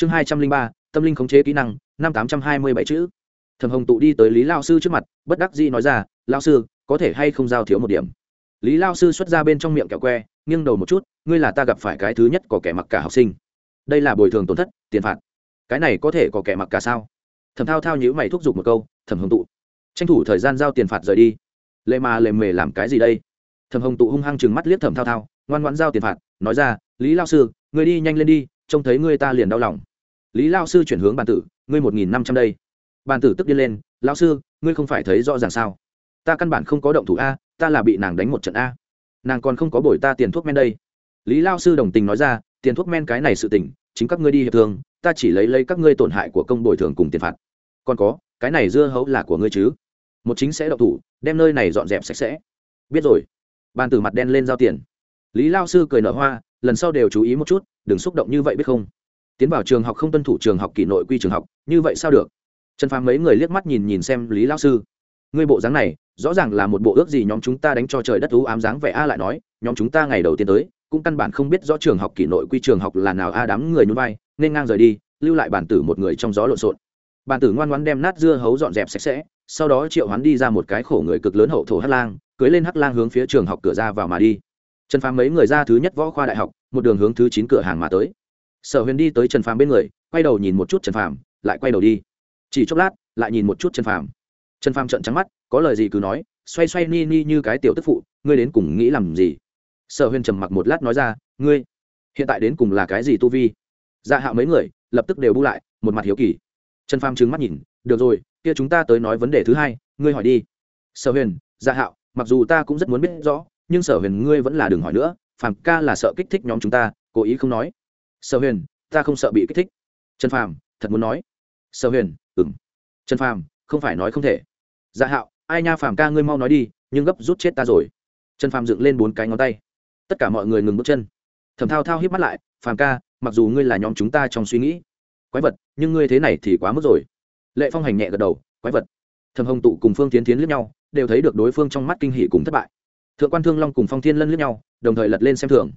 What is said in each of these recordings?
chương hai trăm linh ba, tâm linh khống chế kỹ năng, năm tám trăm hai mươi bảy chữ. Thầm hồng tụ đi tới lý lao sư trước mặt, bất đắc dĩ nói ra, lao sư, có thể hay không giao thiếu một điểm? Lý lao sư xuất ra bên trong miệng kẹo que, nghiêng đầu một chút, ngươi là ta gặp phải cái thứ nhất có kẻ mặc cả học sinh. Đây là bồi thường tổn thất, tiền phạt. Cái này có thể có kẻ mặc cả sao? Thầm thao thao nhữ mày thúc giục một câu thầm hồng tụ, tranh thủ thời gian giao tiền phạt rời đi. Lệ mà lệ mề làm cái gì đây? Thầm hồng tụ hung hăng chừng mắt liếc thầm thao thao, ngoan ngoãn giao tiền phạt, nói ra, lý lao sư, ngươi đi nhanh lên đi, trông thấy ngươi ta liền đau lòng lý lao sư chuyển hướng bàn tử, ngươi một nghìn năm trăm đây. Bàn tử tức điên lên lao sư, ngươi không phải thấy rõ ràng sao? Ta căn bản không có động thủ a, ta là bị nàng đánh một trận a. Nàng còn không có bồi ta tiền thuốc men đây. Lý lao sư đồng tình nói ra, tiền thuốc men cái này sự tỉnh chính các ngươi đi hiệp thương, ta chỉ lấy lấy các ngươi tổn hại của công bồi thường cùng tiền phạt. Còn có, cái này dưa hấu là của ngươi chứ? Một chính sẽ động thủ, đem nơi này dọn dẹp sạch sẽ. Biết rồi. Bàn tử mặt đen lên giao tiền. Lý lao sư cười nở hoa, lần sau đều chú ý một chút, đừng xúc động như vậy biết không? Tiến vào trường học không tuân thủ trường học kỷ nội quy trường học, như vậy sao được? Trần phàm mấy người liếc mắt nhìn nhìn xem lý lao sư. Ngươi bộ dáng này, rõ ràng là một bộ ước gì nhóm chúng ta đánh cho trời đất thú ám dáng vẻ a lại nói, nhóm chúng ta ngày đầu tiên tới, cũng căn bản không biết rõ trường học kỷ nội quy trường học là nào a đám người nhún vai, nên ngang rời đi, lưu lại bản tử một người trong gió lộn xộn. Bản tử ngoan ngoãn đem nát dưa hấu dọn dẹp sạch sẽ, sau đó triệu hắn đi ra một cái khổ người cực lớn hậu thổ hắc lang, cưới lên hắc lang hướng phía trường học cửa ra vào mà đi. Trần phàm mấy người ra thứ nhất võ khoa đại học, một đường hướng thứ chín cửa hàng mà tới sở huyền đi tới trần phàm bên người, quay đầu nhìn một chút trần phàm, lại quay đầu đi. Chỉ chốc lát, lại nhìn một chút trần phàm. Trần phàm trợn trắng mắt, có lời gì cứ nói, xoay xoay ni ni như cái tiểu tức phụ, ngươi đến cùng nghĩ làm gì? Sở huyền trầm mặc một lát nói ra, ngươi, hiện tại đến cùng là cái gì tu vi? Dạ hạo mấy người, lập tức đều bu lại, một mặt hiếu kỳ. Trần phàm trừng mắt nhìn, được rồi, kia chúng ta tới nói vấn đề thứ hai, ngươi hỏi đi. Sở huyền dạ hạo, mặc dù ta cũng rất muốn biết rõ, nhưng sở huyền ngươi vẫn là đừng hỏi nữa, phàm ca là sợ kích thích nhóm chúng ta, cố ý không nói sở huyền, ta không sợ bị kích thích. Trần phàm, thật muốn nói. Sở huyền ừng trần phàm, không phải nói không thể. Dạ hạo, ai nha phàm ca, ngươi mau nói đi, nhưng gấp rút chết ta rồi. Trần phàm dựng lên bốn cái ngón tay. Tất cả mọi người ngừng bước chân. Thẩm thao thao hít mắt lại, phàm ca, mặc dù ngươi là nhóm chúng ta trong suy nghĩ, quái vật, nhưng ngươi thế này thì quá mức rồi. Lệ phong hành nhẹ gật đầu, quái vật. Thầm hồng tụ cùng phương tiến tiến lướt nhau, đều thấy được đối phương trong mắt kinh hỷ cùng thất bại. Thượng quan thương long cùng phong thiên lân lướt nhau, đồng thời lật lên xem thường.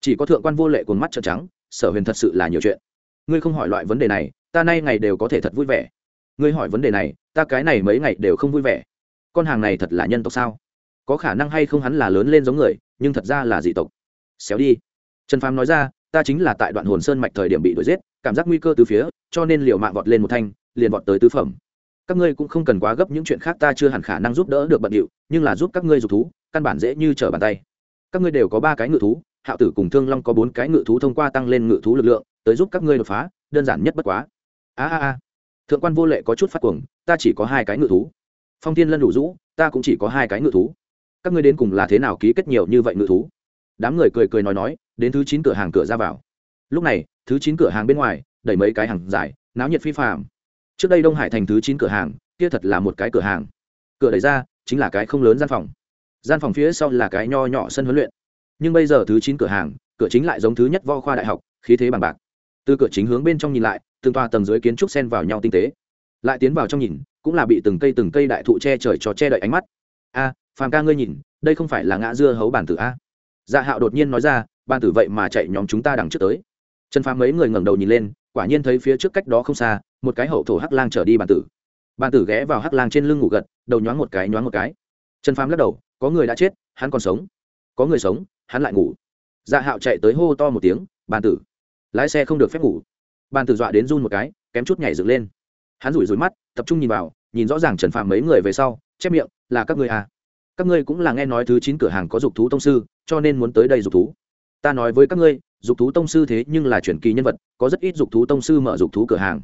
Chỉ có thượng quan vô lệ cùng mắt trợn trắng sở huyền thật sự là nhiều chuyện. Ngươi không hỏi loại vấn đề này, ta nay ngày đều có thể thật vui vẻ. Ngươi hỏi vấn đề này, ta cái này mấy ngày đều không vui vẻ. Con hàng này thật là nhân tộc sao? Có khả năng hay không hắn là lớn lên giống người, nhưng thật ra là dị tộc. Xéo đi. Trần phàm nói ra, ta chính là tại đoạn hồn sơn mạch thời điểm bị đuổi giết, cảm giác nguy cơ từ phía, cho nên liều mạng vọt lên một thanh, liền vọt tới tứ phẩm. Các ngươi cũng không cần quá gấp những chuyện khác, ta chưa hẳn khả năng giúp đỡ được bận điệu, nhưng là giúp các ngươi dục thú, căn bản dễ như trở bàn tay. Các ngươi đều có ba cái ngự thú hạo tử cùng thương long có bốn cái ngự thú thông qua tăng lên ngự thú lực lượng, tới giúp các ngươi đột phá, đơn giản nhất bất quá. A a a. Thượng quan vô lệ có chút phát cuồng, ta chỉ có hai cái ngự thú. Phong tiên lân đủ rũ, ta cũng chỉ có hai cái ngự thú. Các ngươi đến cùng là thế nào ký kết nhiều như vậy ngự thú? Đám người cười cười nói nói, đến thứ chín cửa hàng cửa ra vào. Lúc này, thứ chín cửa hàng bên ngoài, đẩy mấy cái hàng dài, náo nhiệt phi phạm trước đây đông hải thành thứ chín cửa hàng, kia thật là một cái cửa hàng. Cửa đẩy ra, chính là cái không lớn gian phòng. Gian phòng phía sau là cái nho nhỏ sân huấn luyện nhưng bây giờ thứ chín cửa hàng, cửa chính lại giống thứ nhất vo khoa đại học, khí thế bằng bạc. Từ cửa chính hướng bên trong nhìn lại, từng tòa tầng dưới kiến trúc xen vào nhau tinh tế. Lại tiến vào trong nhìn, cũng là bị từng cây từng cây đại thụ che trời cho che đậy ánh mắt. A, phàm ca ngươi nhìn, đây không phải là ngã dưa hấu bản tử a? Dạ hạo đột nhiên nói ra, bản tử vậy mà chạy nhóm chúng ta đằng trước tới. Trần phàm mấy người ngẩng đầu nhìn lên, quả nhiên thấy phía trước cách đó không xa, một cái hậu thổ hắc lang trở đi bản tử. Bản tử ghé vào hắc lang trên lưng ngủ gật, đầu nhoáng một cái, nhoáng một cái. Trần phàm lắc đầu, có người đã chết, hắn còn sống có người sống, hắn lại ngủ. Dạ hạo chạy tới hô to một tiếng, bàn tử, lái xe không được phép ngủ. Bàn tử dọa đến run một cái, kém chút nhảy dựng lên. Hắn rủi rủi mắt, tập trung nhìn vào, nhìn rõ ràng trần phạm mấy người về sau, chép miệng, là các ngươi à? Các ngươi cũng là nghe nói thứ chín cửa hàng có dục thú tông sư, cho nên muốn tới đây dục thú. Ta nói với các ngươi, dục thú tông sư thế nhưng là truyền kỳ nhân vật, có rất ít dục thú tông sư mở dục thú cửa hàng.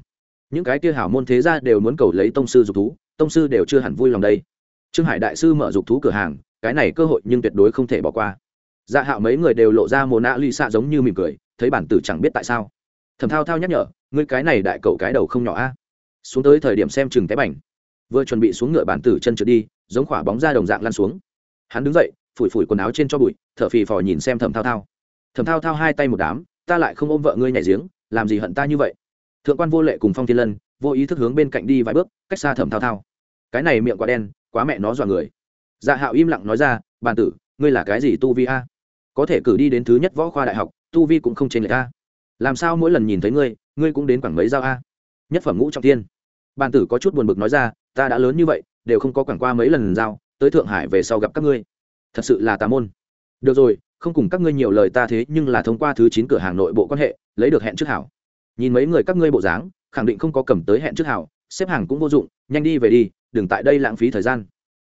Những cái kia hảo môn thế gia đều muốn cầu lấy tông sư dục thú, tông sư đều chưa hẳn vui lòng đây. Trương hải đại sư mở dục thú cửa hàng cái này cơ hội nhưng tuyệt đối không thể bỏ qua. Dạ hạo mấy người đều lộ ra mồ nạ lì xạ giống như mỉm cười, thấy bản tử chẳng biết tại sao. Thầm thao thao nhắc nhở, ngươi cái này đại cậu cái đầu không nhỏ a. Xuống tới thời điểm xem chừng té bảnh vừa chuẩn bị xuống ngựa bản tử chân trượt đi, giống khỏa bóng ra đồng dạng lan xuống. Hắn đứng dậy, phủi phủi quần áo trên cho bụi, thở phì phò nhìn xem thầm thao thao. Thầm thao thao hai tay một đám, ta lại không ôm vợ ngươi nhảy giếng, làm gì hận ta như vậy? Thượng quan vô lệ cùng phong thiên lân, vô ý thức hướng bên cạnh đi vài bước, cách xa thầm thao thao. Cái này miệng quá đen, quá mẹ nó dọa người dạ hạo im lặng nói ra bàn tử, ngươi là cái gì tu vi a? Có thể cử đi đến thứ nhất võ khoa đại học, tu vi cũng không trên lệch a. Làm sao mỗi lần nhìn thấy ngươi ngươi cũng đến quảng mấy giao a? Nhất phẩm ngũ trọng tiên bàn tử có chút buồn bực nói ra, ta đã lớn như vậy, đều không có quảng qua mấy lần giao, tới thượng hải về sau gặp các ngươi. Thật sự là tà môn. Được rồi, không cùng các ngươi nhiều lời ta thế, nhưng là thông qua thứ chín cửa hàng nội bộ quan hệ, lấy được hẹn trước hảo. Nhìn mấy người các ngươi bộ dáng, khẳng định không có cầm tới hẹn trước hảo, xếp hàng cũng vô dụng, nhanh đi về đi, đừng tại đây lãng phí thời gian.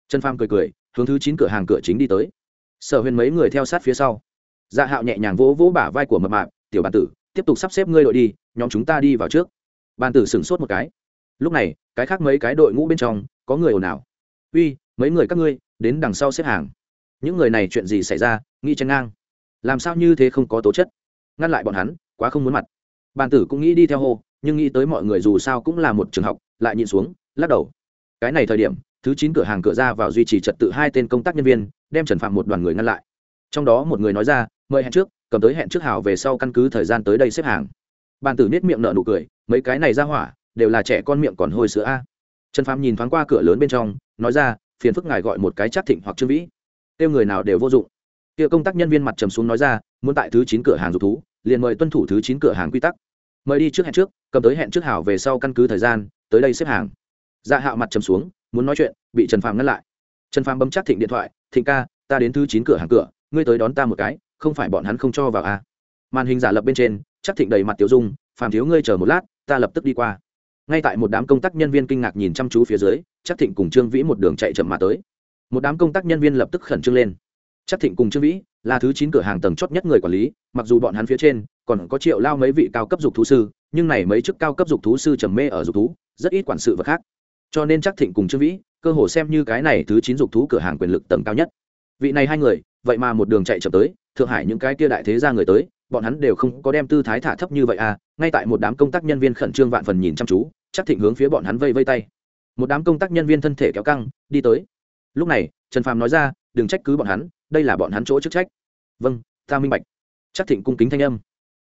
Trần pham cười cười hướng thứ chín cửa hàng cửa chính đi tới. Sở huyền mấy người theo sát phía sau. Dạ hạo nhẹ nhàng vỗ vỗ bả vai của mập mạp, tiểu bàn tử, tiếp tục sắp xếp ngươi đội đi, nhóm chúng ta đi vào trước. Bàn tử sửng sốt một cái. Lúc này, cái khác mấy cái đội ngũ bên trong, có người ồn ào. Uy, mấy người các ngươi, đến đằng sau xếp hàng. Những người này chuyện gì xảy ra, nghĩ chen ngang. Làm sao như thế không có tố chất? Ngăn lại bọn hắn, quá không muốn mặt. Bàn tử cũng nghĩ đi theo hô, nhưng nghĩ tới mọi người dù sao cũng là một trường học, lại nhìn xuống, lắc đầu. Cái này thời điểm thứ chín cửa hàng cửa ra vào duy trì trật tự hai tên công tác nhân viên, đem trần phạm một đoàn người ngăn lại. Trong đó một người nói ra, mời hẹn trước, cầm tới hẹn trước hảo về sau căn cứ thời gian tới đây xếp hàng. Bàn tử nết miệng nở nụ cười, mấy cái này ra hỏa, đều là trẻ con miệng còn hôi sữa a. Trần phạm nhìn thoáng qua cửa lớn bên trong, nói ra, phiền phức ngài gọi một cái chắc thịnh hoặc trương vĩ. Kêu người nào đều vô dụng. Kia công tác nhân viên mặt trầm xuống nói ra, muốn tại thứ chín cửa hàng dục thú, liền mời tuân thủ thứ chín cửa hàng quy tắc. Mời đi trước hẹn trước, cầm tới hẹn trước hảo về sau căn cứ thời gian, tới đây xếp hàng. Dạ hạo mặt trầm xuống muốn nói chuyện, bị trần phàm ngăn lại. Trần phàm bấm chắc thịnh điện thoại, thịnh ca, ta đến thứ chín cửa hàng cửa, ngươi tới đón ta một cái, không phải bọn hắn không cho vào à. màn hình giả lập bên trên, chắc thịnh đầy mặt tiểu dung, phàm thiếu ngươi chờ một lát, ta lập tức đi qua. Ngay tại một đám công tác nhân viên kinh ngạc nhìn chăm chú phía dưới, chắc thịnh cùng trương vĩ một đường chạy chậm mà tới. Một đám công tác nhân viên lập tức khẩn trương lên. Chắc thịnh cùng trương vĩ là thứ chín cửa hàng tầng chót nhất người quản lý, mặc dù bọn hắn phía trên còn có triệu lao mấy vị cao cấp dục thú sư, nhưng này mấy chức cao cấp dục thú sư trầm mê ở dục thú, rất ít quản sự vật khác cho nên chắc thịnh cùng trương vĩ, cơ hồ xem như cái này thứ chín dục thú cửa hàng quyền lực tầng cao nhất. Vị này hai người, vậy mà một đường chạy chậm tới, thượng hải những cái kia đại thế ra người tới, bọn hắn đều không có đem tư thái thả thấp như vậy à ngay tại một đám công tác nhân viên khẩn trương vạn phần nhìn chăm chú, chắc thịnh hướng phía bọn hắn vây vây tay. Một đám công tác nhân viên thân thể kéo căng, đi tới. Lúc này, trần phàm nói ra, đừng trách cứ bọn hắn, đây là bọn hắn chỗ chức trách. Vâng ta minh bạch. Chắc thịnh cung kính thanh âm.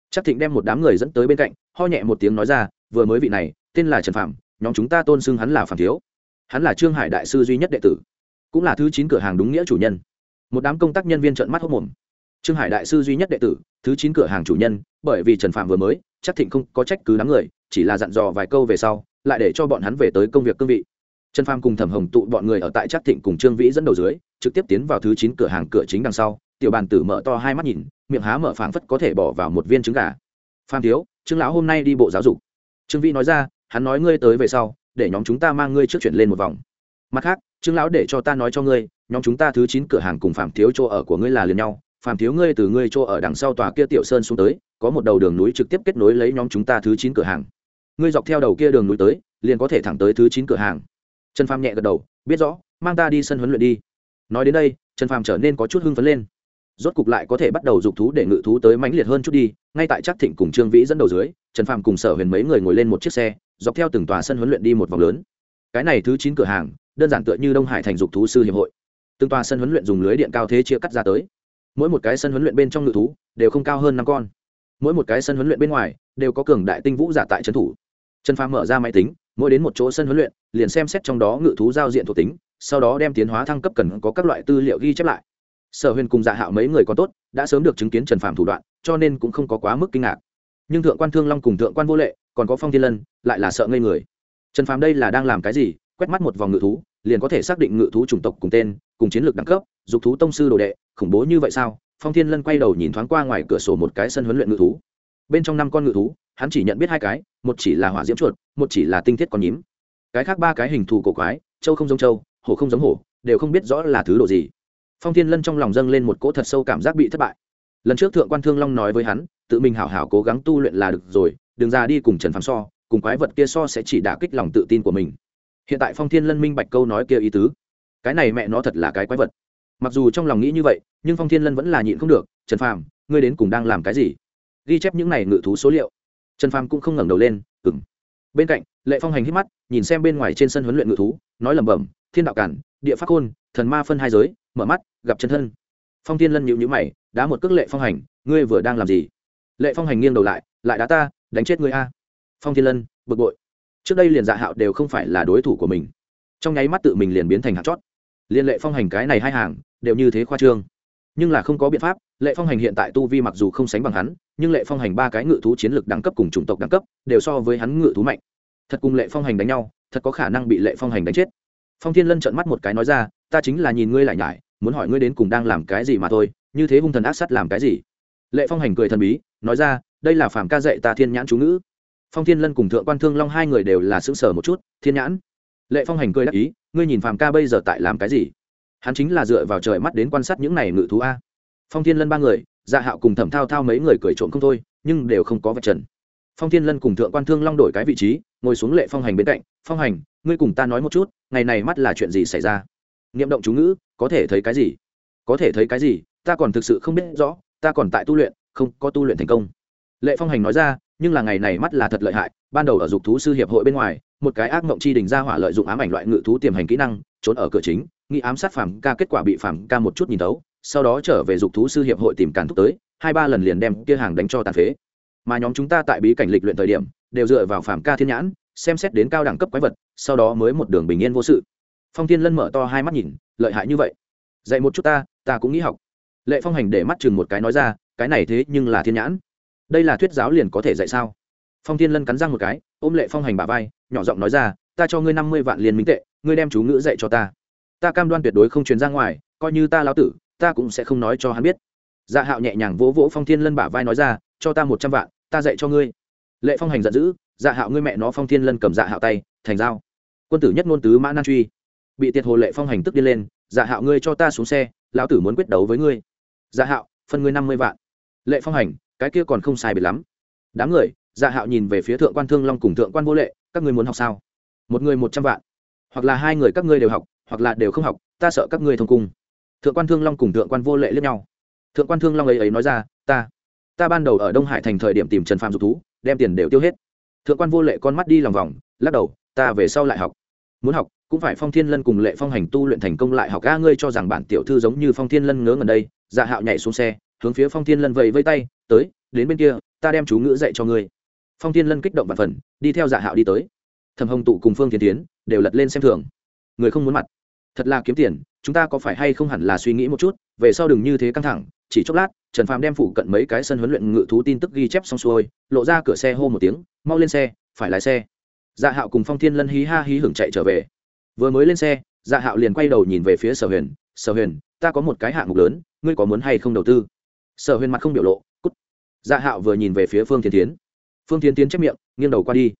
Chắc thịnh đem một đám người dẫn tới bên cạnh, ho nhẹ một tiếng nói ra, vừa mới vị này, tên là trần Phàm nhóm chúng ta tôn xưng hắn là phản thiếu. Hắn là trương hải đại sư duy nhất đệ tử, cũng là thứ chín cửa hàng đúng nghĩa chủ nhân. Một đám công tác nhân viên trợn mắt hốc mồm. Trương hải đại sư duy nhất đệ tử, thứ chín cửa hàng chủ nhân, bởi vì trần phạm vừa mới, chắc thịnh không có trách cứ đám người, chỉ là dặn dò vài câu về sau, lại để cho bọn hắn về tới công việc cương vị. Trần phàm cùng thẩm hồng tụ bọn người ở tại chắc thịnh cùng trương vĩ dẫn đầu dưới, trực tiếp tiến vào thứ chín cửa hàng cửa chính đằng sau, tiểu bàn tử mở to hai mắt nhìn, miệng há mở phảng phất có thể bỏ vào một viên trứng gà. Phan thiếu, trương lão hôm nay đi bộ giáo dục. Trương vĩ nói ra hắn nói ngươi tới về sau, để nhóm chúng ta mang ngươi trước chuyển lên một vòng. Mặt khác, trương lão để cho ta nói cho ngươi, nhóm chúng ta thứ chín cửa hàng cùng phạm thiếu chỗ ở của ngươi là liền nhau, phạm thiếu ngươi từ ngươi chỗ ở đằng sau tòa kia tiểu sơn xuống tới, có một đầu đường núi trực tiếp kết nối lấy nhóm chúng ta thứ chín cửa hàng. Ngươi dọc theo đầu kia đường núi tới, liền có thể thẳng tới thứ chín cửa hàng. Trần phàm nhẹ gật đầu, biết rõ, mang ta đi sân huấn luyện đi. Nói đến đây, trần phàm trở nên có chút hưng phấn lên. Rốt cục lại có thể bắt đầu dục thú để ngự thú tới mãnh liệt hơn chút đi, ngay tại chắc thịnh cùng trương vĩ dẫn đầu dưới, trần phàm cùng sở huyền mấy người ngồi lên một chiếc xe dọc theo từng tòa sân huấn luyện đi một vòng lớn. Cái này thứ chín cửa hàng, đơn giản tựa như đông hải thành dục thú sư hiệp hội. Từng tòa sân huấn luyện dùng lưới điện cao thế chia cắt ra tới. Mỗi một cái sân huấn luyện bên trong ngự thú đều không cao hơn năm con. Mỗi một cái sân huấn luyện bên ngoài đều có cường đại tinh vũ giả tại trấn thủ. Trần phàm mở ra máy tính, mỗi đến một chỗ sân huấn luyện, liền xem xét trong đó ngự thú giao diện thuộc tính, sau đó đem tiến hóa thăng cấp cần có các loại tư liệu ghi chép lại. Sở huyền cùng dạ hạo mấy người còn tốt, đã sớm được chứng kiến trần phạm thủ đoạn, cho nên cũng không có quá mức kinh ngạc. Nhưng thượng quan thương long cùng thượng quan vô lệ còn có phong thiên lân, lại là sợ ngây người. Trần phàm đây là đang làm cái gì? Quét mắt một vòng ngự thú, liền có thể xác định ngự thú chủng tộc cùng tên, cùng chiến lược đẳng cấp, dục thú tông sư đồ đệ, khủng bố như vậy sao? Phong thiên lân quay đầu nhìn thoáng qua ngoài cửa sổ một cái sân huấn luyện ngự thú. Bên trong năm con ngự thú, hắn chỉ nhận biết hai cái, một chỉ là hỏa diễm chuột, một chỉ là tinh thiết con nhím. Cái khác ba cái hình thù cổ quái, châu không giống châu, hổ không giống hổ, đều không biết rõ là thứ độ gì. Phong thiên lân trong lòng dâng lên một cỗ thật sâu cảm giác bị thất bại. Lần trước thượng quan thương long nói với hắn, tự mình hảo hảo cố gắng tu luyện là được rồi đừng ra đi cùng trần phàm so, cùng quái vật kia so sẽ chỉ đả kích lòng tự tin của mình. Hiện tại phong thiên lân minh bạch câu nói kia ý tứ. Cái này mẹ nó thật là cái quái vật. Mặc dù trong lòng nghĩ như vậy, nhưng phong thiên lân vẫn là nhịn không được, trần phàm, ngươi đến cùng đang làm cái gì? Ghi chép những này ngự thú số liệu. Trần phàm cũng không ngẩng đầu lên ừng bên cạnh, lệ phong hành hít mắt, nhìn xem bên ngoài trên sân huấn luyện ngự thú, nói lẩm bẩm, thiên đạo cản, địa pháp khôn, thần ma phân hai giới, mở mắt, gặp chân thân. Phong thiên lân nhịu nhữ mày, đá một cước lệ phong hành, ngươi vừa đang làm gì? Lệ phong hành nghiêng đầu lại lại đá ta đánh chết ngươi a. Phong thiên lân, bực bội. Trước đây liền dạ hạo đều không phải là đối thủ của mình. Trong nháy mắt tự mình liền biến thành hạt chót. Liên lệ phong hành cái này hai hàng, đều như thế khoa trương. Nhưng là không có biện pháp, lệ phong hành hiện tại tu vi mặc dù không sánh bằng hắn, nhưng lệ phong hành ba cái ngự thú chiến lược đẳng cấp cùng chủng tộc đẳng cấp, đều so với hắn ngự thú mạnh. Thật cùng lệ phong hành đánh nhau, thật có khả năng bị lệ phong hành đánh chết. Phong thiên lân trợn mắt một cái nói ra, ta chính là nhìn ngươi lại nhải, muốn hỏi ngươi đến cùng đang làm cái gì mà thôi, như thế hung thần ác sắt làm cái gì? Lệ phong hành cười thần bí, nói ra đây là phàm ca dạy ta thiên nhãn chú ngữ. Phong thiên lân cùng thượng quan thương long hai người đều là xứng sở một chút, thiên nhãn. Lệ phong hành cười đáp ý, ngươi nhìn phàm ca bây giờ tại làm cái gì? Hắn chính là dựa vào trời mắt đến quan sát những này ngự thú a. Phong thiên lân ba người dạ hạo cùng thẩm thao thao mấy người cười trộm không thôi, nhưng đều không có vật trần. Phong thiên lân cùng thượng quan thương long đổi cái vị trí, ngồi xuống lệ phong hành bên cạnh, phong hành, ngươi cùng ta nói một chút, ngày này mắt là chuyện gì xảy ra? Niệm động chú ngữ, có thể thấy cái gì? Có thể thấy cái gì? Ta còn thực sự không biết rõ, ta còn tại tu luyện, không có tu luyện thành công lệ phong hành nói ra, nhưng là ngày này mắt là thật lợi hại, ban đầu ở dục thú sư hiệp hội bên ngoài, một cái ác mộng chi đình ra hỏa lợi dụng ám ảnh loại ngự thú tiềm hành kỹ năng, trốn ở cửa chính, nghĩ ám sát phàm ca, kết quả bị phàm ca một chút nhìn tấu sau đó trở về dục thú sư hiệp hội tìm càn thúc tới, hai ba lần liền đem kia hàng đánh cho tàn phế. Mà nhóm chúng ta tại bí cảnh lịch luyện thời điểm, đều dựa vào phàm ca thiên nhãn, xem xét đến cao đẳng cấp quái vật, sau đó mới một đường bình yên vô sự. Phong thiên lân mở to hai mắt nhìn, lợi hại như vậy. Dạy một chút ta ta cũng nghĩ học. Lệ phong hành để mắt chừng một cái nói ra, cái này thế nhưng là thiên nhãn đây là thuyết giáo liền có thể dạy sao? Phong thiên lân cắn răng một cái, ôm lệ phong hành bà vai, nhỏ giọng nói ra, ta cho ngươi năm mươi vạn liền minh tệ, ngươi đem chú ngữ dạy cho ta. Ta cam đoan tuyệt đối không truyền ra ngoài, coi như ta lao tử, ta cũng sẽ không nói cho hắn biết. Dạ hạo nhẹ nhàng vỗ vỗ phong thiên lân bả vai nói ra, cho ta một trăm vạn, ta dạy cho ngươi. Lệ phong hành giận dữ dạ hạo ngươi mẹ nó, phong thiên lân cầm dạ hạo tay, thành dao quân tử nhất ngôn tứ mã nan truy. Bị tiệt hồ lệ phong hành tức đi lên dạ hạo ngươi cho ta xuống xe, lão tử muốn quyết đấu với ngươi. Dạ hạo, phân ngươi năm mươi vạn. Lệ phong hành cái kia còn không sai biệt lắm. Đám người dạ hạo nhìn về phía thượng quan thương long cùng thượng quan vô lệ, các ngươi muốn học sao? Một người một trăm vạn. Hoặc là hai người các ngươi đều học, hoặc là đều không học, ta sợ các ngươi thông cung. Thượng quan thương long cùng thượng quan vô lệ lẫn nhau. Thượng quan thương long ấy ấy nói ra, ta ta ban đầu ở đông hải thành thời điểm tìm trần phạm dục thú, đem tiền đều tiêu hết. Thượng quan vô lệ con mắt đi lòng vòng, lắc đầu, ta về sau lại học. Muốn học, cũng phải phong thiên lân cùng lệ phong hành tu luyện thành công lại học. Ca ngươi cho rằng bản tiểu thư giống như phong thiên lân ngớ ngần đây? Dạ hạo nhảy xuống xe hướng phía phong thiên lân vẫy vây tay, tới, đến bên kia, ta đem chú ngữ dạy cho ngươi. Phong thiên lân kích động và phần, đi theo dạ hạo đi tới. Thầm hồng tụ cùng phương thiên tiến đều lật lên xem thường. Người không muốn mặt. Thật là kiếm tiền, chúng ta có phải hay không hẳn là suy nghĩ một chút, về sau đừng như thế căng thẳng, chỉ chốc lát, trần phàm đem phủ cận mấy cái sân huấn luyện ngự thú tin tức ghi chép xong xuôi, lộ ra cửa xe hô một tiếng, mau lên xe, phải lái xe. Dạ hạo cùng phong thiên lân hí ha hí hưởng chạy trở về. Vừa mới lên xe dạ hạo liền quay đầu nhìn về phía sở huyền sở huyền, ta có một cái hạng mục lớn, ngươi có muốn hay không đầu tư? Sở huyền mặt không biểu lộ, cút. Dạ hạo vừa nhìn về phía phương thiên tiến phương thiên tiến chép miệng, nghiêng đầu qua đi.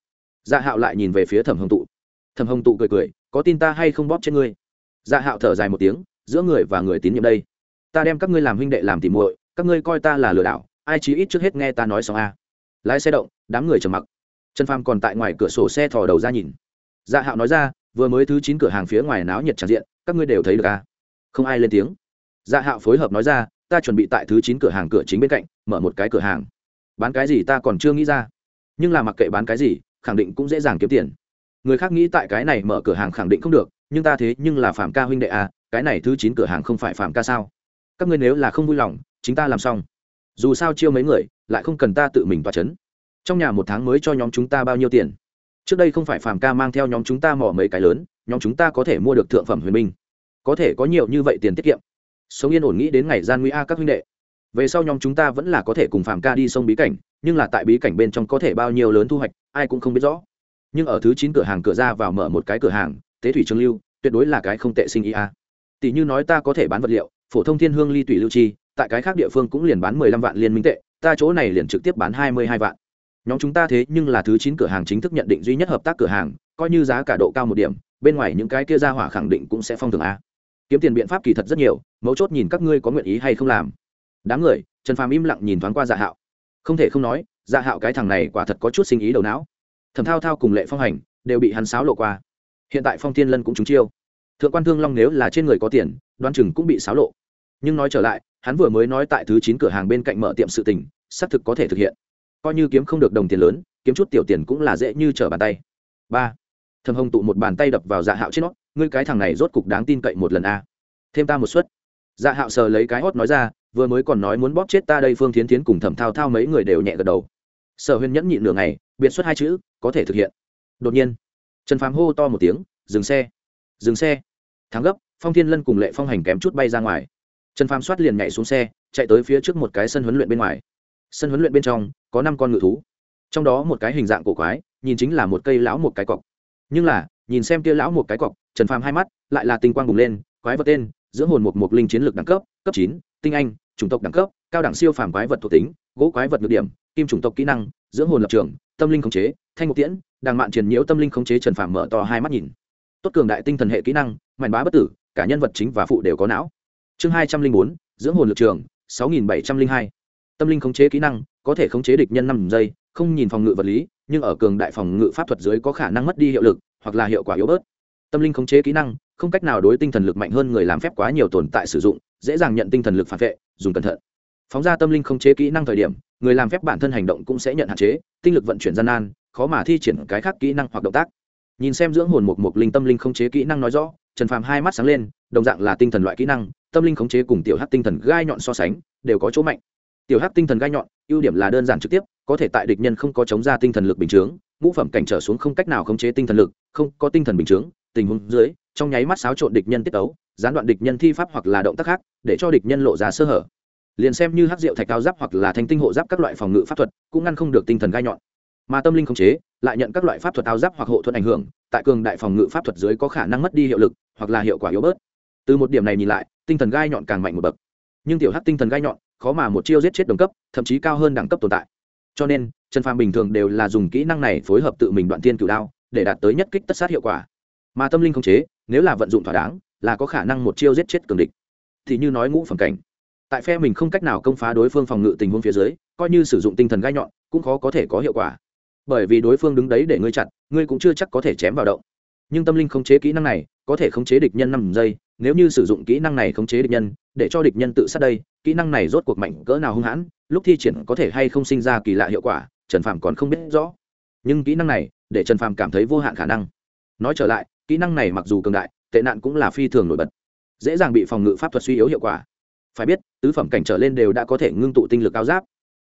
Dạ hạo lại nhìn về phía thẩm hồng tụ. Thẩm hồng tụ cười cười, có tin ta hay không bóp trên ngươi? Dạ hạo thở dài một tiếng, giữa người và người tín nhiệm đây. Ta đem các ngươi làm huynh đệ làm tìm muội, các ngươi coi ta là lừa đảo, ai chí ít trước hết nghe ta nói xong a. Lái xe động, đám người trầm mặc. Trần pham còn tại ngoài cửa sổ xe thò đầu ra nhìn. Dạ hạo nói ra, vừa mới thứ chín cửa hàng phía ngoài náo nhiệt tràn diện, các ngươi đều thấy được à? không ai lên tiếng. Dạ hạo phối hợp nói ra ta chuẩn bị tại thứ chín cửa hàng cửa chính bên cạnh, mở một cái cửa hàng. Bán cái gì ta còn chưa nghĩ ra. Nhưng là mặc kệ bán cái gì, khẳng định cũng dễ dàng kiếm tiền. Người khác nghĩ tại cái này mở cửa hàng khẳng định không được, nhưng ta thế nhưng là phạm ca huynh đệ à cái này thứ chín cửa hàng không phải phạm ca sao? Các ngươi nếu là không vui lòng, chính ta làm xong. Dù sao chiêu mấy người, lại không cần ta tự mình toa c h ấ n trong nhà một tháng mới cho nhóm chúng ta bao nhiêu tiền? Trước đây không phải Phạm ca mang theo nhóm chúng ta mỏ mấy cái lớn, nhóm chúng ta có thể mua được thượng phẩm huyền minh có thể có nhiều như vậy tiền tiết kiệm sống yên ổn nghĩ đến ngày gian nguy a các huynh đệ. Về sau nhóm chúng ta vẫn là có thể cùng phạm ca đi sông bí cảnh, nhưng là tại bí cảnh bên trong có thể bao nhiêu lớn thu hoạch, ai cũng không biết rõ. Nhưng ở thứ chín cửa hàng cửa ra vào mở một cái cửa hàng, tế thủy trường lưu, tuyệt đối là cái không tệ sinh ý a. Tỷ như nói ta có thể bán vật liệu, phổ thông thiên hương ly tùy lưu chi, tại cái khác địa phương cũng liền bán mười lăm vạn liên minh tệ, ta chỗ này liền trực tiếp bán hai mươi hai vạn. Nhóm chúng ta thế nhưng là thứ chín cửa hàng chính thức nhận định duy nhất hợp tác cửa hàng, coi như giá cả độ cao một điểm, bên ngoài những cái kia ra hỏa khẳng định cũng sẽ phong thường a kiếm tiền biện pháp kỳ thật rất nhiều, mấu chốt nhìn các ngươi có nguyện ý hay không làm. Đám người, trần phàm im lặng nhìn thoáng qua dạ hạo. Không thể không nói dạ hạo cái thằng này quả thật có chút sinh ý đầu não. Thẩm thao thao cùng lệ phong hành đều bị hắn sáo lộ qua. Hiện tại phong thiên lân cũng trúng chiêu. Thượng quan thương long nếu là trên người có tiền đoan chừng cũng bị sáo lộ. Nhưng nói trở lại, hắn vừa mới nói tại thứ chín cửa hàng bên cạnh mở tiệm sự tình, xác thực có thể thực hiện. Coi như kiếm không được đồng tiền lớn, kiếm chút tiểu tiền cũng là dễ như trở bàn tay. Ba. Thầm hồng tụ một bàn tay đập vào dạ hạo trên nót ngươi cái thằng này rốt cục đáng tin cậy một lần a. Thêm ta một suất. Dạ hạo sờ lấy cái hót nói ra, vừa mới còn nói muốn bóp chết ta đây phương thiến thiến cùng thẩm thao thao mấy người đều nhẹ gật đầu. Sở huyền nhẫn nhịn nửa ngày, biệt xuất hai chữ, có thể thực hiện. Đột nhiên, trần phàm hô to một tiếng, dừng xe dừng xe. Thắng gấp, phong thiên lân cùng lệ phong hành kém chút bay ra ngoài. Trần phàm soát liền nhảy xuống xe, chạy tới phía trước một cái sân huấn luyện bên ngoài. Sân huấn luyện bên trong, có năm con ngự thú. Trong đó một cái hình dạng cổ quái, nhìn chính là một cây lão một cái cọc. Nhưng là, nhìn xem kia lão một cái cọc trần phàm hai mắt lại là tinh quang bùng lên, quái vật tên, dưỡng hồn một một linh chiến lược đẳng cấp cấp chín, tinh anh, chủng tộc đẳng cấp, cao đẳng siêu phàm quái vật thuộc tính, gỗ quái vật ngược điểm, kim chủng tộc kỹ năng, dưỡng hồn lập trường, tâm linh khống chế, thanh mục tiễn, đàng mạn triển nhiễu tâm linh khống chế trần phàm mở to hai mắt nhìn. Tốt cường đại tinh thần hệ kỹ năng mạnh bá bất tử, cả nhân vật chính và phụ đều có não. Chương hai trăm linh bốn, dưỡng hồn lực trường, sáu nghìn bảy trăm linh hai. Tâm linh khống chế kỹ năng, có thể khống chế địch nhân năm giây, không nhìn phòng ngự vật lý, nhưng ở cường đại phòng ngự pháp thuật dưới có khả năng mất đi hiệu lực, hoặc là hiệu quả yếu bớt tâm linh khống chế kỹ năng, không cách nào đối tinh thần lực mạnh hơn người làm phép quá nhiều tồn tại sử dụng, dễ dàng nhận tinh thần lực phản vệ, dùng cẩn thận. Phóng ra tâm linh khống chế kỹ năng thời điểm, người làm phép bản thân hành động cũng sẽ nhận hạn chế, tinh lực vận chuyển gian nan, khó mà thi triển cái khác kỹ năng hoặc động tác. Nhìn xem dưỡng hồn một mục linh tâm linh khống chế kỹ năng nói rõ, trần phàm hai mắt sáng lên, đồng dạng là tinh thần loại kỹ năng, tâm linh khống chế cùng tiểu hát tinh thần gai nhọn so sánh, đều có chỗ mạnh. Tiểu hát tinh thần gai nhọn, ưu điểm là đơn giản trực tiếp, có thể tại địch nhân không có chống ra tinh thần lực bình chướng, ngũ phẩm cảnh trở xuống không cách nào khống chế tinh thần lực, không có tinh thần bình chướng tình huống dưới, trong nháy mắt xáo trộn địch nhân tiết tấu, gián đoạn địch nhân thi pháp hoặc là động tác khác, để cho địch nhân lộ ra sơ hở. Liền xem như hắc rượu thạch cao giáp hoặc là thanh tinh hộ giáp các loại phòng ngự pháp thuật, cũng ngăn không được tinh thần gai nhọn. Mà tâm linh khống chế, lại nhận các loại pháp thuật áo giáp hoặc hộ thuật ảnh hưởng, tại cường đại phòng ngự pháp thuật dưới có khả năng mất đi hiệu lực, hoặc là hiệu quả yếu bớt. Từ một điểm này nhìn lại, tinh thần gai nhọn càng mạnh một bậc. Nhưng tiểu hắc tinh thần gai nhọn, khó mà một chiêu giết chết đồng cấp, thậm chí cao hơn đẳng cấp tồn tại. Cho nên, trần phàm bình thường đều là dùng kỹ năng này phối hợp tự mình đoạn tiên cửu đao, để đạt tới nhất kích tất sát hiệu quả mà tâm linh khống chế, nếu là vận dụng thỏa đáng, là có khả năng một chiêu giết chết cường địch. Thì như nói ngũ phẩm cảnh, tại phe mình không cách nào công phá đối phương phòng ngự tình huống phía dưới, coi như sử dụng tinh thần gai nhọn, cũng khó có thể có hiệu quả. Bởi vì đối phương đứng đấy để ngươi chặn ngươi cũng chưa chắc có thể chém vào động. Nhưng tâm linh khống chế kỹ năng này, có thể khống chế địch nhân năm giây, nếu như sử dụng kỹ năng này khống chế địch nhân, để cho địch nhân tự sát đây, kỹ năng này rốt cuộc mạnh cỡ nào hung hãn, lúc thi triển có thể hay không sinh ra kỳ lạ hiệu quả, trần phàm còn không biết rõ. Nhưng kỹ năng này, để trần phàm cảm thấy vô hạn khả năng. Nói trở lại kỹ năng này mặc dù cường đại, tệ nạn cũng là phi thường nổi bật. Dễ dàng bị phòng ngự pháp thuật suy yếu hiệu quả. Phải biết, tứ phẩm cảnh trở lên đều đã có thể ngưng tụ tinh lực áo giáp.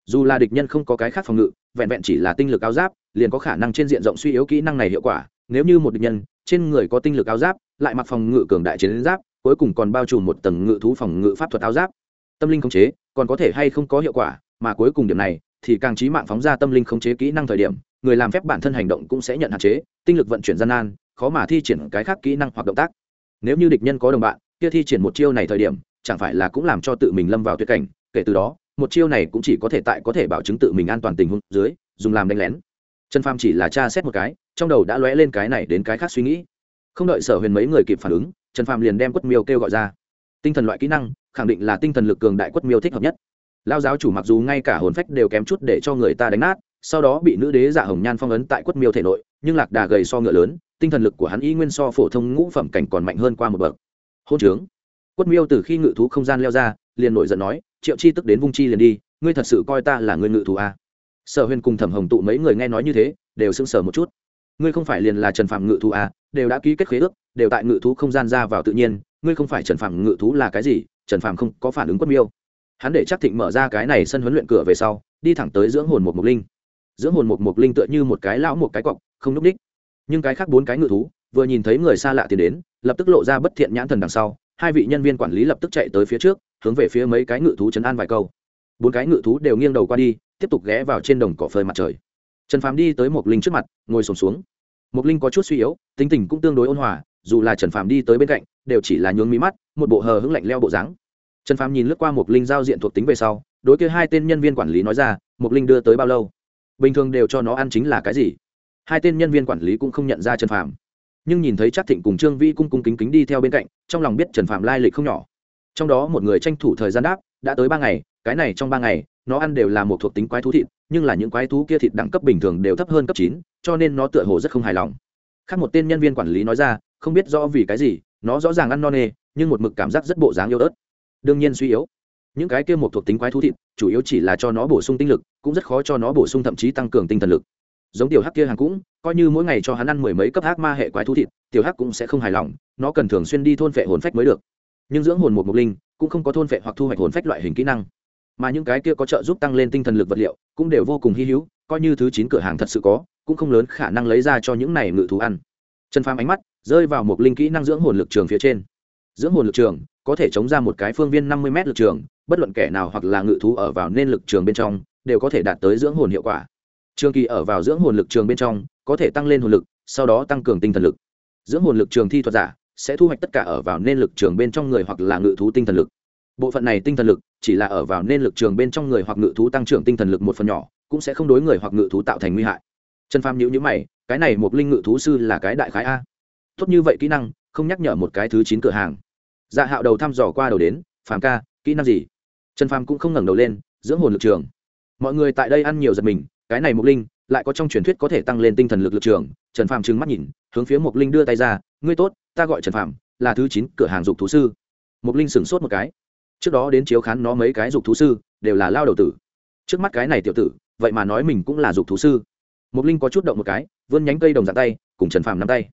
Dù là địch nhân không có cái khác phòng ngự, vẹn vẹn chỉ là tinh lực áo giáp, liền có khả năng trên diện rộng suy yếu kỹ năng này hiệu quả. Nếu như một địch nhân, trên người có tinh lực áo giáp, lại mặc phòng ngự cường đại chiến giáp, cuối cùng còn bao trùm một tầng ngự thú phòng ngự pháp thuật áo giáp. Tâm linh khống chế, còn có thể hay không có hiệu quả, mà cuối cùng điểm này, thì càng trí mạng phóng ra tâm linh khống chế kỹ năng thời điểm, người làm phép bản thân hành động cũng sẽ nhận hạn chế, tinh lực vận chuyển gian nan khó mà thi triển cái khác kỹ năng hoặc động tác. Nếu như địch nhân có đồng bạn, kia thi triển một chiêu này thời điểm, chẳng phải là cũng làm cho tự mình lâm vào tuyệt cảnh, kể từ đó, một chiêu này cũng chỉ có thể tại có thể bảo chứng tự mình an toàn tình huống dưới, dùng làm đánh lén. Trần phàm chỉ là tra xét một cái, trong đầu đã lóe lên cái này đến cái khác suy nghĩ. Không đợi sở huyền mấy người kịp phản ứng, trần phàm liền đem quất miêu kêu gọi ra. Tinh thần loại kỹ năng, khẳng định là tinh thần lực cường đại quất miêu thích hợp nhất. Lao giáo chủ mặc dù ngay cả hồn phách đều kém chút để cho người ta đánh nát, sau đó bị nữ đế dạ hồng nhan phong ấn tại quất miêu thể nội, nhưng lạc đà gầy so ngựa lớn tinh thần lực của hắn y nguyên so phổ thông ngũ phẩm cảnh còn mạnh hơn qua một bậc. Hôn trướng. Quất miêu từ khi ngự thú không gian leo ra liền nổi giận nói triệu chi tức đến vung chi liền đi ngươi thật sự coi ta là người ngự thú à. sở huyền cùng thẩm hồng tụ mấy người nghe nói như thế đều sưng sờ một chút. Ngươi không phải liền là trần phạm ngự thú à, đều đã ký kết khế ước đều tại ngự thú không gian ra vào tự nhiên ngươi không phải trần phạm ngự thú là cái gì? Trần phạm không có phản ứng quất miêu. Hắn để chắc thịnh mở ra cái này sân huấn luyện cửa về sau đi thẳng tới dưỡng hồn một mục linh. Dưỡng hồn một mục linh tựa như một cái lão một cái cọc không núp đích nhưng cái khác bốn cái ngự thú, vừa nhìn thấy người xa lạ tiến đến, lập tức lộ ra bất thiện nhãn thần đằng sau, hai vị nhân viên quản lý lập tức chạy tới phía trước, hướng về phía mấy cái ngự thú chấn an vài câu. Bốn cái ngự thú đều nghiêng đầu qua đi, tiếp tục ghé vào trên đồng cỏ phơi mặt trời. Trần phàm đi tới một linh trước mặt, ngồi sổm xuống. Một linh có chút suy yếu, tính tình cũng tương đối ôn hòa, dù là trần phàm đi tới bên cạnh, đều chỉ là nhướng mí mắt, một bộ hờ hững lạnh leo bộ dáng. Trần phàm nhìn lướt qua một linh giao diện thuộc tính về sau, đối kia hai tên nhân viên quản lý nói ra một linh đưa tới bao lâu? Bình thường đều cho nó ăn chính là cái gì? Hai tên nhân viên quản lý cũng không nhận ra trần phàm. Nhưng nhìn thấy chắc thịnh cùng trương vi cung cung kính kính đi theo bên cạnh, trong lòng biết trần phạm lai lịch không nhỏ. Trong đó một người tranh thủ thời gian đáp, đã tới ba ngày, cái này trong ba ngày, nó ăn đều là một thuộc tính quái thú thịt, nhưng là những quái thú kia thịt đẳng cấp bình thường đều thấp hơn cấp chín, cho nên nó tựa hồ rất không hài lòng. Khác một tên nhân viên quản lý nói ra, không biết rõ vì cái gì, nó rõ ràng ăn no nê, nhưng một mực cảm giác rất bộ dáng yếu ớt. Đương nhiên suy yếu. Những cái kia một thuộc tính quái thú thịt, chủ yếu chỉ là cho nó bổ sung tinh lực, cũng rất khó cho nó bổ sung thậm chí tăng cường tinh thần lực giống tiểu hắc kia hàng cũng, coi như mỗi ngày cho hắn ăn mười mấy cấp hắc ma hệ quái thú thịt, tiểu hắc cũng sẽ không hài lòng, nó cần thường xuyên đi thôn phệ hồn phách mới được. Nhưng dưỡng hồn một mục linh, cũng không có thôn phệ hoặc thu hoạch hồn phách loại hình kỹ năng. Mà những cái kia có trợ giúp tăng lên tinh thần lực vật liệu, cũng đều vô cùng hy hữu, coi như thứ chín cửa hàng thật sự có, cũng không lớn khả năng lấy ra cho những này ngự thú ăn. Trần phàm ánh mắt rơi vào một linh kỹ năng dưỡng hồn lực trường phía trên. Dưỡng hồn lực trường có thể chống ra một cái phương viên năm mươi m lực trường, bất luận kẻ nào hoặc là ngự thú ở vào nên lực trường bên trong, đều có thể đạt tới dưỡng hồn hiệu quả trường kỳ ở vào dưỡng hồn lực trường bên trong, có thể tăng lên hồn lực, sau đó tăng cường tinh thần lực. Dưỡng hồn lực trường thi thuật giả sẽ thu hoạch tất cả ở vào nên lực trường bên trong người hoặc là ngự thú tinh thần lực. Bộ phận này tinh thần lực chỉ là ở vào nên lực trường bên trong người hoặc ngự thú tăng trưởng tinh thần lực một phần nhỏ, cũng sẽ không đối người hoặc ngự thú tạo thành nguy hại. Trần phàm nhữ nhữ mày, cái này một linh ngự thú sư là cái đại khái a. Tốt như vậy kỹ năng, không nhắc nhở một cái thứ chín cửa hàng. Dạ hạo đầu thăm dò qua đầu đến, phàm ca, kỹ năng gì? Trần phàm cũng không ngẩng đầu lên, dưỡng hồn lực trường. Mọi người tại đây ăn nhiều giật mình cái này mục linh, lại có trong truyền thuyết có thể tăng lên tinh thần lực lực trường, trần phàm trừng mắt nhìn, hướng phía mục linh đưa tay ra, ngươi tốt, ta gọi trần phàm, là thứ chín cửa hàng dục thú sư. Mục linh sửng sốt một cái. Trước đó đến chiếu khán nó mấy cái dục thú sư, đều là lao đầu tử. Trước mắt cái này tiểu tử, vậy mà nói mình cũng là dục thú sư. Mục linh có chút động một cái, vươn nhánh cây đồng dạng tay, cùng trần phàm nắm tay.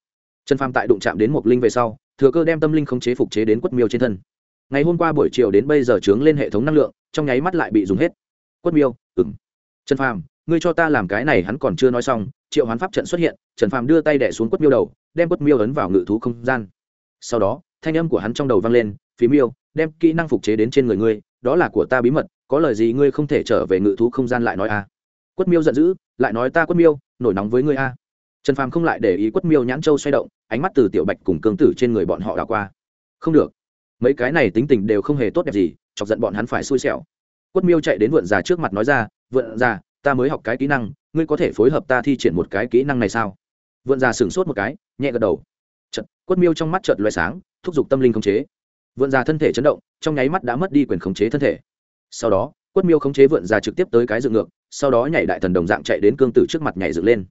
Trần phàm tại đụng chạm đến mục linh về sau, thừa cơ đem tâm linh không chế phục chế đến quất miêu trên thân. Ngày hôm qua buổi chiều đến bây giờ trướng lên hệ thống năng lượng, trong nháy mắt lại bị dùng hết. Quất miêu ừng trần phàm ngươi cho ta làm cái này hắn còn chưa nói xong, triệu hoán pháp trận xuất hiện, trần phàm đưa tay đẻ xuống quất miêu đầu, đem quất miêu ấn vào ngự thú không gian. Sau đó, thanh âm của hắn trong đầu vang lên, phí miêu, đem kỹ năng phục chế đến trên người ngươi, đó là của ta bí mật, có lời gì ngươi không thể trở về ngự thú không gian lại nói a? Quất miêu giận dữ, lại nói ta quất miêu, nổi nóng với ngươi a. Trần phàm không lại để ý quất miêu nhãn châu xoay động, ánh mắt từ tiểu bạch cùng cương tử trên người bọn họ đảo qua. Không được. Mấy cái này tính tình đều không hề tốt đẹp gì, chọc giận bọn hắn phải xui xẻo. Quất miêu chạy đến vượn già trước mặt nói ra, vượn già ta mới học cái kỹ năng ngươi có thể phối hợp ta thi triển một cái kỹ năng này sao? Vượn già sửng sốt một cái nhẹ gật đầu. Chật, quất miêu trong mắt chợt loay sáng thúc giục tâm linh khống chế. Vượn già thân thể chấn động trong nháy mắt đã mất đi quyền khống chế thân thể. Sau đó quất miêu khống chế vượn già trực tiếp tới cái dựng ngược sau đó nhảy đại thần đồng dạng chạy đến cương tử trước mặt nhảy dựng lên.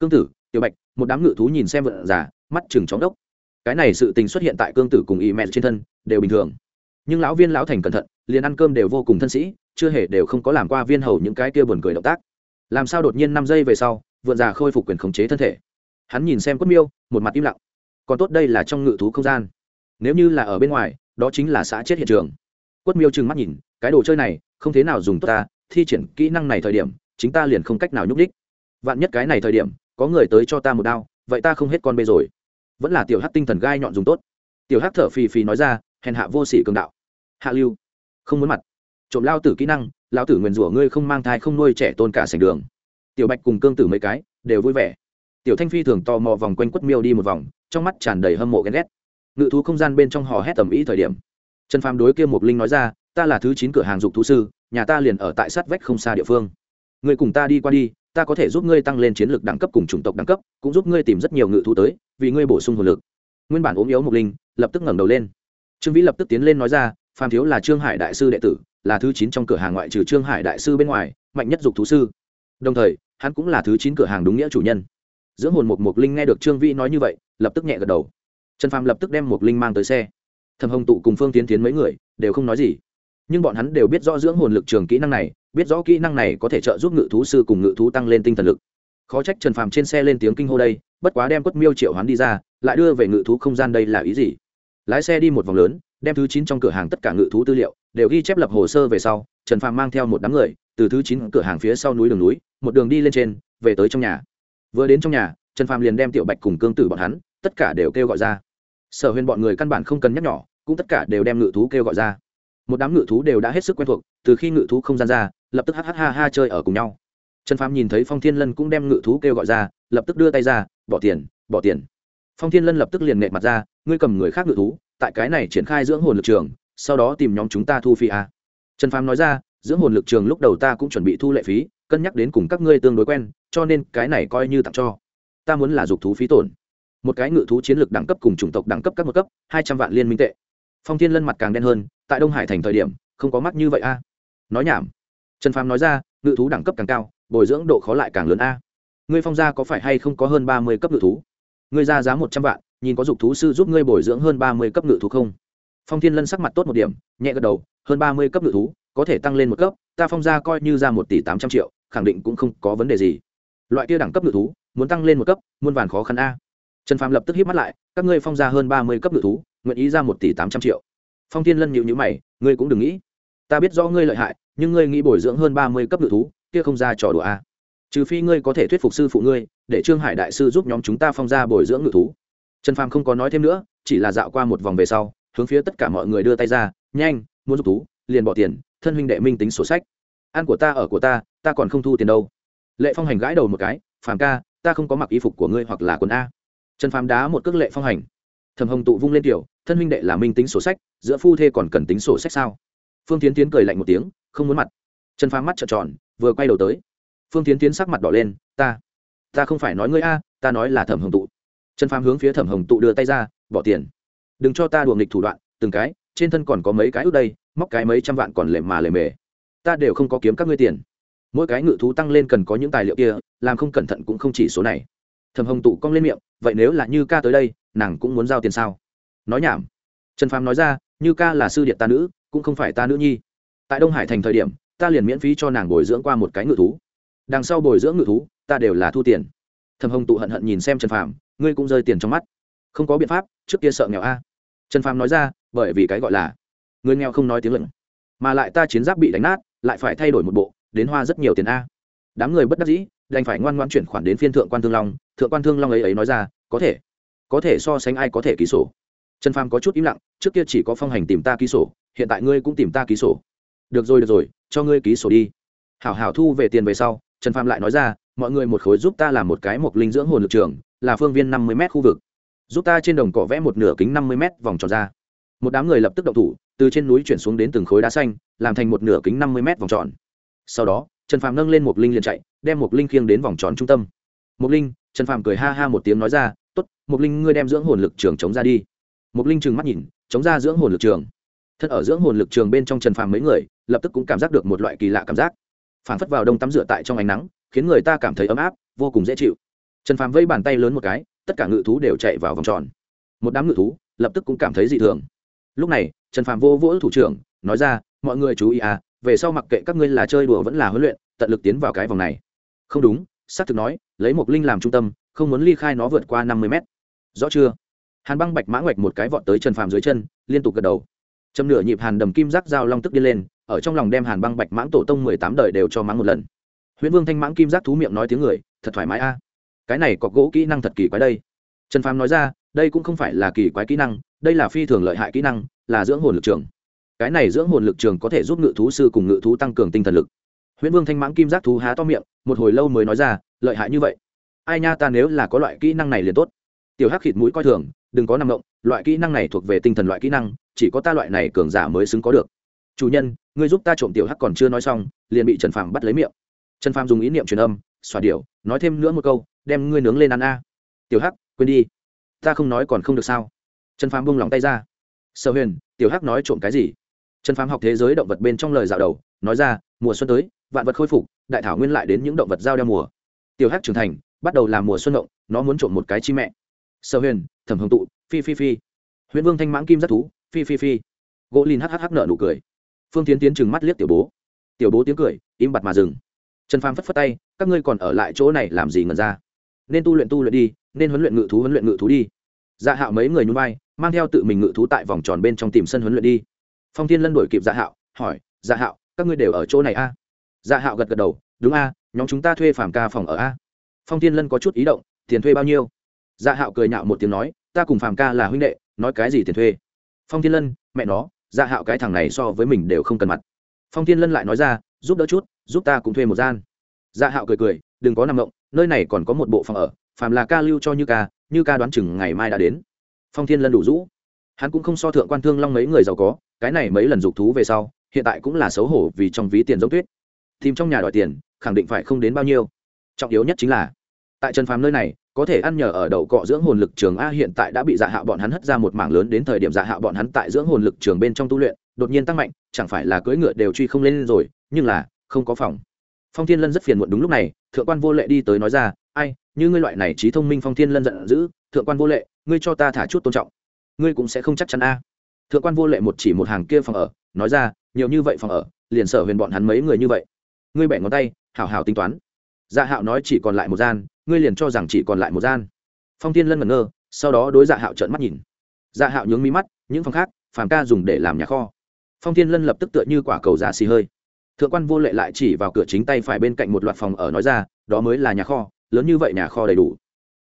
Cương tử tiểu bạch một đám ngự thú nhìn xem vượn già mắt chừng chóng đốc. Cái này sự tình xuất hiện tại cương tử cùng y mẹ trên thân đều bình thường. Nhưng lão viên lão thành cẩn thận liền ăn cơm đều vô cùng thân sĩ chưa hề đều không có làm qua viên hầu những cái kia buồn cười động tác. Làm sao đột nhiên năm giây về sau, vượn già khôi phục quyền khống chế thân thể. Hắn nhìn xem quất miêu, một mặt im lặng. Còn tốt đây là trong ngự thú không gian. Nếu như là ở bên ngoài, đó chính là xã chết hiện trường. Quất miêu trừng mắt nhìn, cái đồ chơi này, không thế nào dùng tốt ta, thi triển kỹ năng này thời điểm, chính ta liền không cách nào nhúc đích vạn nhất cái này thời điểm, có người tới cho ta một đao, vậy ta không hết con bê rồi. Vẫn là tiểu hát tinh thần gai nhọn dùng tốt. Tiểu hát thở phì phì nói ra, hèn hạ vô sỉ cường đạo. Hạ lưu, không muốn mặt trộm lao tử kỹ năng lao tử nguyền rủa ngươi không mang thai không nuôi trẻ tôn cả sành đường. Tiểu bạch cùng cương tử mấy cái đều vui vẻ. Tiểu thanh phi thường tò mò vòng quanh quất miêu đi một vòng, trong mắt tràn đầy hâm mộ ghen ghét. Ngự thú không gian bên trong hò hét tầm ý thời điểm. Trần phàm đối kia mục linh nói ra, ta là thứ chín cửa hàng dục thú sư, nhà ta liền ở tại sát vách không xa địa phương. Người cùng ta đi qua đi, ta có thể giúp ngươi tăng lên chiến lược đẳng cấp cùng chủng tộc đẳng cấp, cũng giúp ngươi tìm rất nhiều ngự thú tới, vì ngươi bổ sung hồn lực. Nguyên bản ốm yếu mục linh lập tức ngẩng đầu lên. Trương vĩ lập tức tiến lên nói ra, phàm thiếu là trương hải đại sư đệ tử là thứ chín trong cửa hàng ngoại trừ trương hải đại sư bên ngoài, mạnh nhất dục thú sư. Đồng thời, hắn cũng là thứ chín cửa hàng đúng nghĩa chủ nhân. Dưỡng hồn một mục linh nghe được trương vĩ nói như vậy, lập tức nhẹ gật đầu. Trần phàm lập tức đem mục linh mang tới xe. Thầm hồng tụ cùng phương tiến tiến mấy người đều không nói gì. Nhưng bọn hắn đều biết rõ dưỡng hồn lực trường kỹ năng này, biết rõ kỹ năng này có thể trợ giúp ngự thú sư cùng ngự thú tăng lên tinh thần lực. Khó trách trần phàm trên xe lên tiếng kinh hô đây, bất quá đem quất miêu triệu hắn đi ra, lại đưa về ngự thú không gian đây là ý gì? Lái xe đi một vòng lớn đem thứ chín trong cửa hàng tất cả ngự thú tư liệu đều ghi chép lập hồ sơ về sau, trần phàm mang theo một đám người, từ thứ chín cửa hàng phía sau núi đường núi, một đường đi lên trên, về tới trong nhà. Vừa đến trong nhà, trần phàm liền đem tiểu bạch cùng cương tử bọn hắn, tất cả đều kêu gọi ra. Sở huyền bọn người căn bản không cần nhắc nhỏ cũng tất cả đều đem ngự thú kêu gọi ra. Một đám ngự thú đều đã hết sức quen thuộc, từ khi ngự thú không gian ra, lập tức hh ha ha chơi ở cùng nhau. Trần phàm nhìn thấy phong thiên lân cũng đem ngự thú kêu gọi ra, lập tức đưa tay ra, bỏ tiền bỏ tiền. Phong thiên lân lập tức liền nệ mặt ra, ngươi cầm người khác ngự thú tại cái này triển khai dưỡng hồn lực trường, sau đó tìm nhóm chúng ta thu phí a. Trần phàm nói ra, dưỡng hồn lực trường lúc đầu ta cũng chuẩn bị thu lệ phí, cân nhắc đến cùng các ngươi tương đối quen, cho nên cái này coi như tặng cho. Ta muốn là dục thú phí tổn. Một cái ngự thú chiến lược đẳng cấp cùng chủng tộc đẳng cấp các một cấp, hai trăm vạn liên minh tệ. Phong thiên lân mặt càng đen hơn, tại đông hải thành thời điểm, không có mắt như vậy a. Nói nhảm. Trần phàm nói ra, ngự thú đẳng cấp càng cao, bồi dưỡng độ khó lại càng lớn a. Ngươi phong gia có phải hay không có hơn ba mươi cấp ngự thú? Ngươi ra giá một trăm vạn nhìn có dục thú sư giúp ngươi bồi dưỡng hơn ba mươi cấp ngự thú không? Phong thiên lân sắc mặt tốt một điểm, nhẹ gật đầu, hơn ba mươi cấp ngự thú, có thể tăng lên một cấp, ta phong gia coi như ra một tỷ tám trăm triệu, khẳng định cũng không có vấn đề gì. Loại kia đẳng cấp ngự thú, muốn tăng lên một cấp, muôn vàn khó khăn a. Trần phàm lập tức hít mắt lại, các ngươi phong ra hơn ba mươi cấp ngự thú, nguyện ý ra một tỷ tám trăm triệu. Phong thiên lân nhịu nhữ mày, ngươi cũng đừng nghĩ. Ta biết rõ ngươi lợi hại, nhưng ngươi nghĩ bồi dưỡng hơn ba mươi cấp ngự thú, kia không ra trò đùa a. Trừ phi ngươi có thể thuyết phục sư phụ ngươi, để trương hải đại sư giúp nhóm chúng ta phong ra bồi dưỡng ngự thú trần phàm không có nói thêm nữa, chỉ là dạo qua một vòng về sau, hướng phía tất cả mọi người đưa tay ra, nhanh, muốn dục tú liền bỏ tiền, thân huynh đệ minh tính sổ sách. Ăn của ta ở của ta ta còn không thu tiền đâu. Lệ phong hành gãi đầu một cái, phàm ca, ta không có mặc y phục của ngươi hoặc là quần a. Trần phàm đá một cước lệ phong hành. Thầm hồng tụ vung lên kiểu thân huynh đệ là minh tính sổ sách, giữa phu thê còn cần tính sổ sách sao? Phương tiến tiến cười lạnh một tiếng, không muốn mặt. Trần phàm mắt trợn tròn, vừa quay đầu tới. Phương tiến tiến sắc mặt đỏ lên, ta ta không phải nói ngươi a, ta nói là thẩm hồng tụ trần phàm hướng phía thẩm hồng tụ đưa tay ra, bỏ tiền. Đừng cho ta đùa nghịch thủ đoạn, từng cái, trên thân còn có mấy cái ước đây, móc cái mấy trăm vạn còn lề mà lề mề. Ta đều không có kiếm các ngươi tiền. Mỗi cái ngự thú tăng lên cần có những tài liệu kia, làm không cẩn thận cũng không chỉ số này. Thầm hồng tụ cong lên miệng, vậy nếu là như ca tới đây, nàng cũng muốn giao tiền sao? Nói nhảm. Trần phàm nói ra, như ca là sư điện ta nữ, cũng không phải ta nữ nhi. Tại đông hải thành thời điểm, ta liền miễn phí cho nàng bồi dưỡng qua một cái ngự thú. Đằng sau bồi dưỡng ngự thú, ta đều là thu tiền. Thầm hồng tụ hận hận nhìn xem trần phàm ngươi cũng rơi tiền trong mắt. Không có biện pháp trước kia sợ nghèo a. Trần phàm nói ra bởi vì cái gọi là người nghèo không nói tiếng lửng, mà lại ta chiến giáp bị đánh nát lại phải thay đổi một bộ đến hoa rất nhiều tiền a. Đám người bất đắc dĩ đành phải ngoan ngoan chuyển khoản đến phiên thượng quan thương long. Thượng quan thương long ấy ấy nói ra có thể có thể so sánh ai có thể ký sổ. Trần phàm có chút im lặng trước kia chỉ có phong hành tìm ta ký sổ hiện tại ngươi cũng tìm ta ký sổ. Được rồi được rồi cho ngươi ký sổ đi. Hảo hảo thu về tiền về sau trần phàm lại nói ra mọi người một khối giúp ta làm một cái mộc linh dưỡng hồn lực trường là phương viên năm mươi m khu vực. Giúp ta trên đồng cỏ vẽ một nửa kính năm mươi m vòng tròn ra. Một đám người lập tức động thủ, từ trên núi chuyển xuống đến từng khối đá xanh, làm thành một nửa kính năm mươi m vòng tròn. Sau đó, trần phàm nâng lên một linh liền chạy, đem một linh khiêng đến vòng tròn trung tâm. Một linh, trần phàm cười ha ha một tiếng nói ra t ố t một linh ngươi đem dưỡng hồn lực trường chống ra đi. Một linh trừng mắt nhìn, chống ra dưỡng hồn lực trường? Thân ở dưỡng hồn lực trường bên trong trần phàm mấy người, lập tức cũng cảm giác được một loại kỳ lạ cảm giác. Phản phất vào đông tắm rửa tại trong ánh nắng, khiến người ta cảm thấy ấm áp, vô cùng dễ chịu trần phàm vây bàn tay lớn một cái, tất cả ngự thú đều chạy vào vòng tròn. Một đám ngự thú lập tức cũng cảm thấy dị thường. Lúc này, trần phàm vô vỗ thủ trưởng, nói ra, mọi người chú ý à về sau mặc kệ các ngươi là chơi đùa vẫn là huấn luyện, tận lực tiến vào cái vòng này. Không đúng xác thực nói, lấy một linh làm trung tâm, không muốn ly khai nó vượt qua năm mươi mét. Rõ chưa? Hàn băng bạch mã ngoạch một cái vọt tới trần phàm dưới chân, liên tục gật đầu. Châm nửa nhịp hàn đầm kim giác dao long tức đi lên, ở trong lòng đem hàn băng bạch mãng tổ tông mười tám đời đều cho mãng một lần. Huyễn vương thanh mãng kim giác thú miệng nói tiếng người, thật thoải mái a cái này có gỗ kỹ năng thật kỳ quái đây. Trần phàm nói ra, đây cũng không phải là kỳ quái kỹ năng, đây là phi thường lợi hại kỹ năng, là dưỡng hồn lực trường. Cái này dưỡng hồn lực trường có thể giúp ngự thú sư cùng ngự thú tăng cường tinh thần lực. Huyễn vương thanh mãng kim giác thú há to miệng, một hồi lâu mới nói ra, lợi hại như vậy. Ai nha ta nếu là có loại kỹ năng này liền tốt. Tiểu hắc khịt mũi coi thường, đừng có nằm động, loại kỹ năng này thuộc về tinh thần loại kỹ năng, chỉ có ta loại này cường giả mới xứng có được. Chủ nhân, ngươi giúp ta trộm tiểu hắc còn chưa nói xong, liền bị trần phàm bắt lấy miệng. Trần phàm dùng ý niệm truyền âm, xòa điệu nói thêm nữa một câu đem ngươi nướng lên ăn a. Tiểu hắc, quên đi. Ta không nói còn không được sao? Trần phàm buông lòng tay ra. Sở huyền, tiểu hắc nói trộm cái gì? Trần phàm học thế giới động vật bên trong lời dạo đầu, nói ra, mùa xuân tới, vạn vật khôi phục, đại thảo nguyên lại đến những động vật giao đeo mùa. Tiểu hắc trưởng thành, bắt đầu làm mùa xuân động, nó muốn trộm một cái chi mẹ. Sở huyền, thẩm hồng tụ, phi phi phi. Huyền vương thanh mãng kim rất thú, phi phi phi. Gỗ lìn hhh nợ nụ cười. Phương tiến tiến chừng mắt liếc tiểu bố. Tiểu bố tiếng cười, im bặt mà dừng. Trần phàm phất phất tay, các ngươi còn ở lại chỗ này làm gì ngần ra? Nên tu luyện tu luyện đi, nên huấn luyện ngự thú huấn luyện ngự thú đi. Dạ hạo mấy người nhún vai, mang theo tự mình ngự thú tại vòng tròn bên trong tìm sân huấn luyện đi. Phong thiên lân đổi kịp dạ hạo, hỏi dạ hạo, các ngươi đều ở chỗ này a? À? dạ hạo gật gật đầu, đúng a, nhóm chúng ta thuê phàm ca phòng ở a. Phong thiên lân có chút ý động, tiền thuê bao nhiêu? Dạ hạo cười nhạo một tiếng nói, ta cùng phàm ca là huynh đệ, nói cái gì tiền thuê? Phong thiên lân, mẹ nó dạ hạo cái thằng này so với mình đều không cần mặt. Phong thiên lân lại nói ra, giúp đỡ chút, giúp ta cũng thuê một gian. Dạ hạo cười cười, đừng có nằm động nơi này còn có một bộ phòng ở, phàm là ca lưu cho như ca như ca đoán chừng ngày mai đã đến. Phong thiên lân đủ rũ. Hắn cũng không so thượng quan thương long mấy người giàu có, cái này mấy lần dục thú về sau, hiện tại cũng là xấu hổ vì trong ví tiền giống tuyết. Tìm trong nhà đòi tiền, khẳng định phải không đến bao nhiêu. Trọng yếu nhất chính là, tại trần phàm nơi này, có thể ăn nhờ ở đậu cọ dưỡng hồn lực trường a hiện tại đã bị dạ hạ bọn hắn hất ra một mảng lớn đến thời điểm dạ hạ bọn hắn tại dưỡng hồn lực trường bên trong tu luyện, đột nhiên tăng mạnh, chẳng phải là cưỡi ngựa đều truy không lên rồi, nhưng là, không có phòng phong thiên lân rất phiền muộn đúng lúc này, thượng quan vô lệ đi tới nói ra, ai, như ngươi loại này trí thông minh phong thiên lân giận dữ, thượng quan vô lệ, ngươi cho ta thả chút tôn trọng. Ngươi cũng sẽ không chắc chắn a. Thượng quan vô lệ một chỉ một hàng kia phòng ở, nói ra, nhiều như vậy phòng ở, liền sở huyền bọn hắn mấy người như vậy. Ngươi bẻ ngón tay, hảo hảo tính toán. Dạ hạo nói chỉ còn lại một gian, ngươi liền cho rằng chỉ còn lại một gian. Phong Thiên lân ngẩn ngơ, sau đó đối dạ hạo trợn mắt nhìn. Dạ hạo nhướng mí mắt, những phòng khác, phàm ca dùng để làm nhà kho. Phong Thiên lân lập tức tựa như quả cầu dạ xì hơi thượng quan vô lệ lại chỉ vào cửa chính tay phải bên cạnh một loạt phòng ở nói ra, đó mới là nhà kho, lớn như vậy nhà kho đầy đủ.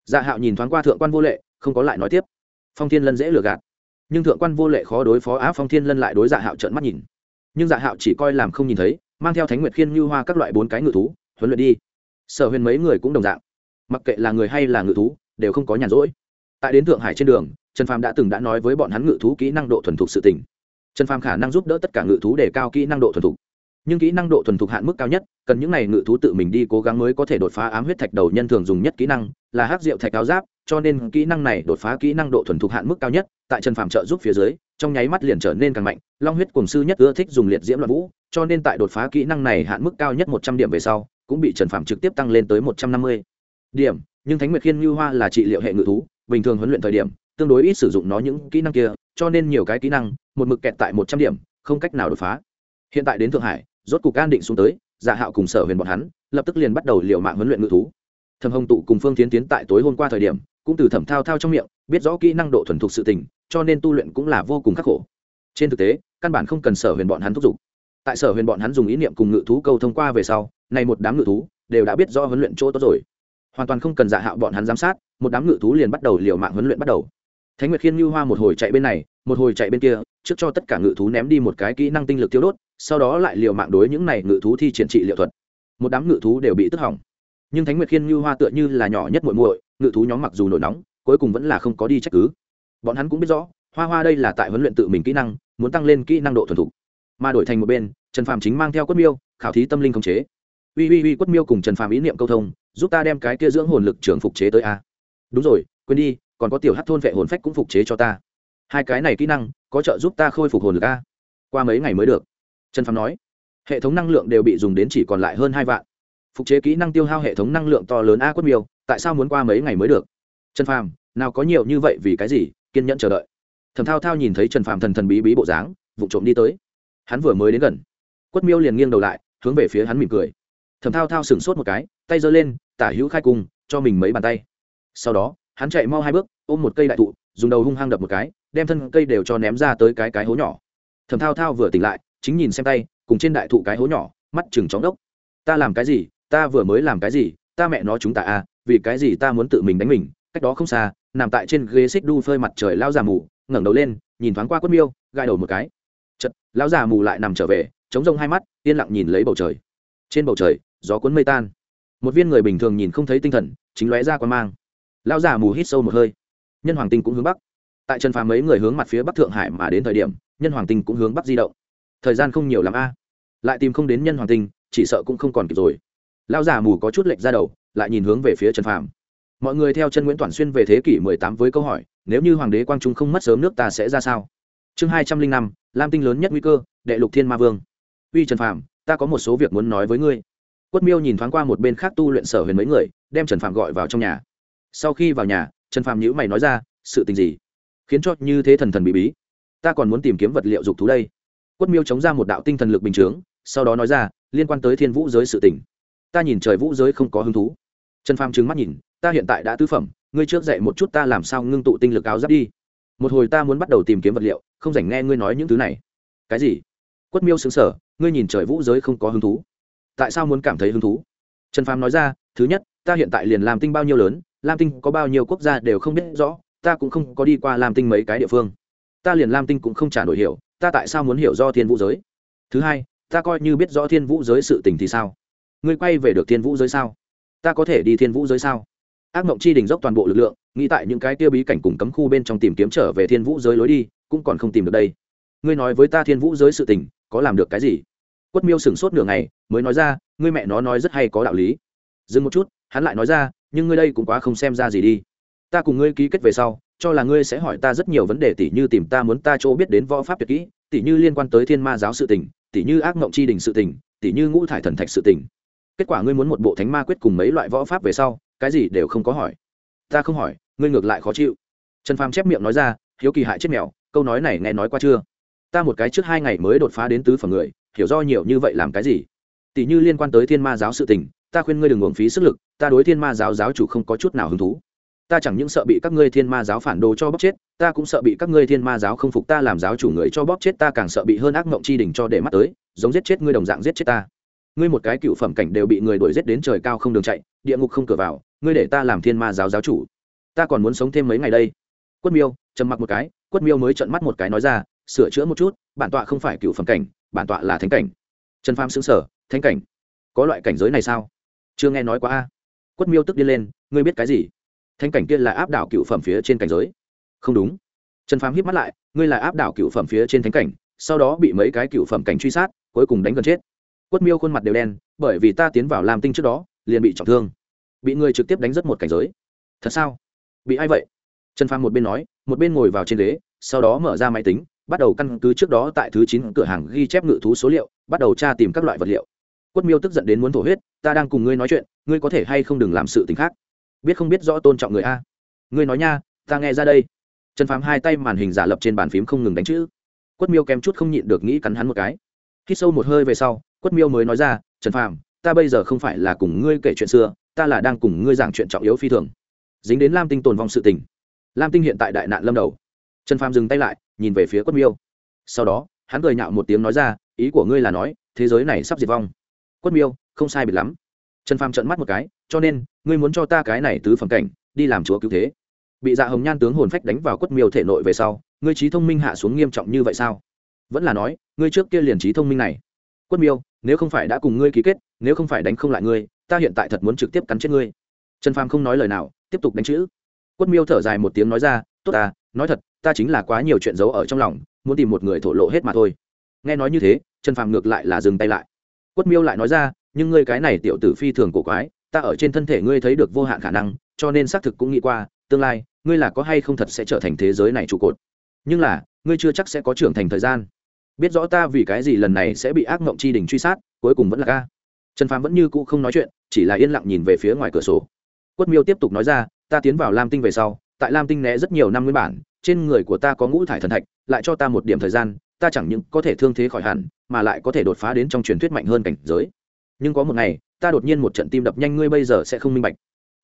Dạ hạo nhìn thoáng qua thượng quan vô lệ, không có lại nói tiếp. Phong thiên lân dễ lừa gạt. Nhưng thượng quan vô lệ khó đối phó á, phong thiên lân lại đối dạ hạo trợn mắt nhìn. Nhưng dạ hạo chỉ coi làm không nhìn thấy, mang theo thánh nguyệt khiên, như hoa các loại bốn cái ngự thú, huấn luyện đi. Sở huyền mấy người cũng đồng dạng. Mặc kệ là người hay là ngự thú, đều không có nhàn rỗi. Tại đến thượng hải trên đường, trần phàm đã từng đã nói với bọn hắn ngự thú kỹ năng độ thuần thục sự tỉnh trần phàm khả năng giúp đỡ tất cả ngự thú để cao kỹ năng độ thuần thục nhưng kỹ năng độ thuần thục hạn mức cao nhất, cần những n à y ngự thú tự mình đi cố gắng mới có thể đột phá ám huyết thạch đầu nhân thường dùng nhất kỹ năng, là hát rượu thạch áo giáp, cho nên kỹ năng này đột phá kỹ năng độ thuần thục hạn mức cao nhất, tại trần phạm trợ giúp phía dưới, trong nháy mắt liền trở nên càng mạnh, long huyết cùng sư nhất ưa thích dùng liệt diễm loạn vũ, cho nên tại đột phá kỹ năng này hạn mức cao nhất một trăm điểm về sau, cũng bị trần phạm trực tiếp tăng lên tới một trăm năm mươi điểm, nhưng thánh nguyệt khiên như hoa là trị liệu hệ ngự thú, bình thường huấn luyện thời điểm, tương đối ít sử dụng nó những kỹ năng kia, cho nên nhiều cái kỹ năng, một mực kẹt tại một trăm điểm, không cách nào đột phá. Hiện tại đến thượng hải rốt cục an định xuống tới dạ hạo cùng sở huyền bọn hắn lập tức liền bắt đầu liều mạng huấn luyện ngự thú. Thẩm hồng tụ cùng phương tiến tiến tại tối hôm qua thời điểm, cũng từ thẩm thao thao trong miệng biết rõ kỹ năng độ thuần thục sự tình, cho nên tu luyện cũng là vô cùng khắc khổ. Trên thực tế, căn bản không cần sở huyền bọn hắn thúc giục. Tại sở huyền bọn hắn dùng ý niệm cùng ngự thú câu thông qua về sau, này một đám ngự thú đều đã biết rõ huấn luyện chỗ tốt rồi. Hoàn toàn không cần dạ hạo bọn hắn giám sát, một đám ngự thú liền bắt đầu liều mạng huấn luyện bắt đầu. Thánh nguyệt khiên như hoa một hồi chạy bên này, một hồi chạy bên kia, trước cho tất cả ngự thú ném đi một cái kỹ năng tinh lực tiêu đốt sau đó lại liều mạng đối những này ngự thú thi triển trị liệu thuật. Một đám ngự thú đều bị tức hỏng. Nhưng thánh nguyệt khiên như hoa tựa như là nhỏ nhất muội muội, ngự thú nhóm mặc dù nổi nóng, cuối cùng vẫn là không có đi trách cứ. Bọn hắn cũng biết rõ, hoa hoa đây là tại huấn luyện tự mình kỹ năng, muốn tăng lên kỹ năng độ thuần thục. Mà đổi thành một bên, trần phàm chính mang theo quất miêu, khảo thí tâm linh khống chế. Uy uy uy, quất miêu cùng trần phàm ý niệm câu thông, giúp ta đem cái kia dưỡng hồn lực trưởng phục chế tới a. Đúng rồi, quên đi, còn có tiểu hát thôn vệ hồn phách cũng phục chế cho ta. Hai cái này kỹ năng, có trợ giúp ta khôi phục hồn lực a. Qua mấy ngày mới được trần phàm nói, hệ thống năng lượng đều bị dùng đến chỉ còn lại hơn hai vạn. Phục chế kỹ năng tiêu hao hệ thống năng lượng to lớn a quất miêu, tại sao muốn qua mấy ngày mới được? Trần phàm, nào có nhiều như vậy vì cái gì? Kiên nhẫn chờ đợi. Thầm thao thao nhìn thấy trần phàm thần thần bí bí bộ dáng vụ trộm đi tới. Hắn vừa mới đến gần. Quất miêu liền nghiêng đầu lại, hướng về phía hắn mỉm cười. Thầm thao thao sửng sốt một cái, tay giơ lên, tả hữu khai cung, cho mình mấy bàn tay. Sau đó, hắn chạy mau hai bước, ôm một cây đại thụ, dùng đầu hung hăng đập một cái, đem thân cây đều cho ném ra tới cái cái hố nhỏ. Thầm thao thao vừa tỉnh lại chính nhìn xem tay, cùng trên đại thụ cái hố nhỏ, mắt chừng chóng đốc. Ta làm cái gì? Ta vừa mới làm cái gì? Ta mẹ nó chúng ta à vì cái gì ta muốn tự mình đánh mình? Cách đó không xa, nằm tại trên ghế xích đu phơi mặt trời lao già mù, ngẩng đầu lên, nhìn thoáng qua quất miêu gai đầu một cái. Chật lão già mù lại nằm trở về, chống rông hai mắt, yên lặng nhìn lấy bầu trời. Trên bầu trời, gió cuốn mây tan. Một viên người bình thường nhìn không thấy tinh thần, chính lóe ra quan mang. Lão già mù hít sâu một hơi. Nhân hoàng tinh cũng hướng bắc. Tại trần phàm mấy người hướng mặt phía bắc thượng hải mà đến thời điểm, nhân hoàng tinh cũng hướng bắc di động thời gian không nhiều l a. Lại tìm không đến nhân hoàng tinh, chỉ sợ cũng không còn kịp rồi. Lão già mù có chút lệch ra đầu, lại nhìn hướng về phía trần phàm. Mọi người theo chân nguyễn toàn xuyên về thế kỷ mười tám với câu hỏi, nếu như hoàng đế quang trung không mất sớm nước ta sẽ ra sao? Chương hai trăm linh năm, lam tinh lớn nhất nguy cơ, đệ lục thiên ma vương. Uy trần phàm, ta có một số việc muốn nói với ngươi. Quất miêu nhìn thoáng qua một bên khác tu luyện sở huyền mấy người, đem trần phàm gọi vào trong nhà. Sau khi vào nhà, trần phàm nhữ mày nói ra, sự tình gì? Khiến cho như thế thần thần bí bí. Ta còn muốn tìm kiếm vật liệu dục thú đây quất miêu chống ra một đạo tinh thần lực bình chướng, sau đó nói ra, liên quan tới thiên vũ giới sự tình. Ta nhìn trời vũ giới không có hứng thú. Trần phàm trừng mắt nhìn, ta hiện tại đã tư phẩm, ngươi trước dạy một chút ta làm sao ngưng tụ tinh lực áo giáp đi. Một hồi ta muốn bắt đầu tìm kiếm vật liệu, không dành nghe ngươi nói những thứ này. Cái gì? Quất miêu xứng sở ngươi nhìn trời vũ giới không có hứng thú. Tại sao muốn cảm thấy hứng thú? Trần phàm nói ra, thứ nhất, ta hiện tại liền làm tinh bao nhiêu lớn, lam tinh có bao nhiêu quốc gia đều không biết rõ, ta cũng không có đi qua lam tinh mấy cái địa phương. Ta liền lam tinh cũng không trả nổi hiểu ta tại sao muốn hiểu do thiên vũ giới? Thứ hai, ta coi như biết rõ thiên vũ giới sự tình thì sao? Ngươi quay về được thiên vũ giới sao? Ta có thể đi thiên vũ giới sao? Ác mộng chi đình dốc toàn bộ lực lượng, nghĩ tại những cái tiêu bí cảnh cùng cấm khu bên trong tìm kiếm trở về thiên vũ giới lối đi, cũng còn không tìm được đây. Ngươi nói với ta thiên vũ giới sự tình, có làm được cái gì? Quất miêu sửng sốt nửa ngày, mới nói ra, ngươi mẹ nó nói rất hay có đạo lý. Dừng một chút, hắn lại nói ra, nhưng ngươi đây cũng quá không xem ra gì đi. Ta cùng ngươi ký kết về sau cho là ngươi sẽ hỏi ta rất nhiều vấn đề tỉ như tìm ta muốn ta chỗ biết đến võ pháp tuyệt kỹ, tỉ như liên quan tới thiên ma giáo sự tình, tỉ như ác mộng chi đình sự tình, tỉ như ngũ thải thần thạch sự tình. Kết quả ngươi muốn một bộ thánh ma quyết cùng mấy loại võ pháp về sau, cái gì đều không có hỏi. Ta không hỏi, ngươi ngược lại khó chịu. Trần phàm chép miệng nói ra, hiếu kỳ hại chết mèo, câu nói này nghe nói qua chưa? Ta một cái trước hai ngày mới đột phá đến tứ phần người, hiểu do nhiều như vậy làm cái gì? Tỷ như liên quan tới thiên ma giáo sự tình, ta khuyên ngươi đừng uổng phí sức lực, ta đối thiên ma giáo giáo chủ không có chút nào hứng thú ta chẳng những sợ bị các ngươi thiên ma giáo phản đồ cho bóp chết, ta cũng sợ bị các ngươi thiên ma giáo không phục ta làm giáo chủ người cho bóp chết, ta càng sợ bị hơn ác mộng chi đình cho để mắt tới, giống giết chết ngươi đồng dạng giết chết ta. Ngươi một cái cựu phẩm cảnh đều bị người đuổi giết đến trời cao không đường chạy, địa ngục không cửa vào, ngươi để ta làm thiên ma giáo giáo chủ. Ta còn muốn sống thêm mấy ngày đây. Quất miêu, trầm mặc một cái, quất miêu mới trợn mắt một cái nói ra, sửa chữa một chút, bản tọa không phải cựu phẩm cảnh, bản tọa là thánh cảnh. Trần phàm xứng sở thánh cảnh? Có loại cảnh giới này sao? Chưa nghe nói quá a. Quất miêu tức đi lên, ngươi biết cái gì? Thánh cảnh kia là áp đảo cựu phẩm phía trên cảnh giới. Không đúng. Trần phàm hít mắt lại, ngươi là áp đảo cựu phẩm phía trên thánh cảnh, sau đó bị mấy cái cựu phẩm cảnh truy sát, cuối cùng đánh gần chết. Quất miêu khuôn mặt đều đen, bởi vì ta tiến vào làm tinh trước đó, liền bị trọng thương. Bị người trực tiếp đánh rất một cảnh giới. Thật sao? Bị ai vậy? Trần phàm một bên nói, một bên ngồi vào trên ghế, sau đó mở ra máy tính, bắt đầu căn cứ trước đó tại thứ chín cửa hàng ghi chép ngự thú số liệu, bắt đầu tra tìm các loại vật liệu. Quất miêu tức giận đến muốn thổ huyết, ta đang cùng ngươi nói chuyện, ngươi có thể hay không đừng làm sự t ì n h khác biết không biết rõ tôn trọng người a. Ngươi nói nha, ta nghe ra đây. Trần phàm hai tay màn hình giả lập trên bàn phím không ngừng đánh chữ. Quất miêu kém chút không nhịn được nghĩ cắn hắn một cái. Khi sâu một hơi về sau, quất miêu mới nói ra, trần phàm, ta bây giờ không phải là cùng ngươi kể chuyện xưa, ta là đang cùng ngươi giảng chuyện trọng yếu phi thường. Dính đến lam tinh tồn vong sự tình. Lam tinh hiện tại đại nạn lâm đầu. Trần phàm dừng tay lại, nhìn về phía quất miêu. Sau đó, hắn cười nhạo một tiếng nói ra, ý của ngươi là nói, thế giới này sắp diệt vong. Quất miêu, không sai biệt lắm. Trần phàm trợn mắt một cái, cho nên ngươi muốn cho ta cái này tứ phẩm cảnh, đi làm chúa cứu thế. Bị dạ hồng nhan tướng hồn phách đánh vào quất miêu thể nội về sau, ngươi trí thông minh hạ xuống nghiêm trọng như vậy sao? Vẫn là nói, ngươi trước kia liền trí thông minh này. Quất miêu, nếu không phải đã cùng ngươi ký kết, nếu không phải đánh không lại ngươi, ta hiện tại thật muốn trực tiếp cắn chết ngươi. Trần phàm không nói lời nào, tiếp tục đánh chữ. Quất miêu thở dài một tiếng nói ra, tốt ta, nói thật, ta chính là quá nhiều chuyện giấu ở trong lòng, muốn tìm một người thổ lộ hết mà thôi. Nghe nói như thế, trần phàm ngược lại là dừng tay lại. Quất miêu lại nói ra, nhưng ngươi cái này tiểu tử phi thường cổ quái ta ở trên thân thể ngươi thấy được vô hạn khả năng, cho nên xác thực cũng nghĩ qua, tương lai, ngươi là có hay không thật sẽ trở thành thế giới này trụ cột. Nhưng là, ngươi chưa chắc sẽ có trưởng thành thời gian. Biết rõ ta vì cái gì lần này sẽ bị ác mộng chi đình truy sát, cuối cùng vẫn là ca trần phàm vẫn như cũ không nói chuyện, chỉ là yên lặng nhìn về phía ngoài cửa sổ. Quất miêu tiếp tục nói ra, ta tiến vào lam tinh về sau, tại lam tinh né rất nhiều năm nguyên bản, trên người của ta có ngũ thải thần thạch, lại cho ta một điểm thời gian, ta chẳng những có thể thương thế khỏi hẳn, mà lại có thể đột phá đến trong truyền thuyết mạnh hơn cảnh giới. Nhưng có một ngày ta đột nhiên một trận tim đập nhanh, ngươi bây giờ sẽ không minh bạch.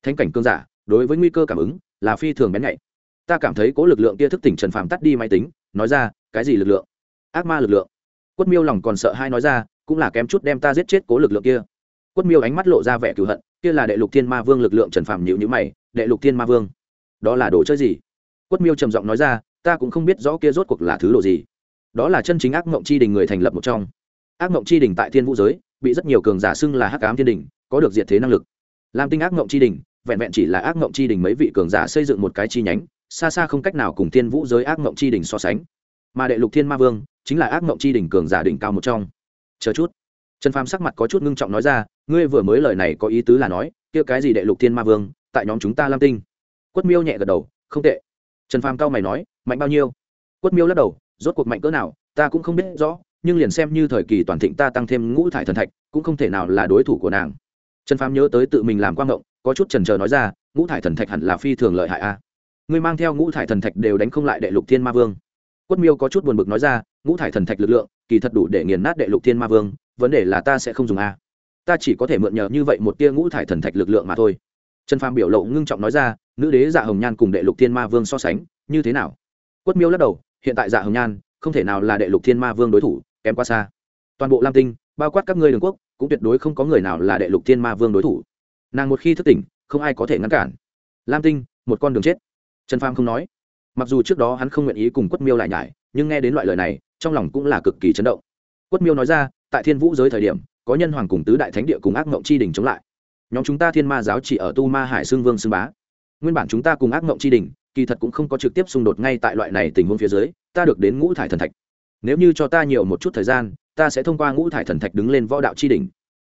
Thánh cảnh cương giả, đối với nguy cơ cảm ứng là phi thường bén nhạy. Ta cảm thấy cố lực lượng kia thức tỉnh trần phàm tắt đi máy tính, nói ra, cái gì lực lượng? Ác ma lực lượng. Quất miêu lòng còn sợ hai nói ra, cũng là kém chút đem ta giết chết cố lực lượng kia. Quất miêu ánh mắt lộ ra vẻ cửu hận, kia là đệ lục thiên ma vương lực lượng. Trần phàm nhịu nhữ mày, đệ lục thiên ma vương, đó là đồ chơi gì? Quất miêu trầm giọng nói ra, ta cũng không biết rõ kia rốt cuộc là thứ đồ gì. Đó là chân chính ác mộng chi đình người thành lập một trong. Ác mộng chi đình tại thiên vũ giới bị rất nhiều cường giả xưng là hắc ám thiên đình, có được diệt thế năng lực. Lam tinh ác ngộng chi đình, vẹn vẹn chỉ là ác ngộng chi đình mấy vị cường giả xây dựng một cái chi nhánh, xa xa không cách nào cùng thiên vũ giới ác ngộng chi đình so sánh. Mà đệ lục thiên ma vương chính là ác ngộng chi đình cường giả đỉnh cao một trong. Chờ chút. Trần phàm sắc mặt có chút ngưng trọng nói ra, ngươi vừa mới lời này có ý tứ là nói, kia cái gì đệ lục thiên ma vương, tại nhóm chúng ta lam tinh? Quất miêu nhẹ gật đầu, không tệ. Trần phàm cao mày nói, mạnh bao nhiêu? Quất miêu lắc đầu, rốt cuộc mạnh cỡ nào, ta cũng không biết rõ nhưng liền xem như thời kỳ toàn thịnh ta tăng thêm ngũ thải thần thạch, cũng không thể nào là đối thủ của nàng. Trần phàm nhớ tới tự mình làm quang ngộng, có chút trần trờ nói ra, ngũ thải thần thạch hẳn là phi thường lợi hại a. Người mang theo ngũ thải thần thạch đều đánh không lại đệ lục thiên ma vương. Quất miêu có chút buồn bực nói ra, ngũ thải thần thạch lực lượng, kỳ thật đủ để nghiền nát đệ lục thiên ma vương, vấn đề là ta sẽ không dùng a. Ta chỉ có thể mượn nhờ như vậy một tia ngũ thải thần thạch lực lượng mà thôi. Trần phàm biểu lộ ngưng trọng nói ra, nữ đế dạ hồng nhan cùng đệ lục thiên ma vương so sánh, như thế nào? Quất miêu lắc đầu, hiện tại dạ hồng nhan không thể nào là đệ lục thiên ma vương đối thủ, kém quá xa. Toàn bộ lam tinh, bao quát các ngươi đường quốc, cũng tuyệt đối không có người nào là đệ lục thiên ma vương đối thủ. Nàng một khi thức tỉnh, không ai có thể ngăn cản. Lam tinh, một con đường chết. Trần pham không nói. Mặc dù trước đó hắn không nguyện ý cùng quất miêu lại nhải, nhưng nghe đến loại lời này, trong lòng cũng là cực kỳ chấn động. Quất miêu nói ra, tại thiên vũ giới thời điểm, có nhân hoàng cùng tứ đại thánh địa cùng ác mộng chi đình chống lại. Nhóm chúng ta thiên ma giáo chỉ ở tu ma hải xương vương xương bá. Nguyên bản chúng ta cùng ác mộng chi đình kỳ thật cũng không có trực tiếp xung đột ngay tại loại này tình huống phía dưới, ta được đến ngũ thải thần thạch. Nếu như cho ta nhiều một chút thời gian, ta sẽ thông qua ngũ thải thần thạch đứng lên võ đạo chi đỉnh.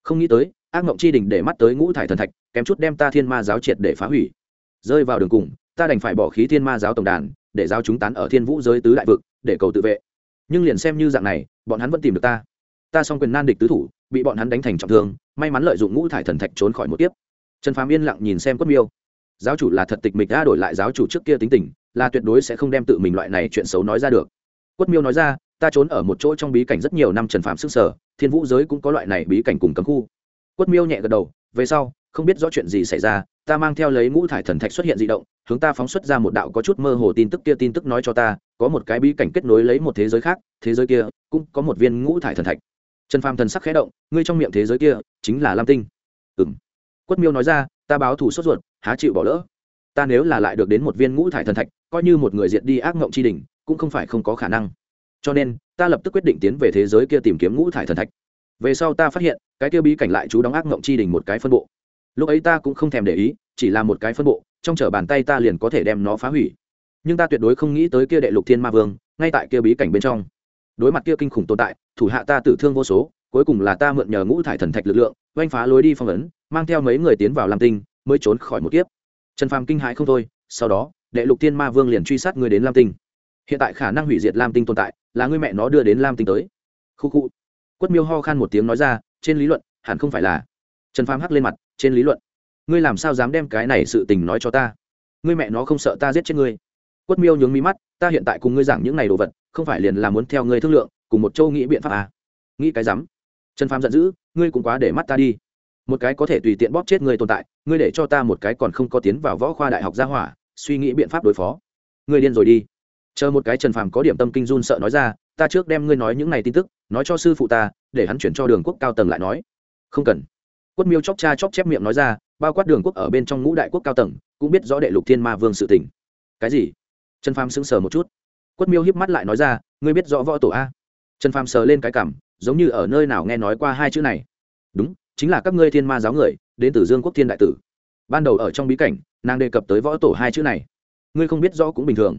Không nghĩ tới, ác mộng chi đỉnh để mắt tới ngũ thải thần thạch, kém chút đem ta thiên ma giáo triệt để phá hủy. Rơi vào đường cùng, ta đành phải bỏ khí thiên ma giáo tổng đàn, để giao chúng tán ở thiên vũ giới tứ đại vực, để cầu tự vệ. Nhưng liền xem như dạng này, bọn hắn vẫn tìm được ta. Ta xong quyền nan địch tứ thủ, bị bọn hắn đánh thành trọng thương, may mắn lợi dụng ngũ thải thần thạch trốn khỏi một tiếp trần phàm yên lặng nhìn xem quất miêu giáo chủ là thật tịch mịch đã đổi lại giáo chủ trước kia tính tình, là tuyệt đối sẽ không đem tự mình loại này chuyện xấu nói ra được. Quất miêu nói ra, ta trốn ở một chỗ trong bí cảnh rất nhiều năm trần phạm sức sở, thiên vũ giới cũng có loại này bí cảnh cùng cấm khu. Quất miêu nhẹ gật đầu, về sau, không biết rõ chuyện gì xảy ra, ta mang theo lấy ngũ thải thần thạch xuất hiện di động, hướng ta phóng xuất ra một đạo có chút mơ hồ tin tức kia tin tức nói cho ta, có một cái bí cảnh kết nối lấy một thế giới khác, thế giới kia cũng có một viên ngũ thải thần thạch. Trần phàm thần sắc khẽ động, ngươi trong miệng thế giới kia chính là lam tinh. Ừ m quất miêu nói ra ta báo thù sốt ruột, há chịu bỏ lỡ. Ta nếu là lại được đến một viên ngũ thải thần thạch, coi như một người diệt đi ác mộng tri đình cũng không phải không có khả năng. Cho nên, ta lập tức quyết định tiến về thế giới kia tìm kiếm ngũ thải thần thạch. Về sau ta phát hiện, cái kia bí cảnh lại chú đóng ác mộng chi đình một cái phân bộ. Lúc ấy ta cũng không thèm để ý, chỉ là một cái phân bộ, trong chở bàn tay ta liền có thể đem nó phá hủy. Nhưng ta tuyệt đối không nghĩ tới kia đệ lục thiên ma vương, ngay tại kia bí cảnh bên trong. Đối mặt kia kinh khủng tồn tại, thủ hạ ta tử thương vô số cuối cùng là ta mượn nhờ ngũ thải thần thạch lực lượng, oanh phá lối đi phong ấn, mang theo mấy người tiến vào lam tinh, mới trốn khỏi một kiếp. Trần phàm kinh hãi không thôi, sau đó, đệ lục thiên ma vương liền truy sát người đến lam tinh. Hiện tại khả năng hủy diệt lam tinh tồn tại, là người mẹ nó đưa đến lam tinh tới. Khu khu. Quất miêu ho khan một tiếng nói ra, trên lý luận, hẳn không phải là. Trần phàm hắc lên mặt, trên lý luận. Ngươi làm sao dám đem cái này sự tình nói cho ta? Ngươi mẹ nó không sợ ta giết chết ngươi. Quất miêu nhướng mí mắt, ta hiện tại cùng ngươi giảng những này đồ vật, không phải liền là muốn theo ngươi thương lượng, cùng một châu nghĩ biện pháp à? Nghĩ cái rắm trần phàm giận dữ, ngươi cũng quá để mắt ta đi. Một cái có thể tùy tiện bóp chết ngươi tồn tại, ngươi để cho ta một cái còn không có tiến vào võ khoa đại học gia hỏa, suy nghĩ biện pháp đối phó. Ngươi điên rồi đi. Chờ một cái trần phàm có điểm tâm kinh run sợ nói ra, ta trước đem ngươi nói những này tin tức, nói cho sư phụ ta, để hắn chuyển cho đường quốc cao tầng lại nói. Không cần. Quất miêu chóc cha chóc chép miệng nói ra, bao quát đường quốc ở bên trong ngũ đại quốc cao tầng, cũng biết rõ đệ lục thiên ma vương sự tình. Cái gì? Trần phàm sững sờ một chút. Quất miêu híp mắt lại nói ra, ngươi biết rõ võ tổ a? Trần phàm sờ lên cái cảm giống như ở nơi nào nghe nói qua hai chữ này. Đúng, chính là các ngươi thiên ma giáo người, đến từ dương quốc thiên đại tử. Ban đầu ở trong bí cảnh, nàng đề cập tới võ tổ hai chữ này. Ngươi không biết rõ cũng bình thường.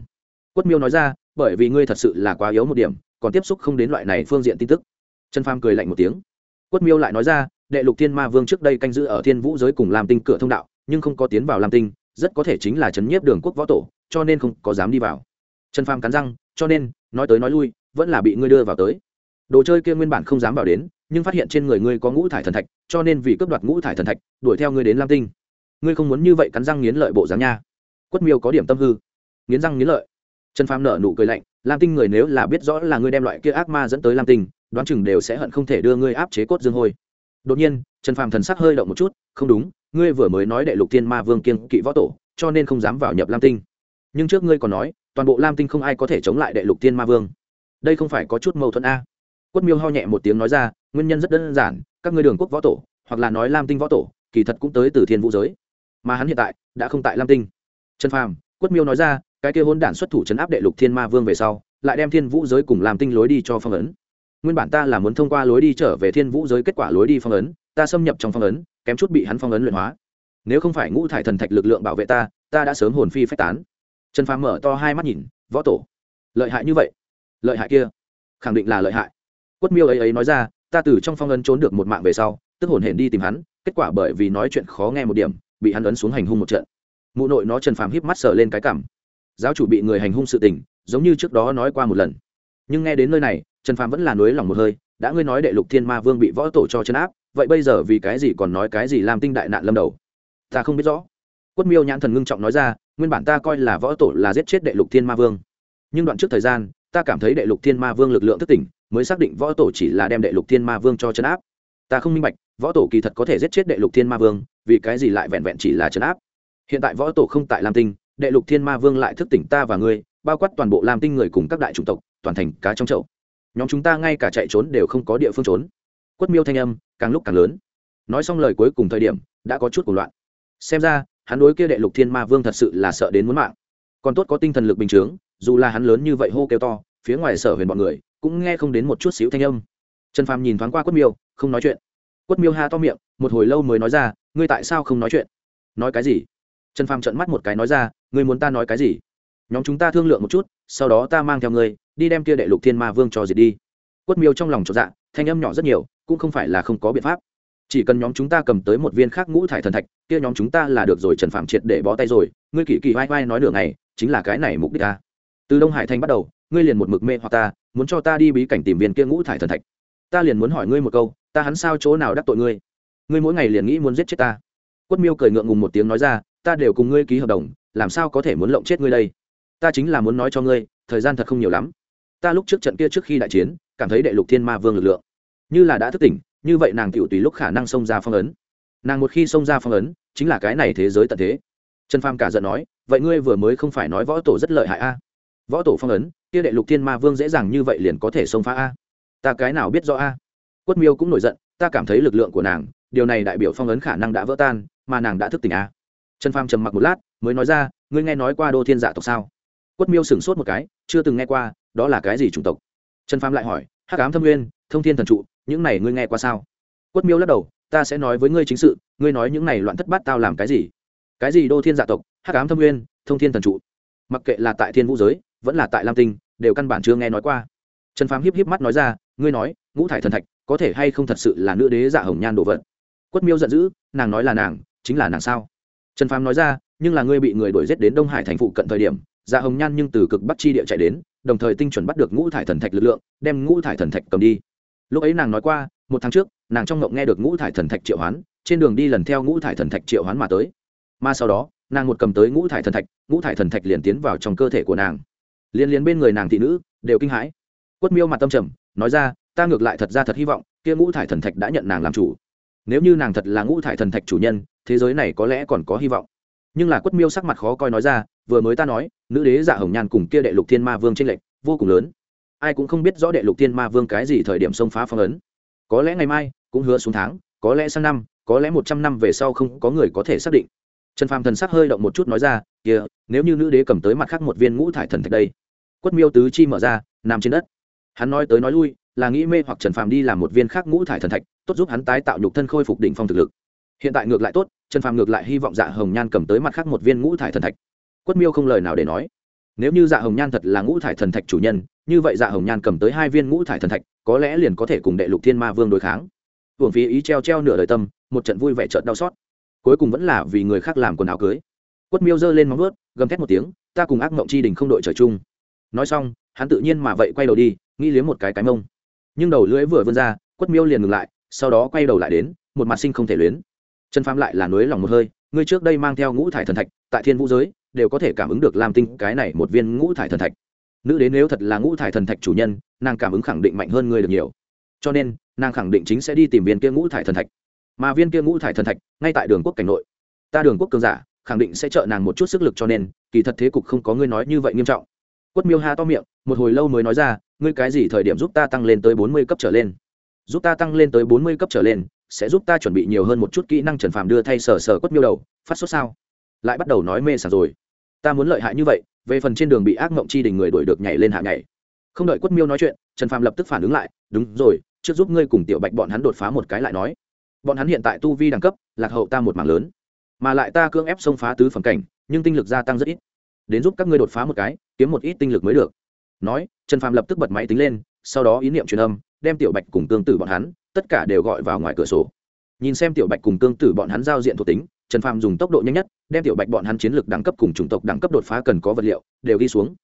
Quất miêu nói ra, bởi vì ngươi thật sự là quá yếu một điểm, còn tiếp xúc không đến loại này phương diện tin tức. Trần pham cười lạnh một tiếng. Quất miêu lại nói ra, đệ lục thiên ma vương trước đây canh giữ ở thiên vũ giới cùng làm tinh cửa thông đạo, nhưng không có tiến vào làm tinh, rất có thể chính là trấn nhiếp đường quốc võ tổ, cho nên không có dám đi vào. Trần pham cắn răng, cho nên, nói tới nói lui, vẫn là bị ngươi đưa vào tới đồ chơi kia nguyên bản không dám vào đến, nhưng phát hiện trên người ngươi có ngũ thải thần thạch, cho nên vì cướp đoạt ngũ thải thần thạch, đuổi theo ngươi đến lam tinh. Ngươi không muốn như vậy cắn răng nghiến lợi bộ dáng nha. Quất miêu có điểm tâm hư. Nghiến răng nghiến lợi. Trần phàm nở nụ cười lạnh, lam tinh người nếu là biết rõ là ngươi đem loại kia ác ma dẫn tới lam tinh, đoán chừng đều sẽ hận không thể đưa ngươi áp chế cốt dương hôi. Đột nhiên, trần phàm thần sắc hơi động một chút, không đúng, ngươi vừa mới nói đệ lục thiên ma vương kiên kỵ võ tổ, cho nên không dám vào nhập lam tinh. Nhưng trước ngươi còn nói, toàn bộ lam tinh không ai có thể chống lại đệ lục thiên ma vương. Đây không phải có chút mâu thuẫn a? Quất miêu ho nhẹ một tiếng nói ra, nguyên nhân rất đơn giản, các ngươi đường quốc võ tổ, hoặc là nói lam tinh võ tổ, kỳ thật cũng tới từ thiên vũ giới. Mà hắn hiện tại, đã không tại lam tinh. Trần phàm, quất miêu nói ra, cái kia hôn đản xuất thủ chấn áp đệ lục thiên ma vương về sau, lại đem thiên vũ giới cùng làm tinh lối đi cho phong ấn. Nguyên bản ta là muốn thông qua lối đi trở về thiên vũ giới kết quả lối đi phong ấn, ta xâm nhập trong phong ấn, kém chút bị hắn phong ấn luyện hóa. Nếu không phải ngũ thải thần thạch lực lượng bảo vệ ta ta đã sớm hồn phi phách tán. Trần phàm mở to hai mắt nhìn, võ tổ. Lợi hại như vậy? Lợi hại kia, khẳng định là lợi hại quất miêu ấy ấy nói ra, ta từ trong phong ấn trốn được một mạng về sau, tức hồn hển đi tìm hắn, kết quả bởi vì nói chuyện khó nghe một điểm, bị hắn ấn xuống hành hung một trận. Mụ nội nó trần phàm híp mắt sờ lên cái cảm. Giáo chủ bị người hành hung sự tình, giống như trước đó nói qua một lần. Nhưng nghe đến nơi này, trần phàm vẫn là nối lòng một hơi, đã ngươi nói đệ lục thiên ma vương bị võ tổ cho chấn áp, vậy bây giờ vì cái gì còn nói cái gì làm tinh đại nạn lâm đầu? Ta không biết rõ. Quất miêu nhãn thần ngưng trọng nói ra, nguyên bản ta coi là võ tổ là giết chết đệ lục thiên ma vương. Nhưng đoạn trước thời gian, ta cảm thấy đệ lục thiên ma vương lực lượng thất tỉnh mới xác định võ tổ chỉ là đem đệ lục thiên ma vương cho chấn áp. Ta không minh bạch, võ tổ kỳ thật có thể giết chết đệ lục thiên ma vương, vì cái gì lại vẹn vẹn chỉ là chấn áp? Hiện tại võ tổ không tại lam tinh, đệ lục thiên ma vương lại thức tỉnh ta và ngươi, bao quát toàn bộ lam tinh người cùng các đại chủng tộc, toàn thành cá trong chậu. Nhóm chúng ta ngay cả chạy trốn đều không có địa phương trốn. Quất miêu thanh âm, càng lúc càng lớn. Nói xong lời cuối cùng thời điểm, đã có chút cuộc loạn. Xem ra, hắn đối kia đệ lục thiên ma vương thật sự là sợ đến muốn mạng. Còn tốt có tinh thần lực bình chướng, dù là hắn lớn như vậy hô kêu to, phía ngoài sở huyền bọn người cũng nghe không đến một chút xíu thanh âm. Trần phàm nhìn thoáng qua quất miêu, không nói chuyện. Quất miêu ha to miệng, một hồi lâu mới nói ra, ngươi tại sao không nói chuyện? Nói cái gì? Trần phàm trợn mắt một cái nói ra, ngươi muốn ta nói cái gì? Nhóm chúng ta thương lượng một chút, sau đó ta mang theo ngươi, đi đem kia đệ lục thiên ma vương cho diệt đi. Quất miêu trong lòng trọn dạ thanh âm nhỏ rất nhiều, cũng không phải là không có biện pháp. Chỉ cần nhóm chúng ta cầm tới một viên khác ngũ thải thần thạch, kia nhóm chúng ta là được rồi. Trần phạm triệt để bó tay rồi, ngươi kỳ kỳ vai vai nói nửa ngày, chính là cái này mục đích ta. Từ đông hải thanh bắt đầu ngươi liền một mực mê hoặc ta, muốn cho ta đi bí cảnh tìm viên kia ngũ thải thần thạch. Ta liền muốn hỏi ngươi một câu, ta hắn sao chỗ nào đắc tội ngươi? Ngươi mỗi ngày liền nghĩ muốn giết chết ta. Quất miêu cười ngượng ngùng một tiếng nói ra, ta đều cùng ngươi ký hợp đồng, làm sao có thể muốn lộng chết ngươi đây? Ta chính là muốn nói cho ngươi, thời gian thật không nhiều lắm. Ta lúc trước trận kia trước khi đại chiến, cảm thấy đệ lục thiên ma vương lực lượng, như là đã thức tỉnh, như vậy nàng tiểu tùy lúc khả năng xông ra phong ấn. Nàng một khi xông ra phong ấn, chính là cái này thế giới tận thế. Trần phàm cả giận nói, vậy ngươi vừa mới không phải nói võ tổ rất lợi hại a? Võ tổ phong ấn kia đệ lục thiên ma vương dễ dàng như vậy liền có thể xông phá a. Ta cái nào biết rõ a? Quất miêu cũng nổi giận, ta cảm thấy lực lượng của nàng, điều này đại biểu phong ấn khả năng đã vỡ tan, mà nàng đã thức tỉnh a. Trần phàm trầm mặc một lát, mới nói ra, ngươi nghe nói qua đô thiên dạ tộc sao? Quất miêu sửng sốt một cái, chưa từng nghe qua, đó là cái gì chủng tộc? Trần phàm lại hỏi, hắc ám thâm nguyên, thông thiên thần trụ, những này ngươi nghe qua sao? Quất miêu lắc đầu, ta sẽ nói với ngươi chính sự, ngươi nói những này loạn thất bát tao làm cái gì? Cái gì đô thiên dạ tộc, hắc ám thâm nguyên, thông thiên thần trụ? Mặc kệ là tại thiên vũ giới vẫn là tại lam tinh, đều căn bản chưa nghe nói qua. Trần phàm híp híp mắt nói ra, ngươi nói, ngũ thải thần thạch có thể hay không thật sự là nữ đế dạ hồng nhan đồ vật? Quất miêu giận dữ, nàng nói là nàng, chính là nàng sao? Trần phàm nói ra, nhưng là ngươi bị người đuổi giết đến đông hải thành phụ cận thời điểm dạ hồng nhan nhưng từ cực bắc chi địa chạy đến, đồng thời tinh chuẩn bắt được ngũ thải thần thạch lực lượng, đem ngũ thải thần thạch cầm đi. Lúc ấy nàng nói qua, một tháng trước, nàng trong ngộng nghe được ngũ thải thần thạch triệu hoán, trên đường đi lần theo ngũ thải thần thạch triệu hoán mà tới. Mà sau đó, nàng một cầm tới ngũ thải thần thạch, ngũ thải thần thạch liền tiến vào trong cơ thể của nàng liên liên bên người nàng thị nữ, đều kinh hãi. Quất miêu mặt tâm trầm, nói ra, ta ngược lại thật ra thật hy vọng, kia ngũ thải thần thạch đã nhận nàng làm chủ. Nếu như nàng thật là ngũ thải thần thạch chủ nhân, thế giới này có lẽ còn có hy vọng. Nhưng là quất miêu sắc mặt khó coi nói ra, vừa mới ta nói, nữ đế dạ hồng nhan cùng kia đệ lục thiên ma vương tranh lệch vô cùng lớn. Ai cũng không biết rõ đệ lục thiên ma vương cái gì thời điểm xông phá phong ấn. Có lẽ ngày mai cũng hứa xuống tháng, có lẽ sang năm, có lẽ một trăm năm về sau không có người có thể xác định trần phàm thần sắc hơi động một chút nói ra kia nếu như nữ đế cầm tới mặt khác một viên ngũ thải thần thạch đây. Quất miêu tứ chi mở ra, nằm trên đất. Hắn nói tới nói lui, là nghĩ mê hoặc trần phàm đi làm một viên khác ngũ thải thần thạch, tốt giúp hắn tái tạo nhục thân khôi phục đỉnh phong thực lực. Hiện tại ngược lại tốt, trần phàm ngược lại hy vọng dạ hồng nhan cầm tới mặt khác một viên ngũ thải thần thạch. Quất miêu không lời nào để nói. Nếu như dạ hồng nhan thật là ngũ thải thần thạch chủ nhân, như vậy dạ hồng nhan cầm tới hai viên ngũ thải thần thạch, có lẽ liền có thể cùng đệ lục thiên ma vương đối kháng. Hưởng phí ý treo treo nửa đời tâm, một trận vui vẻ trợn đau xót cuối cùng vẫn là vì người khác làm quần áo cưới. Quất miêu giơ lên móng vớt gầm thét một tiếng, ta cùng ác mộng chi đình không đội trời chung. Nói xong, hắn tự nhiên mà vậy quay đầu đi, nghĩ liếm một cái cái mông. Nhưng đầu lưỡi vừa vươn ra, quất miêu liền ngừng lại, sau đó quay đầu lại đến, một mặt sinh không thể luyến. Trần phàm lại là nối lòng một hơi, ngươi trước đây mang theo ngũ thải thần thạch, tại thiên vũ giới, đều có thể cảm ứng được lam tinh, cái này một viên ngũ thải thần thạch. Nữ đến nếu thật là ngũ thải thần thạch chủ nhân, nàng cảm ứng khẳng định mạnh hơn ngươi được nhiều. Cho nên, nàng khẳng định chính sẽ đi tìm viên kia ngũ thải thần thạch mà viên kia ngũ thải thần thạch, ngay tại đường quốc cảnh nội. Ta đường quốc cường giả, khẳng định sẽ trợ nàng một chút sức lực cho nên, kỳ thật thế cục không có ngươi nói như vậy nghiêm trọng. Quất miêu ha to miệng, một hồi lâu mới nói ra, ngươi cái gì thời điểm giúp ta tăng lên tới bốn mươi cấp trở lên? Giúp ta tăng lên tới bốn mươi cấp trở lên, sẽ giúp ta chuẩn bị nhiều hơn một chút kỹ năng trần phàm đưa thay sờ sờ quất miêu đầu, phát sốt sao? Lại bắt đầu nói mê sảng rồi. Ta muốn lợi hại như vậy, về phần trên đường bị ác mộng chi đình người đuổi được nhảy lên hạ nhảy. Không đợi quất miêu nói chuyện, trần phàm lập tức phản ứng lại, đúng rồi, trước giúp ngươi cùng tiểu bạch bọn hắn đột phá một cái lại nói bọn hắn hiện tại tu vi đẳng cấp, lạc hậu ta một mảng lớn. Mà lại ta cưỡng ép xông phá tứ phẩm cảnh, nhưng tinh lực gia tăng rất ít. Đến giúp các ngươi đột phá một cái, kiếm một ít tinh lực mới được. Nói, trần phàm lập tức bật máy tính lên, sau đó ý niệm truyền âm, đem tiểu bạch cùng tương tử bọn hắn, tất cả đều gọi vào ngoài cửa sổ. Nhìn xem tiểu bạch cùng tương tử bọn hắn giao diện thuộc tính, trần phàm dùng tốc độ nhanh nhất, đem tiểu bạch bọn hắn chiến lược đẳng cấp cùng chủng tộc đẳng cấp đột phá cần có vật liệu, đều ghi xuống.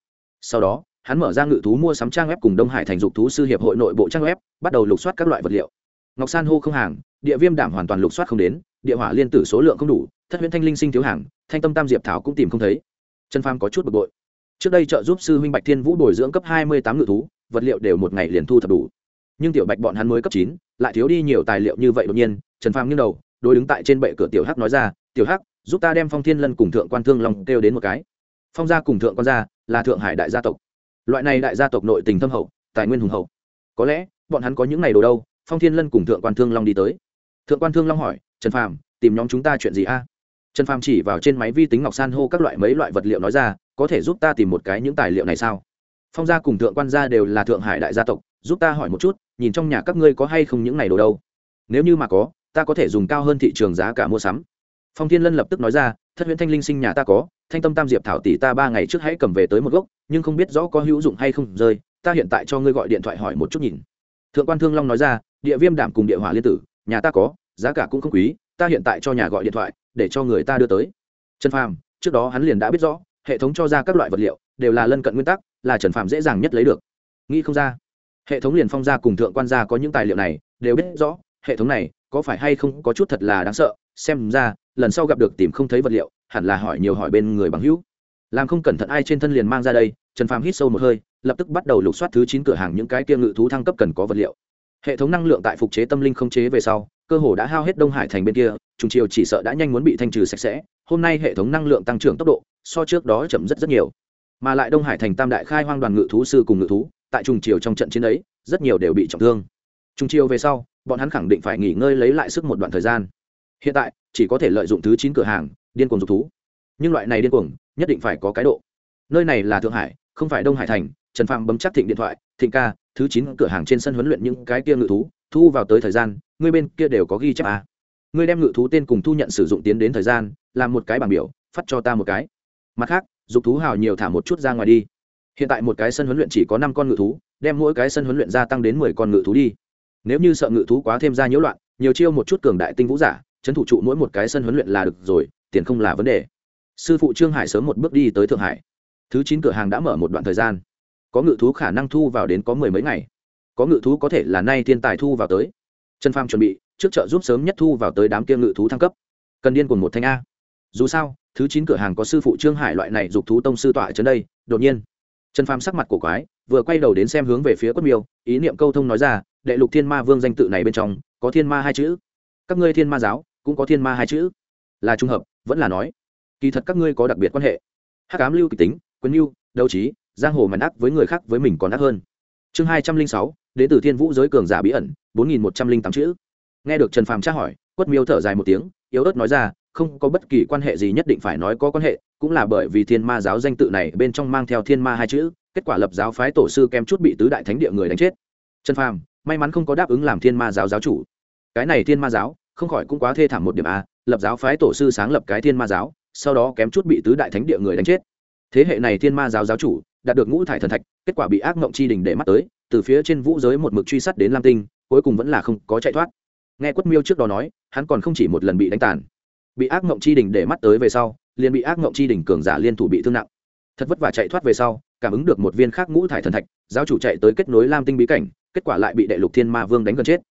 Sau đó, hắn mở ra ngự thú mua sắm trang web cùng đông hải thành dục thú sư hiệp hội nội bộ trang web, bắt đầu lục soát các loại vật liệu. Ngọc san hô không hàng địa viêm đảm hoàn toàn lục soát không đến, địa hỏa liên tử số lượng không đủ, thất huyễn thanh linh sinh thiếu hàng, thanh tâm tam diệp thảo cũng tìm không thấy. Trần phàm có chút bực bội. Trước đây trợ giúp sư huynh bạch thiên vũ bồi dưỡng cấp hai mươi tám ngự thú, vật liệu đều một ngày liền thu thập đủ. Nhưng tiểu bạch bọn hắn mới cấp chín, lại thiếu đi nhiều tài liệu như vậy đột nhiên, trần phàm nghiêng đầu, đối đứng tại trên bệ cửa tiểu hắc nói ra, tiểu hắc, giúp ta đem phong thiên lân cùng thượng quan thương long kêu đến một cái. Phong gia cùng thượng quan gia là thượng hải đại gia tộc. Loại này đại gia tộc nội tình thâm hậu, tài nguyên hùng hậu. Có lẽ, bọn hắn có những ngày đồ đâu, phong thiên lân cùng thượng quan thương long đi tới thượng quan thương long hỏi, trần phàm, tìm nhóm chúng ta chuyện gì a? Trần phàm chỉ vào trên máy vi tính ngọc san hô các loại mấy loại vật liệu nói ra, có thể giúp ta tìm một cái những tài liệu này sao? Phong gia cùng thượng quan gia đều là thượng hải đại gia tộc, giúp ta hỏi một chút, nhìn trong nhà các ngươi có hay không những này đồ đâu. Nếu như mà có, ta có thể dùng cao hơn thị trường giá cả mua sắm. Phong thiên lân lập tức nói ra, thất huyễn thanh linh sinh nhà ta có, thanh tâm tam diệp thảo tỷ ta ba ngày trước hãy cầm về tới một gốc, nhưng không biết rõ có hữu dụng hay không rơi, ta hiện tại cho ngươi gọi điện thoại hỏi một chút nhìn. Thượng quan thương long nói ra, địa viêm đảm cùng địa hỏa liên tử nhà ta có, giá cả cũng không quý, ta hiện tại cho nhà gọi điện thoại, để cho người ta đưa tới. Trần phàm, trước đó hắn liền đã biết rõ, hệ thống cho ra các loại vật liệu, đều là lân cận nguyên tắc, là trần phàm dễ dàng nhất lấy được. Nghĩ không ra, hệ thống liền phong gia cùng thượng quan gia có những tài liệu này, đều biết rõ, hệ thống này có phải hay không có chút thật là đáng sợ, xem ra, lần sau gặp được tìm không thấy vật liệu, hẳn là hỏi nhiều hỏi bên người bằng hữu. Làm không cẩn thận ai trên thân liền mang ra đây, trần phàm hít sâu một hơi, lập tức bắt đầu lục soát thứ chín cửa hàng những cái kia ngự thú thăng cấp cần có vật liệu hệ thống năng lượng tại phục chế tâm linh không chế về sau, cơ hồ đã hao hết đông hải thành bên kia, trùng chiều chỉ sợ đã nhanh muốn bị thanh trừ sạch sẽ. Hôm nay hệ thống năng lượng tăng trưởng tốc độ, so trước đó chậm rất rất nhiều. Mà lại đông hải thành tam đại khai hoang đoàn ngự thú sư cùng ngự thú, tại trùng chiều trong trận chiến ấy, rất nhiều đều bị trọng thương. Trùng chiều về sau, bọn hắn khẳng định phải nghỉ ngơi lấy lại sức một đoạn thời gian. Hiện tại, chỉ có thể lợi dụng thứ chín cửa hàng, điên cuồng dục thú. Nhưng loại này điên cuồng, nhất định phải có cái độ. Nơi này là thượng hải, không phải đông hải thành trần phạm bấm chắc thịnh điện thoại, thịnh ca, thứ chín cửa hàng trên sân huấn luyện những cái kia ngự thú, thu vào tới thời gian, ngươi bên kia đều có ghi chép à. ngươi đem ngự thú tên cùng thu nhận sử dụng tiến đến thời gian, làm một cái bảng biểu, phát cho ta một cái. Mặt khác, dục thú hào nhiều thả một chút ra ngoài đi. Hiện tại một cái sân huấn luyện chỉ có năm con ngự thú, đem mỗi cái sân huấn luyện gia tăng đến mười con ngự thú đi. Nếu như sợ ngự thú quá thêm ra nhiễu loạn, nhiều chiêu một chút cường đại tinh vũ giả trấn thủ trụ mỗi một cái sân huấn luyện là được rồi, tiền không là vấn đề. Sư phụ trương hải sớm một bước đi tới thượng hải. Thứ chín cửa hàng đã mở một đoạn thời gian có ngự thú khả năng thu vào đến có mười mấy ngày. Có ngự thú có thể là nay thiên tài thu vào tới. Trần phàm chuẩn bị, trước chợ giúp sớm nhất thu vào tới đám kia ngự thú thăng cấp. Cần điên cùng một thanh a. Dù sao, thứ chín cửa hàng có sư phụ trương hải loại này dục thú tông sư tọa trấn đây, đột nhiên. Trần phàm sắc mặt cổ quái, vừa quay đầu đến xem hướng về phía quất miêu, ý niệm câu thông nói ra, đệ lục thiên ma vương danh tự này bên trong, có thiên ma hai chữ. Các ngươi thiên ma giáo, cũng có thiên ma hai chữ. Là trung hợp, vẫn là nói. Kỳ thật các ngươi có đặc biệt quan hệ. Hắc ám lưu kịch tính, quân lưu đấu trí giang hồ màn ác với người khác với mình còn ác hơn. Chương hai trăm linh sáu đến từ thiên vũ giới cường giả bí ẩn, bốn nghìn một trăm linh tám chữ. Nghe được trần phàm tra hỏi, quất miêu thở dài một tiếng, yếu ớt nói ra, không có bất kỳ quan hệ gì nhất định phải nói có quan hệ, cũng là bởi vì thiên ma giáo danh tự này bên trong mang theo thiên ma hai chữ, kết quả lập giáo phái tổ sư kem chút bị tứ đại thánh địa người đánh chết. Trần phàm, may mắn không có đáp ứng làm thiên ma giáo giáo chủ. Cái này thiên ma giáo, không khỏi cũng quá thê thảm một điểm a lập giáo phái tổ sư sáng lập cái thiên ma giáo, sau đó kém chút bị tứ đại thánh địa người đánh chết. Thế hệ này thiên ma giáo giáo chủ đạt được ngũ thải thần thạch, kết quả bị ác mộng chi đình để mắt tới, từ phía trên vũ giới một mực truy sát đến lam tinh, cuối cùng vẫn là không có chạy thoát. Nghe quất miêu trước đó nói, hắn còn không chỉ một lần bị đánh tàn, bị ác mộng chi đình để mắt tới về sau, liền bị ác mộng chi đình cường giả liên thủ bị thương nặng. Thật vất vả chạy thoát về sau, cảm ứng được một viên khác ngũ thải thần thạch, giáo chủ chạy tới kết nối lam tinh bí cảnh, kết quả lại bị đệ lục thiên ma vương đánh gần chết.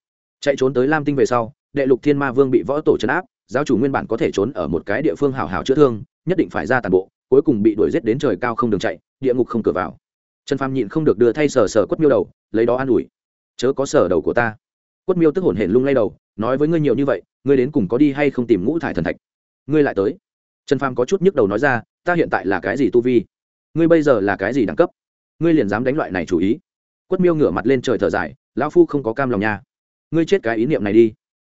Chạy trốn tới lam tinh về sau, đệ lục thiên ma vương bị võ tổ chấn áp, giáo chủ nguyên bản có thể trốn ở một cái địa phương hào hào chữa thương, nhất định phải ra tàn bộ cuối cùng bị đuổi g đến trời cao không đường chạy, địa ngục không cửa vào. Trần phàm nhịn không được đưa thay sờ sờ quất miêu đầu, lấy đó an ủi. Chớ có sờ đầu của ta. Quất miêu tức hổn hển lung lay đầu, nói với ngươi nhiều như vậy, ngươi đến cùng có đi hay không tìm ngũ thải thần thạch? Ngươi lại tới. Trần phàm có chút nhức đầu nói ra, ta hiện tại là cái gì tu vi? Ngươi bây giờ là cái gì đẳng cấp? Ngươi liền dám đánh loại này chủ ý. Quất miêu ngửa mặt lên trời thở dài, lão phu không có cam lòng nha. Ngươi chết cái ý niệm này đi.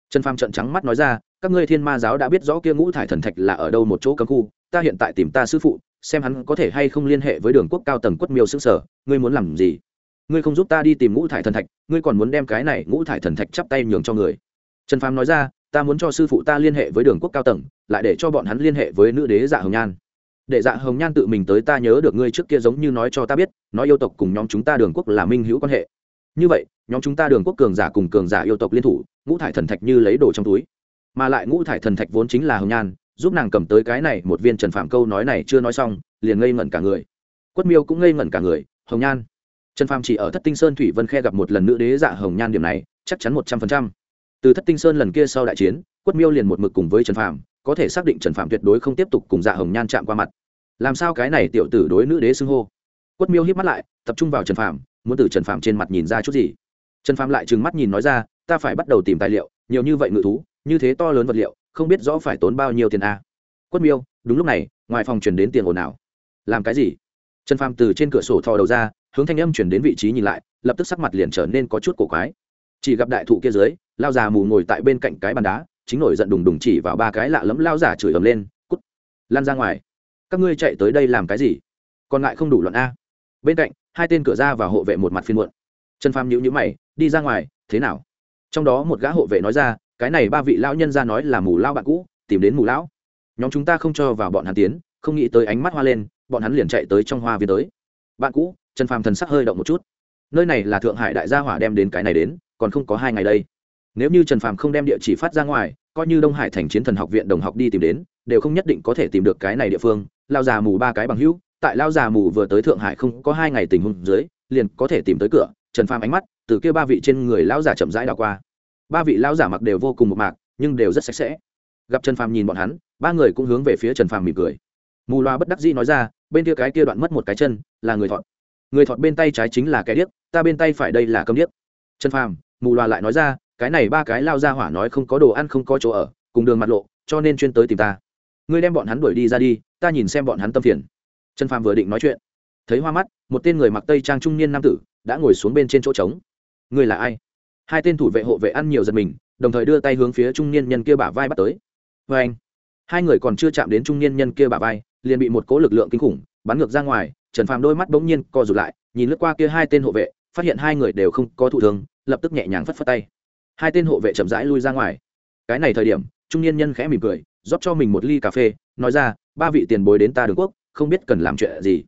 Trần phàm trận trắng mắt nói ra, các ngươi thiên ma giáo đã biết rõ kia ngũ thải thần thạch là ở đâu một chỗ cấm khu ta hiện tại tìm ta sư phụ, xem hắn có thể hay không liên hệ với đường quốc cao tầng quất miêu xương sở, ngươi muốn làm gì? Ngươi không giúp ta đi tìm ngũ thải thần thạch, ngươi còn muốn đem cái này ngũ thải thần thạch chắp tay nhường cho người. Trần phàm nói ra, ta muốn cho sư phụ ta liên hệ với đường quốc cao tầng, lại để cho bọn hắn liên hệ với nữ đế dạ hồng nhan. Để dạ hồng nhan tự mình tới ta nhớ được ngươi trước kia giống như nói cho ta biết, nói yêu tộc cùng nhóm chúng ta đường quốc là minh hữu quan hệ. Như vậy, nhóm chúng ta đường quốc cường giả cùng cường giả yêu tộc liên thủ, ngũ thải thần thạch như lấy đồ trong túi. Mà lại ngũ thải thần thạch vốn chính là hồng nhan giúp nàng cầm tới cái này, một viên trần phạm câu nói này chưa nói xong, liền ngây ngẩn cả người. Quất miêu cũng ngây ngẩn cả người, hồng nhan. Trần phạm chỉ ở thất tinh sơn thủy vân khe gặp một lần nữ đế dạ hồng nhan điểm này, chắc chắn một trăm phần trăm. Từ thất tinh sơn lần kia sau đại chiến, quất miêu liền một mực cùng với trần phạm có thể xác định trần phạm tuyệt đối không tiếp tục cùng dạ hồng nhan chạm qua mặt. Làm sao cái này tiểu tử đối nữ đế xưng hô? Quất miêu hít mắt lại, tập trung vào trần phạm muốn từ trần phạm trên mặt nhìn ra chút gì. Trần phạm lại trừng mắt nhìn nói ra, ta phải bắt đầu tìm tài liệu, nhiều như vậy ngự thú, như thế to lớn vật liệu không biết rõ phải tốn bao nhiêu tiền a. À. quất miêu, đúng lúc này, ngoài phòng chuyển đến tiền ồn ào. Làm cái gì? Trần phàm từ trên cửa sổ thò đầu ra, hướng thanh âm chuyển đến vị trí nhìn lại, lập tức sắc mặt liền trở nên có chút cổ quái. Chỉ gặp đại thụ kia dưới, lao già mù ngồi tại bên cạnh cái bàn đá, chính nổi giận đùng đùng chỉ vào ba cái lạ lẫm lao giả chửi ầm lên, cút, lan ra ngoài. Các ngươi chạy tới đây làm cái gì? Còn lại không đủ luận a. Bên cạnh, hai tên cửa ra và hộ vệ một mặt phiên muộn. Trần phàm nhữ nhữ mày, đi ra ngoài, thế nào? Trong đó một gã hộ vệ nói ra cái này ba vị lão nhân ra nói là mù lao bạn cũ, tìm đến mù lão. Nhóm chúng ta không cho vào bọn hắn tiến, không nghĩ tới ánh mắt hoa lên, bọn hắn liền chạy tới trong hoa viên tới. Bạn cũ, trần phàm thần sắc hơi động một chút. Nơi này là thượng hải đại gia hỏa đem đến cái này đến, còn không có hai ngày đây. Nếu như trần phàm không đem địa chỉ phát ra ngoài, coi như đông hải thành chiến thần học viện đồng học đi tìm đến, đều không nhất định có thể tìm được cái này địa phương. Lao già mù ba cái bằng hữu, tại lao già mù vừa tới thượng hải không có hai ngày tình huống dưới, liền có thể tìm tới cửa. Trần phàm ánh mắt từ kia ba vị trên người lão già chậm rãi đảo qua ba vị lão giả mặc đều vô cùng một mạc, nhưng đều rất sạch sẽ. Gặp trần phàm nhìn bọn hắn, ba người cũng hướng về phía trần phàm mỉm cười. Mù loa bất đắc dĩ nói ra, bên kia cái kia đoạn mất một cái chân, là người thọt. Người thọt bên tay trái chính là cái điếc, ta bên tay phải đây là câm điếc. Trần phàm, mù loa lại nói ra, cái này ba cái lao ra hỏa nói không có đồ ăn không có chỗ ở, cùng đường mặt lộ, cho nên chuyên tới tìm ta. Ngươi đem bọn hắn đuổi đi ra đi, ta nhìn xem bọn hắn tâm phiền. Trần phàm vừa định nói chuyện, thấy hoa mắt, một tên người mặc tây trang trung niên nam tử đã ngồi xuống bên trên chỗ trống. Ngươi là ai? Hai tên thủ vệ hộ vệ ăn nhiều giật mình, đồng thời đưa tay hướng phía trung niên nhân kia bả vai bắt tới. Vê anh, hai người còn chưa chạm đến trung niên nhân kia bả vai, liền bị một cố lực lượng kinh khủng bắn ngược ra ngoài, trần phàm đôi mắt bỗng nhiên co rụt lại, nhìn lướt qua kia hai tên hộ vệ, phát hiện hai người đều không có thụ thương, lập tức nhẹ nhàng phất phất tay. Hai tên hộ vệ chậm rãi lui ra ngoài. Cái này thời điểm, trung niên nhân khẽ mỉm cười, rót cho mình một ly cà phê, nói ra, ba vị tiền bối đến ta đường quốc, không biết cần làm chuyện gì.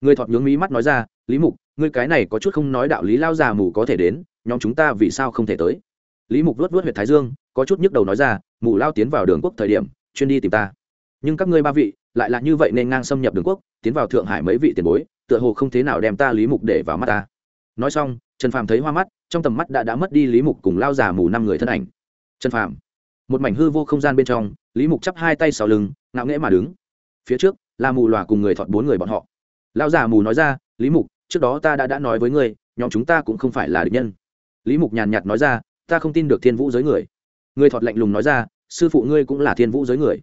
Người thọt nhướng mí mắt nói ra, lý mục, ngươi cái này có chút không nói đạo lý lao già mù có thể đến nhóm chúng ta vì sao không thể tới? Lý mục luốt vớt huyện thái dương, có chút nhức đầu nói ra mù lao tiến vào đường quốc thời điểm, chuyên đi tìm ta. Nhưng các ngươi ba vị, lại là như vậy nên ngang xâm nhập đường quốc, tiến vào thượng hải mấy vị tiền bối, tựa hồ không thế nào đem ta lý mục để vào mắt ta. Nói xong, trần phàm thấy hoa mắt, trong tầm mắt đã đã mất đi lý mục cùng lao già mù năm người thân ảnh. Trần phàm. Một mảnh hư vô không gian bên trong, lý mục chắp hai tay sau lưng, ngạo nghễ mà đứng. Phía trước, là mù lòa cùng người thọt bốn người bọn họ. Lao già mù nói ra, lý mục, trước đó ta đã đã nói với ngươi, nhóm chúng ta cũng không phải là địch nhân lý mục nhàn nhạt nói ra, ta không tin được thiên vũ giới người. Người thọt lạnh lùng nói ra, sư phụ ngươi cũng là thiên vũ giới người.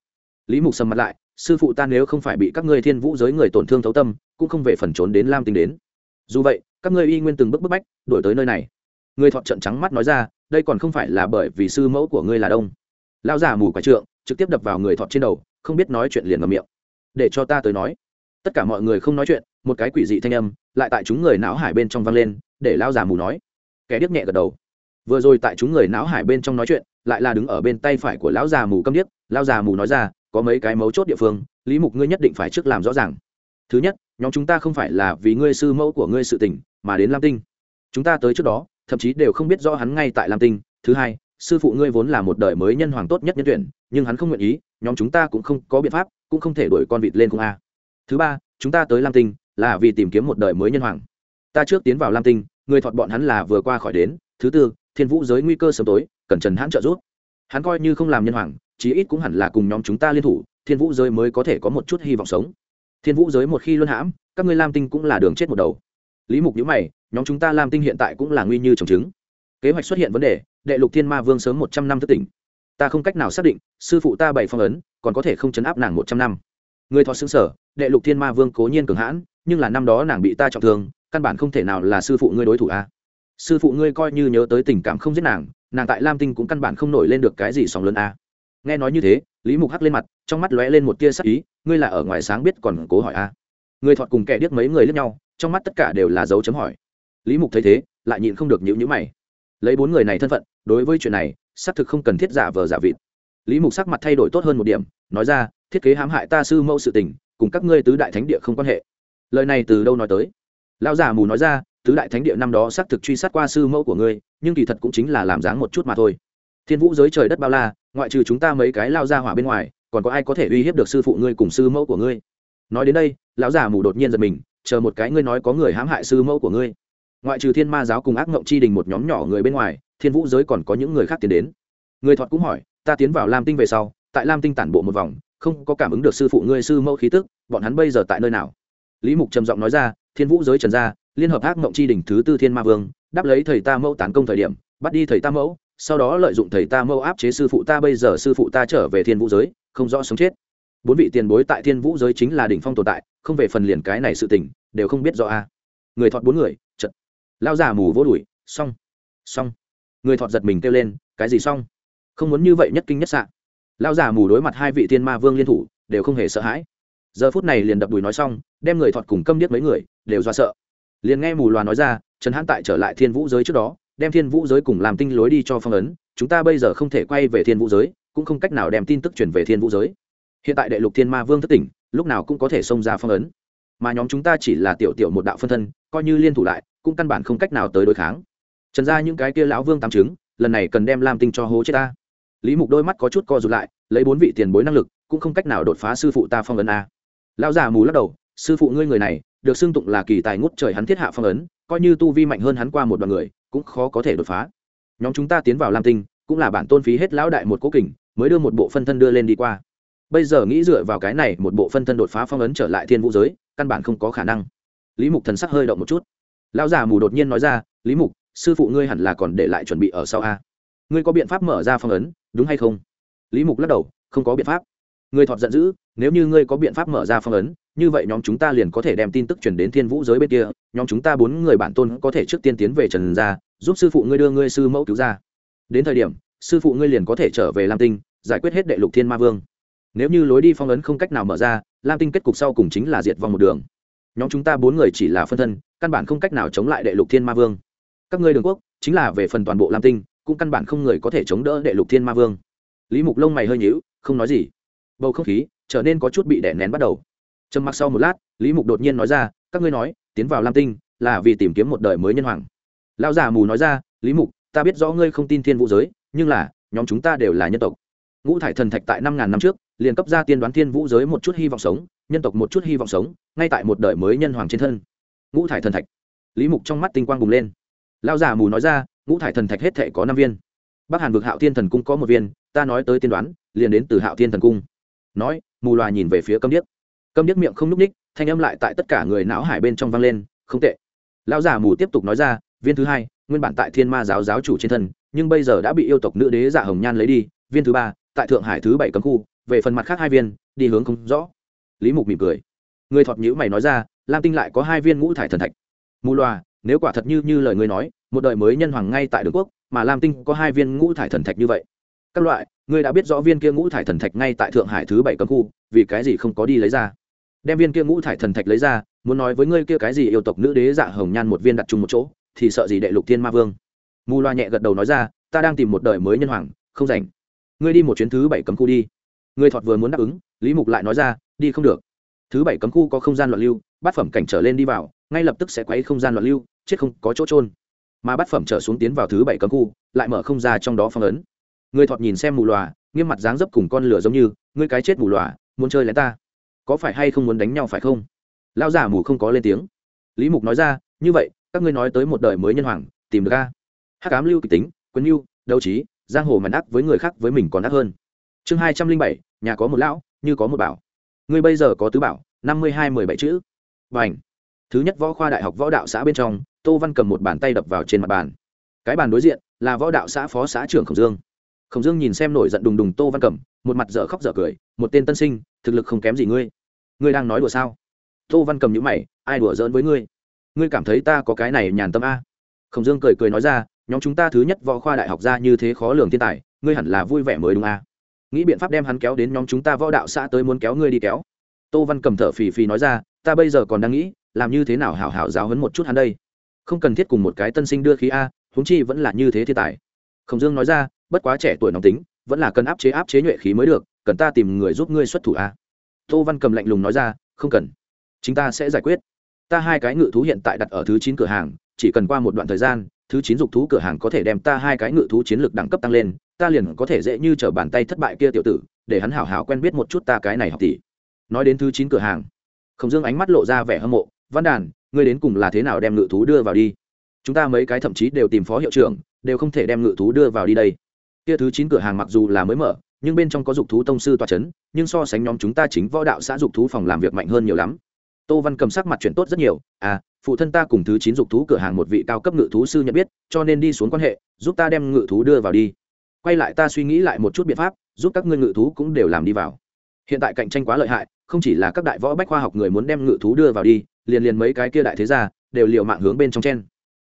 Lý mục sầm mặt lại, sư phụ ta nếu không phải bị các ngươi thiên vũ giới người tổn thương thấu tâm, cũng không về phần trốn đến lam tinh đến. Dù vậy, các ngươi y nguyên từng bước bức bách đổi tới nơi này. Người thọt trận trắng mắt nói ra, đây còn không phải là bởi vì sư mẫu của ngươi là đông. Lão giả mù quả trượng, trực tiếp đập vào người thọt trên đầu, không biết nói chuyện liền ngầm miệng. Để cho ta tới nói. Tất cả mọi người không nói chuyện, một cái quỷ dị thanh âm lại tại chúng người não hải bên trong vang lên, để lao giả mù nói kẻ điếc nhẹ gật đầu. Vừa rồi tại chúng người não hải bên trong nói chuyện, lại là đứng ở bên tay phải của lão già mù câm điếc. Lão già mù nói ra, có mấy cái mấu chốt địa phương, lý mục ngươi nhất định phải trước làm rõ ràng. Thứ nhất, nhóm chúng ta không phải là vì ngươi sư mẫu của ngươi sự tỉnh mà đến lam tinh. Chúng ta tới trước đó, thậm chí đều không biết rõ hắn ngay tại lam tinh. Thứ hai, sư phụ ngươi vốn là một đời mới nhân hoàng tốt nhất nhân tuyển, nhưng hắn không nguyện ý, nhóm chúng ta cũng không có biện pháp, cũng không thể đuổi con vịt lên không a. Thứ ba, chúng ta tới lam tinh là vì tìm kiếm một đời mới nhân hoàng. Ta trước tiến vào lam tinh người thọt bọn hắn là vừa qua khỏi đến, thứ tư, thiên vũ giới nguy cơ sớm tối, cần trần hãn trợ giúp. Hắn coi như không làm nhân hoàng, chí ít cũng hẳn là cùng nhóm chúng ta liên thủ, thiên vũ giới mới có thể có một chút hy vọng sống. Thiên vũ giới một khi luân hãm, các ngươi lam tinh cũng là đường chết một đầu. Lý mục nhữ mày, nhóm chúng ta lam tinh hiện tại cũng là nguy như trồng trứng. Kế hoạch xuất hiện vấn đề, đệ lục thiên ma vương sớm một trăm năm thất tỉnh. Ta không cách nào xác định, sư phụ ta bảy phong ấn, còn có thể không chấn áp nàng một trăm năm. Người thọ xứng sở, đệ lục thiên ma vương cố nhiên cường hãn, nhưng là năm đó nàng bị ta trọng thương căn bản không thể nào là sư phụ ngươi đối thủ a. Sư phụ ngươi coi như nhớ tới tình cảm không giết nàng nàng tại lam tinh cũng căn bản không nổi lên được cái gì sóng lớn a. Nghe nói như thế, lý mục hắc lên mặt, trong mắt lóe lên một tia sắc ý, ngươi là ở ngoài sáng biết còn cố hỏi a. Người thọt cùng kẻ điếc mấy người lướt nhau, trong mắt tất cả đều là dấu chấm hỏi. Lý mục thấy thế, lại nhịn không được nhíu nhữ mày. Lấy bốn người này thân phận, đối với chuyện này, xác thực không cần thiết giả vờ giả vịt. Lý mục sắc mặt thay đổi tốt hơn một điểm, nói ra, thiết kế hãm hại ta sư mẫu sự tình, cùng các ngươi tứ đại thánh địa không quan hệ. Lời này từ đâu nói tới? Lão già mù nói ra, tứ đại thánh địa năm đó xác thực truy sát qua sư mẫu của ngươi, nhưng kỳ thật cũng chính là làm dáng một chút mà thôi. Thiên vũ giới trời đất bao la, ngoại trừ chúng ta mấy cái lao ra hỏa bên ngoài, còn có ai có thể uy hiếp được sư phụ ngươi cùng sư mẫu của ngươi? Nói đến đây, lão già mù đột nhiên giật mình, chờ một cái ngươi nói có người hãm hại sư mẫu của ngươi. Ngoại trừ thiên ma giáo cùng ác mộng chi đình một nhóm nhỏ người bên ngoài, thiên vũ giới còn có những người khác tiến đến. Người thọt cũng hỏi, ta tiến vào lam tinh về sau, tại lam tinh tản bộ một vòng, không có cảm ứng được sư phụ ngươi sư mẫu khí tức, bọn hắn bây giờ tại nơi nào? Lý mục trầm giọng nói ra thiên vũ giới trần gia liên hợp ác mộng chi đỉnh thứ tư thiên ma vương đáp lấy thầy ta mẫu tán công thời điểm bắt đi thầy ta mẫu sau đó lợi dụng thầy ta mẫu áp chế sư phụ ta bây giờ sư phụ ta trở về thiên vũ giới không rõ sống chết. Bốn vị tiền bối tại thiên vũ giới chính là đỉnh phong tồn tại không về phần liền cái này sự tình đều không biết rõ a. À. Người thọt bốn người chật lao già mù vô đùi, xong xong. Người thọt giật mình kêu lên cái gì xong? Không muốn như vậy nhất kinh nhất sạn lao già mù đối mặt hai vị thiên ma vương liên thủ đều không hề sợ hãi giờ phút này liền đập đùi nói xong, đem người thọt cùng câm điếc mấy người, đều do sợ. Liền nghe mù loà nói ra, trần hãn tại trở lại thiên vũ giới trước đó, đem thiên vũ giới cùng làm tinh lối đi cho phong ấn, chúng ta bây giờ không thể quay về thiên vũ giới, cũng không cách nào đem tin tức chuyển về thiên vũ giới. Hiện tại đệ lục thiên ma vương thất tỉnh, lúc nào cũng có thể xông ra phong ấn. Mà nhóm chúng ta chỉ là tiểu tiểu một đạo phân thân, coi như liên thủ lại, cũng căn bản không cách nào tới đối kháng. Trần ra những cái kia lão vương tam chứng, lần này cần đem lam tinh cho hố chết ta. Lý mục đôi mắt có chút co rụt lại, lấy bốn vị tiền bối năng lực, cũng không cách nào đột phá sư phụ ta phong ấn a lão già mù lắc đầu, sư phụ ngươi người này, được xưng tụng là kỳ tài ngút trời hắn thiết hạ phong ấn, coi như tu vi mạnh hơn hắn qua một đoàn người, cũng khó có thể đột phá. Nhóm chúng ta tiến vào lam tinh, cũng là bản tôn phí hết lão đại một cố kình, mới đưa một bộ phân thân đưa lên đi qua. Bây giờ nghĩ dựa vào cái này một bộ phân thân đột phá phong ấn trở lại thiên vũ giới, căn bản không có khả năng. Lý mục thần sắc hơi động một chút. Lão già mù đột nhiên nói ra, lý mục, sư phụ ngươi hẳn là còn để lại chuẩn bị ở sau a. Ngươi có biện pháp mở ra phong ấn, đúng hay không? Lý mục lắc đầu, không có biện pháp người thọt giận dữ, nếu như ngươi có biện pháp mở ra phong ấn, như vậy nhóm chúng ta liền có thể đem tin tức chuyển đến thiên vũ giới bên kia, nhóm chúng ta bốn người bản tôn có thể trước tiên tiến về trần gia, giúp sư phụ ngươi đưa ngươi sư mẫu cứu ra. Đến thời điểm, sư phụ ngươi liền có thể trở về lam tinh, giải quyết hết đệ lục thiên ma vương. Nếu như lối đi phong ấn không cách nào mở ra, lam tinh kết cục sau cùng chính là diệt vong một đường. Nhóm chúng ta bốn người chỉ là phân thân, căn bản không cách nào chống lại đệ lục thiên ma vương. Các ngươi đường quốc, chính là về phần toàn bộ lam tinh, cũng căn bản không người có thể chống đỡ đệ lục thiên ma vương. Lý mục lông mày hơi nhíu, không nói gì bầu không khí trở nên có chút bị đè nén bắt đầu. Trầm mặc sau một lát, lý mục đột nhiên nói ra, các ngươi nói, tiến vào lam tinh là vì tìm kiếm một đời mới nhân hoàng. Lão già mù nói ra, lý mục, ta biết rõ ngươi không tin thiên vũ giới, nhưng là, nhóm chúng ta đều là nhân tộc. Ngũ thải thần thạch tại năm ngàn năm trước, liền cấp ra tiên đoán thiên vũ giới một chút hy vọng sống, nhân tộc một chút hy vọng sống, ngay tại một đời mới nhân hoàng trên thân. Ngũ thải thần thạch. Lý mục trong mắt tinh quang bùng lên. Lão già mù nói ra, ngũ thải thần thạch hết thể có năm viên. Bắc hàn vực hạo thiên thần cung có một viên, ta nói tới tiên đoán, liền đến từ hạo thiên thần cung nói, mù loà nhìn về phía câm điếc. Câm điếc miệng không n ú c ních, thanh âm lại tại tất cả người não hải bên trong vang lên, không tệ. Lão già mù tiếp tục nói ra, viên thứ hai, nguyên bản tại thiên ma giáo giáo chủ trên thân, nhưng bây giờ đã bị yêu tộc nữ đế dạ hồng nhan lấy đi. Viên thứ ba, tại thượng hải thứ bảy cấm khu, về phần mặt khác hai viên, đi hướng không rõ. Lý mục mỉm cười. Người thọt nhữ mày nói ra, lam tinh lại có hai viên ngũ thải thần thạch. Mù loà, nếu quả thật như như lời ngươi nói, một đời mới nhân hoàng ngay tại đường quốc, mà lam tinh có hai viên ngũ thải thần thạch như vậy các loại, ngươi đã biết rõ viên kia ngũ thải thần thạch ngay tại thượng hải thứ bảy cấm khu, vì cái gì không có đi lấy ra? Đem viên kia ngũ thải thần thạch lấy ra, muốn nói với ngươi kia cái gì yêu tộc nữ đế dạ hồng nhan một viên đặt chung một chỗ, thì sợ gì đệ lục thiên ma vương? Mù loa nhẹ gật đầu nói ra, ta đang tìm một đời mới nhân hoàng, không rảnh. Ngươi đi một chuyến thứ bảy cấm khu đi. Ngươi thọt vừa muốn đáp ứng, lý mục lại nói ra, đi không được. Thứ bảy cấm khu có không gian loạn lưu, bát phẩm cảnh trở lên đi vào, ngay lập tức sẽ quấy không gian loạn lưu, chết không có chỗ trôn mà bát phẩm trở xuống tiến vào thứ bảy cấm khu, lại mở không ra trong đó phong ấn người thọt nhìn xem mù lòa, nghiêm mặt dáng dấp cùng con lửa giống như, ngươi cái chết mù lòa, muốn chơi lén ta? Có phải hay không muốn đánh nhau phải không? Lao giả mù không có lên tiếng. Lý mục nói ra, như vậy, các ngươi nói tới một đời mới nhân hoàng, tìm được ca hắc ám lưu kịch tính, quân lưu đấu trí giang hồ màn ác với người khác với mình còn ác hơn. Chương hai trăm linh bảy, nhà có một lão, như có một bảo. Ngươi bây giờ có tứ bảo, năm mươi hai mười bảy chữ. Và ảnh thứ nhất võ khoa đại học võ đạo xã bên trong, tô văn cầm một bàn tay đập vào trên mặt bàn. Cái bàn đối diện là võ đạo xã phó xã trưởng khổng dương khổng dương nhìn xem nổi giận đùng đùng tô văn cẩm, một mặt dở khóc dở cười, một tên tân sinh, thực lực không kém gì ngươi. Ngươi đang nói đùa sao? Tô văn cầm nhữ mày, ai đùa giỡn với ngươi? Ngươi cảm thấy ta có cái này nhàn tâm a? Khổng dương cười cười nói ra, nhóm chúng ta thứ nhất võ khoa đại học ra như thế khó lường thiên tài, ngươi hẳn là vui vẻ mới đúng a. Nghĩ biện pháp đem hắn kéo đến nhóm chúng ta võ đạo xã tới muốn kéo ngươi đi kéo. Tô văn cầm thở phì phì nói ra, ta bây giờ còn đang nghĩ, làm như thế nào hảo hảo giáo hấn một chút hắn đây. Không cần thiết cùng một cái tân sinh đưa khí a, huống chi vẫn là như thế thiên tài. Khổng dương nói ra bất quá trẻ tuổi nóng tính, vẫn là cần áp chế áp chế nhuệ khí mới được, cần ta tìm người giúp ngươi xuất thủ a tô văn cầm lạnh lùng nói ra, không cần. Chúng ta sẽ giải quyết. Ta hai cái ngự thú hiện tại đặt ở thứ chín cửa hàng, chỉ cần qua một đoạn thời gian, thứ chín dục thú cửa hàng có thể đem ta hai cái ngự thú chiến lược đẳng cấp tăng lên, ta liền có thể dễ như t r ở bàn tay thất bại kia tiểu tử, để hắn hảo hảo quen biết một chút ta cái này học tỷ. Nói đến thứ chín cửa hàng, khổng dương ánh mắt lộ ra vẻ hâm mộ, văn đàn, ngươi đến cùng là thế nào đem ngự thú đưa vào đi? Chúng ta mấy cái thậm chí đều tìm phó hiệu trưởng, đều không thể đem ngự thú đưa vào đi đây kia thứ chín cửa hàng mặc dù là mới mở, nhưng bên trong có dục thú tông sư tòa c h ấ n nhưng so sánh nhóm chúng ta chính võ đạo xã dục thú phòng làm việc mạnh hơn nhiều lắm. Tô văn cầm sắc mặt chuyển tốt rất nhiều à phụ thân ta cùng thứ chín dục thú cửa hàng một vị cao cấp ngự thú sư nhận biết, cho nên đi xuống quan hệ, giúp ta đem ngự thú đưa vào đi. Quay lại ta suy nghĩ lại một chút biện pháp, giúp các ngươi ngự thú cũng đều làm đi vào. Hiện tại cạnh tranh quá lợi hại, không chỉ là các đại võ bách khoa học người muốn đem ngự thú đưa vào đi, liền liền mấy cái kia đại thế gia, đều liều mạng hướng bên trong chen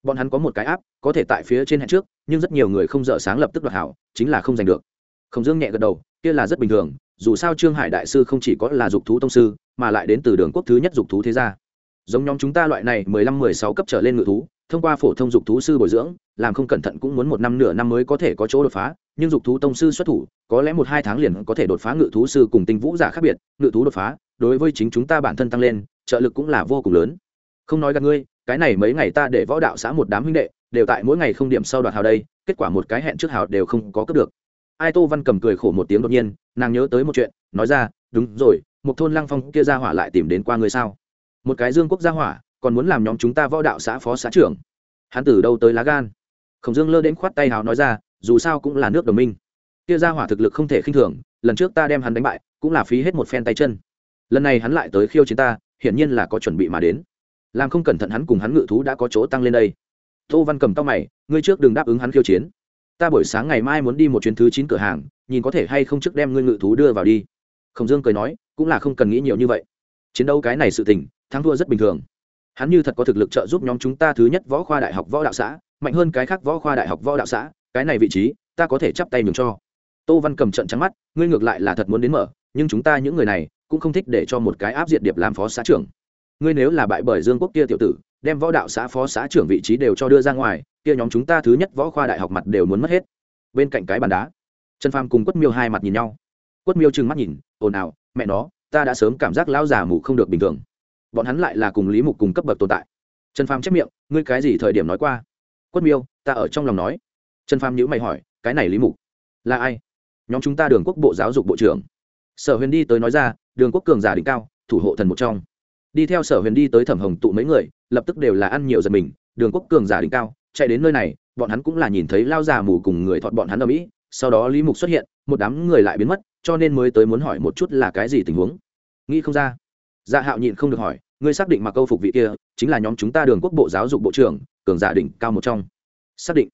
bọn hắn có một cái áp, có thể tại phía trên hẹn trước, nhưng rất nhiều người không dở sáng lập tức đoạt hảo, chính là không giành được. Khổng dương nhẹ gật đầu, kia là rất bình thường, dù sao trương hải đại sư không chỉ có là dục thú tông sư, mà lại đến từ đường quốc thứ nhất dục thú thế gia. Giống nhóm chúng ta loại này mười lăm mười sáu cấp trở lên ngự thú, thông qua phổ thông dục thú sư bồi dưỡng, làm không cẩn thận cũng muốn một năm nửa năm mới có thể có chỗ đột phá, nhưng dục thú tông sư xuất thủ, có lẽ một hai tháng liền có thể đột phá ngự thú sư cùng tinh vũ giả khác biệt, ngự thú đột phá, đối với chính chúng ta bản thân tăng lên, trợ lực cũng là vô cùng lớn. Không nói gặp ngươi cái này mấy ngày ta để võ đạo xã một đám huynh đệ, đều tại mỗi ngày không điểm sau đoạt hào đây, kết quả một cái hẹn trước hào đều không có cướp được. Ai tô văn cầm cười khổ một tiếng đột nhiên, nàng nhớ tới một chuyện, nói ra, đúng rồi, một thôn lăng phong kia ra hỏa lại tìm đến qua người sao? Một cái dương quốc gia hỏa, còn muốn làm nhóm chúng ta võ đạo xã phó xã trưởng. Hắn từ đâu tới lá gan? Khổng dương lơ đến khoát tay hào nói ra, dù sao cũng là nước đồng minh. Kia ra hỏa thực lực không thể khinh thường, lần trước ta đem hắn đánh bại, cũng là phí hết một phen tay chân. Lần này hắn lại tới khiêu chiến ta, hiển nhiên là có chuẩn bị mà đến làm không cẩn thận hắn cùng hắn ngự thú đã có chỗ tăng lên đây. Tô văn cầm tao mày, ngươi trước đừng đáp ứng hắn khiêu chiến. Ta buổi sáng ngày mai muốn đi một chuyến thứ chín cửa hàng, nhìn có thể hay không trước đem ngươi ngự thú đưa vào đi. Khổng dương cười nói, cũng là không cần nghĩ nhiều như vậy. Chiến đấu cái này sự tình, thắng thua rất bình thường. Hắn như thật có thực lực trợ giúp nhóm chúng ta thứ nhất võ khoa đại học võ đạo xã, mạnh hơn cái khác võ khoa đại học võ đạo xã, cái này vị trí, ta có thể chắp tay mừng cho. Tô văn cầm trận trắng mắt, ngươi ngược lại là thật muốn đến mở, nhưng chúng ta những người này, cũng không thích để cho một cái áp diệt điệp làm phó xã trưởng ngươi nếu là bại bởi dương quốc kia tiểu tử, đem võ đạo xã phó xã trưởng vị trí đều cho đưa ra ngoài, kia nhóm chúng ta thứ nhất võ khoa đại học mặt đều muốn mất hết. Bên cạnh cái bàn đá, trần phàm cùng quất miêu hai mặt nhìn nhau. Quất miêu trừng mắt nhìn, ồn ào, mẹ nó, ta đã sớm cảm giác lão già mù không được bình thường. Bọn hắn lại là cùng lý mục cùng cấp bậc tồn tại. Trần phàm chép miệng, ngươi cái gì thời điểm nói qua? Quất miêu, ta ở trong lòng nói. Trần phàm nhữ mày hỏi, cái này lý mục là ai? Nhóm chúng ta đường quốc bộ giáo dục bộ trưởng. Sở huyền đi tới nói ra, đường quốc cường giả đỉnh cao, thủ hộ thần một trong đi theo sở huyền đi tới thẩm hồng tụ mấy người, lập tức đều là ăn nhiều giật mình, đường quốc cường giả đỉnh cao, chạy đến nơi này, bọn hắn cũng là nhìn thấy lao già mù cùng người thọt bọn hắn ở mỹ, sau đó lý mục xuất hiện, một đám người lại biến mất, cho nên mới tới muốn hỏi một chút là cái gì tình huống. Nghĩ không ra. Dạ hạo nhịn không được hỏi, ngươi xác định mặc câu phục vị kia, chính là nhóm chúng ta đường quốc bộ giáo dục bộ trưởng, cường giả đỉnh cao một trong. Xác định.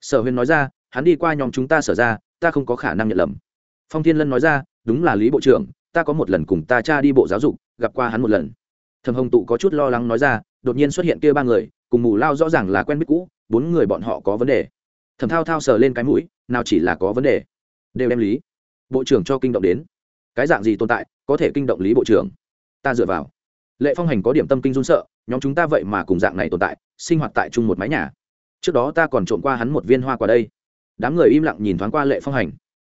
Sở huyền nói ra, hắn đi qua nhóm chúng ta sở ra, ta không có khả năng nhận lầm. Phong thiên lân nói ra, đúng là lý bộ trưởng, ta có một lần cùng ta cha đi bộ giáo dục, gặp qua hắn một lần thầm hồng tụ có chút lo lắng nói ra, đột nhiên xuất hiện kia ba người, cùng mù lao rõ ràng là quen biết cũ, bốn người bọn họ có vấn đề. Thầm thao thao sờ lên cái mũi, nào chỉ là có vấn đề. Đều đem lý. Bộ trưởng cho kinh động đến. Cái dạng gì tồn tại, có thể kinh động lý bộ trưởng? Ta dựa vào. Lệ phong hành có điểm tâm kinh run sợ, nhóm chúng ta vậy mà cùng dạng này tồn tại, sinh hoạt tại chung một mái nhà. Trước đó ta còn trộm qua hắn một viên hoa qua đây. Đám người im lặng nhìn thoáng qua lệ phong hành.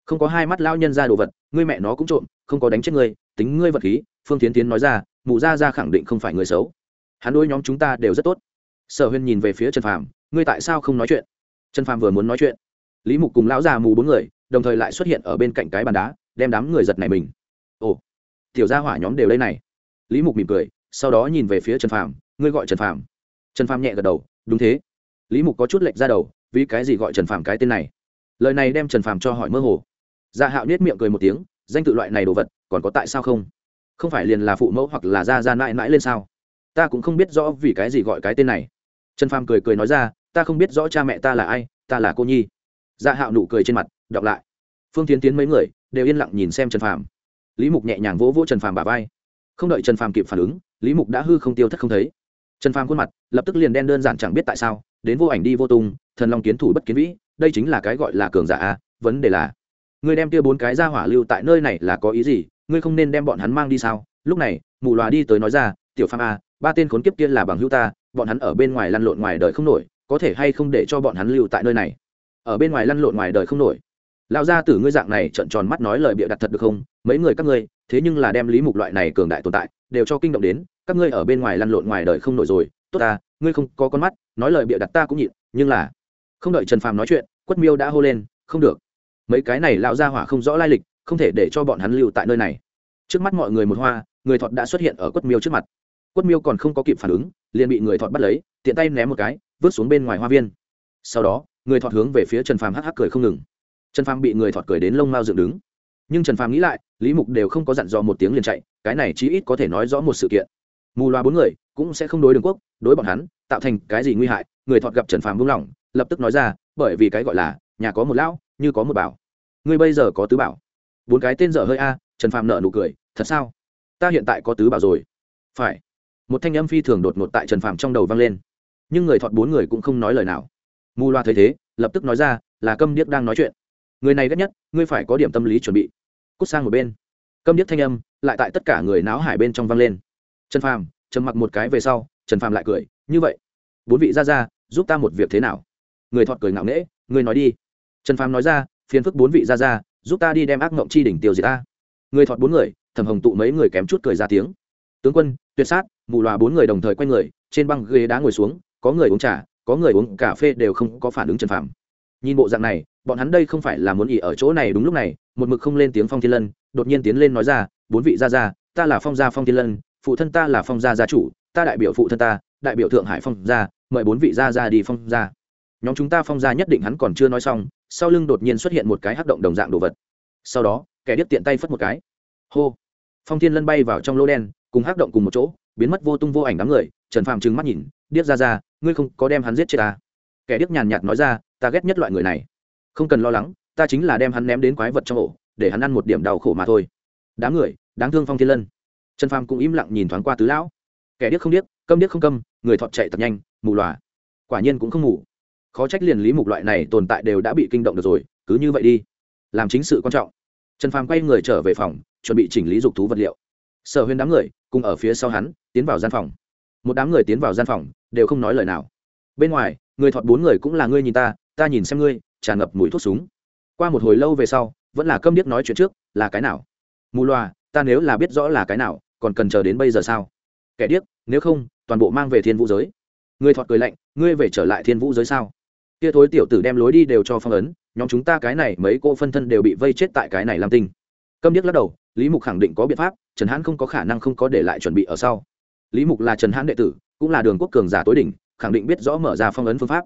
Không có hai mắt lao nhân ra đồ vật, ngươi mẹ nó cũng trộm, không có đánh chết ngươi, tính ngươi vật khí, phương tiến tiến nói ra mụ ra ra khẳng định không phải người xấu. Hắn đối nhóm chúng ta đều rất tốt. Sở huyên nhìn về phía trần phàm, ngươi tại sao không nói chuyện? Trần phàm vừa muốn nói chuyện, lý mục cùng lão già mù bốn người đồng thời lại xuất hiện ở bên cạnh cái bàn đá, đem đám người giật này mình. Ồ, tiểu gia hỏa nhóm đều đây này. Lý mục mỉm cười, sau đó nhìn về phía trần phàm, ngươi gọi trần phàm. Trần phàm nhẹ gật đầu, đúng thế. Lý mục có chút lệch ra đầu, vì cái gì gọi trần phàm cái tên này? Lời này đem trần phàm cho hỏi mơ hồ. Dạ hạo nết miệng cười một tiếng, danh tự loại này đồ vật, còn có tại sao không? Không phải liền là phụ mẫu hoặc là ra ra mãi mãi lên sao? Ta cũng không biết rõ vì cái gì gọi cái tên này. Trần phàm cười cười nói ra, ta không biết rõ cha mẹ ta là ai, ta là cô nhi. Dạ hạo nụ cười trên mặt, đọc lại. Phương tiến tiến mấy người đều yên lặng nhìn xem trần phàm. Lý mục nhẹ nhàng vỗ vỗ trần phàm bà vai. Không đợi trần phàm kịp phản ứng, lý mục đã hư không tiêu thất không thấy. Trần phàm khuôn mặt lập tức liền đen đơn giản chẳng biết tại sao, đến vô ảnh đi vô tung, thần long kiến thủ bất kiến vĩ, đây chính là cái gọi là cường giả a, vấn đề là, người đem kia bốn cái ra hỏa lưu tại nơi này là có ý gì ngươi không nên đem bọn hắn mang đi sao? Lúc này, mù loà đi tới nói ra, tiểu phàm a ba tên khốn kiếp kia là bằng hữu ta, bọn hắn ở bên ngoài lăn lộn ngoài đời không nổi, có thể hay không để cho bọn hắn lưu tại nơi này? Ở bên ngoài lăn lộn ngoài đời không nổi. Lão gia tử ngươi dạng này trợn tròn mắt nói lời bịa đặt thật được không? Mấy người các ngươi, thế nhưng là đem lý mục loại này cường đại tồn tại, đều cho kinh động đến, các ngươi ở bên ngoài lăn lộn ngoài đời không nổi rồi, tốt ta, ngươi không có con mắt, nói lời bịa đặt ta cũng nhịn, nhưng là không đợi trần phàm nói chuyện, quất miêu đã hô lên, không được. Mấy cái này lão gia hỏa không rõ lai lịch không thể để cho bọn hắn lưu tại nơi này. Trước mắt mọi người một hoa, người thọt đã xuất hiện ở quất miêu trước mặt. Quất miêu còn không có kịp phản ứng, liền bị người thọt bắt lấy, tiện tay ném một cái, vứt xuống bên ngoài hoa viên. Sau đó, người thọt hướng về phía trần phàm hắc hắc cười không ngừng. Trần phàm bị người thọt cười đến lông mao dựng đứng. Nhưng trần phàm nghĩ lại, lý mục đều không có dặn dò một tiếng liền chạy, cái này chí ít có thể nói rõ một sự kiện. Mù loa bốn người cũng sẽ không đối đường quốc, đối bọn hắn, tạo thành cái gì nguy hại, người thọt gặp trần phàm vung lỏng, lập tức nói ra, bởi vì cái gọi là, nhà có một lão, như có một bảo. Ngươi bây giờ có tứ bảo bốn cái tên dở hơi a, trần phàm nợ nụ cười, thật sao? Ta hiện tại có tứ bảo rồi. Phải. Một thanh âm phi thường đột ngột tại trần phàm trong đầu vang lên. Nhưng người thọt bốn người cũng không nói lời nào. Mù loa thấy thế, lập tức nói ra, là câm điếc đang nói chuyện. Người này ghét nhất, ngươi phải có điểm tâm lý chuẩn bị. Cút sang một bên. Câm điếc thanh âm lại tại tất cả người náo hải bên trong vang lên. Trần phàm trầm mặc một cái về sau, trần phàm lại cười, như vậy, bốn vị ra ra, giúp ta một việc thế nào? Người thọt cười ngạo nghễ người nói đi. Trần phàm nói ra, phiền phức bốn vị ra ra giúp ta đi đem ác mộng chi đỉnh tiêu diệt ta. Người thọt bốn người, thẩm hồng tụ mấy người kém chút cười ra tiếng. Tướng quân, tuyệt sát, mù loà bốn người đồng thời quay người, trên băng ghế đá ngồi xuống, có người uống trà, có người uống cà phê đều không có phản ứng trần phàm. Nhìn bộ dạng này, bọn hắn đây không phải là muốn ỉ ở chỗ này đúng lúc này, một mực không lên tiếng phong thiên lân, đột nhiên tiến lên nói ra, bốn vị gia gia, ta là phong gia phong thiên lân, phụ thân ta là phong gia gia chủ, ta đại biểu phụ thân ta, đại biểu thượng hải phong gia, mời bốn vị gia gia đi phong gia. Nhóm chúng ta phong gia nhất định hắn còn chưa nói xong sau lưng đột nhiên xuất hiện một cái hắc động đồng dạng đồ vật. Sau đó, kẻ điếc tiện tay phất một cái. Hô! Phong thiên lân bay vào trong lô đen, cùng hắc động cùng một chỗ, biến mất vô tung vô ảnh đám người, trần phàm trừng mắt nhìn, điếc ra ra, ngươi không có đem hắn giết chết ta kẻ điếc nhàn nhạt nói ra, ta ghét nhất loại người này. Không cần lo lắng, ta chính là đem hắn ném đến quái vật trong ổ, để hắn ăn một điểm đau khổ mà thôi. Đám người, đáng thương phong thiên lân. Trần phàm cũng im lặng nhìn thoáng qua tứ lão. Kẻ điếc không điếc, câm điếc không câm, người thọt chạy thật nhanh, mù lòa. Quả nhiên cũng không ngủ khó trách liền lý mục loại này tồn tại đều đã bị kinh động được rồi, cứ như vậy đi. Làm chính sự quan trọng. Trần phàm quay người trở về phòng, chuẩn bị chỉnh lý dục thú vật liệu. Sở huyền đám người, cùng ở phía sau hắn, tiến vào gian phòng. Một đám người tiến vào gian phòng, đều không nói lời nào. Bên ngoài, người thọt bốn người cũng là ngươi nhìn ta ta nhìn xem ngươi, tràn ngập mũi thuốc súng. Qua một hồi lâu về sau, vẫn là câm điếc nói chuyện trước, là cái nào? Mù loà, ta nếu là biết rõ là cái nào, còn cần chờ đến bây giờ sao? Kẻ điếc, nếu không, toàn bộ mang về thiên vũ giới. Người thọt cười lạnh, ngươi về trở lại thiên vũ giới sao? Kia thối tiểu tử đem lối đi đều cho phong ấn, nhóm chúng ta cái này mấy cô phân thân đều bị vây chết tại cái này làm tinh. Câm điếc lắc đầu, lý mục khẳng định có biện pháp, trần hãn không có khả năng không có để lại chuẩn bị ở sau. Lý mục là trần hãn đệ tử, cũng là đường quốc cường giả tối đỉnh, khẳng định biết rõ mở ra phong ấn phương pháp.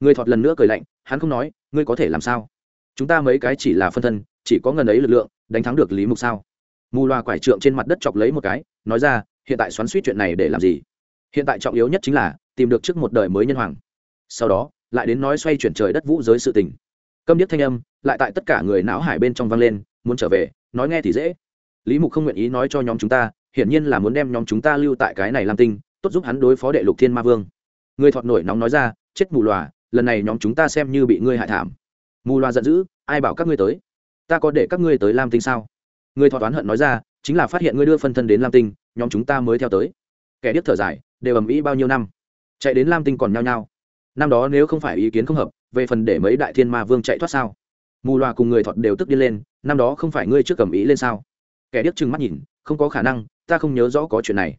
Người thọt lần nữa cười lạnh, hắn không nói, ngươi có thể làm sao? Chúng ta mấy cái chỉ là phân thân, chỉ có ngần ấy lực lượng, đánh thắng được lý mục sao? Mù loa quải trượng trên mặt đất chọc lấy một cái, nói ra, hiện tại xoắn suýt chuyện này để làm gì? Hiện tại trọng yếu nhất chính là tìm được trước một đời mới nhân hoàng. Sau đó lại đến nói xoay chuyển trời đất vũ giới sự tình. Câm điếc thanh âm, lại tại tất cả người não hải bên trong vang lên, muốn trở về, nói nghe thì dễ. Lý mục không nguyện ý nói cho nhóm chúng ta, hiển nhiên là muốn đem nhóm chúng ta lưu tại cái này làm tinh, tốt giúp hắn đối phó đệ lục thiên ma vương. Người thọt nổi nóng nói ra, chết mù lòa lần này nhóm chúng ta xem như bị ngươi hại thảm. Mù loa giận dữ, ai bảo các ngươi tới? Ta có để các ngươi tới lam tinh sao? Người thọ toán hận nói ra, chính là phát hiện ngươi đưa phân thân đến lam tinh, nhóm chúng ta mới theo tới. Kẻ điếc thở dài, đều ầm ĩ bao nhiêu năm. Chạy đến lam tinh còn nhao nhao năm đó nếu không phải ý kiến không hợp, về phần để mấy đại thiên ma vương chạy thoát sao? Mù loà cùng người thọt đều tức đi lên, năm đó không phải ngươi trước cầm ý lên sao? Kẻ điếc trừng mắt nhìn, không có khả năng, ta không nhớ rõ có chuyện này.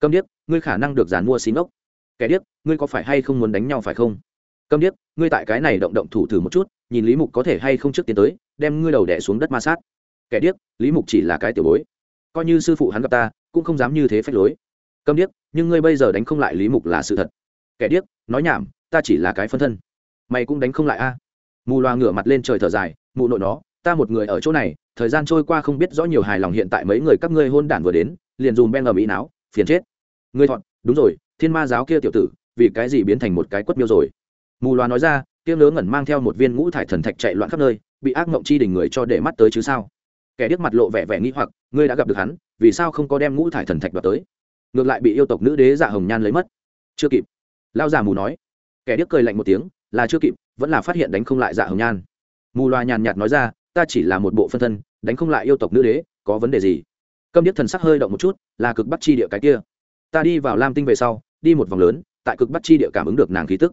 Câm điếc, ngươi khả năng được giàn mua xí ngốc kẻ điếc, ngươi có phải hay không muốn đánh nhau phải không? Câm điếc, ngươi tại cái này động động thủ thử một chút, nhìn lý mục có thể hay không trước tiến tới, đem ngươi đầu đẻ xuống đất ma sát. Kẻ điếc, lý mục chỉ là cái tiểu bối. Coi như sư phụ hắn gặp ta, cũng không dám như thế phách lối. Câm điếc, nhưng ngươi bây giờ đánh không lại lý mục là sự thật. Kẻ điếc, nói nhảm ta chỉ là cái phân thân. Mày cũng đánh không lại a. Mù loa ngửa mặt lên trời thở dài, mụ nội nó, ta một người ở chỗ này, thời gian trôi qua không biết rõ nhiều hài lòng hiện tại mấy người các ngươi hôn đản vừa đến, liền dùm ben ở mỹ não, phiền chết. Ngươi thọn đúng rồi, thiên ma giáo kia tiểu tử, vì cái gì biến thành một cái quất miêu rồi? Mù loa nói ra, kia ngớ ngẩn mang theo một viên ngũ thải thần thạch chạy loạn khắp nơi, bị ác mộng chi đỉnh người cho để mắt tới chứ sao? Kẻ điếc mặt lộ vẻ vẻ nghĩ hoặc, ngươi đã gặp được hắn, vì sao không có đem ngũ thải thần thạch đoạt tới? Ngược lại bị yêu tộc nữ đế dạ hồng nhan lấy mất. Chưa kịp. Lao già mù nói kẻ điếc cười lạnh một tiếng, là chưa kịp, vẫn là phát hiện đánh không lại dạ hồng nhan. Mù loa nhàn nhạt nói ra, ta chỉ là một bộ phân thân, đánh không lại yêu tộc nữ đế, có vấn đề gì? Câm điếc thần sắc hơi động một chút, là cực bắt chi địa cái kia. Ta đi vào lam tinh về sau, đi một vòng lớn, tại cực bắt chi địa cảm ứng được nàng khí tức.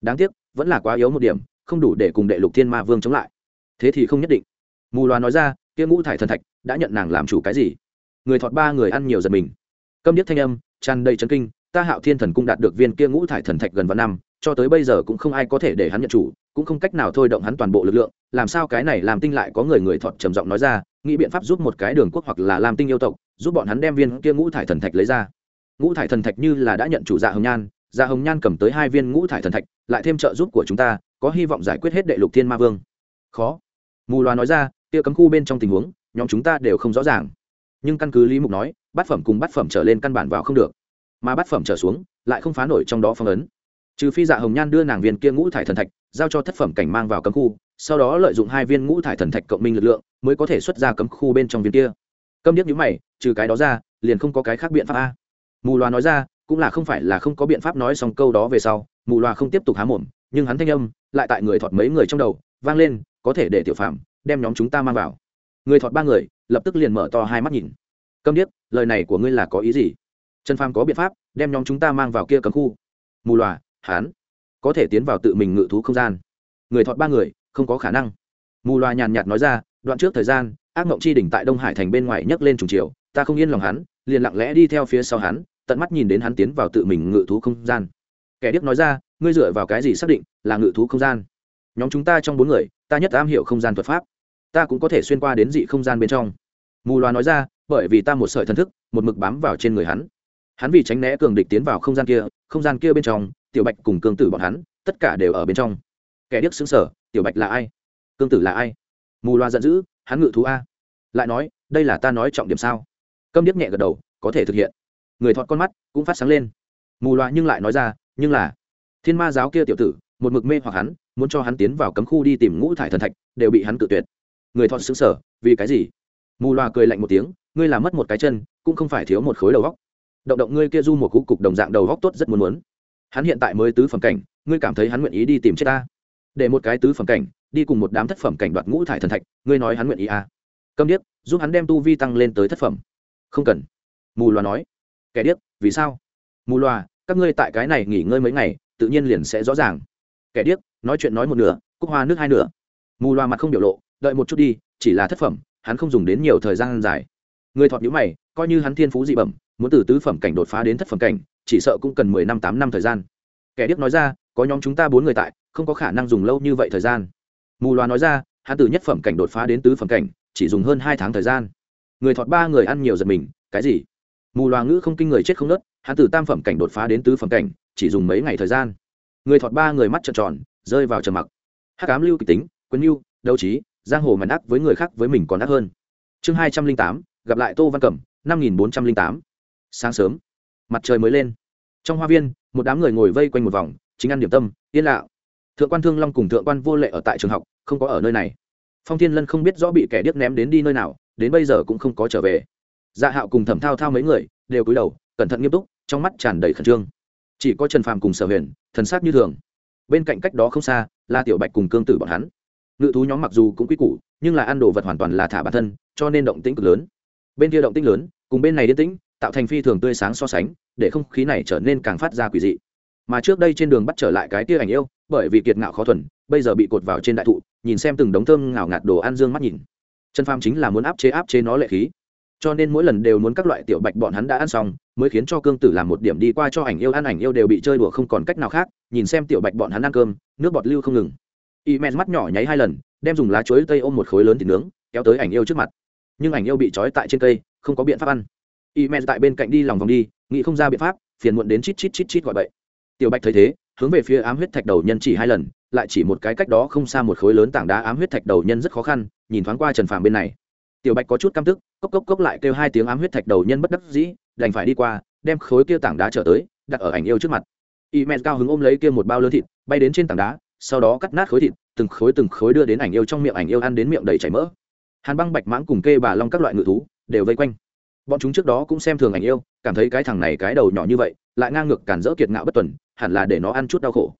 Đáng tiếc, vẫn là quá yếu một điểm, không đủ để cùng đệ lục thiên ma vương chống lại. Thế thì không nhất định. Mù loa nói ra, kia ngũ thải thần thạch, đã nhận nàng làm chủ cái gì? Người thọt ba người ăn nhiều giật mình. Câm điếc thanh âm, tràn đầy chấn kinh ta hạo thiên thần cung đạt được viên kia ngũ thải thần thạch gần vạn năm, cho tới bây giờ cũng không ai có thể để hắn nhận chủ, cũng không cách nào thôi động hắn toàn bộ lực lượng, làm sao cái này làm tinh lại có người người thọt trầm giọng nói ra, nghĩ biện pháp giúp một cái đường quốc hoặc là làm tinh yêu tộc, giúp bọn hắn đem viên kia ngũ thải thần thạch lấy ra. Ngũ thải thần thạch như là đã nhận chủ dạ hồng nhan dạ hồng nhan cầm tới hai viên ngũ thải thần thạch, lại thêm trợ giúp của chúng ta, có hy vọng giải quyết hết đệ lục thiên ma vương. Khó. Mù loà nói ra, kia cấm khu bên trong tình huống, nhóm chúng ta đều không rõ ràng. Nhưng căn cứ lý mục nói, bát phẩm cùng bát phẩm trở lên căn bản vào không được mà bát phẩm trở xuống, lại không phá nổi trong đó phong ấn. Trừ phi dạ hồng nhan đưa nàng viên kia ngũ thải thần thạch, giao cho thất phẩm cảnh mang vào cấm khu, sau đó lợi dụng hai viên ngũ thải thần thạch cộng minh lực lượng, mới có thể xuất ra cấm khu bên trong viên kia. Câm điếc nhữ mày, trừ cái đó ra, liền không có cái khác biện pháp a. Mù loà nói ra, cũng là không phải là không có biện pháp nói xong câu đó về sau, mù loà không tiếp tục há mồm, nhưng hắn thanh âm lại tại người thọt mấy người trong đầu, vang lên, có thể để tiểu phạm đem nhóm chúng ta mang vào. Người thọt ba người lập tức liền mở to hai mắt nhìn. Câm điếc, lời này của ngươi là có ý gì? Trần phàm có biện pháp, đem nhóm chúng ta mang vào kia cấm khu. Mù loà, hán, có thể tiến vào tự mình ngự thú không gian. Người thọt ba người, không có khả năng. Mù loà nhàn nhạt nói ra, đoạn trước thời gian, ác mộng chi đỉnh tại đông hải thành bên ngoài nhấc lên trùng chiều, ta không yên lòng hắn, liền lặng lẽ đi theo phía sau hắn, tận mắt nhìn đến hắn tiến vào tự mình ngự thú không gian. Kẻ điếc nói ra, ngươi dựa vào cái gì xác định là ngự thú không gian? Nhóm chúng ta trong bốn người, ta nhất am hiểu không gian thuật pháp. Ta cũng có thể xuyên qua đến dị không gian bên trong. Mù loà nói ra, bởi vì ta một sợi thần thức, một mực bám vào trên người hắn hắn vì tránh né cường địch tiến vào không gian kia, không gian kia bên trong, tiểu bạch cùng cương tử bọn hắn, tất cả đều ở bên trong. Kẻ điếc xứng sở tiểu bạch là ai? Cương tử là ai? Mù loa giận dữ, hắn ngự thú a. Lại nói, đây là ta nói trọng điểm sao? Câm điếc nhẹ gật đầu, có thể thực hiện. Người thọt con mắt cũng phát sáng lên. Mù loa nhưng lại nói ra, nhưng là, thiên ma giáo kia tiểu tử, một mực mê hoặc hắn, muốn cho hắn tiến vào cấm khu đi tìm ngũ thải thần thạch, đều bị hắn cự tuyệt. Người thọt xứng sở vì cái gì? Mù loa cười lạnh một tiếng, ngươi làm mất một cái chân, cũng không phải thiếu một khối đầu góc động động ngươi kia du một cú cục đồng dạng đầu góc tốt rất muốn muốn. Hắn hiện tại mới tứ phẩm cảnh, ngươi cảm thấy hắn nguyện ý đi tìm chết ta? Để một cái tứ phẩm cảnh, đi cùng một đám thất phẩm cảnh đoạt ngũ thải thần thạch, ngươi nói hắn nguyện ý à. câm điếc, giúp hắn đem tu vi tăng lên tới thất phẩm. Không cần. Mù loà nói. Kẻ điếc, vì sao? Mù loà, các ngươi tại cái này nghỉ ngơi mấy ngày, tự nhiên liền sẽ rõ ràng. Kẻ điếc, nói chuyện nói một nửa, cúc hoa nước hai nửa. Mù loà mặt không biểu lộ, đợi một chút đi, chỉ là thất phẩm, hắn không dùng đến nhiều thời gian dài. Người thọt nhữ mày, coi như hắn thiên phú dị bẩm muốn từ tứ phẩm cảnh đột phá đến thất phẩm cảnh, chỉ sợ cũng cần mười năm, tám năm thời gian. Kẻ điếc nói ra, có nhóm chúng ta bốn người tại, không có khả năng dùng lâu như vậy thời gian. Mù loà nói ra, hắn từ nhất phẩm cảnh đột phá đến tứ phẩm cảnh, chỉ dùng hơn hai tháng thời gian. Người thọt ba người ăn nhiều giật mình, cái gì? Mù loà ngữ không kinh người chết không nớt, hắn từ tam phẩm cảnh đột phá đến tứ phẩm cảnh, chỉ dùng mấy ngày thời gian. Người thọt ba người mắt trợn tròn, rơi vào trầm mặc. Hắc ám lưu kịch tính, quân lưu đấu trí giang hồ màn ác với người khác với mình còn ác hơn. Chương hai trăm linh tám, gặp lại tô văn cẩm, năm nghìn bốn trăm linh tám sáng sớm. Mặt trời mới lên. Trong hoa viên, một đám người ngồi vây quanh một vòng, chính ăn điểm tâm, yên lạo thượng quan thương long cùng thượng quan vô lệ ở tại trường học, không có ở nơi này. Phong thiên lân không biết rõ bị kẻ điếc ném đến đi nơi nào, đến bây giờ cũng không có trở về. Dạ hạo cùng thẩm thao thao mấy người đều cúi đầu, cẩn thận nghiêm túc, trong mắt tràn đầy khẩn trương. Chỉ có trần phàm cùng sở huyền, thần sắc như thường. Bên cạnh cách đó không xa, là tiểu bạch cùng cương tử bọn hắn. Ngự thú nhóm mặc dù cũng quy củ, nhưng là ăn đồ vật hoàn toàn là thả bản thân, cho nên động tĩnh cực lớn. Bên kia động tĩnh lớn, cùng bên này điên tĩnh tạo thành phi thường tươi sáng so sánh, để không khí này trở nên càng phát ra quỷ dị. Mà trước đây trên đường bắt trở lại cái tia ảnh yêu, bởi vì kiệt ngạo khó thuần, bây giờ bị cột vào trên đại thụ, nhìn xem từng đống thơm ngào ngạt đồ ăn dương mắt nhìn. Chân pham chính là muốn áp chế áp chế nó lệ khí. Cho nên mỗi lần đều muốn các loại tiểu bạch bọn hắn đã ăn xong, mới khiến cho cương tử làm một điểm đi qua cho ảnh yêu ăn, ảnh yêu đều bị chơi đùa không còn cách nào khác, nhìn xem tiểu bạch bọn hắn ăn cơm, nước bọt lưu không ngừng. Y men mắt nhỏ nháy hai lần, đem dùng lá chuối tây ôm một khối lớn thịt nướng, kéo tới ảnh yêu trước mặt. Nhưng ảnh yêu bị trói tại trên cây, không có biện pháp ăn y men tại bên cạnh đi lòng vòng đi, nghĩ không ra biện pháp, phiền muộn đến chít chít chít chít gọi bậy. Tiểu bạch thấy thế, hướng về phía ám huyết thạch đầu nhân chỉ hai lần, lại chỉ một cái cách đó không xa một khối lớn tảng đá ám huyết thạch đầu nhân rất khó khăn, nhìn thoáng qua trần phàm bên này. Tiểu bạch có chút căm tức, cốc cốc cốc lại kêu hai tiếng ám huyết thạch đầu nhân bất đắc dĩ, đành phải đi qua, đem khối kia tảng đá trở tới, đặt ở ảnh yêu trước mặt. Y men cao hứng ôm lấy kia một bao lớn thịt, bay đến trên tảng đá, sau đó cắt nát khối thịt, từng khối từng khối đưa đến ảnh yêu trong miệng, ảnh yêu ăn đến miệng đầy chảy mỡ. Hàn băng bạch mãng cùng kê bà long các loại ngự thú, đều vây quanh bọn chúng trước đó cũng xem thường ảnh yêu, cảm thấy cái thằng này cái đầu nhỏ như vậy, lại ngang ngược cản rỡ kiệt ngạo bất tuần, hẳn là để nó ăn chút đau khổ.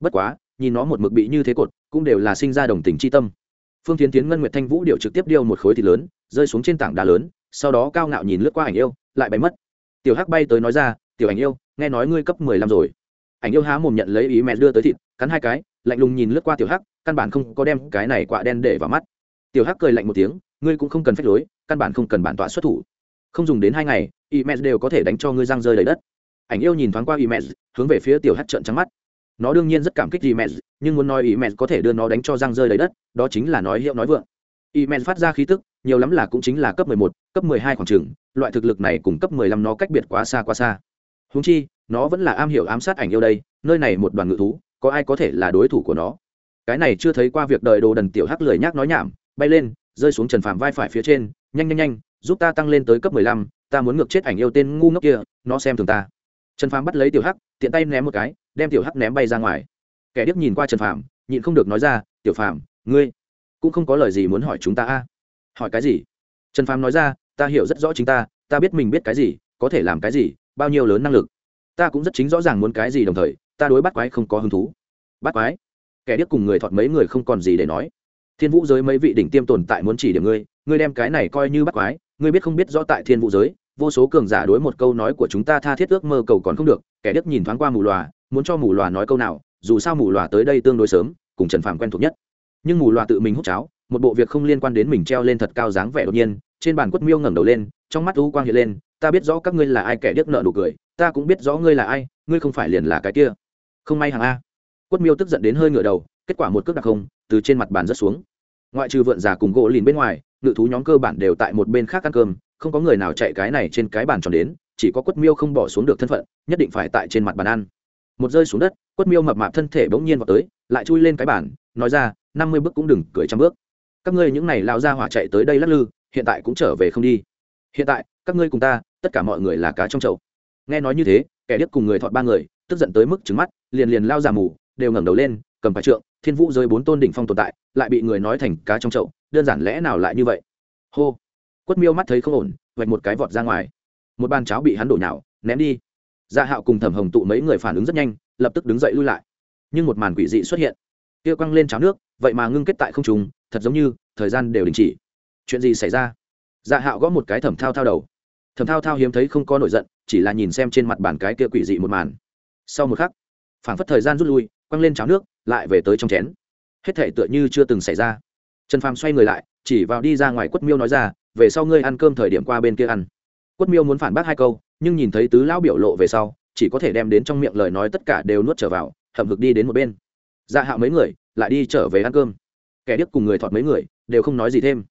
Bất quá, nhìn nó một mực bị như thế cột, cũng đều là sinh ra đồng tình c h i tâm. Phương tiến tiến, ngân nguyệt thanh vũ điệu trực tiếp điêu một khối thịt lớn, rơi xuống trên tảng đá lớn, sau đó cao ngạo nhìn lướt qua ảnh yêu, lại bay mất. Tiểu hắc bay tới nói ra, tiểu ảnh yêu, nghe nói ngươi cấp mười lăm rồi. Ảnh yêu há mồm nhận lấy ý mẹ đưa tới thịt, cắn hai cái, lạnh lùng nhìn lướt qua tiểu hắc, căn bản không có đem cái này quạ đen để vào mắt. Tiểu hắc cười lạnh một tiếng, ngươi cũng không cần phép lối, căn bản không cần bản tọa xuất thủ không dùng đến hai ngày ý mẹ đều có thể đánh cho ngươi răng rơi đầy đất. Ảnh yêu nhìn thoáng qua ý mẹ hướng về phía tiểu hát trợn trắng mắt. Nó đương nhiên rất cảm kích ý mẹ nhưng muốn nói ý mẹ có thể đưa nó đánh cho răng rơi đầy đất, đó chính là nói hiệu nói vượng. Ý mẹ phát ra khí tức, nhiều lắm là cũng chính là cấp mười một, cấp mười hai khoảng trường, loại thực lực này cùng cấp mười lăm nó cách biệt quá xa quá xa. Húng chi, nó vẫn là am hiểu ám sát ảnh yêu đây, nơi này một đoàn ngự thú, có ai có thể là đối thủ của nó? Cái này chưa thấy qua việc đợi đồ đần tiểu hắc lười nhác nói nhảm, bay lên, rơi xuống trần phàm vai phải phía trên, nhanh nhanh nhanh giúp ta tăng lên tới cấp mười lăm, ta muốn ngược chết ảnh yêu tên ngu ngốc kia, nó xem thường ta. Trần phàm bắt lấy tiểu hắc, tiện tay ném một cái, đem tiểu hắc ném bay ra ngoài. Kẻ điếc nhìn qua trần phàm, nhịn không được nói ra, tiểu phàm, ngươi cũng không có lời gì muốn hỏi chúng ta a. Hỏi cái gì? Trần phàm nói ra, ta hiểu rất rõ chính ta ta biết mình biết cái gì, có thể làm cái gì, bao nhiêu lớn năng lực. Ta cũng rất chính rõ ràng muốn cái gì đồng thời, ta đối bắt quái không có hứng thú. Bắt quái? Kẻ điếc cùng người thọt mấy người không còn gì để nói. Thiên vũ giới mấy vị đỉnh tiêm tồn tại muốn chỉ điểm ngươi ngươi đem cái này coi như bắt quái ngươi biết không biết rõ tại thiên vũ giới, vô số cường giả đối một câu nói của chúng ta tha thiết ước mơ cầu còn không được, kẻ đức nhìn thoáng qua mù lòa, muốn cho mù lòa nói câu nào, dù sao mù lòa tới đây tương đối sớm, cùng trần phàm quen thuộc nhất. Nhưng mù lòa tự mình hút cháo, một bộ việc không liên quan đến mình treo lên thật cao dáng vẻ đột nhiên, trên bàn quất miêu ngẩng đầu lên, trong mắt u quang hiện lên, ta biết rõ các ngươi là ai, kẻ điếc nợ nụ cười, ta cũng biết rõ ngươi là ai, ngươi không phải liền là cái kia. Không may hàng a. Quất miêu tức giận đến hơi ngửa đầu, kết quả một cước đặc không, từ trên mặt bàn rớt xuống. Ngoại trừ vượn già cùng gỗ lìn bên ngoài ngự thú nhóm cơ bản đều tại một bên khác ăn cơm, không có người nào chạy cái này trên cái bàn tròn đến, chỉ có quất miêu không bỏ xuống được thân phận, nhất định phải tại trên mặt bàn ăn. Một rơi xuống đất, quất miêu mập mạp thân thể bỗng nhiên vào tới, lại chui lên cái bàn, nói ra, năm mươi bước cũng đừng cười trăm bước. Các ngươi những này lao ra hỏa chạy tới đây lắc lư, hiện tại cũng trở về không đi. Hiện tại, các ngươi cùng ta, tất cả mọi người là cá trong chậu. Nghe nói như thế, kẻ điếc cùng người thọt ba người, tức giận tới mức trứng mắt, liền liền lao giả mù, đều ngẩng đầu lên, cầm phải trượng, thiên vũ rơi bốn tôn đỉnh phong tồn tại, lại bị người nói thành cá trong chậu đơn giản lẽ nào lại như vậy? Hô. Quất miêu mắt thấy không ổn, vạch một cái vọt ra ngoài. Một bàn cháo bị hắn đổ nhào, ném đi. Gia dạ hạo cùng thẩm hồng tụ mấy người phản ứng rất nhanh, lập tức đứng dậy lui lại. Nhưng một màn quỷ dị xuất hiện. Kia quăng lên cháo nước, vậy mà ngưng kết tại không trùng thật giống như thời gian đều đình chỉ. Chuyện gì xảy ra? Dạ hạo gõ một cái thẩm thao thao đầu. Thẩm thao thao hiếm thấy không có nổi giận, chỉ là nhìn xem trên mặt bàn cái kia quỷ dị một màn. Sau một khắc phảng phất thời gian rút lui, quăng lên cháo nước, lại về tới trong chén. Hết thể tựa như chưa từng xảy ra trần phàm xoay người lại, chỉ vào đi ra ngoài quất miêu nói ra, về sau ngươi ăn cơm thời điểm qua bên kia ăn. Quất miêu muốn phản bác hai câu, nhưng nhìn thấy tứ lão biểu lộ về sau, chỉ có thể đem đến trong miệng lời nói tất cả đều nuốt trở vào, hậm hực đi đến một bên. Dạ hạo mấy người, lại đi trở về ăn cơm. Kẻ điếc cùng người thọt mấy người, đều không nói gì thêm.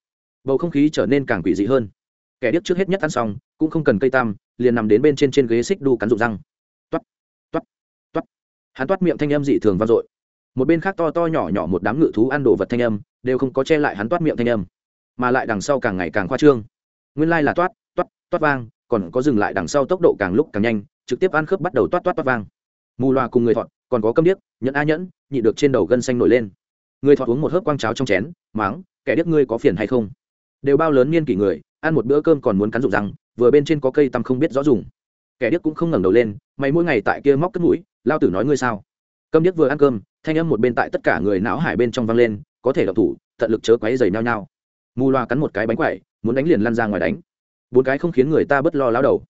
Bầu không khí trở nên càng quỷ dị hơn. Kẻ điếc trước hết nhất ăn xong, cũng không cần cây tam, liền nằm đến bên trên trên ghế xích đu cắn rụng răng. Toắt toắt toắt hắn toát miệng thanh âm dị thường vang dội một bên khác to to nhỏ nhỏ một đám ngự thú ăn đồ vật thanh âm, đều không có che lại hắn toát miệng thanh âm, mà lại đằng sau càng ngày càng khoa trương. Nguyên lai là toát toát toát vang, còn có dừng lại đằng sau tốc độ càng lúc càng nhanh, trực tiếp ăn khớp bắt đầu toát toát toát vang. Mù loà cùng người thọt, còn có câm điếc, nhẫn a nhẫn, nhị được trên đầu gân xanh nổi lên. Người thọt uống một hớp quang cháo trong chén máng kẻ điếc ngươi có phiền hay không? Đều bao lớn niên kỷ người, ăn một bữa cơm còn muốn cắn rụng răng, vừa bên trên có cây tăm không biết rõ dùng. Kẻ điếc cũng không ngẩng đầu lên, mày mỗi ngày tại kia móc cất mũi, lao tử nói ngươi sao? Câm điếc vừa ăn cơm thanh âm một bên tại tất cả người não hải bên trong vang lên, có thể độc thủ, tận lực chớ quấy dày nao nhau. Mù loa cắn một cái bánh quẩy, muốn đánh liền lăn ra ngoài đánh. Bốn cái không khiến người ta bất lo lao đầu.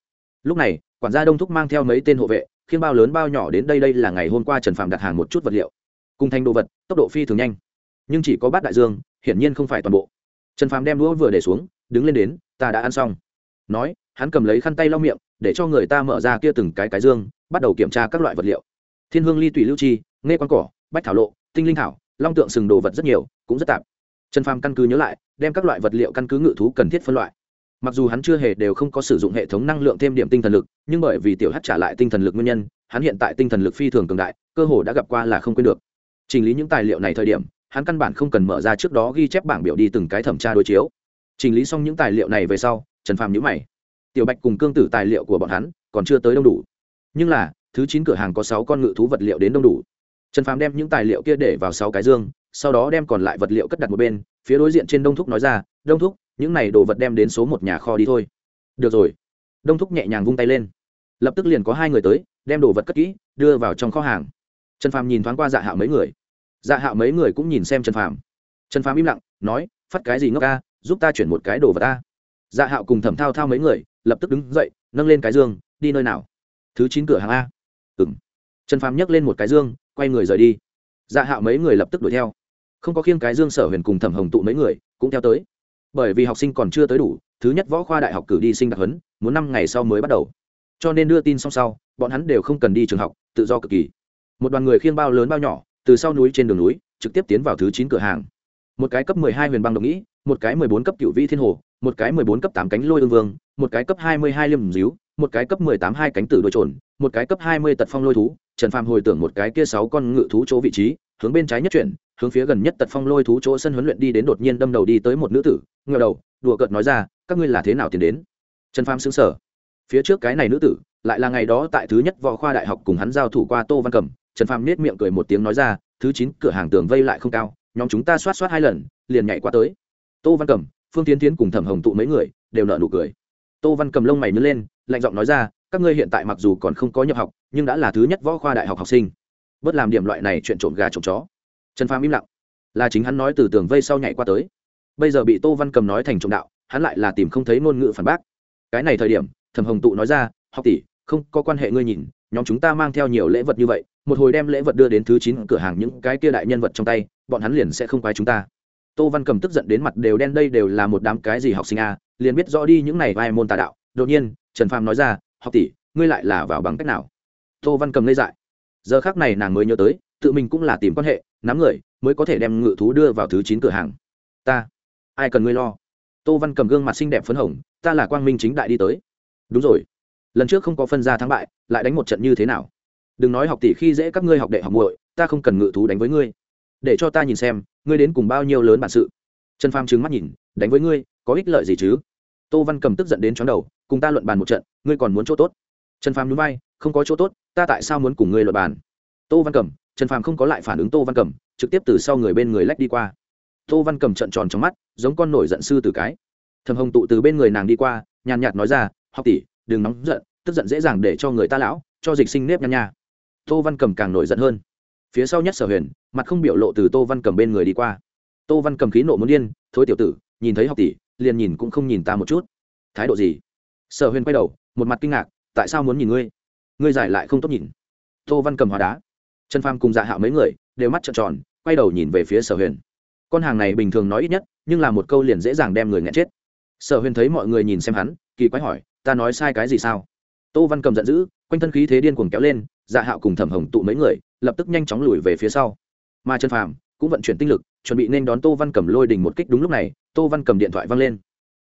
Lúc này, quản gia đông thúc mang theo mấy tên hộ vệ khiến bao lớn bao nhỏ đến đây đây là ngày hôm qua trần phạm đặt hàng một chút vật liệu. Cùng thành đồ vật, tốc độ phi thường nhanh. Nhưng chỉ có bát đại dương, hiển nhiên không phải toàn bộ. Trần phạm đem đũa vừa để xuống, đứng lên đến, ta đã ăn xong. Nói, hắn cầm lấy khăn tay lau miệng, để cho người ta mở ra kia từng cái cái dương, bắt đầu kiểm tra các loại vật liệu. Thiên hương ly tùy lưu chi nghe quan cỏ bách thảo lộ, tinh linh thảo, long tượng sừng đồ vật rất nhiều, cũng rất tạp. Trần phàm căn cứ nhớ lại, đem các loại vật liệu căn cứ ngự thú cần thiết phân loại. Mặc dù hắn chưa hề đều không có sử dụng hệ thống năng lượng thêm điểm tinh thần lực, nhưng bởi vì tiểu hát trả lại tinh thần lực nguyên nhân, hắn hiện tại tinh thần lực phi thường cường đại, cơ hồ đã gặp qua là không quên được. Chỉnh lý những tài liệu này thời điểm, hắn căn bản không cần mở ra trước đó ghi chép bảng biểu đi từng cái thẩm tra đối chiếu. Chỉnh lý xong những tài liệu này về sau, trần phàm nhữ mày. Tiểu bạch cùng cương tử tài liệu của bọn hắn còn chưa tới đông đủ. Nhưng là, thứ chín cửa hàng có sáu con ngự thú vật liệu đến đông đủ trần phàm đem những tài liệu kia để vào sáu cái dương, sau đó đem còn lại vật liệu cất đặt một bên, phía đối diện trên đông thúc nói ra, đông thúc, những này đồ vật đem đến số một nhà kho đi thôi. Được rồi. Đông thúc nhẹ nhàng vung tay lên. Lập tức liền có hai người tới, đem đồ vật cất kỹ, đưa vào trong kho hàng. Trần phàm nhìn thoáng qua dạ hạo mấy người. Dạ hạo mấy người cũng nhìn xem trần phàm. Trần phàm im lặng, nói, phát cái gì ngốc ca, giúp ta chuyển một cái đồ vật ta. Dạ hạo cùng thẩm thao thao mấy người, lập tức đứng dậy, nâng lên cái dương, đi nơi nào? Thứ chín cửa hàng a. Ừng trần phàm nhấc lên một cái dương quay người rời đi. Dạ hạo mấy người lập tức đuổi theo. Không có khiêng cái dương sở huyền cùng thẩm hồng tụ mấy người, cũng theo tới. Bởi vì học sinh còn chưa tới đủ, thứ nhất võ khoa đại học cử đi sinh đặc huấn, muốn năm ngày sau mới bắt đầu. Cho nên đưa tin xong sau, bọn hắn đều không cần đi trường học, tự do cực kỳ. Một đoàn người khiêng bao lớn bao nhỏ, từ sau núi trên đường núi, trực tiếp tiến vào thứ chín cửa hàng. Một cái cấp mười hai huyền băng đồng nghĩ, một cái mười bốn cấp cựu vĩ thiên hồ, một cái mười bốn cấp tám cánh lôi ương vương, một cái cấp hai mươi hai liêm díu một cái cấp mười tám hai cánh tử đôi trồn một cái cấp hai mươi tật phong lôi thú trần phàm hồi tưởng một cái kia sáu con ngự thú chỗ vị trí hướng bên trái nhất chuyển hướng phía gần nhất tật phong lôi thú chỗ sân huấn luyện đi đến đột nhiên đâm đầu đi tới một nữ tử ngửa đầu đùa cợt nói ra các ngươi là thế nào tiến đến? Trần phàm sững sờ, phía trước cái này nữ tử lại là ngày đó tại thứ nhất võ khoa đại học cùng hắn giao thủ qua tô văn cẩm. Trần phàm nhếch miệng cười một tiếng nói ra thứ chín cửa hàng tường vây lại không cao nhóm chúng ta xoát xoát hai lần liền nhảy qua tới. Tô văn cẩm phương tiến tiến cùng thẩm hồng tụ mấy người đều nở nụ cười. Tô văn Cẩm lông mày nhướng lên lạnh giọng nói ra, các ngươi hiện tại mặc dù còn không có nhập học, nhưng đã là thứ nhất võ khoa đại học học sinh. Bớt làm điểm loại này chuyện trộm gà trộm chó. Trần phàm im lặng. Là chính hắn nói từ tường vây sau nhảy qua tới. Bây giờ bị tô văn cầm nói thành trộm đạo, hắn lại là tìm không thấy ngôn ngữ phản bác. Cái này thời điểm, thẩm hồng tụ nói ra, học tỷ, không có quan hệ ngươi nhìn, nhóm chúng ta mang theo nhiều lễ vật như vậy, một hồi đem lễ vật đưa đến thứ chín cửa hàng những cái kia đại nhân vật trong tay, bọn hắn liền sẽ không quái chúng ta. Tô văn cầm tức giận đến mặt đều đen, đây đều là một đám cái gì học sinh a, liền biết rõ đi những này vai môn tà đạo đột nhiên, trần phàm nói ra, học tỷ, ngươi lại là vào bằng cách nào? Tô văn cầm ngây dại. Giờ khác này nàng mới nhớ tới, tự mình cũng là tìm quan hệ, nắm người, mới có thể đem ngự thú đưa vào thứ chín cửa hàng. Ta, ai cần ngươi lo? Tô văn cầm gương mặt xinh đẹp phấn hồng, ta là quang minh chính đại đi tới. Đúng rồi. Lần trước không có phân ra thắng bại, lại đánh một trận như thế nào? Đừng nói học tỷ khi dễ các ngươi học đệ học muội, ta không cần ngự thú đánh với ngươi. Để cho ta nhìn xem, ngươi đến cùng bao nhiêu lớn bản sự. Trần phàm trừng mắt nhìn, đánh với ngươi, có ích lợi gì chứ? Tô văn cầm tức giận đến chóng đầu, cùng ta luận bàn một trận, ngươi còn muốn chỗ tốt. Trần phàm núi bay không có chỗ tốt, ta tại sao muốn cùng ngươi luận bàn? Tô văn cầm, trần phàm không có lại phản ứng tô văn cầm, trực tiếp từ sau người bên người lách đi qua. Tô văn cầm trận tròn trong mắt, giống con nổi giận sư từ cái. Thầm hồng tụ từ bên người nàng đi qua, nhàn nhạt nói ra, học tỷ, đừng nóng giận, tức giận dễ dàng để cho người ta lão, cho dịch sinh nếp nhăn nha. Tô văn cầm càng nổi giận hơn. Phía sau nhất sở huyền, mặt không biểu lộ từ tô văn cầm bên người đi qua. Tô văn cầm khí nộ muốn điên, thối tiểu tử, nhìn thấy học tỷ liền nhìn cũng không nhìn ta một chút. Thái độ gì? Sở huyền quay đầu, một mặt kinh ngạc, tại sao muốn nhìn ngươi? Ngươi giải lại không tốt nhìn. Tô văn cầm hóa đá. Trần pham cùng dạ hạo mấy người đều mắt trợn tròn, quay đầu nhìn về phía sở huyền. Con hàng này bình thường nói ít nhất, nhưng là một câu liền dễ dàng đem người nghẹn chết. Sở huyền thấy mọi người nhìn xem hắn, kỳ quái hỏi, ta nói sai cái gì sao? Tô văn cầm giận dữ, quanh thân khí thế điên cuồng kéo lên dạ hạo cùng thẩm hồng tụ mấy người, lập tức nhanh chóng lùi về phía sau. Mà trần phàm cũng vận chuyển tinh lực, chuẩn bị nên đón tô văn cầm lôi đình một kích đúng lúc này tô văn cầm điện thoại văng lên.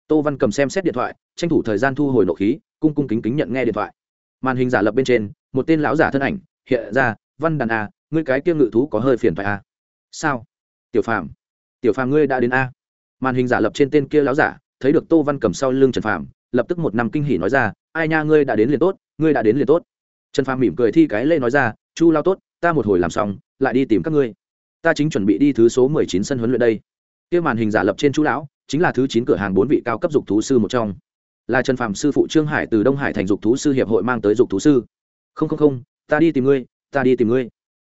Tô văn cầm xem xét điện thoại, tranh thủ thời gian thu hồi nộ khí, cung cung kính kính nhận nghe điện thoại. Màn hình giả lập bên trên, một tên lão giả thân ảnh, hiện ra, văn đàn a ngươi cái kia ngự thú có hơi phiền phải a à? sao? Tiểu phàm. Tiểu phàm ngươi đã đến a? Màn hình giả lập trên tên kia lão giả, thấy được tô văn cầm sau lưng trần phàm, lập tức một năm kinh hỉ nói ra, ai nha, ngươi đã đến liền tốt, ngươi đã đến liền tốt. Trần phàm mỉm cười thi cái lê nói ra, chu lao tốt, ta một hồi làm xong, lại đi tìm các ngươi. Ta chính chuẩn bị đi thứ số mười chín sân huấn luyện đây kia màn hình giả lập trên chú lão, chính là thứ chín cửa hàng bốn vị cao cấp dục thú sư một trong. Là trần phạm sư phụ trương hải từ đông hải thành dục thú sư hiệp hội mang tới dục thú sư. Không không không, ta đi tìm ngươi, ta đi tìm ngươi.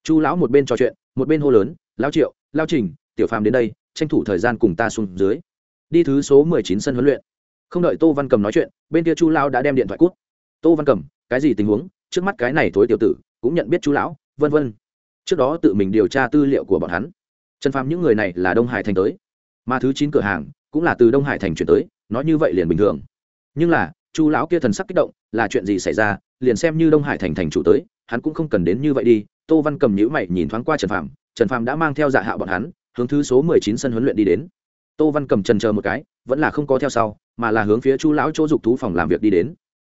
Chu lão một bên trò chuyện, một bên hô lớn, lão triệu lao trình, tiểu phàm đến đây, tranh thủ thời gian cùng ta xuống dưới. Đi thứ số mười chín sân huấn luyện. Không đợi tô văn cầm nói chuyện, bên kia chu lão đã đem điện thoại cút. Tô văn cầm, cái gì tình huống? Trước mắt cái này thối tiểu tử, cũng nhận biết chú lão, vân vân. Trước đó tự mình điều tra tư liệu của bọn hắn. Trần phàm những người này là đông hải thành tới mà thứ chín cửa hàng cũng là từ đông hải thành chuyển tới nói như vậy liền bình thường. Nhưng là, chu lão kia thần sắc kích động, là chuyện gì xảy ra, liền xem như đông hải thành thành chủ tới, hắn cũng không cần đến như vậy đi. Tô văn cầm nhữ mày nhìn thoáng qua trần phạm trần phạm đã mang theo dạ hạ bọn hắn, hướng thứ số mười chín sân huấn luyện đi đến. Tô văn cầm trần chờ một cái, vẫn là không có theo sau, mà là hướng phía chu lão chỗ dục thú phòng làm việc đi đến.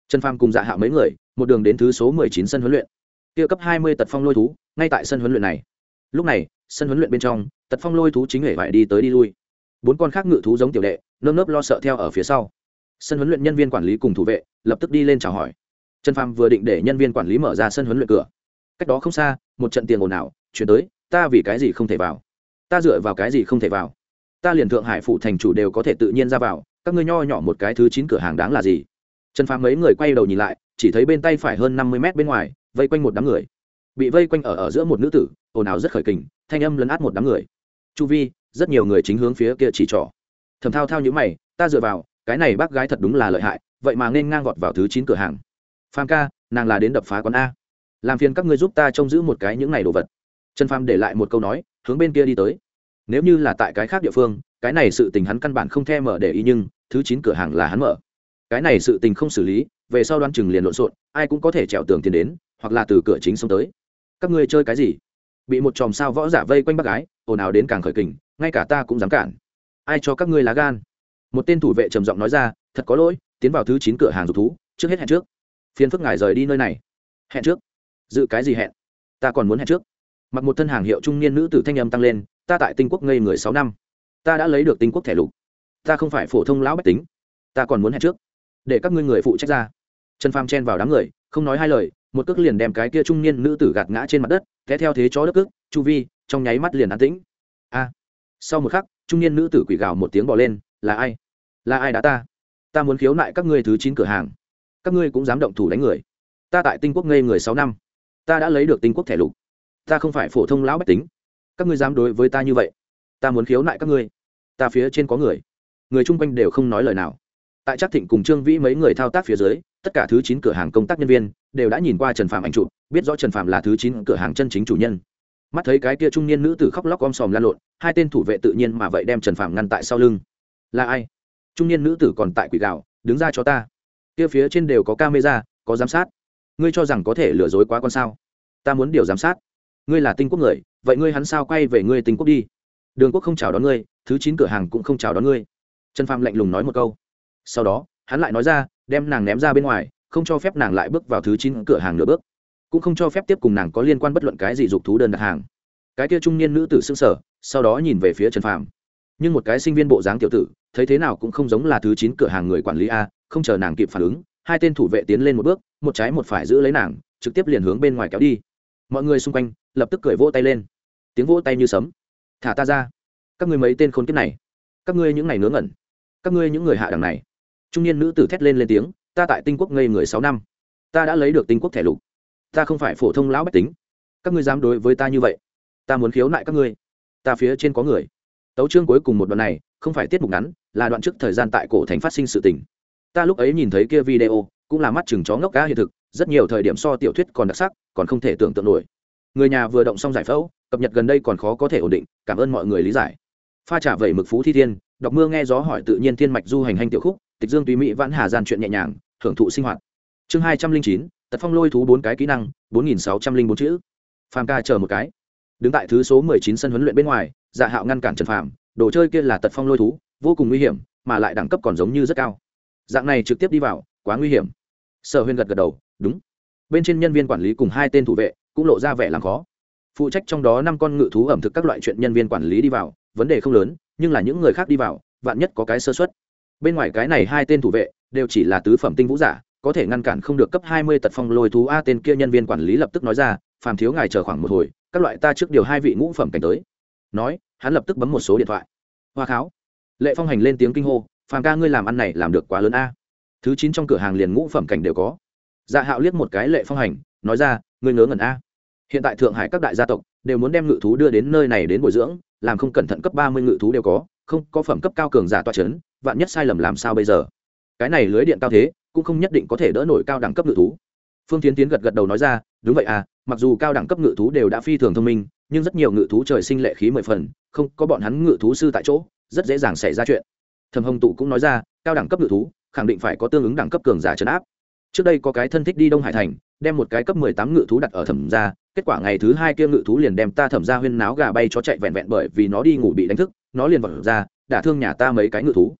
Trần phạm cùng dạ hạ mấy người, một đường đến thứ số mười chín sân huấn luyện. Kia cấp hai mươi tật phong lôi thú, ngay tại sân huấn luyện này. Lúc này, sân huấn luyện bên trong, tật phong lôi thú chính hệ phải đi tới đi lui bốn con khác ngự thú giống tiểu đệ, nơm nớp lo sợ theo ở phía sau. Sân huấn luyện nhân viên quản lý cùng thủ vệ lập tức đi lên chào hỏi. Trần phàm vừa định để nhân viên quản lý mở ra sân huấn luyện cửa. Cách đó không xa, một trận tiền ồn ào chuyển tới, ta vì cái gì không thể vào? Ta dựa vào cái gì không thể vào? Ta liền thượng hải phụ thành chủ đều có thể tự nhiên ra vào, các ngươi nho nhỏ một cái thứ chín cửa hàng đáng là gì? Trần phàm mấy người quay đầu nhìn lại, chỉ thấy bên tay phải hơn năm mươi mét bên ngoài, vây quanh một đám người. Bị vây quanh ở ở giữa một nữ tử, ồn ào rất khởi kình, thanh âm lấn át một đám người. Chu vi rất nhiều người chính hướng phía kia chỉ trỏ. Thầm thao thao những mày, ta dựa vào, cái này bác gái thật đúng là lợi hại, vậy mà nên ngang vọt vào thứ chín cửa hàng. Pham ca, nàng là đến đập phá quán a. Làm phiền các ngươi giúp ta trông giữ một cái những này đồ vật. Trần pham để lại một câu nói, hướng bên kia đi tới. Nếu như là tại cái khác địa phương, cái này sự tình hắn căn bản không thèm mở để ý nhưng, thứ chín cửa hàng là hắn mở. Cái này sự tình không xử lý, về sau đoán chừng liền lộn xộn, ai cũng có thể trèo tường tiền đến, hoặc là từ cửa chính xông tới. Các ngươi chơi cái gì? Bị một chòm sao võ giả vây quanh bác gái, ồn ào đến càng khởi kình ngay cả ta cũng dám cản. Ai cho các ngươi lá gan? Một tên thủ vệ trầm giọng nói ra, thật có lỗi, tiến vào thứ chín cửa hàng dục thú, trước hết hẹn trước. Phiền phức ngài rời đi nơi này. Hẹn trước. Dự cái gì hẹn? Ta còn muốn hẹn trước. Mặc một thân hàng hiệu trung niên nữ tử thanh âm tăng lên, ta tại tinh quốc ngây người sáu năm. Ta đã lấy được tinh quốc thẻ lục. Ta không phải phổ thông lão bách tính. Ta còn muốn hẹn trước. Để các ngươi người phụ trách ra. Trần pham chen vào đám người, không nói hai lời, một cước liền đem cái kia trung niên nữ tử gạt ngã trên mặt đất, té theo thế chó đất cước, chu vi, trong nháy mắt liền an tĩnh sau một khắc, trung niên nữ tử quỷ gào một tiếng bỏ lên, là ai? Là ai đã ta? Ta muốn khiếu nại các ngươi thứ chín cửa hàng. Các ngươi cũng dám động thủ đánh người. Ta tại tinh quốc ngây người sáu năm. Ta đã lấy được tinh quốc thẻ lục. Ta không phải phổ thông lão bách tính. Các ngươi dám đối với ta như vậy? Ta muốn khiếu nại các ngươi. Ta phía trên có người. Người chung quanh đều không nói lời nào. Tại trác thịnh cùng trương vĩ mấy người thao tác phía dưới, tất cả thứ chín cửa hàng công tác nhân viên đều đã nhìn qua trần phạm ảnh chụp, biết rõ trần phạm là thứ chín cửa hàng chân chính chủ nhân. Mắt thấy cái kia trung niên nữ tử khóc lóc om sòm lan lộn hai tên thủ vệ tự nhiên mà vậy đem trần Phàm ngăn tại sau lưng. Là ai? Trung niên nữ tử còn tại quỷ gạo, đứng ra cho ta. Kia phía trên đều có camera, có giám sát. Ngươi cho rằng có thể lừa dối quá con sao? Ta muốn điều giám sát. Ngươi là tinh quốc người, vậy ngươi hắn sao quay về ngươi tinh quốc đi? Đường quốc không chào đón ngươi, thứ chín cửa hàng cũng không chào đón ngươi. Trần Phàm lạnh lùng nói một câu. Sau đó, hắn lại nói ra, đem nàng ném ra bên ngoài, không cho phép nàng lại bước vào thứ chín cửa hàng nửa bước. Cũng không cho phép tiếp cùng nàng có liên quan bất luận cái gì dục thú đơn đặt hàng cái kia trung niên nữ tử sững sở sau đó nhìn về phía trần phàm. Nhưng một cái sinh viên bộ dáng tiểu tử, thấy thế nào cũng không giống là thứ chín cửa hàng người quản lý a, không chờ nàng kịp phản ứng, hai tên thủ vệ tiến lên một bước, một trái một phải giữ lấy nàng, trực tiếp liền hướng bên ngoài kéo đi. Mọi người xung quanh lập tức cười vỗ tay lên. Tiếng vỗ tay như sấm. Thả ta ra. Các ngươi mấy tên khốn kiếp này. Các ngươi những ngày ngớ ngẩn. Các ngươi những người hạ đẳng này. Trung niên nữ tử thét lên lên tiếng, ta tại tinh quốc ngây người sáu năm. Ta đã lấy được tinh quốc thẻ lục. Ta không phải phổ thông lão bách tính. Các ngươi dám đối với ta như vậy? Ta muốn khiếu nại các ngươi. Ta phía trên có người. Tấu chương cuối cùng một đoạn này, không phải tiết mục ngắn, là đoạn trước thời gian tại cổ thành phát sinh sự tình. Ta lúc ấy nhìn thấy kia video, cũng là mắt chừng chó ngốc cá hiện thực, rất nhiều thời điểm so tiểu thuyết còn đặc sắc, còn không thể tưởng tượng nổi. Người nhà vừa động xong giải phẫu, cập nhật gần đây còn khó có thể ổn định, cảm ơn mọi người lý giải. Pha trả vẩy mực phú thi thiên, đọc mưa nghe gió hỏi tự nhiên thiên mạch du hành hành tiểu khúc, tịch dương tùy mỹ vãn hà gian chuyện nhẹ nhàng, hưởng thụ sinh hoạt. Chương hai trăm linh chín, tật phong lôi thú bốn cái kỹ năng, bốn nghìn sáu trăm linh bốn chữ. Phàm ca chờ một cái đứng tại thứ số mười chín sân huấn luyện bên ngoài dạ hạo ngăn cản trần phàm, đồ chơi kia là tật phong lôi thú, vô cùng nguy hiểm, mà lại đẳng cấp còn giống như rất cao. Dạng này trực tiếp đi vào, quá nguy hiểm. Sở huyên gật gật đầu, đúng. Bên trên nhân viên quản lý cùng hai tên thủ vệ cũng lộ ra vẻ làm khó. Phụ trách trong đó năm con ngự thú ẩm thực các loại chuyện nhân viên quản lý đi vào, vấn đề không lớn, nhưng là những người khác đi vào, vạn nhất có cái sơ xuất bên ngoài cái này hai tên thủ vệ đều chỉ là tứ phẩm tinh vũ giả, có thể ngăn cản không được cấp hai mươi tật phong lôi thú a tên kia nhân viên quản lý lập tức nói ra, phàm thiếu ngài chờ khoảng một hồi các loại ta trước điều hai vị ngũ phẩm cảnh tới. Nói, hắn lập tức bấm một số điện thoại. Hoa kháo. Lệ phong hành lên tiếng kinh hô, phàm ca ngươi làm ăn này làm được quá lớn a. Thứ chín trong cửa hàng liền ngũ phẩm cảnh đều có. Dạ hạo liếc một cái lệ phong hành, nói ra, ngươi ngớ ngẩn a. Hiện tại thượng hải các đại gia tộc đều muốn đem ngự thú đưa đến nơi này đến bồi dưỡng, làm không cẩn thận cấp ba mươi ngự thú đều có, không, có phẩm cấp cao cường giả toa c h ấ n vạn nhất sai lầm làm sao bây giờ? Cái này lưới điện cao thế, cũng không nhất định có thể đỡ nổi cao đẳng cấp ngự thú. Phương tiến tiến gật gật đầu nói ra đúng vậy à mặc dù cao đẳng cấp ngự thú đều đã phi thường thông minh, nhưng rất nhiều ngự thú trời sinh lệ khí mười phần, không có bọn hắn ngự thú sư tại chỗ, rất dễ dàng xảy ra chuyện. Thầm hồng tụ cũng nói ra, cao đẳng cấp ngự thú, khẳng định phải có tương ứng đẳng cấp cường giả trấn áp. Trước đây có cái thân thích đi đông hải thành, đem một cái cấp mười tám ngự thú đặt ở thẩm gia, kết quả ngày thứ hai kia ngự thú liền đem ta thẩm gia huyên náo gà bay cho chạy vẹn vẹn bởi vì nó đi ngủ bị đánh thức, nó liền vật ra, đả thương nhà ta mấy cái ngự thú.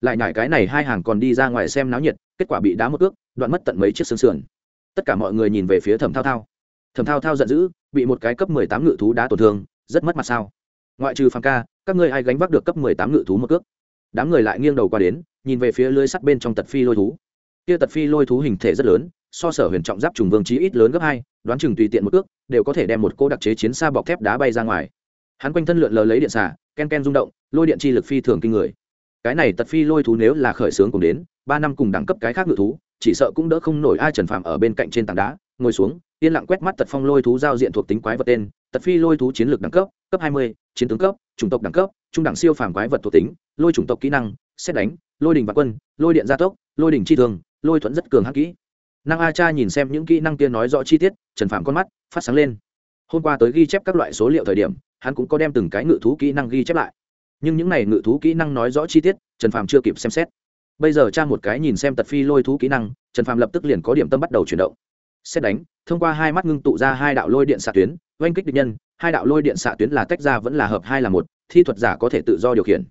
Lại nhải cái này hai hàng còn đi ra ngoài xem náo nhiệt, kết quả bị đá một ước, đoạn mất tận mấy chiếc xương sườn tất cả mọi người nhìn về phía thẩm thao thao. Thẩm thao thao giận dữ bị một cái cấp mười tám ngự thú đá tổn thương rất mất mặt sao? Ngoại trừ phàm ca các ngươi ai gánh vác được cấp mười tám ngự thú một cước? Đám người lại nghiêng đầu qua đến nhìn về phía lưới sắt bên trong tật phi lôi thú. Kia tật phi lôi thú hình thể rất lớn so sở huyền trọng giáp trùng vương chí ít lớn gấp hai đoán chừng tùy tiện một cước, đều có thể đem một cô đặc chế chiến xa bọc thép đá bay ra ngoài. Hắn quanh thân lượn lờ lấy điện xả ken ken rung động lôi điện chi lực phi thường kinh người. Cái này tật phi lôi thú nếu là khởi xướng cùng đến ba năm cùng đẳng cấp cái khác ngự thú chỉ sợ cũng đỡ không nổi ai trần phàm ở bên cạnh trên tảng đá, ngồi xuống, yên lặng quét mắt tật phong lôi thú giao diện thuộc tính quái vật tên, tật phi lôi thú chiến lược đẳng cấp cấp hai mươi, chiến tướng cấp, chủng tộc đẳng cấp, trung đẳng siêu phàm quái vật thuộc tính, lôi chủng tộc kỹ năng, xét đánh, lôi đình và quân, lôi điện gia tốc, lôi đình chi thường, lôi thuẫn rất cường hắc kỹ. Năng a cha nhìn xem những kỹ năng kia nói rõ chi tiết, trần phàm con mắt phát sáng lên. Hôm qua tới ghi chép các loại số liệu thời điểm, hắn cũng có đem từng cái ngự thú kỹ năng ghi chép lại. Nhưng những này ngự thú kỹ năng nói rõ chi tiết, trần phàm chưa kịp xem xét bây giờ cha một cái nhìn xem tật phi lôi thú kỹ năng, trần phạm lập tức liền có điểm tâm bắt đầu chuyển động. Xét đánh, thông qua hai mắt ngưng tụ ra hai đạo lôi điện xạ tuyến, oanh kích địch nhân, hai đạo lôi điện xạ tuyến là tách ra vẫn là hợp hai là một, thi thuật giả có thể tự do điều khiển.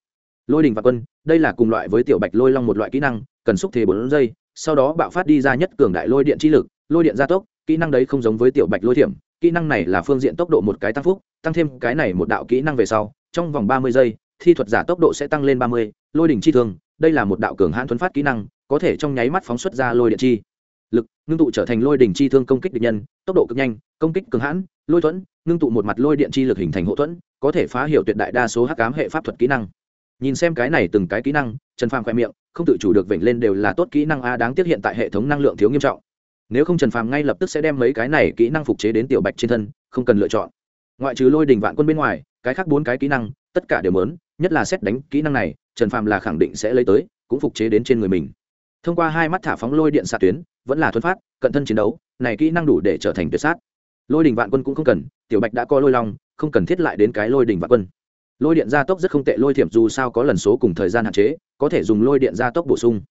Lôi đình và quân, đây là cùng loại với tiểu bạch lôi long một loại kỹ năng, cần xúc thế bốn giây, sau đó bạo phát đi ra nhất cường đại lôi điện chi lực, lôi điện gia tốc, kỹ năng đấy không giống với tiểu bạch lôi thiểm, kỹ năng này là phương diện tốc độ một cái tăng phúc, tăng thêm cái này một đạo kỹ năng về sau, trong vòng ba mươi giây, thi thuật giả tốc độ sẽ tăng lên ba mươi, lôi đỉnh chi thường đây là một đạo cường hãn thuấn phát kỹ năng, có thể trong nháy mắt phóng xuất ra lôi điện chi. Lực, ngưng tụ trở thành lôi đỉnh chi thương công kích địch nhân, tốc độ cực nhanh, công kích cường hãn, lôi thuẫn, ngưng tụ một mặt lôi điện chi lực hình thành hậu thuẫn, có thể phá hiểu tuyệt đại đa số hắc cám hệ pháp thuật kỹ năng. Nhìn xem cái này từng cái kỹ năng, trần phàm khoe miệng, không tự chủ được vểnh lên đều là tốt kỹ năng a đáng tiếc hiện tại hệ thống năng lượng thiếu nghiêm trọng. Nếu không trần phàm ngay lập tức sẽ đem mấy cái này kỹ năng phục chế đến tiểu bạch trên thân, không cần lựa chọn. Ngoại trừ lôi đình vạn quân bên ngoài, cái khác bốn cái kỹ năng, tất cả đều mớn nhất là xét đánh kỹ năng này trần phàm là khẳng định sẽ lấy tới, cũng phục chế đến trên người mình. Thông qua hai mắt thả phóng lôi điện xạ tuyến, vẫn là thuấn phát, cận thân chiến đấu, này kỹ năng đủ để trở thành tuyệt sát. Lôi đình vạn quân cũng không cần, tiểu bạch đã có lôi long, không cần thiết lại đến cái lôi đình vạn quân. Lôi điện gia tốc rất không tệ, lôi thiểm dù sao có lần số cùng thời gian hạn chế, có thể dùng lôi điện gia tốc bổ sung.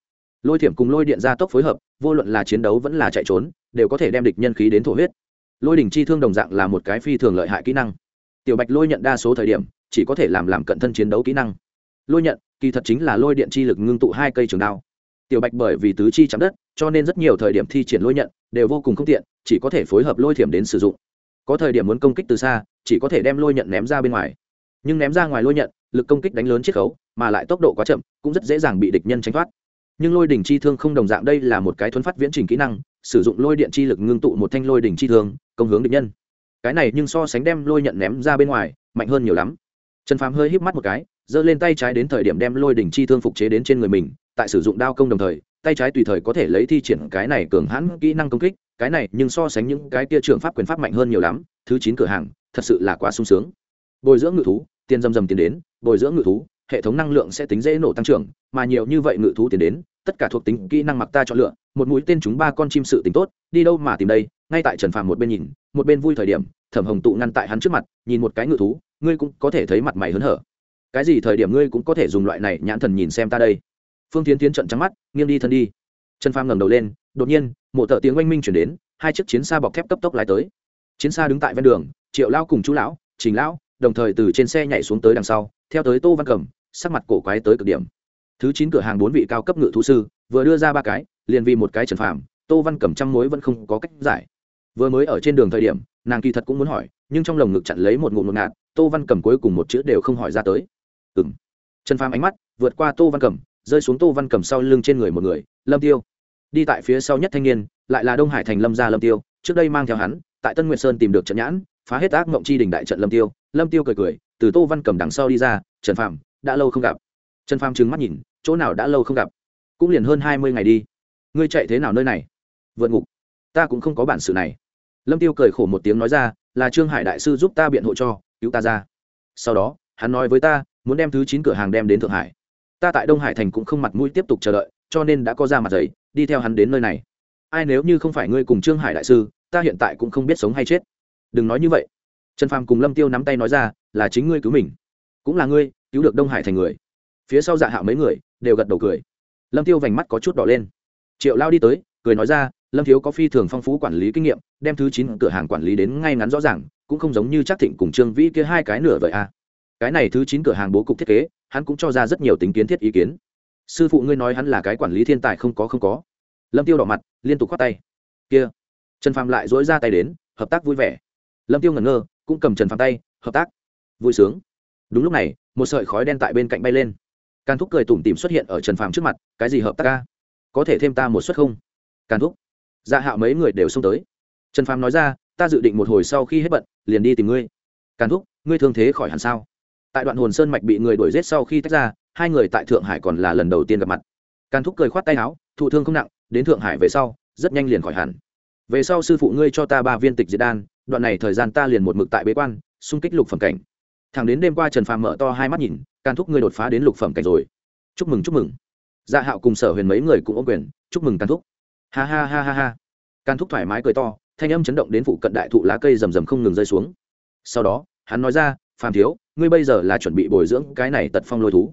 Lôi thiểm cùng lôi điện gia tốc phối hợp, vô luận là chiến đấu vẫn là chạy trốn, đều có thể đem địch nhân khí đến thổ huyết. Lôi đỉnh chi thương đồng dạng là một cái phi thường lợi hại kỹ năng. Tiểu bạch lôi nhận đa số thời điểm, chỉ có thể làm làm cận thân chiến đấu kỹ năng. Lôi nhận kỳ thật chính là lôi điện chi lực ngưng tụ hai cây trường đao. Tiểu bạch bởi vì tứ chi chạm đất, cho nên rất nhiều thời điểm thi triển lôi nhận đều vô cùng không tiện, chỉ có thể phối hợp lôi thiểm đến sử dụng. Có thời điểm muốn công kích từ xa, chỉ có thể đem lôi nhận ném ra bên ngoài. Nhưng ném ra ngoài lôi nhận, lực công kích đánh lớn chiết khấu, mà lại tốc độ quá chậm, cũng rất dễ dàng bị địch nhân tránh thoát. Nhưng lôi đỉnh chi thương không đồng dạng, đây là một cái thuấn phát viễn trình kỹ năng, sử dụng lôi điện chi lực ngưng tụ một thanh lôi đỉnh chi thương, công hướng địch nhân. Cái này nhưng so sánh đem lôi nhận ném ra bên ngoài, mạnh hơn nhiều lắm. Trần phàm hơi híp mắt một cái giơ lên tay trái đến thời điểm đem lôi đỉnh chi thương phục chế đến trên người mình, tại sử dụng đao công đồng thời, tay trái tùy thời có thể lấy thi triển cái này cường hãn kỹ năng công kích, cái này nhưng so sánh những cái tia trường pháp quyền pháp mạnh hơn nhiều lắm, thứ chín cửa hàng, thật sự là quá sung sướng. Bồi dưỡng ngự thú, tiền dầm dầm tiến đến, bồi dưỡng ngự thú, hệ thống năng lượng sẽ tính dễ nổ tăng trưởng, mà nhiều như vậy ngự thú tiến đến, tất cả thuộc tính kỹ năng mặc ta chọn lựa, một mũi tên chúng ba con chim sự tính tốt, đi đâu mà tìm đây, ngay tại trần phàm một bên nhìn, một bên vui thời điểm, thẩm hồng tụ ngăn tại hắn trước mặt, nhìn một cái ngự thú, ngươi cũng có thể thấy mặt mày hớn hở cái gì thời điểm ngươi cũng có thể dùng loại này nhãn thần nhìn xem ta đây? Phương tiến tiến trận trắng mắt, nghiêng đi thân đi. Trần phàm ngẩng đầu lên, đột nhiên, một thợ tiếng oanh minh chuyển đến, hai chiếc chiến xa bọc thép cấp tốc lái tới. Chiến xa đứng tại ven đường, triệu lao cùng chú lão, trình lão, đồng thời từ trên xe nhảy xuống tới đằng sau, theo tới tô văn cẩm, sắc mặt cổ quái tới cực điểm. Thứ chín cửa hàng bốn vị cao cấp ngự thú sư, vừa đưa ra ba cái, liền vì một cái trần phàm, tô văn cẩm trăm mối vẫn không có cách giải. Vừa mới ở trên đường thời điểm, nàng kỳ thật cũng muốn hỏi, nhưng trong lồng ngực chặn lấy một ngụm ngột ngạt, tô văn cẩm cuối cùng một chữ đều không hỏi ra tới ừ m trần phàm ánh mắt vượt qua tô văn cẩm, rơi xuống tô văn cẩm sau lưng trên người một người, lâm tiêu. Đi tại phía sau nhất thanh niên, lại là đông hải thành lâm gia lâm tiêu, trước đây mang theo hắn, tại tân nguyệt sơn tìm được trận nhãn, phá hết ác mộng chi đỉnh đại trận lâm tiêu. Lâm tiêu cười cười, từ tô văn cẩm đằng sau đi ra, trần phàm, đã lâu không gặp. Trần phàm trừng mắt nhìn, chỗ nào đã lâu không gặp? Cũng liền hơn hai mươi ngày đi. Ngươi chạy thế nào nơi này? Vượt ngục. Ta cũng không có bản sự này. Lâm tiêu cười khổ một tiếng nói ra, là trương hải đại sư giúp ta biện hộ cho, cứu ta ra. Sau đó, hắn nói với ta muốn đem thứ chín cửa hàng đem đến thượng hải. Ta tại đông hải thành cũng không mặt mũi tiếp tục chờ đợi, cho nên đã có ra mặt giấy, đi theo hắn đến nơi này. Ai nếu như không phải ngươi cùng trương hải đại sư, ta hiện tại cũng không biết sống hay chết. Đừng nói như vậy. Trần phàm cùng lâm tiêu nắm tay nói ra, là chính ngươi cứu mình. Cũng là ngươi, cứu được đông hải thành người. Phía sau dạ hạo mấy người, đều gật đầu cười. Lâm tiêu vành mắt có chút đỏ lên. Triệu lao đi tới, cười nói ra, lâm thiếu có phi thường phong phú quản lý kinh nghiệm, đem thứ chín cửa hàng quản lý đến ngay ngắn rõ ràng, cũng không giống như chắc thịnh cùng trương vĩ kia hai cái nửa vậy à cái này thứ chín cửa hàng bố cục thiết kế, hắn cũng cho ra rất nhiều tính kiến thiết ý kiến. Sư phụ ngươi nói hắn là cái quản lý thiên tài không có không có. Lâm tiêu đỏ mặt, liên tục khoát tay. Kia. Trần phạm lại dỗi ra tay đến, hợp tác vui vẻ. Lâm tiêu ngẩn ngơ, cũng cầm trần phạm tay, hợp tác. Vui sướng. Đúng lúc này, một sợi khói đen tại bên cạnh bay lên. Càn thúc cười tủm tìm xuất hiện ở trần phạm trước mặt, cái gì hợp tác ca? Có thể thêm ta một suất không? Càn thúc. Dạ hạo mấy người đều xông tới. Trần phạm nói ra, ta dự định một hồi sau khi hết bận, liền đi tìm ngươi. Càn thúc, ngươi thương thế khỏi hẳn sao? Tại đoạn hồn sơn mạch bị người đuổi g i ế t sau khi tách ra, hai người tại thượng hải còn là lần đầu tiên gặp mặt. Càn thúc cười khoát tay áo, thụ thương không nặng, đến thượng hải về sau, rất nhanh liền khỏi hẳn. Về sau sư phụ ngươi cho ta ba viên tịch diệt đan, đoạn này thời gian ta liền một mực tại bế quan, xung kích lục phẩm cảnh. Thẳng đến đêm qua trần phàm mở to hai mắt nhìn, càn thúc ngươi đột phá đến lục phẩm cảnh rồi. Chúc mừng chúc mừng. Dạ hạo cùng sở huyền mấy người cũng ô quyền, chúc mừng càn thúc. Ha ha ha ha ha. Càn thúc thoải mái cười to, thanh âm chấn động đến phụ cận đại thụ lá cây rầm rầm không ngừng rơi xuống. Sau đó, hắn nói ra phàm thiếu, ngươi bây giờ là chuẩn bị bồi dưỡng cái này tật phong lôi thú.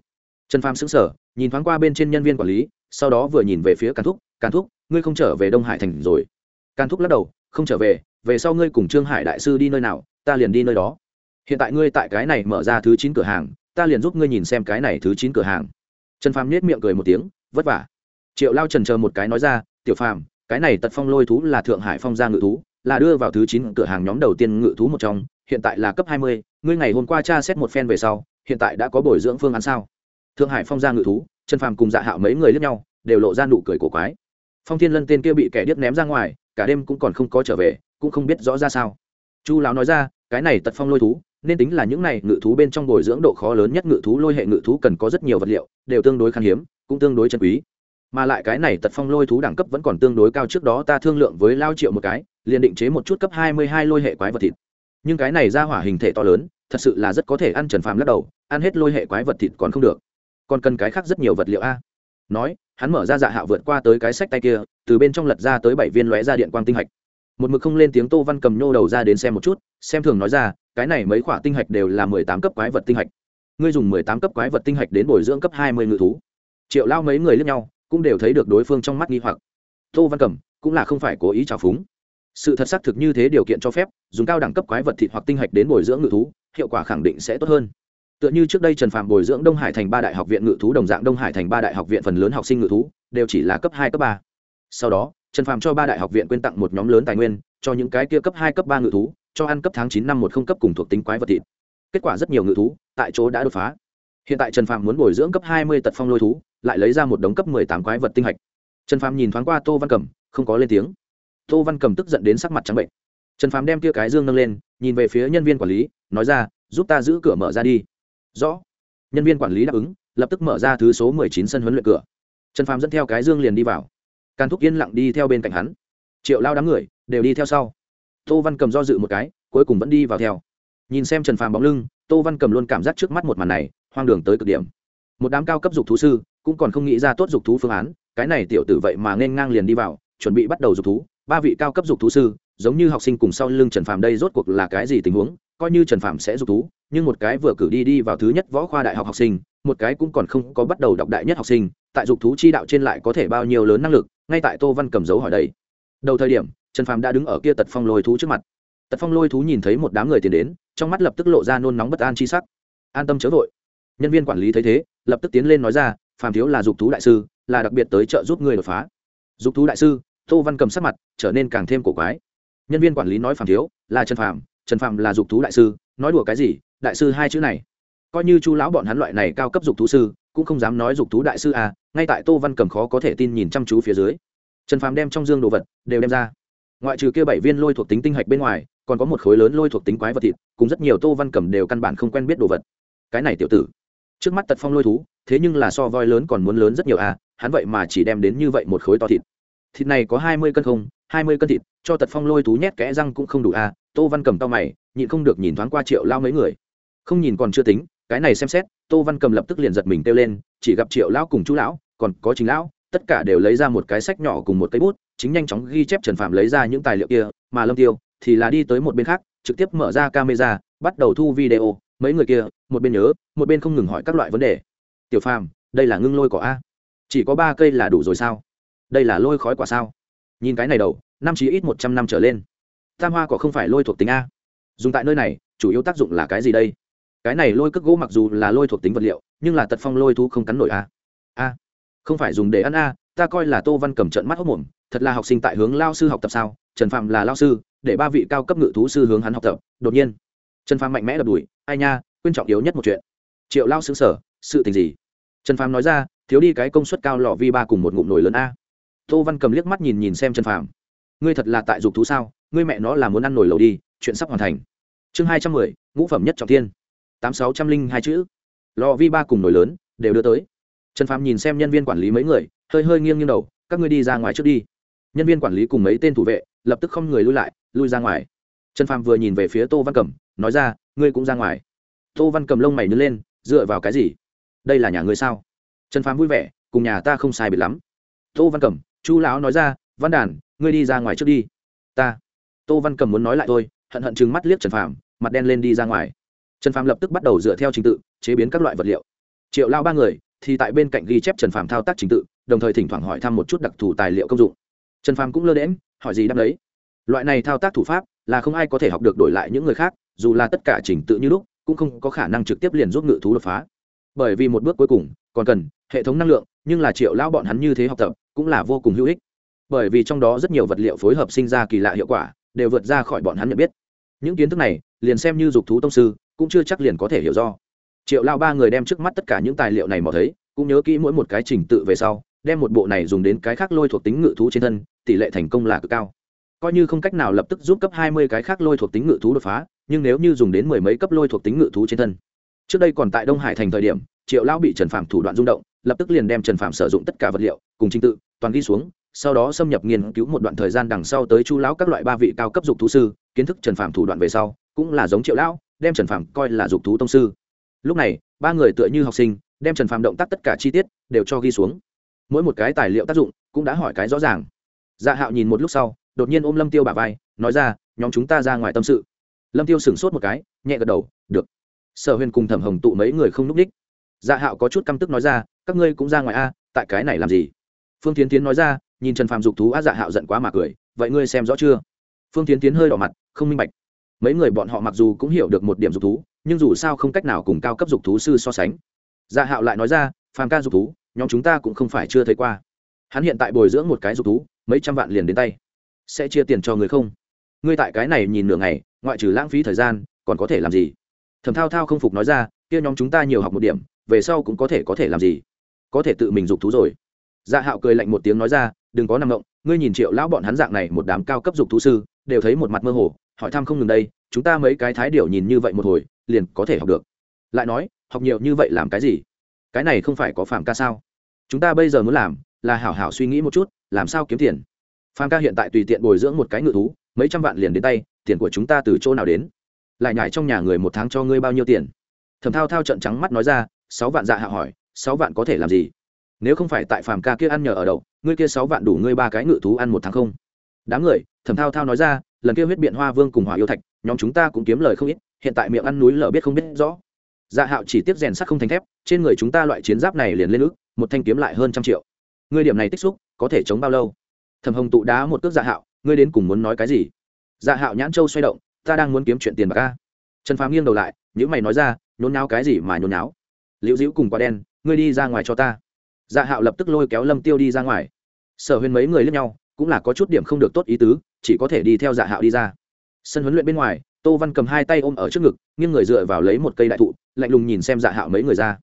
Trần phàm xứng sở nhìn thoáng qua bên trên nhân viên quản lý, sau đó vừa nhìn về phía càn thúc càn thúc, ngươi không trở về đông hải thành rồi? Càn thúc lắc đầu, không trở về về sau ngươi cùng trương hải đại sư đi nơi nào, ta liền đi nơi đó. Hiện tại ngươi tại cái này mở ra thứ chín cửa hàng, ta liền giúp ngươi nhìn xem cái này thứ chín cửa hàng. Trần phàm nhét miệng cười một tiếng, vất vả. Triệu lao trần chờ một cái nói ra, tiểu phàm, cái này tật phong lôi thú là thượng hải phong gia ngự thú, là đưa vào thứ chín cửa hàng nhóm đầu tiên ngự thú một trong hiện tại là cấp hai mươi, ngươi ngày hôm qua tra xét một phen về sau, hiện tại đã có bồi dưỡng phương án sao? Thượng hải phong gia ngự thú, trần phàm cùng dạ hạo mấy người lướt nhau, đều lộ ra nụ cười cổ quái. Phong thiên lân tên kia bị kẻ điếc ném ra ngoài, cả đêm cũng còn không có trở về, cũng không biết rõ ra sao. Chu lão nói ra, cái này tật phong lôi thú, nên tính là những này ngự thú bên trong bồi dưỡng độ khó lớn nhất ngự thú lôi hệ ngự thú cần có rất nhiều vật liệu, đều tương đối khan hiếm, cũng tương đối chân quý. Mà lại cái này tật phong lôi thú đẳng cấp vẫn còn tương đối cao, trước đó ta thương lượng với lao triệu một cái, liền định chế một chút cấp hai mươi hai lôi hệ quái vật thịt nhưng cái này ra hỏa hình thể to lớn, thật sự là rất có thể ăn trần phàm lắc đầu, ăn hết lôi hệ quái vật thịt còn không được. Còn cần cái khác rất nhiều vật liệu a. Nói, hắn mở ra dạ hạo vượt qua tới cái sách tay kia, từ bên trong lật ra tới bảy viên lóe ra điện quang tinh hạch. Một mực không lên tiếng tô văn cầm nhô đầu ra đến xem một chút, xem thường nói ra, cái này mấy khoả tinh hạch đều là mười tám cấp quái vật tinh hạch. Ngươi dùng mười tám cấp quái vật tinh hạch đến bồi dưỡng cấp hai mươi ngự thú. Triệu lao mấy người lướt nhau, cũng đều thấy được đối phương trong mắt nghi hoặc. Tô văn cầm, cũng là không phải cố ý trào phúng sự thật xác thực như thế điều kiện cho phép, dùng cao đẳng cấp quái vật thịt hoặc tinh hạch đến bồi dưỡng ngự thú, hiệu quả khẳng định sẽ tốt hơn. Tựa như trước đây trần phạm bồi dưỡng đông hải thành ba đại học viện ngự thú đồng dạng đông hải thành ba đại học viện phần lớn học sinh ngự thú, đều chỉ là cấp hai, cấp ba. Sau đó, trần phạm cho ba đại học viện quyên tặng một nhóm lớn tài nguyên, cho những cái kia cấp hai, cấp ba ngự thú, cho ăn cấp tháng chín năm một không cấp cùng thuộc tính quái vật thịt. Kết quả rất nhiều ngự thú tại chỗ đã đột phá. Hiện tại trần phạm muốn bồi dưỡng cấp hai mươi tật phong lôi thú, lại lấy ra một đống cấp mười tám quái vật tinh hạch. Trần phạm nhìn thoáng qua tô văn cẩm, không có lên tiếng tô văn cầm tức giận đến sắc mặt trắng bệnh. Trần phàm đem kia cái dương nâng lên, nhìn về phía nhân viên quản lý, nói ra, giúp ta giữ cửa mở ra đi. Rõ. Nhân viên quản lý đáp ứng, lập tức mở ra thứ số mười chín sân huấn luyện cửa. Trần phàm dẫn theo cái dương liền đi vào. Càn thúc yên lặng đi theo bên cạnh hắn. Triệu lao đám người đều đi theo sau. Tô văn cầm do dự một cái, cuối cùng vẫn đi vào theo. Nhìn xem trần phàm bóng lưng, tô văn cầm luôn cảm giác trước mắt một màn này, hoang đường tới cực điểm. Một đám cao cấp dục thú sư, cũng còn không nghĩ ra tốt dục thú phương án, cái này tiểu tử vậy mà nên ngang liền đi vào, chuẩn bị bắt đầu dục thú ba vị cao cấp dục thú sư, giống như học sinh cùng sau lưng trần phạm đây rốt cuộc là cái gì tình huống, coi như trần phạm sẽ dục thú, nhưng một cái vừa cử đi đi vào thứ nhất võ khoa đại học học sinh, một cái cũng còn không có bắt đầu đọc đại nhất học sinh, tại dục thú chi đạo trên lại có thể bao nhiêu lớn năng lực, ngay tại tô văn cầm dấu hỏi đây. đầu thời điểm, trần phạm đã đứng ở kia tật phong lôi thú trước mặt. Tật phong lôi thú nhìn thấy một đám người tiến đến, trong mắt lập tức lộ ra nôn nóng bất an chi sắc. An tâm chớ vội. Nhân viên quản lý thấy thế, lập tức tiến lên nói ra, phàm thiếu là dục thú đại sư, là đặc biệt tới trợ giúp người đột phá. Dục thú đại sư tô văn cầm sắc mặt trở nên càng thêm cổ quái. Nhân viên quản lý nói phàm thiếu, là trần phạm trần phạm là dục thú đại sư, nói đùa cái gì, đại sư hai chữ này. Coi như chu lão bọn hắn loại này cao cấp dục thú sư, cũng không dám nói dục thú đại sư à ngay tại tô văn cầm khó có thể tin nhìn chăm chú phía dưới. Trần phàm đem trong dương đồ vật đều đem ra. Ngoại trừ kia bảy viên lôi thuộc tính tinh hạch bên ngoài, còn có một khối lớn lôi thuộc tính quái vật thịt, cùng rất nhiều tô văn cầm đều căn bản không quen biết đồ vật. Cái này tiểu tử, trước mắt tật phong lôi thú, thế nhưng là so voi lớn còn muốn lớn rất nhiều à hắn vậy mà chỉ đem đến như vậy một khối to thịt thịt này có hai mươi cân không, hai mươi cân thịt, cho tật phong lôi thú nhét kẽ răng cũng không đủ à tô văn cầm tao mày, nhịn không được nhìn thoáng qua triệu lao mấy người. Không nhìn còn chưa tính, cái này xem xét, tô văn cầm lập tức liền giật mình kêu lên, chỉ gặp triệu lão cùng chú lão, còn có chính lão, tất cả đều lấy ra một cái sách nhỏ cùng một cây bút, chính nhanh chóng ghi chép trần phạm lấy ra những tài liệu kia, mà lâm tiêu thì là đi tới một bên khác, trực tiếp mở ra camera, bắt đầu thu video. Mấy người kia, một bên nhớ, một bên không ngừng hỏi các loại vấn đề. Tiểu phàm, đây là ngưng lôi cỏ a? Chỉ có ba cây là đủ rồi sao? Đây là lôi khói quả sao? Nhìn cái này đầu, năm chí ít một trăm năm trở lên. Tam hoa cỏ không phải lôi thuộc tính a. Dùng tại nơi này, chủ yếu tác dụng là cái gì đây? Cái này lôi cước gỗ mặc dù là lôi thuộc tính vật liệu, nhưng là tật phong lôi thu không cắn nổi a. A. Không phải dùng để ăn a, ta coi là tô văn cầm trận mắt hốc mồm, thật là học sinh tại hướng lao sư học tập sao? Trần phạm là lao sư, để ba vị cao cấp ngự thú sư hướng hắn học tập, đột nhiên. Trần phạm mạnh mẽ đập đùi ai nha, quên trọng yếu nhất một chuyện. Triệu lao xứng sở sự tình gì? Trần phạm nói ra, thiếu đi cái công suất cao lò vi ba cùng một ngụm nồi lớn a tô văn cầm liếc mắt nhìn nhìn xem trần phạm ngươi thật là tại dục thú sao? Ngươi mẹ nó là muốn ăn nổi lầu đi chuyện sắp hoàn thành. Chương hai trăm mười ngũ phẩm nhất trọng thiên. Tám sáu trăm linh hai chữ. Lò vi ba cùng nổi lớn đều đưa tới. Trần phạm nhìn xem nhân viên quản lý mấy người hơi hơi nghiêng nghiêng đầu các ngươi đi ra ngoài trước đi. Nhân viên quản lý cùng mấy tên thủ vệ lập tức không người lui lại lui ra ngoài. Trần phạm vừa nhìn về phía tô văn cầm, nói ra ngươi cũng ra ngoài. Tô văn cầm lông mày nứt lên dựa vào cái gì? Đây là nhà ngươi sao? Trần phạm vui vẻ cùng nhà ta không sai biệt lắm. Tô văn cầm chu lão nói ra, văn đàn, ngươi đi ra ngoài trước đi. Ta. Tô văn cầm muốn nói lại thôi, hận hận chừng mắt liếc trần phạm mặt đen lên đi ra ngoài. Trần phạm lập tức bắt đầu dựa theo trình tự, chế biến các loại vật liệu. Triệu lao ba người thì tại bên cạnh ghi chép trần phạm thao tác trình tự, đồng thời thỉnh thoảng hỏi thăm một chút đặc thù tài liệu công dụng. Trần phạm cũng lơ đễm hỏi gì đáp đấy loại này thao tác thủ pháp là không ai có thể học được đổi lại những người khác, dù là tất cả trình tự như lúc, cũng không có khả năng trực tiếp liền giúp ngự thú đột phá. Bởi vì một bước cuối cùng còn cần hệ thống năng lượng, nhưng là triệu lão bọn hắn như thế học tập cũng là vô cùng hữu ích. Bởi vì trong đó rất nhiều vật liệu phối hợp sinh ra kỳ lạ hiệu quả, đều vượt ra khỏi bọn hắn nhận biết. Những kiến thức này, liền xem như dục thú tông sư, cũng chưa chắc liền có thể hiểu do. Triệu lao ba người đem trước mắt tất cả những tài liệu này mò thấy, cũng nhớ kỹ mỗi một cái trình tự về sau, đem một bộ này dùng đến cái khác lôi thuộc tính ngự thú trên thân, tỷ lệ thành công là cực cao. Coi như không cách nào lập tức giúp cấp hai mươi cái khác lôi thuộc tính ngự thú đột phá, nhưng nếu như dùng đến mười mấy cấp lôi thuộc tính ngự thú trên thân. Trước đây còn tại đông hải thành thời điểm triệu lão bị trần phạm thủ đoạn rung động, lập tức liền đem trần phạm sử dụng tất cả vật liệu cùng trình tự, toàn ghi xuống, sau đó xâm nhập nghiên cứu một đoạn thời gian đằng sau tới chu lão các loại ba vị cao cấp dục thú sư, kiến thức trần phạm thủ đoạn về sau, cũng là giống triệu lão, đem trần phạm coi là dục thú tông sư. Lúc này, ba người tựa như học sinh, đem trần phạm động tác tất cả chi tiết đều cho ghi xuống. Mỗi một cái tài liệu tác dụng cũng đã hỏi cái rõ ràng. Dạ hạo nhìn một lúc sau, đột nhiên ôm lâm tiêu bà vai, nói ra, nhóm chúng ta ra ngoài tâm sự. Lâm tiêu sửng sốt một cái, nhẹ gật đầu, được. Sở huyền cùng thẩm hồng tụ mấy người không núp đích dạ hạo có chút căm tức nói ra, các ngươi cũng ra ngoài a, tại cái này làm gì? Phương tiến tiến nói ra, nhìn trần phàm dục thú á dạ hạo giận quá mà cười, vậy ngươi xem rõ chưa? Phương tiến tiến hơi đỏ mặt, không minh bạch. Mấy người bọn họ mặc dù cũng hiểu được một điểm dục thú, nhưng dù sao không cách nào cùng cao cấp dục thú sư so sánh. Dạ hạo lại nói ra, phàm ca dục thú, nhóm chúng ta cũng không phải chưa thấy qua. Hắn hiện tại bồi dưỡng một cái dục thú, mấy trăm vạn liền đến tay. Sẽ chia tiền cho người không? Ngươi tại cái này nhìn nửa ngày, ngoại trừ lãng phí thời gian, còn có thể làm gì? Thẩm thao thao không phục nói ra, kia nhóm chúng ta nhiều học một điểm về sau cũng có thể có thể làm gì? Có thể tự mình dục thú rồi. Dạ hạo cười lạnh một tiếng nói ra, đừng có nằm động, ngươi nhìn triệu lão bọn hắn dạng này một đám cao cấp dục thú sư, đều thấy một mặt mơ hồ, hỏi thăm không ngừng đây, chúng ta mấy cái thái điều nhìn như vậy một hồi, liền có thể học được. Lại nói, học nhiều như vậy làm cái gì? Cái này không phải có phạm ca sao? Chúng ta bây giờ muốn làm là hảo hảo suy nghĩ một chút, làm sao kiếm tiền? Phạm ca hiện tại tùy tiện bồi dưỡng một cái ngự thú, mấy trăm vạn liền đến tay, tiền của chúng ta từ chỗ nào đến? Lại nhải trong nhà người một tháng cho ngươi bao nhiêu tiền? Thẩm thao thao trận trắng mắt nói ra sáu vạn dạ hạ hỏi, sáu vạn có thể làm gì? Nếu không phải tại phàm ca kia ăn nhờ ở đậu, ngươi kia sáu vạn đủ ngươi ba cái ngự thú ăn một tháng không? Đám người thẩm thao thao nói ra, lần kia huyết biện hoa vương cùng hỏa yêu thạch, nhóm chúng ta cũng kiếm lời không ít, hiện tại miệng ăn núi lở biết không biết rõ. Dạ hạo chỉ tiếp rèn sắt không thành thép, trên người chúng ta loại chiến giáp này liền lên ước, một thanh kiếm lại hơn trăm triệu. Ngươi điểm này tích xúc, có thể chống bao lâu? Thầm hồng tụ đá một cước dạ hạo, ngươi đến cùng muốn nói cái gì? Dạ hạo nhãn châu xoay động, ta đang muốn kiếm chuyện tiền bạc ca trần phàm nghiêng đầu lại những mày nói ra, nhốn náo cái gì mà nhốn náo liễu dĩu cùng quả đen, ngươi đi ra ngoài cho ta. Dạ hạo lập tức lôi kéo lâm tiêu đi ra ngoài. Sở huyền mấy người lướt nhau, cũng là có chút điểm không được tốt ý tứ, chỉ có thể đi theo dạ hạo đi ra. Sân huấn luyện bên ngoài, tô văn cầm hai tay ôm ở trước ngực, nghiêng người dựa vào lấy một cây đại thụ, lạnh lùng nhìn xem dạ hạo mấy người ra.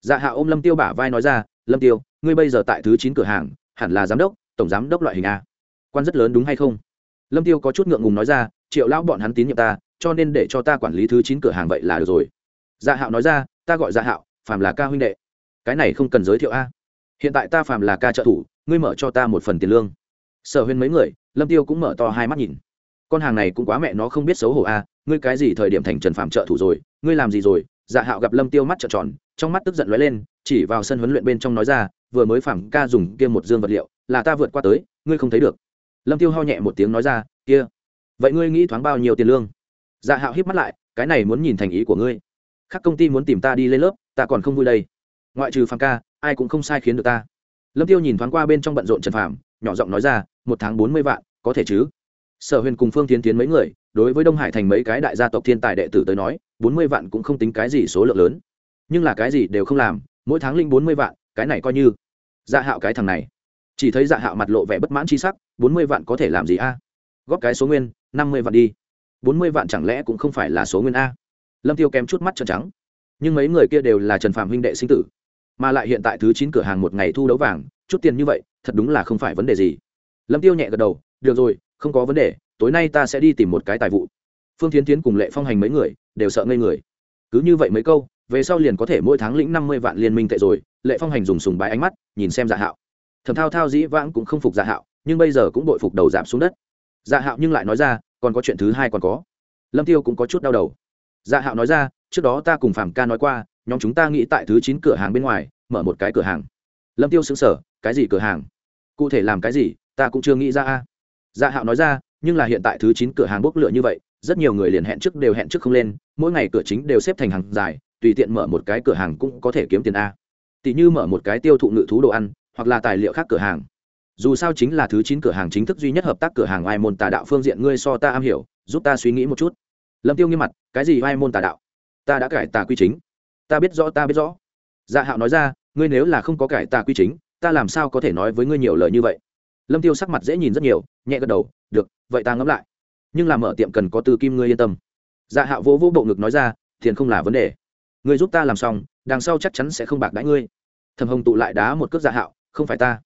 Dạ hạo ôm lâm tiêu bả vai nói ra, lâm tiêu, ngươi bây giờ tại thứ chín cửa hàng, hẳn là giám đốc, tổng giám đốc loại hình a. Quan rất lớn đúng hay không? Lâm tiêu có chút ngượng ngùng nói ra, triệu lão bọn hắn tín nhiệm ta, cho nên để cho ta quản lý thứ chín cửa hàng vậy là được rồi. Dạ hạo nói ra, ta gọi dạ hạo phàm là ca huynh đệ. Cái này không cần giới thiệu a. Hiện tại ta phàm là ca trợ thủ, ngươi mở cho ta một phần tiền lương. Sở Huyên mấy người, lâm tiêu cũng mở to hai mắt nhìn. Con hàng này cũng quá mẹ nó không biết xấu hổ a, ngươi cái gì thời điểm thành trần phạm trợ thủ rồi, ngươi làm gì rồi? Dạ hạo gặp lâm tiêu mắt trợn tròn, trong mắt tức giận lóe lên, chỉ vào sân huấn luyện bên trong nói ra, vừa mới phạm ca dùng kia một dương vật liệu, là ta vượt qua tới, ngươi không thấy được. Lâm tiêu ho nhẹ một tiếng nói ra, kia, vậy ngươi nghĩ thoáng bao nhiêu tiền lương? Dạ hạo híp mắt lại, cái này muốn nhìn thành ý của ngươi các công ty muốn tìm ta đi lên lớp, ta còn không vui đây. Ngoại trừ phạm ca, ai cũng không sai khiến được ta. Lâm tiêu nhìn thoáng qua bên trong bận rộn trần phạm nhỏ giọng nói ra, một tháng bốn mươi vạn, có thể chứ? Sở huyền cùng phương tiến tiến mấy người, đối với đông hải thành mấy cái đại gia tộc thiên tài đệ tử tới nói, bốn mươi vạn cũng không tính cái gì số lượng lớn. Nhưng là cái gì đều không làm, mỗi tháng linh bốn mươi vạn, cái này coi như. Dạ hạo cái thằng này. Chỉ thấy dạ hạo mặt lộ vẻ bất mãn c h i sắc, bốn mươi vạn có thể làm gì a? Góp cái số nguyên, năm mươi vạn đi. Bốn mươi vạn chẳng lẽ cũng không phải là số nguyên a? Lâm tiêu kém chút mắt trợn trắng. Nhưng mấy người kia đều là trần phạm huynh đệ sinh tử, mà lại hiện tại thứ chín cửa hàng một ngày thu đấu vàng, chút tiền như vậy, thật đúng là không phải vấn đề gì. Lâm tiêu nhẹ gật đầu, được rồi, không có vấn đề, tối nay ta sẽ đi tìm một cái tài vụ. Phương tiến tiến cùng lệ phong hành mấy người, đều sợ ngây người. Cứ như vậy mấy câu, về sau liền có thể mỗi tháng lĩnh năm mươi vạn liên minh tệ rồi, lệ phong hành dùng sùng bái ánh mắt, nhìn xem dạ hạo. Thầm thao thao dĩ vãng cũng không phục dạ hạo, nhưng bây giờ cũng bội phục đầu giảm xuống đất. Dạ hạo nhưng lại nói ra, còn có chuyện thứ hai còn có. Lâm tiêu cũng có chút đau đầu dạ hạo nói ra, trước đó ta cùng phạm ca nói qua, nhóm chúng ta nghĩ tại thứ chín cửa hàng bên ngoài, mở một cái cửa hàng. Lâm tiêu xứng sở cái gì cửa hàng? Cụ thể làm cái gì, ta cũng chưa nghĩ ra a. Dạ hạo nói ra, nhưng là hiện tại thứ chín cửa hàng bốc lửa như vậy, rất nhiều người liền hẹn trước đều hẹn trước không lên, mỗi ngày cửa chính đều xếp thành hàng dài, tùy tiện mở một cái cửa hàng cũng có thể kiếm tiền a. Tỷ như mở một cái tiêu thụ ngự thú đồ ăn, hoặc là tài liệu khác cửa hàng. Dù sao chính là thứ chín cửa hàng chính thức duy nhất hợp tác cửa hàng ai môn tà đạo phương diện, ngươi so ta am hiểu, giúp ta suy nghĩ một chút. Lâm tiêu nghiêm mặt cái gì hai môn tà đạo? Ta đã cải tà quy chính. Ta biết rõ, ta biết rõ. Dạ hạo nói ra, ngươi nếu là không có cải tà quy chính, ta làm sao có thể nói với ngươi nhiều lời như vậy? Lâm tiêu sắc mặt dễ nhìn rất nhiều, nhẹ gật đầu, được, vậy ta ngẫm lại. Nhưng làm mở tiệm cần có từ kim ngươi yên tâm. Dạ hạo vỗ vỗ bộ ngực nói ra, tiền không là vấn đề. Ngươi giúp ta làm xong, đằng sau chắc chắn sẽ không bạc đãi ngươi. Thầm hồng tụ lại đá một cước dạ hạo, không phải ta,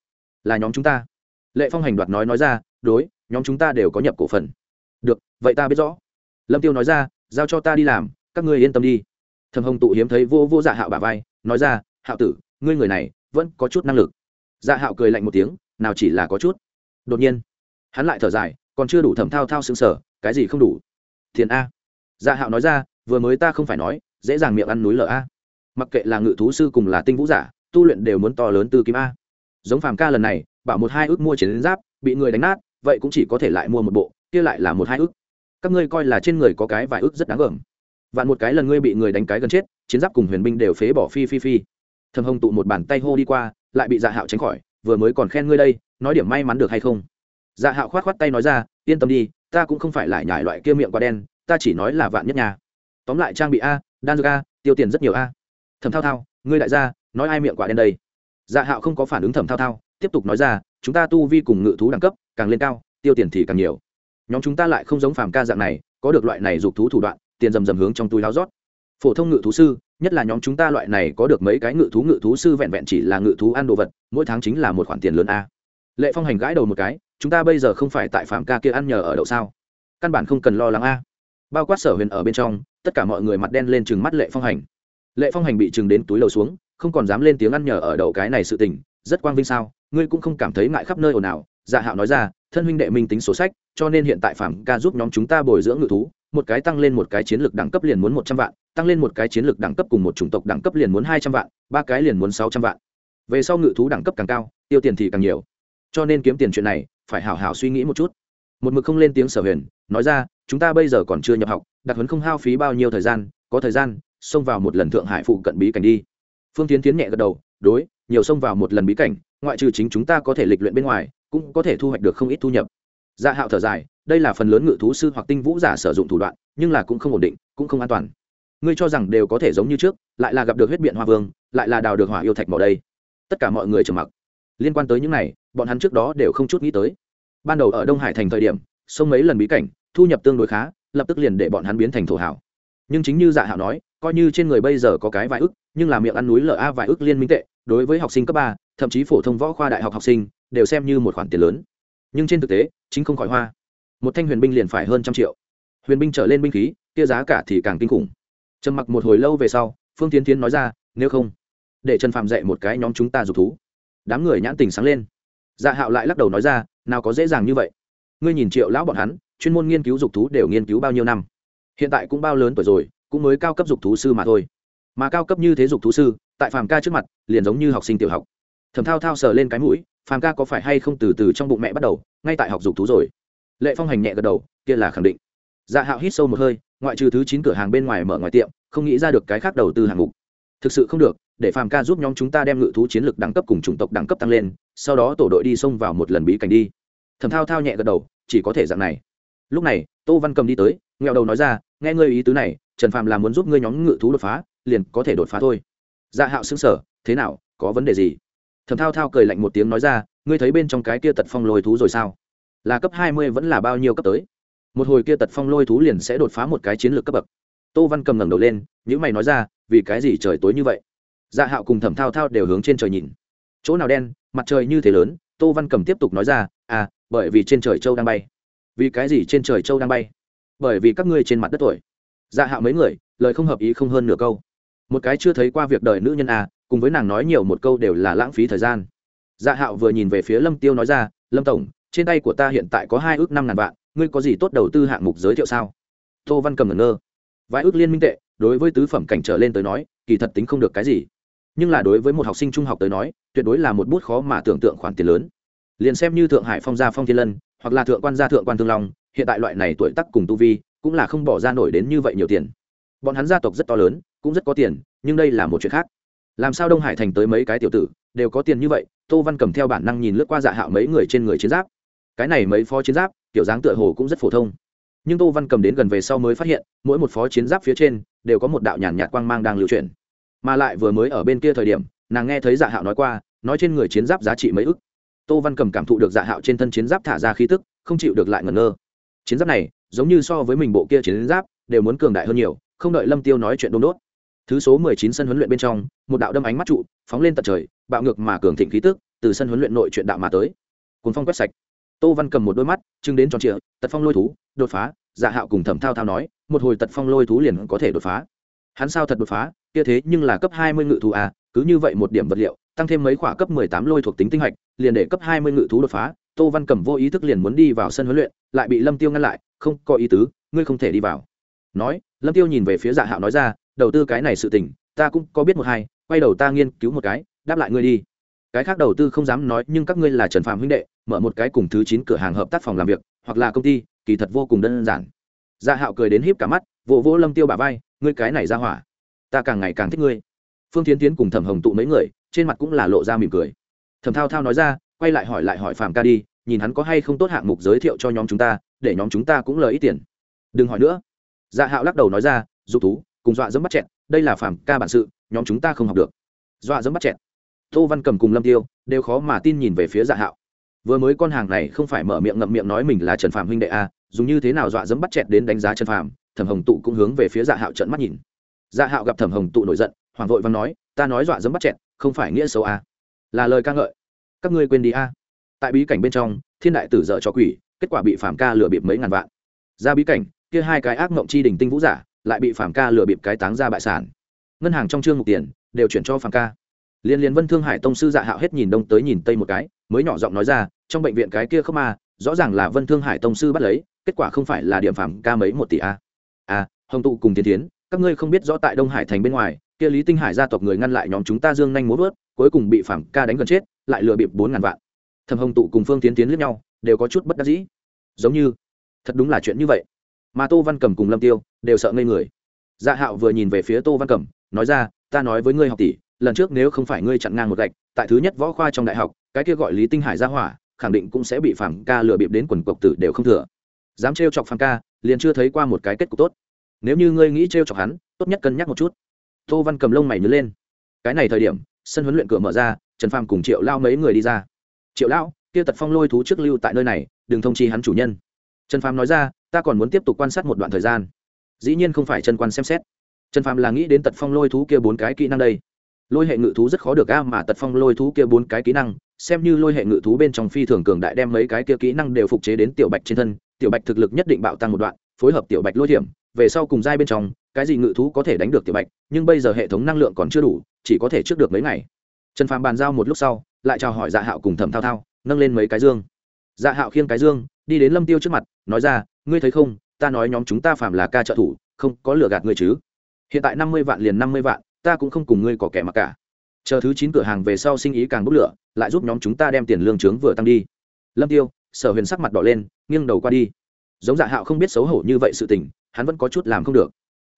là nhóm chúng ta. Lệ phong hành đoạt nói nói ra, đối, nhóm chúng ta đều có nhập cổ phần. Được, vậy ta biết rõ. Lâm tiêu nói ra giao cho ta đi làm, các ngươi yên tâm đi. Thầm hồng tụ hiếm thấy vô vô dạ hạo bà vai, nói ra, hạo tử, ngươi người này vẫn có chút năng lực. Dạ hạo cười lạnh một tiếng, nào chỉ là có chút. Đột nhiên, hắn lại thở dài, còn chưa đủ thẩm thao thao xương sở, cái gì không đủ? Thiền a. Dạ hạo nói ra, vừa mới ta không phải nói, dễ dàng miệng ăn núi lở a. Mặc kệ là ngự thú sư cùng là tinh vũ giả, tu luyện đều muốn to lớn từ kim a. Giống phàm ca lần này, bảo một hai ước mua chiến giáp, bị người đánh nát, vậy cũng chỉ có thể lại mua một bộ, kia lại là một hai ước các ngươi coi là trên người có cái vài ước rất đáng gờm vạn một cái lần ngươi bị người đánh cái gần chết, chiến giáp cùng huyền binh đều phế bỏ phi phi phi. Thầm hồng tụ một bàn tay hô đi qua, lại bị dạ hạo tránh khỏi, vừa mới còn khen ngươi đây, nói điểm may mắn được hay không? Dạ hạo khoát khoát tay nói ra, yên tâm đi, ta cũng không phải lại nhải loại kia miệng quá đen, ta chỉ nói là vạn nhất nhà tóm lại trang bị a, đan dược a, tiêu tiền rất nhiều a. Thầm thao thao, ngươi đại gia, nói ai miệng quả đen đây? Dạ hạo không có phản ứng thầm thao thao, tiếp tục nói ra, chúng ta tu vi cùng ngự thú đẳng cấp, càng lên cao, tiêu tiền thì càng nhiều nhóm chúng ta lại không giống phàm ca dạng này, có được loại này dục thú thủ đoạn, tiền rầm rầm hướng trong túi láo rót. Phổ thông ngự thú sư, nhất là nhóm chúng ta loại này có được mấy cái ngự thú ngự thú sư vẹn vẹn chỉ là ngự thú ăn đồ vật, mỗi tháng chính là một khoản tiền lớn a. Lệ phong hành gãi đầu một cái, chúng ta bây giờ không phải tại phạm ca kia ăn nhờ ở đậu sao? Căn bản không cần lo lắng a. Bao quát sở huyền ở bên trong, tất cả mọi người mặt đen lên chừng mắt lệ phong hành. Lệ phong hành bị chừng đến túi lầu xuống, không còn dám lên tiếng ăn nhờ ở đậu cái này sự tình, rất quang vinh sao? Ngươi cũng không cảm thấy ngại khắp nơi ồn ào. Dạ hạo nói ra thân huynh đệ minh tính sổ sách, cho nên hiện tại phạm ca giúp nhóm chúng ta bồi dưỡng ngự thú, một cái tăng lên một cái chiến lược đẳng cấp liền muốn một trăm vạn, tăng lên một cái chiến lược đẳng cấp cùng một chủng tộc đẳng cấp liền muốn hai trăm vạn, ba cái liền muốn sáu trăm vạn. Về sau ngự thú đẳng cấp càng cao, tiêu tiền thì càng nhiều. Cho nên kiếm tiền chuyện này, phải hảo hảo suy nghĩ một chút. Một mực không lên tiếng sở huyền, nói ra, chúng ta bây giờ còn chưa nhập học, đặc huấn không hao phí bao nhiêu thời gian, có thời gian, xông vào một lần thượng hải phụ cận bí cảnh đi. Phương tiến tiến nhẹ gật đầu, đối, nhiều xông vào một lần bí cảnh, ngoại trừ chính chúng ta có thể lịch luyện bên ngoài cũng có thể thu hoạch được không ít thu nhập. Dạ hạo thở dài, đây là phần lớn ngự thú sư hoặc tinh vũ giả sử dụng thủ đoạn, nhưng là cũng không ổn định, cũng không an toàn. Ngươi cho rằng đều có thể giống như trước, lại là gặp được huyết biện hoa vương, lại là đào được hỏa yêu thạch mỏ đây. Tất cả mọi người trầm mặc. Liên quan tới những này, bọn hắn trước đó đều không chút nghĩ tới. Ban đầu ở đông hải thành thời điểm, sông mấy lần bí cảnh, thu nhập tương đối khá, lập tức liền để bọn hắn biến thành thổ hảo nhưng chính như dạ hạo nói, coi như trên người bây giờ có cái vài ức, nhưng là miệng ăn núi lở a vài ức liên minh tệ, đối với học sinh cấp ba, thậm chí phổ thông võ khoa đại học học sinh đều xem như một khoản tiền lớn. Nhưng trên thực tế, chính không khỏi hoa. Một thanh huyền binh liền phải hơn trăm triệu. Huyền binh trở lên binh khí, kia giá cả thì càng kinh khủng. Trầm mặc một hồi lâu về sau, phương tiến tiến nói ra, nếu không, để trần phạm dạy một cái nhóm chúng ta dục thú. Đám người nhãn tình sáng lên. Dạ hạo lại lắc đầu nói ra, nào có dễ dàng như vậy. Ngươi nhìn triệu lão bọn hắn, chuyên môn nghiên cứu dục thú đều nghiên cứu bao nhiêu năm. Hiện tại cũng bao lớn tuổi rồi, cũng mới cao cấp dục thú sư mà thôi. Mà cao cấp như thế dục thú sư, tại phàm ca trước mặt, liền giống như học sinh tiểu học. Thầm thao thao sờ lên cái mũi phàm ca có phải hay không từ từ trong bụng mẹ bắt đầu, ngay tại học dục thú rồi. Lệ phong hành nhẹ gật đầu, kia là khẳng định. Dạ hạo hít sâu một hơi, ngoại trừ thứ chín cửa hàng bên ngoài mở ngoài tiệm, không nghĩ ra được cái khác đầu tư hạng mục. Thực sự không được, để phàm ca giúp nhóm chúng ta đem ngự thú chiến lược đẳng cấp cùng chủng tộc đẳng cấp tăng lên, sau đó tổ đội đi xông vào một lần bí cảnh đi. Thầm thao thao nhẹ gật đầu, chỉ có thể dạng này. Lúc này, tô văn cầm đi tới nghèo đầu nói ra, nghe ngươi ý tứ này, trần phàm là muốn giúp ngươi nhóm ngự thú đột phá, liền có thể đột phá thôi. Dạ hạo xứng sở thế nào, có vấn đề gì? Thầm thao thao cười lạnh một tiếng nói ra, ngươi thấy bên trong cái kia tật phong lôi thú rồi sao? Là cấp hai mươi vẫn là bao nhiêu cấp tới? Một hồi kia tật phong lôi thú liền sẽ đột phá một cái chiến lược cấp bậc. Tô văn cầm ngẩng đầu lên những mày nói ra, vì cái gì trời tối như vậy? Dạ hạo cùng thẩm thao thao đều hướng trên trời nhìn. Chỗ nào đen? Mặt trời như thế lớn. Tô văn cầm tiếp tục nói ra à bởi vì trên trời châu đang bay. Vì cái gì trên trời châu đang bay? Bởi vì các ngươi trên mặt đất tuổi. Dạ hạo mấy người, lời không hợp ý không hơn nửa câu. Một cái chưa thấy qua việc đời nữ nhân à cùng với nàng nói nhiều một câu đều là lãng phí thời gian. Dạ hạo vừa nhìn về phía lâm tiêu nói ra, lâm tổng, trên tay của ta hiện tại có hai ước năm ngàn vạn, ngươi có gì tốt đầu tư hạng mục giới thiệu sao? Tô văn cầm ngẩn ngơ. Vài ước liên minh tệ, đối với tứ phẩm cảnh trở lên tới nói, kỳ thật tính không được cái gì. Nhưng là đối với một học sinh trung học tới nói, tuyệt đối là một bút khó mà tưởng tượng khoản tiền lớn. Liền xem như thượng hải phong gia phong thiên lân, hoặc là thượng quan gia thượng quan thương long, hiện tại loại này tuổi tác cùng tu vi, cũng là không bỏ ra nổi đến như vậy nhiều tiền. Bọn hắn gia tộc rất to lớn, cũng rất có tiền, nhưng đây là một chuyện khác làm sao đông hải thành tới mấy cái tiểu tử, đều có tiền như vậy, tô văn cầm theo bản năng nhìn lướt qua dạ hạo mấy người trên người chiến giáp. Cái này mấy phó chiến giáp, kiểu dáng tựa hồ cũng rất phổ thông. Nhưng tô văn cầm đến gần về sau mới phát hiện, mỗi một phó chiến giáp phía trên, đều có một đạo nhàn nhạt quang mang đang lưu truyền mà lại vừa mới ở bên kia thời điểm, nàng nghe thấy dạ hạo nói qua, nói trên người chiến giáp giá trị mấy ức. Tô văn cầm cảm thụ được dạ hạo trên thân chiến giáp thả ra khí tức, không chịu được lại ngẩn ngơ. Chiến giáp này, giống như so với mình bộ kia chiến giáp, đều muốn cường đại hơn nhiều, không đợi lâm tiêu nói chuyện đôn đốt thứ số mười chín sân huấn luyện bên trong, một đạo đâm ánh mắt trụ, phóng lên tận trời, bạo ngược mà cường thịnh khí tức, từ sân huấn luyện nội chuyện đạo mà tới. Cuốn phong quét sạch. Tô văn cầm một đôi mắt chứng đến tròn trịa, tật phong lôi thú, đột phá. Dạ hạo cùng thẩm thao thao nói, một hồi tật phong lôi thú liền có thể đột phá. Hắn sao thật đột phá? Kia thế nhưng là cấp hai mươi ngự thú à cứ như vậy một điểm vật liệu, tăng thêm mấy quả cấp mười tám lôi thuộc tính tinh hạch, liền để cấp hai mươi ngự thú đột phá. Tô văn cầm vô ý thức liền muốn đi vào sân huấn luyện, lại bị lâm tiêu ngăn lại, không có ý tứ, ngươi không thể đi vào. Nói, lâm tiêu nhìn về phía dạ hạo nói ra đầu tư cái này sự tình, ta cũng có biết một hai, quay đầu ta nghiên cứu một cái, đáp lại ngươi đi. Cái khác đầu tư không dám nói, nhưng các ngươi là trần phạm huynh đệ, mở một cái cùng thứ chín cửa hàng hợp tác phòng làm việc, hoặc là công ty, kỳ thật vô cùng đơn giản. Gia hạo cười đến híp cả mắt, vỗ vỗ lâm tiêu bà vai, ngươi cái này ra hỏa, ta càng ngày càng thích ngươi. Phương tiến tiến cùng thẩm hồng tụ mấy người, trên mặt cũng là lộ ra mỉm cười. Thẩm thao thao nói ra, quay lại hỏi lại hỏi phạm ca đi, nhìn hắn có hay không tốt hạng mục giới thiệu cho nhóm chúng ta, để nhóm chúng ta cũng lời ít tiền. Đừng hỏi nữa. Dạ hạo lắc đầu nói ra, dục tú cùng dọa dẫm bắt chẹn đây là phạm ca bản sự, nhóm chúng ta không học được. Dọa dẫm bắt chẹn tô văn cầm cùng lâm tiêu đều khó mà tin nhìn về phía dạ hạo. Vừa mới con hàng này không phải mở miệng ngậm miệng nói mình là trần phạm huynh đệ a dùng như thế nào dọa dẫm bắt chẹt đến đánh giá trần phạm thẩm hồng tụ cũng hướng về phía dạ hạo trận mắt nhìn. Dạ hạo gặp thẩm hồng tụ nổi giận hoàng vội văn nói, ta nói dọa dẫm bắt chẹt, không phải nghĩa xấu a là lời ca ngợi. Các ngươi quên đi a tại bí cảnh bên trong, thiên đại tử dợ cho quỷ, kết quả bị phạm ca lừa bịp mấy ngàn vạn. Ra bí cảnh, kia hai cái ác mộng chi đình tinh vũ giả lại bị phạm ca lừa bịp cái táng ra bại sản. Ngân hàng trong trương mục tiền, đều chuyển cho phạm ca. Liên liên vân thương hải tông sư dạ hạo hết nhìn đông tới nhìn tây một cái, mới nhỏ giọng nói ra, trong bệnh viện cái kia không à? rõ ràng là vân thương hải tông sư bắt lấy, kết quả không phải là điểm phạm ca mấy một tỷ a a hồng tụ cùng tiến tiến các ngươi không biết rõ tại đông hải thành bên ngoài, kia lý tinh hải gia tộc người ngăn lại nhóm chúng ta dương nhanh muốn vớt, cuối cùng bị phạm ca đánh gần chết, lại lừa bịp bốn ngàn vạn. Thầm hồng tụ cùng phương tiến tiến lướt nhau, đều có chút bất đắc dĩ. Giống như, thật đúng là chuyện như vậy. Mà tô văn cầm cùng lâm tiêu đều sợ ngây người. Dạ hạo vừa nhìn về phía tô văn Cẩm, nói ra ta nói với ngươi học tỷ lần trước nếu không phải ngươi chặn ngang một gạch tại thứ nhất võ khoa trong đại học cái kia gọi lý tinh hải ra hỏa khẳng định cũng sẽ bị phản ca lừa bịp đến quần cộc tử đều không thừa. Dám trêu chọc phản ca liền chưa thấy qua một cái kết cục tốt. Nếu như ngươi nghĩ trêu chọc hắn tốt nhất cân nhắc một chút. Tô văn cầm lông mày nhớ lên. Cái này thời điểm sân huấn luyện cửa mở ra trần phàm cùng triệu lao mấy người đi ra. Triệu lão kia tật phong lôi thú trước lưu tại nơi này đừng thông chi hắn chủ nhân. Trần phàm nói ra ta còn muốn tiếp tục quan sát một đoạn thời gian dĩ nhiên không phải chân quan xem xét. Trần phàm là nghĩ đến tật phong lôi thú kia bốn cái kỹ năng đây. Lôi hệ ngự thú rất khó được a mà tật phong lôi thú kia bốn cái kỹ năng, xem như lôi hệ ngự thú bên trong phi thường cường đại đem mấy cái kia kỹ năng đều phục chế đến tiểu bạch trên thân, tiểu bạch thực lực nhất định bạo tăng một đoạn, phối hợp tiểu bạch lôi thiểm, về sau cùng giai bên trong, cái gì ngự thú có thể đánh được tiểu bạch, nhưng bây giờ hệ thống năng lượng còn chưa đủ, chỉ có thể trước được mấy ngày. Trần phàm bàn giao một lúc sau, lại chào hỏi dạ hạo cùng thẩm thao thao, nâng lên mấy cái dương. Dạ hạo khiêng cái dương, đi đến lâm tiêu trước mặt, nói ra, ngươi thấy không ta nói nhóm chúng ta phạm là ca trợ thủ, không có lừa gạt ngươi chứ. Hiện tại năm mươi vạn liền năm mươi vạn, ta cũng không cùng ngươi có kẻ mặc cả. Chờ thứ chín cửa hàng về sau sinh ý càng bốc lửa, lại giúp nhóm chúng ta đem tiền lương trướng vừa tăng đi. Lâm tiêu, sở huyền sắc mặt đỏ lên, nghiêng đầu qua đi. Giống dạ hạo không biết xấu hổ như vậy sự tình, hắn vẫn có chút làm không được.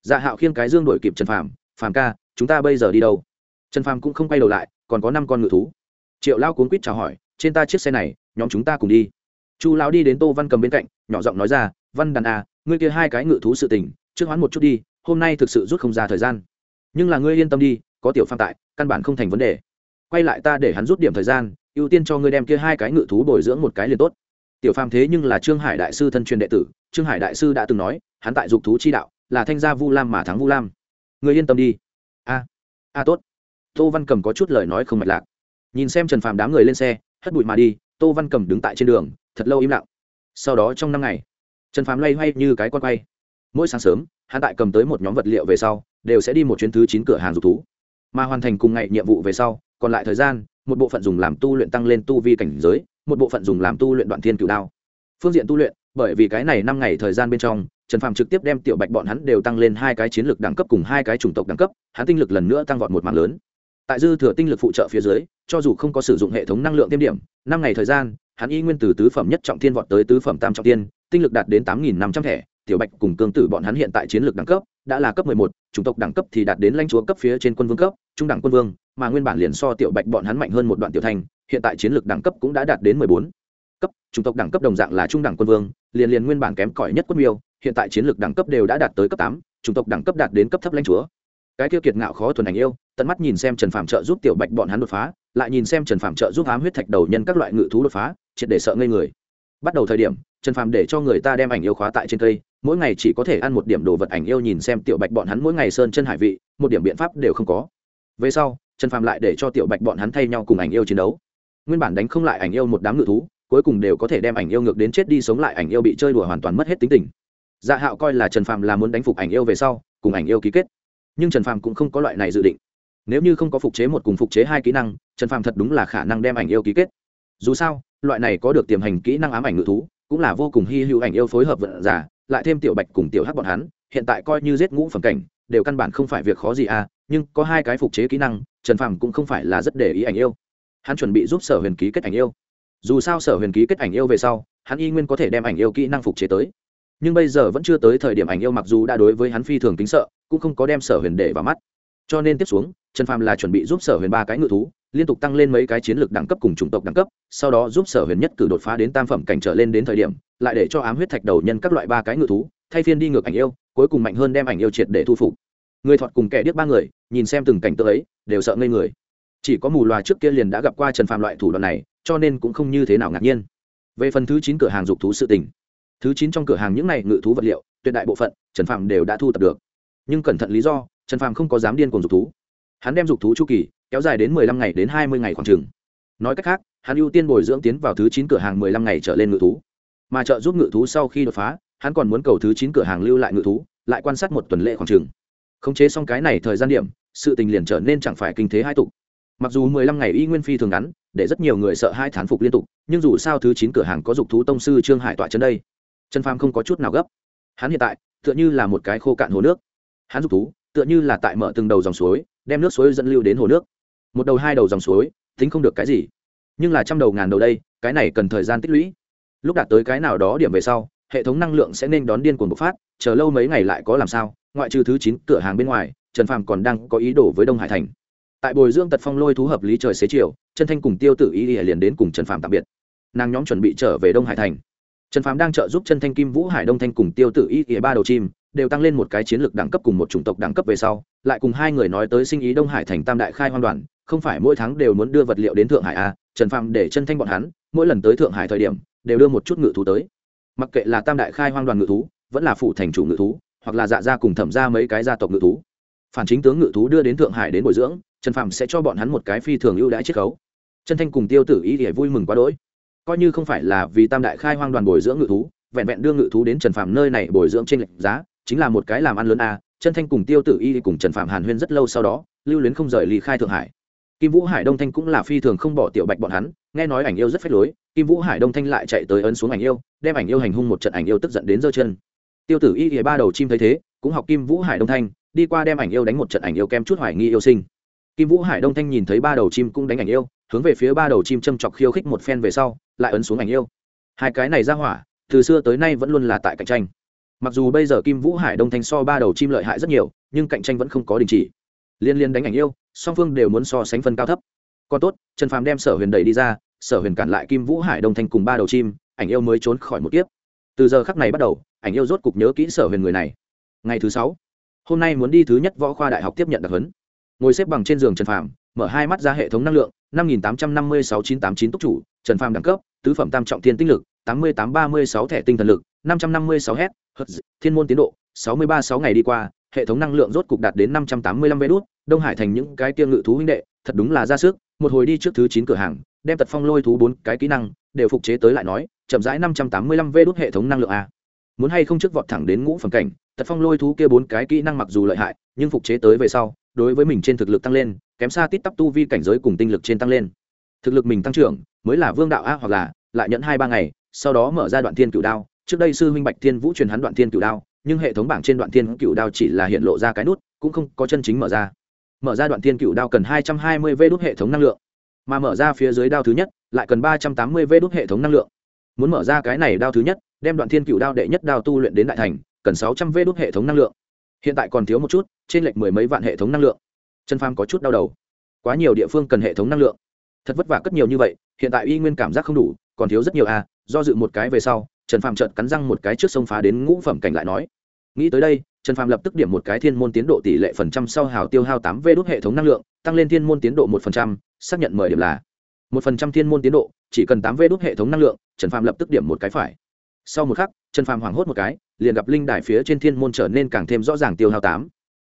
Dạ hạo khiêng cái dương đổi kịp trần phàm phàm ca, chúng ta bây giờ đi đâu? Trần phàm cũng không quay đầu lại, còn có năm con ngự thú. Triệu lao cuốn quýt chào hỏi, trên ta chiếc xe này, nhóm chúng ta cùng đi. Chu lão đi đến tô văn cầm bên cạnh, nhỏ giọng nói ra văn đàn à ngươi kia hai cái ngự thú sự tình, trước hoán một chút đi, hôm nay thực sự rút không ra thời gian. Nhưng là ngươi yên tâm đi, có tiểu phan tại, căn bản không thành vấn đề. Quay lại ta để hắn rút điểm thời gian, ưu tiên cho ngươi đem kia hai cái ngự thú bồi dưỡng một cái liền tốt. Tiểu phàm thế nhưng là trương hải đại sư thân truyền đệ tử, trương hải đại sư đã từng nói, hắn tại dục thú chi đạo, là thanh gia vu lam mà thắng vu lam. Ngươi yên tâm đi. A a tốt. Tô văn cầm có chút lời nói không mạch lạc. Nhìn xem trần phàm đám người lên xe, hất bụi mà đi, tô văn cầm đứng tại trên đường, thật lâu im lặng. Sau đó trong năm ngày trần phàm loay hoay như cái con quay. Mỗi sáng sớm, hắn tại cầm tới một nhóm vật liệu về sau, đều sẽ đi một chuyến thứ chín cửa hàng dục thú. Mà hoàn thành cùng ngày nhiệm vụ về sau, còn lại thời gian, một bộ phận dùng làm tu luyện tăng lên tu vi cảnh giới, một bộ phận dùng làm tu luyện đoạn thiên cửu đao. Phương diện tu luyện, bởi vì cái này năm ngày thời gian bên trong, trần phàm trực tiếp đem tiểu bạch bọn hắn đều tăng lên hai cái chiến lược đẳng cấp cùng hai cái chủng tộc đẳng cấp, hắn tinh lực lần nữa tăng vọt một mạng lớn. Tại dư thừa tinh lực phụ trợ phía dưới, cho dù không có sử dụng hệ thống năng lượng tiêm điểm, năm ngày thời gian, hắn y nguyên từ tứ phẩm nhất trọng thiên vọt tới tứ phẩm tam trọng thiên tinh lực đạt đến tám nghìn năm trăm thẻ, tiểu bạch cùng cương tử bọn hắn hiện tại chiến lược đẳng cấp đã là cấp mười một, chủng tộc đẳng cấp thì đạt đến lãnh chúa cấp phía trên quân vương cấp, trung đẳng quân vương, mà nguyên bản liền so tiểu bạch bọn hắn mạnh hơn một đoạn tiểu thành, hiện tại chiến lược đẳng cấp cũng đã đạt đến mười bốn cấp. Chủng tộc đẳng cấp đồng dạng là trung đẳng quân vương, liền liền nguyên bản kém cỏi nhất quân miêu, hiện tại chiến lược đẳng cấp đều đã đạt tới cấp tám, chủng tộc đẳng cấp đạt đến cấp thấp lãnh chúa. Cái tiêu kiệt ngạo khó thuần ảnh yêu, tận mắt nhìn xem trần phạm trợ giúp tiểu bạch bọn hắn đột phá, lại nhìn xem trần phạm trợ giúp ám huyết thạch đầu nhân các loại ngự thú đột phá, triệt để sợ ngây người bắt đầu thời điểm, trần Phàm để cho người ta đem ảnh yêu khóa tại trên cây, mỗi ngày chỉ có thể ăn một điểm đồ vật ảnh yêu nhìn xem tiểu bạch bọn hắn mỗi ngày sơn chân hải vị, một điểm biện pháp đều không có. Về sau, trần Phàm lại để cho tiểu bạch bọn hắn thay nhau cùng ảnh yêu chiến đấu. Nguyên bản đánh không lại ảnh yêu một đám ngự thú, cuối cùng đều có thể đem ảnh yêu ngược đến chết đi sống lại, ảnh yêu bị chơi đùa hoàn toàn mất hết tính tình. Dạ hạo coi là trần Phàm là muốn đánh phục ảnh yêu về sau, cùng ảnh yêu ký kết. Nhưng trần phàm cũng không có loại này dự định. Nếu như không có phục chế một cùng phục chế hai kỹ năng, trần phàm thật đúng là khả năng đem ảnh yêu ký kết. Dù sao loại này có được tiềm hành kỹ năng ám ảnh ngự thú, cũng là vô cùng hy hữu ảnh yêu phối hợp vận giả, lại thêm tiểu bạch cùng tiểu hắc bọn hắn, hiện tại coi như giết ngũ phẩm cảnh, đều căn bản không phải việc khó gì à nhưng có hai cái phục chế kỹ năng, trần phàm cũng không phải là rất để ý ảnh yêu. Hắn chuẩn bị giúp sở huyền ký kết ảnh yêu. Dù sao sở huyền ký kết ảnh yêu về sau, hắn y nguyên có thể đem ảnh yêu kỹ năng phục chế tới. Nhưng bây giờ vẫn chưa tới thời điểm ảnh yêu mặc dù đã đối với hắn phi thường kính sợ, cũng không có đem sở huyền để vào mắt cho nên tiếp xuống, trần phàm là chuẩn bị giúp sở huyền ba cái ngự thú, liên tục tăng lên mấy cái chiến lược đẳng cấp cùng chủng tộc đẳng cấp, sau đó giúp sở huyền nhất cử đột phá đến tam phẩm cảnh trở lên đến thời điểm, lại để cho ám huyết thạch đầu nhân các loại ba cái ngự thú, thay phiên đi ngược ảnh yêu, cuối cùng mạnh hơn đem ảnh yêu triệt để thu phục. Người thọt cùng kẻ điếc ba người, nhìn xem từng cảnh tượng ấy, đều sợ ngây người. Chỉ có mù loà trước kia liền đã gặp qua trần phàm loại thủ đoạn này, cho nên cũng không như thế nào ngạc nhiên. Về phần thứ chín cửa hàng dục thú sự tình. Thứ chín trong cửa hàng những này ngự thú vật liệu, tuyệt đại bộ phận, trần phàm đều đã thu tập được. Nhưng cẩn thận lý do trần phàm không có dám điên cuồng dục thú. Hắn đem dục thú chu kỳ kéo dài đến mười lăm ngày đến hai mươi ngày khoảng t nói cách khác, hắn ưu tiên bồi dưỡng tiến vào thứ chín cửa hàng mười lăm ngày trở lên ngự thú. Mà trợ giúp ngự thú sau khi đột phá, hắn còn muốn cầu thứ chín cửa hàng lưu lại ngự thú, lại quan sát một tuần lễ khoảng t khống chế xong cái này thời gian điểm, sự tình liền trở nên chẳng phải kinh thế hai tục. Mặc dù mười lăm ngày y nguyên phi thường ngắn, để rất nhiều người sợ hai thán phục liên tục, nhưng dù sao thứ chín cửa hàng có dục thú tông sư trương hải tọa chân đây, trần phàm không có chút nào gấp. Hắn hiện tại, tựa như là một cái khô cạn hồ nước. Hắn dục thú tựa như là tại mở từng đầu dòng suối, đem nước suối dẫn lưu đến hồ nước. Một đầu hai đầu dòng suối, tính không được cái gì. Nhưng là trăm đầu ngàn đầu đây, cái này cần thời gian tích lũy. Lúc đạt tới cái nào đó điểm về sau, hệ thống năng lượng sẽ nên đón điên cuồng bộc phát, chờ lâu mấy ngày lại có làm sao, ngoại trừ thứ chín cửa hàng bên ngoài, trần phàm còn đang có ý đồ với đông hải thành. Tại bồi dưỡng tật phong lôi thú hợp lý trời xế chiều chân thanh cùng tiêu tử ý ỉa liền đến cùng trần phàm tạm biệt. Nàng nhóm chuẩn bị trở về đông hải thành. Trần phàm đang trợ giúp chân thanh kim vũ hải đông thanh cùng tiêu tử ý ỉa ba đầu chim đều tăng lên một cái chiến lược đẳng cấp cùng một chủng tộc đẳng cấp về sau, lại cùng hai người nói tới sinh ý đông hải thành tam đại khai hoang đoàn, không phải mỗi tháng đều muốn đưa vật liệu đến thượng hải à trần phàm để chân thanh bọn hắn, mỗi lần tới thượng hải thời điểm, đều đưa một chút ngự thú tới. Mặc kệ là tam đại khai hoang đoàn ngự thú, vẫn là phụ thành chủ ngự thú, hoặc là dạ Gia cùng thẩm ra mấy cái gia tộc ngự thú. Phản chính tướng ngự thú đưa đến thượng hải đến bồi dưỡng, trần phạm sẽ cho bọn hắn một cái phi thường ưu đãi chiết khấu. Chân thanh cùng tiêu tử ý để vui mừng quá đỗi. Coi như không phải là vì tam đại khai hoang đoàn bồi dưỡng ngự thú, vẹn vẹn đưa ngự thú đến trần phạm nơi này bồi dưỡng trên lệnh giá chính là một cái làm ăn lớn a chân thanh cùng tiêu tử y cùng trần phạm hàn huyên rất lâu sau đó, lưu luyến không rời ly khai thượng hải. Kim vũ hải đông thanh cũng là phi thường không bỏ tiểu bạch bọn hắn, nghe nói ảnh yêu rất phép lối, kim vũ hải đông thanh lại chạy tới ấn xuống ảnh yêu, đem ảnh yêu hành hung một trận ảnh yêu tức giận đến giơ chân. Tiêu tử y thì ba đầu chim thấy thế, cũng học kim vũ hải đông thanh, đi qua đem ảnh yêu đánh một trận ảnh yêu kem chút hoài nghi yêu sinh. Kim vũ hải đông thanh nhìn thấy ba đầu chim cũng đánh ảnh yêu, hướng về phía ba đầu chim châm chọc khiêu khích một phen về sau, lại ấn xuống ảnh yêu. Hai cái này ra hỏa, từ xưa tới nay vẫn luôn là tại cạnh tranh mặc dù bây giờ kim vũ hải đông thanh so ba đầu chim lợi hại rất nhiều, nhưng cạnh tranh vẫn không có đình chỉ. Liên liên đánh ảnh yêu, song phương đều muốn so sánh phân cao thấp. Còn tốt, trần phàm đem sở huyền đẩy đi ra, sở huyền cản lại kim vũ hải đông thanh cùng ba đầu chim, ảnh yêu mới trốn khỏi một kiếp. Từ giờ khắc này bắt đầu, ảnh yêu rốt cục nhớ kỹ sở huyền người này. Ngày thứ sáu, hôm nay muốn đi thứ nhất võ khoa đại học tiếp nhận đặc huấn. Ngồi xếp bằng trên giường trần phàm, mở hai mắt ra hệ thống năng lượng, năm nghìn tám trăm năm mươi sáu chín tám chín túc chủ, trần phàm đẳng cấp, tứ phẩm tam trọng thiên tinh lực, tám mươi tám ba mươi sáu thẻ tinh thần lực, năm trăm năm mươi sáu h thiên môn tiến độ sáu mươi ba sáu ngày đi qua hệ thống năng lượng rốt cục đạt đến năm trăm tám mươi lăm vé đút, đông hải thành những cái tiêm ngự thú huynh đệ thật đúng là ra sức một hồi đi trước thứ chín cửa hàng đem tật phong lôi thú bốn cái kỹ năng đều phục chế tới lại nói chậm rãi năm trăm tám mươi lăm vé đút hệ thống năng lượng a. Muốn hay không trước vọt thẳng đến ngũ phẩm cảnh tật phong lôi thú kia bốn cái kỹ năng mặc dù lợi hại nhưng phục chế tới về sau đối với mình trên thực lực tăng lên kém xa tít tắp tu vi cảnh giới cùng tinh lực trên tăng lên. Thực lực mình tăng trưởng mới là vương đạo a hoặc là lại nhận hai ba ngày sau đó mở ra đoạn thiên cửu đao trước đây sư huynh bạch thiên vũ truyền hắn đoạn thiên cửu đao, nhưng hệ thống bảng trên đoạn thiên cửu đao chỉ là hiện lộ ra cái nút, cũng không có chân chính mở ra. Mở ra đoạn thiên cửu đao cần hai trăm hai mươi v đốt hệ thống năng lượng, mà mở ra phía dưới đao thứ nhất, lại cần ba trăm tám mươi v đốt hệ thống năng lượng. Muốn mở ra cái này đao thứ nhất, đem đoạn thiên cửu đao đệ nhất đao tu luyện đến đại thành, cần sáu trăm v đốt hệ thống năng lượng. Hiện tại còn thiếu một chút, trên lệch mười mấy vạn hệ thống năng lượng. Chân pham có chút đau đầu. Quá nhiều địa phương cần hệ thống năng lượng. Thật vất vả cất nhiều như vậy, hiện tại y nguyên cảm giác không đủ, còn thiếu rất nhiều à do dự một cái về sau trần phạm trợt cắn răng một cái trước sông phá đến ngũ phẩm cảnh lại nói, nghĩ tới đây, trần phạm lập tức điểm một cái thiên môn tiến độ tỷ lệ phần trăm sau hào tiêu hao tám v đốt hệ thống năng lượng, tăng lên thiên môn tiến độ một phần trăm, xác nhận mười điểm là một phần trăm thiên môn tiến độ, chỉ cần tám v đốt hệ thống năng lượng, trần phạm lập tức điểm một cái phải. Sau một khắc, trần phạm hoảng hốt một cái, liền gặp linh đài phía trên thiên môn trở nên càng thêm rõ ràng tiêu hao tám.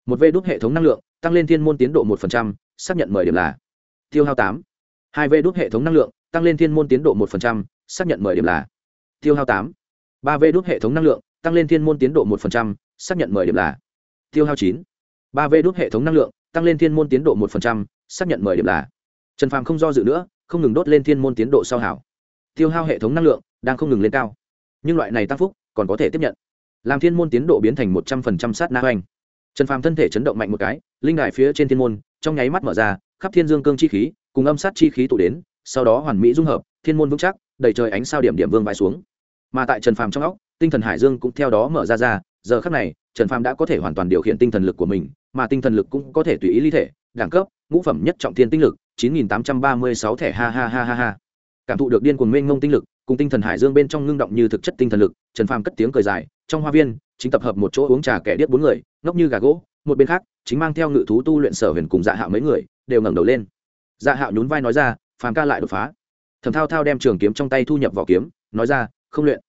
Một v đốt hệ thống năng lượng, tăng lên thiên môn tiến độ một phần trăm, xác nhận mười điểm là tiêu hao tám. Hai v đốt hệ thống năng lượng, tăng lên thiên môn tiến độ một phần trăm, xác nhận mười điểm là tiêu hao tám. Ba v đốt hệ thống năng lượng, tăng lên thiên môn tiến độ một phần trăm, xác nhận mười điểm là. Tiêu hao chín. Ba v đốt hệ thống năng lượng, tăng lên thiên môn tiến độ một phần trăm, xác nhận mười điểm là. Trần phàm không do dự nữa, không ngừng đốt lên thiên môn tiến độ sao hảo. Tiêu hao hệ thống năng lượng, đang không ngừng lên cao. Nhưng loại này tăng phúc, còn có thể tiếp nhận. Làm thiên môn tiến độ biến thành một trăm phần trăm sát na oanh trần phàm thân thể chấn động mạnh một cái, linh đài phía trên thiên môn, trong nháy mắt mở ra, khắp thiên dương cương chi khí, cùng âm sát chi khí tụ đến, sau đó hoàn mỹ dung hợp, thiên môn vững chắc, đầy trời ánh sao điểm điểm vương vãi xuống mà tại trần phàm trong óc, tinh thần hải dương cũng theo đó mở ra ra, giờ khắc này, trần phàm đã có thể hoàn toàn điều khiển tinh thần lực của mình, mà tinh thần lực cũng có thể tùy ý ly thể, đẳng cấp, ngũ phẩm nhất trọng thiên tinh lực, chín nghìn tám trăm ba mươi sáu thẻ, ha ha ha ha ha. Cảm thụ được điên cuồng mênh ngông tinh lực, cùng tinh thần hải dương bên trong ngưng động như thực chất tinh thần lực, trần phàm cất tiếng cười dài, trong hoa viên, chính tập hợp một chỗ uống trà kẻ điếc bốn người, ngốc như gà gỗ, một bên khác, chính mang theo ngự thú tu luyện sở huyền cùng dạ hạo mấy người, đều ngẩng đầu lên. Dạ hạo nhún vai nói ra, phàm ca lại đột phá. Thầm thao thao đem trường kiếm trong tay thu nhập vào kiếm, nói ra không luyện.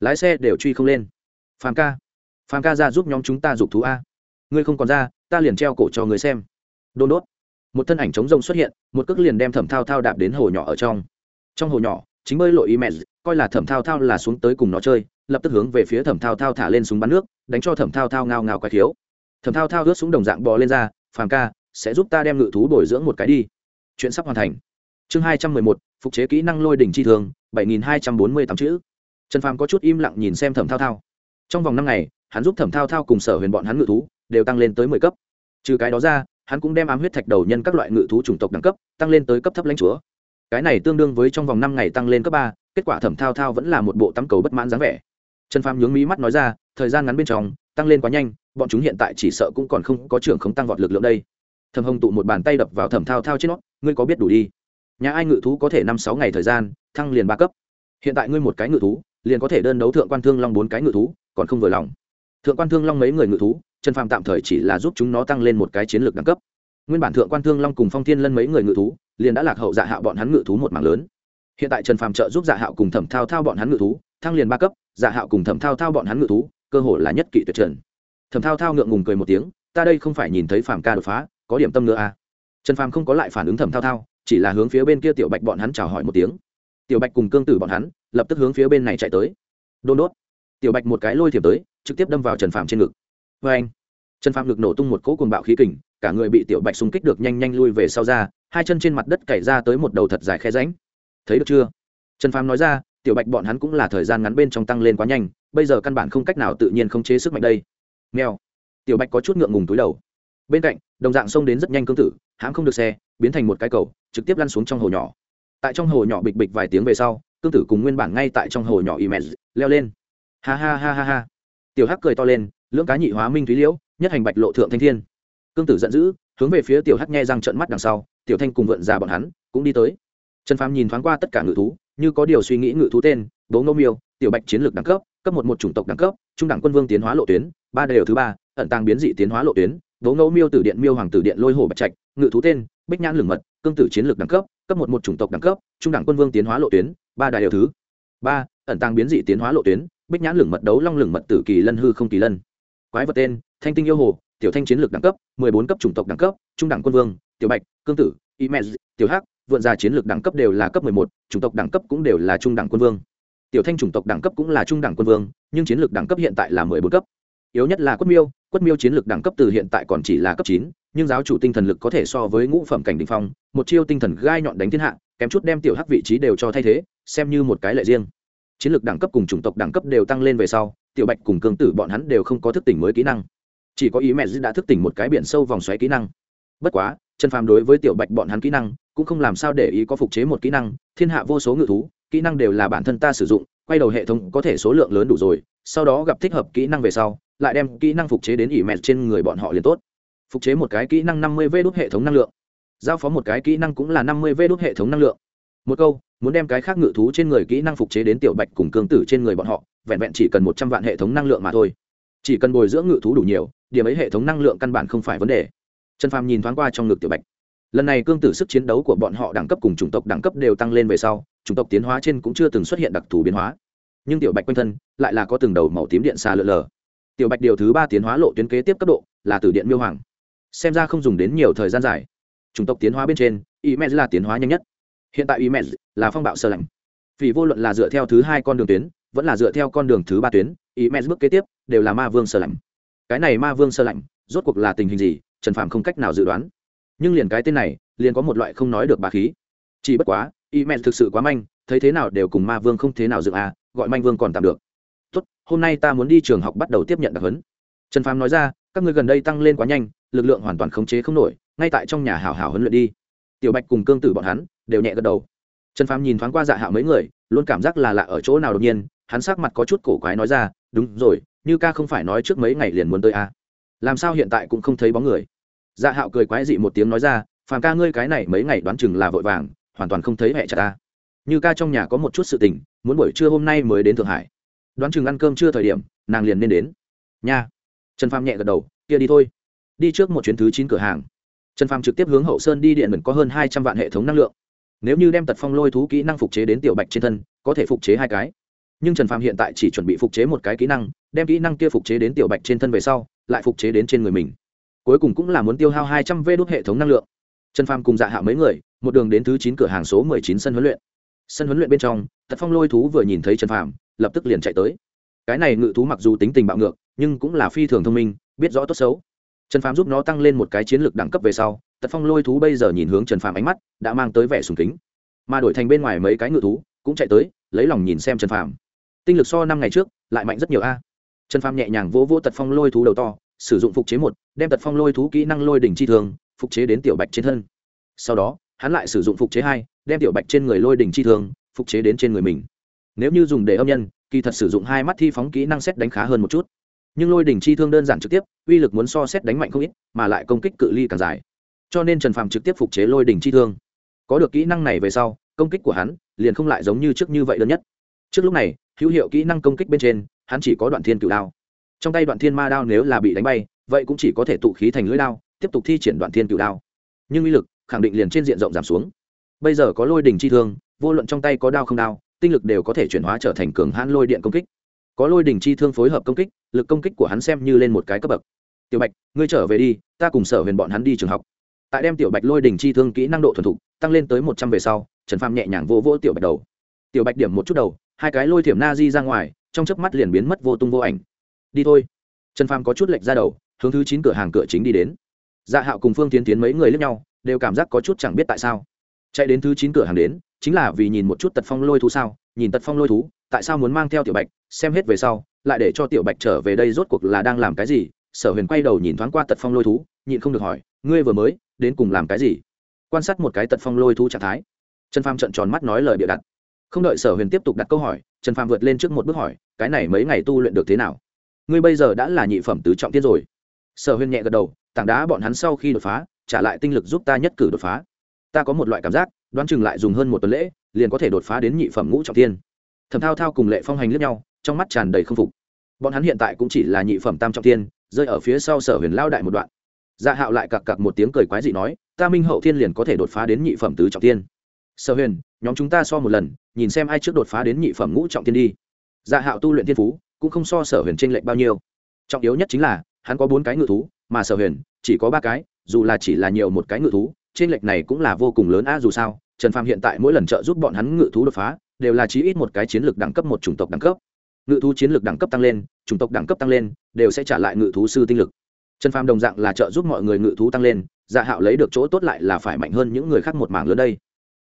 Lái xe đều truy không lên. Phàm ca. Phàm ca ra giúp nhóm chúng ta giục thú a. Ngươi không còn ra, ta liền treo cổ cho người xem. Đôn đốt. Một thân ảnh trống rông xuất hiện, một cước liền đem thẩm thao thao đạp đến hồ nhỏ ở trong. Trong hồ nhỏ, chính bơi lội y mẹ, coi là thẩm thao thao là xuống tới cùng nó chơi, lập tức hướng về phía thẩm thao thao thả lên súng bắn nước, đánh cho thẩm thao thao ngao ngao quái thiếu. Thẩm thao thao ướt súng đồng dạng bò lên ra, phàm ca, sẽ giúp ta đem ngự thú bồi dưỡng một cái đi. Chuyện sắp hoàn thành. Chương hai trăm mười một, phục chế kỹ năng lôi đỉnh chi thường, bảy nghìn hai trăm bốn mươi tám chữ trần phàm có chút im lặng nhìn xem thẩm thao thao. Trong vòng năm ngày, hắn giúp thẩm thao thao cùng sở huyền bọn hắn ngự thú, đều tăng lên tới mười cấp. Trừ cái đó ra, hắn cũng đem ám huyết thạch đầu nhân các loại ngự thú chủng tộc đẳng cấp, tăng lên tới cấp thấp lãnh chúa. Cái này tương đương với trong vòng năm ngày tăng lên cấp ba, kết quả thẩm thao thao vẫn là một bộ tắm cầu bất mãn dáng vẻ. Trần phàm nhướng mí mắt nói ra, thời gian ngắn bên trong, tăng lên quá nhanh, bọn chúng hiện tại chỉ sợ cũng còn không có trưởng không tăng vọt lực lượng đây. Thẩm hồng tụ một bàn tay đập vào thẩm thao thao trên nó, ngươi có biết đủ đi. Nhà ai ngự thú có thể năm sáu ngày thời gian, thăng liền ba cấp? Hiện tại ngươi một cái ngự thú liền có thể đơn đấu thượng quan thương long bốn cái ngự thú, còn không vừa lòng. Thượng quan thương long mấy người ngự thú, trần phàm tạm thời chỉ là giúp chúng nó tăng lên một cái chiến lược đẳng cấp. Nguyên bản thượng quan thương long cùng phong thiên lân mấy người ngự thú, liền đã lạc hậu dạ hạo bọn hắn ngự thú một mảng lớn. Hiện tại trần phàm trợ giúp dạ hạo cùng thẩm thao thao bọn hắn ngự thú, thăng liền ba cấp dạ hạo cùng thẩm thao thao bọn hắn ngự thú, cơ hội là nhất kỵ tuyệt trần. Thẩm thao thao ngượng ngùng cười một tiếng, ta đây không phải nhìn thấy phàm ca đột phá, có điểm tâm nữa à? Trần phàm không có lại phản ứng thẩm thao thao, chỉ là hướng phía bên kia tiểu bạch bọn hắn chào hỏi một tiếng tiểu bạch cùng cương tử bọn hắn lập tức hướng phía bên này chạy tới. Đôn đốt. Tiểu bạch một cái lôi thiểm tới, trực tiếp đâm vào trần Phạm trên ngực. Vê anh, trần Phạm ngực nổ tung một cỗ cuồng bạo khí kình, cả người bị tiểu bạch xung kích được nhanh nhanh lui về sau ra, hai chân trên mặt đất cày ra tới một đầu thật dài khe ránh thấy được chưa? Trần Phạm nói ra, tiểu bạch bọn hắn cũng là thời gian ngắn bên trong tăng lên quá nhanh, bây giờ căn bản không cách nào tự nhiên không chế sức mạnh đây. Nghèo tiểu bạch có chút ngượng ngùng túi đầu. Bên cạnh, đồng dạng xông đến rất nhanh cương tử, hãm không được xe, biến thành một cái cầu, trực tiếp lăn xuống trong hồ nhỏ tại trong hồ nhỏ bịch bịch vài tiếng về sau, cương tử cùng nguyên bản ngay tại trong hồ nhỏ y mẹ leo lên. Ha ha ha ha ha. Tiểu hắc cười to lên, lưỡng cá nhị hóa minh thúy liễu, nhất hành bạch lộ thượng thanh thiên. Cương tử giận dữ, hướng về phía tiểu hắc nghe răng trận mắt đằng sau, tiểu thanh cùng vượn già bọn hắn cũng đi tới. Trần phàm nhìn thoáng qua tất cả ngự thú, như có điều suy nghĩ ngự thú tên, bố ngô miêu, tiểu bạch chiến lược đẳng cấp cấp một một chủng tộc đẳng cấp, trung đẳng quân vương tiến hóa lộ tuyến, ba đều thứ ba, ẩn tàng biến dị tiến hóa lộ tuyến, bố ngô miêu tử điện miêu hoàng tử điện lôi hồ bạch trạch, ngự thú tên, bích nhãn lửng mật cương tử chiến lược đẳng cấp cấp một một chủng tộc đẳng cấp, trung đẳng quân vương tiến hóa lộ tuyến, ba đại đều thứ. Ba, ẩn tàng biến dị tiến hóa lộ tuyến, bích nhãn lửng mật đấu long lửng mật tử kỳ lân hư không kỳ lân. Quái vật tên, thanh tinh yêu hồ, tiểu thanh chiến lược đẳng cấp, mười bốn cấp chủng tộc đẳng cấp, trung đẳng quân vương, tiểu bạch, cương tử imez tiểu hắc, vượn ra chiến lược đẳng cấp đều là cấp mười một, chủng tộc đẳng cấp cũng đều là trung đẳng quân vương. Tiểu thanh chủng tộc đẳng cấp cũng là trung đẳng quân vương, nhưng chiến lược đẳng cấp hiện tại là mười bốn cấp. Yếu nhất là quất miêu quất miêu chiến lược đẳng cấp từ hiện tại còn chỉ là cấp chín, nhưng giáo chủ tinh thần lực có thể so với ngũ phẩm cảnh đỉnh phong, một chiêu tinh thần gai nhọn đánh thiên hạ, kém chút đem tiểu hắc vị trí đều cho thay thế, xem như một cái lệ riêng. Chiến lược đẳng cấp cùng chủng tộc đẳng cấp đều tăng lên về sau, tiểu bạch cùng cương tử bọn hắn đều không có thức tỉnh mới kỹ năng. Chỉ có ý mẹ đã thức tỉnh một cái biển sâu vòng xoáy kỹ năng. Bất quá, trần phàm đối với tiểu bạch bọn hắn kỹ năng, cũng không làm sao để ý có phục chế một kỹ năng, thiên hạ vô số ngự thú, kỹ năng đều là bản thân ta sử dụng, quay đầu hệ thống có thể số lượng lớn đủ rồi, sau đó gặp thích hợp kỹ năng về sau lại đem kỹ năng phục chế đến ỉ mẹt trên người bọn họ liền tốt. Phục chế một cái kỹ năng năm mươi v đốt hệ thống năng lượng. Giao phó một cái kỹ năng cũng là năm mươi v đốt hệ thống năng lượng. Một câu, muốn đem cái khác ngự thú trên người kỹ năng phục chế đến tiểu bạch cùng cương tử trên người bọn họ, vẹn vẹn chỉ cần một trăm vạn hệ thống năng lượng mà thôi. Chỉ cần bồi dưỡng ngự thú đủ nhiều, điểm ấy hệ thống năng lượng căn bản không phải vấn đề. Trần phàm nhìn thoáng qua trong ngực tiểu bạch. Lần này cương tử sức chiến đấu của bọn họ đẳng cấp cùng chủng tộc đẳng cấp đều tăng lên về sau, chủng tộc tiến hóa trên cũng chưa từng xuất hiện đặc thù biến hóa. Nhưng tiểu bạch quanh thân lại là có từng đầu màu tím điện xa lượn lờ tiểu bạch điều thứ ba tiến hóa lộ tuyến kế tiếp cấp độ là từ điện miêu hoàng. Xem ra không dùng đến nhiều thời gian dài. Chủng tộc tiến hóa bên trên imed là tiến hóa nhanh nhất. Hiện tại imed là phong bạo sơ lạnh. Vì vô luận là dựa theo thứ hai con đường tuyến, vẫn là dựa theo con đường thứ ba tuyến imed bước kế tiếp đều là ma vương sơ lạnh. Cái này ma vương sơ lạnh, rốt cuộc là tình hình gì, trần phạm không cách nào dự đoán. Nhưng liền cái tên này, liền có một loại không nói được bà khí. Chỉ bất quá imed thực sự quá manh, thấy thế nào đều cùng ma vương không thế nào dựng à gọi manh vương còn tạm được tốt, hôm nay ta muốn đi trường học bắt đầu tiếp nhận đặc huấn. Trần phàm nói ra, các ngươi gần đây tăng lên quá nhanh, lực lượng hoàn toàn khống chế không nổi, ngay tại trong nhà hảo hảo huấn luyện đi. Tiểu bạch cùng cương tử bọn hắn đều nhẹ gật đầu. Trần phàm nhìn thoáng qua dạ hạo mấy người, luôn cảm giác là lạ ở chỗ nào đột nhiên, hắn sắc mặt có chút cổ quái nói ra, đúng rồi, như ca không phải nói trước mấy ngày liền muốn tới à. làm sao hiện tại cũng không thấy bóng người? Dạ hạo cười quái dị một tiếng nói ra, phàm ca ngươi cái này mấy ngày đoán chừng là vội vàng, hoàn toàn không thấy mẹ chả ta. Như ca trong nhà có một chút sự tình, muốn buổi trưa hôm nay mới đến thượng hải đoán chừng ăn cơm chưa thời điểm, nàng liền nên đến. Nha. Trần phàm nhẹ gật đầu, kia đi thôi. Đi trước một chuyến thứ chín cửa hàng. Trần phàm trực tiếp hướng hậu sơn đi điện mình có hơn hai trăm vạn hệ thống năng lượng. Nếu như đem tật phong lôi thú kỹ năng phục chế đến tiểu bạch trên thân, có thể phục chế hai cái. Nhưng trần phàm hiện tại chỉ chuẩn bị phục chế một cái kỹ năng, đem kỹ năng kia phục chế đến tiểu bạch trên thân về sau, lại phục chế đến trên người mình. Cuối cùng cũng là muốn tiêu hao hai trăm vê đốt hệ thống năng lượng. Trần phàm cùng dạ hạ mấy người, một đường đến thứ chín cửa hàng số mười chín sân huấn luyện. Sân huấn luyện bên trong, tật phong lôi thú vừa nhìn thấy trần phàm lập tức liền chạy tới. Cái này ngự thú mặc dù tính tình bạo ngược, nhưng cũng là phi thường thông minh, biết rõ tốt xấu. Trần phàm giúp nó tăng lên một cái chiến lược đẳng cấp về sau, tật phong lôi thú bây giờ nhìn hướng trần phàm ánh mắt, đã mang tới vẻ sùng kính. Mà đổi thành bên ngoài mấy cái ngự thú, cũng chạy tới, lấy lòng nhìn xem trần phàm. Tinh lực so năm ngày trước, lại mạnh rất nhiều a. Trần phàm nhẹ nhàng vỗ vỗ tật phong lôi thú đầu to, sử dụng phục chế một, đem tật phong lôi thú kỹ năng lôi đỉnh chi thường, phục chế đến tiểu bạch trên thân. Sau đó, hắn lại sử dụng phục chế hai, đem tiểu bạch trên người lôi đỉnh chi thường, phục chế đến trên người mình nếu như dùng để âm nhân, kỳ thật sử dụng hai mắt thi phóng kỹ năng xét đánh khá hơn một chút. Nhưng lôi đỉnh chi thương đơn giản trực tiếp, uy lực muốn so xét đánh mạnh không ít, mà lại công kích cự ly càng dài. Cho nên trần phàm trực tiếp phục chế lôi đỉnh chi thương. Có được kỹ năng này về sau, công kích của hắn liền không lại giống như trước như vậy đơn nhất. Trước lúc này, hữu hiệu kỹ năng công kích bên trên, hắn chỉ có đoạn thiên cựu đao. Trong tay đoạn thiên ma đao nếu là bị đánh bay, vậy cũng chỉ có thể tụ khí thành lưỡi đao, tiếp tục thi triển đoạn thiên cựu đao. Nhưng uy lực khẳng định liền trên diện rộng giảm xuống. Bây giờ có lôi đỉnh chi thương, vô luận trong tay có đao không đao tinh lực đều có thể chuyển hóa trở thành cường hãn lôi điện công kích. Có lôi đỉnh chi thương phối hợp công kích, lực công kích của hắn xem như lên một cái cấp bậc. Tiểu bạch, ngươi trở về đi, ta cùng sở huyền bọn hắn đi trường học. Tại đem tiểu bạch lôi đỉnh chi thương kỹ năng độ thuần thục tăng lên tới một trăm về sau, trần phàm nhẹ nhàng vỗ vỗ tiểu bạch đầu. Tiểu bạch điểm một chút đầu, hai cái lôi thiểm na di ra ngoài, trong chớp mắt liền biến mất vô tung vô ảnh. Đi thôi. Trần phàm có chút lệch ra đầu, hướng thứ chín cửa hàng cửa chính đi đến. Dạ hạo cùng phương tiến tiến mấy người lướt nhau, đều cảm giác có chút chẳng biết tại sao. Chạy đến thứ chín cửa hàng đến chính là vì nhìn một chút tật phong lôi thú sao? Nhìn tật phong lôi thú, tại sao muốn mang theo tiểu bạch? Xem hết về sau, lại để cho tiểu bạch trở về đây rốt cuộc là đang làm cái gì? Sở huyền quay đầu nhìn thoáng qua tật phong lôi thú, nhịn không được hỏi, ngươi vừa mới đến cùng làm cái gì? Quan sát một cái tật phong lôi thú trạng thái. Trần pham trận tròn mắt nói lời bịa đặt. Không đợi sở huyền tiếp tục đặt câu hỏi, trần pham vượt lên trước một bước hỏi, cái này mấy ngày tu luyện được thế nào? Ngươi bây giờ đã là nhị phẩm tứ trọng tiết rồi. Sở huyền nhẹ gật đầu, tảng đá bọn hắn sau khi đột phá, trả lại tinh lực giúp ta nhất cử đột phá. Ta có một loại cảm giác đoán chừng lại dùng hơn một tuần lễ, liền có thể đột phá đến nhị phẩm ngũ trọng tiên thẩm thao thao cùng lệ phong hành lướt nhau, trong mắt tràn đầy k phục. Bọn hắn hiện tại cũng chỉ là nhị phẩm tam trọng tiên rơi ở phía sau sở huyền lao đại một đoạn. Dạ hạo lại cặc cặc một tiếng cười quái dị nói, ta minh hậu thiên liền có thể đột phá đến nhị phẩm tứ trọng tiên sở huyền, nhóm chúng ta so một lần, nhìn xem ai trước đột phá đến nhị phẩm ngũ trọng tiên đi. Dạ hạo tu luyện thiên phú, cũng không so sở huyền t r ê n lệch bao nhiêu. Trọng yếu nhất chính là, hắn có bốn cái ngự thú, mà sở huyền chỉ có ba cái, dù là chỉ là nhiều một cái ngự thú t r ê n lệch này cũng là vô cùng lớn a dù sao trần phàm hiện tại mỗi lần trợ giúp bọn hắn ngự thú đột phá, đều là chí ít một cái chiến lược đẳng cấp một chủng tộc đẳng cấp. Ngự thú chiến lược đẳng cấp tăng lên, chủng tộc đẳng cấp tăng lên, đều sẽ trả lại ngự thú sư tinh lực. Trần phàm đồng dạng là trợ giúp mọi người ngự thú tăng lên dạ hạo lấy được chỗ tốt lại là phải mạnh hơn những người khác một mảng lớn đây.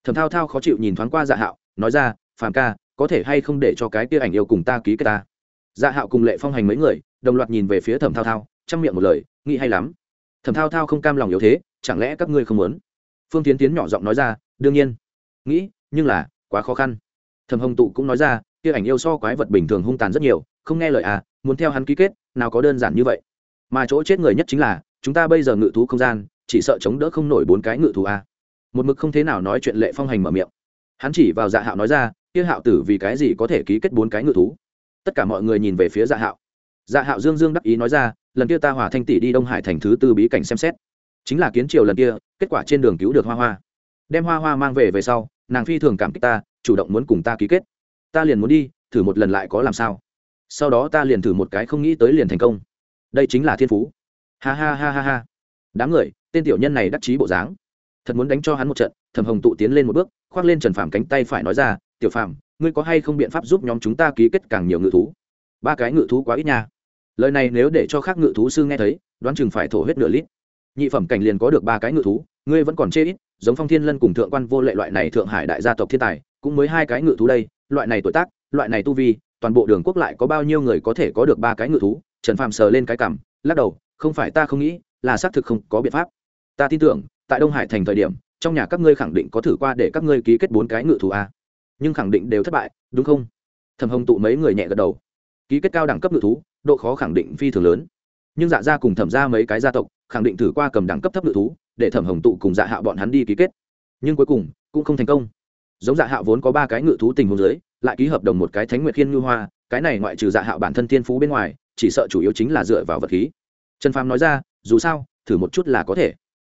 Thầm thao thao khó chịu nhìn thoáng qua dạ hạo, nói ra, phàm ca, có thể hay không để cho cái kia ảnh yêu cùng ta ký kết ta? Dạ hạo cùng lệ phong hành mấy người, đồng loạt nhìn về phía thẩm thao thao, chăm miệng một lời, nghĩ hay lắm. Thẩm thao thao không cam lòng yếu thế, chẳng lẽ các ngươi không muốn? Phương tiến tiến nhỏ giọng nói ra đương nhiên. Nghĩ, nhưng là, quá khó khăn. Thẩm hồng tụ cũng nói ra, kia ảnh yêu so quái vật bình thường hung tàn rất nhiều, không nghe lời à muốn theo hắn ký kết, nào có đơn giản như vậy. Mà chỗ chết người nhất chính là, chúng ta bây giờ ngự thú không gian, chỉ sợ chống đỡ không nổi bốn cái ngự thú à. một mực không thế nào nói chuyện lệ phong hành mở miệng. Hắn chỉ vào dạ hạo nói ra, kia hạo tử vì cái gì có thể ký kết bốn cái ngự thú? Tất cả mọi người nhìn về phía dạ hạo. Dạ hạo dương dương đắc ý nói ra, lần kia ta hòa thanh tỷ đi đông hải thành thứ tư bí cảnh xem xét. Chính là kiến triều lần kia, kết quả trên đường cứu được hoa hoa đem hoa hoa mang về về sau, nàng phi thường cảm kích ta, chủ động muốn cùng ta ký kết. Ta liền muốn đi, thử một lần lại có làm sao? Sau đó ta liền thử một cái không nghĩ tới liền thành công. Đây chính là thiên phú. Ha ha ha ha ha. Đám người, tên tiểu nhân này đắc chí bộ dáng. Thật muốn đánh cho hắn một trận thầm hồng tụ tiến lên một bước, khoác lên trần phàm cánh tay phải nói ra, tiểu phàm, ngươi có hay không biện pháp giúp nhóm chúng ta ký kết càng nhiều ngự thú? Ba cái ngự thú quá ít nha. Lời này nếu để cho khác ngự thú sư nghe thấy, đoán chừng phải thổ hết nửa lít. Nhị phẩm cảnh liền có được ba cái ngự thú, ngươi vẫn còn chê ít giống phong thiên lân cùng thượng quan vô lệ loại này thượng hải đại gia tộc thiên tài, cũng mới hai cái ngự thú đây, loại này tuổi tác, loại này tu vi, toàn bộ đường quốc lại có bao nhiêu người có thể có được ba cái ngự thú? Trần phàm sờ lên cái cảm, lắc đầu, không phải ta không nghĩ, là xác thực không có biện pháp. Ta tin tưởng, tại đông hải thành thời điểm, trong nhà các ngươi khẳng định có thử qua để các ngươi ký kết bốn cái ngự thú a. Nhưng khẳng định đều thất bại, đúng không? Thầm hồng tụ mấy người nhẹ gật đầu. Ký kết cao đẳng cấp ngự thú, độ khó khẳng định phi thường lớn. Nhưng dạ ra cùng thẩm ra mấy cái gia tộc, khẳng định thử qua cầm đẳng cấp thấp ngự thú để thẩm hồng tụ cùng dạ hạ bọn hắn đi ký kết. Nhưng cuối cùng, cũng không thành công. Giống dạ hạ vốn có ba cái ngự thú tình huống dưới, lại ký hợp đồng một cái thánh nguyệt khiên ngư hoa, cái này ngoại trừ dạ hạ bản thân thiên phú bên ngoài, chỉ sợ chủ yếu chính là dựa vào vật khí. Trần phàm nói ra, dù sao, thử một chút là có thể.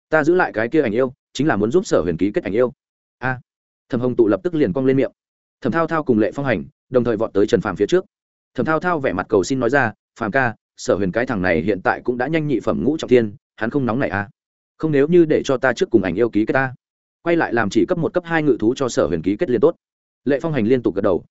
Ta giữ lại cái kia ảnh yêu, chính là muốn giúp sở huyền ký kết ảnh yêu. A. Thẩm hồng tụ lập tức liền cong lên miệng. Thẩm thao thao cùng lệ phong hành, đồng thời vọt tới trần phàm phía trước. Thẩm thao thao vẻ mặt cầu xin nói ra, phàm ca, sở huyền cái thằng này hiện tại cũng đã nhanh nhị phẩm ngũ trọng thiên, hắn không nóng này à? Không nếu như để cho ta trước cùng ảnh yêu ký kết ta. Quay lại làm chỉ cấp một, cấp hai ngự thú cho sở huyền ký kết liên tốt. Lệ phong hành liên tục gật đầu.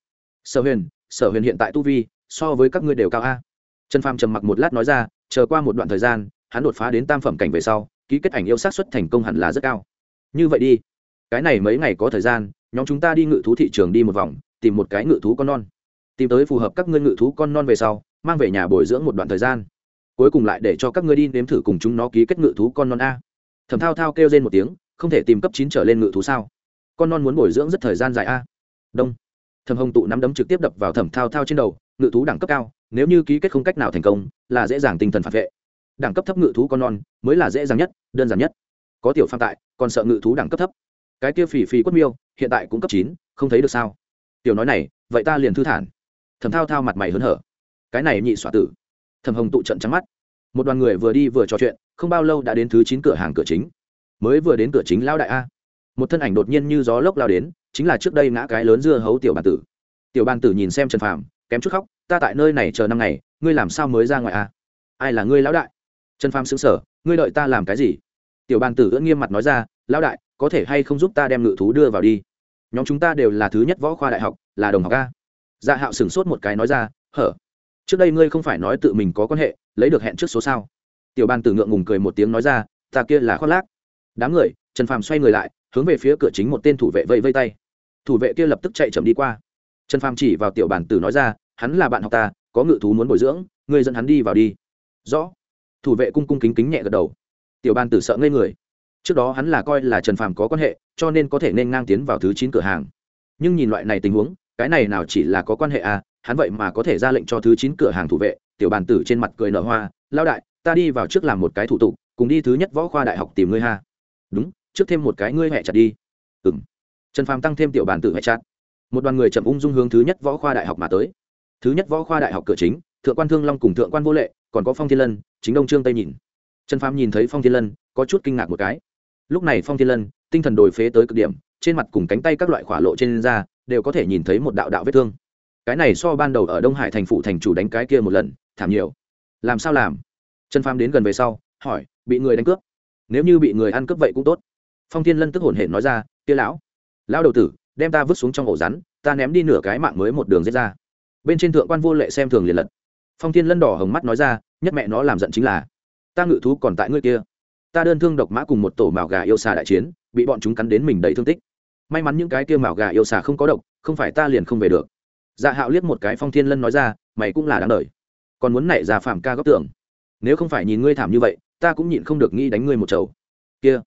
Sở huyền sở huyền hiện tại tu vi, so với các ngươi đều cao a. Trần phàm trầm mặc một lát nói ra, chờ qua một đoạn thời gian, hắn đột phá đến tam phẩm cảnh về sau, ký kết ảnh yêu sát xuất thành công hẳn là rất cao. Như vậy đi. Cái này mấy ngày có thời gian, nhóm chúng ta đi ngự thú thị trường đi một vòng, tìm một cái ngự thú con non. Tìm tới phù hợp các ngươi ngự thú con non về sau, mang về nhà bồi dưỡng một đoạn thời gian. Cuối cùng lại để cho các ngươi đi nếm thử cùng chúng nó ký kết ngự thú con non a thẩm thao thao kêu lên một tiếng, không thể tìm cấp chín trở lên ngự thú sao? Con non muốn bồi dưỡng rất thời gian dài a. Đông. Thẩm hồng tụ nắm đấm trực tiếp đập vào thẩm thao thao trên đầu, ngự thú đẳng cấp cao, nếu như ký kết không cách nào thành công, là dễ dàng tinh thần phản vệ. Đẳng cấp thấp ngự thú con non mới là dễ dàng nhất, đơn giản nhất. Có tiểu phạm tại, còn sợ ngự thú đẳng cấp thấp. Cái kia phỉ phỉ quất miêu, hiện tại cũng cấp chín, không thấy được sao? Tiểu nói này, vậy ta liền thư thản. Thẩm thao thao mặt mày hớn hở. Cái này nhị xoa tử. Thẩm hồng tụ trận trắng mắt. Một đoàn người vừa đi vừa trò chuyện không bao lâu đã đến thứ chín cửa hàng cửa chính. Mới vừa đến cửa chính Lão đại a. Một thân ảnh đột nhiên như gió lốc lao đến, chính là trước đây ngã cái lớn dưa hấu tiểu bàn tử. Tiểu bàn tử nhìn xem trần phàm, kém chút khóc, ta tại nơi này chờ năm ngày, ngươi làm sao mới ra ngoài a? Ai là ngươi lão đại? Trần phàm xứng sở ngươi đợi ta làm cái gì? Tiểu bàn tử ưỡn nghiêm mặt nói ra, lão đại, có thể hay không giúp ta đem ngự thú đưa vào đi? Nhóm chúng ta đều là thứ nhất võ khoa đại học, là đồng học a. Dạ hạo sửng sốt một cái nói ra, hở, trước đây ngươi không phải nói tự mình có quan hệ, lấy được hẹn trước số sao? Tiểu bàn tử ngượng ngùng cười một tiếng nói ra, ta kia là khoác lác. Đám người, trần phàm xoay người lại, hướng về phía cửa chính một tên thủ vệ vây vây tay. Thủ vệ kia lập tức chạy chậm đi qua. Trần phàm chỉ vào tiểu bàn tử nói ra, hắn là bạn học ta, có ngự thú muốn bồi dưỡng, ngươi dẫn hắn đi vào đi. Rõ. Thủ vệ cung cung kính kính nhẹ gật đầu. Tiểu bàn tử sợ ngây người. Trước đó hắn là coi là trần phàm có quan hệ, cho nên có thể nên ngang tiến vào thứ chín cửa hàng. Nhưng nhìn loại này tình huống, cái này nào chỉ là có quan hệ à hắn vậy mà có thể ra lệnh cho thứ chín cửa hàng thủ vệ. Tiểu bàn tử trên mặt cười nở hoa lao đại ta đi vào trước làm một cái thủ tục, cùng đi thứ nhất võ khoa đại học tìm ngươi ha. Đúng, trước thêm một cái ngươi hẹ chặt đi. Ừ m trần phàm tăng thêm tiểu bàn tử hẹ chặt. Một đoàn người chậm ung dung hướng thứ nhất võ khoa đại học mà tới. Thứ nhất võ khoa đại học cửa chính, thượng quan thương long cùng thượng quan vô lệ, còn có phong thiên lân, chính đông trương tây nhìn. Trần phàm nhìn thấy phong thiên lân, có chút kinh ngạc một cái. Lúc này phong thiên lân, tinh thần đồi phế tới cực điểm, trên mặt cùng cánh tay các loại khỏa lộ trên da, đều có thể nhìn thấy một đạo đạo vết thương. Cái này so ban đầu ở đông hải thành phủ thành chủ đánh cái kia một lần, thảm nhiều. Làm sao làm? Trần phàm đến gần về sau, hỏi, bị người đánh cướp? Nếu như bị người ăn cướp vậy cũng tốt. Phong thiên lân tức hổn hển nói ra tia lão lão đầu tử, đem ta vứt xuống trong ổ rắn, ta ném đi nửa cái mạng mới một đường giết ra. Bên trên thượng quan vô lệ xem thường liền lật. Phong thiên lân đỏ hồng mắt nói ra, nhất mẹ nó làm giận chính là, ta ngự thú còn tại ngươi kia. Ta đơn thương độc mã cùng một tổ mào gà yêu xà đại chiến, bị bọn chúng cắn đến mình đầy thương tích. May mắn những cái kia mào gà yêu xà không có độc, không phải ta liền không về được. Dạ hạo liếc một cái phong thiên lân nói ra, mày cũng là đáng đời. Còn muốn nảy ra phạm ca góc tưởng nếu không phải nhìn ngươi thảm như vậy, ta cũng nhịn không được nghĩ đánh ngươi một chầu. Kia,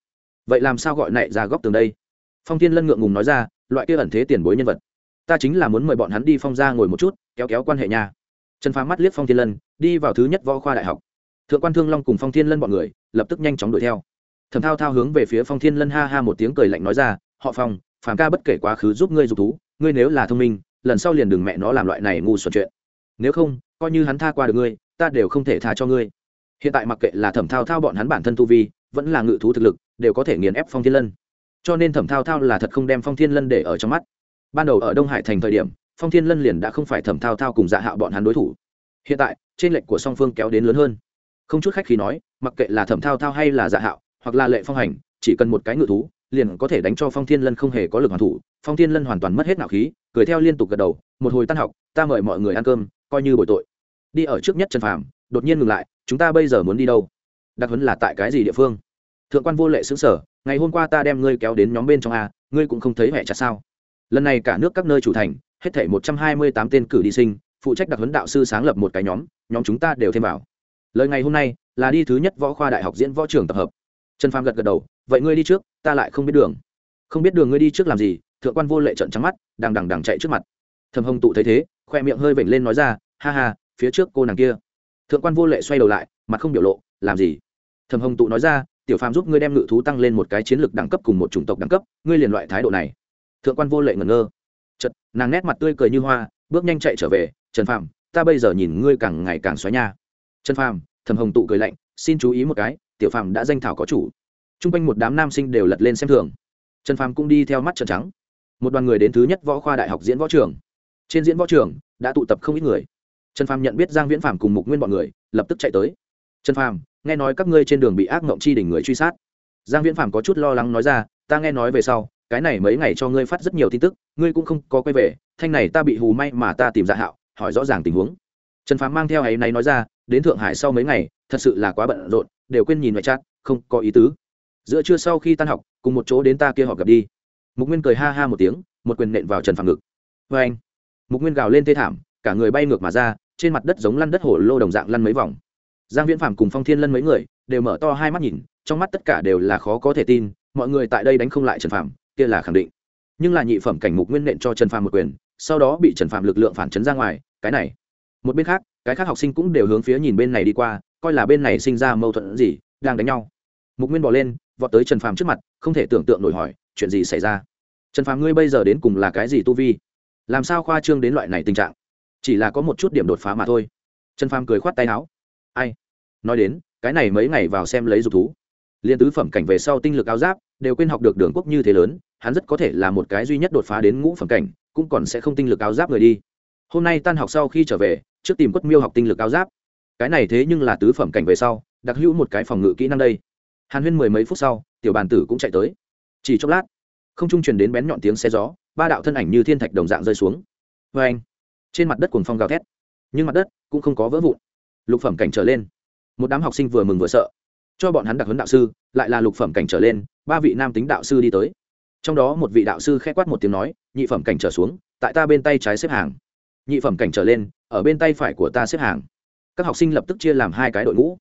vậy làm sao gọi nảy ra góc tường đây? Phong thiên lân ngượng ngùng nói ra, loại kia ẩn thế tiền bối nhân vật. Ta chính là muốn mời bọn hắn đi phong ra ngồi một chút, kéo kéo quan hệ nhà trần phá mắt liếc phong thiên lân, đi vào thứ nhất võ khoa đại học. Thượng quan thương long cùng phong thiên lân bọn người, lập tức nhanh chóng đuổi theo. Thẩm thao thao hướng về phía phong thiên lân ha ha một tiếng cười lạnh nói ra, họ phong, phàm ca bất kể quá khứ giúp ngươi dục thú, ngươi nếu là thông minh, lần sau liền đừng mẹ nó làm loại này ngu xuẩn chuyện. Nếu không, coi như hắn tha qua được ngươi, ta đều không thể tha cho ngươi hiện tại mặc kệ là thẩm thao thao bọn hắn bản thân tu vi, vẫn là ngự thú thực lực, đều có thể nghiền ép phong thiên lân. Cho nên thẩm thao thao là thật không đem phong thiên lân để ở trong mắt. Ban đầu ở đông hải thành thời điểm, phong thiên lân liền đã không phải thẩm thao thao cùng dạ hạo bọn hắn đối thủ. Hiện tại, trên lệnh của song phương kéo đến lớn hơn. Không chút khách khi nói, mặc kệ là thẩm thao thao hay là dạ hạo, hoặc là lệ phong hành, chỉ cần một cái ngự thú, liền có thể đánh cho phong thiên lân không hề có lực hoàn thủ. Phong thiên lân hoàn toàn mất hết nạo khí, cười theo liên tục gật đầu, một hồi tan học, ta mời mọi người ăn cơm, coi như bội tội. Đi ở trước nhất trần phàm, đột nhiên ngừng lại chúng ta bây giờ muốn đi đâu? Đặc huấn là tại cái gì địa phương? Thượng quan vô lệ xứng sở, ngày hôm qua ta đem ngươi kéo đến nhóm bên trong a, ngươi cũng không thấy vẻ chặt sao? Lần này cả nước các nơi chủ thành, hết thể một trăm hai mươi tám tên cử đi sinh, phụ trách đặc huấn đạo sư sáng lập một cái nhóm nhóm chúng ta đều thêm vào. Lời ngày hôm nay là đi thứ nhất võ khoa đại học diễn võ trường tập hợp. Trần phàm gật gật đầu, vậy ngươi đi trước, ta lại không biết đường. Không biết đường ngươi đi trước làm gì, thượng quan vô lệ trận trắng mắt, đằng đằng đằng chạy trước mặt. Thầm hồng tụ thấy thế, khoe miệng hơi vểnh lên nói ra, ha ha, phía trước cô nàng kia thượng quan vô lệ xoay đầu lại, mặt không biểu lộ, làm gì? Thầm hồng tụ nói ra, tiểu phàm giúp ngươi đem ngự thú tăng lên một cái chiến lược đẳng cấp cùng một chủng tộc đẳng cấp, ngươi liền loại thái độ này. Thượng quan vô lệ ngẩn ngơ. Chật nàng nét mặt tươi cười như hoa, bước nhanh chạy trở về, trần phàm, ta bây giờ nhìn ngươi càng ngày càng xóa nha. Trần phàm thầm hồng tụ cười lạnh, xin chú ý một cái, tiểu phàm đã danh thảo có chủ. T r u n g quanh một đám nam sinh đều lật lên xem thường. Trần phàm cũng đi theo mắt trần trắng. Một đoàn người đến thứ nhất võ khoa đại học diễn võ trường. Trên diễn võ trường, đã tụ tập không ít người trần phàm nhận biết giang viễn phàm cùng mục nguyên bọn người, lập tức chạy tới. Trần phàm, nghe nói các ngươi trên đường bị ác mộng chi đỉnh người truy sát. Giang viễn phàm có chút lo lắng nói ra, ta nghe nói về sau, cái này mấy ngày cho ngươi phát rất nhiều tin tức, ngươi cũng không có quay về, thanh này ta bị hù may mà ta tìm dạ hạo, hỏi rõ ràng tình huống. Trần phàm mang theo ấy này nói ra, đến thượng hải sau mấy ngày, thật sự là quá bận rộn, đều quên nhìn ngoại chat không có ý tứ. Giữa trưa sau khi tan học, cùng một chỗ đến ta kia họp gặp đi. Mục nguyên cười ha ha một tiếng, một quyền nện vào trần phàm ngực. Vê anh mục nguyên gào lên thê thảm, cả người bay ngược mà ra trên mặt đất giống lăn đất hổ lô đồng dạng lăn mấy vòng. Giang viễn phàm cùng phong thiên lân mấy người đều mở to hai mắt nhìn, trong mắt tất cả đều là khó có thể tin, mọi người tại đây đánh không lại trần phàm, kia là khẳng định. Nhưng là nhị phẩm cảnh mục nguyên nện cho trần phàm một quyền, sau đó bị trần phàm lực lượng phản chấn ra ngoài, cái này. Một bên khác, cái khác học sinh cũng đều hướng phía nhìn bên này đi qua, coi là bên này sinh ra mâu thuẫn gì, đang đánh nhau. Mục nguyên bỏ lên, vọt tới trần phàm trước mặt, không thể tưởng tượng nổi hỏi, chuyện gì xảy ra? Trần phàm ngươi bây giờ đến cùng là cái gì tu vi? Làm sao khoa trương đến loại này tình trạng? Chỉ là có một chút điểm đột phá mà thôi. Trần phàm cười khoát tay áo. Ai? Nói đến, cái này mấy ngày vào xem lấy dục thú. Liên tứ phẩm cảnh về sau tinh lực áo giáp, đều quên học được đường quốc như thế lớn, hắn rất có thể là một cái duy nhất đột phá đến ngũ phẩm cảnh, cũng còn sẽ không tinh lực áo giáp người đi. Hôm nay tan học sau khi trở về, trước tìm quất miêu học tinh lực áo giáp. Cái này thế nhưng là tứ phẩm cảnh về sau, đặc hữu một cái phòng ngự kỹ năng đây. Hàn huyên mười mấy phút sau, tiểu bàn tử cũng chạy tới. Chỉ chốc lát, không trung truyền đến bén nhọn tiếng xe gió, ba đạo thân ảnh như thiên thạch đồng dạng rơi xuống. Vê anh trên mặt đất cuồng phong gào thét. Nhưng mặt đất cũng không có vỡ vụn. Lục phẩm cảnh trở lên. Một đám học sinh vừa mừng vừa sợ. Cho bọn hắn đặc huấn đạo sư, lại là lục phẩm cảnh trở lên, ba vị nam tính đạo sư đi tới. Trong đó một vị đạo sư khẽ quát một tiếng nói, nhị phẩm cảnh trở xuống, tại ta bên tay trái xếp hàng. Nhị phẩm cảnh trở lên, ở bên tay phải của ta xếp hàng. Các học sinh lập tức chia làm hai cái đội ngũ.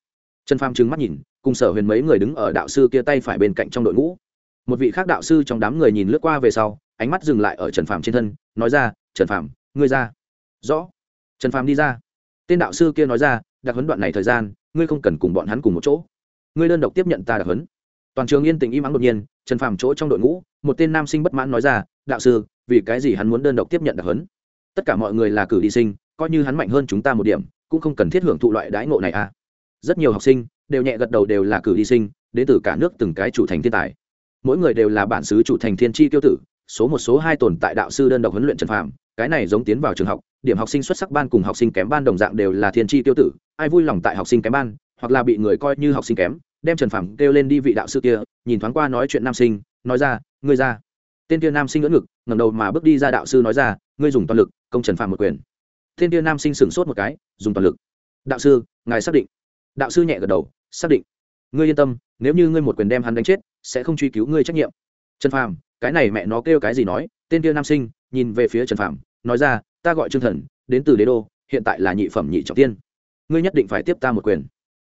Trần pham trừng mắt nhìn, cùng sở huyền mấy người đứng ở đạo sư kia tay phải bên cạnh trong đội ngũ. Một vị khác đạo sư trong đám người nhìn lướt qua về sau, ánh mắt dừng lại ở trần phàm trên thân, nói ra, trần phàm, ngươi ra rõ. Trần phàm đi ra. Tên đạo sư kia nói ra đặc huấn đoạn này thời gian ngươi không cần cùng bọn hắn cùng một chỗ. Ngươi đơn độc tiếp nhận ta đặc huấn. Toàn trường yên tĩnh im ắng đột nhiên trần phàm chỗ trong đội ngũ một tên nam sinh bất mãn nói ra đạo sư vì cái gì hắn muốn đơn độc tiếp nhận đặc huấn? Tất cả mọi người là cử đi sinh coi như hắn mạnh hơn chúng ta một điểm cũng không cần thiết hưởng thụ loại đãi ngộ này à. Rất nhiều học sinh đều nhẹ gật đầu đều là cử đi sinh đến từ cả nước từng cái chủ thành thiên tài. Mỗi người đều là bản xứ chủ thành thiên tri tiêu tử số một số hai tồn tại đạo sư đơn độc huấn luyện trần Phàm, cái này giống tiến vào trường học điểm học sinh xuất sắc ban cùng học sinh kém ban đồng dạng đều là thiên tri tiêu tử, ai vui lòng tại học sinh kém ban, hoặc là bị người coi như học sinh kém, đem trần Phẩm kêu lên đi vị đạo sư kia, nhìn thoáng qua nói chuyện nam sinh, nói ra, ngươi ra. Tên kia nam sinh ngỡ ngực ngầm đầu mà bước đi ra đạo sư nói ra, ngươi dùng toàn lực, công trần phạm một quyền. Tên kia nam sinh sửng sốt một cái, dùng toàn lực. Đạo sư, ngài xác định. Đạo sư nhẹ gật đầu, xác định. Ngươi yên tâm, nếu như ngươi một quyền đem hắn đánh chết, sẽ không truy cứu ngươi trách nhiệm. Trần phàm, cái này mẹ nó kêu cái gì nói? Tên kia nam sinh, nhìn về phía trần phàm, nói ra ta gọi trương thần, đến từ đế đô, hiện tại là nhị phẩm nhị trọng tiên. Ngươi nhất định phải tiếp ta một quyền.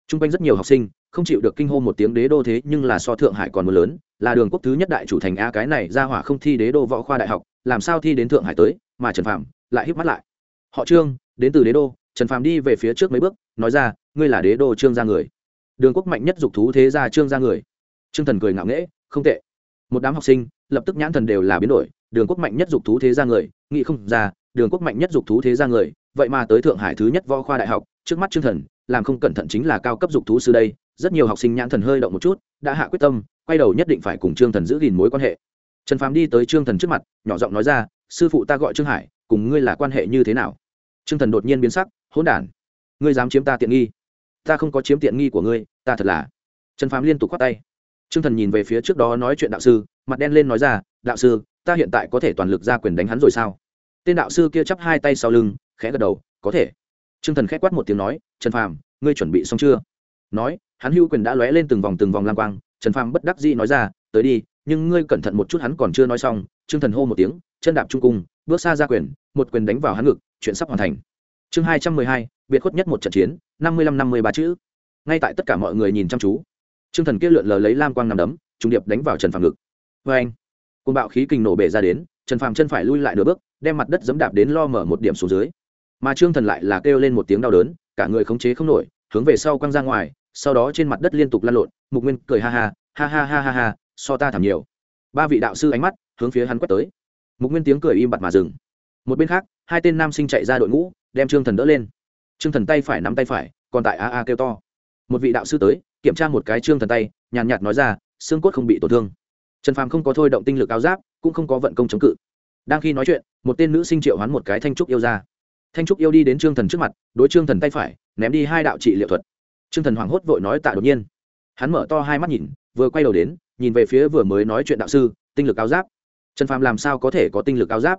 T r u n g quanh rất nhiều học sinh, không chịu được kinh hô một tiếng đế đô thế, nhưng là so thượng hải còn mưa lớn, là đường quốc thứ nhất đại chủ thành a, cái này ra hỏa không thi đế đô võ khoa đại học, làm sao thi đến thượng hải tới, mà trần phàm lại híp mắt lại. Họ trương, đến từ đế đô, trần phàm đi về phía trước mấy bước, nói ra, ngươi là đế đô trương gia người. Đường quốc mạnh nhất dục thú thế gia trương gia người. Trương thần cười ngạo nghễ, không tệ. Một đám học sinh, lập tức nhãn thần đều là biến đổi, đường quốc mạnh nhất dục thú thế gia người, nghĩ không ra đường quốc mạnh nhất dục thú thế gia người, vậy mà tới thượng hải thứ nhất võ khoa đại học, trước mắt trương thần, làm không cẩn thận chính là cao cấp dục thú sư đây, rất nhiều học sinh nhãn thần hơi động một chút, đã hạ quyết tâm, quay đầu nhất định phải cùng trương thần giữ gìn mối quan hệ. Trần phàm đi tới trương thần trước mặt, nhỏ giọng nói ra, sư phụ ta gọi trương hải, cùng ngươi là quan hệ như thế nào? Trương thần đột nhiên biến sắc, hỗn đản, ngươi dám chiếm ta tiện nghi, ta không có chiếm tiện nghi của ngươi, ta thật là trần phàm liên tục khoát tay. Trương thần nhìn về phía trước đó nói chuyện đạo sư, mặt đen lên nói ra, đạo sư, ta hiện tại có thể toàn lực ra quyền đánh hắn rồi sao? Tên đạo sư kia chắp hai tay sau lưng, khẽ gật đầu, có thể. T r ư ơ n g thần k h á c quát một tiếng nói, trần phàm, ngươi chuẩn bị xong chưa? Nói, hắn hữu quyền đã lóe lên từng vòng từng vòng lang quang, trần phàm bất đắc dĩ nói ra, tới đi, nhưng ngươi cẩn thận một chút, hắn còn chưa nói xong. T r ư ơ n g thần hô một tiếng, chân đạp trung cung, bước xa ra quyền, một quyền đánh vào hắn ngực, chuyện sắp hoàn thành. Chương hai trăm mười hai, biệt khuất nhất một trận chiến, năm mươi lăm năm mươi ba chữ. Ngay tại tất cả mọi người nhìn chăm chú t r ư ơ n g thần kia lượn lờ lấy lam quang nằm đấm, trung điệp đánh vào trần phàm ngực. Vâng. Vê anh côn bạo khí kình nổ bể ra đến, trần phàm chân phải lui lại nửa bước đem mặt đất dẫm đạp đến lo mở một điểm xuống dưới. Mà trương thần lại là kêu lên một tiếng đau đớn, cả người khống chế không nổi, hướng về sau quăng ra ngoài, sau đó trên mặt đất liên tục lăn lộn, mục nguyên cười ha ha ha ha ha ha ha, so ta thảm nhiều. Ba vị đạo sư ánh mắt hướng phía hắn quét tới. Mục nguyên tiếng cười im bặt mà dừng. Một bên khác, hai tên nam sinh chạy ra đội ngũ, đem trương thần đỡ lên. Trương thần tay phải nắm tay phải, còn tại a a kêu to. Một vị đạo sư tới, kiểm tra một cái trương thần tay, nhàn nhạt nói ra, xương cốt không bị tổn thương. Trần phàm không có thôi động tinh lực áo giáp, cũng không có vận công chống cự đang khi nói chuyện, một tên nữ sinh triệu hoán một cái thanh trúc yêu ra. Thanh trúc yêu đi đến trương thần trước mặt, đối trương thần tay phải, ném đi hai đạo trị liệu thuật. Trương thần hoảng hốt vội nói tạ đột nhiên. Hắn mở to hai mắt nhìn, vừa quay đầu đến, nhìn về phía vừa mới nói chuyện đạo sư, tinh lực áo giáp. Trần phàm làm sao có thể có tinh lực áo giáp?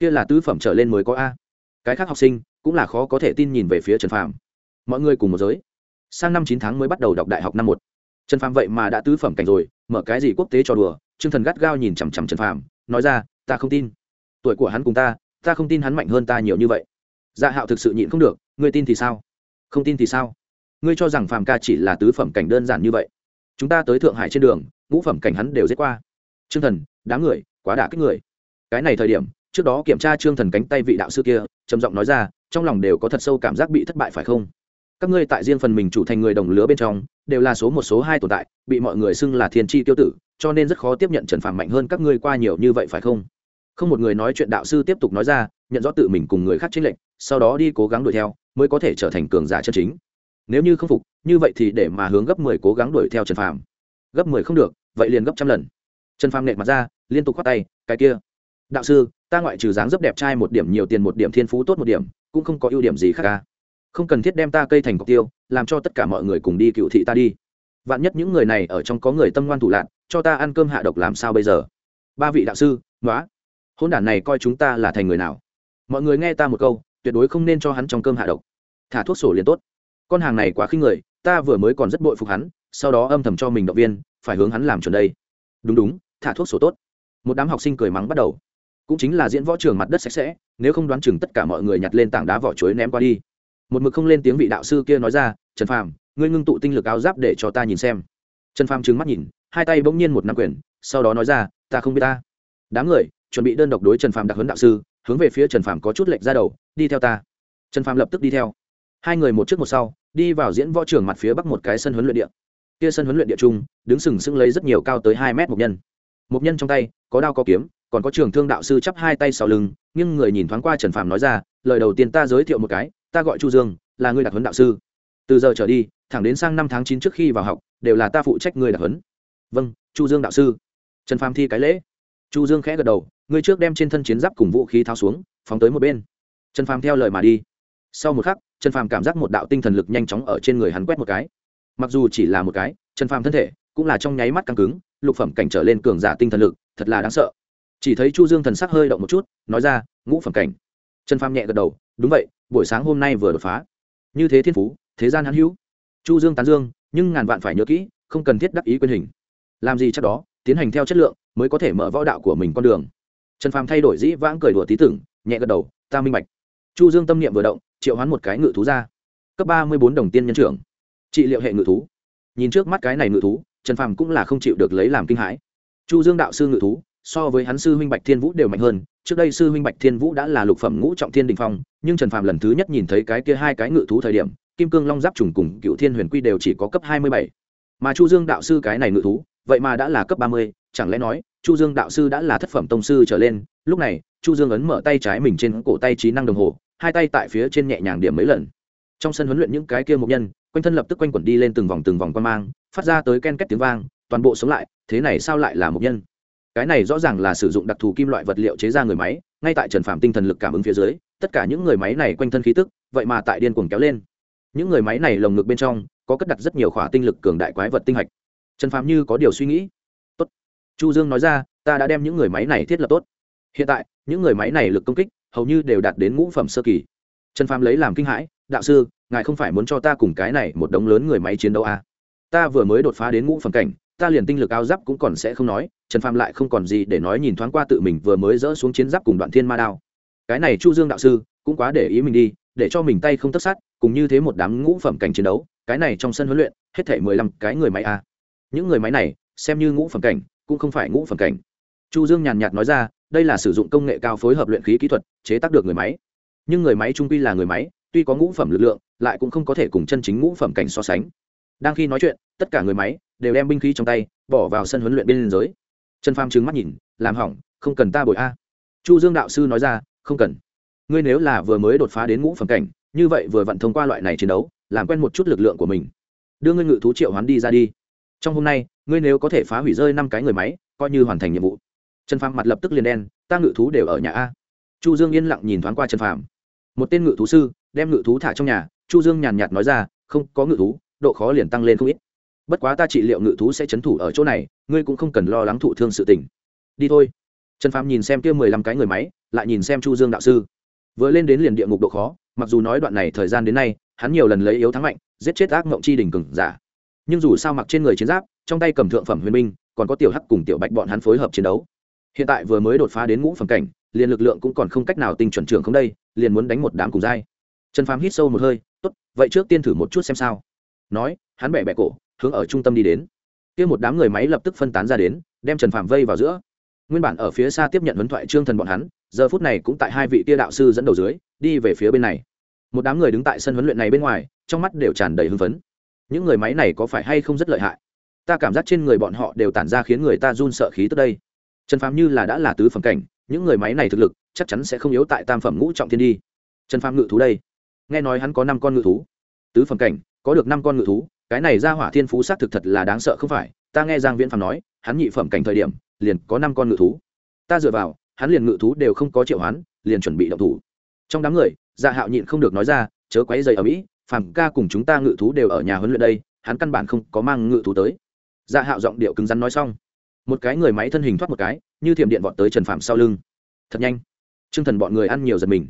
Kia là tứ phẩm trở lên mới có a. Cái khác học sinh, cũng là khó có thể tin nhìn về phía trần phàm. Mọi người cùng một giới. Sang năm chín tháng mới bắt đầu đọc đại học năm một. Trần phàm vậy mà đã tứ phẩm cảnh rồi, mở cái gì quốc tế cho đùa? Chương thần gắt gao nhìn chằm chằm trần phàm, nói ra, ta không tin tuổi của hắn cùng ta ta không tin hắn mạnh hơn ta nhiều như vậy. Dạ hạo thực sự nhịn không được, ngươi tin thì sao? Không tin thì sao? Ngươi cho rằng phàm ca chỉ là tứ phẩm cảnh đơn giản như vậy? Chúng ta tới thượng hải trên đường, ngũ phẩm cảnh hắn đều giết qua. Trương thần, đám người, quá đả kích người. Cái này thời điểm, trước đó kiểm tra trương thần cánh tay vị đạo sư kia, trầm giọng nói ra, trong lòng đều có thật sâu cảm giác bị thất bại phải không? Các ngươi tại riêng phần mình chủ thành người đồng lứa bên trong, đều là số một, số hai tồn tại, bị mọi người xưng là thiên tri tiêu tử, cho nên rất khó tiếp nhận trần phàm mạnh hơn các ngươi qua nhiều như vậy phải không? Không một người nói chuyện đạo sư tiếp tục nói ra, nhận rõ tự mình cùng người khác chính lệnh sau đó đi cố gắng đuổi theo, mới có thể trở thành cường giả chân chính. Nếu như không phục, như vậy thì để mà hướng gấp mười cố gắng đuổi theo trần phàm. Gấp mười không được, vậy liền gấp trăm lần. Trần phàm nện mặt ra, liên tục khoát tay, cái kia, đạo sư, ta ngoại trừ dáng dấp đẹp trai một điểm nhiều tiền một điểm thiên phú tốt một điểm, cũng không có ưu điểm gì khác ca không cần thiết đem ta cây thành cọc tiêu, làm cho tất cả mọi người cùng đi cựu thị ta đi. Vạn nhất những người này ở trong có người tâm ngoan thủ lạc cho ta ăn cơm hạ độc làm sao bây giờ? Ba vị đạo sư nói hôn đản này coi chúng ta là thành người nào? Mọi người nghe ta một câu, tuyệt đối không nên cho hắn trong cơm hạ độc. Thả thuốc sổ liền tốt. Con hàng này quá khinh người, ta vừa mới còn rất bội phục hắn, sau đó âm thầm cho mình động viên, phải hướng hắn làm chuẩn đây. Đúng đúng, thả thuốc sổ tốt. Một đám học sinh cười mắng bắt đầu. Cũng chính là diễn võ trường mặt đất sạch sẽ, nếu không đoán chừng tất cả mọi người nhặt lên tảng đá vỏ chuối ném qua đi. Một mực không lên tiếng vị đạo sư kia nói ra, trần phàm, ngươi ngưng tụ tinh lực áo giáp để cho ta nhìn xem. Trần phàm trừng mắt nhìn, hai tay bỗng nhiên một năm quyền, sau đó nói ra, ta không biết ta. Đám người chuẩn bị đơn độc đối trần phàm đặc huấn đạo sư, hướng về phía trần phàm có chút lệnh ra đầu, đi theo ta. Trần phàm lập tức đi theo. Hai người một trước một sau, đi vào diễn võ trường mặt phía bắc một cái sân huấn luyện địa. Kia sân huấn luyện địa trung, đứng sừng sững lấy rất nhiều cao tới hai mét một nhân. Một nhân trong tay, có đao có kiếm, còn có trường thương đạo sư chắp hai tay sau lưng nhưng người nhìn thoáng qua trần phàm nói ra, lời đầu tiên ta giới thiệu một cái, ta gọi chu dương, là người đặc huấn đạo sư. Từ giờ trở đi, thẳng đến sang năm tháng chín trước khi vào học, đều là ta phụ trách người đặc huấn. Vâng chu dương đạo sư. Trần phàm thi cái lễ. Chu dương khẽ gật đầu ngươi trước đem trên thân chiến giáp cùng vũ khí tháo xuống, phóng tới một bên. Trần phàm theo lời mà đi. Sau một khắc, trần phàm cảm giác một đạo tinh thần lực nhanh chóng ở trên người hắn quét một cái. Mặc dù chỉ là một cái, trần phàm thân thể cũng là trong nháy mắt căng cứng, lục phẩm cảnh trở lên cường giả tinh thần lực, thật là đáng sợ. Chỉ thấy chu dương thần sắc hơi động một chút, nói ra, ngũ phẩm cảnh. Trần phàm nhẹ gật đầu, đúng vậy, buổi sáng hôm nay vừa đột phá. Như thế thiên phú, thế gian hắn hữu. Chu dương tán dương, nhưng ngàn vạn phải nhớ kỹ, không cần thiết đắc ý quyền hình. Làm gì chắc đó, tiến hành theo chất lượng mới có thể mở võ đạo của mình con đường trần phàm thay đổi dĩ vãng cười đùa tí tưởng, nhẹ gật đầu, ta minh bạch. Chu dương tâm niệm vừa động, triệu hoán một cái ngự thú ra. Cấp ba mươi bốn đồng tiên nhân trưởng. Trị liệu hệ ngự thú. Nhìn trước mắt cái này ngự thú, trần phàm cũng là không chịu được lấy làm kinh hãi. Chu dương đạo sư ngự thú, so với hắn sư huynh bạch thiên vũ đều mạnh hơn. Trước đây sư huynh bạch thiên vũ đã là lục phẩm ngũ trọng thiên đình phong, nhưng trần phàm lần thứ nhất nhìn thấy cái kia hai cái ngự thú thời điểm, kim cương long giáp trùng cùng cựu thiên huyền quy đều chỉ có cấp hai mươi bảy. Mà chu dương đạo sư cái này ngự thú, vậy mà đã là cấp ba mươi, chẳng lẽ nói chu dương đạo sư đã là thất phẩm tông sư trở lên, lúc này, chu dương ấn mở tay trái mình trên cổ tay trí năng đồng hồ, hai tay tại phía trên nhẹ nhàng điểm mấy lần. Trong sân huấn luyện những cái kia mục nhân, quanh thân lập tức quanh quẩn đi lên từng vòng từng vòng quan mang, phát ra tới ken két tiếng vang, toàn bộ sống lại, thế này sao lại là mục nhân? Cái này rõ ràng là sử dụng đặc thù kim loại vật liệu chế ra người máy, ngay tại trần phạm tinh thần lực cảm ứng phía dưới, tất cả những người máy này quanh thân khí tức, vậy mà tại điên cuồng kéo lên. Những người máy này lồng ngực bên trong, có cất đặt rất nhiều khỏa tinh lực cường đại quái vật tinh hạch. Trần phạm như có điều suy nghĩ chu dương nói ra, ta đã đem những người máy này thiết lập tốt. Hiện tại, những người máy này lực công kích hầu như đều đạt đến ngũ phẩm sơ kỳ. Trần Phàm lấy làm kinh hãi, đạo sư, ngài không phải muốn cho ta cùng cái này một đống lớn người máy chiến đấu à? ta vừa mới đột phá đến ngũ phẩm cảnh, ta liền tinh lực áo giáp cũng còn sẽ không nói. Trần phàm lại không còn gì để nói nhìn thoáng qua tự mình vừa mới dỡ xuống chiến giáp cùng đoạn thiên ma đao. Cái này chu dương đạo sư, cũng quá để ý mình đi, để cho mình tay không tất sát, cùng như thế một đám ngũ phẩm cảnh chiến đấu, cái này trong sân huấn luyện, hết thể mười lăm cái người máy a những người máy này, xem như ngũ phẩm cảnh cũng không phải ngũ phẩm cảnh. Chu dương nhàn nhạt nói ra, đây là sử dụng công nghệ cao phối hợp luyện khí kỹ thuật, chế tác được người máy. Nhưng người máy trung quy là người máy, tuy có ngũ phẩm lực lượng, lại cũng không có thể cùng chân chính ngũ phẩm cảnh so sánh. Đang khi nói chuyện, tất cả người máy đều đem binh khí trong tay, bỏ vào sân huấn luyện bên giới. Trần phàm trừng mắt nhìn, làm hỏng, không cần ta bồi a. Chu dương đạo sư nói ra, không cần. Ngươi nếu là vừa mới đột phá đến ngũ phẩm cảnh, như vậy vừa vận thông qua loại này chiến đấu, làm quen một chút lực lượng của mình. Đưa ngươi ngự thú triệu hoán đi ra đi trong hôm nay, ngươi nếu có thể phá hủy rơi năm cái người máy, coi như hoàn thành nhiệm vụ. Trần phàm mặt lập tức liền đen, ta ngự thú đều ở nhà a. Chu dương yên lặng nhìn thoáng qua trần phàm. Một tên ngự thú sư, đem ngự thú thả trong nhà, chu dương nhàn nhạt nói ra, không, có ngự thú, độ khó liền tăng lên không ít. Bất quá ta trị liệu ngự thú sẽ chấn thủ ở chỗ này, ngươi cũng không cần lo lắng thụ thương sự tình. Đi thôi. Trần phàm nhìn xem kia mười lăm cái người máy, lại nhìn xem chu dương đạo sư. Vừa lên đến liền địa ngục độ khó, mặc dù nói đoạn này thời gian đến nay, hắn nhiều lần lấy yếu thắng mạnh, giết chết ác mộng chi đình cừng giả nhưng dù sao mặc trên người chiến giáp, trong tay cầm thượng phẩm huyền minh còn có tiểu hắc cùng tiểu bạch bọn hắn phối hợp chiến đấu. Hiện tại vừa mới đột phá đến ngũ phẩm cảnh, liền lực lượng cũng còn không cách nào tinh chuẩn trưởng không đây, liền muốn đánh một đám cùng dai trần phàm hít sâu một hơi, tốt, vậy trước tiên thử một chút xem sao. Nói, hắn bẻ bẻ cổ, hướng ở trung tâm đi đến. Kia một đám người máy lập tức phân tán ra đến, đem trần phạm vây vào giữa. Nguyên bản ở phía xa tiếp nhận huấn thoại trương thần bọn hắn, giờ phút này cũng tại hai vị tia đạo sư dẫn đầu dưới, đi về phía bên này. Một đám người đứng tại sân huấn luyện này bên ngoài, trong mắt đều tràn đầy hưng phấn những người máy này có phải hay không rất lợi hại? Ta cảm giác trên người bọn họ đều tản ra khiến người ta run sợ khí tức đây. Trần phàm như là đã là tứ phẩm cảnh, những người máy này thực lực chắc chắn sẽ không yếu tại tam phẩm ngũ trọng thiên đi. Trần phàm ngự thú đây. Nghe nói hắn có năm con ngự thú. Tứ phẩm cảnh, có được năm con ngự thú, cái này ra hỏa thiên phú xác thực thật là đáng sợ không phải. Ta nghe giang viễn phàm nói, hắn nhị phẩm cảnh thời điểm, liền có năm con ngự thú. Ta dựa vào, hắn liền ngự thú đều không có triệu hoán, liền chuẩn bị động thủ. Trong đám người dạ hạo nhịn không được nói ra, chớ quấy dày ở mỹ phàm ca cùng chúng ta ngự thú đều ở nhà huấn luyện đây, hắn căn bản không có mang ngự thú tới. Dạ hạo giọng điệu cứng rắn nói xong. Một cái người máy thân hình thoát một cái, như thiểm điện vọt tới trần phạm sau lưng. Thật nhanh. T r ư ơ n g thần bọn người ăn nhiều giật mình.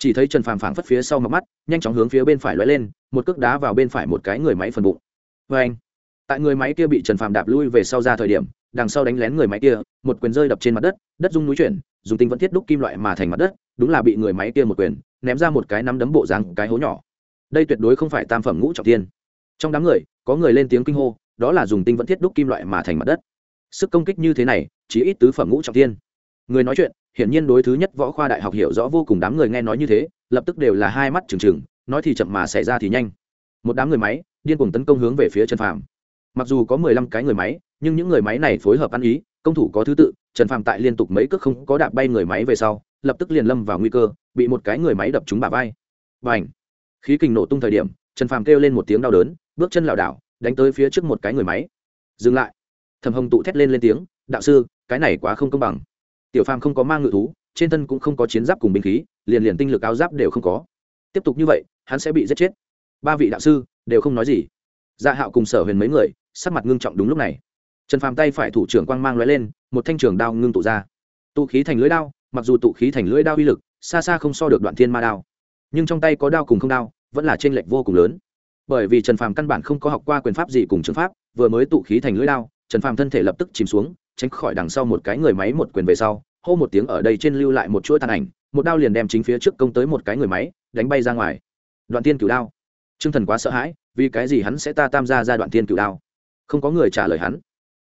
Chỉ thấy trần phàm phảng phất phía sau mặt mắt, nhanh chóng hướng phía bên phải lóe lên, một cước đá vào bên phải một cái người máy phần bụng. Vê anh. Tại người máy kia bị trần phàm đạp lui về sau ra thời điểm, đằng sau đánh lén người máy kia, một quyền rơi đập trên mặt đất đất rung núi chuyển, dùng tinh vẫn thiết đúc kim loại mà thành mặt đất, đúng là bị người máy kia một quyền, ném ra một cái nắm đấm bộ dáng cái hố nhỏ đây tuyệt đối không phải tam phẩm ngũ trọng thiên. Trong đám người, có người lên tiếng kinh hô, đó là dùng tinh vẫn thiết đúc kim loại mà thành mặt đất. Sức công kích như thế này, chỉ ít tứ phẩm ngũ trọng thiên. Người nói chuyện, hiển nhiên đối thứ nhất võ khoa đại học hiểu rõ vô cùng đám người nghe nói như thế, lập tức đều là hai mắt trừng trừng, nói thì chậm mà xảy ra thì nhanh. Một đám người máy, điên cuồng tấn công hướng về phía trần phàm. Mặc dù có mười lăm cái người máy, nhưng những người máy này phối hợp ăn ý, công thủ có thứ tự, trần phàm tại liên tục mấy cước không có đạp bay người máy về sau, lập tức liền lâm vào nguy cơ, bị một cái người máy đập trúng bả vai. Và ảnh khí kình nổ tung thời điểm, trần phàm kêu lên một tiếng đau đớn, bước chân lảo đảo, đánh tới phía trước một cái người máy. Dừng lại. Thầm hồng tụ thét lên lên tiếng, đạo sư, cái này quá không công bằng. Tiểu phàm không có mang ngự thú, trên thân cũng không có chiến giáp cùng binh khí, liền liền tinh lực áo giáp đều không có. Tiếp tục như vậy, hắn sẽ bị giết chết. Ba vị đạo sư đều không nói gì. Dạ hạo cùng sở huyền mấy người, sắc mặt ngưng trọng đúng lúc này. Trần phàm tay phải thủ trưởng quang mang lóe lên, một thanh trường đao ngưng tụ ra. Tụ khí thành lưỡi đao, mặc dù tụ khí thành lưỡi đao uy lực, xa xa không so được đoạn thiên ma đao nhưng trong tay có đao cùng không đao, vẫn là t r ê n lệch vô cùng lớn. Bởi vì trần phàm căn bản không có học qua quyền pháp gì cùng trường pháp, vừa mới tụ khí thành lưỡi đao, trần phàm thân thể lập tức chìm xuống, tránh khỏi đằng sau một cái người máy một quyền về sau, hô một tiếng ở đây trên lưu lại một chuỗi tàn ảnh, một đao liền đem chính phía trước công tới một cái người máy, đánh bay ra ngoài. Đoạn tiên cửu đao. T r ư ơ n g thần quá sợ hãi, vì cái gì hắn sẽ ta tam gia ra đoạn tiên cửu đao? Không có người trả lời hắn.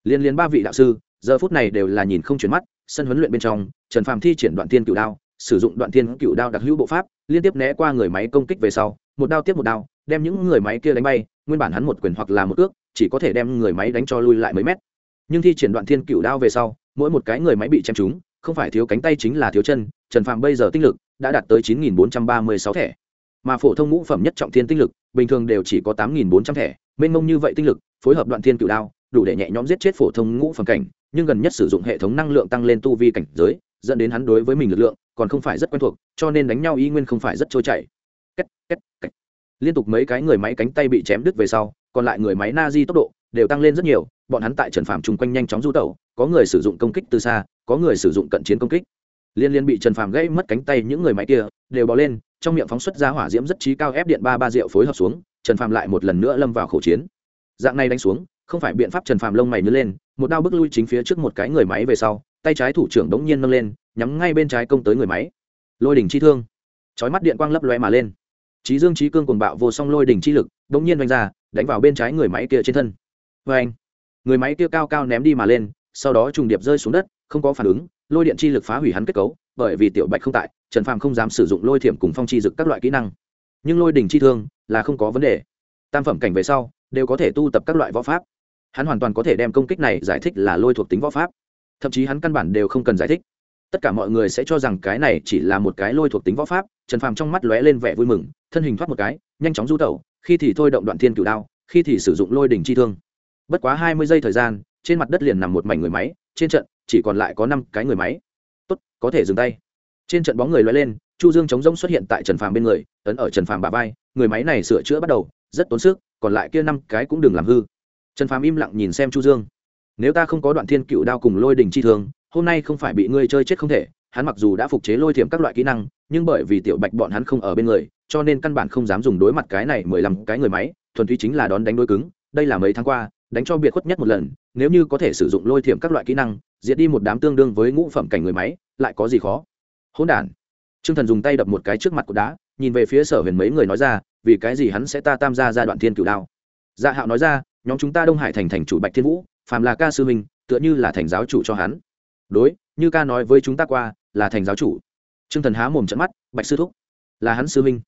Liên liên ba vị đạo sư, giờ phút này đều là nhìn không chuyển mắt, sân huấn luyện bên trong, trần phàm thi triển đoạn tiên cửu đao sử dụng đoạn thiên cửu đao đặc hữu bộ pháp, liên tiếp né qua người máy công kích về sau, một đao tiếp một đao, đem những người máy kia đánh bay, nguyên bản hắn một quyền hoặc là một ước, chỉ có thể đem người máy đánh cho lui lại mấy mét. Nhưng thi triển đoạn thiên cựu đao về sau, mỗi một cái người máy bị chém trúng, không phải thiếu cánh tay chính là thiếu chân, trần phạm bây giờ tinh lực đã đạt tới chín nghìn bốn trăm ba mươi sáu thẻ. Mà phổ thông ngũ phẩm nhất trọng thiên tinh lực, bình thường đều chỉ có tám nghìn bốn trăm thẻ, mênh mông như vậy tinh lực, phối hợp đoạn thiên cựu đao, đủ để nhẹ nhõm giết chết phổ thông ngũ phẩm cảnh, nhưng gần nhất sử dụng hệ thống năng lượng tăng lên tu vi cảnh giới, dẫn đến hắn đối với mình lực lượng còn không phải rất quen thuộc cho nên đánh nhau y nguyên không phải rất trôi chảy. Két, két, két. liên tục mấy cái người máy cánh tay bị chém đứt về sau còn lại người máy na di tốc độ đều tăng lên rất nhiều bọn hắn tại trần phàm chung quanh nhanh chóng du tẩu có người sử dụng công kích từ xa có người sử dụng cận chiến công kích. Liên liên bị trần phàm gãy mất cánh tay những người máy kia đều bò lên trong miệng phóng xuất ra hỏa diễm rất trí cao ép điện ba ba rượu phối hợp xuống trần phàm lại một lần nữa lâm vào khẩu chiến. Dạng này đánh xuống không phải biện pháp trần phàm lông mày nhớ lên một đao bước lui chính phía trước một cái người máy về sau tay trái thủ trưởng đống nhiên nâng lên, nhắm ngay bên trái công tới người máy. Lôi đỉnh chi thương. Chói mắt điện quang lấp loe mà lên. Trí dương trí cương cuồng bạo vô song lôi đỉnh chi lực đống nhiên đánh ra, đánh vào bên trái người máy kia trên thân. Vê anh người máy kia cao cao ném đi mà lên, sau đó trùng điệp rơi xuống đất, không có phản ứng, lôi điện chi lực phá hủy hắn kết cấu, bởi vì tiểu bạch không tại, trần phàm không dám sử dụng lôi thiểm cùng phong chi dực các loại kỹ năng. Nhưng lôi đỉnh chi thương là không có vấn đề. Tam phẩm cảnh về sau, đều có thể tu tập các loại võ pháp. Hắn hoàn toàn có thể đem công kích này giải thích là lôi thuộc tính võ pháp thậm chí hắn căn bản đều không cần giải thích. Tất cả mọi người sẽ cho rằng cái này chỉ là một cái lôi thuộc tính võ pháp, trần phàm trong mắt lóe lên vẻ vui mừng, thân hình thoát một cái, nhanh chóng du tẩu, khi thì thôi động đoạn thiên cửu đao, khi thì sử dụng lôi đỉnh chi thương. Bất quá hai mươi giây thời gian, trên mặt đất liền nằm một mảnh người máy, trên trận chỉ còn lại có năm cái người máy. Tốt, có thể dừng tay. Trên trận bóng người lóe lên, chu dương chống rông xuất hiện tại trần phàm bên người, ấn ở trần phàm bà vai, người máy này sửa chữa bắt đầu, rất tốn sức, còn lại kia năm cái cũng đừng làm hư. Trần phàm im lặng nhìn xem chu dương nếu ta không có đoạn thiên cựu đao cùng lôi đình chi thương, hôm nay không phải bị ngươi chơi chết không thể, hắn mặc dù đã phục chế lôi thiểm các loại kỹ năng, nhưng bởi vì tiểu bạch bọn hắn không ở bên người, cho nên căn bản không dám dùng đối mặt cái này mười lăm cái người máy, thuần túy chính là đón đánh đối cứng, đây là mấy tháng qua, đánh cho biệt khuất nhất một lần, nếu như có thể sử dụng lôi thiểm các loại kỹ năng, diệt đi một đám tương đương với ngũ phẩm cảnh người máy, lại có gì khó? Hỗn đản. Trương thần dùng tay đập một cái trước mặt của đá, nhìn về phía sở huyền mấy người nói ra, vì cái gì hắn sẽ ta tam gia giai đoạn thiên cửu đao? Dạ hạo nói ra, nhóm chúng ta đông hải thành thành chủ bạch thiên vũ phàm là ca sư mình tựa như là thành giáo chủ cho hắn. Đối, như ca nói với chúng ta qua, là thành giáo chủ. T r ư ơ n g thần há mồm trận mắt, bạch sư thúc, là hắn sư minh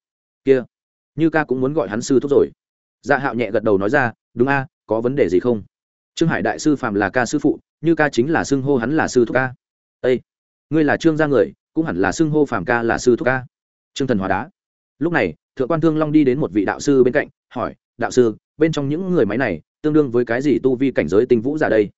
kia, như ca cũng muốn gọi hắn sư thúc rồi. Dạ hạo nhẹ gật đầu nói ra, đúng a, có vấn đề gì không? Trương hải đại sư phàm là ca sư phụ, như ca chính là xưng hô hắn là sư thúc ca. Â ngươi là trương gia người, cũng hẳn là xưng hô phàm ca là sư thúc ca. Trương thần hóa đá. Lúc này, thượng quan thương long đi đến một vị đạo sư bên cạnh, hỏi, đạo sư, bên trong những người máy này tương đương với cái gì tu vi cảnh giới tinh vũ giả đây?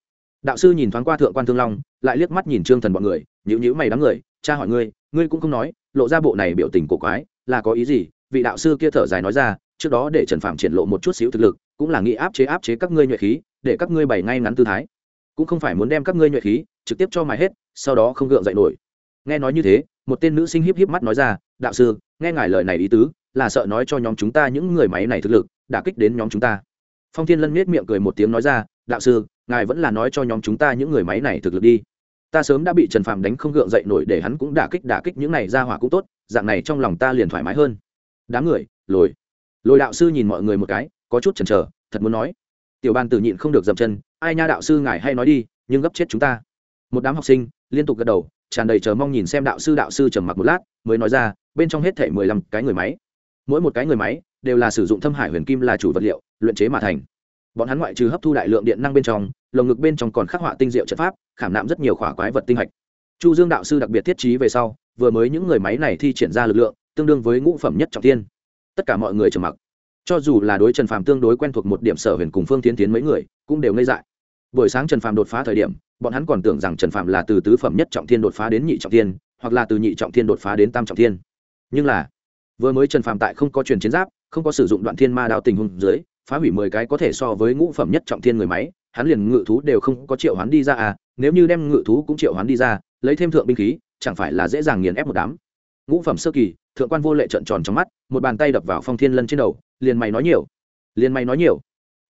Đạo sư nhìn thoáng qua thượng quan thương long, lại liếc mắt nhìn trương thần bọn người nhữ nhữ mày đám người, cha hỏi ngươi ngươi cũng không nói, lộ ra bộ này biểu tình cổ quái, là có ý gì? Vị đạo sư kia thở dài nói ra, trước đó để trần phạm triển lộ một chút xíu thực lực, cũng là nghĩ áp chế áp chế các ngươi nhuệ khí, để các ngươi bày ngay ngắn tư thái. Cũng không phải muốn đem các ngươi nhuệ khí trực tiếp cho mài hết, sau đó không gượng dậy nổi. Nghe nói như thế, một tên nữ sinh híp híp mắt nói ra, đạo sư, nghe ngài lời này ý tứ, là sợ nói cho nhóm chúng ta những người máy này thực lực đã kích đến nhóm chúng ta phong thiên lân miết miệng cười một tiếng nói ra, đạo sư, ngài vẫn là nói cho nhóm chúng ta những người máy này thực lực đi. Ta sớm đã bị trần phàm đánh không gượng dậy nổi để hắn cũng đả kích đả kích, những này ra hỏa cũng tốt, dạng này trong lòng ta liền thoải mái hơn. Đám người, lồi. Lồi đạo sư nhìn mọi người một cái, có chút chần chờ, thật muốn nói. Tiểu ban tử nhịn không được dậm chân, ai nha đạo sư ngài hay nói đi, nhưng gấp chết chúng ta. Một đám học sinh liên tục gật đầu, tràn đầy chờ mong nhìn xem đạo sư đạo sư trầm mặc một lát, mới nói ra, bên trong hết thể mười lăm cái người máy, mỗi một cái người máy đều là sử dụng thâm hải huyền kim là chủ vật liệu luyện chế mà thành. Bọn hắn ngoại trừ hấp thu đại lượng điện năng bên trong, lồng ngực bên trong còn khắc họa tinh diệu trận pháp, khảm nạm rất nhiều khỏa quái vật tinh hạch. Chu dương đạo sư đặc biệt thiết trí về sau, vừa mới những người máy này thi triển ra lực lượng, tương đương với ngũ phẩm nhất trọng tiên tất cả mọi người trầm mặc. Cho dù là đối trần phàm tương đối quen thuộc một điểm sở huyền cùng phương tiến tiến mấy người, cũng đều ngây dại. Buổi sáng trần phàm đột phá thời điểm, bọn hắn còn tưởng rằng trần phàm là từ tứ phẩm nhất trọng thiên đột phá đến nhị trọng thiên, hoặc là từ nhị trọng thiên đột phá đến tam trọng thiên. Nhưng là, vừa mới trần phàm tại không có truyền chiến giáp, không có sử dụng đoạn thiên ma đao tình huống dưới phá hủy mười cái có thể so với ngũ phẩm nhất trọng thiên người máy, hắn liền ngự thú đều không có triệu hoán đi ra à nếu như đem ngự thú cũng triệu hoán đi ra, lấy thêm thượng binh khí, chẳng phải là dễ dàng nghiền ép một đám. Ngũ phẩm sơ kỳ, thượng quan vô lệ trợn tròn trong mắt, một bàn tay đập vào phong thiên lân trên đầu, liền mày nói nhiều. Liền mày nói nhiều.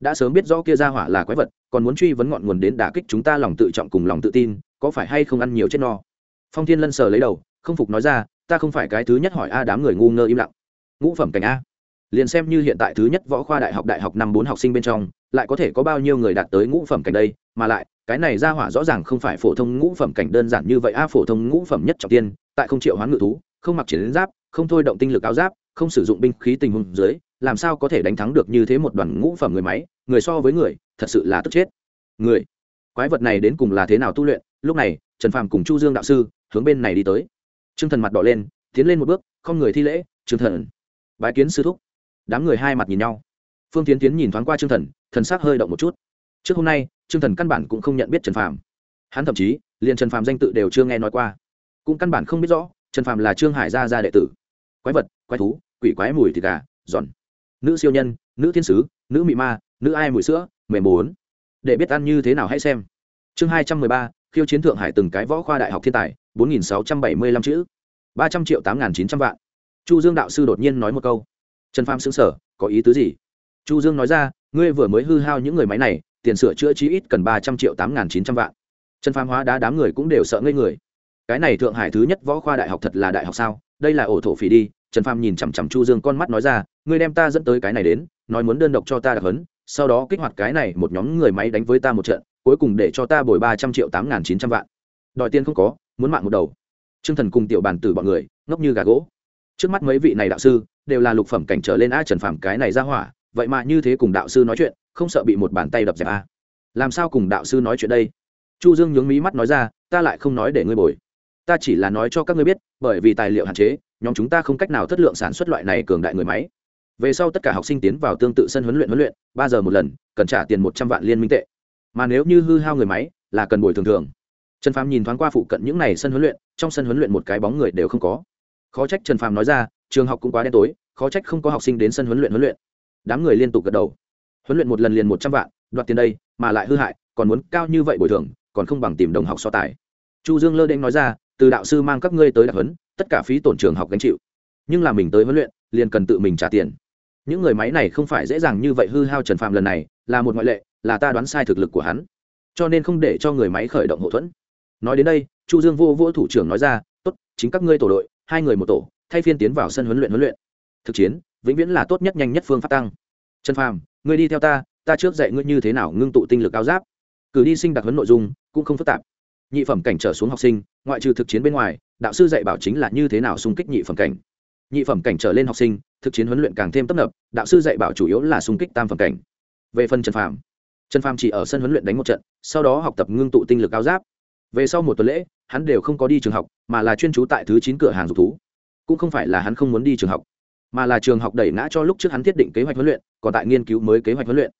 Đã sớm biết rõ kia ra hỏa là quái vật, còn muốn truy vấn ngọn nguồn đến đả kích chúng ta lòng tự trọng cùng lòng tự tin, có phải hay không ăn nhiều chết no? Phong thiên lân sờ lấy đầu, không phục nói ra, ta không phải cái thứ nhất hỏi a, đám người ngu ngơ im lặng. Ngũ phẩm cảnh a liền xem như hiện tại thứ nhất võ khoa đại học đại học năm bốn học sinh bên trong, lại có thể có bao nhiêu người đạt tới ngũ phẩm cảnh đây, mà lại, cái này ra hỏa rõ ràng không phải phổ thông ngũ phẩm cảnh đơn giản như vậy. A, phổ thông ngũ phẩm nhất trọng tiên, tại không triệu hoán ngự thú, không mặc chiến giáp, không thôi động tinh lực áo giáp, không sử dụng binh khí tình huống dưới, làm sao có thể đánh thắng được như thế một đoàn ngũ phẩm người máy, người so với người, thật sự là tức chết. Người, quái vật này đến cùng là thế nào tu luyện? Lúc này, trần phàm cùng chu dương đạo sư hướng bên này đi tới. T r ư ơ n g thần mặt đỏ lên, tiến lên một bước, không người thi lễ t r ư ơ n g thần, bái kiến sư thúc đám người hai mặt nhìn nhau. Phương tiến tiến nhìn thoáng qua t r ư ơ n g thần thần s ắ c hơi động một chút. Trước hôm nay t r ư ơ n g thần căn bản cũng không nhận biết trần phàm. Hắn thậm chí, liền trần phàm danh tự đều chưa nghe nói qua. Cũng căn bản không biết rõ, trần phàm là trương hải gia gia đệ tử. Quái vật, quái thú, quỷ quái mùi thịt gà, giòn. Nữ siêu nhân, nữ thiên sứ, nữ mị ma, nữ ai mùi sữa, mềm bốn để biết ăn như thế nào hãy xem. Chương hai trăm mười ba, khiêu chiến thượng hải từng cái võ khoa đại học thiên tài, bốn nghìn sáu trăm bảy mươi lăm chữ. Ba trăm triệu tám nghìn chín trăm vạn. Chu dương đạo sư đột nhiên nói một câu trần pham xứng sở có ý tứ gì? Chu dương nói ra, ngươi vừa mới hư hao những người máy này, tiền sửa chữa chí ít cần ba trăm triệu tám nghìn chín trăm vạn. Trần pham hóa đá đám người cũng đều sợ ngây người. Cái này thượng hải thứ nhất võ khoa đại học thật là đại học sao? Đây là ổ thổ phỉ đi. Trần pham nhìn chằm chằm chu dương con mắt nói ra, ngươi đem ta dẫn tới cái này đến, nói muốn đơn độc cho ta đặc hấn sau đó kích hoạt cái này một nhóm người máy đánh với ta một trận, cuối cùng để cho ta bồi ba trăm triệu tám n g h n chín trăm vạn. Đòi tiền không có, muốn mạng một đầu. T r ư ơ n g thần cùng tiểu bàn tử bọn người, ngốc như gà gỗ. Trước mắt mấy vị này đạo sư đều là lục phẩm cảnh trở lên a trần phàm cái này ra hỏa, vậy mà như thế cùng đạo sư nói chuyện, không sợ bị một bàn tay đập dẹp a. Làm sao cùng đạo sư nói chuyện đây? Chu dương nhướng mí mắt nói ra, ta lại không nói để ngươi bồi. Ta chỉ là nói cho các ngươi biết, bởi vì tài liệu hạn chế, nhóm chúng ta không cách nào thất lượng sản xuất loại này cường đại người máy. Về sau tất cả học sinh tiến vào tương tự sân huấn luyện huấn luyện, ba giờ một lần, cần trả tiền một trăm vạn liên minh tệ. Mà nếu như hư hao người máy, là cần bồi thường thường. Trần phàm nhìn thoáng qua phụ cận những n à y sân huấn luyện, trong sân huấn luyện một cái bóng người đều không có. Khó trách trần phàm nói ra trường học cũng quá đen tối, khó trách không có học sinh đến sân huấn luyện huấn luyện. Đám người liên tục gật đầu. Huấn luyện một lần liền một trăm vạn, đoạt tiền đây, mà lại hư hại, còn muốn cao như vậy bồi thường, còn không bằng tìm đồng học so tài. Chu dương lơ đễnh nói ra, từ đạo sư mang các ngươi tới đặc huấn, tất cả phí tổn trường học gánh chịu. Nhưng là mình tới huấn luyện, liền cần tự mình trả tiền. Những người máy này không phải dễ dàng như vậy hư hao trần phàm lần này, là một ngoại lệ, là ta đoán sai thực lực của hắn. Cho nên không để cho người máy khởi động hậu thuẫn. Nói đến đây, chu dương vô vỗ thủ trưởng nói ra, tốt, chính các ngươi tổ đội, hai người một tổ thay phiên tiến vào sân huấn luyện huấn luyện. Thực chiến, vĩnh viễn là tốt nhất nhanh nhất phương pháp tăng. Trần phàm, ngươi đi theo ta ta trước dạy ngươi như thế nào ngưng tụ tinh lực áo giáp. Cử đi sinh đặc huấn nội dung, cũng không phức tạp. Nhị phẩm cảnh trở xuống học sinh, ngoại trừ thực chiến bên ngoài, đạo sư dạy bảo chính là như thế nào xung kích nhị phẩm cảnh. Nhị phẩm cảnh trở lên học sinh, thực chiến huấn luyện càng thêm tấp nập, đạo sư dạy bảo chủ yếu là xung kích tam phẩm cảnh. Về phần trần phàm trần phàm chỉ ở sân huấn luyện đánh một trận, sau đó học tập ngưng tụ tinh lực áo giáp. Về sau một tuần lễ, hắn đều không có đi trường học, mà là chuyên trú tại thứ chín cửa hàng dục thú cũng không phải là hắn không muốn đi trường học, mà là trường học đẩy ngã cho lúc trước hắn thiết định kế hoạch huấn luyện, còn tại nghiên cứu mới kế hoạch huấn luyện.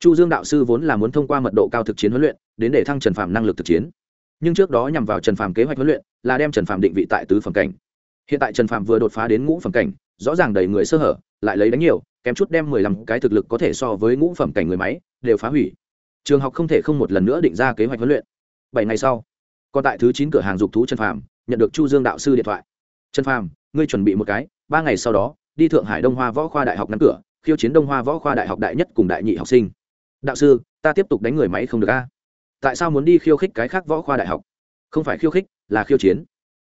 Chu dương đạo sư vốn là muốn thông qua mật độ cao thực chiến huấn luyện, đến để thăng trần phạm năng lực thực chiến. Nhưng trước đó nhằm vào trần phạm kế hoạch huấn luyện, là đem trần phạm định vị tại tứ phẩm cảnh. Hiện tại trần phạm vừa đột phá đến ngũ phẩm cảnh, rõ ràng đầy người sơ hở, lại lấy đánh nhiều, kém chút đem mười lăm cái thực lực có thể so với ngũ phẩm cảnh người máy, đều phá hủy. Trường học không thể không một lần nữa định ra kế hoạch huấn luyện. Bảy ngày sau, còn tại thứ chín cửa hàng dục thú trần phạm nhận được chu dương đạo sư điện thoại. Trần phạm ngươi chuẩn bị một cái, ba ngày sau đó, đi thượng hải đông hoa võ khoa đại học ngắn cửa, khiêu chiến đông hoa võ khoa đại học đại nhất cùng đại nhị học sinh. Đạo sư, ta tiếp tục đánh người máy không được a? Tại sao muốn đi khiêu khích cái khác võ khoa đại học? Không phải khiêu khích, là khiêu chiến.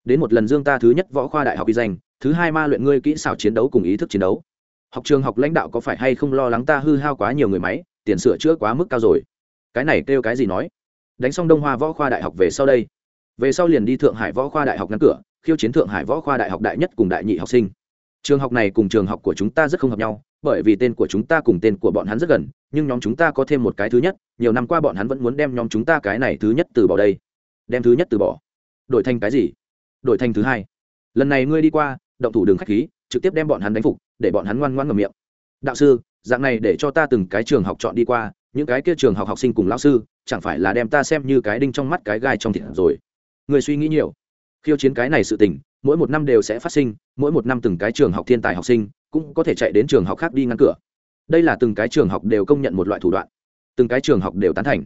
Đến một lần dương ta thứ nhất võ khoa đại học bị danh, thứ hai ma luyện ngươi kỹ xảo chiến đấu cùng ý thức chiến đấu. Học trường học lãnh đạo có phải hay không lo lắng ta hư hao quá nhiều người máy, tiền sửa chữa quá mức cao rồi? Cái này kêu cái gì nói? Đánh xong đông hoa võ khoa đại học về sau đây. Về sau liền đi thượng hải võ khoa đại học ngắn cửa khiêu chiến thượng hải võ khoa đại học đại nhất cùng đại nhị học sinh. Trường học này cùng trường học của chúng ta rất không hợp nhau, bởi vì tên của chúng ta cùng tên của bọn hắn rất gần, nhưng nhóm chúng ta có thêm một cái thứ nhất, nhiều năm qua bọn hắn vẫn muốn đem nhóm chúng ta cái này thứ nhất từ bỏ đây. Đem thứ nhất từ bỏ. Đổi thành cái gì? Đổi thành thứ hai. Lần này ngươi đi qua, động thủ đường khách khí, trực tiếp đem bọn hắn đánh phục, để bọn hắn ngoan ngoan ngầm miệng. Đạo sư, dạng này để cho ta từng cái trường học chọn đi qua, những cái kia trường học học sinh cùng lão sư, chẳng phải là đem ta xem như cái đinh trong mắt cái gai trong thịt rồi. Người suy nghĩ nhiều khiêu chiến cái này sự tình, mỗi một năm đều sẽ phát sinh, mỗi một năm từng cái trường học thiên tài học sinh cũng có thể chạy đến trường học khác đi ngăn cửa. Đây là từng cái trường học đều công nhận một loại thủ đoạn. Từng cái trường học đều tán thành.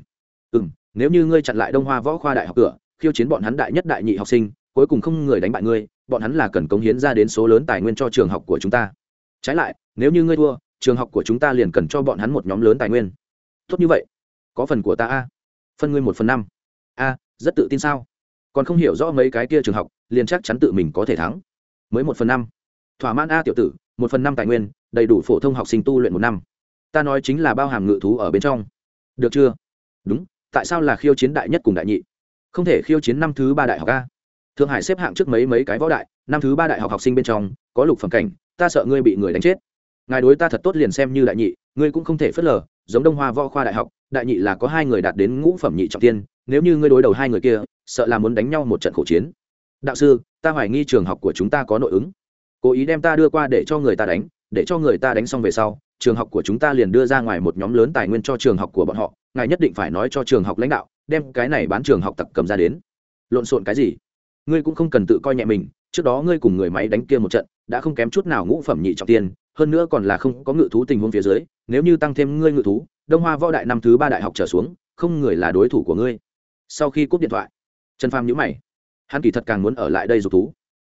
Ừ m nếu như ngươi chặn lại đông hoa võ khoa đại học cửa, khiêu chiến bọn hắn đại nhất đại nhị học sinh, cuối cùng không người đánh bại ngươi, bọn hắn là cần cống hiến ra đến số lớn tài nguyên cho trường học của chúng ta. Trái lại, nếu như ngươi thua, trường học của chúng ta liền cần cho bọn hắn một nhóm lớn tài nguyên. Tốt như vậy. Có phần của ta a. Phân ngươi một phần năm. A, rất tự tin sao? Còn không hiểu rõ mấy cái kia trường học, liền chắc chắn tự mình có thể thắng. Mới một phần năm. Thỏa mãn a tiểu tử, một phần năm tài nguyên, đầy đủ phổ thông học sinh tu luyện một năm. Ta nói chính là bao hàm ngự thú ở bên trong. Được chưa? Đúng, tại sao là khiêu chiến đại nhất cùng đại nhị? Không thể khiêu chiến năm thứ ba đại học a. Thượng hải xếp hạng trước mấy mấy cái võ đại, năm thứ ba đại học học sinh bên trong, có lục phẩm cảnh, ta sợ ngươi bị người đánh chết. Ngài đối ta thật tốt liền xem như đại nhị, ngươi cũng không thể phớt lờ, giống đông hoa võ khoa đại học, đại nhị là có hai người đạt đến ngũ phẩm nhị trọng tiên, nếu như ngươi đối đầu hai người kia sợ là muốn đánh nhau một trận khổ chiến. Đạo sư, ta hoài nghi trường học của chúng ta có nội ứng. Cố ý đem ta đưa qua để cho người ta đánh, để cho người ta đánh xong về sau, trường học của chúng ta liền đưa ra ngoài một nhóm lớn tài nguyên cho trường học của bọn họ, ngài nhất định phải nói cho trường học lãnh đạo, đem cái này bán trường học tập cầm ra đến. Lộn xộn cái gì? Ngươi cũng không cần tự coi nhẹ mình, trước đó ngươi cùng người máy đánh kia một trận, đã không kém chút nào ngũ phẩm nhị trọng tiên, hơn nữa còn là không có ngự thú tình huống phía dưới, nếu như tăng thêm ngươi ngự thú, đông hoa võ đại năm thứ ba đại học trở xuống, không người là đối thủ của ngươi. Sau khi cúp điện thoại trần phàm nhữ mày. Hắn kỳ thật càng muốn ở lại đây dục thú.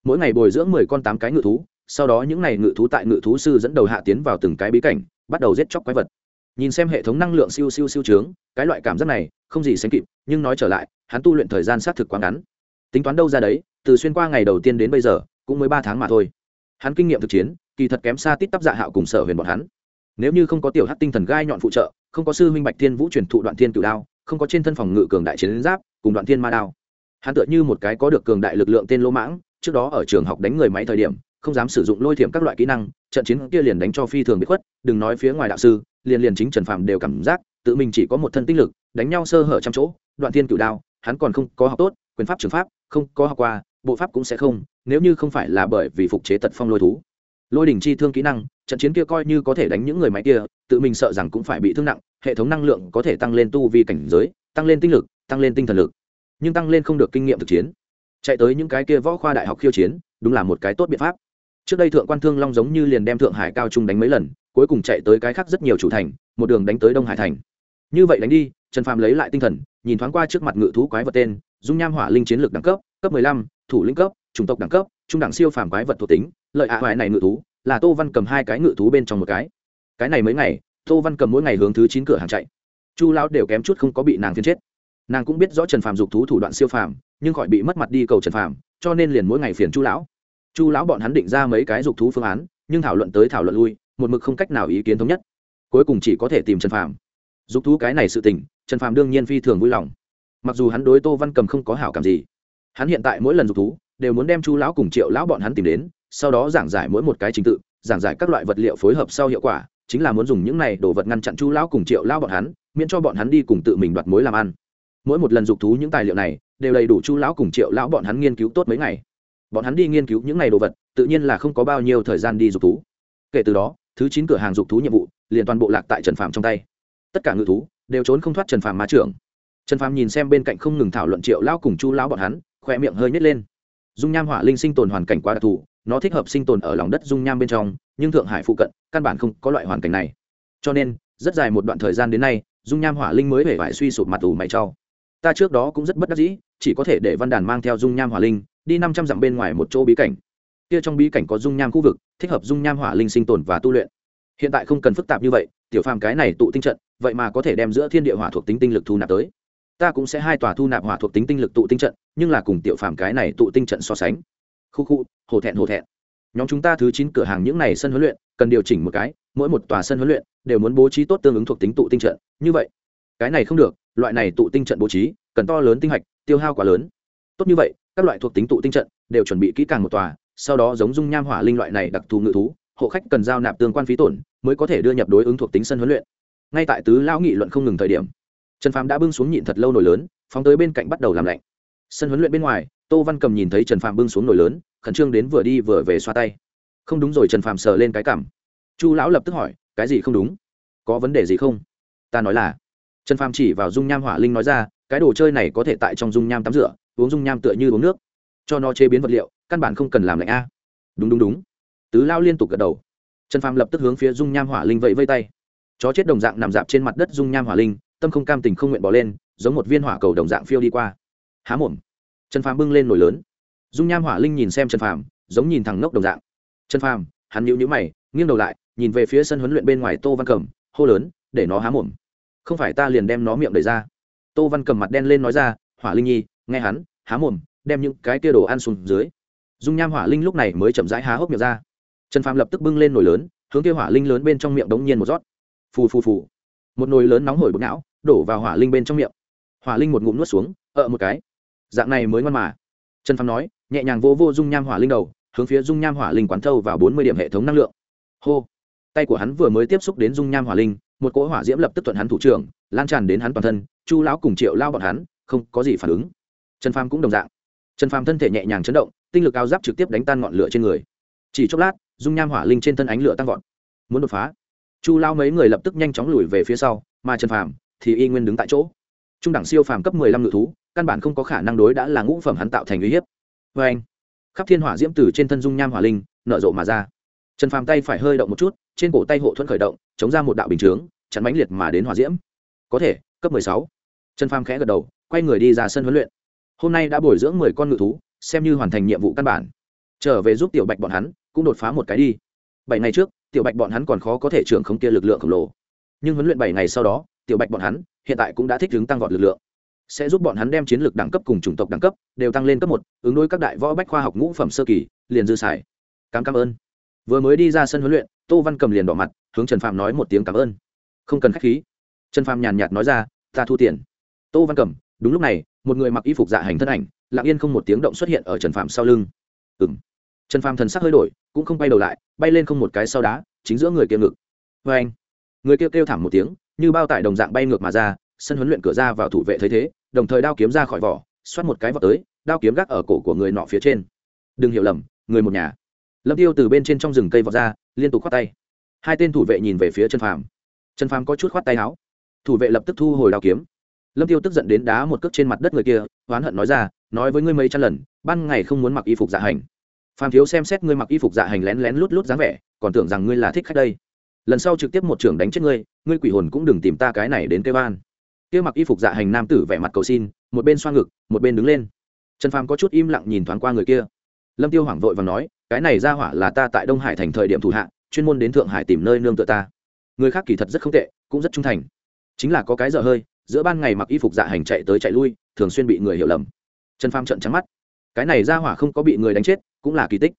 Mỗi ngày bồi dưỡng mười con tám cái ngự thú, sau đó những ngày ngự thú tại ngự thú sư dẫn đầu hạ tiến vào từng cái bí cảnh, bắt đầu giết chóc quái vật. Nhìn xem hệ thống năng lượng siêu siêu siêu trướng, cái loại cảm giác này, không gì sánh kịp, nhưng nói trở lại, hắn tu luyện thời gian xác thực quá ngắn. Tính toán đâu ra đấy, từ xuyên qua ngày đầu tiên đến bây giờ, cũng mới ba tháng mà thôi. Hắn kinh nghiệm thực chiến, kỳ thật kém xa tít tắp dạ hạo cùng sở huyền bọn hắn. Nếu như không có tiểu hát tinh thần gai nhọn phụ trợ, không có sư minh bạch thiên vũ truyền thụ đoạn thiên cửu đao, không có trên thân phòng ngự cường đại chiến giáp, cùng đoạn thiên ma đao hắn tựa như một cái có được cường đại lực lượng tên lỗ mãng, trước đó ở trường học đánh người máy thời điểm, không dám sử dụng lôi thiểm các loại kỹ năng, trận chiến kia liền đánh cho phi thường bị khuất, đừng nói phía ngoài đạo sư, liền liền chính trần phạm đều cảm giác, tự mình chỉ có một thân tinh lực, đánh nhau sơ hở trăm chỗ, đoạn thiên cửu đao, hắn còn không có học tốt, quyền pháp trường pháp, không có học qua, bộ pháp cũng sẽ không, nếu như không phải là bởi vì phục chế tật phong lôi thú. Lôi đỉnh chi thương kỹ năng, trận chiến kia coi như có thể đánh những người máy kia, tự mình sợ rằng cũng phải bị thương nặng, hệ thống năng lượng có thể tăng lên tu vi cảnh giới, tăng lên tinh lực, tăng lên tinh thần lực nhưng tăng lên không được kinh nghiệm thực chiến. Chạy tới những cái kia võ khoa đại học khiêu chiến, đúng là một cái tốt biện pháp. Trước đây thượng quan thương long giống như liền đem thượng hải cao trung đánh mấy lần, cuối cùng chạy tới cái khác rất nhiều chủ thành, một đường đánh tới đông hải thành. Như vậy đánh đi, trần phàm lấy lại tinh thần, nhìn thoáng qua trước mặt ngự thú quái vật tên, dung nham hỏa linh chiến lược đẳng cấp cấp mười lăm, thủ lĩnh cấp, chủng tộc đẳng cấp, trung đẳng siêu phàm quái vật thuộc tính, lợi ạ hoài này ngự thú, là tô văn cầm hai cái ngự thú bên trong một cái. Cái này mấy ngày, tô văn cầm mỗi ngày hướng thứ chín cửa hàng chạy. Chu lão đều kém chút không có bị nàng phiên chết nàng cũng biết rõ trần phàm dục thú thủ đoạn siêu phàm, nhưng khỏi bị mất mặt đi cầu trần phàm, cho nên liền mỗi ngày phiền chu lão. Chu lão bọn hắn định ra mấy cái dục thú phương án, nhưng thảo luận tới thảo luận lui, một mực không cách nào ý kiến thống nhất. Cuối cùng chỉ có thể tìm trần phàm. Dục thú cái này sự tình, trần phàm đương nhiên phi thường vui lòng. Mặc dù hắn đối tô văn cầm không có hảo cảm gì, hắn hiện tại mỗi lần dục thú đều muốn đem chu lão cùng triệu lão bọn hắn tìm đến, sau đó giảng giải mỗi một cái trình tự, giảng giải các loại vật liệu phối hợp sau hiệu quả, chính là muốn dùng những này đồ vật ngăn chặn chu lão cùng triệu lão bọn hắn, miễn cho bọn hắn đi cùng tự mình đoạt mối làm ăn mỗi một lần dục thú những tài liệu này đều đầy đủ chu lão cùng triệu lão bọn hắn nghiên cứu tốt mấy ngày. Bọn hắn đi nghiên cứu những ngày đồ vật, tự nhiên là không có bao nhiêu thời gian đi dục thú. Kể từ đó, thứ chín cửa hàng dục thú nhiệm vụ liền toàn bộ lạc tại trần phàm trong tay. Tất cả ngự thú đều trốn không thoát trần phàm má trưởng. Trần phàm nhìn xem bên cạnh không ngừng thảo luận triệu lão cùng chu lão bọn hắn, khoe miệng hơi nhét lên. Dung nham hỏa linh sinh tồn hoàn cảnh quá đặc thù, nó thích hợp sinh tồn ở lòng đất dung nham bên trong, nhưng thượng hải phụ cận, căn bản không có loại hoàn cảnh này. Cho nên, rất dài một đoạn thời gian đến nay, dung nham hỏa linh mới hề vải suy sụp mặt ủ mày trau ta trước đó cũng rất bất đắc dĩ, chỉ có thể để văn đàn mang theo dung nham hỏa linh, đi năm trăm dặm bên ngoài một chỗ bí cảnh. Kia trong bí cảnh có dung nham khu vực, thích hợp dung nham hỏa linh sinh tồn và tu luyện. Hiện tại không cần phức tạp như vậy, tiểu phàm cái này tụ tinh trận, vậy mà có thể đem giữa thiên địa hỏa thuộc tính tinh lực thu nạp tới. Ta cũng sẽ hai tòa thu nạp hỏa thuộc tính tinh lực tụ tinh trận, nhưng là cùng tiểu phàm cái này tụ tinh trận so sánh. Khu khu, hổ thẹn hổ thẹn. Nhóm chúng ta thứ chín cửa hàng những này sân huấn luyện, cần điều chỉnh một cái, mỗi một tòa sân huấn luyện đều muốn bố trí tốt tương ứng thuộc tính tụ tinh trận, như vậy. Cái này không được loại này tụ tinh trận bố trí, cần to lớn tinh hạch, tiêu hao quá lớn. Tốt như vậy, các loại thuộc tính tụ tinh trận đều chuẩn bị kỹ càng một tòa, sau đó giống dung nham hỏa linh loại này đặc thù ngự thú, hộ khách cần giao nạp tương quan phí tổn, mới có thể đưa nhập đối ứng thuộc tính sân huấn luyện. Ngay tại tứ lão nghị luận không ngừng thời điểm, trần phàm đã bưng xuống nhịn thật lâu nổi lớn, phóng tới bên cạnh bắt đầu làm lạnh. Sân huấn luyện bên ngoài, tô văn cầm nhìn thấy trần phàm bưng xuống nổi lớn, khẩn trương đến vừa đi vừa về xoa tay. Không đúng rồi trần phàm sờ lên cái cảm. Chu lão lập tức hỏi, cái gì không đúng? Có vấn đề gì không? Ta nói là trần phàm chỉ vào dung nham hỏa linh nói ra, cái đồ chơi này có thể tại trong dung nham tắm rửa, uống dung nham tựa như uống nước. Cho nó chế biến vật liệu, căn bản không cần làm lạnh a. Đúng đúng đúng. Tứ lao liên tục gật đầu. Trần phàm lập tức hướng phía dung nham hỏa linh vẫy vây tay. Chó chết đồng dạng nằm dạp trên mặt đất dung nham hỏa linh, tâm không cam tình không nguyện bỏ lên, giống một viên hỏa cầu đồng dạng phiêu đi qua. Há mồm. Trần phàm bưng lên nổi lớn. Dung nham hỏa linh nhìn xem trần phàm, giống nhìn thằng ngốc đồng dạng. Trần phàm, hắn nhũ nhữ mày, nghiêng đầu lại, nhìn về phía sân huấn luyện bên ngoài tô văn cẩm, hô lớn, để nó há mồm không phải ta liền đem nó miệng đẩy ra. Tô văn cầm mặt đen lên nói ra, hỏa linh nhi, nghe hắn, há mồm, đem những cái tia đồ ăn xuống dưới. Dung nham hỏa linh lúc này mới chậm rãi há hốc miệng ra. Trần phạm lập tức bưng lên nồi lớn, hướng kia hỏa linh lớn bên trong miệng đống nhiên một rót. Phù phù phù. Một nồi lớn nóng hổi bột não, đổ vào hỏa linh bên trong miệng. Hỏa linh một ngụm nuốt xuống ợ một cái. Dạng này mới ngon mà. Trần phạm nói, nhẹ nhàng vô vô dung nham hỏa linh đầu, hướng phía dung nham hỏa linh quán thâu vào bốn mươi điểm hệ thống năng lượng. Hô. Tay của hắn vừa mới tiếp xúc đến dung nham hỏa linh một cỗ hỏa diễm lập tức thuận hắn thủ trưởng, lan tràn đến hắn toàn thân, chu lão cùng triệu lao bọn hắn, không có gì phản ứng. Trần phàm cũng đồng dạng. Trần phàm thân thể nhẹ nhàng chấn động, tinh lực cao giáp trực tiếp đánh tan ngọn lửa trên người. Chỉ chốc lát, dung nham hỏa linh trên thân ánh lửa tăng vọt. Muốn đột phá, chu lao mấy người lập tức nhanh chóng lùi về phía sau, mà trần phàm thì y nguyên đứng tại chỗ. Trung đẳng siêu phàm cấp mười lăm ngự thú, căn bản không có khả năng đối đã là ngũ phẩm hắn tạo thành uy hiếp. Vê anh, khắp thiên hỏa diễm từ trên thân dung nham hỏa linh, nở rộ mà ra trần phàm tay phải hơi động một chút, trên cổ tay hộ thuẫn khởi động, chống ra một đạo bình chướng chắn mãnh liệt mà đến hỏa diễm. Có thể, cấp mười sáu. Trần phàm khẽ gật đầu, quay người đi ra sân huấn luyện. Hôm nay đã bồi dưỡng mười con ngự thú, xem như hoàn thành nhiệm vụ căn bản. Trở về giúp tiểu bạch bọn hắn, cũng đột phá một cái đi. Bảy ngày trước, tiểu bạch bọn hắn còn khó có thể trưởng không kia lực lượng khổng lồ. Nhưng huấn luyện bảy ngày sau đó, tiểu bạch bọn hắn, hiện tại cũng đã thích ứng tăng vọt lực lượng. Sẽ giúp bọn hắn đem chiến lược đẳng cấp cùng chủng tộc đẳng cấp đều tăng lên cấp một, ứng đối các đại võ bách khoa học ngũ phẩm sơ kỳ, liền dư xài. Cảm cảm ơn vừa mới đi ra sân huấn luyện, tô văn cầm liền đỏ mặt, hướng trần phạm nói một tiếng cảm ơn. Không cần k h á c h khí. Trần phạm nhàn nhạt nói ra, ta thu tiền. Tô văn cầm, đúng lúc này, một người mặc y phục dạ hành thân ảnh, lặng yên không một tiếng động xuất hiện ở trần phạm sau lưng. Ừng trần phạm thần sắc hơi đổi, cũng không bay đầu lại, bay lên không một cái sau đá, chính giữa người kia ngực. Vê anh. Người kia kêu thảm một tiếng, như bao tải đồng dạng bay ngược mà ra, sân huấn luyện cửa ra vào thủ vệ thấy thế, đồng thời đao kiếm ra khỏi vỏ, xoát một cái vào tới, đao kiếm gác ở cổ của người nọ phía trên. Đừng hiểu lầm, người một nhà lâm tiêu từ bên trên trong rừng cây vọt ra, liên tục khoát tay. Hai tên thủ vệ nhìn về phía trần phàm. Trần phàm có chút khoát tay áo. Thủ vệ lập tức thu hồi đao kiếm. Lâm tiêu tức giận đến đá một cước trên mặt đất người kia, oán hận nói ra, nói với ngươi mấy trăm lần, ban ngày không muốn mặc y phục dạ hành. Phàm thiếu xem xét ngươi mặc y phục dạ hành lén lén lút lút dáng vẻ, còn tưởng rằng ngươi là thích khách đây. Lần sau trực tiếp một trưởng đánh chết ngươi ngươi quỷ hồn cũng đừng tìm ta cái này đến kêu van kia mặc y phục dạ hành nam tử vẻ mặt cầu xin, một bên xoa ngực, một bên đứng lên. Trần phàm có chút im lặng nhìn thoáng qua người kia. Lâm tiêu hoảng vội và nói cái này ra hỏa là ta tại đông hải thành thời điểm thủ hạ, chuyên môn đến thượng hải tìm nơi nương tựa ta. Người khác kỳ thật rất không tệ, cũng rất trung thành. Chính là có cái dở hơi, giữa ban ngày mặc y phục dạ hành chạy tới chạy lui, thường xuyên bị người hiểu lầm. Trần pham trận trắng mắt. Cái này ra hỏa không có bị người đánh chết, cũng là kỳ tích.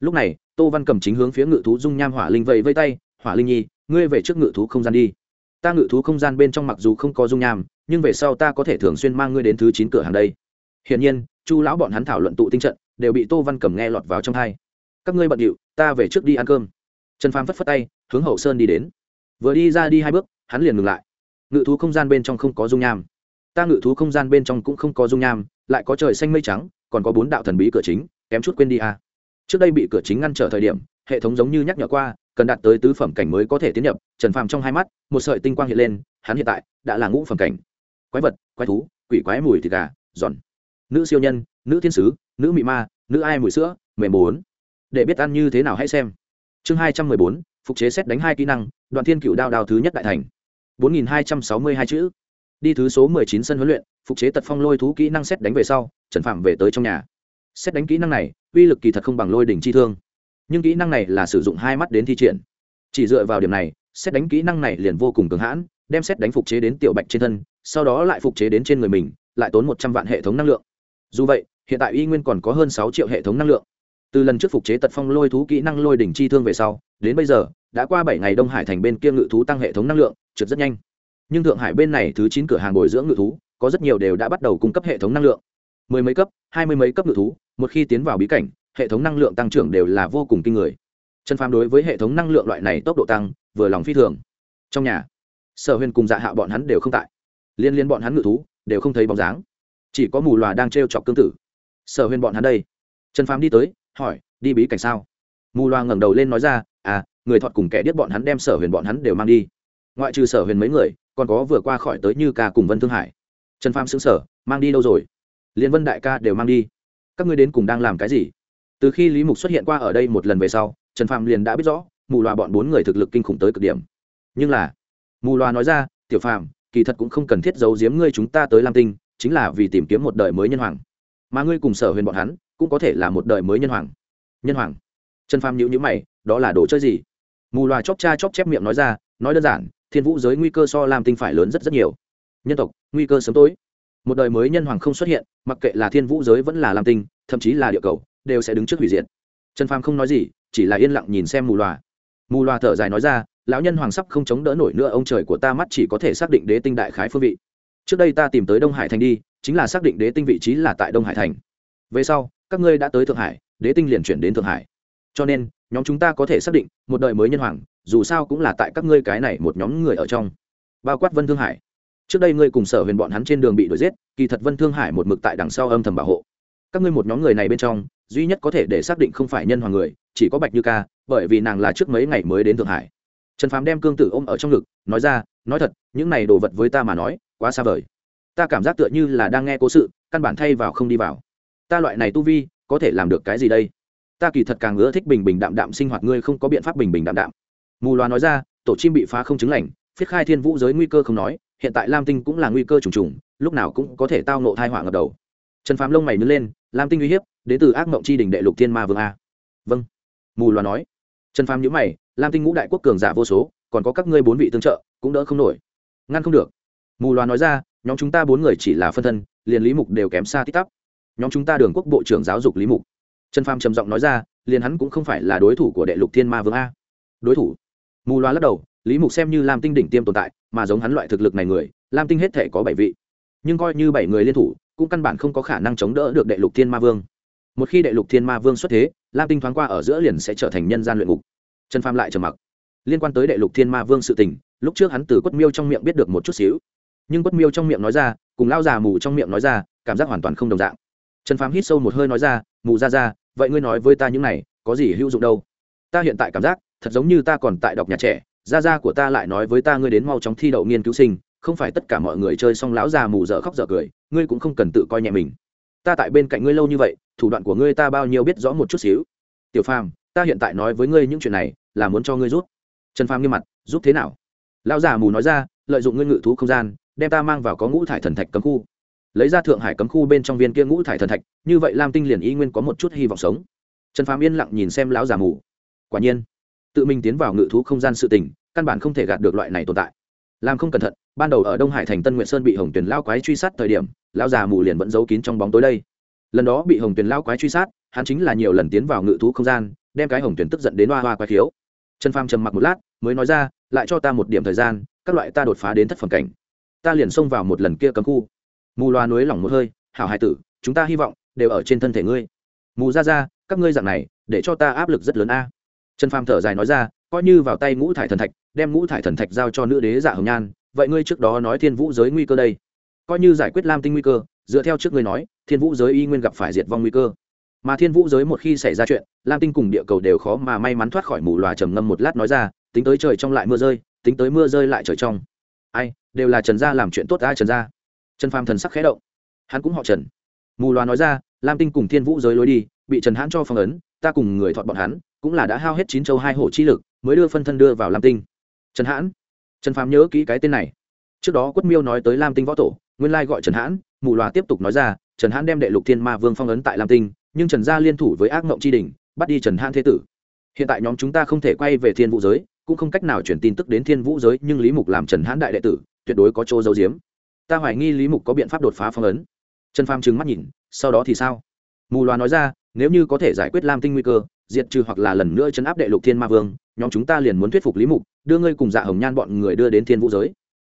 Lúc này, tô văn cầm chính hướng phía ngự thú dung nham hỏa linh vẫy vây tay, hỏa linh nhi, ngươi về trước ngự thú không gian đi. Ta ngự thú không gian bên trong mặc dù không có dung nham, nhưng về sau ta có thể thường xuyên mang ngươi đến thứ chín cửa hàng đây. Hiển nhiên, chu lão bọn hắn thảo luận tụ tinh trận, đều bị tô văn cầm nghe lọt vào trong hai các ngươi bận điệu, ta về trước đi ăn cơm. Trần phàm phất phất tay, hướng hậu sơn đi đến. Vừa đi ra đi hai bước, hắn liền ngừng lại. Ngự thú không gian bên trong không có dung nham. Ta ngự thú không gian bên trong cũng không có dung nham, lại có trời xanh mây trắng, còn có bốn đạo thần bí cửa chính, kém chút quên đi à. trước đây bị cửa chính ngăn trở thời điểm, hệ thống giống như nhắc nhở qua, cần đạt tới tứ phẩm cảnh mới có thể tiến nhập. Trần phàm trong hai mắt, một sợi tinh quang hiện lên, hắn hiện tại đã là ngũ phẩm cảnh. Quái vật, quái thú, quỷ quái mùi thịt gà, giòn. Nữ siêu nhân, nữ thiên sứ, nữ mị ma, nữ ai mùi sữa, mềm bốn để biết ăn như thế nào hãy xem. Chương hai trăm mười bốn, phục chế xét đánh hai kỹ năng, đoạn thiên cựu đao đao thứ nhất đại thành. Bốn nghìn hai trăm sáu mươi hai chữ. Đi thứ số mười chín sân huấn luyện, phục chế tật phong lôi thú kỹ năng xét đánh về sau, trần phạm về tới trong nhà. Xét đánh kỹ năng này, uy lực kỳ thật không bằng lôi đỉnh chi thương. Nhưng kỹ năng này là sử dụng hai mắt đến thi triển. Chỉ dựa vào điểm này, xét đánh kỹ năng này liền vô cùng cường hãn, đem xét đánh phục chế đến tiểu bạch trên thân, sau đó lại phục chế đến trên người mình, lại tốn một trăm vạn hệ thống năng lượng. Dù vậy, hiện tại y nguyên còn có hơn sáu triệu hệ thống năng lượng từ lần trước phục chế tật phong lôi thú kỹ năng lôi đỉnh chi thương về sau, đến bây giờ, đã qua bảy ngày đông hải thành bên kia ngự thú tăng hệ thống năng lượng, trượt rất nhanh. Nhưng thượng hải bên này thứ chín cửa hàng bồi dưỡng ngự thú, có rất nhiều đều đã bắt đầu cung cấp hệ thống năng lượng. Mười mấy cấp, hai mươi mấy cấp ngự thú, một khi tiến vào bí cảnh, hệ thống năng lượng tăng trưởng đều là vô cùng kinh người. Trần phàm đối với hệ thống năng lượng loại này tốc độ tăng, vừa lòng phi thường. Trong nhà, sở huyền cùng dạ hạ bọn hắn đều không tại. Liên liên bọn hắn ngự thú, đều không thấy bóng dáng. Chỉ có mù loà đang t r e o chọc cương tử. Sở huyền bọn hắn đây. Trần phàm đi tới hỏi đi bí cảnh sao? Mù Loa ngẩng đầu lên nói ra à người thọt cùng kẻ điếc bọn hắn đem sở huyền bọn hắn đều mang đi. Ngoại trừ sở huyền mấy người còn có vừa qua khỏi tới như ca cùng vân thương hải. Trần phàm xứng sở mang đi đâu rồi? Liên vân đại ca đều mang đi. Các ngươi đến cùng đang làm cái gì? Từ khi lý mục xuất hiện qua ở đây một lần về sau trần pham liền đã biết rõ mù Loa bọn bốn người thực lực kinh khủng tới cực điểm. Nhưng là mù Loa nói ra tiểu Phàm, kỳ thật cũng không cần thiết giấu giếm ngươi chúng ta tới lam tinh chính là vì tìm kiếm một đời mới nhân hoàng mà ngươi cùng sở huyền bọn hắn cũng có thể là một đời mới nhân hoàng. Nhân hoàng? Trần phàm nhữ nhữ mày, đó là đồ chơi gì? Mù loà chóp cha chóp chép miệng nói ra, nói đơn giản, thiên vũ giới nguy cơ so làm tinh phải lớn rất rất nhiều. Nhân tộc, nguy cơ sớm tối. Một đời mới nhân hoàng không xuất hiện, mặc kệ là thiên vũ giới vẫn là lam tinh, thậm chí là địa cầu, đều sẽ đứng trước hủy diệt. Trần phàm không nói gì, chỉ là yên lặng nhìn xem mù loà. Mù loà thở dài nói ra, lão nhân hoàng sắp không chống đỡ nổi nữa, ông trời của ta mắt chỉ có thể xác định đế tinh đại khái phương vị. Trước đây ta tìm tới đông hải thành đi chính là xác định đế tinh vị trí là tại đông hải thành. Về sau, các ngươi đã tới thượng hải, đế tinh liền chuyển đến thượng hải. Cho nên, nhóm chúng ta có thể xác định, một đời mới nhân hoàng, dù sao cũng là tại các ngươi cái này một nhóm người ở trong. Bao quát vân thương hải. Trước đây ngươi cùng sở huyền bọn hắn trên đường bị đuổi giết, kỳ thật vân thương hải một mực tại đằng sau âm thầm bảo hộ. Các ngươi một nhóm người này bên trong, duy nhất có thể để xác định không phải nhân hoàng người, chỉ có bạch như ca, bởi vì nàng là trước mấy ngày mới đến thượng hải. Trần phám đem cương tử ôm ở trong ngực, nói ra, nói thật, những này đồ vật với ta mà nói, quá xa vời ta cảm giác tựa như là đang nghe cố sự, căn bản thay vào không đi vào. Ta loại này tu vi, có thể làm được cái gì đây? Ta kỳ thật càng ưa thích bình bình đạm đạm sinh hoạt, ngươi không có biện pháp bình bình đạm đạm. Mù loà nói ra, tổ chim bị phá không chứng lành, phiết khai thiên vũ giới nguy cơ không nói, hiện tại lam tinh cũng là nguy cơ trùng trùng, lúc nào cũng có thể tao nộ thai họa ngập đầu. Trần phám lông mày nứt lên, lam tinh uy hiếp, đến từ ác mộng chi đỉnh đệ lục thiên ma vương a. Vâng. Mù loà nói. Trần phàm nhữ mày, lam tinh ngũ đại quốc cường giả vô số, còn có các ngươi bốn vị tương trợ, cũng đỡ không nổi. Ngăn không được. Mù loà nói ra nhóm chúng ta bốn người chỉ là phân thân, liền lý mục đều kém xa tít tắp. Nhóm chúng ta đường quốc bộ trưởng giáo dục lý mục. Trần pham trầm giọng nói ra, liền hắn cũng không phải là đối thủ của đệ lục thiên ma vương a. Đối thủ? Mù Loa lắc đầu, lý mục xem như lam tinh đỉnh tiêm tồn tại, mà giống hắn loại thực lực này người, lam tinh hết thể có bảy vị. Nhưng coi như bảy người liên thủ, cũng căn bản không có khả năng chống đỡ được đệ lục thiên ma vương. Một khi đệ lục thiên ma vương xuất thế, lam tinh thoáng qua ở giữa liền sẽ trở thành nhân gian luyện ngục. Trần pham lại trầm mặc. Liên quan tới đệ lục thiên ma vương sự tình, lúc trước hắn từ quất miêu trong miệng biết được một chút xíu nhưng quất miêu trong miệng nói ra, cùng lao già mù trong miệng nói ra, cảm giác hoàn toàn không đồng dạng. Trần phám hít sâu một hơi nói ra, mù ra ra, vậy ngươi nói với ta những này, có gì hữu dụng đâu? Ta hiện tại cảm giác, thật giống như ta còn tại đọc nhà trẻ, gia gia của ta lại nói với ta ngươi đến mau chóng thi đậu nghiên cứu sinh, không phải tất cả mọi người chơi xong lão già mù dở khóc dở cười, ngươi cũng không cần tự coi nhẹ mình. Ta tại bên cạnh ngươi lâu như vậy, thủ đoạn của ngươi ta bao nhiêu biết rõ một chút xíu. Tiểu phàm, ta hiện tại nói với ngươi những chuyện này, là muốn cho ngươi rút. Trần phàm nghiêm mặt giúp thế nào? Lão già mù nói ra, lợi dụng ngươi ngự thú không gian đem ta mang vào có ngũ thải thần thạch cấm khu. Lấy ra thượng hải cấm khu bên trong viên kia ngũ thải thần thạch, như vậy lam tinh liền y nguyên có một chút hy vọng sống. Trần phàm yên lặng nhìn xem lão già mù. Quả nhiên, tự mình tiến vào ngự thú không gian sự tình, căn bản không thể gạt được loại này tồn tại. Làm không cẩn thận, ban đầu ở đông hải thành tân nguyện sơn bị hồng tuyền lao quái truy sát thời điểm, lão già mù liền vẫn giấu kín trong bóng tối đây. Lần đó bị hồng tuyền lao quái truy sát, hắn chính là nhiều lần tiến vào ngự thú không gian, đem cái hồng tuyền tức giận đến hoa hoa quái khiếu. Trần Phàm trầm mặc một lát, mới nói ra, lại cho ta một điểm thời gian, các loại ta đột phá đến thất phẩm cảnh ta liền xông vào một lần kia cấm khu. Mù loa núi lỏng một hơi, hảo hai tử, chúng ta hy vọng đều ở trên thân thể ngươi. Mù ra ra, các ngươi dạng này, để cho ta áp lực rất lớn a. Trần phàm thở dài nói ra, coi như vào tay ngũ thải thần thạch, đem ngũ thải thần thạch giao cho nữ đế dạ hồng nhan, vậy ngươi trước đó nói thiên vũ giới nguy cơ đây. Coi như giải quyết lam tinh nguy cơ, dựa theo trước ngươi nói, thiên vũ giới y nguyên gặp phải diệt vong nguy cơ. Mà thiên vũ giới một khi xảy ra chuyện, lam tinh cùng địa cầu đều khó mà may mắn thoát khỏi mù loà trầm ngâm một lát nói ra, tính tới trời trong lại mưa rơi, tính tới mưa rơi lại trời trong ai, đều là trần gia làm chuyện tốt ai trần gia. Trần phàm thần sắc khẽ động. Hắn cũng họ trần. Mù loà nói ra, lam tinh cùng thiên vũ giới lối đi, bị trần hãn cho phong ấn, ta cùng người thọt bọn hắn cũng là đã hao hết chín châu hai hổ chi lực, mới đưa phân thân đưa vào lam tinh. Trần hãn. Trần phàm nhớ kỹ cái tên này. Trước đó quất miêu nói tới lam tinh võ tổ, nguyên lai gọi trần hãn. Mù loà tiếp tục nói ra, trần hãn đem đệ lục thiên ma vương phong ấn tại lam tinh, nhưng trần gia liên thủ với ác mộng tri đình bắt đi trần hãn thế tử. Hiện tại nhóm chúng ta không thể quay về thiên vũ giới cũng không cách nào chuyển tin tức đến thiên vũ giới, nhưng lý mục làm trần hãn đại đệ tử, tuyệt đối có chỗ giấu giếm. Ta hoài nghi lý mục có biện pháp đột phá phong ấn. Trần phàm trừng mắt nhìn, sau đó thì sao? Mù loà nói ra, nếu như có thể giải quyết lam tinh nguy cơ, diệt trừ hoặc là lần nữa chấn áp đệ lục thiên ma vương, nhóm chúng ta liền muốn thuyết phục lý mục, đưa ngươi cùng dạ hồng nhan bọn người đưa đến thiên vũ giới.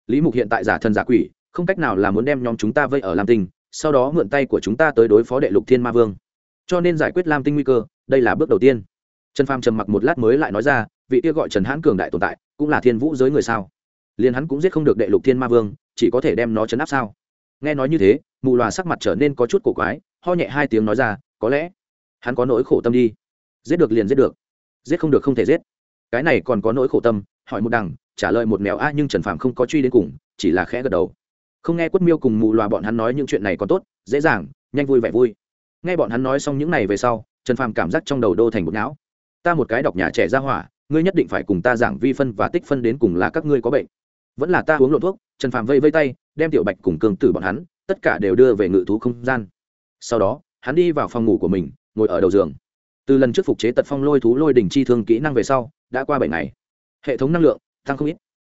Lý mục hiện tại giả thần giả quỷ, không cách nào là muốn đem nhóm chúng ta vây ở lam tinh, sau đó mượn tay của chúng ta tới đối phó đệ lục thiên ma vương. Cho nên giải quyết lam tinh nguy cơ, đây là bước đầu tiên. Trần phàm trầm mặc một lát mới lại nói ra vị kia gọi trần hãn cường đại tồn tại, cũng là thiên vũ giới người sao? Liền hắn cũng giết không được đệ lục thiên ma vương, chỉ có thể đem nó chấn áp sao? Nghe nói như thế, mù loà sắc mặt trở nên có chút cổ quái, ho nhẹ hai tiếng nói ra, có lẽ hắn có nỗi khổ tâm đi. Giết được liền giết được, giết không được không thể giết. Cái này còn có nỗi khổ tâm, hỏi một đằng, trả lời một mèo a nhưng trần phạm không có truy đến cùng, chỉ là khẽ gật đầu. Không nghe quất miêu cùng mù loà bọn hắn nói những chuyện này còn tốt, dễ dàng, nhanh vui vẻ vui. Nghe bọn hắn nói xong những này về sau, trần phàm cảm giác trong đầu đô thành một não. Ta một cái đọc nhà trẻ ra hỏa ngươi nhất định phải cùng ta giảng vi phân và tích phân đến cùng là các ngươi có bệnh. Vẫn là ta uống lộn thuốc, trần phàm vây vây tay, đem tiểu bạch cùng cường tử bọn hắn, tất cả đều đưa về ngự thú không gian. Sau đó, hắn đi vào phòng ngủ của mình, ngồi ở đầu giường. Từ lần trước phục chế tật phong lôi thú lôi đỉnh chi thương kỹ năng về sau, đã qua bảy ngày. Hệ thống năng lượng tăng không ít.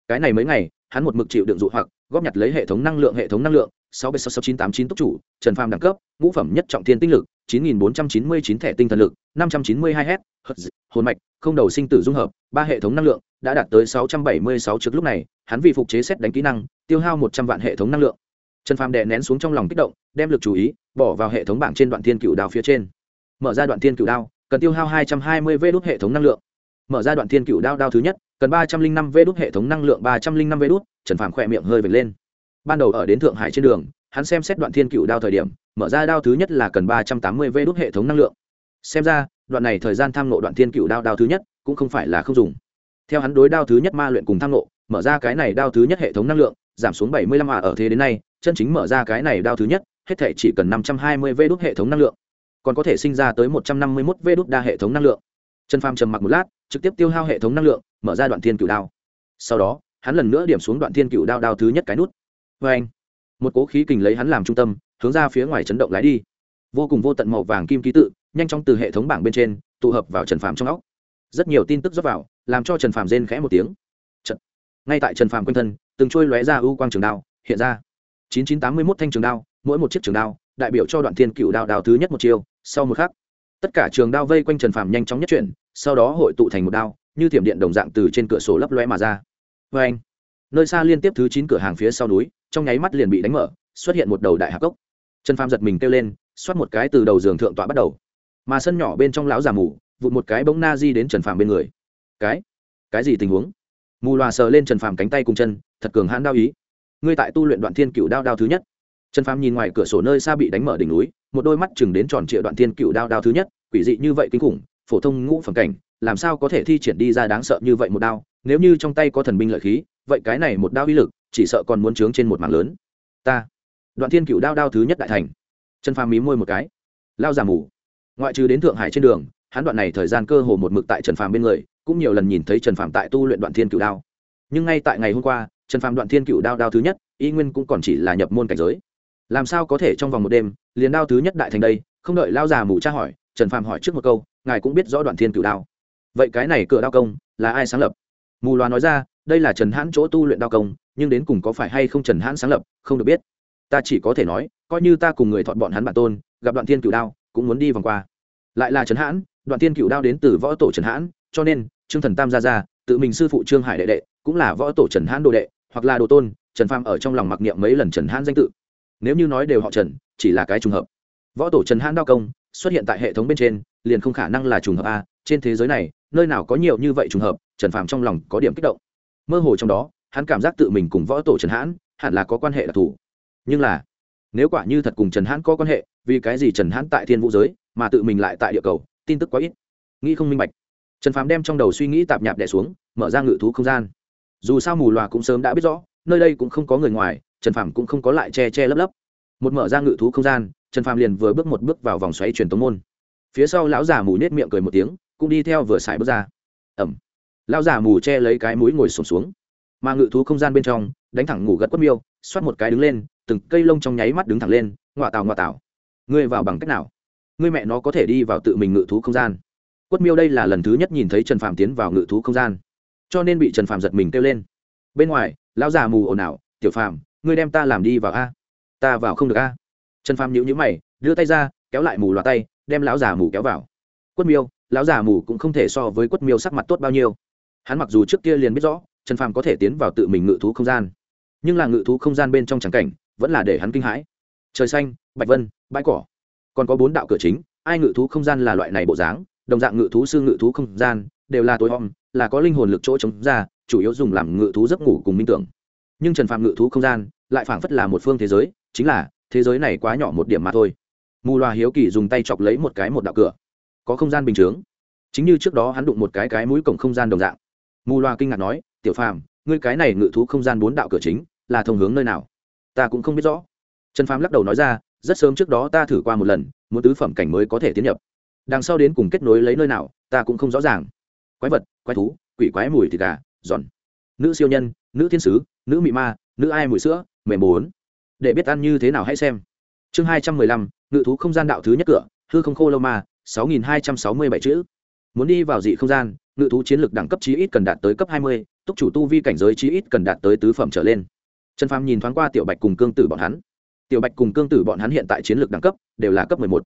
Cái này mấy ngày, hắn một mực chịu đựng dụ hoặc, góp nhặt lấy hệ thống năng lượng, hệ thống năng lượng, sáu sáu sáu chín tám chín tốc chủ, trần phàm đẳng cấp, ngũ phẩm nhất trọng thiên tinh lực chín nghìn bốn trăm chín mươi chín thẻ tinh thần lực 592 Hz, hồn mạch không đầu sinh tử dung hợp ba hệ thống năng lượng đã đạt tới sáu trăm bảy mươi sáu trước lúc này hắn vì phục chế xét đánh kỹ năng tiêu hao một trăm vạn hệ thống năng lượng. Trần phàm đè nén xuống trong lòng kích động đem lực chú ý bỏ vào hệ thống bảng trên đoạn thiên cựu đao phía trên. Mở ra đoạn thiên cựu đao cần tiêu hao hai trăm hai mươi v đốt hệ thống năng lượng. Mở ra đoạn thiên cựu đao đao thứ nhất cần ba trăm linh năm v đốt hệ thống năng lượng ba trăm linh năm v đốt trần phàm khẽ miệng hơi vểnh lên. Ban đầu ở đến thượng hải trên đường hắn xem xét đoạn thiên cựu đao thời điểm mở ra đao thứ nhất là cần ba trăm tám mươi v đốt hệ thống năng lượng. Xem ra, đoạn này thời gian tham nộ đoạn thiên cựu đao đao thứ nhất cũng không phải là không dùng. Theo hắn đối đao thứ nhất ma luyện cùng tham nộ mở ra cái này đao thứ nhất hệ thống năng lượng, giảm xuống bảy mươi lăm à ở thế đến nay, chân chính mở ra cái này đao thứ nhất, hết thể chỉ cần năm trăm hai mươi v đốt hệ thống năng lượng. Còn có thể sinh ra tới một trăm năm mươi mốt v đốt đa hệ thống năng lượng. Trần phàm trầm mặc một lát, trực tiếp tiêu hao hệ thống năng lượng, mở ra đoạn thiên cựu đao. Sau đó, hắn lần nữa điểm xuống đoạn thiên cựu đao đao thứ nhất cái nút. Vê anh, một cố khí kình lấy hắn làm trung tâm hướng ra phía ngoài chấn động lái đi. Vô cùng vô tận màu vàng kim ký tự, nhanh chóng từ hệ thống bảng bên trên tụ hợp vào trần phàm trong óc. Rất nhiều tin tức dốc vào, làm cho trần phàm rên khẽ một tiếng. Ngay tại trần phàm quanh thân, từng trôi lóe ra ưu quang trường đao, hiện ra. chín chín tám mươi mốt thanh trường đao, mỗi một chiếc trường đao, đại biểu cho đoạn thiên cựu đao đao thứ nhất một chiều sau một khắc, tất cả trường đao vây quanh trần phàm nhanh chóng nhất chuyển, sau đó hội tụ thành một đao, như thiểm điện đồng dạng từ trên cửa sổ lấp loe mà ra. Vê anh nơi xa liên tiếp thứ chín cửa hàng phía sau núi, trong nháy mắt liền bị đánh mở, xuất hiện một đầu đại hạc cốc trần phàm giật mình kêu lên, xoát một cái từ đầu giường thượng tọa bắt đầu. Mà sân nhỏ bên trong lão già mù, vụt một cái bỗng na di đến trần phàm bên người. Cái cái gì tình huống? Mù loà sờ lên trần phàm cánh tay cùng chân, thật cường hãn đao ý. Ngươi tại tu luyện đoạn thiên cựu đao đao thứ nhất. Trần phàm nhìn ngoài cửa sổ nơi xa bị đánh mở đỉnh núi, một đôi mắt chừng đến tròn trịa đoạn thiên cựu đao đao thứ nhất, quỷ dị như vậy kinh khủng, phổ thông ngũ phẩm cảnh, làm sao có thể thi triển đi ra đáng sợ như vậy một đao? Nếu như trong tay có thần binh lợi khí, vậy cái này một đao uy lực, chỉ sợ còn muốn trướng trên một mảng lớn. Ta đoạn thiên cựu đao đao thứ nhất đại thành. Trần phàm mí môi một cái. Lao giả mù. Ngoại trừ đến thượng hải trên đường, hắn đoạn này thời gian cơ hồ một mực tại trần phàm bên người, cũng nhiều lần nhìn thấy trần phàm tại tu luyện đoạn thiên cựu đao. Nhưng ngay tại ngày hôm qua, trần phàm đoạn thiên cựu đao đao thứ nhất, y nguyên cũng còn chỉ là nhập môn cảnh giới. Làm sao có thể trong vòng một đêm, liền đao thứ nhất đại thành đây, không đợi lao già mù tra hỏi, trần phàm hỏi trước một câu, ngài cũng biết rõ đoạn thiên cựu đao. Vậy cái này cửa đao công, là ai sáng lập? Mù loà nói ra, đây là trần hãn chỗ tu luyện đao công, nhưng đến cùng có phải hay không trần hãn sáng lập, không được biết ta chỉ có thể nói, coi như ta cùng người thọn bọn hắn bản tôn, gặp đoạn thiên cựu đao, cũng muốn đi vòng qua. Lại là trần hãn, đoạn thiên cựu đao đến từ võ tổ trần hãn, cho nên, trương thần tam gia gia, tự mình sư phụ trương hải đệ đệ, cũng là võ tổ trần hãn đồ đệ, hoặc là đồ tôn, trần phàm ở trong lòng mặc niệm mấy lần trần hãn danh tự. Nếu như nói đều họ trần, chỉ là cái trùng hợp. Võ tổ trần hãn đao công, xuất hiện tại hệ thống bên trên, liền không khả năng là trùng hợp a, trên thế giới này, nơi nào có nhiều như vậy trùng hợp, trần phàm trong lòng có điểm kích động. Mơ hồ trong đó, hắn cảm giác tự mình cùng võ tổ trần hãn, hẳn là có quan hệ đặc thù nhưng là, nếu quả như thật cùng trần hãn có quan hệ, vì cái gì trần hãn tại thiên vũ giới, mà tự mình lại tại địa cầu, tin tức quá ít. Nghĩ không minh bạch. Trần phàm đem trong đầu suy nghĩ tạp nhạp đẻ xuống, mở ra ngự thú không gian. Dù sao mù loà cũng sớm đã biết rõ, nơi đây cũng không có người ngoài, trần phàm cũng không có lại che che lấp lấp. Một mở ra ngự thú không gian, trần phàm liền vừa bước một bước vào vòng xoáy truyền tống môn. Phía sau lão già mù nết miệng cười một tiếng, cũng đi theo vừa xài bước ra. Ẩm. Lão già mù che lấy cái mũi ngồi sổm xuống. Mà ngự thú không gian bên trong, đánh thẳng ngủ gật quất miêu, xoát một cái đứng lên từng cây lông trong nháy mắt đứng thẳng lên, ngoạ tào ngoạ tào. Ngươi vào bằng cách nào? Ngươi mẹ nó có thể đi vào tự mình ngự thú không gian. Quất miêu đây là lần thứ nhất nhìn thấy trần phàm tiến vào ngự thú không gian. Cho nên bị trần phàm giật mình kêu lên. Bên ngoài, lão già mù ồn ào, tiểu phàm, ngươi đem ta làm đi vào a? Ta vào không được a. Trần phàm nhíu nhíu mày, đưa tay ra, kéo lại mù loạt tay, đem lão già mù kéo vào. Quất miêu, lão già mù cũng không thể so với quất miêu sắc mặt tốt bao nhiêu. Hắn mặc dù trước kia liền biết rõ, trần phàm có thể tiến vào tự mình ngự thú không gian, nhưng là ngự thú không gian bên trong trắng cảnh vẫn là để hắn kinh hãi. Trời xanh, bạch vân, bãi cỏ. Còn có bốn đạo cửa chính, ai ngự thú không gian là loại này bộ dáng, đồng dạng ngự thú sư ngự thú không gian, đều là tối om, là có linh hồn lực chỗ chống ra, chủ yếu dùng làm ngự thú giấc ngủ cùng minh tưởng. Nhưng trần phạm ngự thú không gian, lại phảng phất là một phương thế giới, chính là, thế giới này quá nhỏ một điểm mà thôi. Mù loà hiếu kỳ dùng tay chọc lấy một cái một đạo cửa. Có không gian bình chướng. Chính như trước đó hắn đụng một cái cái mũi cổng không gian đồng dạng. Mù loà kinh ngạc nói, tiểu phàm, ngươi cái này ngự thú không gian bốn đạo cửa chính, là thông hướng nơi nào? Ta cũng không biết rõ. Trần phàm lắc đầu nói ra, rất sớm trước đó ta thử qua một lần, muốn tứ phẩm cảnh mới có thể tiến nhập. Đằng sau đến cùng kết nối lấy nơi nào, ta cũng không rõ ràng. Quái vật, quái thú, quỷ quái mùi thịt gà, giòn. Nữ siêu nhân, nữ thiên sứ, nữ mị ma, nữ ai mùi sữa, mềm bốn. Để biết ăn như thế nào hãy xem. Chương hai trăm mười lăm, ngự thú không gian đạo thứ nhất cửa, hư không khô lâu ma, sáu nghìn hai trăm sáu mươi bảy chữ. Muốn đi vào dị không gian, ngự thú chiến lược đẳng cấp chí ít cần đạt tới cấp hai mươi, túc chủ tu vi cảnh giới chí ít cần đạt tới tứ phẩm trở lên trần phàm nhìn thoáng qua tiểu bạch cùng cương tử bọn hắn. Tiểu bạch cùng cương tử bọn hắn hiện tại chiến lược đẳng cấp đều là cấp mười một,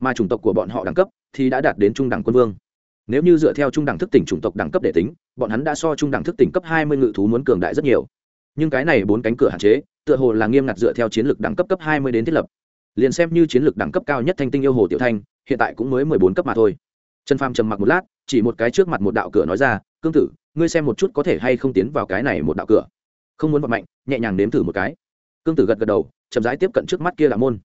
mà chủng tộc của bọn họ đẳng cấp thì đã đạt đến trung đẳng quân vương. Nếu như dựa theo trung đẳng thức tỉnh chủng tộc đẳng cấp để tính, bọn hắn đã so trung đẳng thức tỉnh cấp hai mươi ngự thú muốn cường đại rất nhiều. Nhưng cái này bốn cánh cửa hạn chế, tựa hồ là nghiêm ngặt dựa theo chiến lược đẳng cấp cấp hai mươi đến thiết lập. Liền xem như chiến lược đẳng cấp cao nhất thanh tinh yêu hồ tiểu thanh, hiện tại cũng mới mười bốn cấp mà thôi. Trần phàm trầm mặc một lát, chỉ một cái trước mặt một đạo cửa nói ra, cương tử, ngươi xem một chút có thể hay không tiến vào cái này một đạo cửa không muốn vận mạnh, nhẹ nhàng nếm thử một cái. Cương tử gật gật đầu, chậm rãi tiếp cận trước mắt kia là môn.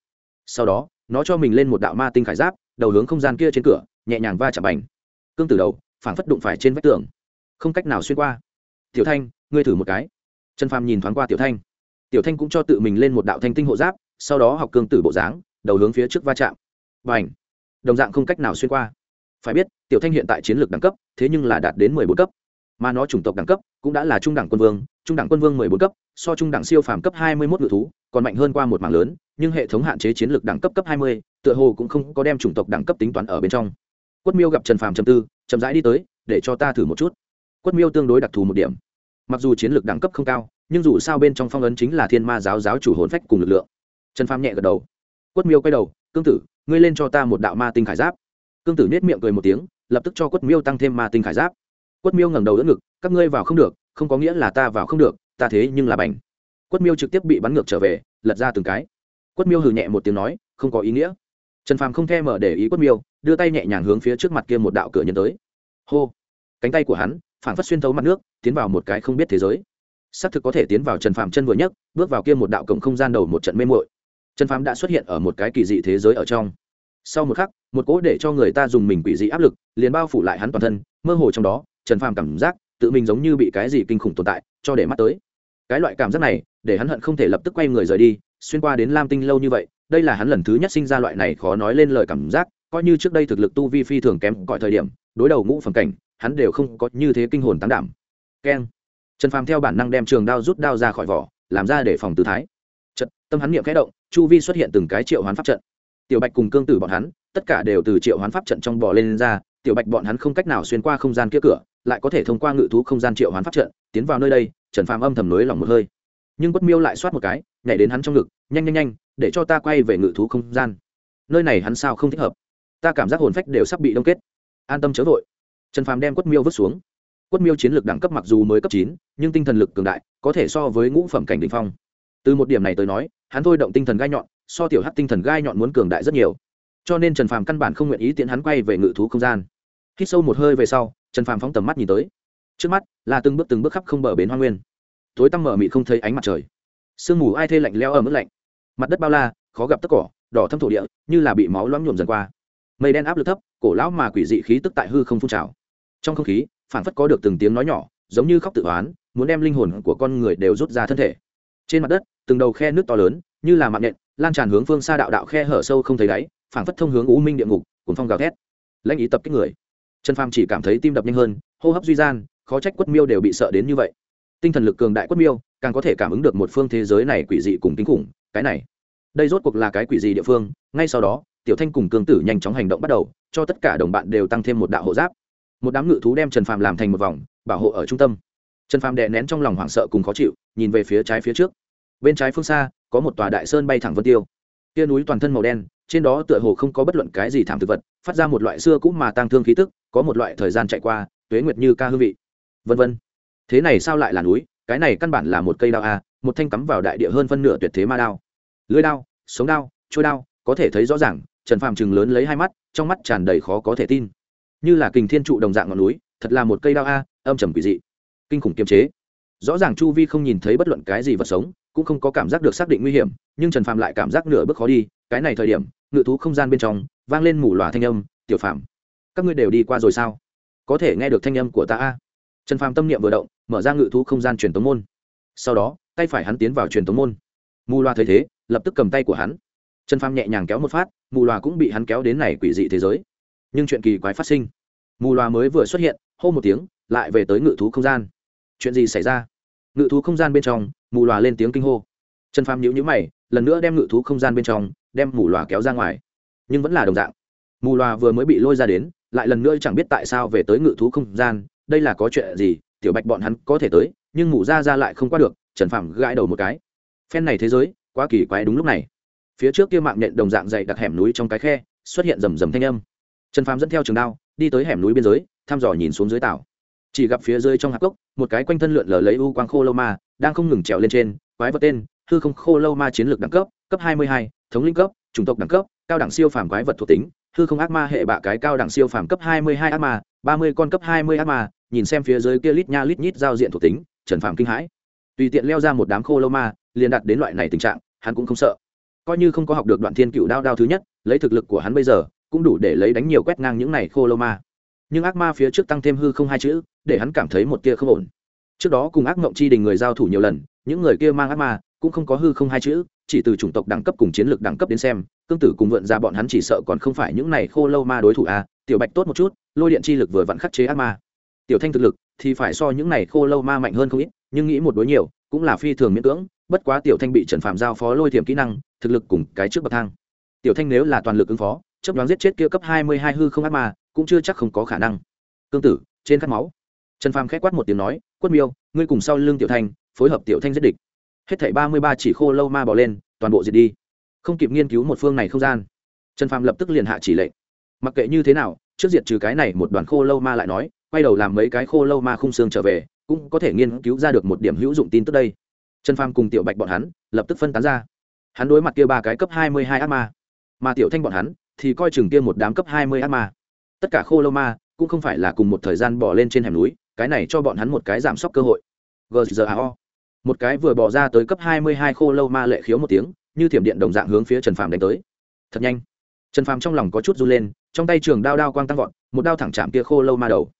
Sau đó, nó cho mình lên một đạo ma tinh khải giáp, đầu hướng không gian kia trên cửa, nhẹ nhàng va chạm bành. Cương tử đầu, phảng phất đụng phải trên vách tường. Không cách nào xuyên qua. Tiểu thanh, ngươi thử một cái. Trần phàm nhìn thoáng qua tiểu thanh. Tiểu thanh cũng cho tự mình lên một đạo thanh tinh hộ giáp, sau đó học cương tử bộ dáng, đầu hướng phía trước va chạm. Bành. ảnh đồng dạng không cách nào xuyên qua. Phải biết, tiểu thanh hiện tại chiến lược đẳng cấp, thế nhưng là đạt đến mười bốn cấp mà nó chủng tộc đẳng cấp cũng đã là trung đẳng quân vương, trung đẳng quân vương mười bốn cấp, so trung đẳng siêu phàm cấp hai mươi mốt ngự thú, còn mạnh hơn qua một mảng lớn, nhưng hệ thống hạn chế chiến lược đẳng cấp cấp hai mươi, tựa hồ cũng không có đem chủng tộc đẳng cấp tính toán ở bên trong. Quất miêu gặp trần phàm trầm tư, chậm rãi đi tới, để cho ta thử một chút. Quất miêu tương đối đặc thù một điểm. Mặc dù chiến lược đẳng cấp không cao, nhưng dù sao bên trong phong ấn chính là thiên ma giáo giáo chủ hồn phách cùng lực lượng. Trần phàm nhẹ gật đầu. Quất miêu quay đầu, cương tử, ngươi lên cho ta một đạo ma tinh khải giáp. Cương tử nết miệng cười một tiếng, lập tức cho quất miêu tăng thêm ma tinh khải giáp quất miêu ngẩng đầu đỡ ngực, các ngươi vào không được, không có nghĩa là ta vào không được, ta thế nhưng là bành. Quất miêu trực tiếp bị bắn ngược trở về, lật ra từng cái. Quất miêu hừ nhẹ một tiếng nói, không có ý nghĩa. Trần phàm không thèm mở để ý quất miêu, đưa tay nhẹ nhàng hướng phía trước mặt kia một đạo cửa nhân tới. Hô! Cánh tay của hắn phản phất xuyên thấu mặt nước, tiến vào một cái không biết thế giới. Xác thực có thể tiến vào trần phàm chân vừa nhấc, bước vào kia một đạo cổng không gian đầu một trận mê mội trần phàm đã xuất hiện ở một cái kỳ dị thế giới ở trong. Sau một khắc, một cỗ để cho người ta dùng mình quỷ dị áp lực, liền bao phủ lại hắn toàn thân, mơ hồ trong đó trần phàm cảm giác tự mình giống như bị cái gì kinh khủng tồn tại, cho để mắt tới. Cái loại cảm giác này, để hắn hận không thể lập tức quay người rời đi, xuyên qua đến lam tinh lâu như vậy, đây là hắn lần thứ nhất sinh ra loại này khó nói lên lời cảm giác, coi như trước đây thực lực tu vi phi thường kém, cõi thời điểm, đối đầu ngũ phẩm cảnh, hắn đều không có như thế kinh hồn tán đảm. Keng trần phàm theo bản năng đem trường đao rút đao ra khỏi vỏ, làm ra để phòng tư thái. Trận tâm hắn niệm khẽ động, chu vi xuất hiện từng cái triệu hoán pháp trận. Tiểu bạch cùng cương tử bọn hắn, tất cả đều từ triệu hoán pháp trận trong bò lên ra, tiểu bạch bọn hắn không cách nào xuyên qua không gian kia cửa lại có thể thông qua ngự thú không gian triệu hoán pháp trận, tiến vào nơi đây, trần phàm âm thầm nối lòng một hơi. Nhưng Quất miêu lại soát một cái, nhảy đến hắn trong ngực, nhanh nhanh nhanh, để cho ta quay về ngự thú không gian. Nơi này hắn sao không thích hợp? Ta cảm giác hồn phách đều sắp bị đông kết. An tâm chớ vội. Trần phàm đem quất miêu vứt xuống. Quất miêu chiến lược đẳng cấp mặc dù mới cấp chín, nhưng tinh thần lực cường đại, có thể so với ngũ phẩm cảnh đ ỉ n h phong. Từ một điểm này tới nói, hắn thôi động tinh thần gai nhọn, so tiểu hát tinh thần gai nhọn muốn cường đại rất nhiều. Cho nên trần phàm căn bản không nguyện ý tiện hắn quay về ngự thú không gian hít sâu một hơi về sau, trần phàm phóng tầm mắt nhìn tới. Trước mắt là từng bước từng bước khắp không bờ bến hoa nguyên. Tối tăm mở mị không thấy ánh mặt trời. Sương mù ai thê lạnh leo ở mức lạnh. Mặt đất bao la, khó gặp tất cỏ, đỏ thâm thổ địa, như là bị máu loãng nhuộm dần qua. Mây đen áp lực thấp, cổ lão mà quỷ dị khí tức tại hư không phun trào. Trong không khí phản phất có được từng tiếng nói nhỏ, giống như khóc tự oán, muốn đem linh hồn của con người đều rút ra thân thể. Trên mặt đất, từng đầu khe nước to lớn, như là mạng nhện, lan tràn hướng phương xa đạo đạo khe hở sâu không thấy đáy phản phất thông hướng u minh địa ngục cuốn phong gào thét. Lãnh ý tập kích người trần phàm chỉ cảm thấy tim đập nhanh hơn, hô hấp duy gian, khó trách quất miêu đều bị sợ đến như vậy. Tinh thần lực cường đại quất miêu, càng có thể cảm ứng được một phương thế giới này quỷ dị cùng kinh khủng, cái này. Đây rốt cuộc là cái quỷ dị địa phương, ngay sau đó, tiểu thanh cùng Cường tử nhanh chóng hành động bắt đầu, cho tất cả đồng bạn đều tăng thêm một đạo hộ giáp. Một đám ngự thú đem trần phàm làm thành một vòng, bảo hộ ở trung tâm. Trần phàm đè nén trong lòng hoảng sợ cùng khó chịu, nhìn về phía trái phía trước. Bên trái phương xa, có một tòa đại sơn bay thẳng vân tiêu. Tia núi toàn thân màu đen trên đó tựa hồ không có bất luận cái gì thảm thực vật, phát ra một loại xưa cũ mà tăng thương khí tức, có một loại thời gian chạy qua, tuế nguyệt như ca hương vị. Vân vân. Thế này sao lại là núi? Cái này căn bản là một cây đao a một thanh cắm vào đại địa hơn phân nửa tuyệt thế ma đao. Lưới đao, sống đao, trôi đao, có thể thấy rõ ràng, trần phàm chừng lớn lấy hai mắt, trong mắt tràn đầy khó có thể tin. Như là kình thiên trụ đồng dạng ngọn núi, thật là một cây đao a, âm trầm quỷ dị. Kinh khủng kiềm chế. Rõ ràng chu vi không nhìn thấy bất luận cái gì vật sống, cũng không có cảm giác được xác định nguy hiểm, nhưng trần phàm lại cảm giác nửa bước khó đi cái này thời điểm ngự thú không gian bên trong vang lên mù lòa thanh âm tiểu phạm, các ngươi đều đi qua rồi sao? Có thể nghe được thanh âm của ta a? Trần phàm tâm niệm vừa động mở ra ngự thú không gian truyền tống môn. Sau đó tay phải hắn tiến vào truyền tống môn. Mù loa thấy thế lập tức cầm tay của hắn. Trần phàm nhẹ nhàng kéo một phát mù loa cũng bị hắn kéo đến này quỷ dị thế giới. Nhưng chuyện kỳ quái phát sinh. Mù loa mới vừa xuất hiện hô một tiếng lại về tới ngự thú không gian. Chuyện gì xảy ra? Ngự thú không gian bên trong mù loa lên tiếng kinh hô. Trần phàm nhíu nhíu mày lần nữa đem ngự thú không gian bên trong đem mù loa kéo ra ngoài. Nhưng vẫn là đồng dạng. Mù loa vừa mới bị lôi ra đến, lại lần nữa chẳng biết tại sao về tới ngự thú không gian, đây là có chuyện gì, tiểu bạch bọn hắn có thể tới, nhưng mù ra ra lại không qua được, trần phàm gãi đầu một cái. Phen này thế giới, quá kỳ quái đúng lúc này. Phía trước kia mạng nhện đồng dạng dày đặc hẻm núi trong cái khe, xuất hiện rầm rầm thanh âm. Trần phàm dẫn theo trường đao, đi tới hẻm núi biên giới, thăm dò nhìn xuống dưới tảo. Chỉ gặp phía dưới trong hạp cốc, một cái quanh thân lượn lờ lấy u quang khô lâu ma, đang không ngừng trèo lên trên, quái vật tên, hư không khô lâu ma chiến lược đẳng cấp cấp hai mươi hai thống linh cấp, chủng tộc đẳng cấp, cao đẳng siêu phàm quái vật thuộc tính, hư không ác ma hệ bạ cái cao đẳng siêu phàm cấp hai mươi hai ác ma, ba mươi con cấp hai mươi ác ma, nhìn xem phía dưới kia lít nha lít nhít giao diện thuộc tính, trần phàm kinh hãi. Tùy tiện leo ra một đám khô lâu ma, liền đạt đến loại này tình trạng, hắn cũng không sợ. Coi như không có học được đoạn thiên cựu đao đao thứ nhất, lấy thực lực của hắn bây giờ, cũng đủ để lấy đánh nhiều quét ngang những này khô lâu ma. Nhưng ác ma phía trước tăng thêm hư không hai chữ, để hắn cảm thấy một tia không ổn. Trước đó cùng ác mộng chi đình người giao thủ nhiều lần, những người kia mang ác ma, cũng không có hư không hai chữ chỉ từ chủng tộc đẳng cấp cùng chiến lược đẳng cấp đến xem, cương tử cùng vượn ra bọn hắn chỉ sợ còn không phải những này khô lâu ma đối thủ a à. tiểu bạch tốt một chút, lôi điện chi lực vừa vặn khắc chế ác ma. Tiểu thanh thực lực thì phải so những này khô lâu ma mạnh hơn không ít, nhưng nghĩ một đối nhiều, cũng là phi thường miễn cưỡng, bất quá tiểu thanh bị trần phạm giao phó lôi thiểm kỹ năng, thực lực cùng cái trước bậc thang. Tiểu thanh nếu là toàn lực ứng phó chấp đoán giết chết kia cấp hai mươi hai hư không ác ma, cũng chưa chắc không có khả năng. Cương tử, trên khát máu. Trần phàm k h á quát một tiếng nói, quất miêu, ngươi cùng sau l ư n g tiểu thanh, phối hợp tiểu thanh giết địch hết thảy ba mươi ba chỉ khô lâu ma bỏ lên, toàn bộ diệt đi. Không kịp nghiên cứu một phương này không gian, trần phàm lập tức liền hạ chỉ lệnh. Mặc kệ như thế nào, trước diệt trừ cái này một đoàn khô lâu ma lại nói, quay đầu làm mấy cái khô lâu ma khung xương trở về, cũng có thể nghiên cứu ra được một điểm hữu dụng tin tức đây. Trần phàm cùng tiểu bạch bọn hắn, lập tức phân tán ra. Hắn đối mặt kia ba cái cấp hai mươi hai ác ma, mà tiểu thanh bọn hắn thì coi chừng kia một đám cấp hai mươi ác ma. Tất cả khô lâu ma cũng không phải là cùng một thời gian bỏ lên trên hẻm núi, cái này cho bọn hắn một cái giảm sốc cơ hội. Gzao một cái vừa bỏ ra tới cấp hai mươi hai khô lâu ma lệ khiếu một tiếng, như thiểm điện đồng dạng hướng phía trần phàm đánh tới. Thật nhanh. Trần phàm trong lòng có chút run lên, trong tay trường đao đao quang tăng vọt, một đao thẳng chạm kia khô lâu ma đầu.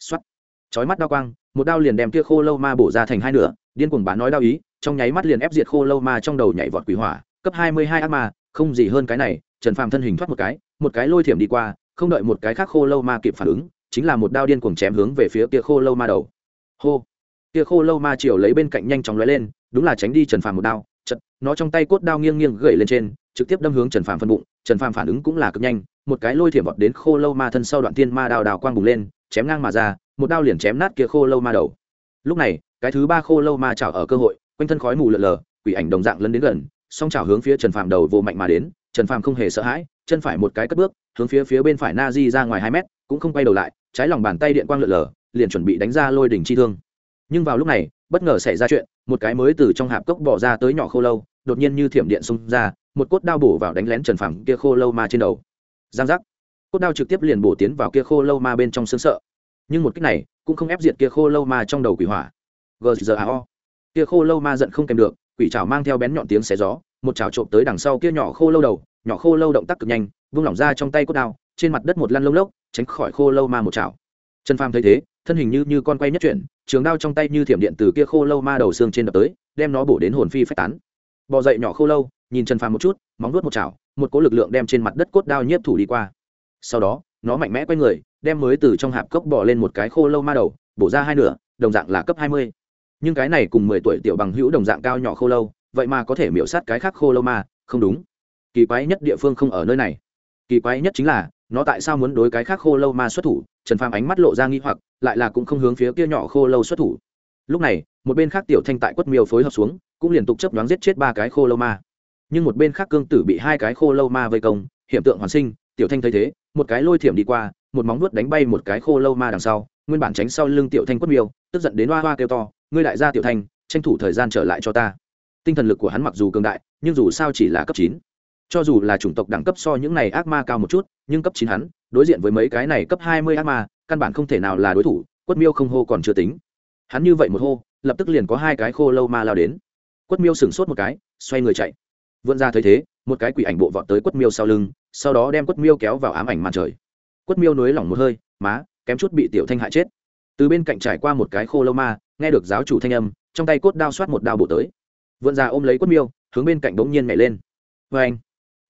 X o á t chói mắt đao quang, một đao liền đem kia khô lâu ma bổ ra thành hai nửa, điên cuồng bán nói đao ý, trong nháy mắt liền ép diệt khô lâu ma trong đầu nhảy vọt quỷ hỏa, cấp hai mươi hai ác ma, không gì hơn cái này, trần phàm thân hình thoát một cái một cái lôi thiểm đi qua, không đợi một cái khác khô lâu ma kịp phản ứng, chính là một đao điên cuồng chém hướng về phía kia khô lâu ma đầu. Hô kia khô lâu ma triều lấy bên cạnh nhanh chóng lóe lên, đúng là tránh đi trần phàm một đao. Chật, nó trong tay cốt đao nghiêng nghiêng gậy lên trên, trực tiếp đâm hướng trần phàm phân bụng. Trần phàm phản ứng cũng là cực nhanh, một cái lôi thiểm vọt đến khô lâu ma thân sau đoạn tiên ma đào đào quang bùng lên, chém ngang mà ra, một đao liền chém nát kia khô lâu ma đầu. Lúc này, cái thứ ba khô lâu ma chảo ở cơ hội, quanh thân khói mù lợn lờ quỷ ảnh đồng dạng lấn đến gần, song chảo hướng phía trần phàm đầu vô mạnh mà đến. Trần phàm không hề sợ hãi, chân phải một cái cất bước, hướng phía phía bên phải na di ra ngoài hai mét, cũng không quay đầu lại, trái lòng bàn tay điện quang lợn lờ liền chuẩn bị đánh ra lôi đỉnh chi thương nhưng vào lúc này, bất ngờ xảy ra chuyện, một cái mới từ trong hạp cốc bỏ ra tới nhỏ khô lâu, đột nhiên như thiểm điện xông ra, một cốt đao bổ vào đánh lén trần phẳng kia khô lâu ma trên đầu. Giang giác. Cốt đao trực tiếp liền bổ tiến vào kia khô lâu ma bên trong xương sợ. Nhưng một cách này, cũng không ép diệt kia khô lâu ma trong đầu quỷ hỏa. Gzao kia khô lâu ma giận không kèm được, quỷ trào mang theo bén nhọn tiếng xé gió, một trào trộm tới đằng sau kia nhỏ khô lâu đầu, nhỏ khô lâu động tác cực nhanh, vung lỏng ra trong tay cốt đao, trên mặt đất một lăn lông lốc, tránh khỏi khô lâu ma một trào trần phàm thấy thế thân hình như như con quay nhất chuyển, trường đao trong tay như thiểm điện từ kia khô lâu ma đầu xương trên đập tới, đem nó bổ đến hồn phi phách tán. Bò dậy nhỏ khô lâu, nhìn trần phàm một chút, móng vuốt một chảo, một cỗ lực lượng đem trên mặt đất cốt đao nhiếp thủ đi qua. Sau đó, nó mạnh mẽ quay người, đem mới từ trong hạp cốc bỏ lên một cái khô lâu ma đầu, bổ ra hai nửa, đồng dạng là cấp hai mươi. Nhưng cái này cùng mười tuổi tiểu bằng hữu đồng dạng cao nhỏ khô lâu, vậy mà có thể miễu sát cái khác khô lâu ma, không đúng. Kỳ quái nhất địa phương không ở nơi này. Kỳ quái nhất chính là, nó tại sao muốn đối cái khác khô lâu ma xuất thủ trần phàm ánh mắt lộ ra nghi hoặc, lại là cũng không hướng phía kia nhỏ khô lâu xuất thủ. Lúc này, một bên khác tiểu thanh tại quất miêu phối hợp xuống, cũng liên tục chấp đoán giết chết ba cái khô lâu ma. Nhưng một bên khác cương tử bị hai cái khô lâu ma vây công hiện tượng hoàn sinh, tiểu thanh thấy thế, một cái lôi thiểm đi qua, một móng nuốt đánh bay một cái khô lâu ma đằng sau, nguyên bản tránh sau lưng tiểu thanh quất miêu, tức giận đến hoa hoa kêu to, ngươi đại gia tiểu thanh, tranh thủ thời gian trở lại cho ta. Tinh thần lực của hắn mặc dù cường đại, nhưng dù sao chỉ là cấp chín. Cho dù là chủng tộc đẳng cấp so những này ác ma cao một chút, nhưng cấp chín hắn đối diện với mấy cái này cấp hai mươi ác ma, căn bản không thể nào là đối thủ, quất miêu không hô còn chưa tính. Hắn như vậy một hô, lập tức liền có hai cái khô lâu ma lao đến. Quất miêu sửng sốt một cái, xoay người chạy. Vươn ra thấy thế, một cái quỷ ảnh bộ vọt tới quất miêu sau lưng, sau đó đem quất miêu kéo vào ám ảnh màn trời. Quất miêu nối lỏng một hơi, má, kém chút bị tiểu thanh hại chết. Từ bên cạnh trải qua một cái khô lâu ma, nghe được giáo chủ thanh âm, trong tay cốt đao soát một đao bổ tới. Vươn ra ôm lấy quất miêu, hướng bên cạnh bỗng nhiên nhảy lên. Vê anh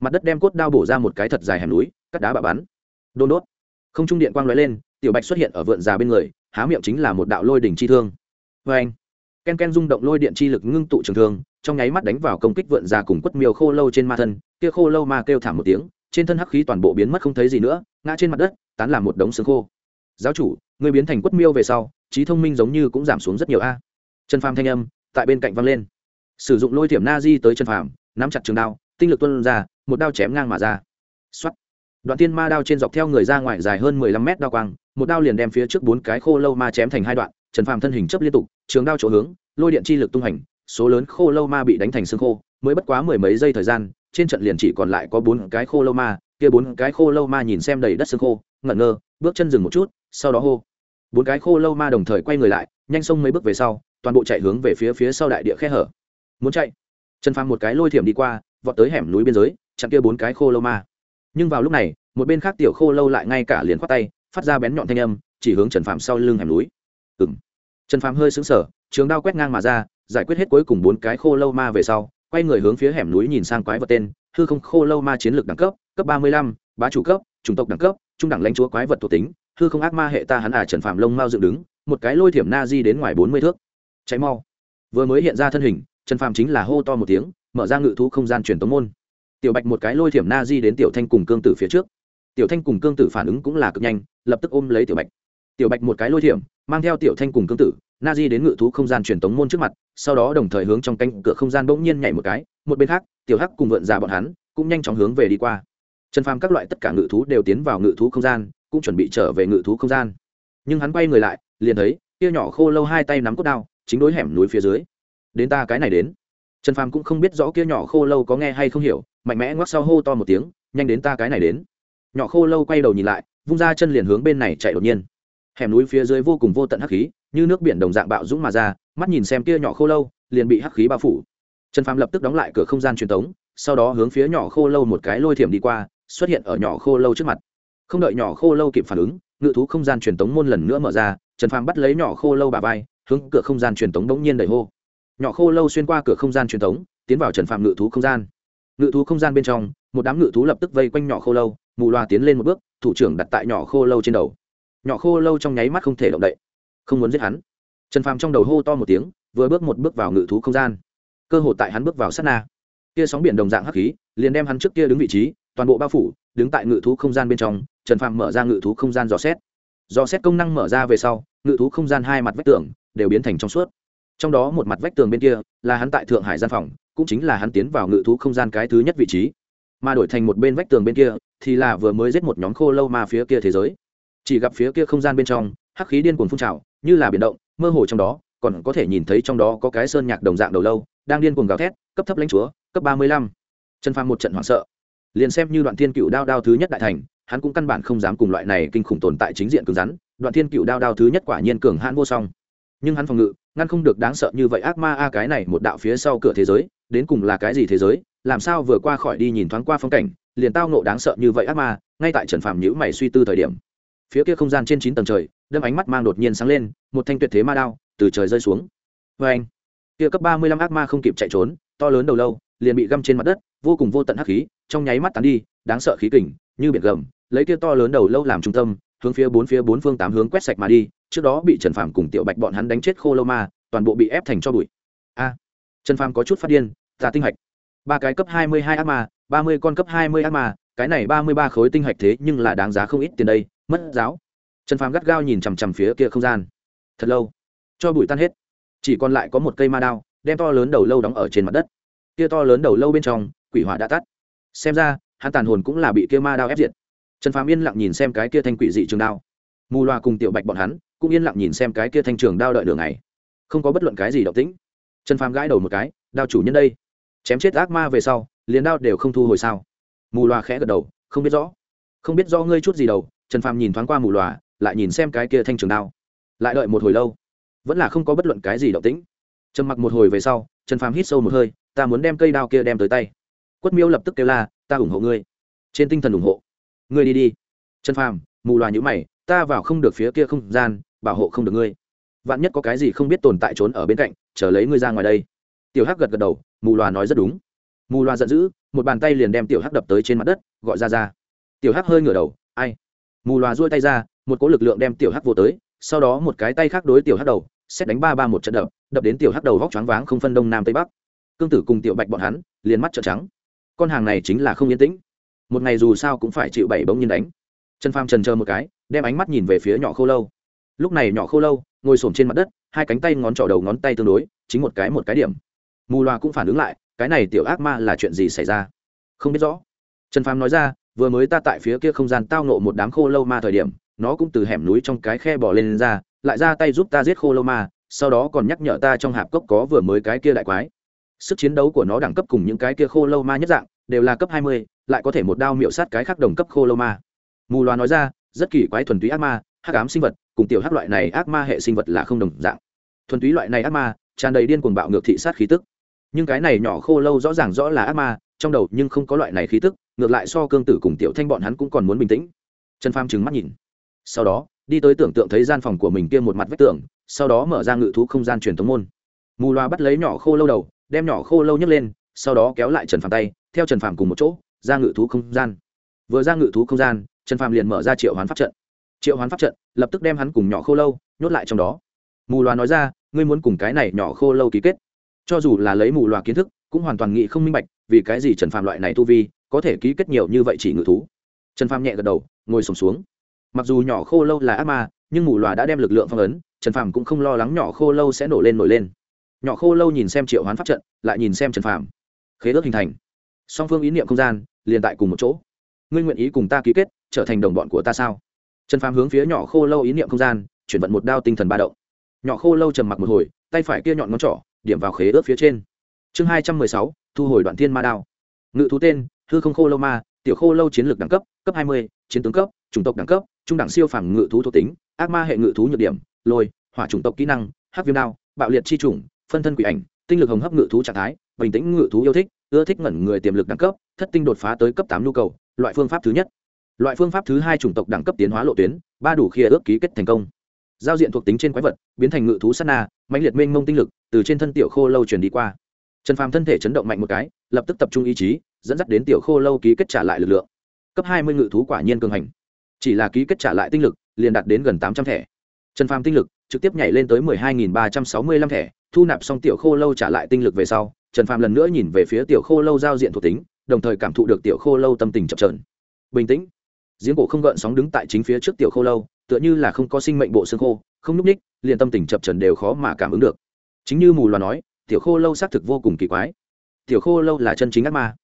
mặt đất đem cốt đao bổ ra một cái thật dài hẻm núi, cắt đá bạ bắn đôn đốt. Không trung điện quang lóe lên, tiểu bạch xuất hiện ở vượn già bên người, há miệng chính là một đạo lôi đỉnh chi thương. Vê anh, ken ken rung động lôi điện chi lực ngưng tụ trường thương, trong nháy mắt đánh vào công kích vượn già cùng quất miêu khô lâu trên ma thân, kia khô lâu ma kêu thảm một tiếng, trên thân hắc khí toàn bộ biến mất không thấy gì nữa, ngã trên mặt đất, tán làm một đống xương khô. Giáo chủ, người biến thành quất miêu về sau, trí thông minh giống như cũng giảm xuống rất nhiều a. Trần phàm thanh âm tại bên cạnh văng lên. Sử dụng lôi thiểm na di tới trần phàm, nắm chặt trường đao, tinh lực tuân ra, một đao chém ngang mà ra. Xuất đoạn tiên ma đao trên dọc theo người ra ngoài dài hơn mười lăm mét đao quang, một đao liền đem phía trước bốn cái khô lâu ma chém thành hai đoạn, trần phàm thân hình chấp liên tục, trường đao chỗ hướng, lôi điện chi lực tung hành, số lớn khô lâu ma bị đánh thành xương khô, mới bất quá mười mấy giây thời gian, trên trận liền chỉ còn lại có bốn cái khô lâu ma, kia bốn cái khô lâu ma nhìn xem đầy đất xương khô, ngẩn ngơ, bước chân dừng một chút, sau đó hô. Bốn cái khô lâu ma đồng thời quay người lại, nhanh xông mấy bước về sau, toàn bộ chạy hướng về phía phía sau đại địa khe hở. Muốn chạy. Trần phàm một cái lôi thiểm đi qua, vọt tới hẻm núi biên giới, chặn kia bốn cái khô lâu ma nhưng vào lúc này, một bên khác tiểu khô lâu lại ngay cả liền khoát tay, phát ra bén nhọn thanh âm, chỉ hướng trần phạm sau lưng hẻm núi. Ừ m trần phạm hơi xứng sở trường đao quét ngang mà ra, giải quyết hết cuối cùng bốn cái khô lâu ma về sau, quay người hướng phía hẻm núi nhìn sang quái vật tên, hư không khô lâu ma chiến lược đẳng cấp cấp ba mươi lăm, bá chủ cấp, chủng tộc đẳng cấp, trung đẳng lãnh chúa quái vật thuộc tính, hư không ác ma hệ ta hắn à trần phạm lông mau dựng đứng, một cái lôi thiểm na di đến ngoài bốn mươi thước. Cháy mau. Vừa mới hiện ra thân hình, trần phạm chính là hô to một tiếng, mở ra ngự thú không gian truyền tống môn tiểu bạch một cái lôi thiểm na di đến tiểu thanh cùng cương tử phía trước. Tiểu thanh cùng cương tử phản ứng cũng là cực nhanh, lập tức ôm lấy tiểu bạch. Tiểu bạch một cái lôi thiểm, mang theo tiểu thanh cùng cương tử na di đến ngự thú không gian truyền tống môn trước mặt, sau đó đồng thời hướng trong cánh cửa không gian bỗng nhiên nhảy một cái, một bên khác, tiểu hắc cùng vượn già bọn hắn cũng nhanh chóng hướng về đi qua. Trần phàm các loại tất cả ngự thú đều tiến vào ngự thú không gian, cũng chuẩn bị trở về ngự thú không gian. Nhưng hắn quay người lại, liền thấy kia nhỏ khô lâu hai tay nắm cốt đao, chính đối hẻm núi phía dưới. Đến ta cái này đến trần phàm cũng không biết rõ kia nhỏ khô lâu có nghe hay không hiểu, mạnh mẽ ngoắc sau hô to một tiếng, nhanh đến ta cái này đến. Nhỏ khô lâu quay đầu nhìn lại, vung ra chân liền hướng bên này chạy đột nhiên. Hẻm núi phía dưới vô cùng vô tận hắc khí, như nước biển đồng dạng bạo dũng mà ra, mắt nhìn xem kia nhỏ khô lâu, liền bị hắc khí bao phủ. Trần phàm lập tức đóng lại cửa không gian truyền thống sau đó hướng phía nhỏ khô lâu một cái lôi thiểm đi qua, xuất hiện ở nhỏ khô lâu trước mặt. Không đợi nhỏ khô lâu kịp phản ứng, ngự thú không gian truyền tống môn lần nữa mở ra, trần phàm bắt lấy nhỏ khô lâu bà vai, hướng cửa không gian truyền tống bỗng nhiên đẩy hô nhỏ khô lâu xuyên qua cửa không gian truyền thống, tiến vào trần phạm ngự thú không gian. Ngự thú không gian bên trong, một đám ngự thú lập tức vây quanh nhỏ khô lâu, mù loà tiến lên một bước, thủ trưởng đặt tại nhỏ khô lâu trên đầu. Nhỏ khô lâu trong nháy mắt không thể động đậy, không muốn giết hắn. Trần phàm trong đầu hô to một tiếng, vừa bước một bước vào ngự thú không gian. Cơ hội tại hắn bước vào sát na. Kia sóng biển đồng dạng hắc khí, liền đem hắn trước kia đứng vị trí, toàn bộ bao phủ, đứng tại ngự thú không gian bên trong, trần phàm mở ra ngự thú không gian dò xét. Dò xét công năng mở ra về sau, ngự thú không gian hai mặt vách tường đều biến thành trong suốt trong đó một mặt vách tường bên kia là hắn tại thượng hải gian phòng, cũng chính là hắn tiến vào ngự thú không gian cái thứ nhất vị trí. Mà đổi thành một bên vách tường bên kia thì là vừa mới giết một nhóm khô lâu ma phía kia thế giới. Chỉ gặp phía kia không gian bên trong, hắc khí điên cuồng phun trào, như là biển động, mơ hồ trong đó, còn có thể nhìn thấy trong đó có cái sơn nhạc đồng dạng đầu lâu, đang điên cuồng gào thét, cấp thấp lãnh chúa, cấp ba mươi lăm. Trần phàm một trận hoảng sợ. Liền xem như đoạn thiên cựu đao đao thứ nhất đại thành, hắn cũng căn bản không dám cùng loại này kinh khủng tồn tại chính diện cứng rắn, đoạn thiên cựu đao đao thứ nhất quả nhiên cường hãn vô song. Nhưng hắn phòng ngự ngăn không được đáng sợ như vậy ác ma a, cái này một đạo phía sau cửa thế giới, đến cùng là cái gì thế giới, làm sao vừa qua khỏi đi nhìn thoáng qua phong cảnh, liền tao nộ đáng sợ như vậy ác ma, ngay tại trần phàm nhữ mày suy tư thời điểm. Phía kia không gian trên chín tầng trời, đâm ánh mắt mang đột nhiên sáng lên, một thanh tuyệt thế ma đao từ trời rơi xuống. Vê anh, kia cấp ba mươi lăm ác ma không kịp chạy trốn, to lớn đầu lâu, liền bị găm trên mặt đất, vô cùng vô tận hắc khí, trong nháy mắt tán đi, đáng sợ khí kình, như biển gầm, lấy kia to lớn đầu lâu làm trung tâm, hướng phía bốn phía bốn phương tám hướng quét sạch mà đi trước đó bị trần phàm cùng tiểu bạch bọn hắn đánh chết khô lâu ma, toàn bộ bị ép thành cho bụi. A, trần phàm có chút phát điên ta tinh hạch. Ba cái cấp hai mươi hai ác ma, ba mươi con cấp hai mươi ác ma, cái này ba mươi ba khối tinh hạch thế nhưng là đáng giá không ít tiền đây, mất giáo. Trần phàm gắt gao nhìn chằm chằm phía kia không gian. Thật lâu, cho bụi tan hết. Chỉ còn lại có một cây ma đao, đem to lớn đầu lâu đóng ở trên mặt đất. Kia to lớn đầu lâu bên trong, quỷ hỏa đã tắt. Xem ra, hắn tàn hồn cũng là bị kia ma đao ép diệt. Trần phàm yên lặng nhìn xem cái kia thanh quỷ dị trường đao. Mù loa cùng tiểu bạch bọn hắn cũng yên lặng nhìn xem cái kia thanh trường đao đợi đường này không có bất luận cái gì động tĩnh. Trần phàm gãi đầu một cái, đao chủ nhân đây. Chém chết ác ma về sau, liền đao đều không thu hồi sao? Mù loa khẽ gật đầu, không biết rõ. Không biết do ngươi chút gì đầu trần phàm nhìn thoáng qua mù loa lại nhìn xem cái kia thanh trường đao. Lại đợi một hồi lâu, vẫn là không có bất luận cái gì động tĩnh. Trầm mặc một hồi về sau, trần phàm hít sâu một hơi, ta muốn đem cây đao kia đem tới tay. Quất miêu lập tức kêu la, ta ủng hộ ngươi. Trên tinh thần ủng hộ. Ngươi đi đi. Trần phàm, mù loà nhữ mày, ta vào không được phía kia không gian bảo hộ không được ngươi. Vạn nhất có cái gì không biết tồn tại trốn ở bên cạnh, chờ lấy ngươi ra ngoài đây. Tiểu hắc gật gật đầu, mù loà nói rất đúng. Mù loà giận dữ, một bàn tay liền đem tiểu hắc đập tới trên mặt đất, gọi ra ra. Tiểu hắc hơi ngửa đầu, ai? Mù loà duỗi tay ra, một cỗ lực lượng đem tiểu hắc vô tới, sau đó một cái tay khác đối tiểu hắc đầu, xét đánh ba ba một trận đập đập đến tiểu hắc đầu vóc choáng váng không phân đông nam tây bắc. Cương tử cùng tiểu bạch bọn hắn, liền mắt trợn trắng. Con hàng này chính là không yên tĩnh. Một ngày dù sao cũng phải chịu bảy bỗng nhiên đánh. Trần pham trần chờ một cái, đem ánh mắt nhìn về phía nhỏ khô lâu lúc này nhỏ khô lâu ngồi s trên mặt đất hai cánh tay ngón trỏ đầu ngón tay tương đối chính một cái một cái điểm. Mù loà cũng phản ứng lại cái này tiểu ác ma là chuyện gì xảy ra? Không biết rõ. Trần phàm nói ra vừa mới ta tại phía kia không gian tao nộ một đám khô lâu ma thời điểm nó cũng từ hẻm núi trong cái khe bỏ lên, lên ra lại ra tay giúp ta giết khô lâu ma sau đó còn nhắc nhở ta trong hạp cốc có vừa mới cái kia đại quái. Sức chiến đấu của nó đẳng cấp cùng những cái kia khô lâu ma nhất dạng đều là cấp hai mươi lại có thể một đao miệu sát cái khác đồng cấp khô lâu ma. Mù loà nói ra rất kỳ quái thuần túy ác ma hắc ám sinh vật cùng tiểu hắc loại này ác ma hệ sinh vật là không đồng dạng. Thuần túy loại này ác ma, tràn đầy điên cuồng bạo ngược thị sát khí tức. Nhưng cái này nhỏ khô lâu rõ ràng rõ là ác ma, trong đầu nhưng không có loại này khí tức, ngược lại so cương tử cùng tiểu thanh bọn hắn cũng còn muốn bình tĩnh. Trần pham trừng mắt nhìn. Sau đó, đi tới tưởng tượng thấy gian phòng của mình kia một mặt vách tường, sau đó mở ra ngự thú không gian truyền thống môn. Mù loa bắt lấy nhỏ khô lâu đầu, đem nhỏ khô lâu nhấc lên, sau đó kéo lại trần phàm tay, theo trần phàm cùng một chỗ, ra ngự thú không gian. Vừa ra ngự thú không gian, trần phàm liền mở ra triệu hoán pháp trận triệu hoán pháp trận lập tức đem hắn cùng nhỏ khô lâu nhốt lại trong đó. Mù loà nói ra ngươi muốn cùng cái này nhỏ khô lâu ký kết. Cho dù là lấy mù loà kiến thức cũng hoàn toàn nghĩ không minh bạch vì cái gì trần phàm loại này tu vi có thể ký kết nhiều như vậy chỉ ngự thú. Trần phàm nhẹ gật đầu ngồi sùng xuống, xuống. Mặc dù nhỏ khô lâu là ác ma nhưng mù loà đã đem lực lượng phong ấn trần phàm cũng không lo lắng nhỏ khô lâu sẽ nổ lên nổi lên. Nhỏ khô lâu nhìn xem triệu hoán pháp trận lại nhìn xem trần phàm. Khế ước hình thành. Song phương ý niệm không gian liền tại cùng một chỗ. Ngươi nguyện ý cùng ta ký kết trở thành đồng bọn của ta sao? Trần phàm hướng phía nhỏ khô lâu ý niệm không gian, chuyển vận một đao tinh thần ba động. Nhỏ khô lâu trầm mặc một hồi, tay phải kia nhọn ngón trỏ, điểm vào khế ước phía trên. Chương hai trăm mười sáu, thu hồi đoạn thiên ma đao. Ngự thú tên, hư không khô lâu ma, tiểu khô lâu chiến lược đẳng cấp cấp hai mươi, chiến tướng cấp, chủng tộc đẳng cấp, trung đẳng siêu phàm ngự thú thuộc tính, ác ma hệ ngự thú nhược điểm, lôi, hỏa chủng tộc kỹ năng, hắc viêm đao, bạo liệt chi chủng, phân thân quỷ ảnh, tinh lực hồng hấp ngự thú trạng thái, bình tĩnh ngự thú yêu thích, ưa thích ngẩn người tiềm lực đẳng cấp, thất tinh đột phá tới cấp tám nhu cầu, loại phương pháp thứ nhất loại phương pháp thứ hai chủng tộc đẳng cấp tiến hóa lộ tuyến, ba đủ khi ước ký kết thành công. Giao diện thuộc tính trên quái vật, biến thành ngự thú sát na mạnh liệt mênh mông tinh lực, từ trên thân tiểu khô lâu truyền đi qua. Trần phàm thân thể chấn động mạnh một cái, lập tức tập trung ý chí, dẫn dắt đến tiểu khô lâu ký kết trả lại lực lượng. Cấp hai mươi ngự thú quả nhiên cường hành. Chỉ là ký kết trả lại tinh lực, liền đạt đến gần tám trăm thẻ. Trần phàm tinh lực, trực tiếp nhảy lên tới mười hai nghìn ba trăm sáu mươi lăm thẻ, thu nạp xong tiểu khô lâu trả lại tinh lực về sau, trần phàm lần nữa nhìn về phía tiểu khô lâu giao diện thuộc tính, đồng thời cảm thụ được tiểu khô lâu tâm tình chập trờn bình tĩnh giếng cổ không gợn sóng đứng tại chính phía trước tiểu khô lâu, tựa như là không có sinh mệnh bộ xương khô, không nhúc ních liền tâm tình chập trần đều khó mà cảm ứng được. Chính như mù loà nói, tiểu khô lâu xác thực vô cùng kỳ quái. Tiểu khô lâu là chân chính ác ma.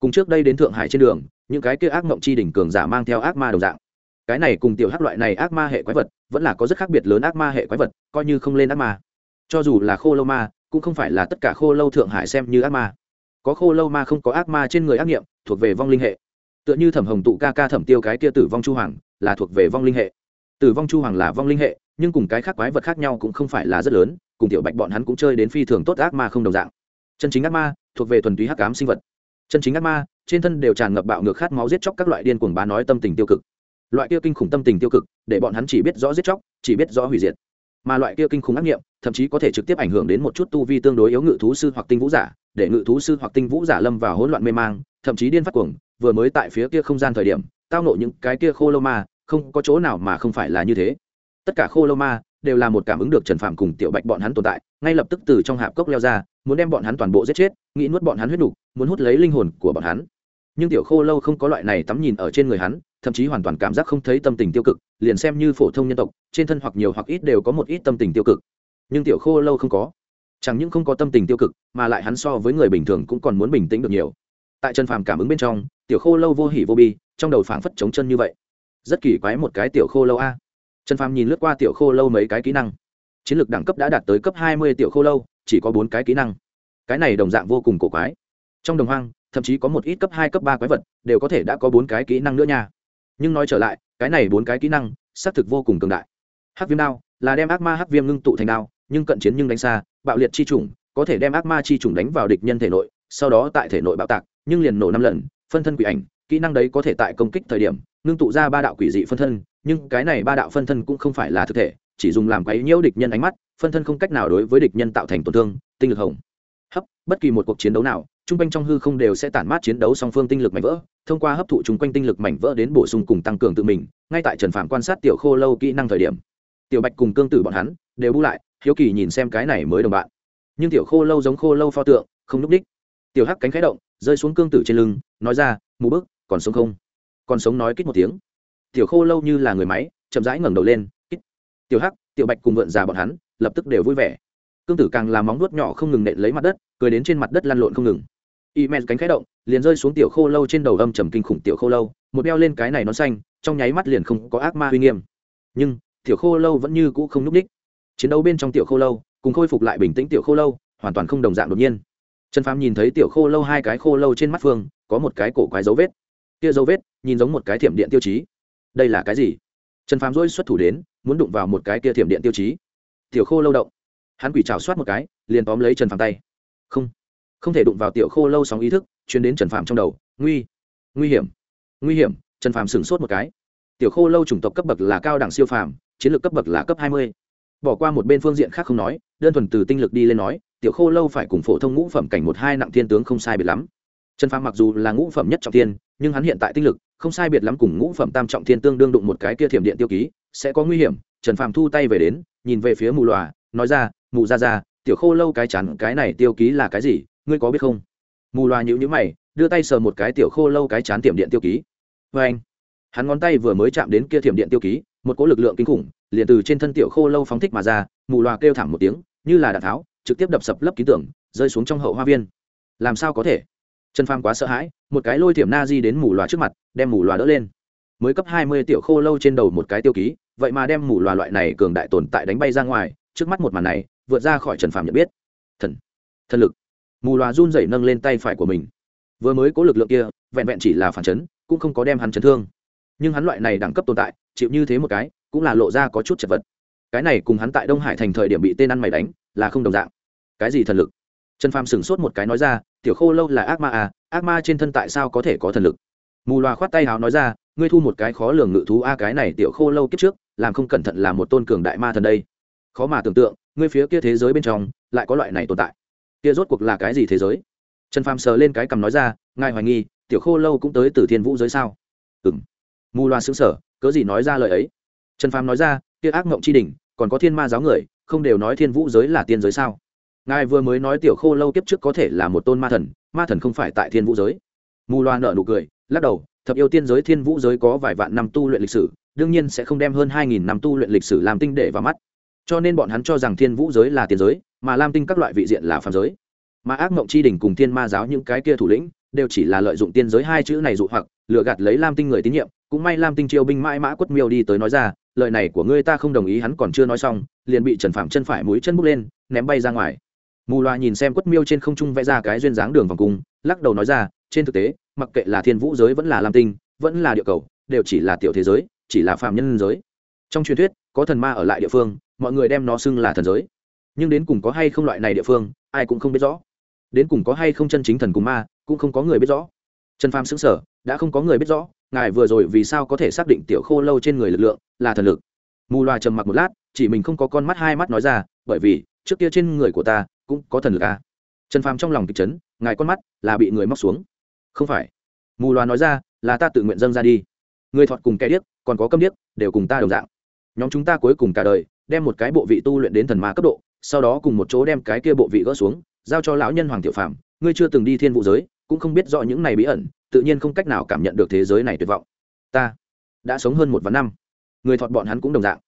Cùng trước đây đến thượng hải trên đường, những cái kia ác mộng chi đỉnh cường giả mang theo ác ma đồng dạng. Cái này cùng tiểu hắc loại này ác ma hệ quái vật, vẫn là có rất khác biệt lớn ác ma hệ quái vật, coi như không lên ác ma. Cho dù là khô lâu ma, cũng không phải là tất cả khô lâu thượng hải xem như ác ma. Có khô lâu ma không có ác ma trên người ác nghiệm, thuộc về vong linh hệ tựa như thẩm hồng tụ ca ca thẩm tiêu cái kia tử vong chu hoàng, là thuộc về vong linh hệ. Tử vong chu hoàng là vong linh hệ, nhưng cùng cái khác quái vật khác nhau cũng không phải là rất lớn, cùng tiểu bạch bọn hắn cũng chơi đến phi thường tốt ác ma không đồng dạng. Chân chính ác ma, thuộc về thuần túy hắc ám sinh vật. Chân chính ác ma, trên thân đều tràn ngập bạo ngược khát máu giết chóc các loại điên cuồng bá nói tâm tình tiêu cực. Loại kia kinh khủng tâm tình tiêu cực, để bọn hắn chỉ biết rõ giết chóc, chỉ biết rõ hủy diệt. Mà loại kia kinh khủng ác nghiệm, thậm chí có thể trực tiếp ảnh hưởng đến một chút tu vi tương đối yếu ngự thú sư hoặc tinh vũ giả, để ngự thú sư hoặc tinh vũ giả lâm vào hỗn loạn mê mang, thậm chí điên phát cuồng vừa mới tại phía kia không gian thời điểm tao nộ những cái kia khô lâu ma không có chỗ nào mà không phải là như thế. Tất cả khô lâu ma đều là một cảm ứng được trần phạm cùng tiểu bạch bọn hắn tồn tại ngay lập tức từ trong hạp cốc leo ra muốn đem bọn hắn toàn bộ giết chết nghĩ nuốt bọn hắn huyết đủ, muốn hút lấy linh hồn của bọn hắn. Nhưng tiểu khô lâu không có loại này tắm nhìn ở trên người hắn thậm chí hoàn toàn cảm giác không thấy tâm tình tiêu cực liền xem như phổ thông nhân tộc trên thân hoặc nhiều hoặc ít đều có một ít tâm tình tiêu cực. Nhưng tiểu khô lâu không có. Chẳng những không có tâm tình tiêu cực mà lại hắn so với người bình thường cũng còn muốn bình tĩnh được nhiều. Tại trần phàm cảm ứng bên trong tiểu khô lâu vô hỉ vô bi, trong đầu phảng phất trống chân như vậy. Rất kỳ quái một cái tiểu khô lâu a. Trần phàm nhìn lướt qua tiểu khô lâu mấy cái kỹ năng. Chiến lược đẳng cấp đã đạt tới cấp hai mươi tiểu khô lâu, chỉ có bốn cái kỹ năng. Cái này đồng dạng vô cùng cổ quái. Trong đồng hoang, thậm chí có một ít cấp hai, cấp ba quái vật, đều có thể đã có bốn cái kỹ năng nữa nha. Nhưng nói trở lại, cái này bốn cái kỹ năng, xác thực vô cùng cường đại. Hắc viêm đao, là đem ác ma hắc viêm ngưng tụ thành đao, nhưng cận chiến nhưng đánh xa, bạo liệt chi trùng có thể đem ác ma chi trùng đánh vào địch nhân thể nội, sau đó tại thể nội bạo tạc, nhưng liền nổ năm lần phân thân quỷ ảnh, kỹ năng đấy có thể tại công kích thời điểm, ngưng tụ ra ba đạo quỷ dị phân thân, nhưng cái này ba đạo phân thân cũng không phải là thực thể, chỉ dùng làm quấy nhiễu địch nhân ánh mắt, phân thân không cách nào đối với địch nhân tạo thành tổn thương, tinh lực hồng. Hấp, bất kỳ một cuộc chiến đấu nào, trung quanh trong hư không đều sẽ tản mát chiến đấu song phương tinh lực mảnh vỡ, thông qua hấp thụ chung quanh tinh lực mảnh vỡ đến bổ sung cùng tăng cường tự mình, ngay tại trần phạm quan sát tiểu khô lâu kỹ năng thời điểm. Tiểu bạch cùng cương tử bọn hắn đều bu lại, hiếu kỳ nhìn xem cái này mới đồng bạn. Nhưng tiểu khô lâu giống khô lâu pho tượng, không núp đích. Tiểu hắc cánh khẽ động rơi xuống cương tử trên lưng nói ra mù bức còn sống không? Còn sống nói kích một tiếng. Tiểu khô lâu như là người máy chậm rãi ngẩng đầu lên kích. tiểu hắc tiểu bạch cùng vượn già bọn hắn lập tức đều vui vẻ. Cương tử càng làm móng nuốt nhỏ không ngừng nện lấy mặt đất cười đến trên mặt đất lăn lộn không ngừng. Y men cánh khẽ động liền rơi xuống tiểu khô lâu trên đầu âm trầm kinh khủng tiểu khô lâu một đeo lên cái này nó xanh trong nháy mắt liền không có ác ma uy nghiêm. Nhưng tiểu khô lâu vẫn như cũ không núc ních, chiến đấu bên trong tiểu khô lâu cùng khôi phục lại bình tĩnh tiểu khô lâu hoàn toàn không đồng dạng đột nhiên trần phàm nhìn thấy tiểu khô lâu hai cái khô lâu trên mắt phương, có một cái cổ quái dấu vết. Kia dấu vết, nhìn giống một cái thiểm điện tiêu chí. Đây là cái gì? Trần phàm dỗi xuất thủ đến, muốn đụng vào một cái kia thiểm điện tiêu chí. Tiểu khô lâu động. Hắn quỷ trào soát một cái, liền tóm lấy trần phàm tay. Không. Không thể đụng vào tiểu khô lâu sóng ý thức chuyến đến trần phàm trong đầu. Nguy. Nguy hiểm. Nguy hiểm, trần phàm sửng sốt một cái. Tiểu khô lâu chủng tộc cấp bậc là cao đẳng siêu phàm, chiến lược cấp bậc là cấp hai mươi. Bỏ qua một bên phương diện khác không nói, đơn thuần từ tinh lực đi lên nói tiểu khô lâu phải cùng phổ thông ngũ phẩm cảnh một hai nặng thiên tướng không sai biệt lắm. Trần phàm mặc dù là ngũ phẩm nhất trọng thiên, nhưng hắn hiện tại tinh lực không sai biệt lắm cùng ngũ phẩm tam trọng thiên tương đương đụng một cái kia thiểm điện tiêu ký, sẽ có nguy hiểm. Trần phàm thu tay về đến, nhìn về phía mù lòa, nói ra, mù ra ra, tiểu khô lâu cái chắn, cái này tiêu ký là cái gì, ngươi có biết không? Mù loà nhữ nhữ mày, đưa tay sờ một cái tiểu khô lâu cái chán tiệm điện tiêu ký. Vê anh, hắn ngón tay vừa mới chạm đến kia thiểm điện tiêu ký, một cỗ lực lượng kinh khủng liền từ trên thân tiểu khô lâu phóng thích mà ra, mù loà kêu thảm một tiếng, như là đạn tháo trực tiếp đập sập lấp ký tưởng, rơi xuống trong hậu hoa viên. Làm sao có thể? Trần phàm quá sợ hãi, một cái lôi thiểm na di đến mù loà trước mặt, đem mù loà đỡ lên. Mới cấp hai mươi tiểu khô lâu trên đầu một cái tiêu ký, vậy mà đem mù loà loại này cường đại tồn tại đánh bay ra ngoài, trước mắt một màn này, vượt ra khỏi trần phàm nhận biết. Thần thần lực. Mù loà run rẩy nâng lên tay phải của mình. Vừa mới có lực lượng kia, vẹn vẹn chỉ là phản chấn, cũng không có đem hắn chấn thương. Nhưng hắn loại này đẳng cấp tồn tại, chịu như thế một cái, cũng là lộ ra có chút chật vật. Cái này cùng hắn tại đông hải thành thời điểm bị tên ăn mày đánh, là không đồng dạng cái gì thần lực? Trần phàm sửng sốt một cái nói ra, tiểu khô lâu là ác ma à ác ma trên thân tại sao có thể có thần lực? Mù loà khoát tay hào nói ra, ngươi thu một cái khó lường ngự thú a, cái này tiểu khô lâu kiếp trước, làm không cẩn thận là một tôn cường đại ma thần đây. Khó mà tưởng tượng, ngươi phía kia thế giới bên trong, lại có loại này tồn tại. Kia rốt cuộc là cái gì thế giới? Trần phàm sờ lên cái cằm nói ra, ngài hoài nghi, tiểu khô lâu cũng tới từ thiên vũ giới sao? Ừ m mù loa xứng sở cớ gì nói ra lời ấy? Trần phàm nói ra, kia ác mộng tri đình còn có thiên ma giáo người, không đều nói thiên vũ giới là tiên giới sao? Ngài vừa mới nói tiểu khô lâu kiếp trước có thể là một tôn ma thần ma thần không phải tại thiên vũ giới. Mù loa nợ nụ cười, lắc đầu, thập yêu tiên giới thiên vũ giới có vài vạn năm tu luyện lịch sử, đương nhiên sẽ không đem hơn hai nghìn năm tu luyện lịch sử làm tinh để vào mắt. Cho nên bọn hắn cho rằng thiên vũ giới là tiền giới, mà lam tinh các loại vị diện là phàm giới. Mà ác mộng chi đình cùng thiên ma giáo những cái kia thủ lĩnh, đều chỉ là lợi dụng tiên giới hai chữ này dụ hoặc, lừa gạt lấy lam tinh người tín nhiệm, cũng may lam tinh chiêu binh mãi mã quất miêu đi tới nói ra, lời này của ngươi ta không đồng ý, hắn còn chưa nói xong, liền bị trần phạm chân phải mũi chân bước lên, ném bay ra ngoài mù loà nhìn xem quất miêu trên không trung vẽ ra cái duyên dáng đường vòng cung, lắc đầu nói ra, trên thực tế, mặc kệ là thiên vũ giới vẫn là lam tinh, vẫn là địa cầu, đều chỉ là tiểu thế giới, chỉ là phạm nhân giới. Trong truyền thuyết, có thần ma ở lại địa phương, mọi người đem nó xưng là thần giới. Nhưng đến cùng có hay không loại này địa phương, ai cũng không biết rõ. Đến cùng có hay không chân chính thần cùng ma, cũng không có người biết rõ. Trần phàm xứng sở đã không có người biết rõ, ngài vừa rồi vì sao có thể xác định tiểu khô lâu trên người lực lượng là thần lực? Mù loà trầm mặc một lát, chỉ mình không có con mắt hai mắt nói ra, bởi vì, trước kia trên người của ta cũng có thần lực a trần phàm trong lòng kịch chấn, ngài con mắt là bị người móc xuống. Không phải. Mù loà nói ra, là ta tự nguyện dâng ra đi. Người thọt cùng kẻ điếc, còn có câm điếc, đều cùng ta đồng dạng. Nhóm chúng ta cuối cùng cả đời, đem một cái bộ vị tu luyện đến thần ma cấp độ, sau đó cùng một chỗ đem cái kia bộ vị gỡ xuống, giao cho lão nhân hoàng tiểu phàm. Ngươi chưa từng đi thiên vũ giới, cũng không biết rõ những này bí ẩn, tự nhiên không cách nào cảm nhận được thế giới này tuyệt vọng. Ta đã sống hơn một vạn năm. Người thọt bọn hắn cũng đồng dạng.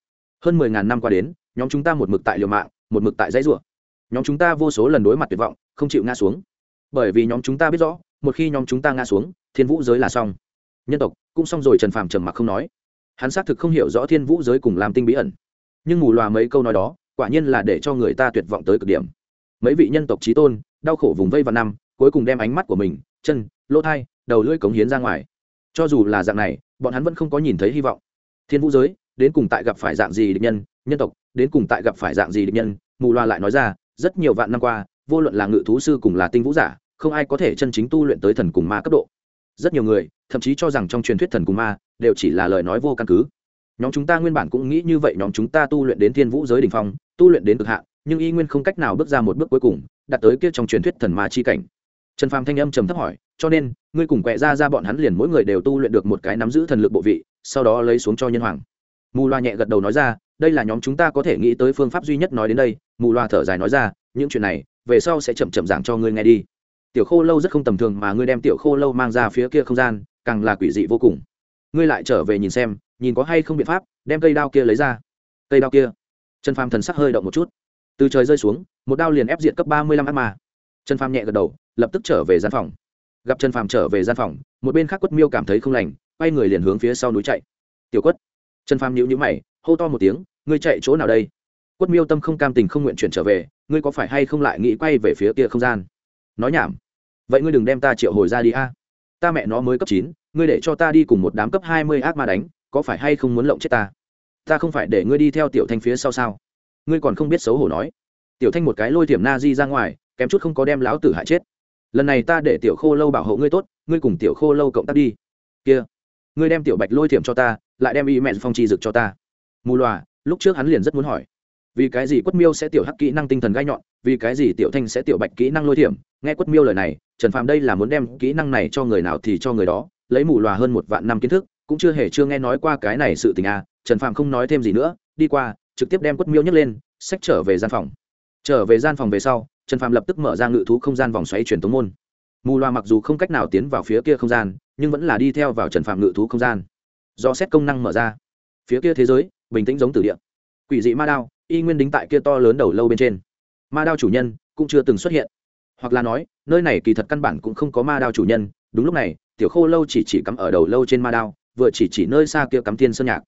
Hơn mười ngàn năm qua đến, nhóm chúng ta một mực tại liều mạng, một mực tại dãy rủa nhóm chúng ta vô số lần đối mặt tuyệt vọng, không chịu ngã xuống. Bởi vì nhóm chúng ta biết rõ, một khi nhóm chúng ta ngã xuống, thiên vũ giới là xong. Nhân tộc cũng xong rồi trần phàm trầm mặc không nói. Hắn xác thực không hiểu rõ thiên vũ giới cùng làm tinh bí ẩn. Nhưng mù loà mấy câu nói đó, quả nhiên là để cho người ta tuyệt vọng tới cực điểm. Mấy vị nhân tộc trí tôn, đau khổ vùng vây và năm, cuối cùng đem ánh mắt của mình, chân, lỗ thai, đầu lưỡi cống hiến ra ngoài. Cho dù là dạng này, bọn hắn vẫn không có nhìn thấy hy vọng. Thiên vũ giới, đến cùng tại gặp phải dạng gì địch nhân? Nhân tộc, đến cùng tại gặp phải dạng gì địch nhân? Mù loà lại nói ra rất nhiều vạn năm qua, vô luận là ngự thú sư cùng là tinh vũ giả, không ai có thể chân chính tu luyện tới thần cùng ma cấp độ. Rất nhiều người, thậm chí cho rằng trong truyền thuyết thần cùng ma, đều chỉ là lời nói vô căn cứ. Nhóm chúng ta nguyên bản cũng nghĩ như vậy, nhóm chúng ta tu luyện đến thiên vũ giới đ ỉ n h phong, tu luyện đến cực hạn, nhưng y nguyên không cách nào bước ra một bước cuối cùng, đạt tới kia trong truyền thuyết thần ma chi cảnh. Trần phàm thanh âm trầm thấp hỏi, cho nên, ngươi cùng quẹ ra ra bọn hắn liền mỗi người đều tu luyện được một cái nắm giữ thần lực bộ vị, sau đó lấy xuống cho nhân hoàng. Mù loa nhẹ gật đầu nói ra đây là nhóm chúng ta có thể nghĩ tới phương pháp duy nhất nói đến đây, mù loa thở dài nói ra, những chuyện này, về sau sẽ chậm chậm giảng cho ngươi nghe đi. Tiểu khô lâu rất không tầm thường mà ngươi đem tiểu khô lâu mang ra phía kia không gian, càng là quỷ dị vô cùng. Ngươi lại trở về nhìn xem, nhìn có hay không biện pháp, đem cây đao kia lấy ra. Cây đao kia. Trần phàm thần sắc hơi động một chút. Từ trời rơi xuống, một đao liền ép diện cấp ba mươi lăm ác ma. Trần phàm nhẹ gật đầu, lập tức trở về gian phòng. Gặp trần phàm trở về gian phòng, một bên khác quất miêu cảm thấy không lành, quay người liền hướng phía sau núi chạy. Tiểu quất. Trần phàm nhíu nhíu mày hô to một tiếng, ngươi chạy chỗ nào đây? Quất miêu tâm không cam tình không nguyện chuyển trở về, ngươi có phải hay không lại nghĩ quay về phía kia không gian? Nói nhảm, vậy ngươi đừng đem ta triệu hồi ra đi a. Ta mẹ nó mới cấp chín, ngươi để cho ta đi cùng một đám cấp hai mươi ác ma đánh, có phải hay không muốn lộng chết ta? Ta không phải để ngươi đi theo tiểu thanh phía sau sao? Ngươi còn không biết xấu hổ nói. Tiểu thanh một cái lôi tiềm na di ra ngoài, kém chút không có đem lão tử hại chết. Lần này ta để tiểu khô lâu bảo hộ ngươi tốt, ngươi cùng tiểu khô lâu cộng tác đi. Kia, ngươi đem tiểu bạch lôi thiểm cho ta, lại đem y mẹ phong trì dực cho ta mù loà, lúc trước hắn liền rất muốn hỏi, vì cái gì quất miêu sẽ tiểu hắc kỹ năng tinh thần gai nhọn, vì cái gì tiểu thanh sẽ tiểu bạch kỹ năng lôi thiểm? Nghe quất miêu lời này, trần phạm đây là muốn đem kỹ năng này cho người nào thì cho người đó, lấy mù loà hơn một vạn năm kiến thức, cũng chưa hề chưa nghe nói qua cái này sự tình à trần phạm không nói thêm gì nữa, đi qua, trực tiếp đem quất miêu nhấc lên sách trở về gian phòng. Trở về gian phòng về sau, trần phạm lập tức mở ra ngự thú không gian vòng xoáy truyền tống môn. Mù loà mặc dù không cách nào tiến vào phía kia không gian, nhưng vẫn là đi theo vào trần phạm ngự thú không gian. Do xét công năng mở ra. Phía kia thế giới bình tĩnh giống tử địa. Quỷ dị ma đao, y nguyên đính tại kia to lớn đầu lâu bên trên. Ma đao chủ nhân cũng chưa từng xuất hiện. Hoặc là nói, nơi này kỳ thật căn bản cũng không có ma đao chủ nhân, đúng lúc này, tiểu khô lâu chỉ chỉ cắm ở đầu lâu trên ma đao, vừa chỉ chỉ nơi xa kia cắm tiên sơn nhạc.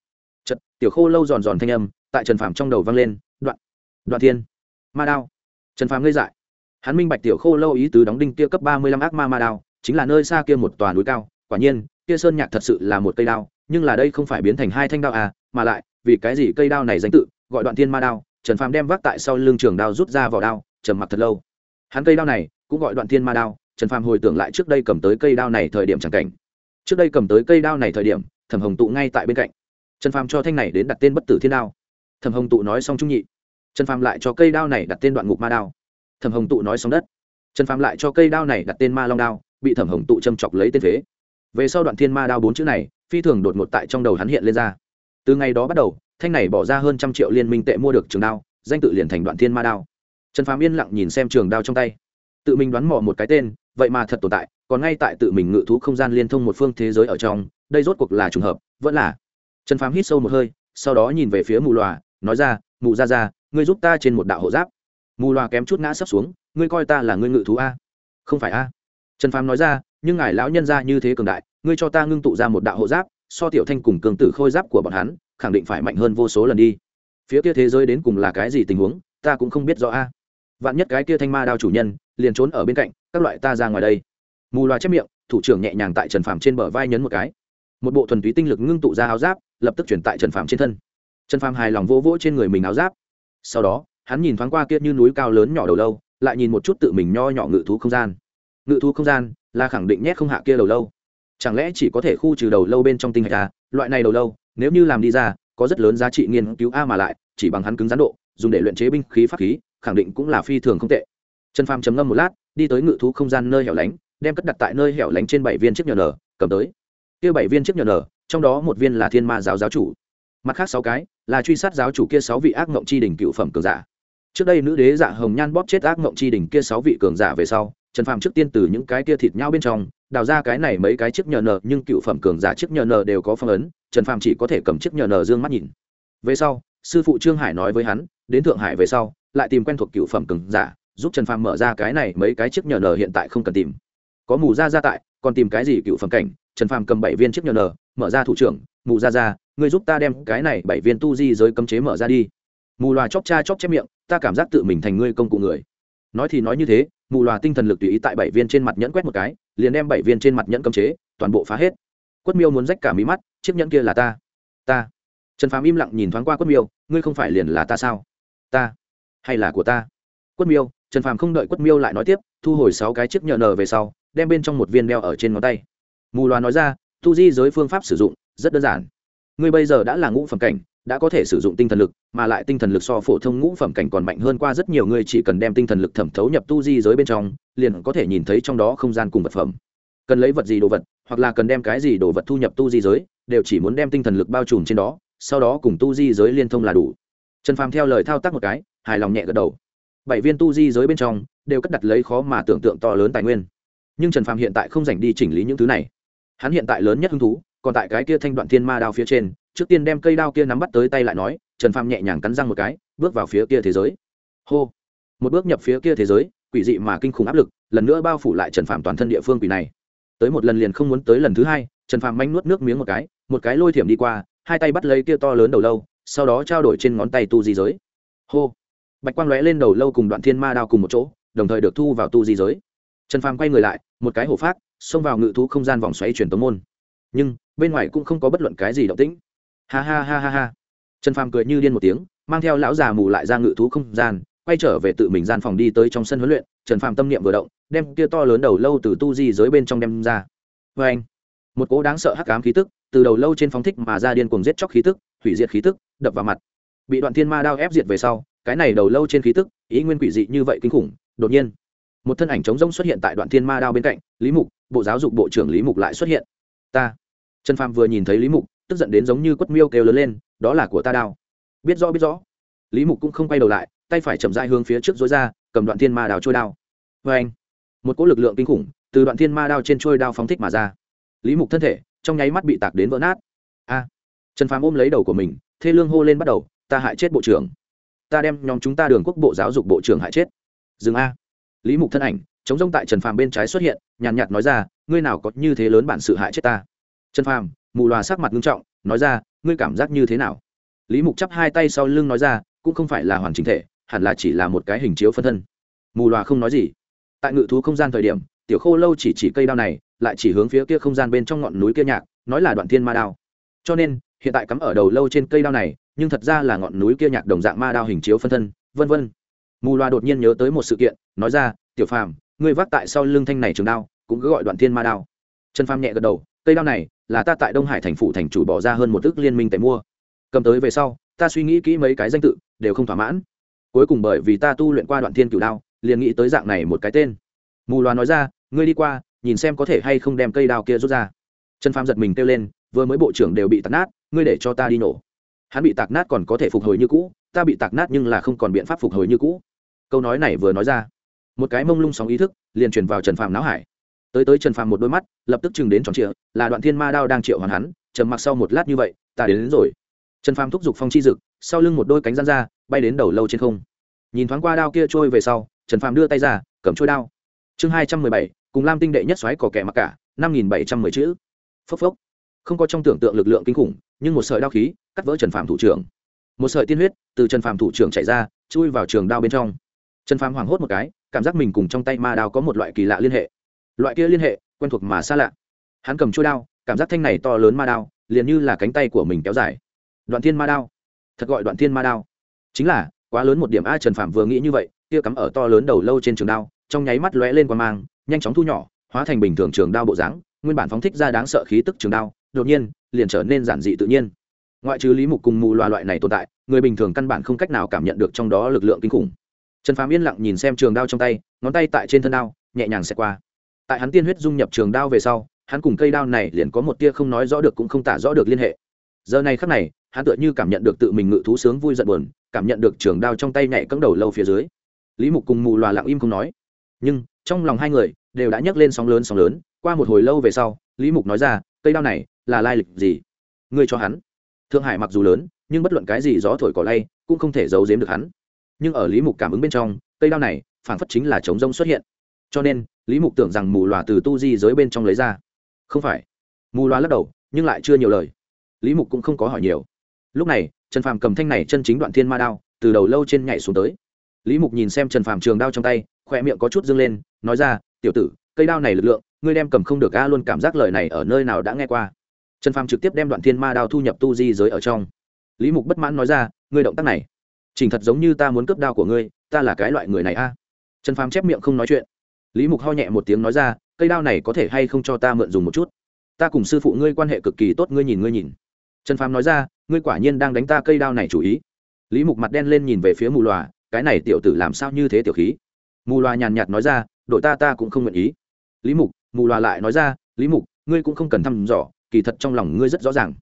Chật tiểu khô lâu giòn giòn thanh âm tại trần phàm trong đầu vang lên, đoạn đoạn thiên, ma đao. Trần phàm ngây dại. Hắn minh bạch tiểu khô lâu ý tứ đóng đinh kia cấp ba mươi lăm ác ma ma đao, chính là nơi xa kia một tòa núi cao. Quả nhiên, kia sơn nhạc thật sự là một cây đao, nhưng là đây không phải biến thành hai thanh đao à mà lại vì cái gì cây đao này danh tự, gọi đoạn thiên ma đao, trần phàm đem vác tại sau lưng trường đao rút ra vào đao, trầm mặc thật lâu. Hắn cây đao này cũng gọi đoạn thiên ma đao, trần phàm hồi tưởng lại trước đây cầm tới cây đao này thời điểm chẳng cảnh. Trước đây cầm tới cây đao này thời điểm, thẩm hồng tụ ngay tại bên cạnh. Trần phàm cho thanh này đến đặt tên bất tử thiên đao. Thẩm hồng tụ nói xong trung nhị. Trần phàm lại cho cây đao này đặt tên đoạn ngục ma đao. Thẩm hồng tụ nói xong đất. Trần phàm lại cho cây đao này đặt tên ma long đao, bị thẩm hồng tụ châm chọc lấy tên phế. Về sau đoạn thiên ma đao bốn chữ này, phi thường đột ngột tại trong đầu hắn hiện lên ra từ ngày đó bắt đầu, thanh này bỏ ra hơn trăm triệu liên minh tệ mua được trường đao, danh tự liền thành đoạn thiên ma đao. Trần phàm yên lặng nhìn xem trường đao trong tay. Tự mình đoán mò một cái tên, vậy mà thật tồn tại, còn ngay tại tự mình ngự thú không gian liên thông một phương thế giới ở trong, đây rốt cuộc là trùng hợp, vẫn là. Trần phàm hít sâu một hơi, sau đó nhìn về phía mù loà, nói ra, mù ra ra ngươi giúp ta trên một đạo hộ giáp. Mù loà kém chút ngã sấp xuống, ngươi coi ta là ngươi ngự thú a? Không phải a. Trần phàm nói ra, nhưng ngài lão nhân ra như thế cường đại, ngươi cho ta ngưng tụ ra một đạo hộ giáp so tiểu thanh cùng cường tử khôi giáp của bọn hắn, khẳng định phải mạnh hơn vô số lần đi. Phía kia thế giới đến cùng là cái gì tình huống, ta cũng không biết rõ a. Vạn nhất cái kia thanh ma đao chủ nhân liền trốn ở bên cạnh, các loại ta ra ngoài đây. Mù loà chép miệng, thủ trưởng nhẹ nhàng tại trần phàm trên bờ vai nhấn một cái. Một bộ thuần túy tinh lực ngưng tụ ra áo giáp, lập tức chuyển tại trần phàm trên thân. Trần phàm hài lòng vỗ vỗ trên người mình áo giáp. Sau đó, hắn nhìn thoáng qua kia như núi cao lớn nhỏ đầu lâu, lại nhìn một chút tự mình nho nhỏ ngự thú không gian. Ngự thú không gian là khẳng định nhét không hạ kia đầu lâu chẳng lẽ chỉ có thể khu trừ đầu lâu bên trong tinh hạch à? Loại này đầu lâu, nếu như làm đi ra, có rất lớn giá trị nghiên cứu a mà lại, chỉ bằng hắn cứng rắn độ, dùng để luyện chế binh khí pháp khí, khẳng định cũng là phi thường không tệ. Trần phàm chấm ngâm một lát, đi tới ngự thú không gian nơi hẻo lánh, đem cất đặt tại nơi hẻo lánh trên bảy viên chiếc nhờ nở, cầm tới. Kia bảy viên chiếc nhờ nở, trong đó một viên là thiên ma giáo giáo chủ. Mặt khác sáu cái, là truy sát giáo chủ kia sáu vị ác mộng chi đỉnh cựu phẩm cường giả. Trước đây nữ đế dạ hồng nhan bóp chết ác mộng chi đỉnh kia sáu vị cường giả về sau, trần phàm trước tiên từ những cái kia thịt nhau bên trong đào ra cái này mấy cái chiếc nhờ nở nhưng cựu phẩm cường giả chiếc nhờ nở đều có phong ấn, trần phàm chỉ có thể cầm chiếc nhờ nở dương mắt nhìn. Về sau, sư phụ trương hải nói với hắn, đến thượng hải về sau, lại tìm quen thuộc cựu phẩm cường giả, giúp trần phàm mở ra cái này mấy cái chiếc nhờ nở hiện tại không cần tìm. Có mù ra ra tại, còn tìm cái gì cựu phẩm cảnh, trần phàm cầm bảy viên chiếc nhờ nở mở ra thủ trưởng, mù ra ra người giúp ta đem cái này bảy viên tu di giới cấm chế mở ra đi. Mù loà chóc cha chóc chép miệng, ta cảm giác tự mình thành ngươi công cụ người. Nói thì nói như thế, mù loà tinh thần lực tùy ý tại bảy viên trên mặt nhẫn quét một cái liền đem bảy viên trên mặt nhẫn cấm chế, toàn bộ phá hết. Quất miêu muốn rách cả mí mắt, chiếc nhẫn kia là ta. Ta. Trần phàm im lặng nhìn thoáng qua quất miêu, ngươi không phải liền là ta sao? Ta. Hay là của ta? Quất miêu, trần phàm không đợi quất miêu lại nói tiếp, thu hồi sáu cái chiếc nhợ nờ về sau, đem bên trong một viên đeo ở trên ngón tay. Mù loà nói ra, tu di giới phương pháp sử dụng rất đơn giản. Ngươi bây giờ đã là ngũ phẩm cảnh đã có thể sử dụng tinh thần lực, mà lại tinh thần lực so phổ thông ngũ phẩm cảnh còn mạnh hơn qua rất nhiều người chỉ cần đem tinh thần lực thẩm thấu nhập tu di giới bên trong, liền có thể nhìn thấy trong đó không gian cùng vật phẩm. Cần lấy vật gì đồ vật, hoặc là cần đem cái gì đồ vật thu nhập tu di giới, đều chỉ muốn đem tinh thần lực bao trùm trên đó, sau đó cùng tu di giới liên thông là đủ. Trần phàm theo lời thao tác một cái, hài lòng nhẹ gật đầu. Bảy viên tu di giới bên trong, đều cất đặt lấy khó mà tưởng tượng to lớn tài nguyên. Nhưng trần phàm hiện tại không dành đi chỉnh lý những thứ này. Hắn hiện tại lớn nhất hứng thú, còn tại cái kia thanh đoạn thiên ma đao phía trên trước tiên đem cây đao kia nắm bắt tới tay lại nói, trần phàm nhẹ nhàng cắn răng một cái, bước vào phía kia thế giới. Hô! Một bước nhập phía kia thế giới, quỷ dị mà kinh khủng áp lực, lần nữa bao phủ lại trần phàm toàn thân địa phương quỷ này. Tới một lần liền không muốn tới lần thứ hai, trần phàm manh nuốt nước miếng một cái một cái lôi thiểm đi qua, hai tay bắt lấy kia to lớn đầu lâu, sau đó trao đổi trên ngón tay tu di giới. Hô! Bạch quang lóe lên đầu lâu cùng đoạn thiên ma đao cùng một chỗ, đồng thời được thu vào tu di giới. Trần phàm quay người lại, một cái hổ phát xông vào ngự thú không gian vòng xoáy truyền tống môn. Nhưng, bên ngoài cũng không có bất luận cái gì động tĩnh ha ha ha ha ha. Trần phàm cười như điên một tiếng, mang theo lão già mù lại ra ngự thú không gian, quay trở về tự mình gian phòng đi tới trong sân huấn luyện. Trần phàm tâm niệm vừa động, đem kia to lớn đầu lâu từ tu di dưới bên trong đem ra. Vê anh, một cố đáng sợ hắc ám khí tức từ đầu lâu trên phóng thích mà ra điên cuồng giết chóc khí tức, hủy diệt khí tức, đập vào mặt. Bị đoạn thiên ma đao ép diệt về sau, cái này đầu lâu trên khí tức, ý nguyên quỷ dị như vậy kinh khủng, đột nhiên, một thân ảnh trống rông xuất hiện tại đoạn thiên ma đao bên cạnh, lý mục, bộ giáo dục bộ trưởng lý mục lại xuất hiện. Ta. Trần phàm vừa nhìn thấy lý mục tức giận đến giống như quất miêu kêu lớn lên, đó là của ta đao. Biết rõ biết rõ. Lý mục cũng không quay đầu lại, tay phải chậm dai hướng phía trước dối ra, cầm đoạn thiên ma đào trôi đao. Vê anh, một cỗ lực lượng kinh khủng từ đoạn thiên ma đao trên trôi đao phóng thích mà ra. Lý mục thân thể trong nháy mắt bị tạc đến vỡ nát. A, trần phàm ôm lấy đầu của mình, thê lương hô lên bắt đầu, ta hại chết bộ trưởng. Ta đem nhóm chúng ta đường quốc bộ giáo dục bộ trưởng hại chết. Dừng a. Lý mục thân ảnh chống rông tại trần phàm bên trái xuất hiện, nhàn nhạt nói ra, ngươi nào có như thế lớn bản sự hại chết ta? Trần phàm mù loà sắc mặt nghiêm trọng, nói ra, ngươi cảm giác như thế nào? Lý mục chắp hai tay sau lưng nói ra, cũng không phải là hoàn chỉnh thể, hẳn là chỉ là một cái hình chiếu phân thân. Mù loà không nói gì. Tại ngự thú không gian thời điểm, tiểu khô lâu chỉ chỉ cây đao này, lại chỉ hướng phía kia không gian bên trong ngọn núi kia nhạc, nói là đoạn thiên ma đao. Cho nên, hiện tại cắm ở đầu lâu trên cây đao này, nhưng thật ra là ngọn núi kia nhạc đồng dạng ma đao hình chiếu phân thân, vân vân. Mù loà đột nhiên nhớ tới một sự kiện, nói ra, tiểu phàm, ngươi vác tại sau lưng thanh này trường đao, cũng cứ gọi đoạn thiên ma đao. Trần phàm nhẹ gật đầu, cây đao này là ta tại đông hải thành phủ thành chủ bỏ ra hơn một ước liên minh tệ mua. Cầm tới về sau, ta suy nghĩ kỹ mấy cái danh tự, đều không thỏa mãn. Cuối cùng bởi vì ta tu luyện qua đoạn thiên cửu đao, liền nghĩ tới dạng này một cái tên. Mù loà nói ra, ngươi đi qua, nhìn xem có thể hay không đem cây đao kia rút ra. Trần phàm giật mình kêu lên, vừa mới bộ trưởng đều bị tạt nát, ngươi để cho ta đi nổ. Hắn bị tạc nát còn có thể phục hồi như cũ, ta bị tạc nát nhưng là không còn biện pháp phục hồi như cũ. Câu nói này vừa nói ra, một cái mông lung sóng ý thức liền truyền vào trần phàm não hải tới tới trần phàm một đôi mắt lập tức chừng đến tròn trịa là đoạn thiên ma đao đang triệu hoàn hắn trầm mặc sau một lát như vậy ta đến, đến rồi. Trần phàm thúc giục phong chi dực sau lưng một đôi cánh răn ra bay đến đầu lâu trên không. Nhìn thoáng qua đao kia trôi về sau trần phàm đưa tay ra cầm trôi đao. Chương hai trăm mười bảy cùng lam tinh đệ nhất xoáy cỏ kẻ mặc cả năm nghìn bảy trăm mười chữ. Phốc phốc. Không có trong tưởng tượng lực lượng kinh khủng nhưng một sợi đao khí cắt vỡ trần phàm thủ trưởng. Một sợi tiên huyết từ trần phàm thủ trưởng chạy ra chui vào trường đao bên trong. Trần phàm hoảng hốt một cái cảm giác mình cùng trong tay ma đao có một loại kỳ lạ liên hệ loại kia liên hệ, quen thuộc mà xa lạ. Hắn cầm chuôi đao, cảm giác thanh này to lớn ma đao, liền như là cánh tay của mình kéo dài. Đoạn thiên ma đao. Thật gọi đoạn thiên ma đao. Chính là, quá lớn một điểm a trần phạm vừa nghĩ như vậy, kia cắm ở to lớn đầu lâu trên trường đao, trong nháy mắt lóe lên qua mang, nhanh chóng thu nhỏ, hóa thành bình thường trường đao bộ dáng, nguyên bản phóng thích ra đáng sợ khí tức trường đao, đột nhiên, liền trở nên giản dị tự nhiên. Ngoại trừ lý mục cùng mù loà loại này tồn tại, người bình thường căn bản không cách nào cảm nhận được trong đó lực lượng kinh khủng. Trần phàm yên lặng nhìn xem trường đao trong tay, ngón tay tại trên thân đao, nhẹ nhàng xẹt qua tại hắn tiên huyết dung nhập trường đao về sau, hắn cùng cây đao này liền có một tia không nói rõ được cũng không tả rõ được liên hệ. Giờ này khắc này, hắn tựa như cảm nhận được tự mình ngự thú sướng vui giận buồn, cảm nhận được trường đao trong tay nhảy cấm đầu lâu phía dưới. Lý mục cùng mù loà lặng im không nói. Nhưng, trong lòng hai người đều đã nhấc lên sóng lớn sóng lớn, qua một hồi lâu về sau, lý mục nói ra, cây đao này là lai lịch gì? Ngươi cho hắn. Thượng hải mặc dù lớn, nhưng bất luận cái gì gió thổi cỏ lay cũng không thể giấu giếm được hắn. Nhưng ở lý mục cảm ứng bên trong, cây đao này phản phất chính là chống rông xuất hiện. Cho nên lý mục tưởng rằng mù loà từ tu di giới bên trong lấy ra. Không phải. Mù loà lắc đầu, nhưng lại chưa nhiều lời. Lý mục cũng không có hỏi nhiều. Lúc này, trần phàm cầm thanh này chân chính đoạn thiên ma đao, từ đầu lâu trên nhảy xuống tới. Lý mục nhìn xem trần phàm trường đao trong tay khoe miệng có chút dâng lên, nói ra, tiểu tử, cây đao này lực lượng, ngươi đem cầm không được, a, luôn cảm giác lời này ở nơi nào đã nghe qua. Trần phàm trực tiếp đem đoạn thiên ma đao thu nhập tu di giới ở trong. Lý mục bất mãn nói ra, ngươi động tác này chỉnh thật giống như ta muốn cướp đao của ngươi, ta là cái loại người này, a. Trần phàm chép miệng không nói chuyện lý mục ho nhẹ một tiếng nói ra, cây đao này có thể hay không cho ta mượn dùng một chút? Ta cùng sư phụ ngươi quan hệ cực kỳ tốt, ngươi nhìn ngươi nhìn. Trần phàm nói ra, ngươi quả nhiên đang đánh ta cây đao này chủ ý. Lý mục mặt đen lên nhìn về phía mù loà, cái này tiểu tử làm sao như thế tiểu khí? Mù loà nhàn nhạt nói ra, đội ta ta cũng không nguyện ý. Lý mục, mù loà lại nói ra, lý mục, ngươi cũng không cần thăm dò, kỳ thật trong lòng ngươi rất rõ ràng.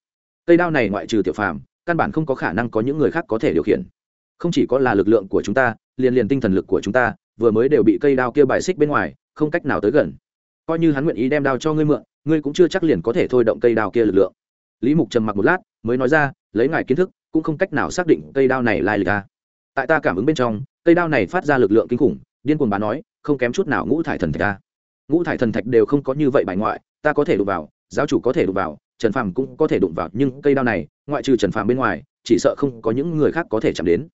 Cây đao này ngoại trừ tiểu phàm, căn bản không có khả năng có những người khác có thể điều khiển. Không chỉ có là lực lượng của chúng ta, liền liền tinh thần lực của chúng ta vừa mới đều bị cây đao kia bài xích bên ngoài, không cách nào tới gần. Coi như hắn nguyện ý đem đao cho ngươi mượn, ngươi cũng chưa chắc liền có thể thôi động cây đao kia lực lượng. Lý mục trầm mặc một lát, mới nói ra, lấy ngài kiến thức, cũng không cách nào xác định cây đao này lai lịch ta tại ta cảm ứng bên trong, cây đao này phát ra lực lượng kinh khủng, điên cuồng bà nói, không kém chút nào ngũ thải thần thạch ta ngũ thải thần thạch đều không có như vậy bài ngoại, ta có thể đụng vào, giáo chủ có thể đụng vào, trần phàm cũng có thể đụng vào, nhưng cây đao này, ngoại trừ trần phàm bên ngoài, chỉ sợ không có những người khác có thể chạm đến.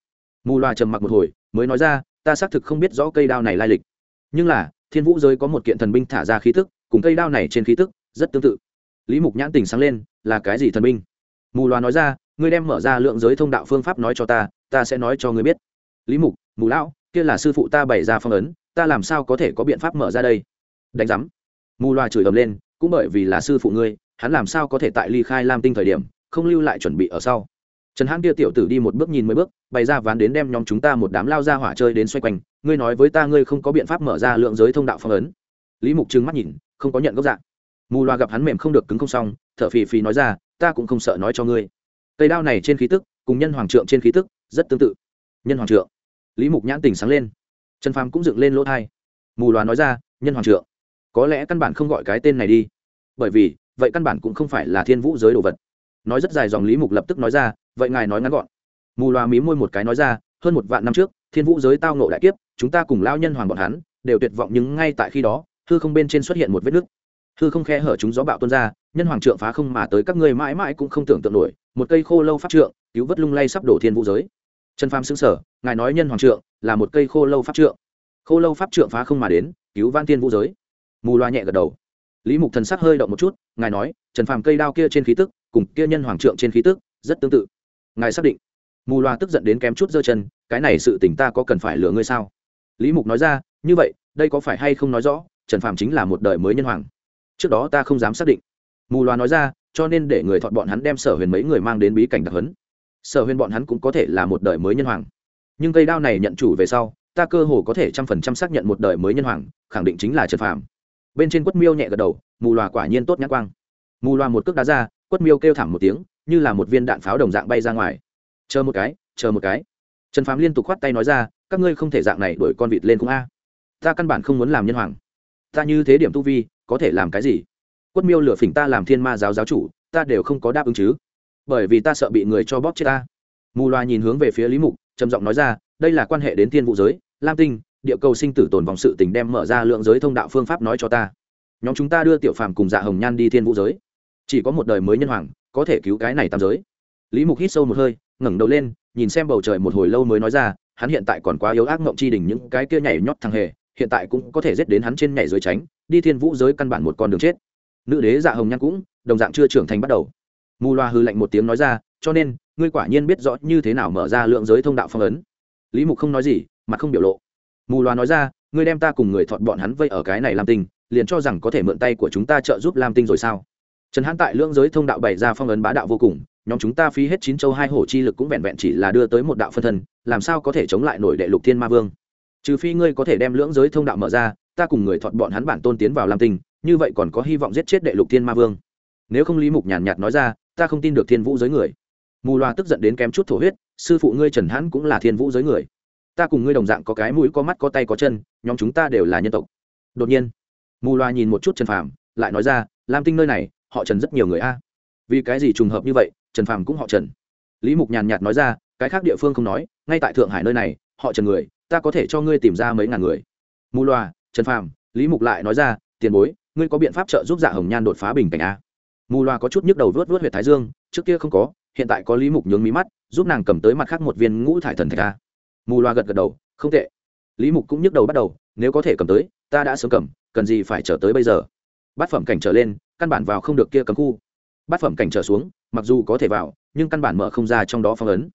Mù loa trầm mặc một hồi, mới nói ra ta xác thực không biết rõ cây đao này lai lịch. Nhưng là, thiên vũ giới có một kiện thần binh thả ra khí tức, cùng cây đao này trên khí tức, rất tương tự. Lý mục nhãn tình sáng lên, là cái gì thần binh? Mù loà nói ra, ngươi đem mở ra lượng giới thông đạo phương pháp nói cho ta ta sẽ nói cho ngươi biết. Lý mục, mù lão, kia là sư phụ ta bày ra phong ấn, ta làm sao có thể có biện pháp mở ra đây? Đánh giám. Mù loà chửi ầm lên, cũng bởi vì là sư phụ ngươi, hắn làm sao có thể tại ly khai lam tinh thời điểm, không lưu lại chuẩn bị ở sau? Trần hãn kia tiểu tử đi một bước nhìn mấy bước, bày ra ván đến đem nhóm chúng ta một đám lao ra hỏa chơi đến xoay quanh, ngươi nói với ta ngươi không có biện pháp mở ra lượng giới thông đạo phong ấn. Lý mục trừng mắt nhìn, không có nhận gốc dạng. Mù loa gặp hắn mềm không được cứng không xong, thở phì phì nói ra, ta cũng không sợ nói cho ngươi. Cây đao này trên khí tức, cùng nhân hoàng trượng trên khí tức, rất tương tự. Nhân hoàng trượng. Lý mục nhãn tình sáng lên. Trần phàm cũng dựng lên lỗ thai. Mù loa nói ra, nhân hoàng trượng. Có lẽ căn bản không gọi cái tên này đi. Bởi vì, vậy căn bản cũng không phải là thiên vũ giới đồ vật nói rất dài dòng lý mục lập tức nói ra, vậy ngài nói ngắn gọn. Mù loa mí môi một cái nói ra, hơn một vạn năm trước, thiên vũ giới tao nộ đại kiếp, chúng ta cùng lao nhân hoàng bọn hắn đều tuyệt vọng nhưng ngay tại khi đó, hư không bên trên xuất hiện một vết nứt. Hư không khe hở chúng gió bạo tuôn ra, nhân hoàng trượng phá không mà tới các ngươi mãi mãi cũng không tưởng tượng nổi, một cây khô lâu pháp trượng, cứu vớt lung lay sắp đổ thiên vũ giới. Trần phàm xứng sở ngài nói nhân hoàng trượng là một cây khô lâu pháp trượng. Khô lâu pháp trượng phá không mà đến, cứu van thiên vũ giới. Mù loa nhẹ gật đầu. Lý mục thần sắc hơi động một chút, ngài nói, trần phàm cây đao kia trên khí tức cùng kia nhân hoàng trượng trên khí tức, rất tương tự. Ngài xác định. Mù loa tức giận đến kém chút giơ chân, cái này sự tình ta có cần phải lừa ngươi sao? Lý mục nói ra, như vậy, đây có phải hay không nói rõ, trần phàm chính là một đời mới nhân hoàng. Trước đó ta không dám xác định. Mù loa nói ra, cho nên để người thọt bọn hắn đem sở huyền mấy người mang đến bí cảnh đặc hấn sở huyền bọn hắn cũng có thể là một đời mới nhân hoàng. Nhưng cây đao này nhận chủ về sau, ta cơ hồ có thể trăm phần trăm xác nhận một đời mới nhân hoàng, khẳng định chính là trần phàm. Bên trên quất miêu nhẹ gật đầu, mù loà quả nhiên tốt nhãn quang. Mù loà một cước đá ra quất miêu kêu thảm một tiếng, như là một viên đạn pháo đồng dạng bay ra ngoài. Chờ một cái, chờ một cái. Trần phàm liên tục khoát tay nói ra, các ngươi không thể dạng này đuổi con vịt lên cũng a. Ta căn bản không muốn làm nhân hoàng. Ta như thế điểm tu vi, có thể làm cái gì? Quất miêu lửa phỉnh ta làm thiên ma giáo giáo chủ, ta đều không có đáp ứng chứ. Bởi vì ta sợ bị người cho bóp chết ta. Mù loa nhìn hướng về phía lý mục, trầm giọng nói ra, đây là quan hệ đến thiên vụ giới, lam tinh, địa cầu sinh tử tồn vòng sự tình đem mở ra lượng giới thông đạo phương pháp nói cho ta. Nhóm chúng ta đưa tiểu phàm cùng dạ hồng nhan đi thiên vũ giới chỉ có một đời mới nhân hoàng, có thể cứu cái này tam giới. Lý mục hít sâu một hơi, ngẩng đầu lên, nhìn xem bầu trời một hồi lâu mới nói ra, hắn hiện tại còn quá yếu ác mộng chi đỉnh những cái kia nhảy nhót thằng hề, hiện tại cũng có thể giết đến hắn trên nhảy dưới tránh, đi thiên vũ giới căn bản một con đường chết. Nữ đế dạ hồng nhan cũng, đồng dạng chưa trưởng thành bắt đầu. Mù loa hư lạnh một tiếng nói ra, cho nên, ngươi quả nhiên biết rõ như thế nào mở ra lượng giới thông đạo phong ấn. Lý mục không nói gì mà không biểu lộ. Mù loa nói ra, ngươi đem ta cùng người thọt bọn hắn vây ở cái này làm tình liền cho rằng có thể mượn tay của chúng ta trợ giúp lam tinh rồi sao? Trần hãn tại lưỡng giới thông đạo bày ra phong ấn bá đạo vô cùng, nhóm chúng ta phí hết chín châu hai hổ chi lực cũng vẹn vẹn chỉ là đưa tới một đạo phân thân, làm sao có thể chống lại nổi đệ lục thiên ma vương? Trừ phi ngươi có thể đem lưỡng giới thông đạo mở ra, ta cùng người thọt bọn hắn bản tôn tiến vào lam tinh, như vậy còn có hy vọng giết chết đệ lục thiên ma vương. Nếu không lý mục nhàn nhạt nói ra, ta không tin được thiên vũ giới người. Mù loa tức giận đến kém chút thổ huyết, sư phụ ngươi trần hãn cũng là thiên vũ giới người. Ta cùng ngươi đồng dạng có cái mũi, có mắt, có tay, có chân, nhóm chúng ta đều là nhân tộc. Đột nhiên, mù loa nhìn một chút trần phàm, lại nói ra, lam tinh nơi này họ trần rất nhiều người a. Vì cái gì trùng hợp như vậy, trần phàm cũng họ trần. Lý mục nhàn nhạt nói ra, cái khác địa phương không nói, ngay tại thượng hải nơi này, họ trần người, ta có thể cho ngươi tìm ra mấy ngàn người. Mù loa trần phàm, lý mục lại nói ra, tiền bối, ngươi có biện pháp trợ giúp dạ hồng nhan đột phá bình cảnh a? Mù loa có chút nhức đầu vớt vớt huyệt thái dương, trước kia không có, hiện tại có lý mục nhướng mí mắt, giúp nàng cầm tới mặt khác một viên ngũ thải thần thạch a. Mù loa gật gật đầu, không tệ. Lý mục cũng nhức đầu bắt đầu, nếu có thể cầm tới, ta đã sớm cầm, cần gì phải trở tới bây giờ? Bát phẩm cảnh trở lên căn bản vào không được kia cấm khu. Bát phẩm cảnh trở xuống, mặc dù có thể vào, nhưng căn bản mở không ra trong đó phong ấn.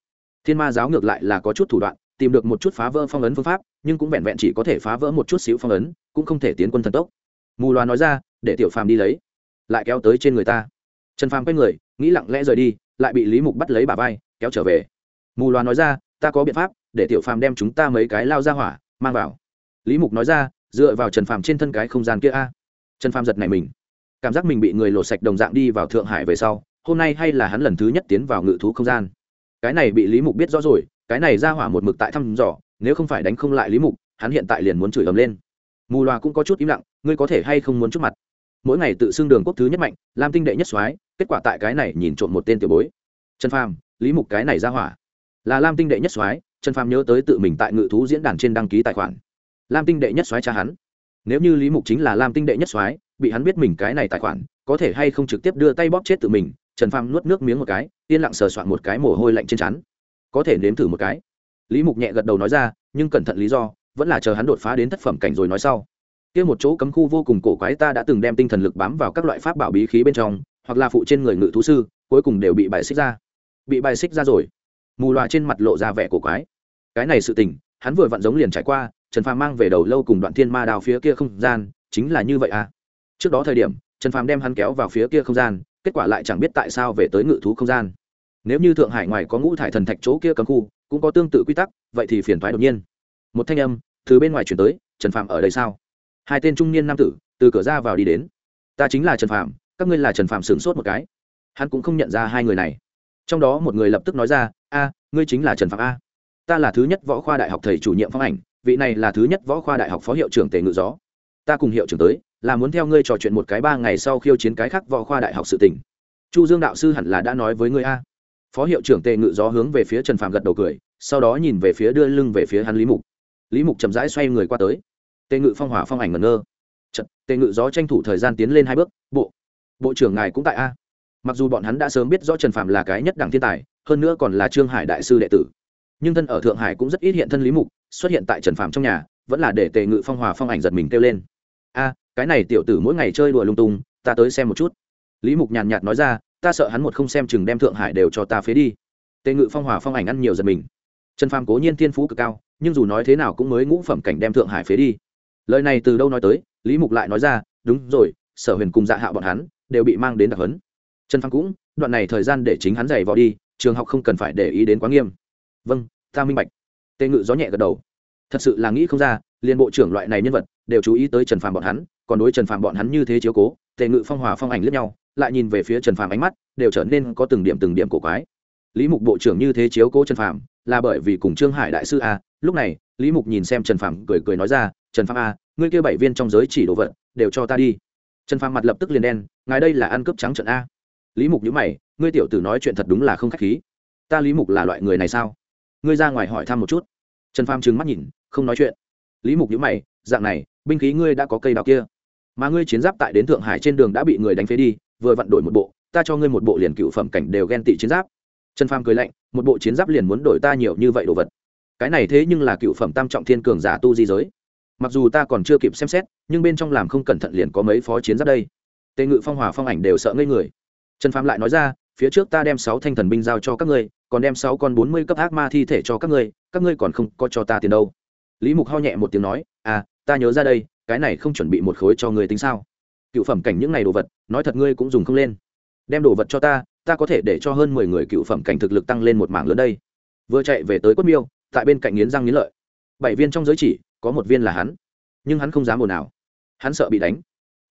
Thiên ma giáo ngược lại là có chút thủ đoạn, tìm được một chút phá vỡ phong ấn phương pháp, nhưng cũng vẹn vẹn chỉ có thể phá vỡ một chút xíu phong ấn, cũng không thể tiến quân thần tốc. Mù loà nói ra, để tiểu phàm đi lấy. Lại kéo tới trên người ta. Trần phàm quay người, nghĩ lặng lẽ rời đi, lại bị lý mục bắt lấy bà vai, kéo trở về. Mù loà nói ra, ta có biện pháp, để tiểu phàm đem chúng ta mấy cái lao ra hỏa, mang vào. Lý mục nói ra, dựa vào trần phàm trên thân cái không gian kia a. Trần phàm giật này mình cảm giác mình bị người lột sạch đồng dạng đi vào thượng hải về sau, hôm nay hay là hắn lần thứ nhất tiến vào ngự thú không gian. Cái này bị lý mục biết rõ rồi, cái này ra hỏa một mực tại thăm dò, nếu không phải đánh không lại lý mục, hắn hiện tại liền muốn chửi ầm lên. Mù loà cũng có chút im lặng, ngươi có thể hay không muốn chút mặt? Mỗi ngày tự xưng đường quốc thứ nhất mạnh, lam tinh đệ nhất soái, kết quả tại cái này nhìn trộm một tên tiểu bối. Trần phàm, lý mục cái này ra hỏa. Là lam tinh đệ nhất soái, trần phàm nhớ tới tự mình tại ngự thú diễn đàn trên đăng ký tài khoản. Lam tinh đệ nhất soái cha hắn. Nếu như lý mục chính là lam tinh đệ nhất soái bị hắn biết mình cái này tài khoản, có thể hay không trực tiếp đưa tay bóp chết tự mình, trần phàm nuốt nước miếng một cái, yên lặng sờ soạn một cái mồ hôi lạnh trên chắn có thể nếm thử một cái. Lý mục nhẹ gật đầu nói ra, nhưng cẩn thận lý do, vẫn là chờ hắn đột phá đến thất phẩm cảnh rồi nói sau. Kia một chỗ cấm khu vô cùng cổ quái ta đã từng đem tinh thần lực bám vào các loại pháp bảo bí khí bên trong, hoặc là phụ trên người ngự thú sư, cuối cùng đều bị bài xích ra. Bị bài xích ra rồi. Mù loà trên mặt lộ ra vẻ cổ quái. Cái này sự tình, hắn vừa vặn giống liền trải qua, trần phàm mang về đầu lâu cùng đoạn thiên ma đào phía kia không gian, chính là như vậy à trước đó thời điểm, trần phàm đem hắn kéo vào phía kia không gian, kết quả lại chẳng biết tại sao về tới ngự thú không gian. Nếu như thượng hải ngoài có ngũ thải thần thạch chỗ kia cấm khu, cũng có tương tự quy tắc, vậy thì phiền thoái đột nhiên. Một thanh âm từ bên ngoài chuyển tới, trần phàm ở đây sao? Hai tên trung niên nam tử từ cửa ra vào đi đến. Ta chính là trần phàm, các ngươi là trần phàm sửng sốt một cái. Hắn cũng không nhận ra hai người này. Trong đó một người lập tức nói ra, a, ngươi chính là trần phạm a. Ta là thứ nhất võ khoa đại học thầy chủ nhiệm phong ảnh, vị này là thứ nhất võ khoa đại học phó hiệu trưởng tề ngự gió. Ta cùng hiệu trưởng tới là muốn theo ngươi trò chuyện một cái ba ngày sau khiêu chiến cái khác võ khoa đại học sự tỉnh chu dương đạo sư hẳn là đã nói với ngươi a. Phó hiệu trưởng tề ngự gió hướng về phía trần phạm gật đầu cười sau đó nhìn về phía đưa lưng về phía hắn lý mục. Lý mục chậm rãi xoay người qua tới. Tề ngự phong hỏa phong ảnh ngẩn ngơ. Chật, tề ngự gió tranh thủ thời gian tiến lên hai bước bộ bộ trưởng ngài cũng tại a. Mặc dù bọn hắn đã sớm biết rõ trần phạm là cái nhất đẳng thiên tài hơn nữa còn là trương hải đại sư đệ tử. Nhưng thân ở thượng hải cũng rất ít hiện thân lý mục xuất hiện tại trần phạm trong nhà vẫn là để tề ngự phong hòa phong ảnh giật mình kêu lên. A cái này tiểu tử mỗi ngày chơi đùa lung tung, ta tới xem một chút. Lý mục nhàn nhạt nói ra, ta sợ hắn một không xem chừng đem thượng hải đều cho ta phế đi. Tề ngự phong hòa phong ảnh ăn nhiều giật mình. Trần phàm cố nhiên thiên phú cực cao, nhưng dù nói thế nào cũng mới ngũ phẩm cảnh đem thượng hải phế đi. Lời này từ đâu nói tới, lý mục lại nói ra, đúng rồi, sở huyền cùng dạ hạ bọn hắn đều bị mang đến đặc hấn trần phàm cũng, đoạn này thời gian để chính hắn giày vò đi, trường học không cần phải để ý đến quá nghiêm. Vâng ta minh bạch. Tề ngự gió nhẹ gật đầu. Thật sự là nghĩ không ra liên bộ trưởng loại này nhân vật, đều chú ý tới trần phàm bọn hắn, còn đối trần phàm bọn hắn như thế chiếu cố, tề ngự phong hòa phong ảnh lướt nhau, lại nhìn về phía trần phàm ánh mắt, đều trở nên có từng điểm từng điểm cổ quái. Lý mục bộ trưởng như thế chiếu cố trần phàm, là bởi vì cùng trương hải đại sư a, lúc này, lý mục nhìn xem trần phàm cười cười nói ra, trần phàm a, ngươi kêu bảy viên trong giới chỉ đồ vật, đều cho ta đi. Trần phàm mặt lập tức liền đen, ngài đây là ăn cướp trắng trận a. Lý mục nhữ mày, ngươi tiểu tử nói chuyện thật đúng là không k h á c h khí. Ta lý mục là loại người này sao? Ngươi ra ngoài hỏi thăm một chút. Trần phàm trừng mắt nhìn, không nói chuyện lý mục nhữ mày, dạng này, binh khí ngươi đã có cây đào kia, mà ngươi chiến giáp tại đến thượng hải trên đường đã bị người đánh phế đi, vừa vặn đổi một bộ, ta cho ngươi một bộ liền cựu phẩm cảnh đều ghen tị chiến giáp. Trần pham cười lạnh, một bộ chiến giáp liền muốn đổi ta nhiều như vậy đồ vật. Cái này thế nhưng là cựu phẩm tam trọng thiên cường giả tu di giới. Mặc dù ta còn chưa kịp xem xét, nhưng bên trong làm không cẩn thận liền có mấy phó chiến giáp đây. Tề ngự phong, hòa phong ảnh đều sợ ngây người. Trần pham lại nói ra, phía trước ta đem sáu thanh thần binh giao cho các ngươi, còn đem sáu con bốn mươi cấp ác ma thi thể cho các ngươi các ngươi còn không có cho ta tiền đâu lý mục ho nhẹ một tiếng nói à ta nhớ ra đây, cái này không chuẩn bị một khối cho người tính sao? Cựu phẩm cảnh những này đồ vật, nói thật ngươi cũng dùng không lên. Đem đồ vật cho ta ta có thể để cho hơn mười người cựu phẩm cảnh thực lực tăng lên một mảng lớn đây. Vừa chạy về tới quất miêu, tại bên cạnh nghiến răng nghiến lợi. Bảy viên trong giới chỉ, có một viên là hắn. Nhưng hắn không dám ồn nào hắn sợ bị đánh.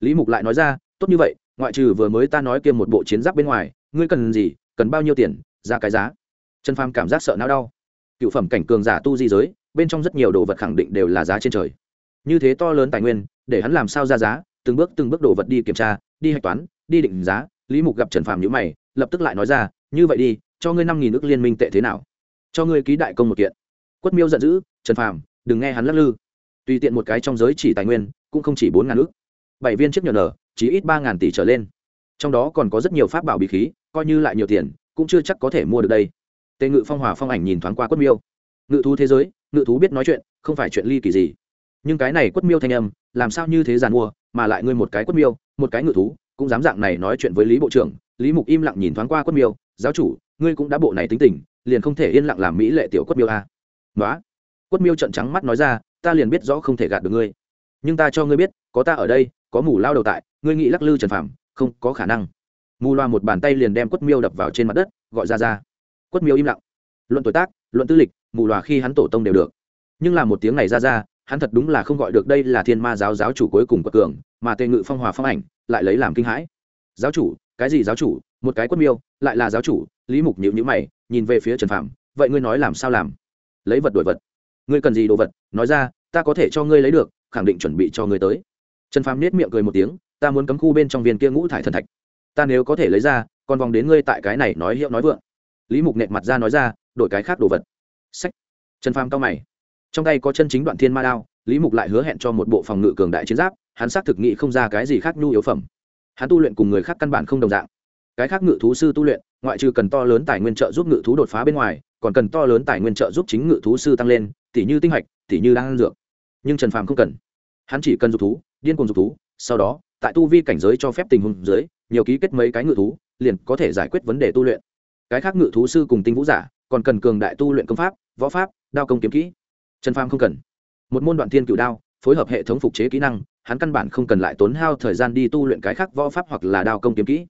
Lý mục lại nói ra, tốt như vậy, ngoại trừ vừa mới ta nói kiêm một bộ chiến giáp bên ngoài, ngươi cần gì, cần bao nhiêu tiền ra cái giá? Trần phàm cảm giác sợ não đau. Cựu phẩm cảnh cường giả tu di giới bên trong rất nhiều đồ vật khẳng định đều là giá trên trời. Như thế to lớn tài nguyên, để hắn làm sao ra giá, từng bước từng bước đồ vật đi kiểm tra, đi hạch toán, đi định giá, lý mục gặp trần phàm nhữ mày, lập tức lại nói ra, như vậy đi, cho ngươi năm nghìn ước liên minh tệ thế nào? Cho ngươi ký đại công một kiện. Quất miêu giận dữ, trần phàm, đừng nghe hắn lắc lư. Tùy tiện một cái trong giới chỉ tài nguyên, cũng không chỉ bốn ngàn ước. Bảy viên chiếc nhờ nở chỉ ít ba ngàn tỷ trở lên. Trong đó còn có rất nhiều pháp bảo bí khí, coi như lại nhiều tiền, cũng chưa chắc có thể mua được đây. Tề ngự phong hòa phong ảnh nhìn thoáng qua quất miêu. Ngự thú thế giới ngự thú biết nói chuyện, không phải chuyện ly kỳ gì. Nhưng cái này quất miêu thanh âm, làm sao như thế giàn mua, mà lại ngươi một cái quất miêu, một cái ngự thú, cũng dám dạng này nói chuyện với lý bộ trưởng, lý mục im lặng nhìn thoáng qua quất miêu, giáo chủ, ngươi cũng đã bộ này tính tình, liền không thể yên lặng làm mỹ lệ tiểu quất miêu a à. nói quất miêu trận trắng mắt nói ra, ta liền biết rõ không thể gạt được ngươi. Nhưng ta cho ngươi biết, có ta ở đây, có mù lao đầu tại, ngươi nghĩ lắc lư trần phạm không có khả năng. Mù loa một bàn tay liền đem quất miêu đập vào trên mặt đất, gọi ra ra. Quất miêu im lặng. Luận tuổi tác, luận tư lịch mù lòa khi hắn tổ tông đều được. Nhưng là một tiếng này ra ra, hắn thật đúng là không gọi được đây là thiên ma giáo giáo chủ cuối cùng quật cường, mà tề ngự phong hòa phong ảnh lại lấy làm kinh hãi. Giáo chủ, cái gì giáo chủ? Một cái quất miêu, lại là giáo chủ? Lý mục nhịu nhữ mày, nhìn về phía trần phạm vậy ngươi nói làm sao làm? Lấy vật đổi vật. Ngươi cần gì đồ vật? Nói ra, ta có thể cho ngươi lấy được, khẳng định chuẩn bị cho ngươi tới. Trần Phạm nết miệng cười một tiếng, ta muốn cấm khu bên trong viên kia ngũ thải thần thạch. Ta nếu có thể lấy ra, còn vòng đến ngươi tại cái này nói hiệu nói vượng. Lý mục nẹt mặt ra nói ra, đổi cái khác đồ vật sách. Trần phàm cao mày. Trong tay có chân chính đoạn thiên ma đao, lý mục lại hứa hẹn cho một bộ phòng ngự cường đại chiến giáp, hắn xác thực nghị không ra cái gì khác nhu yếu phẩm. Hắn tu luyện cùng người khác căn bản không đồng dạng. Cái khác ngự thú sư tu luyện, ngoại trừ cần to lớn tài nguyên trợ giúp ngự thú đột phá bên ngoài, còn cần to lớn tài nguyên trợ giúp chính ngự thú sư tăng lên, tỉ như tinh hạch, tỉ như đang ăn dược. Nhưng trần phàm không cần. Hắn chỉ cần dục thú, điên cuồng dục thú, sau đó, tại tu vi cảnh giới cho phép tình huống dưới, nhiều ký kết mấy cái ngự thú, liền có thể giải quyết vấn đề tu luyện. Cái khác ngự thú sư cùng tinh vũ giả còn cần cường đại tu luyện công pháp võ pháp đao công kiếm kỹ. Trần phàm không cần. Một môn đoạn thiên cựu đao phối hợp hệ thống phục chế kỹ năng hắn căn bản không cần lại tốn hao thời gian đi tu luyện cái khác võ pháp hoặc là đao công kiếm kỹ.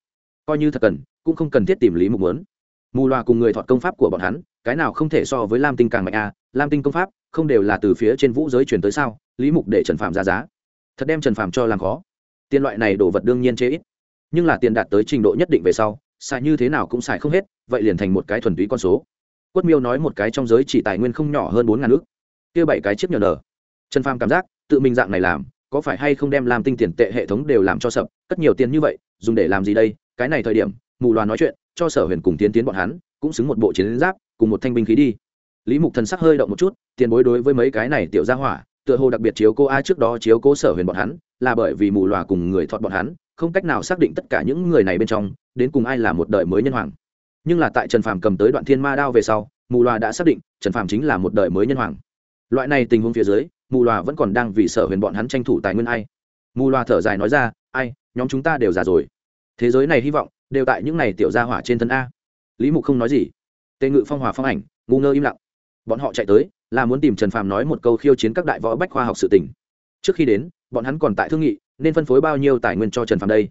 Coi như thật cần cũng không cần thiết tìm lý mục muốn. Mù loà cùng người thọt công pháp của bọn hắn cái nào không thể so với lam tinh càng mạnh a à, lam tinh công pháp không đều là từ phía trên vũ giới truyền tới sao? Lý mục để trần phạm ra giá. Thật đem trần phạm cho làm khó. Tiền loại này đồ vật đương nhiên chế ít. Nhưng là tiền đạt tới trình độ nhất định về sau xài như thế nào cũng xài không hết vậy liền thành một cái thuần túy con số quất miêu nói một cái trong giới chỉ tài nguyên không nhỏ hơn bốn ngàn ước kia bảy cái chiếc nhờ nở trần phàm cảm giác, tự mình dạng này làm, có phải hay không đem làm tinh tiền tệ hệ thống đều làm cho sập, cất nhiều tiền như vậy, dùng để làm gì đây? Cái này thời điểm, mù loà nói chuyện, cho sở huyền cùng tiến tiến bọn hắn, cũng xứng một bộ chiến giáp, cùng một thanh binh khí đi. Lý mục thần sắc hơi động một chút, tiền bối đối với mấy cái này tiểu gia hỏa, tựa hồ đặc biệt chiếu cô ai trước đó chiếu cố sở huyền bọn hắn, là bởi vì mù loà cùng người thọt bọn hắn, không cách nào xác định tất cả những người này bên trong, đến cùng ai là một đời mới nhân hoàng nhưng là tại trần phàm cầm tới đoạn thiên ma đao về sau, mù loà đã xác định trần phàm chính là một đời mới nhân hoàng. Loại này tình huống phía dưới, mù loà vẫn còn đang vì sở huyền bọn hắn tranh thủ tài nguyên ai. Mù loà thở dài nói ra, ai, nhóm chúng ta đều già rồi. Thế giới này hy vọng đều tại những này tiểu gia hỏa trên thân a. Lý mục không nói gì. Tề ngự phong hòa phong ảnh, ngu ngơ im lặng. Bọn họ chạy tới, là muốn tìm trần phàm nói một câu khiêu chiến các đại võ bách khoa học sự tình. Trước khi đến, bọn hắn còn tại thương nghị, nên phân phối bao nhiêu tài nguyên cho trần phàm đây.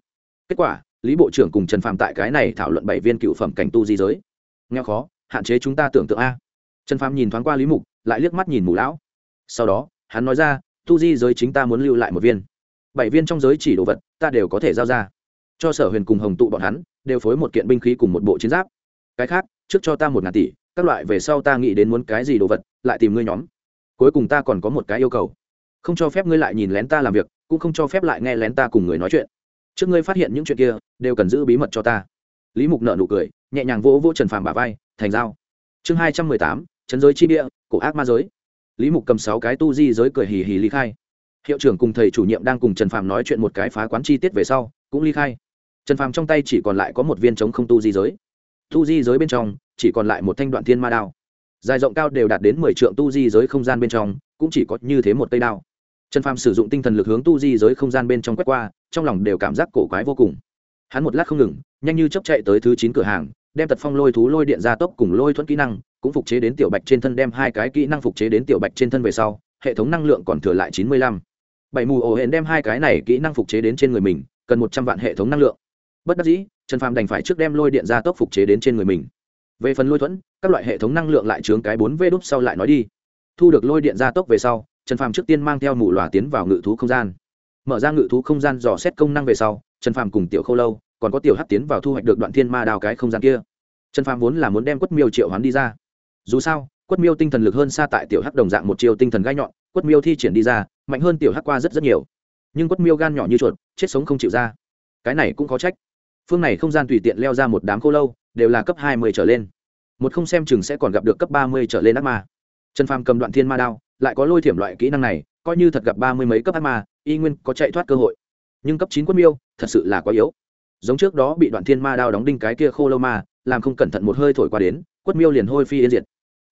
Kết quả lý bộ trưởng cùng trần phàm tại cái này thảo luận bảy viên cựu phẩm cảnh tu di giới. Nghe khó, hạn chế chúng ta tưởng tượng a. Trần phàm nhìn thoáng qua lý mục, lại liếc mắt nhìn mù lão. Sau đó, hắn nói ra, tu di giới chính ta muốn lưu lại một viên. Bảy viên trong giới chỉ đồ vật, ta đều có thể giao ra. Cho sở huyền cùng hồng tụ bọn hắn, đều phối một kiện binh khí cùng một bộ chiến giáp. Cái khác, trước cho ta một ngàn tỷ, các loại về sau ta nghĩ đến muốn cái gì đồ vật, lại tìm ngươi nhóm. Cuối cùng ta còn có một cái yêu cầu. Không cho phép ngươi lại nhìn lén ta làm việc, cũng không cho phép lại nghe lén ta cùng người nói chuyện trước ngươi phát hiện những chuyện kia, đều cần giữ bí mật cho ta. Lý mục nợ nụ cười, nhẹ nhàng vỗ vỗ trần phàm bà vai, thành dao chương hai trăm mười tám, chấn giới chi địa, cổ ác ma giới. Lý mục cầm sáu cái tu di giới cười hì hì ly khai. Hiệu trưởng cùng thầy chủ nhiệm đang cùng trần phàm nói chuyện một cái phá quán chi tiết về sau, cũng ly khai. Trần phàm trong tay chỉ còn lại có một viên chống không tu di giới. Tu di giới bên trong, chỉ còn lại một thanh đoạn thiên ma đao. Dài rộng cao đều đạt đến mười trượng tu di giới không gian bên trong, cũng chỉ có như thế một cây đao trần phàm sử dụng tinh thần lực hướng tu di giới không gian bên trong quét qua, trong lòng đều cảm giác cổ quái vô cùng. Hắn một lát không ngừng, nhanh như chấp chạy tới thứ chín cửa hàng, đem tật phong lôi thú lôi điện ra tốc cùng lôi thuẫn kỹ năng, cũng phục chế đến tiểu bạch trên thân đem hai cái kỹ năng phục chế đến tiểu bạch trên thân về sau, hệ thống năng lượng còn thừa lại chín mươi lăm. Bảy mù ổ hển đem hai cái này kỹ năng phục chế đến trên người mình, cần một trăm vạn hệ thống năng lượng. Bất đắc dĩ, trần phàm đành phải trước đem lôi điện ra tốc phục chế đến trên người mình. Về phần lôi thuẫn, các loại hệ thống năng lượng lại chướng cái bốn v đúc sau lại nói đi. Thu được lôi điện ra tốc về sau trần phàm trước tiên mang theo mù lòa tiến vào ngự thú không gian. Mở ra ngự thú không gian dò xét công năng về sau, trần phàm cùng tiểu k h ô lâu, còn có tiểu hát tiến vào thu hoạch được đoạn thiên ma đào cái không gian kia. Trần phàm vốn là muốn đem quất miêu triệu hoán đi ra. Dù sao, quất miêu tinh thần lực hơn xa tại tiểu hắc đồng dạng một chiều tinh thần gai nhọn, quất miêu thi triển đi ra, mạnh hơn tiểu hắc qua rất rất nhiều. Nhưng quất miêu gan nhỏ như chuột, chết sống không chịu ra. Cái này cũng có trách. Phương này không gian tùy tiện leo ra một đám khô lâu, đều là cấp hai mươi trở lên. Một không xem chừng sẽ còn gặp được cấp ba mươi trở lên ác ma. Trần phàm cầm đoạn thiên ma đao lại có lôi thiểm loại kỹ năng này, coi như thật gặp ba mươi mấy cấp ác ma, y nguyên có chạy thoát cơ hội. Nhưng cấp chín quân miêu, thật sự là quá yếu. Giống trước đó bị đoạn thiên ma đao đóng đinh cái kia khô lâu ma, làm không cẩn thận một hơi thổi qua đến, quất miêu liền hôi phi yên diệt.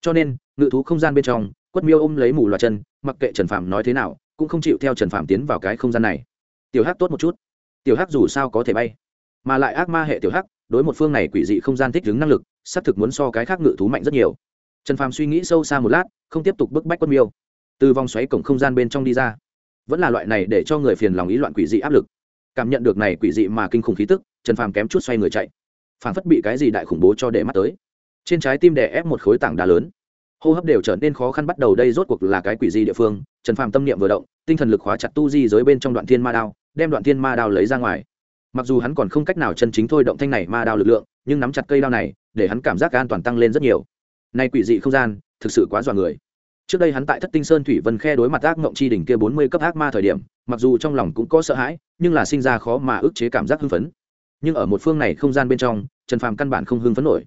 Cho nên, ngự thú không gian bên trong, quất miêu ôm lấy mù loạt chân, mặc kệ trần phạm nói thế nào, cũng không chịu theo trần phạm tiến vào cái không gian này. Tiểu hắc tốt một chút. Tiểu hắc dù sao có thể bay, mà lại ác ma hệ tiểu hắc, đối một phương này quỷ dị không gian thích ứng năng lực, xác thực muốn so cái khác ngự thú mạnh rất nhiều trần phàm suy nghĩ sâu xa một lát, không tiếp tục bức bách quân miêu. Từ vòng xoáy cổng không gian bên trong đi ra. Vẫn là loại này để cho người phiền lòng ý loạn quỷ dị áp lực. Cảm nhận được này quỷ dị mà kinh khủng khí tức, trần phàm kém chút xoay người chạy. Phản phất bị cái gì đại khủng bố cho để mắt tới. Trên trái tim đè ép một khối tảng đá lớn. Hô hấp đều trở nên khó khăn bắt đầu đây rốt cuộc là cái quỷ dị địa phương. Trần phàm tâm niệm vừa động, tinh thần lực khóa chặt tu di dưới bên trong đoạn thiên ma đao, đem đoạn thiên ma đao lấy ra ngoài. Mặc dù hắn còn không cách nào chân chính thôi động thanh này ma đao lực lượng, nhưng nắm chặt cây đao này, để hắn cảm giác an toàn tăng lên rất nhiều nay quỷ dị không gian, thực sự quá dọa người. Trước đây hắn tại thất tinh sơn thủy vân khe đối mặt ác mộng chi đỉnh kia bốn mươi cấp ác ma thời điểm, mặc dù trong lòng cũng có sợ hãi, nhưng là sinh ra khó mà ức chế cảm giác hưng phấn. Nhưng ở một phương này không gian bên trong, trần phàm căn bản không hưng phấn nổi.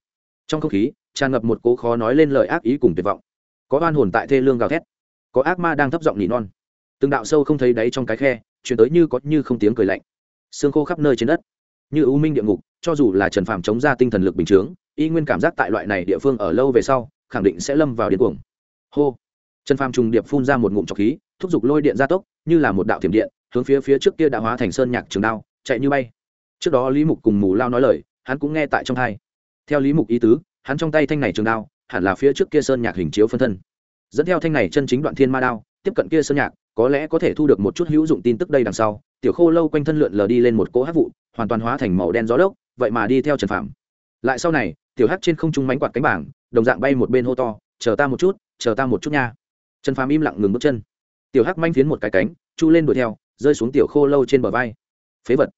Trong không khí, tràn ngập một cố khó nói lên lời ác ý cùng tuyệt vọng. Có oan hồn tại thê lương gào thét. Có ác ma đang thấp giọng nỉ non. Từng đạo sâu không thấy đáy trong cái khe chuyển tới như có như không tiếng cười lạnh. Xương khô khắp nơi trên đất. Như ưu minh địa ngục, cho dù là trần phàm chống ra tinh thần lực bình chướng y nguyên cảm giác tại loại này địa phương ở lâu về sau, khẳng định sẽ lâm vào điên cuồng. Hô! Trần phàm trùng điệp phun ra một ngụm trọc khí, thúc giục lôi điện gia tốc, như là một đạo thiểm điện, hướng phía phía trước kia đã hóa thành sơn nhạc trường đao, chạy như bay. Trước đó lý mục cùng mù lao nói lời, hắn cũng nghe tại trong thai theo lý mục ý tứ, hắn trong tay thanh này trường đao, hẳn là phía trước kia sơn nhạc hình chiếu phân thân. Dẫn theo thanh này chân chính đoạn thiên ma đao, tiếp cận kia sơn nhạc, có lẽ có thể thu được một chút hữu dụng tin tức đây đằng sau, tiểu khô lâu quanh thân lượn lờ đi lên một cỗ hát vụ, hoàn toàn hóa thành màu đen gió lốc, vậy mà đi theo trần phạm lại sau này tiểu Hắc trên không trung mánh quạt cánh bảng, đồng dạng bay một bên hô to, chờ ta một chút, chờ ta một chút nha. Trần Phàm im lặng ngừng bước chân. Tiểu hắc manh phiến một cái cánh, chu lên đuổi theo, rơi xuống tiểu khô lâu trên bờ vai. Phế vật.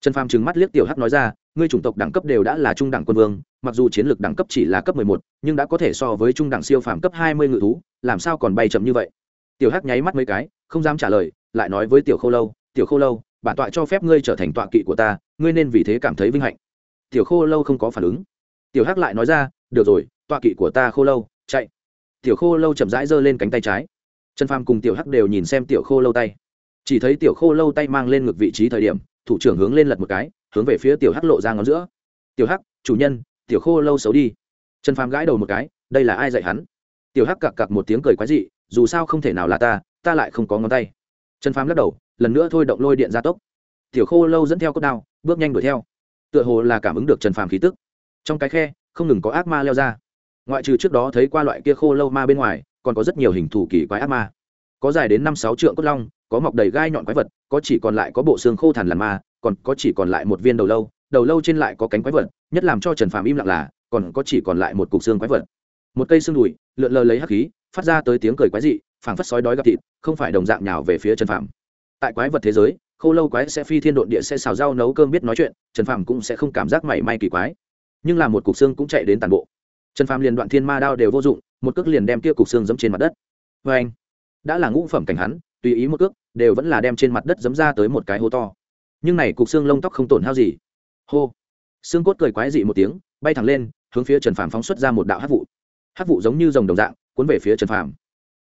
Trần phàm trừng mắt liếc tiểu hắc nói ra, ngươi chủng tộc đẳng cấp đều đã là trung đẳng quân vương, mặc dù chiến lược đẳng cấp chỉ là cấp mười một, nhưng đã có thể so với trung đẳng siêu phàm cấp hai mươi ngự thú, làm sao còn bay chậm như vậy? Tiểu hắc nháy mắt mấy cái, không dám trả lời, lại nói với tiểu khô lâu, tiểu khô lâu, bản tọa cho phép ngươi trở thành tọa kỵ của ta, ngươi nên vì thế cảm thấy vinh hạnh. Tiểu khô lâu không có phản ứng tiểu hắc lại nói ra, được rồi, tọa kỵ của ta khô lâu, chạy. Tiểu khô lâu chậm rãi giơ lên cánh tay trái. Trần phàm cùng tiểu hắc đều nhìn xem tiểu khô lâu tay. Chỉ thấy tiểu khô lâu tay mang lên ngực vị trí thời điểm, thủ trưởng hướng lên lật một cái, hướng về phía tiểu hắc lộ ra ngón giữa. Tiểu hắc, chủ nhân, tiểu khô lâu xấu đi. Trần phàm gãi đầu một cái, đây là ai dạy hắn? Tiểu hắc cặc cặc một tiếng cười quái dị, dù sao không thể nào là ta ta lại không có ngón tay. Trần phàm lắc đầu, lần nữa thôi động lôi điện gia tốc. Tiểu khô lâu dẫn theo cốt đao, bước nhanh đuổi theo. Tựa hồ là cảm ứng được trần phàm khí tức trong cái khe, không ngừng có ác ma leo ra. Ngoại trừ trước đó thấy qua loại kia khô lâu ma bên ngoài, còn có rất nhiều hình thù kỳ quái ác ma. Có dài đến năm sáu trượng cốt long, có mọc đầy gai nhọn quái vật, có chỉ còn lại có bộ xương khô thằn lằn ma, còn có chỉ còn lại một viên đầu lâu. Đầu lâu trên lại có cánh quái vật, nhất làm cho trần phàm im lặng là, còn có chỉ còn lại một cục xương quái vật. Một cây xương đùi, lượn lờ lấy hắc khí, phát ra tới tiếng cười quái dị, phảng phất sói đói gặp thịt, không phải đồng dạng nhào về phía trần phàm. Tại quái vật thế giới, khô lâu quái sẽ phi thiên độn địa, sẽ xào rau nấu cơm biết nói chuyện, trần phàm cũng sẽ không cảm giác mảy may kỳ quái nhưng là một cục xương cũng chạy đến tàn bộ. Trần phàm liền đoạn thiên ma đao đều vô dụng, một cước liền đem kia cục xương dẫm trên mặt đất. Vê anh, đã là ngũ phẩm cảnh hắn, tùy ý một cước, đều vẫn là đem trên mặt đất dẫm ra tới một cái hố to. Nhưng này cục xương lông tóc không tổn hao gì. Hô, xương cốt cười quái dị một tiếng, bay thẳng lên, hướng phía trần phàm phóng xuất ra một đạo hát vụ. Hát vụ giống như dòng đồng dạng, cuốn về phía trần phàm.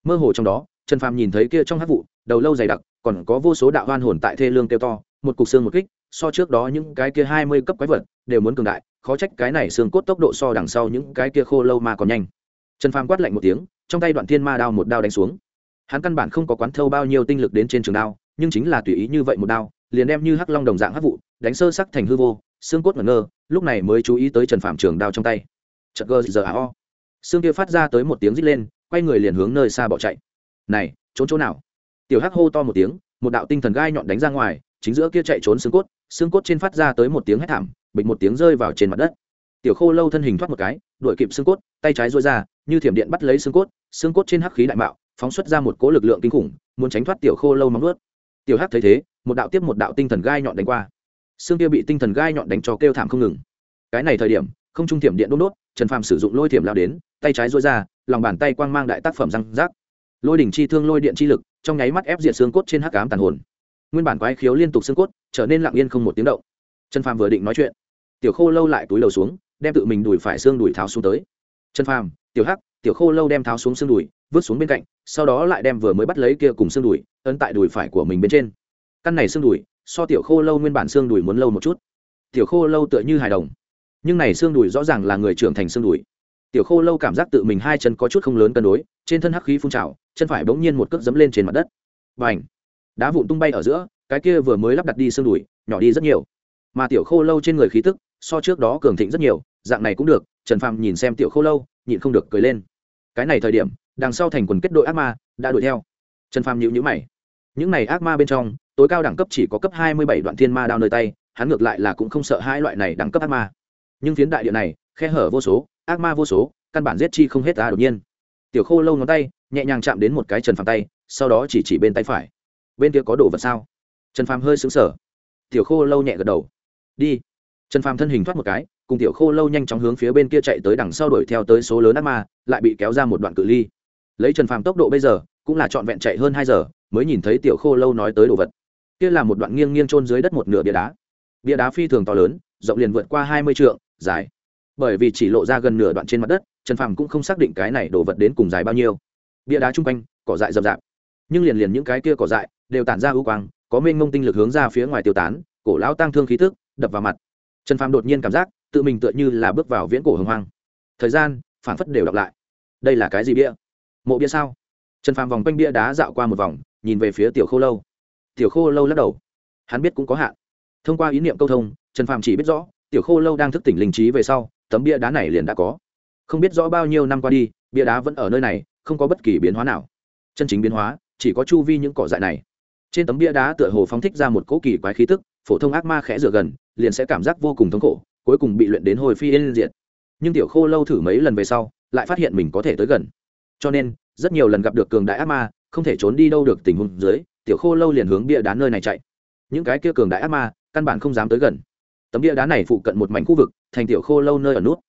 Mơ hồ trong đó, trần phàm nhìn thấy kia trong hát vụ, đầu lâu dày đặc, còn có vô số đạo hoan hồn tại thê lương kêu to, một cục xương một kích, so trước đó những cái kia hai mươi cấp quái vật, đều muốn cường đại khó trách cái này xương cốt tốc độ so đằng sau những cái kia khô lâu ma còn nhanh. Trần phàm quát lạnh một tiếng, trong tay đoạn thiên ma đao một đao đánh xuống. Hắn căn bản không có quán thâu bao nhiêu tinh lực đến trên trường đao, nhưng chính là tùy ý như vậy một đao, liền đem như hắc long đồng dạng hắc vụ, đánh sơ sắc thành hư vô, xương cốt ngẩn ngơ, lúc này mới chú ý tới trần phạm trường đao trong tay. Chợt gơ giờ a o. Xương kia phát ra tới một tiếng rít lên, quay người liền hướng nơi xa bỏ chạy. Này, trốn chỗ nào? Tiểu hắc hô to một tiếng, một đạo tinh thần gai nhọn đánh ra ngoài, chính giữa kia chạy trốn xương cốt xương cốt trên phát ra tới một tiếng hét thảm bịch một tiếng rơi vào trên mặt đất. Tiểu khô lâu thân hình thoát một cái, đuổi kịp xương cốt, tay trái duỗi ra, như thiểm điện bắt lấy xương cốt xương cốt trên hắc khí đại mạo, phóng xuất ra một cỗ lực lượng kinh khủng, muốn tránh thoát tiểu khô lâu móng ướt tiểu hắc thấy thế, một đạo tiếp một đạo tinh thần gai nhọn đánh qua. Xương kia bị tinh thần gai nhọn đánh cho kêu thảm không ngừng. Cái này thời điểm, không trung thiểm điện đốt đốt, trần phàm sử dụng lôi thiểm lao đến, tay trái duỗi ra, lòng bàn tay quang mang đại tác phẩm răng rác. Lôi đỉnh chi thương, lôi điện chi lực, trong nháy mắt ép diệt xương cốt trên hắc ám tàn hồn. Nguyên bản quái khiếu liên tục xương cốt, trở nên lặng yên không một tiếng động trần phàm vừa định nói chuyện, tiểu khô lâu lại túi đầu xuống, đem tự mình đùi phải xương đùi tháo xuống tới. Trần phàm, tiểu hắc, tiểu khô lâu đem tháo xuống xương đùi, vứt xuống bên cạnh, sau đó lại đem vừa mới bắt lấy kia cùng xương đùi, ấn tại đùi phải của mình bên trên. Căn này xương đùi, so tiểu khô lâu nguyên bản xương đùi muốn lâu một chút. Tiểu khô lâu tựa như hài đồng, nhưng này xương đùi rõ ràng là người trưởng thành xương đùi. Tiểu khô lâu cảm giác tự mình hai chân có chút không lớn cân đối, trên thân hắc khí phun trào, chân phải bỗng nhiên một cước dẫm lên trên mặt đất. Và đá vụn tung bay ở giữa, cái kia vừa mới lắp đặt đi xương đùi, nhỏ đi rất nhiều mà tiểu khô lâu trên người khí tức, so trước đó cường thịnh rất nhiều, dạng này cũng được, trần phàm nhìn xem tiểu khô lâu, nhịn không được cười lên. Cái này thời điểm, đằng sau thành quần kết đội ác ma đã đuổi theo. Trần phàm nhịu nhữ mày. Những này ác ma bên trong, tối cao đẳng cấp chỉ có cấp hai mươi bảy đoạn thiên ma đao nơi tay, hắn ngược lại là cũng không sợ hai loại này đẳng cấp ác ma. Nhưng phiến đại địa này, khe hở vô số, ác ma vô số, căn bản giết chi không hết ta đột nhiên. Tiểu khô lâu ngón tay, nhẹ nhàng chạm đến một cái trần phàm tay, sau đó chỉ chỉ bên tay phải. Bên kia có đồ vật sao? Trần phàm hơi xứng sở tiểu khô lâu nhẹ gật đầu đi. Trần phàm thân hình thoát một cái, cùng tiểu khô lâu nhanh chóng hướng phía bên kia chạy tới đằng sau đuổi theo tới số lớn ác ma, lại bị kéo ra một đoạn cự ly. Lấy trần phàm tốc độ bây giờ, cũng là trọn vẹn chạy hơn hai giờ, mới nhìn thấy tiểu khô lâu nói tới đồ vật. Kia là một đoạn nghiêng nghiêng trôn dưới đất một nửa bia đá. Bia đá phi thường to lớn, rộng liền vượt qua hai mươi trượng, dài. Bởi vì chỉ lộ ra gần nửa đoạn trên mặt đất, trần phàm cũng không xác định cái này đồ vật đến cùng dài bao nhiêu. Bia đá chung quanh, cỏ dại rậm rạp. Nhưng liền liền những cái kia cỏ dại, đều tản ra ưu quang, có mênh mông tinh lực hướng ra phía ngoài tiêu tán, cổ lão tăng thương khí tức đập vào mặt. Trần phàm đột nhiên cảm giác, tự mình tựa như là bước vào viễn cổ hồng hoang. Thời gian phản phất đều đọc lại. Đây là cái gì bia? Mộ bia sao? Trần phàm vòng quanh bia đá dạo qua một vòng, nhìn về phía tiểu khô lâu. Tiểu khô lâu lắc đầu. Hắn biết cũng có hạn. Thông qua ý niệm câu thông, trần phàm chỉ biết rõ, tiểu khô lâu đang thức tỉnh linh trí về sau, tấm bia đá này liền đã có. Không biết rõ bao nhiêu năm qua đi, bia đá vẫn ở nơi này, không có bất kỳ biến hóa nào. Chân chính biến hóa, chỉ có chu vi những cỏ dại này. Trên tấm bia đá tựa hồ phóng thích ra một cỗ kỳ quái khí tức, phổ thông ác ma khẽ rửa gần liền sẽ cảm giác vô cùng thống khổ, cuối cùng bị luyện đến hồi phi yên diệt. Nhưng tiểu khô lâu thử mấy lần về sau, lại phát hiện mình có thể tới gần. Cho nên, rất nhiều lần gặp được cường đại ác ma, không thể trốn đi đâu được tình huống dưới, tiểu khô lâu liền hướng bia đá nơi này chạy. Những cái kia cường đại ác ma, căn bản không dám tới gần. Tấm bia đá này phụ cận một mảnh khu vực, thành tiểu khô lâu nơi ở nút.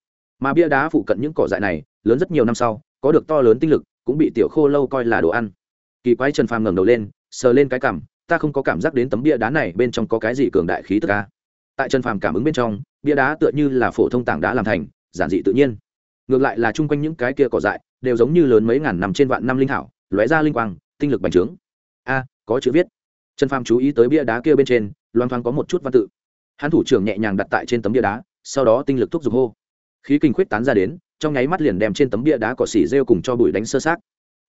Mà bia đá phụ cận những cỏ dại này, lớn rất nhiều năm sau, có được to lớn tinh lực, cũng bị tiểu khô lâu coi là đồ ăn. Kỳ quái trần phàm ngẩng đầu lên, sờ lên cái cằm, ta không có cảm giác đến tấm bia đá này bên trong có cái gì cường đại khí tức ca tại trần phàm cảm ứng bên trong, bia đá tựa như là phổ thông tảng đá làm thành, giản dị tự nhiên. Ngược lại là chung quanh những cái kia cỏ dại, đều giống như lớn mấy ngàn năm trên vạn năm linh thảo lóe ra linh quang, tinh lực bành trướng. A, có chữ viết. Trần phàm chú ý tới bia đá kia bên trên, loang thoáng có một chút văn tự. Hắn thủ trưởng nhẹ nhàng đặt tại trên tấm bia đá, sau đó tinh lực thúc giục hô. Khí kinh khuyết tán ra đến, trong nháy mắt liền đem trên tấm bia đá cỏ xỉ rêu cùng cho bụi đánh sơ sát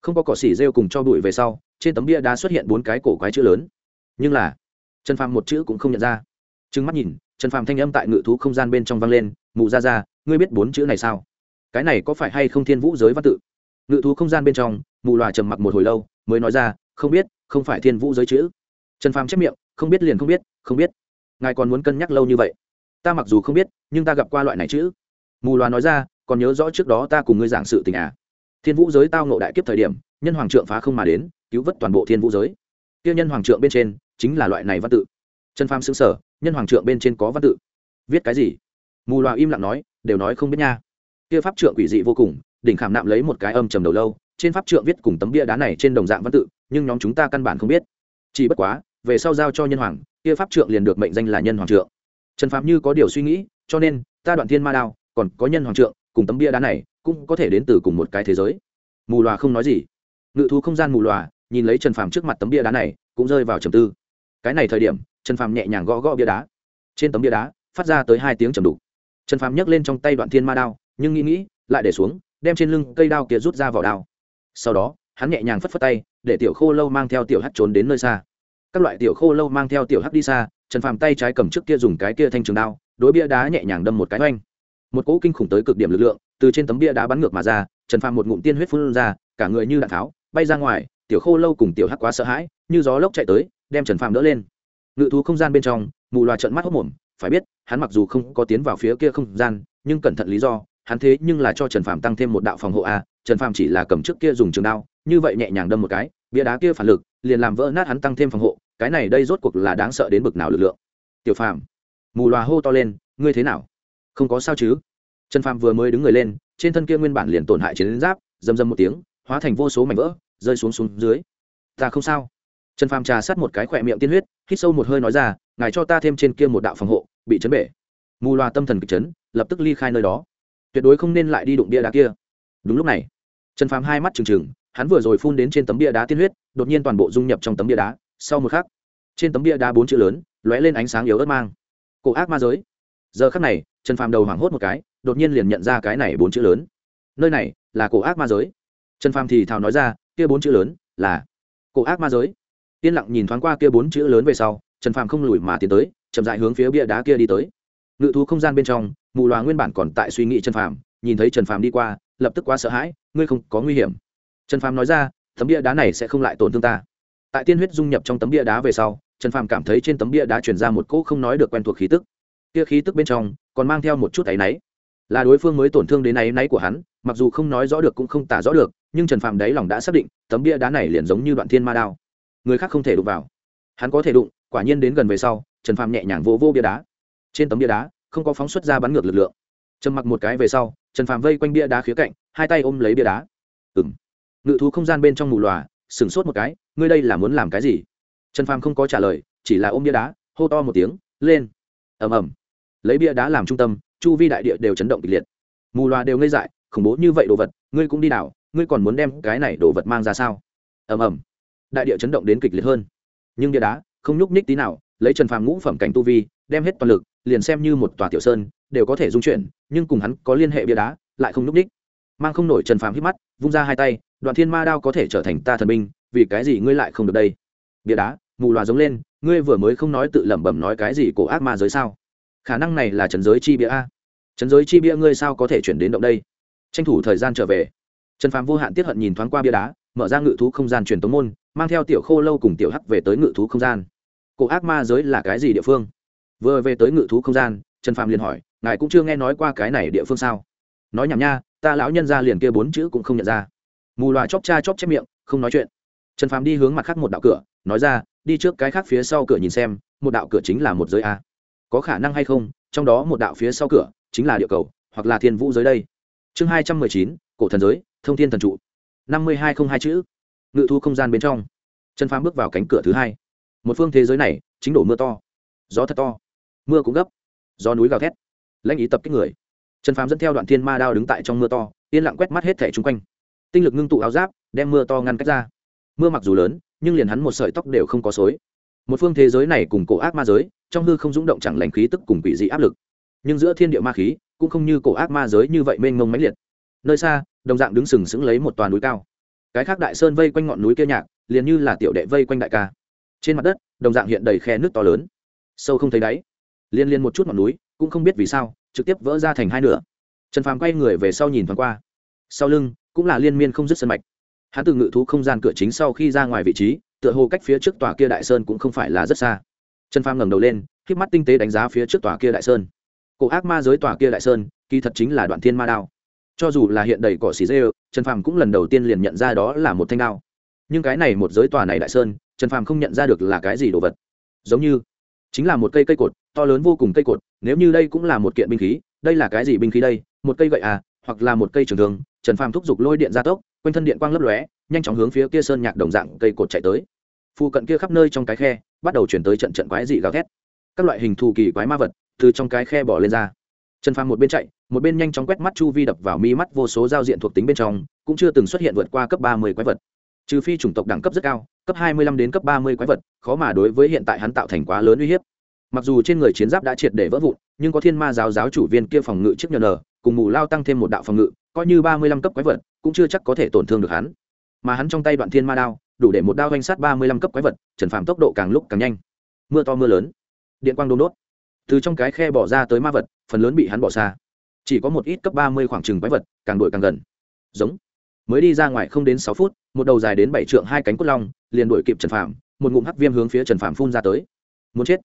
không có cỏ xỉ rêu cùng cho bụi về sau, trên tấm bia đá xuất hiện bốn cái cổ quái chữ lớn. Nhưng là trần phàm một chữ cũng không nhận ra. Trừng mắt nhìn trần phàm thanh âm tại ngự thú không gian bên trong vang lên, mụ ra ra ngươi biết bốn chữ này sao? Cái này có phải hay không thiên vũ giới văn tự? Ngự thú không gian bên trong mù loà trầm mặc một hồi lâu, mới nói ra, không biết, không phải thiên vũ giới chữ. Trần phàm chép miệng, không biết liền không biết không biết. Ngài còn muốn cân nhắc lâu như vậy? Ta mặc dù không biết, nhưng ta gặp qua loại này chữ. Mù loà nói ra, còn nhớ rõ trước đó ta cùng ngươi giảng sự tình à? Thiên vũ giới tao nộ đại kiếp thời điểm, nhân hoàng trượng phá không mà đến, cứu vớt toàn bộ thiên vũ giới. Tiêu nhân hoàng trượng bên trên, chính là loại này văn tự. Trần phàm xứng sở nhân hoàng trượng bên trên có văn tự. Viết cái gì? Mù loà im lặng nói, đều nói không biết nha. Kia pháp trượng quỷ dị vô cùng, đỉnh khảm nạm lấy một cái âm trầm đầu lâu, trên pháp trượng viết cùng tấm bia đá này trên đồng dạng văn tự, nhưng nhóm chúng ta căn bản không biết. Chỉ bất quá, về sau giao cho nhân hoàng, kia pháp trượng liền được mệnh danh là nhân hoàng trượng. Trần phạm như có điều suy nghĩ, cho nên, ta đoạn thiên ma đao, còn có nhân hoàng trượng, cùng tấm bia đá này, cũng có thể đến từ cùng một cái thế giới. Mù loà không nói gì. Ngự thú không gian mù loà, nhìn lấy trần phàm trước mặt tấm bia đá này, cũng rơi vào trầm tư. Cái này thời điểm trần phàm nhẹ nhàng gõ gõ bia đá. Trên tấm bia đá, phát ra tới hai tiếng trầm đục. Trần phàm nhấc lên trong tay đoạn thiên ma đao, nhưng nghĩ nghĩ, lại để xuống, đem trên lưng cây đao kia rút ra vào đao. Sau đó, hắn nhẹ nhàng phất phất tay, để tiểu khô lâu mang theo tiểu hắt trốn đến nơi xa. Các loại tiểu khô lâu mang theo tiểu hắt đi xa, trần phàm tay trái cầm trước kia dùng cái kia thanh trường đao, đối bia đá nhẹ nhàng đâm một cái oanh. Một cỗ kinh khủng tới cực điểm lực lượng, từ trên tấm bia đá bắn ngược mà ra, trần phàm một ngụm tiên huyết phun ra, cả người như đạn tháo, bay ra ngoài, tiểu khô lâu cùng tiểu hắc quá sợ hãi, như gió lốc chạy tới, đem trần phàm đỡ lên ngự thú không gian bên trong, mù loà trận mắt hốc mồm, phải biết, hắn mặc dù không có tiến vào phía kia không gian, nhưng cẩn thận lý do, hắn thế nhưng là cho trần phàm tăng thêm một đạo phòng hộ a, trần phàm chỉ là cầm trước kia dùng trường đao, như vậy nhẹ nhàng đâm một cái, bia đá kia phản lực, liền làm vỡ nát hắn tăng thêm phòng hộ, cái này đây rốt cuộc là đáng sợ đến bực nào lực lượng. Tiểu phàm, mù loà hô to lên, ngươi thế nào? Không có sao chứ? Trần phàm vừa mới đứng người lên, trên thân kia nguyên bản liền tổn hại chiến giáp dầm dầm một tiếng, hóa thành vô số mảnh vỡ, rơi xuống xuống dưới. Ta không sao. Trần phàm trà sát một cái khỏe miệng tiên huyết hít sâu một hơi nói ra, ngài cho ta thêm trên kia một đạo phòng hộ, bị chấn bể. Mù loà tâm thần kịch chấn, lập tức ly khai nơi đó. Tuyệt đối không nên lại đi đụng bia đá kia. Đúng lúc này, trần phàm hai mắt trừng trừng, hắn vừa rồi phun đến trên tấm bia đá tiên huyết, đột nhiên toàn bộ dung nhập trong tấm bia đá. Sau một khắc, trên tấm bia đá bốn chữ lớn, lóe lên ánh sáng yếu ớt mang. Cổ ác ma giới. Giờ khắc này, trần phàm đầu hoảng hốt một cái, đột nhiên liền nhận ra cái này bốn chữ lớn. Nơi này là cổ ác ma giới. Trần phàm thì thào nói ra, kia bốn chữ lớn là cổ ác ma giới yên lặng nhìn thoáng qua kia bốn chữ lớn về sau, trần phàm không lùi mà tiến tới, chậm dại hướng phía bia đá kia đi tới. Ngự thú không gian bên trong, mù loà nguyên bản còn tại suy nghĩ trần phàm, nhìn thấy trần phàm đi qua, lập tức quá sợ hãi, ngươi không có nguy hiểm. Trần phàm nói ra, tấm bia đá này sẽ không lại tổn thương ta. Tại tiên huyết dung nhập trong tấm bia đá về sau, trần phàm cảm thấy trên tấm bia đá chuyển ra một cỗ không nói được quen thuộc khí tức. Kia khí tức bên trong, còn mang theo một chút áy náy. Là đối phương mới tổn thương đến áy náy của hắn, mặc dù không nói rõ được cũng không tả rõ được, nhưng trần phàm đáy lòng đã xác định, tấm bia đá này liền giống như đoạn thiên ma đao người khác không thể đụng vào. Hắn có thể đụng quả nhiên đến gần về sau trần phàm nhẹ nhàng vỗ vô, vô bia đá. Trên tấm bia đá không có phóng xuất ra bắn ngược lực lượng. Trầm mặc một cái về sau trần phàm vây quanh bia đá khía cạnh hai tay ôm lấy bia đá. Ừng ngự thú không gian bên trong mù lòa sửng sốt một cái ngươi đây là muốn làm cái gì? Trần phàm không có trả lời chỉ là ôm bia đá hô to một tiếng lên. Ầm ầm. Lấy bia đá làm trung tâm chu vi đại địa đều chấn động kịch liệt. Mù loà đều ngây dại khủng bố như vậy đồ vật ngươi cũng đi đảo ngươi còn muốn đem cái này đồ vật mang ra sao? Ầm ầm đại địa chấn động đến kịch liệt hơn. Nhưng bia đá, không nhúc nhích tí nào, lấy trần phàm ngũ phẩm cảnh tu vi, đem hết toàn lực, liền xem như một tòa tiểu sơn, đều có thể dung chuyển, nhưng cùng hắn có liên hệ bia đá, lại không nhúc nhích. Mang không nổi trần phàm hít mắt, vung ra hai tay, đoạn thiên ma đao có thể trở thành ta thần binh, vì cái gì ngươi lại không được đây? Bia đá, mù loà giống lên, ngươi vừa mới không nói tự lẩm bẩm nói cái gì cổ ác ma giới sao? Khả năng này là trần giới chi bia a. Trần giới chi bia ngươi sao có thể chuyển đến động đây? Tranh thủ thời gian trở về. Trần phàm vô hạn tiếp hận nhìn thoáng qua bia đá mở ra ngự thú không gian truyền tống môn, mang theo tiểu khô lâu cùng tiểu hắc về tới ngự thú không gian. Cổ ác ma giới là cái gì địa phương? Vừa về tới ngự thú không gian, trần phàm liền hỏi, ngài cũng chưa nghe nói qua cái này địa phương sao? Nói nhảm nha, ta lão nhân ra liền kia bốn chữ cũng không nhận ra. Mù loà chóp cha chóp chép miệng, không nói chuyện. Trần phàm đi hướng mặt khác một đạo cửa, nói ra, đi trước cái khác phía sau cửa nhìn xem, một đạo cửa chính là một giới a. Có khả năng hay không? Trong đó một đạo phía sau cửa chính là địa cầu, hoặc là thiên vũ giới đây. Chương hai trăm mười chín, cổ thần giới, thông thiên thần trụ năm mươi hai không hai chữ. Ngự thu không gian bên trong. Trần phàm bước vào cánh cửa thứ hai. Một phương thế giới này, chính đổ mưa to. Gió thật to. Mưa cũng gấp. Gió núi gào thét. Lãnh ý tập kích người. Trần phàm dẫn theo đoạn thiên ma đao đứng tại trong mưa to, yên lặng quét mắt hết thẻ chung quanh. Tinh lực ngưng tụ áo giáp, đem mưa to ngăn cách ra. Mưa mặc dù lớn, nhưng liền hắn một sợi tóc đều không có xối. Một phương thế giới này cùng cổ ác ma giới, trong hư không rúng động chẳng lành khí tức cùng quỷ dị áp lực. Nhưng giữa thiên địa ma khí, cũng không như cổ ác ma giới như vậy mênh mông mãnh liệt. Nơi xa đồng dạng đứng sừng sững lấy một toàn núi cao. Cái khác đại sơn vây quanh ngọn núi kia nhạc, liền như là tiểu đệ vây quanh đại ca. Trên mặt đất, đồng dạng hiện đầy khe nước to lớn. Sâu không thấy đáy. Liên liên một chút ngọn núi, cũng không biết vì sao, trực tiếp vỡ ra thành hai nửa. Trần phàm quay người về sau nhìn thoáng qua. Sau lưng, cũng là liên miên không dứt sân mạch. Hắn từ ngự thú không gian cửa chính sau khi ra ngoài vị trí, tựa hồ cách phía trước tòa kia đại sơn cũng không phải là rất xa. Trần phàm ngẩng đầu lên k mắt tinh tế đánh giá phía trước tòa kia đại sơn. Cổ ác ma giới tòa kia đại sơn, kỳ thật chính là đoạn thiên ma đao cho dù là hiện đầy cỏ xì dê, trần phàm cũng lần đầu tiên liền nhận ra đó là một thanh đao. Nhưng cái này một giới tòa này đại sơn, trần phàm không nhận ra được là cái gì đồ vật. Giống như chính là một cây cây cột, to lớn vô cùng cây cột, nếu như đây cũng là một kiện binh khí, đây là cái gì binh khí đây? Một cây gậy à hoặc là một cây trường thường trần phàm thúc giục lôi điện ra tốc, quanh thân điện quang lấp lóe, nhanh chóng hướng phía kia sơn nhạc đồng dạng cây cột chạy tới. Phụ cận kia khắp nơi trong cái khe, bắt đầu chuyển tới trận trận quái dị gào thét. Các loại hình thù kỳ quái ma vật từ trong cái khe bỏ lên ra trần phàm một bên chạy, một bên nhanh chóng quét mắt chu vi đập vào mi mắt vô số giao diện thuộc tính bên trong, cũng chưa từng xuất hiện vượt qua cấp ba mươi quái vật. Trừ phi chủng tộc đẳng cấp rất cao, cấp hai mươi lăm đến cấp ba mươi quái vật, khó mà đối với hiện tại hắn tạo thành quá lớn uy hiếp. Mặc dù trên người chiến giáp đã triệt để vỡ vụn, nhưng có thiên ma giáo giáo chủ viên kia phòng ngự chiếc nhờ nờ cùng mù lao tăng thêm một đạo phòng ngự, coi như ba mươi lăm cấp quái vật, cũng chưa chắc có thể tổn thương được hắn. Mà hắn trong tay đoạn thiên ma đao, đủ để một đao danh sát ba mươi lăm cấp quái vật, trần phàm tốc độ càng lúc càng nhanh. Mưa to mưa lớn. Điện quang đôn đốt từ trong cái khe bỏ ra tới ma vật phần lớn bị hắn bỏ xa. Chỉ có một ít cấp ba mươi khoảng trừng quái vật càng đuổi càng gần. Giống. Mới đi ra ngoài không đến sáu phút một đầu dài đến bảy trượng hai cánh cốt long liền đuổi kịp trần Phạm, một ngụm hắc viêm hướng phía trần Phạm phun ra tới. Muốn chết.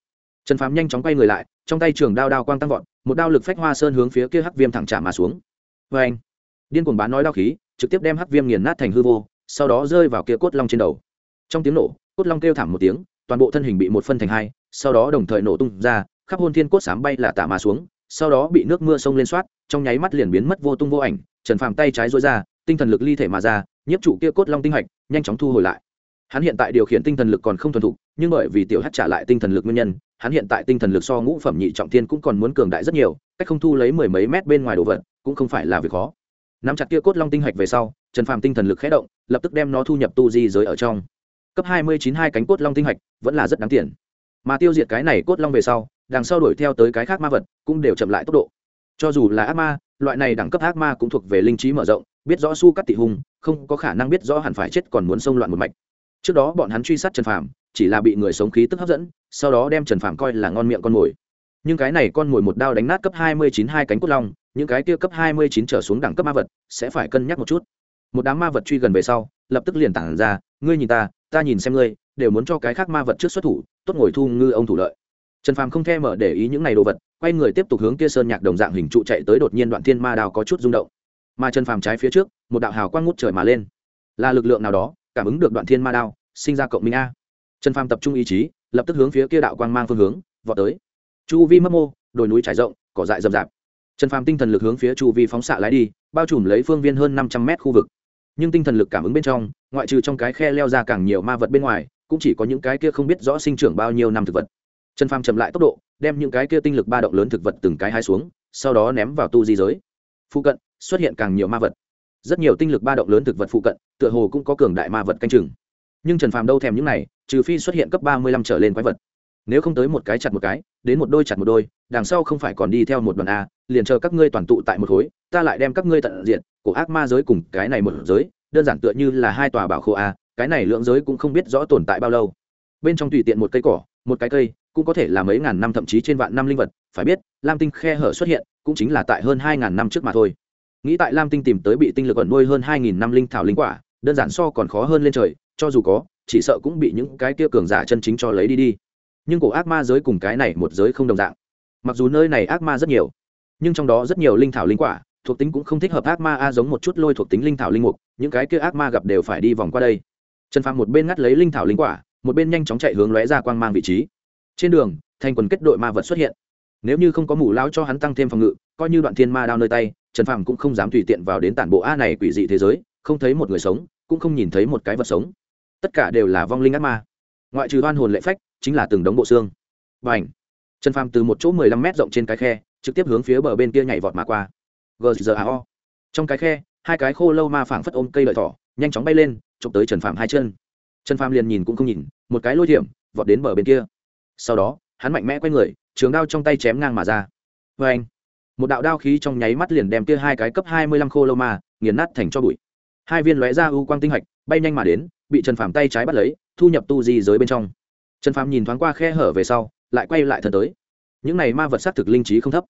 Trần Phạm nhanh chóng quay người lại trong tay trường đao đao quang tăng vọt một đao lực phách hoa sơn hướng phía kia hắc viêm thẳng trả mà xuống. Vê anh điên cuồng bán nói đao khí trực tiếp đem hắc viêm nghiền nát thành hư vô sau đó rơi vào kia cốt long trên đầu. Trong tiếng nổ cốt long kêu thảm một tiếng toàn bộ thân hình bị một phân thành hai sau đó đồng thời nổ tung ra khắp hôn thiên cốt sám bay là tả mà xuống, sau đó bị nước mưa sông lên soát, trong nháy mắt liền biến mất vô tung vô ảnh, trần phàm tay trái dối ra, tinh thần lực ly thể mà ra, nhiếp trụ kia cốt long tinh hạch, nhanh chóng thu hồi lại. Hắn hiện tại điều khiển tinh thần lực còn không thuần thục, nhưng bởi vì tiểu hát trả lại tinh thần lực nguyên nhân, hắn hiện tại tinh thần lực so ngũ phẩm nhị trọng thiên cũng còn muốn cường đại rất nhiều, cách không thu lấy mười mấy mét bên ngoài đồ vật, cũng không phải là việc khó. Nắm chặt kia cốt long tinh hạch về sau, trần phàm tinh thần lực khé động, lập tức đem nó thu nhập tu di giới ở trong. Cấp hai mươi chín hai cánh cốt long tinh hạch, vẫn là rất đáng tiền. Mà tiêu diệt cái này cốt long về sau đằng sau đuổi theo tới cái khác ma vật, cũng đều chậm lại tốc độ. Cho dù là ác ma, loại này đẳng cấp ác ma cũng thuộc về linh trí mở rộng, biết rõ su cắt tị hùng, không có khả năng biết rõ hẳn phải chết còn muốn xông loạn một mạch. Trước đó bọn hắn truy sát trần phàm, chỉ là bị người sống khí tức hấp dẫn, sau đó đem trần phàm coi là ngon miệng con mồi. Nhưng cái này con mồi một đao đánh nát cấp hai mươi chín hai cánh cốt long, những cái kia cấp hai mươi chín trở xuống đẳng cấp ma vật, sẽ phải cân nhắc một chút. Một đám ma vật truy gần về sau, lập tức liền tản ra, ngươi nhìn ta ta nhìn xem ngươi, đều muốn cho cái khác ma vật trước xuất thủ, tốt ngồi thu ngư ông thủ lợi trần phàm không thèm mở để ý những này đồ vật, quay người tiếp tục hướng kia sơn nhạc đồng dạng hình trụ chạy tới đột nhiên đoạn thiên ma đao có chút rung động. Mà trần phàm trái phía trước, một đạo hào quang ngút trời mà lên. Là lực lượng nào đó, cảm ứng được đoạn thiên ma đao sinh ra cộng minh a. Trần phàm tập trung ý chí, lập tức hướng phía kia đạo quang mang phương hướng, vọt tới. Chu vi mấp mô, đồi núi trải rộng, cỏ dại rậm rạp. Trần phàm tinh thần lực hướng phía chu vi phóng xạ lái đi, bao trùm lấy phương viên hơn năm trăm mét khu vực. Nhưng tinh thần lực cảm ứng bên trong, ngoại trừ trong cái khe leo ra càng nhiều ma vật bên ngoài, cũng chỉ có những cái kia không biết rõ sinh trưởng bao nhiêu năm thực vật trần phàm chậm lại tốc độ, đem những cái kia tinh lực ba động lớn thực vật từng cái hai xuống, sau đó ném vào tu di giới. Phụ cận, xuất hiện càng nhiều ma vật. Rất nhiều tinh lực ba động lớn thực vật phụ cận, tựa hồ cũng có cường đại ma vật canh chừng. Nhưng trần phàm đâu thèm những này, trừ phi xuất hiện cấp ba mươi lăm trở lên quái vật. Nếu không tới một cái chặt một cái, đến một đôi chặt một đôi, đằng sau không phải còn đi theo một đoàn a, liền chờ các ngươi toàn tụ tại một khối, ta lại đem các ngươi tận diện của ác ma giới cùng cái này một giới, đơn giản tựa như là hai tòa bảo khô a, cái này lượng giới cũng không biết rõ tồn tại bao lâu. Bên trong tùy tiện một cây cỏ, một cái cây cũng có thể là mấy ngàn năm thậm chí trên vạn năm linh vật, phải biết, lam tinh khe hở xuất hiện, cũng chính là tại hơn hai ngàn năm trước mà thôi. Nghĩ tại lam tinh tìm tới bị tinh lực ẩn nuôi hơn hai nghìn năm linh thảo linh quả, đơn giản so còn khó hơn lên trời, cho dù có, chỉ sợ cũng bị những cái kia cường giả chân chính cho lấy đi đi. Nhưng cổ ác ma giới cùng cái này một giới không đồng dạng. Mặc dù nơi này ác ma rất nhiều, nhưng trong đó rất nhiều linh thảo linh quả, thuộc tính cũng không thích hợp ác ma a giống một chút lôi thuộc tính linh thảo linh mục, những cái kia ác ma gặp đều phải đi vòng qua đây. Trần phàm một bên ngắt lấy linh thảo linh quả, một bên nhanh chóng chạy hướng lóe ra quang mang vị trí trên đường thành quần kết đội ma vật xuất hiện. Nếu như không có mù lao cho hắn tăng thêm phòng ngự, coi như đoạn thiên ma đao nơi tay, trần phàm cũng không dám tùy tiện vào đến tản bộ a này quỷ dị thế giới, không thấy một người sống, cũng không nhìn thấy một cái vật sống. Tất cả đều là vong linh ác ma. Ngoại trừ oan hồn lệ phách, chính là từng đống bộ xương. Và ảnh trần phàm từ một chỗ mười lăm mét rộng trên cái khe, trực tiếp hướng phía bờ bên kia nhảy vọt mà qua. Gzao trong cái khe, hai cái khô lâu ma phảng phất ôm cây lợi thỏ, nhanh chóng bay lên, chụp tới trần phàm hai chân. Trần phàm liền nhìn cũng không nhìn, một cái lôi thiểm, vọt đến bờ bên kia sau đó, hắn mạnh mẽ quay người, trường đao trong tay chém ngang mà ra. Vê anh một đạo đao khí trong nháy mắt liền đem kia hai cái cấp hai mươi lăm khô lô ma, nghiền nát thành cho bụi. Hai viên lóe ra ưu quang tinh hạch, bay nhanh mà đến, bị trần phàm tay trái bắt lấy, thu nhập tu di giới bên trong. Trần phàm nhìn thoáng qua khe hở về sau, lại quay lại thần tới. Những này ma vật s á t thực linh trí không thấp.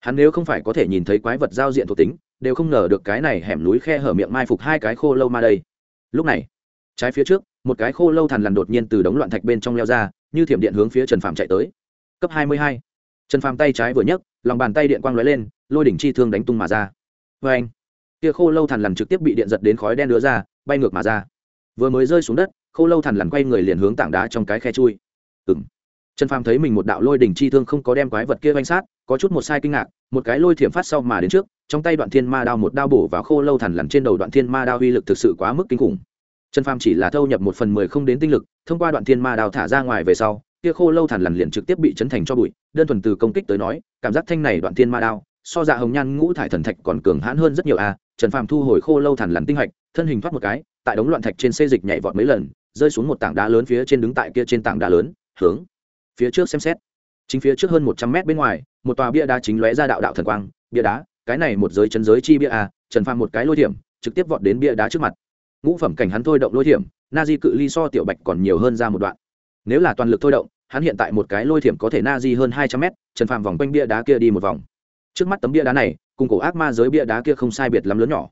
Hắn nếu không phải có thể nhìn thấy quái vật giao diện thuộc tính, đều không ngờ được cái này hẻm núi khe hở miệng mai phục hai cái khô lâu ma đây. Lúc này, trái phía trước, một cái khô lâu thằn lằn đột nhiên từ đống loạn thạch bên trong leo ra như thiểm điện hướng phía trần phàm chạy tới. Cấp hai mươi hai. Trần phàm tay trái vừa nhấc, lòng bàn tay điện quang lóe lên, lôi đỉnh chi thương đánh tung mà ra. Vê anh, kia khô lâu thằn lằn trực tiếp bị điện giật đến khói đen đưa ra, bay ngược mà ra. Vừa mới rơi xuống đất, khô lâu thằn lằn quay người liền hướng tảng đá trong cái khe chui. Ừng trần phàm thấy mình một đạo lôi đỉnh chi thương không có đem quái vật kia oanh sát, có chút một sai kinh ngạc, một cái lôi thiểm phát sau mà đến trước, trong tay đoạn thiên ma đao một đao bổ vào khô lâu thằn lằn trên đầu đoạn thiên ma đao uy lực thực sự quá mức kinh khủng trần phàm chỉ là thâu nhập một phần mười không đến tinh lực thông qua đoạn thiên ma đao thả ra ngoài về sau kia khô lâu thản lằn liền trực tiếp bị chấn thành cho bụi đơn thuần từ công kích tới nói cảm giác thanh này đoạn thiên ma đao so dạ hồng nhan ngũ thải thần thạch còn cường hãn hơn rất nhiều a trần phàm thu hồi khô lâu thản lằn tinh hạch thân hình thoát một cái tại đống loạn thạch trên xê dịch nhảy vọt mấy lần rơi xuống một tảng đá lớn phía trên đứng tại kia trên tảng đá lớn hướng phía trước xem xét. Chính phía trước hơn một trăm mét bên ngoài một tòa bia đá chính lóe ra đạo đạo thần quang bia đá cái này một giới chấn giới chi bia a trần phàm một cái lôi điểm, trực tiếp vọt đến bia đá trước mặt ngũ phẩm cảnh hắn thôi động lôi thiểm na di cự ly so tiểu bạch còn nhiều hơn ra một đoạn. Nếu là toàn lực thôi động, hắn hiện tại một cái lôi thiểm có thể na di hơn hai trăm mét, trần phàm vòng quanh bia đá kia đi một vòng. Trước mắt tấm bia đá này, cùng cổ ác ma giới bia đá kia không sai biệt lắm lớn nhỏ.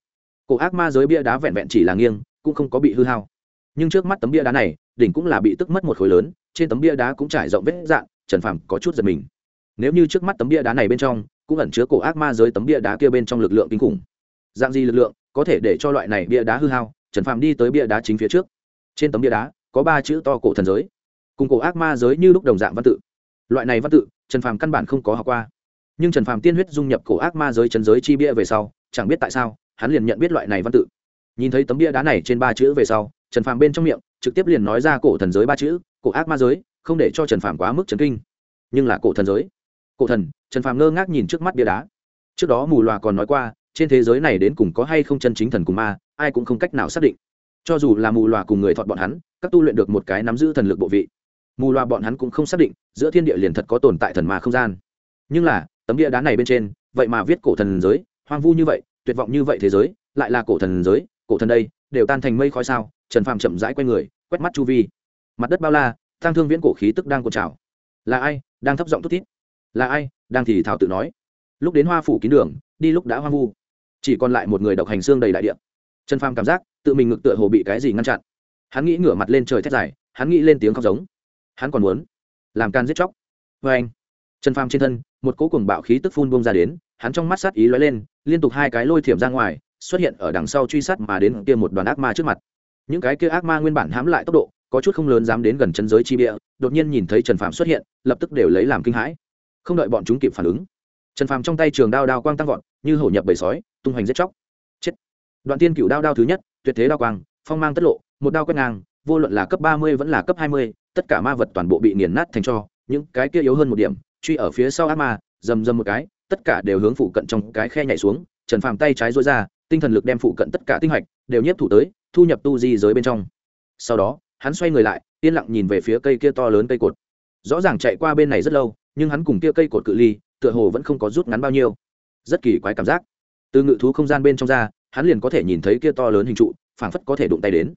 Cổ ác ma giới bia đá vẹn vẹn chỉ là nghiêng, cũng không có bị hư hao. Nhưng trước mắt tấm bia đá này, đỉnh cũng là bị tức mất một khối lớn, trên tấm bia đá cũng trải rộng vết dạn, trần phàm có chút giật mình. Nếu như trước mắt tấm bia đá này bên trong, cũng ẩn chứa cổ ác ma giới tấm bia đá kia bên trong lực lượng kinh khủng. Dạng gì lực lượng có thể để cho loại này bia đá hư hao? Trần phàm đi tới bia đá chính phía trước. Trên tấm bia đá, có ba chữ to cổ thần giới. Cùng cổ ác ma giới như lúc đồng dạng văn tự. Loại này văn tự, trần phàm căn bản không có học qua. Nhưng trần phàm tiên huyết dung nhập cổ ác ma giới trần giới chi bia về sau, chẳng biết tại sao, hắn liền nhận biết loại này văn tự. Nhìn thấy tấm bia đá này trên ba chữ về sau, trần phàm bên trong miệng, trực tiếp liền nói ra cổ thần giới ba chữ, cổ ác ma giới, không để cho trần phàm quá mức trần kinh. Nhưng là cổ thần giới. Cổ thần, trần phàm ngơ ngác nhìn trước mắt bia đá. Trước đó mù loà còn nói qua trên thế giới này đến cùng có hay không chân chính thần cùng ma, ai cũng không cách nào xác định. Cho dù là mù loà cùng người thọt bọn hắn, các tu luyện được một cái nắm giữ thần lực bộ vị. Mù loà bọn hắn cũng không xác định, giữa thiên địa liền thật có tồn tại thần ma không gian. Nhưng là, tấm địa đá này bên trên, vậy mà viết cổ thần giới, hoang vu như vậy, tuyệt vọng như vậy thế giới, lại là cổ thần giới, cổ thần đây, đều tan thành mây khói sao, trần phàm chậm rãi q u a y người, quét mắt chu vi. Mặt đất bao la tăng thương viễn cổ khí tức đang cột trào. Là ai, đang thấp giọng thút thít? Là ai, đang thì thảo tự nói. Lúc đến hoa phủ kín đường, đi lúc đã hoang vu chỉ còn lại một người độc hành xương đầy đại địa. trần phàm cảm giác, tự mình ngực tựa hồ bị cái gì ngăn chặn. Hắn nghĩ ngửa mặt lên trời thét dài, hắn nghĩ lên tiếng khóc giống. Hắn còn muốn làm can giết chóc. Vê anh, trần phàm trên thân, một cỗ cùng bạo khí tức phun bông ra đến, hắn trong mắt sát ý lóe lên, liên tục hai cái lôi thiểm ra ngoài, xuất hiện ở đằng sau truy sát mà đến kia một đoàn ác ma trước mặt. Những cái kia ác ma nguyên bản hãm lại tốc độ, có chút không lớn dám đến gần chân giới chi bịa đột nhiên nhìn thấy trần phàm xuất hiện, lập tức đều lấy làm kinh hãi. Không đợi bọn chúng kịp phản ứng, trần phàm trong tay trường đao đao quang tăng vọt, như hổ nhập bầy sói tung hoành giết chóc. Chết. Đoạn tiên cựu đao đao thứ nhất, tuyệt thế đao quang, phong mang tất lộ, một đao quét ngang, vô luận là cấp ba mươi vẫn là cấp hai mươi, tất cả ma vật toàn bộ bị nghiền nát thành cho, những cái kia yếu hơn một điểm, truy ở phía sau ác ma dầm dầm một cái, tất cả đều hướng phụ cận trong cái khe nhảy xuống, trần phàm tay trái dối ra, tinh thần lực đem phụ cận tất cả tinh hạch đều nhiếp thủ tới, thu nhập tu di giới bên trong. Sau đó, hắn xoay người lại, yên lặng nhìn về phía cây kia to lớn cây cột. Rõ ràng chạy qua bên này rất lâu, nhưng hắn cùng kia cây cột cự ly, tựa hồ vẫn không có rút ngắn bao nhiêu. Rất kỳ quái cảm giác từ ngự thú không gian bên trong ra, hắn liền có thể nhìn thấy kia to lớn hình trụ, phảng phất có thể đụng tay đến.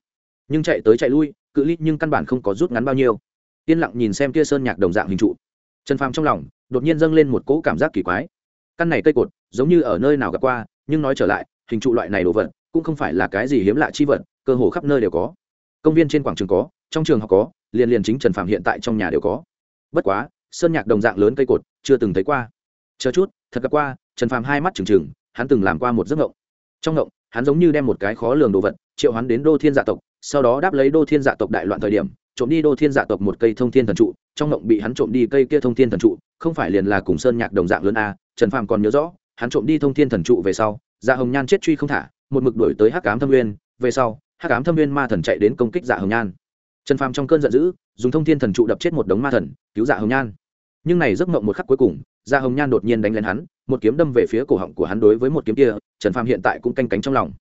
Nhưng chạy tới chạy lui, cự ly nhưng căn bản không có rút ngắn bao nhiêu. Yên lặng nhìn xem kia sơn nhạc đồng dạng hình trụ. Trần phàm trong lòng, đột nhiên dâng lên một cỗ cảm giác kỳ quái. Căn này cây cột, giống như ở nơi nào gặp qua, nhưng nói trở lại, hình trụ loại này đồ vật, cũng không phải là cái gì hiếm lạ chi vật, cơ hồ khắp nơi đều có. Công viên trên quảng trường có, trong trường học có, liền liền chính trần phạm hiện tại trong nhà đều có. Bất quá, sơn nhạc đồng dạng lớn cây cột, chưa từng thấy qua. Chờ chút, thật gặp qua, trần phạm hai mắt trừng trừng hắn từng làm qua một giấc ngộng. Trong ngộng, hắn giống như đem một cái khó lường đồ vật, triệu hắn đến đô thiên dạ tộc, sau đó đáp lấy đô thiên dạ tộc đại loạn thời điểm, trộm đi đô thiên dạ tộc một cây thông thiên thần trụ, trong ngộng bị hắn trộm đi cây kia thông thiên thần trụ, không phải liền là cùng sơn nhạc đồng dạng lớn a, trần phàm còn nhớ rõ, hắn trộm đi thông thiên thần trụ về sau dạ hồng nhan chết truy không thả, một mực đuổi tới hắc cám thâm nguyên, về sau, hắc ám thâm Nguyên ma thần chạy đến công kích dạ hồng nhan. Trần phàm trong cơn giận dữ, dùng thông thiên thần trụ đập chết một đống ma thần, cứu dạ hồng nhan. Nhưng này giấc mộng một khắc cuối cùng gia hồng nhan đột nhiên đánh lên hắn, một kiếm đâm về phía cổ họng của hắn đối với một kiếm kia, trần phàm hiện tại cũng canh cánh trong lòng.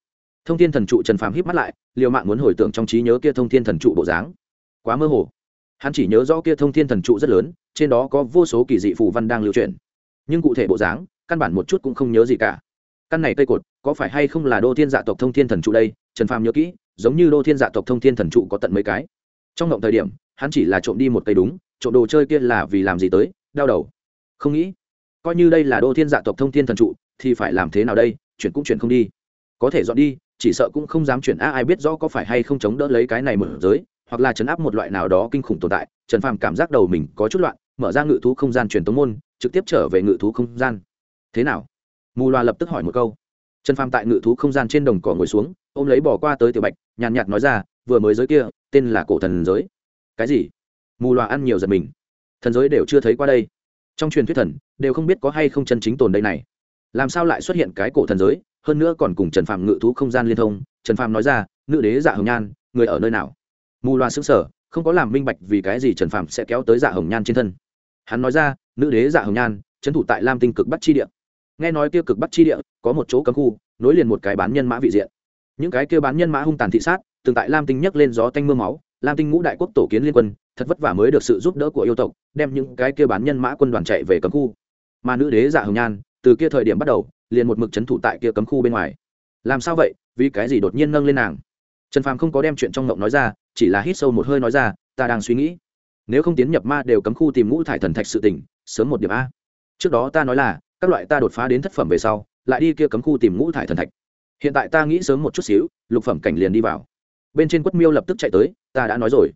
Thông thiên thần trụ trần phàm híp mắt lại, liều mạng muốn hồi tưởng trong trí nhớ kia thông thiên thần trụ bộ dáng. Quá mơ hồ. Hắn chỉ nhớ rõ kia thông thiên thần trụ rất lớn, trên đó có vô số kỳ dị phù văn đang lưu truyền. Nhưng cụ thể bộ dáng, căn bản một chút cũng không nhớ gì cả. Căn này cây cột, có phải hay không là đô thiên dạ tộc thông thiên thần trụ đây? Trần phàm nhớ kỹ, giống như đô thiên dạ tộc thông thiên thần trụ có tận mấy cái. Trong động thời điểm, hắn chỉ là trộm đi một cây đúng, trộm đồ chơi kia là vì làm gì tới? Đau đầu không nghĩ, coi như đây là đô thiên dạ tộc thông thiên thần trụ, thì phải làm thế nào đây? Chuyển cũng chuyển không đi. Có thể dọn đi, chỉ sợ cũng không dám chuyển. A, ai biết rõ có phải hay không chống đỡ lấy cái này mở giới, hoặc là chấn áp một loại nào đó kinh khủng tồn tại. Trần phàm cảm giác đầu mình có chút loạn, mở ra ngự thú không gian truyền tống môn, trực tiếp trở về ngự thú không gian. Thế nào? Mù loa lập tức hỏi một câu. Trần phàm tại ngự thú không gian trên đồng cỏ ngồi xuống, ôm lấy bỏ qua tới tiểu bạch, nhàn nhạt nói ra, vừa mới giới kia, tên là cổ thần giới. Cái gì? Mù Loa ăn nhiều giật mình. Thần giới đều chưa thấy qua đây trong truyền thuyết thần, đều không biết có hay không chân chính tồn đây này. Làm sao lại xuất hiện cái cổ thần giới, hơn nữa còn cùng trần phàm ngự thú không gian liên thông. Trần phàm nói ra, nữ đế dạ hồng nhan, người ở nơi nào? Mù loa xứng sở không có làm minh bạch vì cái gì trần phàm sẽ kéo tới dạ hồng nhan trên thân. Hắn nói ra, nữ đế dạ hồng nhan, trấn thủ tại lam tinh cực bắc chi địa. Nghe nói kia cực bắc chi địa có một chỗ cấm khu, nối liền một cái bán nhân mã vị diện. Những cái kia bán nhân mã hung tàn thị sát, từng tại lam tinh nhấc lên gió tanh m ư a máu, lam tinh ngũ đại quốc tổ kiến liên quân thật vất vả mới được sự giúp đỡ của yêu tộc, đem những cái kia bán nhân mã quân đoàn chạy về cấm khu. Mà nữ đế dạ hồng nhan, từ kia thời điểm bắt đầu, liền một mực c h ấ n thủ tại kia cấm khu bên ngoài. Làm sao vậy? Vì cái gì đột nhiên nâng lên nàng? Trần phàm không có đem chuyện trong ngộng nói ra, chỉ là hít sâu một hơi nói ra, ta đang suy nghĩ. Nếu không tiến nhập ma đều cấm khu tìm ngũ thải thần thạch sự tỉnh sớm một điểm a. Trước đó ta nói là, các loại ta đột phá đến thất phẩm về sau, lại đi kia cấm khu tìm ngũ thải thần thạch. Hiện tại ta nghĩ sớm một chút xíu, lục phẩm cảnh liền đi vào. Bên trên quất miêu lập tức chạy tới, ta đã nói rồi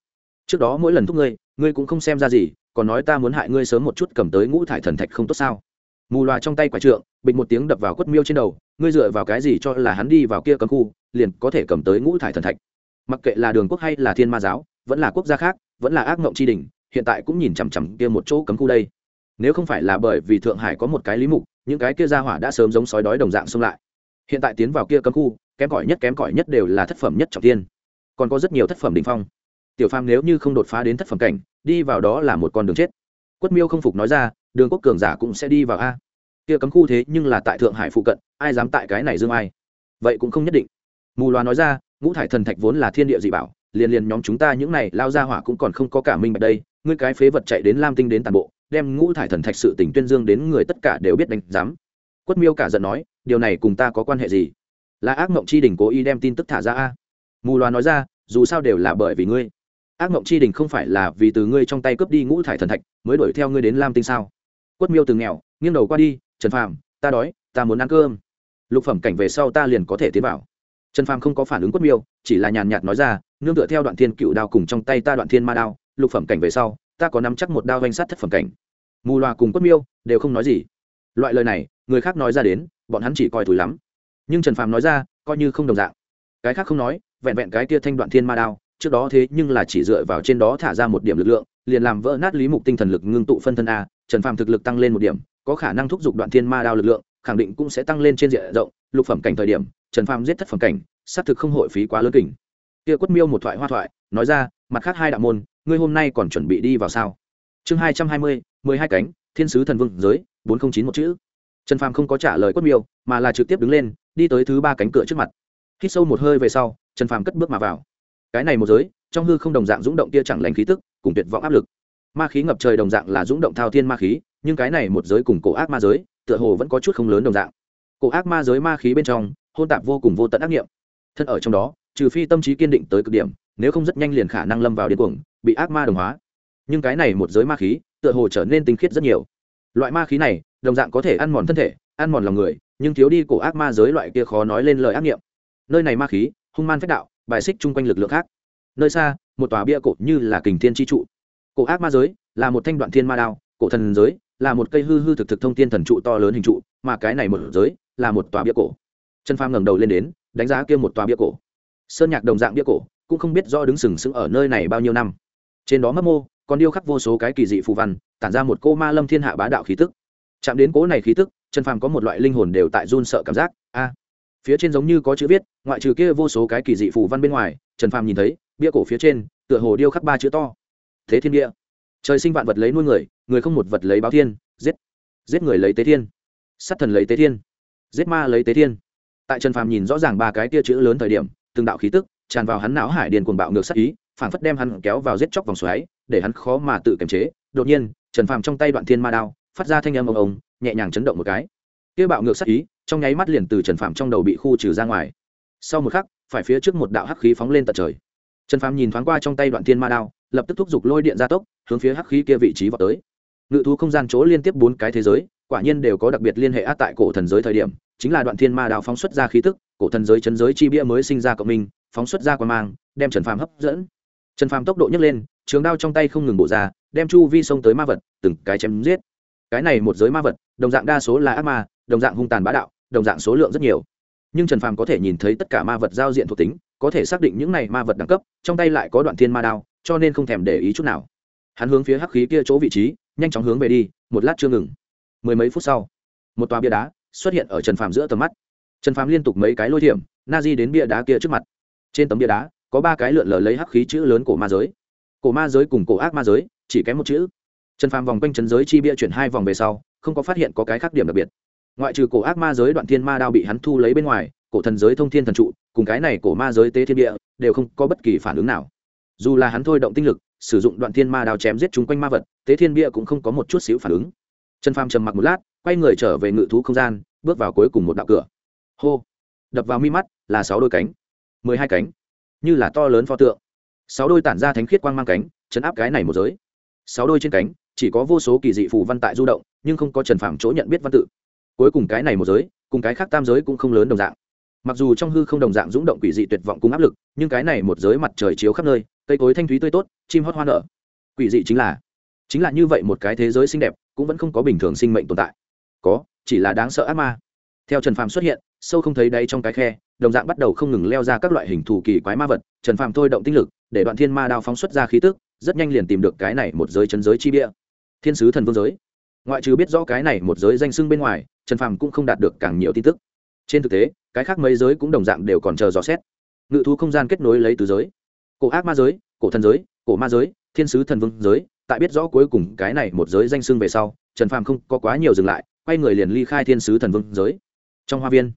trước đó mỗi lần thúc ngươi ngươi cũng không xem ra gì, còn nói ta muốn hại ngươi sớm một chút cầm tới ngũ thải thần thạch không tốt sao? Mù loà trong tay quả trượng, bịch một tiếng đập vào quất miêu trên đầu, ngươi dựa vào cái gì cho là hắn đi vào kia cấm khu, liền có thể cầm tới ngũ thải thần thạch? Mặc kệ là đường quốc hay là thiên ma giáo, vẫn là quốc gia khác, vẫn là ác mộng tri đình, hiện tại cũng nhìn chằm chằm kia một chỗ cấm khu đây. Nếu không phải là bởi vì thượng hải có một cái lý mục, những cái kia ra hỏa đã sớm giống sói đói đồng dạng xông lại. Hiện tại tiến vào kia cấm khu, kém cỏi nhất kém cỏi nhất đều là thất phẩm nhất trọng tiên. Còn có rất nhiều thất phẩm đ ỉ n h phong tiểu phàm nếu như không đột phá đến thất phẩm cảnh, đi vào đó là một con đường chết. Quất miêu không phục nói ra, đường quốc cường giả cũng sẽ đi vào a. Kia cấm khu thế nhưng là tại thượng hải phụ cận, ai dám tại cái này dương ai? Vậy cũng không nhất định. Mù loà nói ra, ngũ thải thần thạch vốn là thiên địa dị bảo, liền liền nhóm chúng ta những này lao ra hỏa cũng còn không có cả minh bạch đây, ngươi cái phế vật chạy đến lam tinh đến tàn bộ, đem ngũ thải thần thạch sự tình tuyên dương đến người tất cả đều biết đánh giám. Quất miêu cả giận nói, điều này cùng ta có quan hệ gì? Là ác mộng chi đình cố ý đem tin tức thả ra a. Mù loà nói ra, dù sao đều là bởi vì ngươi ác mộng chi đình không phải là vì từ ngươi trong tay cướp đi ngũ thải thần thạch, mới đuổi theo ngươi đến lam tinh sao? Quất miêu từng nghèo nghiêng đầu qua đi, trần phàm, ta đói, ta muốn ăn cơm. Lục phẩm cảnh về sau ta liền có thể tiến vào. Trần phàm không có phản ứng quất miêu, chỉ là nhàn nhạt nói ra, nương tựa theo đoạn thiên cựu đao cùng trong tay ta đoạn thiên ma đao, lục phẩm cảnh về sau, ta có nắm chắc một đao danh sát thất phẩm cảnh. Mù loà cùng quất miêu đều không nói gì. Loại lời này, người khác nói ra đến, bọn hắn chỉ coi thùi lắm. Nhưng trần phàm nói ra, coi như không đồng dạng. Cái khác không nói, vẹn vẹn cái kia thanh đoạn thiên ma đao trước đó thế nhưng là chỉ dựa vào trên đó thả ra một điểm lực lượng, liền làm vỡ nát lý mục tinh thần lực ngưng tụ phân thân a, trần phàm thực lực tăng lên một điểm, có khả năng thúc giục đoạn thiên ma đao lực lượng, khẳng định cũng sẽ tăng lên trên diện rộng, lục phẩm cảnh thời điểm, trần phàm giết thất phẩm cảnh, xác thực không hội phí quá lớn kỉnh kia quất miêu một thoại hoa thoại, nói ra, mặt khác hai đạo môn, ngươi hôm nay còn chuẩn bị đi vào sao? Chương hai trăm hai mươi, mười hai cánh, thiên sứ thần vương giới, bốn không chín một chữ. Trần phàm không có trả lời quất miêu, mà là trực tiếp đứng lên, đi tới thứ ba cánh cửa trước mặt. Hít sâu một hơi về sau, trần phàm cất bước mà vào cái này một giới, trong hư không đồng dạng rúng động tia chẳng lành khí tức, cùng tuyệt vọng áp lực. Ma khí ngập trời đồng dạng là rúng động thao thiên ma khí, nhưng cái này một giới cùng cổ ác ma giới, tựa hồ vẫn có chút không lớn đồng dạng. Cổ ác ma giới ma khí bên trong, hôn tạp vô cùng vô tận ác nghiệm thân ở trong đó, trừ phi tâm trí kiên định tới cực điểm, nếu không rất nhanh liền khả năng lâm vào điên cuồng, bị ác ma đồng hóa. Nhưng cái này một giới ma khí, tựa hồ trở nên tinh khiết rất nhiều. Loại ma khí này, đồng dạng có thể ăn mòn thân thể, ăn mòn lòng người, nhưng thiếu đi cổ ác ma giới loại kia khó nói lên lời ác nghiệm nơi này ma khí, hung man phách đạo bài xích chung quanh lực lượng khác. Nơi xa, một tòa bia cổ như là kình thiên tri trụ. Cổ ác ma giới là một thanh đoạn thiên ma đao, cổ thần giới là một cây hư hư thực thực thông tiên thần trụ to lớn hình trụ, mà cái này một giới là một tòa bia cổ. Trần pham ngẩng đầu lên đến, đánh giá kia một tòa bia cổ. Sơn nhạc đồng dạng bia cổ, cũng không biết do đứng sừng sững ở nơi này bao nhiêu năm. Trên đó mấp mô, còn điêu khắc vô số cái kỳ dị phù văn, tản ra một cô ma lâm thiên hạ bá đạo khí tức. Chạm đến cố này khí tức, trần phàm có một loại linh hồn đều tại run sợ cảm giác. A phía trên giống như có chữ viết, ngoại trừ kia vô số cái kỳ dị phù văn bên ngoài, trần phàm nhìn thấy, bia cổ phía trên, tựa hồ điêu khắc ba chữ to. Thế thiên địa. Trời sinh vạn vật lấy nuôi người người không một vật lấy báo thiên, giết. Giết người lấy tế thiên. Sát thần lấy tế thiên. Giết ma lấy tế thiên. Tại trần phàm nhìn rõ ràng ba cái tia chữ lớn thời điểm, từng đạo khí tức tràn vào hắn não hải điền cuồng bạo ngược sát ý, phảng phất đem hắn kéo vào giết chóc vòng xoáy, để hắn khó mà tự kiềm chế. Đột nhiên, trần phàm trong tay đoạn thiên ma đao, phát ra thanh âm ông ông nhẹ nhàng chấn động một cái kia bạo ngược sát ý, trong nháy mắt liền từ trần phạm trong đầu bị khu trừ ra ngoài. Sau một khắc, phải phía trước một đạo hắc khí phóng lên tận trời. Trần Phạm nhìn thoáng qua trong tay đoạn thiên ma đao, lập tức thúc giục lôi điện gia tốc, hướng phía hắc khí kia vị trí vào tới. Ngự thú không gian chỗ liên tiếp bốn cái thế giới, quả nhiên đều có đặc biệt liên hệ át tại cổ thần giới thời điểm, chính là đoạn thiên ma đao phóng xuất ra khí tức, cổ thần giới chấn giới chi bia mới sinh ra cộng minh, phóng xuất ra quan mang, đem trần phàm hấp dẫn. Trần phàm tốc độ nhấc lên, trường đao trong tay không ngừng bổ ra, đem chu vi xông tới ma vật, từng cái chém giết. Cái này một giới ma vật, đồng dạng đa số là ác ma đồng dạng hung tàn bá đạo, đồng dạng số lượng rất nhiều. Nhưng trần phàm có thể nhìn thấy tất cả ma vật giao diện thuộc tính, có thể xác định những này ma vật đẳng cấp, trong tay lại có đoạn thiên ma đao, cho nên không thèm để ý chút nào. Hắn hướng phía hắc khí kia chỗ vị trí, nhanh chóng hướng về đi, một lát chưa ngừng. Mười mấy phút sau, một tòa bia đá xuất hiện ở trần phàm giữa tầm mắt. Trần phàm liên tục mấy cái lôi thiểm, na di đến bia đá kia trước mặt. Trên tấm bia đá, có ba cái lượn lờ lấy hắc khí chữ lớn của ma giới. Cổ ma giới cùng cổ ác ma giới, chỉ kém một chữ. Trần phàm vòng quanh trấn giới chi bia chuyển hai vòng về sau, không có phát hiện có cái khác điểm đặc biệt ngoại trừ cổ ác ma giới đoạn thiên ma đao bị hắn thu lấy bên ngoài, cổ thần giới thông thiên thần trụ, cùng cái này cổ ma giới tế thiên địa, đều không có bất kỳ phản ứng nào. Dù là hắn thôi động tinh lực, sử dụng đoạn thiên ma đao chém giết chúng quanh ma vật, tế thiên bia cũng không có một chút xíu phản ứng. Trần phàm trầm mặc một lát, quay người trở về ngự thú không gian, bước vào cuối cùng một đạo cửa. Hô! Đập vào mi mắt là sáu đôi cánh. Mười hai cánh. Như là to lớn pho tượng. Sáu đôi tản ra thánh khiết quang mang cánh, chấn áp cái này một giới. Sáu đôi trên cánh, chỉ có vô số kỳ dị phù văn tại du động, nhưng không có trần phàm chỗ nhận biết văn tự cuối cùng cái này một giới, cùng cái khác tam giới cũng không lớn đồng dạng. Mặc dù trong hư không đồng dạng rúng động quỷ dị tuyệt vọng cùng áp lực, nhưng cái này một giới mặt trời chiếu khắp nơi, cây cối thanh thúy tươi tốt, chim hót hoa nở. Quỷ dị chính là chính là như vậy một cái thế giới xinh đẹp, cũng vẫn không có bình thường sinh mệnh tồn tại. Có, chỉ là đáng sợ ác ma. Theo trần phàm xuất hiện, sâu không thấy đáy trong cái khe, đồng dạng bắt đầu không ngừng leo ra các loại hình thù kỳ quái ma vật, trần phàm thôi động tinh lực, để đoạn thiên ma đao phóng xuất ra khí tức, rất nhanh liền tìm được cái này một giới chân giới chi bia thiên sứ thần vương giới ngoại trừ biết rõ cái này một giới danh xưng bên ngoài, trần phàm cũng không đạt được càng nhiều tin tức. Trên thực tế, cái khác mấy giới cũng đồng dạng đều còn chờ dò xét. Ngự thú không gian kết nối lấy từ giới. Cổ ác ma giới, cổ thần giới, cổ ma giới, thiên sứ thần vương giới, tại biết rõ cuối cùng cái này một giới danh xưng về sau, trần phàm không có quá nhiều dừng lại, quay người liền ly khai thiên sứ thần vương giới. Trong hoa viên,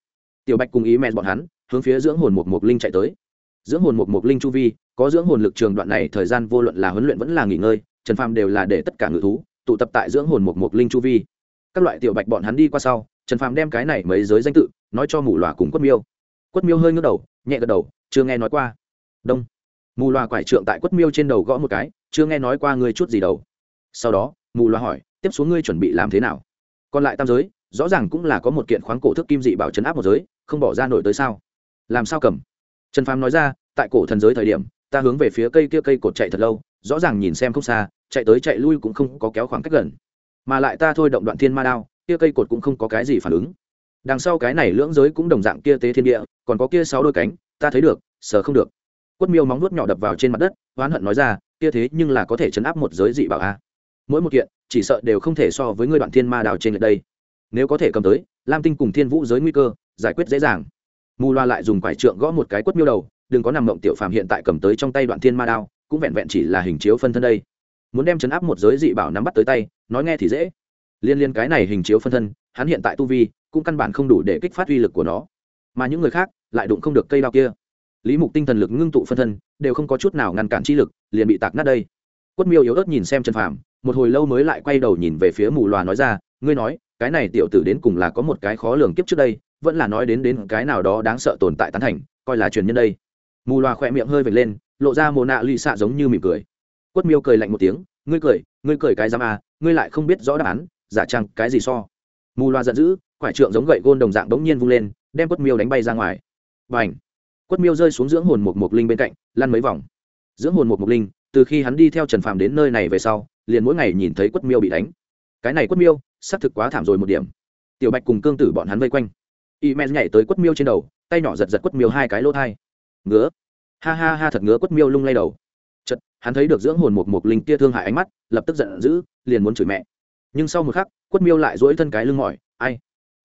tiểu bạch cùng ý mẹ bọn hắn hướng phía dưỡng hồn một mục linh chạy tới. Dưỡng hồn một mục linh chu vi, có dưỡng hồn lực trường đoạn này thời gian vô luận là huấn luyện vẫn là nghỉ ngơi, trần phàm đều là để tất cả ngự thú tụ tập tại dưỡng hồn một mục linh chu vi. Các loại tiểu bạch bọn hắn đi qua sau, trần phàm đem cái này mấy giới danh tự nói cho mù loà cùng quất miêu. Quất miêu hơi ngước đầu, nhẹ gật đầu, chưa nghe nói qua. Đông. Mù loà quải trượng tại quất miêu trên đầu gõ một cái, chưa nghe nói qua ngươi chút gì đầu sau đó, mù loà hỏi, tiếp xuống ngươi chuẩn bị làm thế nào? Còn lại tam giới, rõ ràng cũng là có một kiện khoáng cổ thức kim dị bảo chấn áp một giới, không bỏ ra nổi tới sao? Làm sao cầm? Trần phàm nói ra, tại cổ thần giới thời điểm ta hướng về phía cây kia cây cột chạy thật lâu, rõ ràng nhìn xem không xa, chạy tới chạy lui cũng không có kéo khoảng cách gần. Mà lại ta thôi động đoạn thiên ma đao, kia cây cột cũng không có cái gì phản ứng. Đằng sau cái này lưỡng giới cũng đồng dạng kia tế thiên địa, còn có kia sáu đôi cánh, ta thấy được, sờ không được. Quất miêu móng nuốt nhỏ đập vào trên mặt đất, oán hận nói ra, kia thế nhưng là có thể chấn áp một giới dị bảo a. Mỗi một kiện, chỉ sợ đều không thể so với ngươi đoạn thiên ma đào trên lệch đây. Nếu có thể cầm tới, lam tinh cùng thiên vũ giới nguy cơ, giải quyết dễ dàng. Mù loa lại dùng quải trượng gõ một cái quất miêu đầu đừng có nằm mộng tiểu phàm hiện tại cầm tới trong tay đoạn thiên ma đao, cũng vẹn vẹn chỉ là hình chiếu phân thân đây. Muốn đem chấn áp một giới dị bảo nắm bắt tới tay, nói nghe thì dễ. Liên liên cái này hình chiếu phân thân, hắn hiện tại tu vi, cũng căn bản không đủ để kích phát uy lực của nó. Mà những người khác, lại đụng không được cây đao kia. Lý mục tinh thần lực ngưng tụ phân thân, đều không có chút nào ngăn cản chi lực, liền bị tạc nát đây. Quất miêu yếu ớt nhìn xem trần phàm, một hồi lâu mới lại quay đầu nhìn về phía mù loà nói ra, ngươi nói, cái này tiểu tử đến cùng là có một cái khó lường kiếp trước đây, vẫn là nói đến đến cái nào đó đáng sợ tồn tại tán thành, coi là truyền nhân đây mù loà khỏe miệng hơi vệt lên, lộ ra mồ nạ lì xạ giống như mỉm cười. Quất miêu cười lạnh một tiếng, ngươi cười ngươi cười cái giam à ngươi lại không biết rõ đáp án, giả trăng cái gì so? Mù loà giận dữ, quải trượng giống gậy gôn đồng dạng bỗng nhiên vung lên, đem quất miêu đánh bay ra ngoài. Và ảnh quất miêu rơi xuống dưỡng hồn một mục linh bên cạnh, lăn mấy vòng. Dưỡng hồn một mục linh, từ khi hắn đi theo trần phàm đến nơi này về sau, liền mỗi ngày nhìn thấy quất miêu bị đánh. Cái này quất miêu, xác thực quá thảm rồi một điểm. Tiểu bạch cùng cương tử bọn hắn vây quanh. Y men nhảy tới quất miêu trên đầu, tay nhỏ giật giật quất miêu hai cái lỗ thai ngứa. Ha ha ha thật ngứa quất miêu lung lay đầu. Chật hắn thấy được dưỡng hồn một mục linh tia thương hại ánh mắt lập tức giận dữ liền muốn chửi mẹ. Nhưng sau một khắc quất miêu lại dỗi thân cái lưng mỏi ai?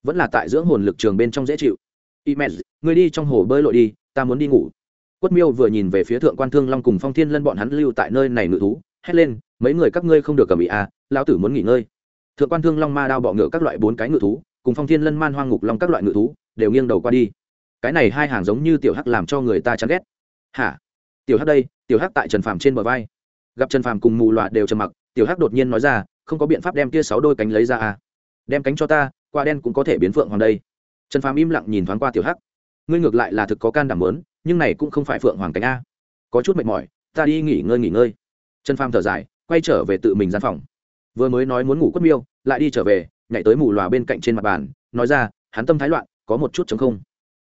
Vẫn là tại dưỡng hồn lực trường bên trong dễ chịu. Y mẹ, người đi trong hồ bơi lội đi ta muốn đi ngủ. Quất miêu vừa nhìn về phía thượng quan thương long cùng phong thiên lân bọn hắn lưu tại nơi này ngự thú hét lên mấy người các ngươi không được cầm bị à lão tử muốn nghỉ ngơi. Thượng quan thương long ma đao bọ ngựa các loại bốn cái ngự thú cùng phong thiên lân man hoang ngục long các loại ngự thú đều nghiêng đầu qua đi cái này hai hàng giống như tiểu hắc làm cho người ta chán ghét. Hả? Tiểu hắc đây, tiểu hắc tại trần phàm trên bờ vai. Gặp trần phàm cùng mù loạ đều trầm mặc, tiểu hắc đột nhiên nói ra, không có biện pháp đem kia sáu đôi cánh lấy ra à? Đem cánh cho ta qua đen cũng có thể biến phượng hoàng đây. Trần phàm im lặng nhìn thoáng qua tiểu hắc. Ngươi ngược lại là thực có can đảm lớn nhưng này cũng không phải phượng hoàng cánh a. Có chút mệt mỏi, ta đi nghỉ ngơi nghỉ ngơi. Trần phàm thở dài, quay trở về tự mình gian phòng. Vừa mới nói muốn ngủ quất miêu, lại đi trở về, nhảy tới mù lòa bên cạnh trên mặt bàn, nói ra, hắn tâm thái loạn, có một chút chống không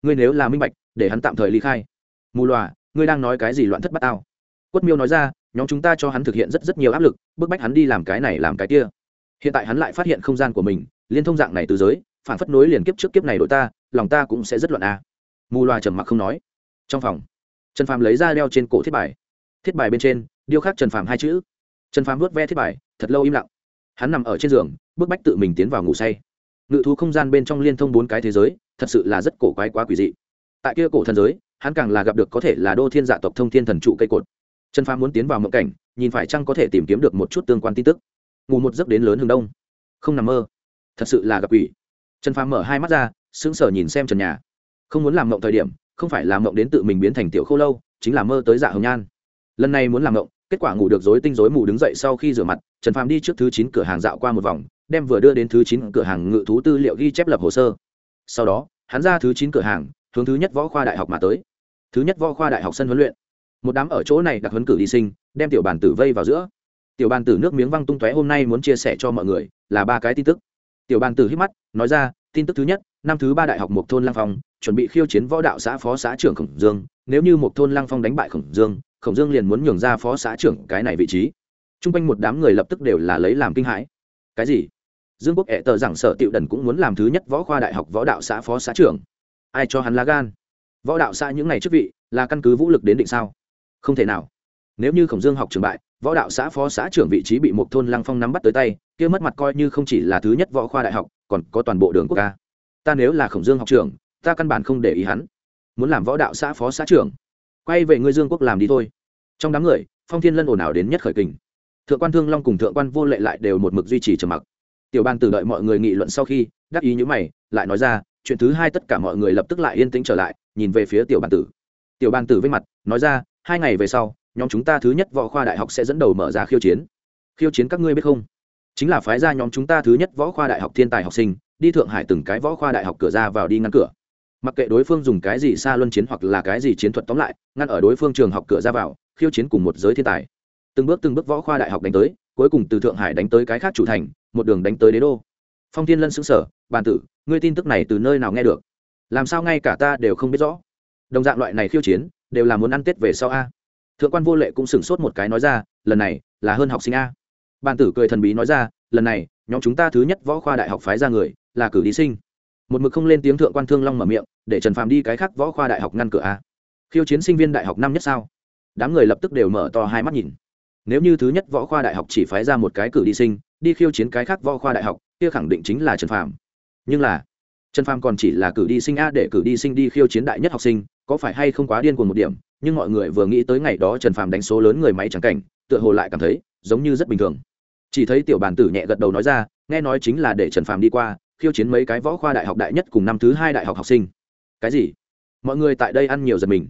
ngươi nếu là minh bạch, để hắn tạm thời ly khai. Mù lòa ngươi đang nói cái gì loạn thất bát ao quất miêu nói ra, nhóm chúng ta cho hắn thực hiện rất rất nhiều áp lực, bức bách hắn đi làm cái này làm cái kia. Hiện tại hắn lại phát hiện không gian của mình, liên thông dạng này từ giới, phản phất nối liền kiếp trước kiếp này đội ta, lòng ta cũng sẽ rất loạn a. À. mù loà trầm mặc không nói. Trong phòng, trần phàm lấy ra đeo trên cổ thiết bài. Thiết bài bên trên, điêu khắc trần phàm hai chữ. Trần phàm vuốt ve thiết bài, thật lâu im lặng. Hắn nằm ở trên giường, bức bách tự mình tiến vào ngủ say ngự thú không gian bên trong liên thông bốn cái thế giới, thật sự là rất cổ quái quá quỷ dị. Tại kia cổ thần giới, hắn càng là gặp được có thể là đô thiên dạ tộc thông thiên thần trụ cây cột. Trần phàm muốn tiến vào mộng cảnh, nhìn phải chăng có thể tìm kiếm được một chút tương quan tin tức. Ngủ một giấc đến lớn hướng đông. Không nằm mơ. Thật sự là gặp quỷ. Trần phàm mở hai mắt ra, sững sờ nhìn xem trần nhà. Không muốn làm mộng thời điểm, không phải làm mộng đến tự mình biến thành tiểu khô lâu, chính là mơ tới dạ hồng nhan. Lần này muốn làm mộng, kết quả ngủ được rối tinh rối mù đứng dậy sau khi rửa mặt, trần phàm đi trước thứ chín cửa hàng dạo qua một vòng đem vừa đưa đến thứ chín cửa hàng ngự thú tư liệu ghi chép lập hồ sơ. Sau đó, hắn ra thứ chín cửa hàng, hướng thứ nhất võ khoa đại học mà tới. Thứ nhất võ khoa đại học sân huấn luyện. Một đám ở chỗ này đặc huấn cử đi sinh, đem tiểu bàn tử vây vào giữa. Tiểu bàn tử nước miếng văng tung tóe hôm nay muốn chia sẻ cho mọi người, là ba cái tin tức. Tiểu bàn tử hít mắt, nói ra, tin tức thứ nhất, năm thứ ba đại học một thôn lang phong, chuẩn bị khiêu chiến võ đạo xã phó xã trưởng khổng dương. Nếu như một thôn lang phong đánh bại khổng dương khổng dương liền muốn nhường ra phó xã trưởng cái này vị trí. T r u n g quanh một đám người lập tức đều là lấy làm kinh hãi. Cái gì? Dương quốc ẹ tờ rằng sở tiệu đần cũng muốn làm thứ nhất võ khoa đại học võ đạo xã phó xã trưởng. Ai cho hắn lá gan? Võ đạo xã những ngày chức vị, là căn cứ vũ lực đến định sao? Không thể nào. Nếu như khổng dương học trường bại, võ đạo xã phó xã trưởng vị trí bị một thôn lăng phong nắm bắt tới tay, kia mất mặt coi như không chỉ là thứ nhất võ khoa đại học, còn có toàn bộ đường quốc ca ta nếu là khổng dương học trường ta căn bản không để ý hắn. Muốn làm võ đạo xã phó xã trưởng, quay về ngươi dương quốc làm đi thôi. Trong đám người, phong thiên lân ồn ào đến nhất khởi kình. Thượng quan thương long cùng thượng quan vô lệ lại đều một mực duy trì trầm mặc tiểu bàn tử đợi mọi người nghị luận sau khi, đắc ý như mày, lại nói ra, chuyện thứ hai tất cả mọi người lập tức lại yên tĩnh trở lại, nhìn về phía tiểu bàn tử. Tiểu bàn tử với mặt, nói ra, hai ngày về sau, nhóm chúng ta thứ nhất võ khoa đại học sẽ dẫn đầu mở ra khiêu chiến. Khiêu chiến các ngươi biết không? Chính là phái ra nhóm chúng ta thứ nhất võ khoa đại học thiên tài học sinh, đi thượng hải từng cái võ khoa đại học cửa ra vào đi ngăn cửa. Mặc kệ đối phương dùng cái gì xa luân chiến hoặc là cái gì chiến thuật tóm lại, ngăn ở đối phương trường học cửa ra vào, khiêu chiến cùng một giới thiên tài. Từng bước từng bước võ khoa đại học đánh tới, cuối cùng từ thượng hải đánh tới cái khác chủ thành một đường đánh tới đế đô. Phong thiên lân xứng sở bàn tử, ngươi tin tức này từ nơi nào nghe được? Làm sao ngay cả ta đều không biết rõ? Đồng dạng loại này khiêu chiến, đều là muốn ăn tết về sau a. Thượng quan vô lệ cũng sửng sốt một cái nói ra, lần này là hơn học sinh a. Bàn tử cười thần bí nói ra, lần này, nhóm chúng ta thứ nhất võ khoa đại học phái ra người, là cử đi sinh. Một mực không lên tiếng thượng quan thương long mở miệng, để trần phàm đi cái khác võ khoa đại học ngăn cửa a. Khiêu chiến sinh viên đại học năm nhất sao? Đám người lập tức đều mở to hai mắt nhìn. Nếu như thứ nhất võ khoa đại học chỉ phái ra một cái cử đi sinh đi khiêu chiến cái khác võ khoa đại học, kia khẳng định chính là trần phàm. Nhưng là, trần phàm còn chỉ là cử đi sinh a để cử đi sinh đi khiêu chiến đại nhất học sinh, có phải hay không quá điên cuồng một điểm, nhưng mọi người vừa nghĩ tới ngày đó trần phàm đánh số lớn người máy trắng cảnh, tựa hồ lại cảm thấy giống như rất bình thường. Chỉ thấy tiểu bàn tử nhẹ gật đầu nói ra, nghe nói chính là để trần phàm đi qua, khiêu chiến mấy cái võ khoa đại học đại nhất cùng năm thứ hai đại học học sinh. Cái gì? Mọi người tại đây ăn nhiều giật mình.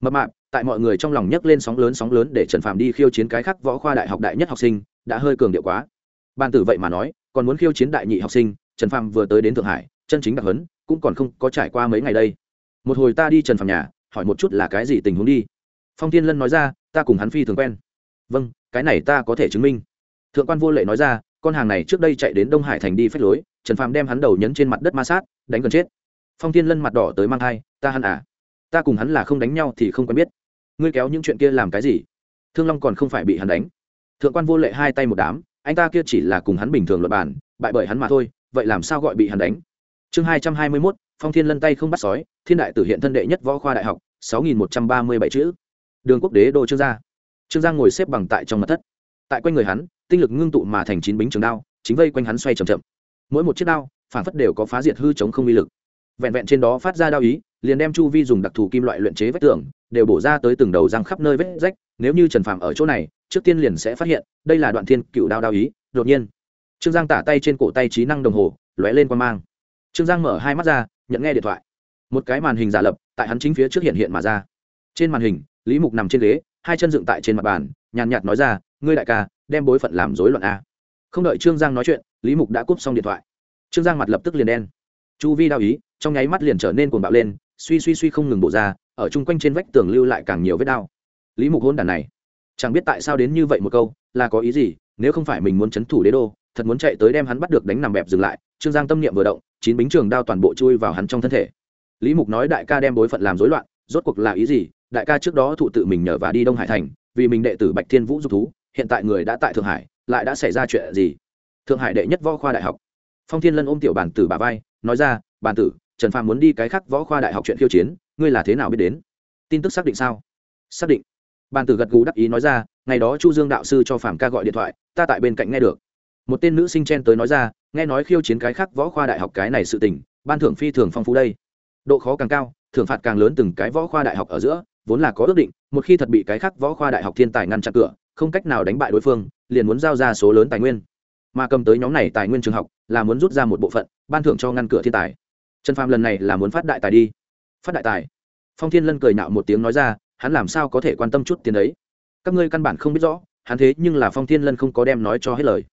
Mập mạp, tại mọi người trong lòng nhấc lên sóng lớn sóng lớn để trần phàm đi khiêu chiến cái khác võ khoa đại học đại nhất học sinh, đã hơi cường điệu quá ban tử vậy mà nói, còn muốn khiêu chiến đại nhị học sinh, trần phàm vừa tới đến thượng hải, chân chính đặc hấn cũng còn không có trải qua mấy ngày đây. Một hồi ta đi trần phàm nhà, hỏi một chút là cái gì tình huống đi. Phong thiên lân nói ra, ta cùng hắn phi thường quen. Vâng cái này ta có thể chứng minh. Thượng quan vô lệ nói ra, con hàng này trước đây chạy đến đông hải thành đi phép lối, trần phàm đem hắn đầu nhấn trên mặt đất ma sát, đánh gần chết. Phong thiên lân mặt đỏ tới mang thai, ta hắn à? Ta cùng hắn là không đánh nhau thì không quen biết. Ngươi kéo những chuyện kia làm cái gì? Thương long còn không phải bị hắn đánh. Thượng quan vô lệ hai tay một đám anh ta kia chỉ là cùng hắn bình thường luật bản bại bởi hắn mà thôi, vậy làm sao gọi bị hắn đánh? Chương hai trăm hai mươi mốt, phong thiên lân tay không bắt sói, thiên đại tử hiện thân đệ nhất võ khoa đại học, sáu nghìn một trăm ba mươi bảy chữ. Đường quốc đế đô trương gia. Trương gia ngồi xếp bằng tại trong mặt thất. Tại quanh người hắn, tinh lực ngưng tụ mà thành chín bính trường đao, chính vây quanh hắn xoay c h ậ m chậm. Mỗi một chiếc đao, phản phất đều có phá diệt hư chống không uy lực. Vẹn vẹn trên đó phát ra đao ý, liền đem chu vi dùng đặc thù kim loại luyện chế vách tường, đều bổ ra tới từng đầu răng khắp nơi vết rách, nếu như trần phàm ở chỗ này trước tiên liền sẽ phát hiện, đây là đoạn thiên cựu đao đao ý, đột nhiên. Trương giang tả tay trên cổ tay trí năng đồng hồ, lóe lên quan mang. Trương giang mở hai mắt ra, nhận nghe điện thoại. Một cái màn hình giả lập, tại hắn chính phía trước hiện hiện mà ra. Trên màn hình, lý mục nằm trên ghế, hai chân dựng tại trên mặt bàn, nhàn nhạt nói ra, ngươi đại ca, đem bối phận làm rối loạn a. Không đợi trương giang nói chuyện, lý mục đã cúp xong điện thoại. Trương giang mặt lập tức liền đen. Chu vi đao ý, trong nháy mắt liền trở nên cuồng bạo lên, suy suy suy không ngừng bổ ra, ở chung quanh trên vách tường lưu lại càng nhiều vết đao lý mục hôn đàn này chẳng biết tại sao đến như vậy một câu, là có ý gì, nếu không phải mình muốn c h ấ n thủ đế đô, thật muốn chạy tới đem hắn bắt được đánh nằm bẹp dừng lại, trương giang tâm niệm vừa động, chín bính trường đao toàn bộ chui vào hắn trong thân thể. Lý mục nói đại ca đem bối phận làm rối loạn, rốt cuộc là ý gì, đại ca trước đó thụ tự mình nhờ và đi đông hải thành, vì mình đệ tử bạch thiên vũ dục thú, hiện tại người đã tại thượng hải, lại đã xảy ra chuyện gì? Thượng hải đệ nhất võ khoa đại học. Phong thiên lân ôm tiểu bản tử bà vai, nói ra, bản tử, trần phàm muốn đi cái khác võ khoa đại học chuyện khiêu chiến, ngươi là thế nào biết đến? Tin tức xác định sao? Xác định bàn tử gật gù đắc ý nói ra, ngày đó chu dương đạo sư cho phạm ca gọi điện thoại, ta tại bên cạnh nghe được. Một tên nữ sinh chen tới nói ra, nghe nói khiêu chiến cái khác võ khoa đại học cái này sự tình, ban thưởng phi thường phong phú đây. Độ khó càng cao, thưởng phạt càng lớn từng cái võ khoa đại học ở giữa, vốn là có ước định, một khi thật bị cái khác võ khoa đại học thiên tài ngăn chặn cửa, không cách nào đánh bại đối phương, liền muốn giao ra số lớn tài nguyên. Mà cầm tới nhóm này tài nguyên trường học, là muốn rút ra một bộ phận, ban thưởng cho ngăn cửa thiên tài. Trần phàm lần này là muốn phát đại tài đi. Phát đại tài. Phong thiên lân cười nạo một tiếng nói ra hắn làm sao có thể quan tâm chút tiền đấy? Các ngươi căn bản không biết rõ, hắn thế nhưng là phong thiên lân không có đem nói cho hết lời.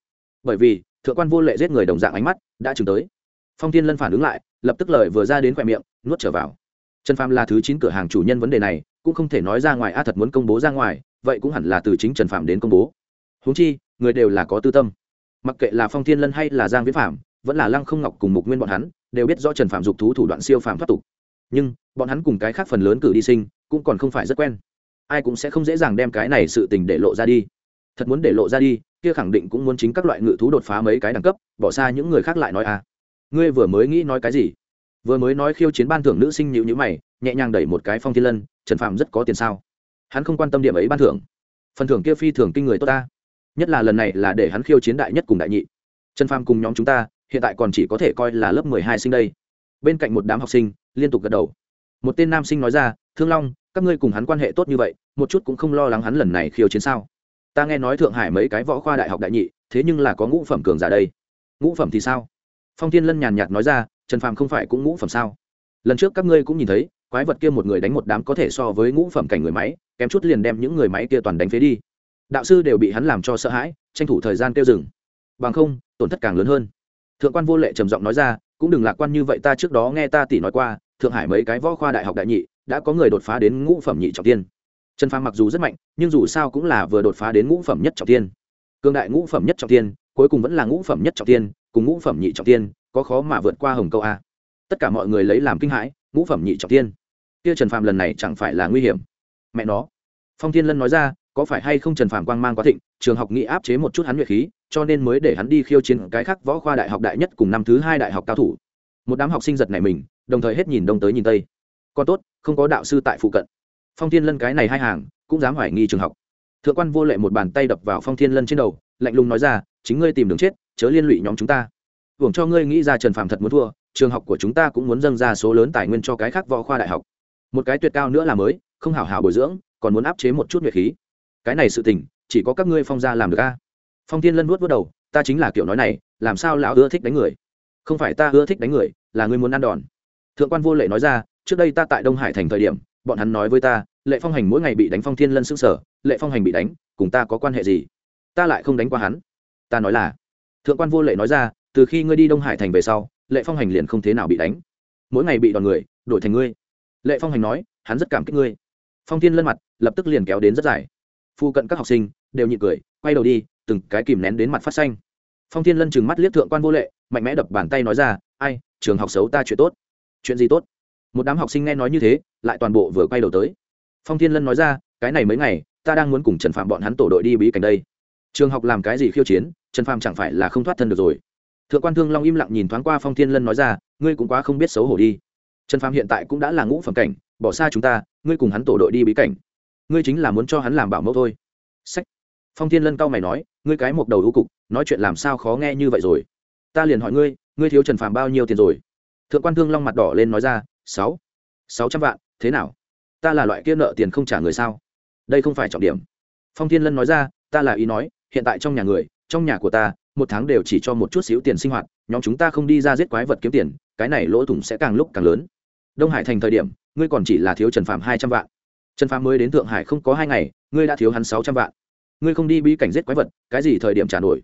Bởi vì, thượng quan vô lệ giết người đồng dạng ánh mắt đã chừng tới. Phong thiên lân phản ứng lại, lập tức lời vừa ra đến khoe miệng, nuốt trở vào. Trần phàm là thứ chín cửa hàng chủ nhân vấn đề này, cũng không thể nói ra ngoài a thật muốn công bố ra ngoài, vậy cũng hẳn là từ chính trần phạm đến công bố. Huống chi, người đều là có tư tâm. Mặc kệ là phong thiên lân hay là giang viễn phạm vẫn là lăng không ngọc cùng mục nguyên bọn hắn, đều biết rõ trần phạm dục thú thủ đoạn siêu phạm thoát tục. Nhưng, bọn hắn cùng cái khác phần lớn cử đi sinh cũng còn không phải rất quen. Ai cũng sẽ không dễ dàng đem cái này sự tình để lộ ra đi. Thật muốn để lộ ra đi, kia khẳng định cũng muốn chính các loại ngự thú đột phá mấy cái đẳng cấp, bỏ xa những người khác lại nói à. Ngươi vừa mới nghĩ nói cái gì? Vừa mới nói khiêu chiến ban thưởng nữ sinh nhịu nhữ mày, nhẹ nhàng đẩy một cái phong thiên lân, trần phạm rất có tiền sao? Hắn không quan tâm điểm ấy ban thưởng. Phần thưởng kia phi thường kinh người tốt ta. Nhất là lần này là để hắn khiêu chiến đại nhất cùng đại nhị. Trần phàm cùng nhóm chúng ta, hiện tại còn chỉ có thể coi là lớp mười hai sinh đây. Bên cạnh một đám học sinh, liên tục gật đầu. Một tên nam sinh nói ra thương long, các ngươi cùng hắn quan hệ tốt như vậy, một chút cũng không lo lắng hắn lần này khiêu chiến sao? Ta nghe nói thượng hải mấy cái võ khoa đại học đại nhị, thế nhưng là có ngũ phẩm cường giả đây. Ngũ phẩm thì sao? Phong thiên lân nhàn nhạt nói ra, trần phàm không phải cũng ngũ phẩm sao? Lần trước các ngươi cũng nhìn thấy, quái vật kia một người đánh một đám có thể so với ngũ phẩm cảnh người máy, kém chút liền đem những người máy kia toàn đánh phế đi. Đạo sư đều bị hắn làm cho sợ hãi, tranh thủ thời gian kêu dừng. Bằng không, tổn thất càng lớn hơn. Thượng quan vô lệ trầm giọng nói ra, cũng đừng lạc quan như vậy, ta trước đó nghe ta tỷ nói qua, thượng hải mấy cái võ khoa đại học đại nhị đã có người đột phá đến ngũ phẩm nhị trọng tiên. Trần phàm mặc dù rất mạnh, nhưng dù sao cũng là vừa đột phá đến ngũ phẩm nhất trọng tiên. Cương đại ngũ phẩm nhất trọng tiên, cuối cùng vẫn là ngũ phẩm nhất trọng tiên, cùng ngũ phẩm nhị trọng tiên, có khó mà vượt qua hồng câu a. Tất cả mọi người lấy làm kinh hãi, ngũ phẩm nhị trọng tiên. Kia trần phàm lần này chẳng phải là nguy hiểm. Mẹ nó. Phong thiên lân nói ra, có phải hay không trần phàm quang mang quá thịnh, trường học nghĩ áp chế một chút hắn nguyệt khí, cho nên mới để hắn đi khiêu chiến cái khác võ khoa đại học đại nhất cùng năm thứ hai đại học cao thủ. Một đám học sinh giật này mình, đồng thời hết nhìn đông tới nhìn tây còn tốt, không có đạo sư tại phụ cận. Phong thiên lân cái này hai hàng, cũng dám hoài nghi trường học. Thượng quan vô lệ một bàn tay đập vào phong thiên lân trên đầu, lạnh lùng nói ra, chính ngươi tìm đường chết, chớ liên lụy nhóm chúng ta. Hưởng cho ngươi nghĩ ra trần Phạm thật muốn thua, trường học của chúng ta cũng muốn dâng ra số lớn tài nguyên cho cái khác võ khoa đại học. Một cái tuyệt cao nữa là mới, không hảo hảo bồi dưỡng, còn muốn áp chế một chút nhuệ khí. Cái này sự tình, chỉ có các ngươi phong gia làm được a. Phong thiên lân vuốt vớt đầu, ta chính là kiểu nói này, làm sao lão ưa thích đánh người? Không phải ta ưa thích đánh người, là ngươi muốn ăn đòn. Thượng quan vô lệ nói ra trước đây ta tại đông hải thành thời điểm, bọn hắn nói với ta, lệ phong hành mỗi ngày bị đánh phong thiên lân s ư n g sở lệ phong hành bị đánh, cùng ta có quan hệ gì? Ta lại không đánh qua hắn. Ta nói là, thượng quan vô lệ nói ra, từ khi ngươi đi đông hải thành về sau, lệ phong hành liền không thế nào bị đánh. Mỗi ngày bị đòn người, đổi thành ngươi. Lệ phong hành nói, hắn rất cảm kích ngươi. Phong thiên lân mặt, lập tức liền kéo đến rất dài. Phu cận các học sinh, đều nhịn cười, quay đầu đi, từng cái kìm nén đến mặt phát xanh. Phong thiên lân chừng mắt liếc thượng quan vô lệ, mạnh mẽ đập bàn tay nói ra, ai, trường học xấu ta chuyện tốt. Chuyện gì tốt? Một đám học sinh nghe nói như thế, lại toàn bộ vừa quay đầu tới. Phong thiên lân nói ra, cái này mấy ngày, ta đang muốn cùng trần phạm bọn hắn tổ đội đi bí cảnh đây. Trường học làm cái gì khiêu chiến, trần phạm chẳng phải là không thoát thân được rồi. Thượng quan thương long im lặng nhìn thoáng qua phong thiên lân nói ra, ngươi cũng quá không biết xấu hổ đi. Trần phạm hiện tại cũng đã là ngũ phẩm cảnh, bỏ xa chúng ta, ngươi cùng hắn tổ đội đi bí cảnh. Ngươi chính là muốn cho hắn làm bảo mẫu thôi. Sách. Phong thiên lân cau mày nói, ngươi cái một đầu ưu cục, nói chuyện làm sao khó nghe như vậy rồi? Ta liền hỏi ngươi ngươi thiếu trần phạm bao nhiêu tiền rồi? Thượng quan thương long mặt đỏ lên nói ra sáu. Sáu trăm vạn, thế nào? Ta là loại kia nợ tiền không trả người sao? Đây không phải trọng điểm. Phong thiên lân nói ra, ta là ý nói, hiện tại trong nhà người, trong nhà của ta, một tháng đều chỉ cho một chút xíu tiền sinh hoạt, nhóm chúng ta không đi ra giết quái vật kiếm tiền, cái này lỗ thủng sẽ càng lúc càng lớn. Đông hải thành thời điểm, ngươi còn chỉ là thiếu trần phạm hai trăm vạn. Trần phạm mới đến thượng hải không có hai ngày, ngươi đã thiếu hắn sáu trăm vạn. Ngươi không đi bí cảnh giết quái vật, cái gì thời điểm trả nổi?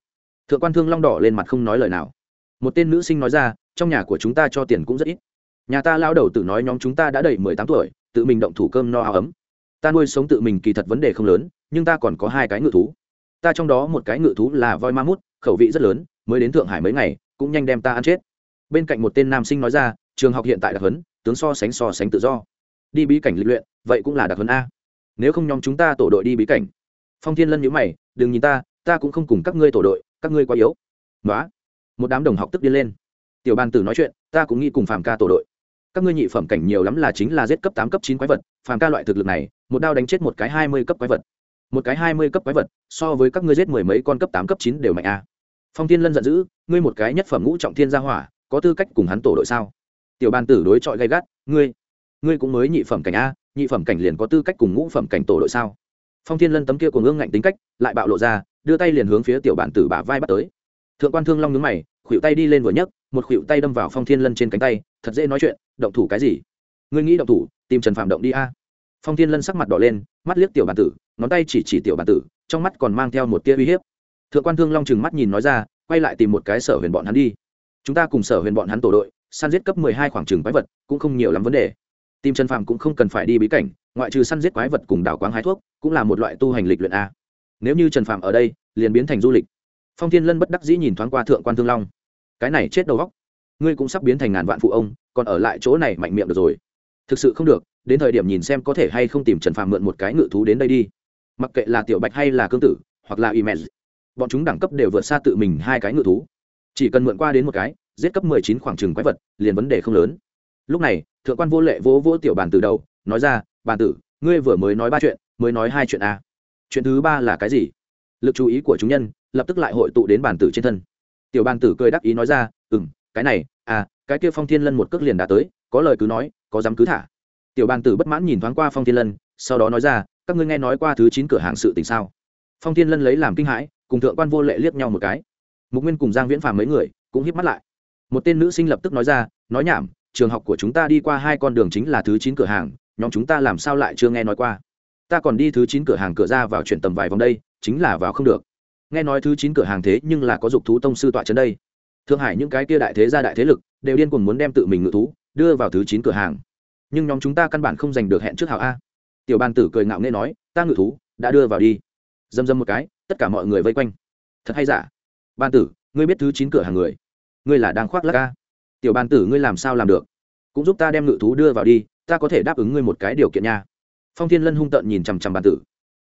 Thượng quan thương long đỏ lên mặt không nói lời nào. Một tên nữ sinh nói ra, trong nhà của chúng ta cho tiền cũng rất ít nhà ta lao đầu tự nói nhóm chúng ta đã đầy mười tám tuổi, tự mình động thủ cơm no áo ấm. Ta nuôi sống tự mình kỳ thật vấn đề không lớn, nhưng ta còn có hai cái ngự thú. Ta trong đó một cái ngự thú là voi ma mút, khẩu vị rất lớn, mới đến thượng hải mấy ngày, cũng nhanh đem ta ăn chết. Bên cạnh một tên nam sinh nói ra, trường học hiện tại đặc huấn, tướng so sánh so sánh tự do. Đi bí cảnh lịch luyện, vậy cũng là đặc huấn a. Nếu không nhóm chúng ta tổ đội đi bí cảnh. Phong thiên lân nhữ mày, đừng nhìn ta ta cũng không cùng các ngươi tổ đội, các ngươi quá yếu. Nói một đám đồng học tức điên lên. Tiểu ban tử nói chuyện, ta cũng nghĩ cùng phàm ca tổ đội các ngươi nhị phẩm cảnh nhiều lắm là chính là giết cấp tám, cấp chín quái vật, phàm ca loại thực lực này, một đao đánh chết một cái hai mươi cấp quái vật. Một cái hai mươi cấp quái vật, so với các ngươi giết mười mấy con cấp tám, cấp chín đều mạnh a. Phong thiên lân giận dữ, ngươi một cái nhất phẩm ngũ trọng thiên gia hỏa, có tư cách cùng hắn tổ đội sao? Tiểu ban tử đối chọi gay gắt, ngươi ngươi cũng mới nhị phẩm cảnh a, nhị phẩm cảnh liền có tư cách cùng ngũ phẩm cảnh tổ đội sao? Phong thiên lân tấm kia cuồng ương ngạnh tính cách, lại bạo lộ ra, đưa tay liền hướng phía tiểu bản tử bả vai bắt tới. Thượng quan thương long nhướng mày, khuỷu tay đi lên vừa nhấc một khuỷu tay đâm vào phong thiên lân trên cánh tay, thật dễ nói chuyện, động thủ cái gì? Ngươi nghĩ động thủ, tìm trần phạm động đi a. Phong thiên lân sắc mặt đỏ lên, mắt liếc tiểu bản tử, ngón tay chỉ chỉ tiểu bản tử, trong mắt còn mang theo một tia uy hiếp. Thượng quan thương long chừng mắt nhìn nói ra, quay lại tìm một cái sở huyền bọn hắn đi. Chúng ta cùng sở huyền bọn hắn tổ đội, săn giết cấp mười hai khoảng trừng quái vật, cũng không nhiều lắm vấn đề. Tìm trần phạm cũng không cần phải đi bí cảnh, ngoại trừ săn giết quái vật cùng đảo quáng hái thuốc, cũng là một loại tu hành lịch luyện a. Nếu như trần phạm ở đây, liền biến thành du lịch. Phong thiên lân bất đắc dĩ nhìn thoáng qua thượng quan thương long cái này chết đầu góc ngươi cũng sắp biến thành ngàn vạn phụ ông, còn ở lại chỗ này mạnh miệng được rồi. Thực sự không được, đến thời điểm nhìn xem có thể hay không tìm trần phạm mượn một cái ngự thú đến đây đi. Mặc kệ là tiểu bạch hay là cương tử, hoặc là imed bọn chúng đẳng cấp đều vượt xa tự mình hai cái ngự thú. Chỉ cần mượn qua đến một cái, giết cấp mười chín khoảng trừng quái vật, liền vấn đề không lớn. Lúc này, thượng quan vô lệ vỗ vỗ tiểu bàn từ đầu, nói ra bàn tử, ngươi vừa mới nói ba chuyện, mới nói hai chuyện a. Chuyện thứ ba là cái gì? Lực chú ý của chúng nhân lập tức lại hội tụ đến bàn tử trên thân tiểu bàn tử cười đắc ý nói ra ừ m cái này à cái kia phong thiên lân một cước liền đã tới, có lời cứ nói, có dám cứ thả. Tiểu bàn tử bất mãn nhìn thoáng qua phong thiên lân, sau đó nói ra, các ngươi nghe nói qua thứ chín cửa hàng sự tình sao? Phong thiên lân lấy làm kinh hãi, cùng thượng quan vô lệ liếc nhau một cái. Mục nguyên cùng giang viễn phàm mấy người cũng híp mắt lại. Một tên nữ sinh lập tức nói ra, nói nhảm, trường học của chúng ta đi qua hai con đường chính là thứ chín cửa hàng, nhóm chúng ta làm sao lại chưa nghe nói qua? Ta còn đi thứ chín cửa hàng cửa ra vào chuyển tầm vài vòng đây, chính là vào không được nghe nói thứ chín cửa hàng thế nhưng là có dục thú tông sư tọa trấn đây. Thượng hải những cái kia đại thế gia đại thế lực đều điên cuồng muốn đem tự mình ngự thú đưa vào thứ chín cửa hàng. Nhưng nhóm chúng ta căn bản không giành được hẹn trước hảo a. Tiểu ban tử cười ngạo nghễ nói, ta ngự thú, đã đưa vào đi. Dâm dâm một cái, tất cả mọi người vây quanh. Thật hay giả? Ban tử, ngươi biết thứ chín cửa hàng người? Ngươi là đang khoác lắc ca tiểu ban tử, ngươi làm sao làm được? Cũng giúp ta đem ngự thú đưa vào đi, ta có thể đáp ứng ngươi một cái điều kiện nha. Phong thiên lân hung tợn nhìn chằm chằm bàn tử.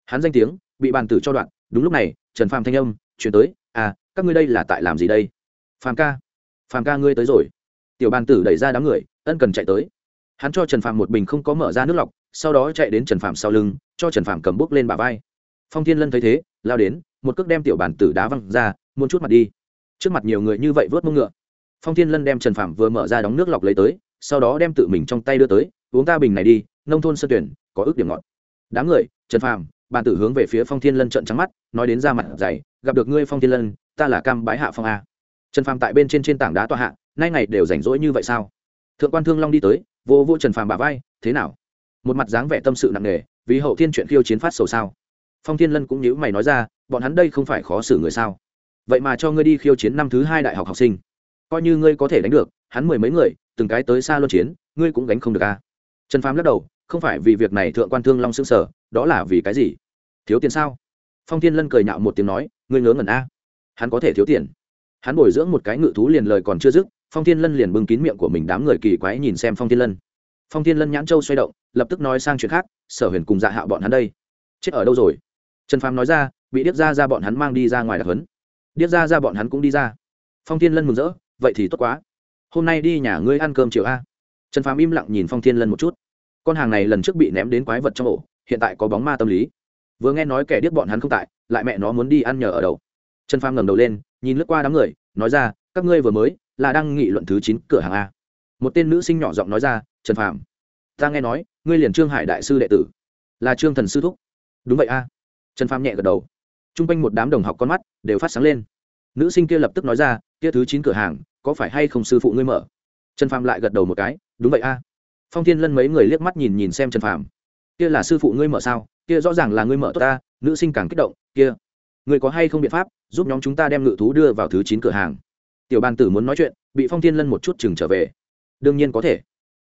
Hắn danh tiếng, bị bàn tử cho đoạn đúng lúc này, trần phàm thanh âm chuyển tới à các ngươi đây là tại làm gì đây? Phàm ca phàm ca ngươi tới rồi. Tiểu bàn tử đẩy ra đám người, ân cần chạy tới. Hắn cho trần phàm một bình không có mở ra nước lọc, sau đó chạy đến trần phàm sau lưng, cho trần phàm cầm bút lên bả vai. Phong thiên lân thấy thế, lao đến, một cước đem tiểu bàn tử đá văng ra, muốn chút mặt đi. Trước mặt nhiều người như vậy vớt mông ngựa. Phong thiên lân đem trần phàm vừa mở ra đóng nước lọc lấy tới, sau đó đem tự mình trong tay đưa tới, uống ta bình này đi, nông thôn sân tuyển, có ước điểm ngọt. Đám người, trần phàm bàn tử hướng về phía phong thiên lân trận trắng mắt, nói đến ra mặt dày, gặp được ngươi phong thiên lân, ta là cam bái hạ phong a. Trần phàm tại bên trên trên tảng đá tọa hạ, nay ngày đều rảnh rỗi như vậy sao? Thượng quan thương long đi tới, vô vô trần phàm bà vai, thế nào? Một mặt dáng vẻ tâm sự nặng nề, vì hậu thiên chuyện khiêu chiến phát sầu sao? Phong thiên lân cũng nhữ mày nói ra, bọn hắn đây không phải khó xử người sao? Vậy mà cho ngươi đi khiêu chiến năm thứ hai đại học học sinh. Coi như ngươi có thể đánh được, hắn mười mấy người, từng cái tới xa luân chiến, ngươi cũng gánh không được a. Trần phàm lắc đầu, không phải vì việc này thượng quan thương long xương sở đó là vì cái gì? Thiếu tiền sao? Phong thiên lân cười nhạo một tiếng nói, ngươi ngớ ngẩn a. Hắn có thể thiếu tiền. Hắn bồi dưỡng một cái ngự thú liền lời còn chưa dứt, phong thiên lân liền bưng kín miệng của mình đám người kỳ quái nhìn xem phong thiên lân. Phong thiên lân nhãn châu xoay động, lập tức nói sang chuyện khác, sở huyền cùng dạ hạo bọn hắn đây, chết ở đâu rồi? Trần phàm nói ra, bị điếc ra ra bọn hắn mang đi ra ngoài đặc hấn điếc ra ra bọn hắn cũng đi ra. Phong thiên lân mừng rỡ, vậy thì tốt quá. Hôm nay đi nhà ngươi ăn cơm chiều a. Trần phàm im lặng nhìn phong thiên lân một chút. Con hàng này lần trước bị ném đến quái vật trong ổ hiện tại có bóng ma tâm lý. Vừa nghe nói kẻ điếc bọn hắn không tại, lại mẹ nó muốn đi ăn nhờ ở đâu trần phàm ngẩng đầu lên, nhìn lướt qua đám người, nói ra, các ngươi vừa mới là đang nghị luận thứ chín cửa hàng a. Một tên nữ sinh nhỏ giọng nói ra, trần phàm, ta nghe nói, ngươi liền trương hải đại sư đệ tử, là trương thần sư thúc. Đúng vậy a. Trần phàm nhẹ gật đầu. T r u n g quanh một đám đồng học con mắt đều phát sáng lên. Nữ sinh kia lập tức nói ra, kia thứ chín cửa hàng, có phải hay không sư phụ ngươi mở? Trần phàm lại gật đầu một cái, đúng vậy a. Phong thiên lân mấy người liếc mắt nhìn nhìn xem trần phàm kia là sư phụ ngươi mở sao? Kia rõ ràng là ngươi mở tốt ta, nữ sinh càng kích động, kia. Ngươi có hay không biện pháp giúp nhóm chúng ta đem ngự thú đưa vào thứ chín cửa hàng? Tiểu bàn tử muốn nói chuyện, bị phong thiên lân một chút chừng trở về. Đương nhiên có thể.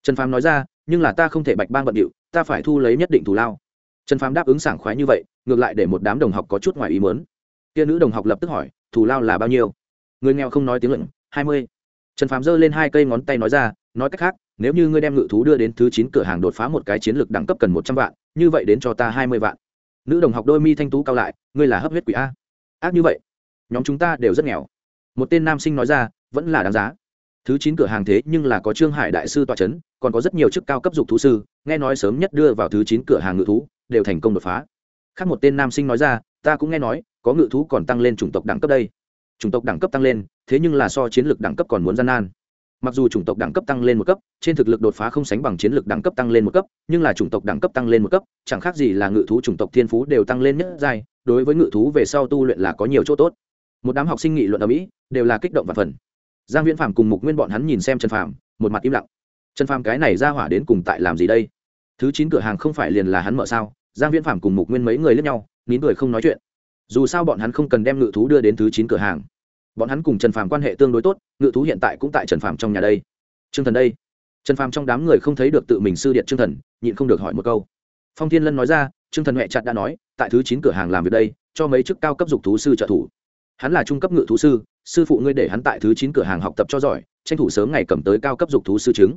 Trần phàm nói ra, nhưng là ta không thể bạch bang bận điệu, ta phải thu lấy nhất định thù lao. Trần phàm đáp ứng sảng khoái như vậy, ngược lại để một đám đồng học có chút ngoài ý mớn kia nữ đồng học lập tức hỏi, thù lao là bao nhiêu? Người nghèo không nói tiếng lệnh hai mươi. Trần phàm giơ lên hai cây ngón tay nói ra, nói cách khác nếu như ngươi đem ngự thú đưa đến thứ chín cửa hàng đột phá một cái chiến lược đẳng cấp cần một trăm vạn, như vậy đến cho ta hai mươi vạn. Nữ đồng học đôi mi thanh tú cao lại, ngươi là hấp huyết quỷ a. Ác như vậy, nhóm chúng ta đều rất nghèo. Một tên nam sinh nói ra, vẫn là đáng giá. Thứ chín cửa hàng thế nhưng là có trương hải đại sư tọa c h ấ n còn có rất nhiều chức cao cấp dục thú sư, nghe nói sớm nhất đưa vào thứ chín cửa hàng ngự thú, đều thành công đột phá. Khác một tên nam sinh nói ra, ta cũng nghe nói, có ngự thú còn tăng lên chủng tộc đẳng cấp đây. Chủng tộc đẳng cấp tăng lên, thế nhưng là so chiến lược đẳng cấp còn muốn gian nan mặc dù chủng tộc đẳng cấp tăng lên một cấp, trên thực lực đột phá không sánh bằng chiến lược đẳng cấp tăng lên một cấp, nhưng là chủng tộc đẳng cấp tăng lên một cấp, chẳng khác gì là ngự thú chủng tộc thiên phú đều tăng lên nhất giai, đối với ngự thú về sau tu luyện là có nhiều chỗ tốt. Một đám học sinh nghị luận ở mỹ, đều là kích động và phần giang viễn phàm cùng mục nguyên bọn hắn nhìn xem trần phàm, một mặt im lặng. Trần phàm cái này ra hỏa đến cùng tại làm gì đây? Thứ chín cửa hàng không phải liền là hắn mở sao? Giang viễn phàm cùng mục nguyên mấy người lướt nhau, nín cười không nói chuyện. Dù sao bọn hắn không cần đem ngự thú đưa đến thứ chín cửa hàng bọn hắn cùng trần phàm quan hệ tương đối tốt, ngự thú hiện tại cũng tại trần phàm trong nhà đây. T r ư ơ n g thần đây. Trần phàm trong đám người không thấy được tự mình sư điện t r ư ơ n g thần, nhịn không được hỏi một câu. Phong thiên lân nói ra t r ư ơ n g thần huệ chặt đã nói, tại thứ chín cửa hàng làm việc đây, cho mấy chức cao cấp dục thú sư trợ thủ. Hắn là trung cấp ngự thú sư sư phụ ngươi để hắn tại thứ chín cửa hàng học tập cho giỏi, tranh thủ sớm ngày cầm tới cao cấp dục thú sư chứng.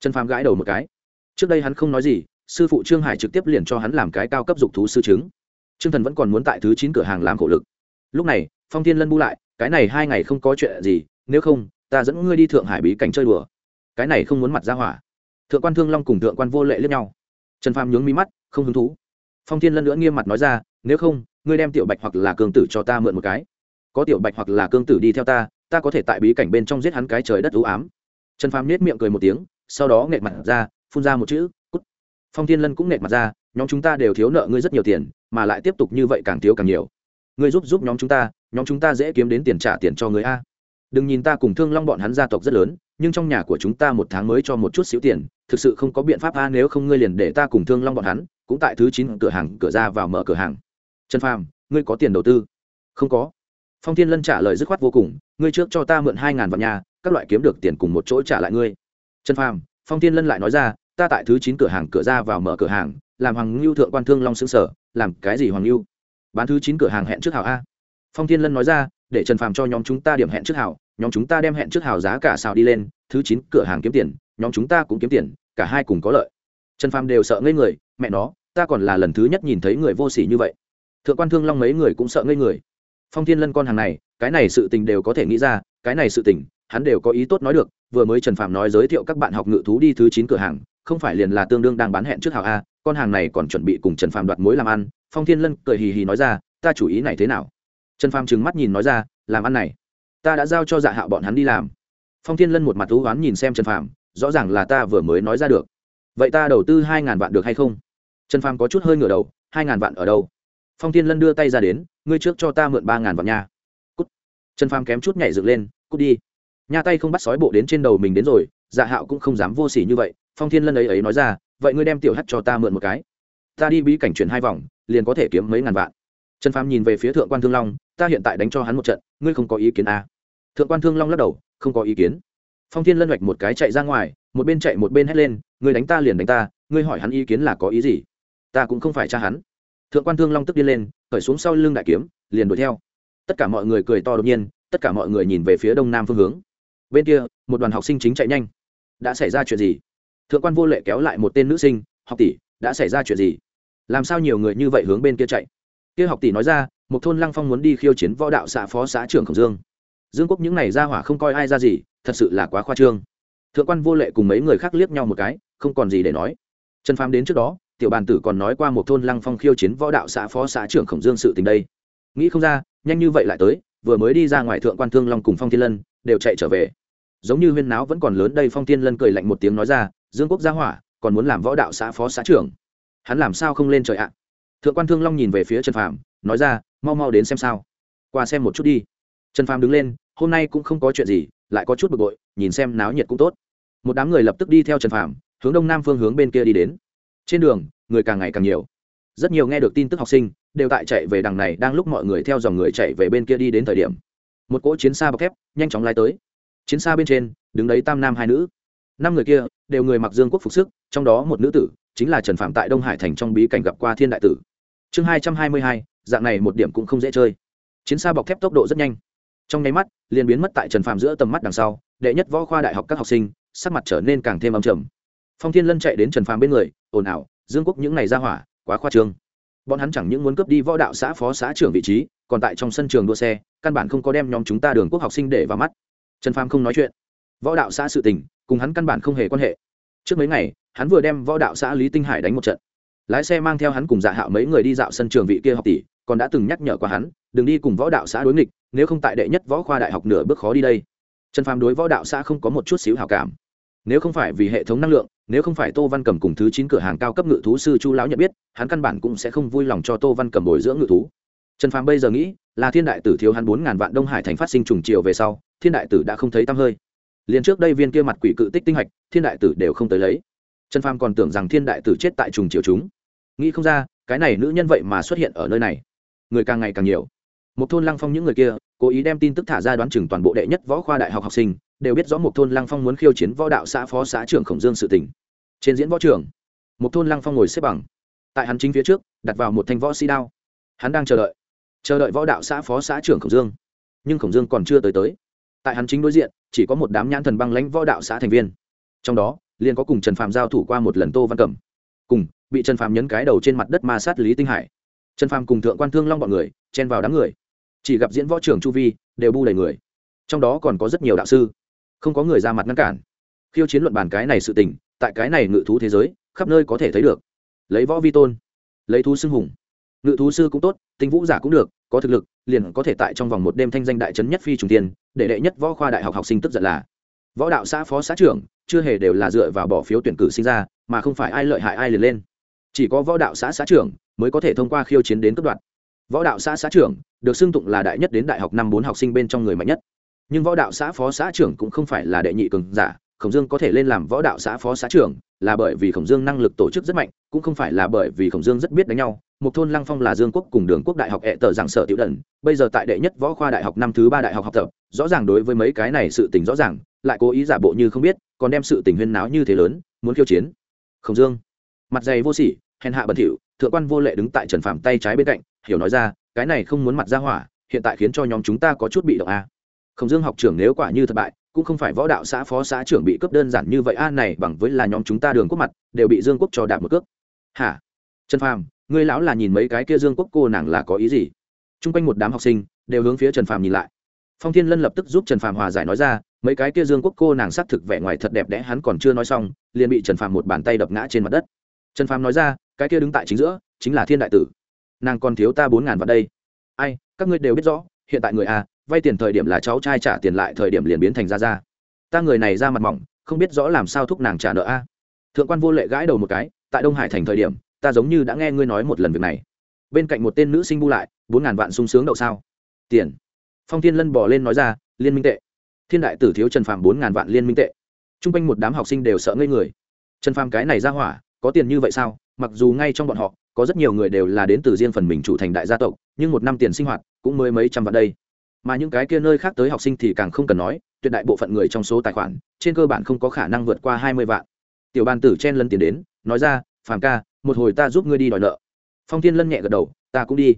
Trần phàm gãi đầu một cái. Trước đây hắn không nói gì, sư phụ trương hải trực tiếp liền cho hắn làm cái cao cấp dục thú sư chứng. Trương thần vẫn còn muốn tại thứ chín cửa hàng làm khổ lực. Lúc này, phong thiên lân bu lại cái này hai ngày không có chuyện gì, nếu không, ta dẫn ngươi đi thượng hải bí cảnh chơi đùa. Cái này không muốn mặt ra hỏa. Thượng quan thương long cùng thượng quan vô lệ lẫn nhau. Trần phàm nhướng mi mắt, không hứng thú. Phong thiên lân nữa nghiêm mặt nói ra, nếu không, ngươi đem tiểu bạch hoặc là cương tử cho ta mượn một cái. Có tiểu bạch hoặc là cương tử đi theo ta ta có thể tại bí cảnh bên trong giết hắn cái trời đất ưu ám. Trần phàm nết miệng cười một tiếng, sau đó nghẹt mặt ra, phun ra một chữ, cút. Phong thiên lân cũng nghẹt mặt ra, nhóm chúng ta đều thiếu nợ ngươi rất nhiều tiền, mà lại tiếp tục như vậy càng thiếu càng nhiều. Ngươi giúp giúp nhóm chúng ta nhóm chúng ta dễ kiếm đến tiền trả tiền cho người a. Đừng nhìn ta cùng thương long bọn hắn gia tộc rất lớn, nhưng trong nhà của chúng ta một tháng mới cho một chút xíu tiền, thực sự không có biện pháp a, nếu không ngươi liền để ta cùng thương long bọn hắn, cũng tại thứ chín cửa hàng, cửa ra vào mở cửa hàng. Trần phàm, ngươi có tiền đầu tư? Không có. Phong thiên lân trả lời dứt khoát vô cùng, ngươi trước cho ta mượn hai ngàn vạn nhà, các loại kiếm được tiền cùng một chỗ trả lại ngươi. Trần phàm, phong thiên lân lại nói ra, ta tại thứ chín cửa hàng, cửa ra vào mở cửa hàng, làm hoàng ngưu thượng quan thương long xứng sở, làm cái gì hoàng ngưu bán thứ chín cửa hàng hẹn trước hảo a phong thiên lân nói ra, để trần phàm cho nhóm chúng ta điểm hẹn trước hảo, nhóm chúng ta đem hẹn trước hảo giá cả xào đi lên, thứ chín cửa hàng kiếm tiền, nhóm chúng ta cũng kiếm tiền, cả hai cùng có lợi. Trần phàm đều sợ ngây người, mẹ nó, ta còn là lần thứ nhất nhìn thấy người vô s ỉ như vậy. Thượng quan thương long mấy người cũng sợ ngây người. Phong thiên lân con hàng này, cái này sự tình đều có thể nghĩ ra, cái này sự tình, hắn đều có ý tốt nói được, vừa mới trần phàm nói giới thiệu các bạn học ngự thú đi thứ chín cửa hàng, không phải liền là tương đương đang bán hẹn trước hảo a, con hàng này còn chuẩn bị cùng trần phàm đoạt mối làm ăn, phong thiên lân cười hì hì nói ra, ta chủ ý này thế nào? Trần phàm trừng mắt nhìn nói ra, làm ăn này, ta đã giao cho dạ hạo bọn hắn đi làm. Phong thiên lân một mặt thú oán nhìn xem trần phàm, rõ ràng là ta vừa mới nói ra được. Vậy ta đầu tư hai ngàn vạn được hay không? Trần phàm có chút hơi ngửa đầu, hai ngàn vạn ở đâu? Phong thiên lân đưa tay ra đến, ngươi trước cho ta mượn ba ngàn vạn nha. Cút. Trần phàm kém chút nhảy dựng lên, cút đi. Nha tay không bắt sói bộ đến trên đầu mình đến rồi dạ hạo cũng không dám vô s ỉ như vậy. Phong thiên lân ấy ấy nói ra, vậy ngươi đem tiểu hắt cho ta mượn một cái. Ta đi bí cảnh chuyển hai vòng, liền có thể kiếm mấy ngàn vạn. Trần phàm nhìn về phía thượng quan thương long ta hiện tại đánh cho hắn một trận, ngươi không có ý kiến à. thượng quan thương long lắc đầu, không có ý kiến. Phong thiên lân hoạch một cái chạy ra ngoài, một bên chạy một bên hét lên, ngươi đánh ta liền đánh ta, ngươi hỏi hắn ý kiến là có ý gì? Ta cũng không phải cha hắn. Thượng quan thương long tức điên lên, khởi xuống sau lưng đại kiếm, liền đuổi theo. Tất cả mọi người cười to đột nhiên, tất cả mọi người nhìn về phía đông nam phương hướng. Bên kia, một đoàn học sinh chính chạy nhanh. Đã xảy ra chuyện gì? Thượng quan vô lệ kéo lại một tên nữ sinh, học tỷ, đã xảy ra chuyện gì? Làm sao nhiều người như vậy hướng bên kia chạy? Kia học tỷ nói ra, một thôn lăng phong muốn đi khiêu chiến võ đạo xã phó xã trưởng khổng dương. Dương quốc những này ra hỏa không coi ai ra gì, thật sự là quá khoa trương. Thượng quan vô lệ cùng mấy người khác liếc nhau một cái, không còn gì để nói. Trần phàm đến trước đó, tiểu bàn tử còn nói qua một thôn lăng phong khiêu chiến võ đạo xã phó xã trưởng khổng dương sự tình đây. Nghĩ không ra, nhanh như vậy lại tới, vừa mới đi ra ngoài thượng quan thương long cùng phong thiên lân, đều chạy trở về. Giống như huyên náo vẫn còn lớn đây, phong thiên lân cười lạnh một tiếng nói ra, dương quốc gia hỏa, còn muốn làm võ đạo xã phó xã trưởng? Hắn làm sao không lên trời ạ? Thượng quan thương long nhìn về phía trần phàm, nói ra, mau mau đến xem sao. Qua xem một chút đi. Trần phàm đứng lên, hôm nay cũng không có chuyện gì, lại có chút bực bội, nhìn xem náo nhiệt cũng tốt. Một đám người lập tức đi theo trần phàm, hướng đông nam phương hướng bên kia đi đến. Trên đường, người càng ngày càng nhiều. Rất nhiều nghe được tin tức học sinh đều tại chạy về đằng này, đang lúc mọi người theo dòng người chạy về bên kia đi đến thời điểm. Một cỗ chiến xa bọc thép nhanh chóng lái tới. Chiến xa bên trên, đứng đấy tam nam hai nữ năm người kia đều người mặc dương quốc phục sức, trong đó một nữ tử chính là trần phạm tại đông hải thành trong bí cảnh gặp qua thiên đại tử. Chương hai trăm hai mươi hai, dạng này một điểm cũng không dễ chơi. Chiến xa bọc thép tốc độ rất nhanh. Trong nháy mắt, liền biến mất tại trần phạm giữa tầm mắt đằng sau, đệ nhất võ khoa đại học các học sinh, sắc mặt trở nên càng thêm âm trầm. Phong thiên lân chạy đến trần phạm bên người, ồn ào, dương quốc những ngày ra hỏa, quá khoa trương. Bọn hắn chẳng những muốn cướp đi võ đạo xã phó xã trưởng vị trí, còn tại trong sân trường đua xe, căn bản không có đem nhóm chúng ta đường quốc học sinh để vào mắt. Trần phàm không nói chuyện. Võ đạo xã sự tình cùng hắn căn bản không hề quan hệ. Trước mấy ngày, hắn vừa đem võ đạo xã lý tinh hải đánh một trận. Lái xe mang theo hắn cùng dạ hạo mấy người đi dạo sân trường vị kia học tỷ, còn đã từng nhắc nhở qua hắn, đừng đi cùng võ đạo xã đối nghịch, nếu không tại đệ nhất võ khoa đại học nửa bước khó đi đây. Trần phàm đối võ đạo xã không có một chút xíu hảo cảm. Nếu không phải vì hệ thống năng lượng, nếu không phải tô văn cầm cùng thứ chín cửa hàng cao cấp ngự thú sư chu lão nhận biết, hắn căn bản cũng sẽ không vui lòng cho tô văn cầm bồi dưỡng ngự thú. Trần phàm bây giờ nghĩ là thiên đại tử thiếu hắn bốn ngàn vạn đông hải thành phát sinh trùng chiều về sau, thiên đại tử đã không thấy tăm hơi liền trước đây viên kia mặt quỷ cự tích tinh hạch, thiên đại tử đều không tới lấy. Trần phàm còn tưởng rằng thiên đại tử chết tại trùng triều chúng. Nghĩ không ra, cái này nữ nhân vậy mà xuất hiện ở nơi này. Người càng ngày càng nhiều. Một thôn lăng phong những người kia, cố ý đem tin tức thả ra đoán chừng toàn bộ đệ nhất võ khoa đại học học sinh, đều biết rõ một thôn lăng phong muốn khiêu chiến võ đạo xã phó xã trưởng khổng dương sự tỉnh trên diễn võ trường một thôn lăng phong ngồi xếp bằng. Tại hắn chính phía trước, đặt vào một thanh võ sĩ đao. Hắn đang chờ đợi. Chờ đợi võ đạo xã phó xã trưởng khổng dương. Nhưng khổng dương còn chưa tới tới. Tại hắn chính đối diện chỉ có một đám nhãn thần băng lãnh võ đạo xã thành viên. Trong đó, liền có cùng trần phạm giao thủ qua một lần tô văn cẩm. Cùng, bị trần phạm nhấn cái đầu trên mặt đất ma sát lý tinh hải. Trần phạm cùng thượng quan thương long bọn người, chen vào đám người. Chỉ gặp diễn võ trưởng chu vi, đều bu đầy người. Trong đó còn có rất nhiều đạo sư. Không có người ra mặt ngăn cản. Khiêu chiến luận bàn cái này sự tình, tại cái này ngự thú thế giới, khắp nơi có thể thấy được. Lấy võ vi tôn, lấy thú xưng hùng. Ngự thú sư cũng tốt, tinh vũ giả cũng được có thực lực, liền có thể tại trong vòng một đêm thanh danh đại trấn nhất phi trùng tiên để đệ nhất võ khoa đại học học sinh tức giận là võ đạo xã phó xã trưởng, chưa hề đều là dựa vào bỏ phiếu tuyển cử sinh ra, mà không phải ai lợi hại ai liền lên. Chỉ có võ đạo xã xã trưởng mới có thể thông qua khiêu chiến đến cấp đoạn võ đạo xã xã trưởng được xưng tụng là đại nhất đến đại học năm bốn học sinh bên trong người mạnh nhất. Nhưng võ đạo xã phó xã trưởng cũng không phải là đệ nhị cường giả khổng dương có thể lên làm võ đạo xã phó xã trưởng là bởi vì khổng dương năng lực tổ chức rất mạnh, cũng không phải là bởi vì khổng dương rất biết đánh nhau. Một thôn lăng phong là dương quốc cùng đường quốc đại học hệ tờ giảng sở tiểu đần, bây giờ tại đệ nhất võ khoa đại học năm thứ ba đại học học tập, rõ ràng đối với mấy cái này sự tình rõ ràng, lại cố ý giả bộ như không biết, còn đem sự tình huyên náo như thế lớn, muốn khiêu chiến. Khổng dương, mặt dày vô sỉ, hèn hạ bẩn thỉu, thượng quan vô lệ đứng tại trần phạm tay trái bên cạnh, hiểu nói ra, cái này không muốn mặt ra hỏa, hiện tại khiến cho nhóm chúng ta có chút bị động a. Khổng dương học trưởng nếu quả như thất bại cũng không phải võ đạo xã phó xã trưởng bị cướp đơn giản như vậy. A, này bằng với là nhóm chúng ta đường quốc mặt, đều bị dương quốc cho đạp một cước. Hả? Trần phàm, ngươi lão là nhìn mấy cái kia dương quốc cô nàng là có ý gì? T r u n g quanh một đám học sinh đều hướng phía trần phàm nhìn lại. Phong thiên lân lập tức giúp trần phàm hòa giải nói ra, mấy cái kia dương quốc cô nàng xác thực vẻ ngoài thật đẹp đẽ hắn còn chưa nói xong, liền bị trần phàm một bàn tay đập ngã trên mặt đất. Trần phàm nói ra, cái kia đứng tại chính giữa, chính là thiên đại tử. Nàng còn thiếu ta bốn ngàn vào đây. Ai, các ngươi đều biết rõ, hiện tại người a vay tiền thời điểm là cháu trai trả tiền lại thời điểm liền biến thành ra ra ta người này ra mặt mỏng, không biết rõ làm sao thúc nàng trả nợ a. Thượng quan vô lệ gãi đầu một cái, tại đông hải thành thời điểm, ta giống như đã nghe ngươi nói một lần việc này. Bên cạnh một tên nữ sinh bu lại, bốn ngàn vạn sung sướng đậu sao? Tiền. Phong thiên lân bỏ lên nói ra, liên minh tệ. Thiên đại tử thiếu trần phàm bốn ngàn vạn liên minh tệ. T r u n g quanh một đám học sinh đều sợ ngây người. Trần phàm cái này ra hỏa, có tiền như vậy sao? Mặc dù ngay trong bọn họ, có rất nhiều người đều là đến từ riêng phần mình chủ thành đại gia tộc, nhưng một năm tiền sinh hoạt cũng mới mấy trăm vạn đây mà những cái kia nơi khác tới học sinh thì càng không cần nói, tuyệt đại bộ phận người trong số tài khoản, trên cơ bản không có khả năng vượt qua hai mươi vạn. Tiểu bàn tử chen lân tiền đến, nói ra, phàm ca, một hồi ta giúp ngươi đi đòi nợ. Phong thiên lân nhẹ gật đầu, ta cũng đi.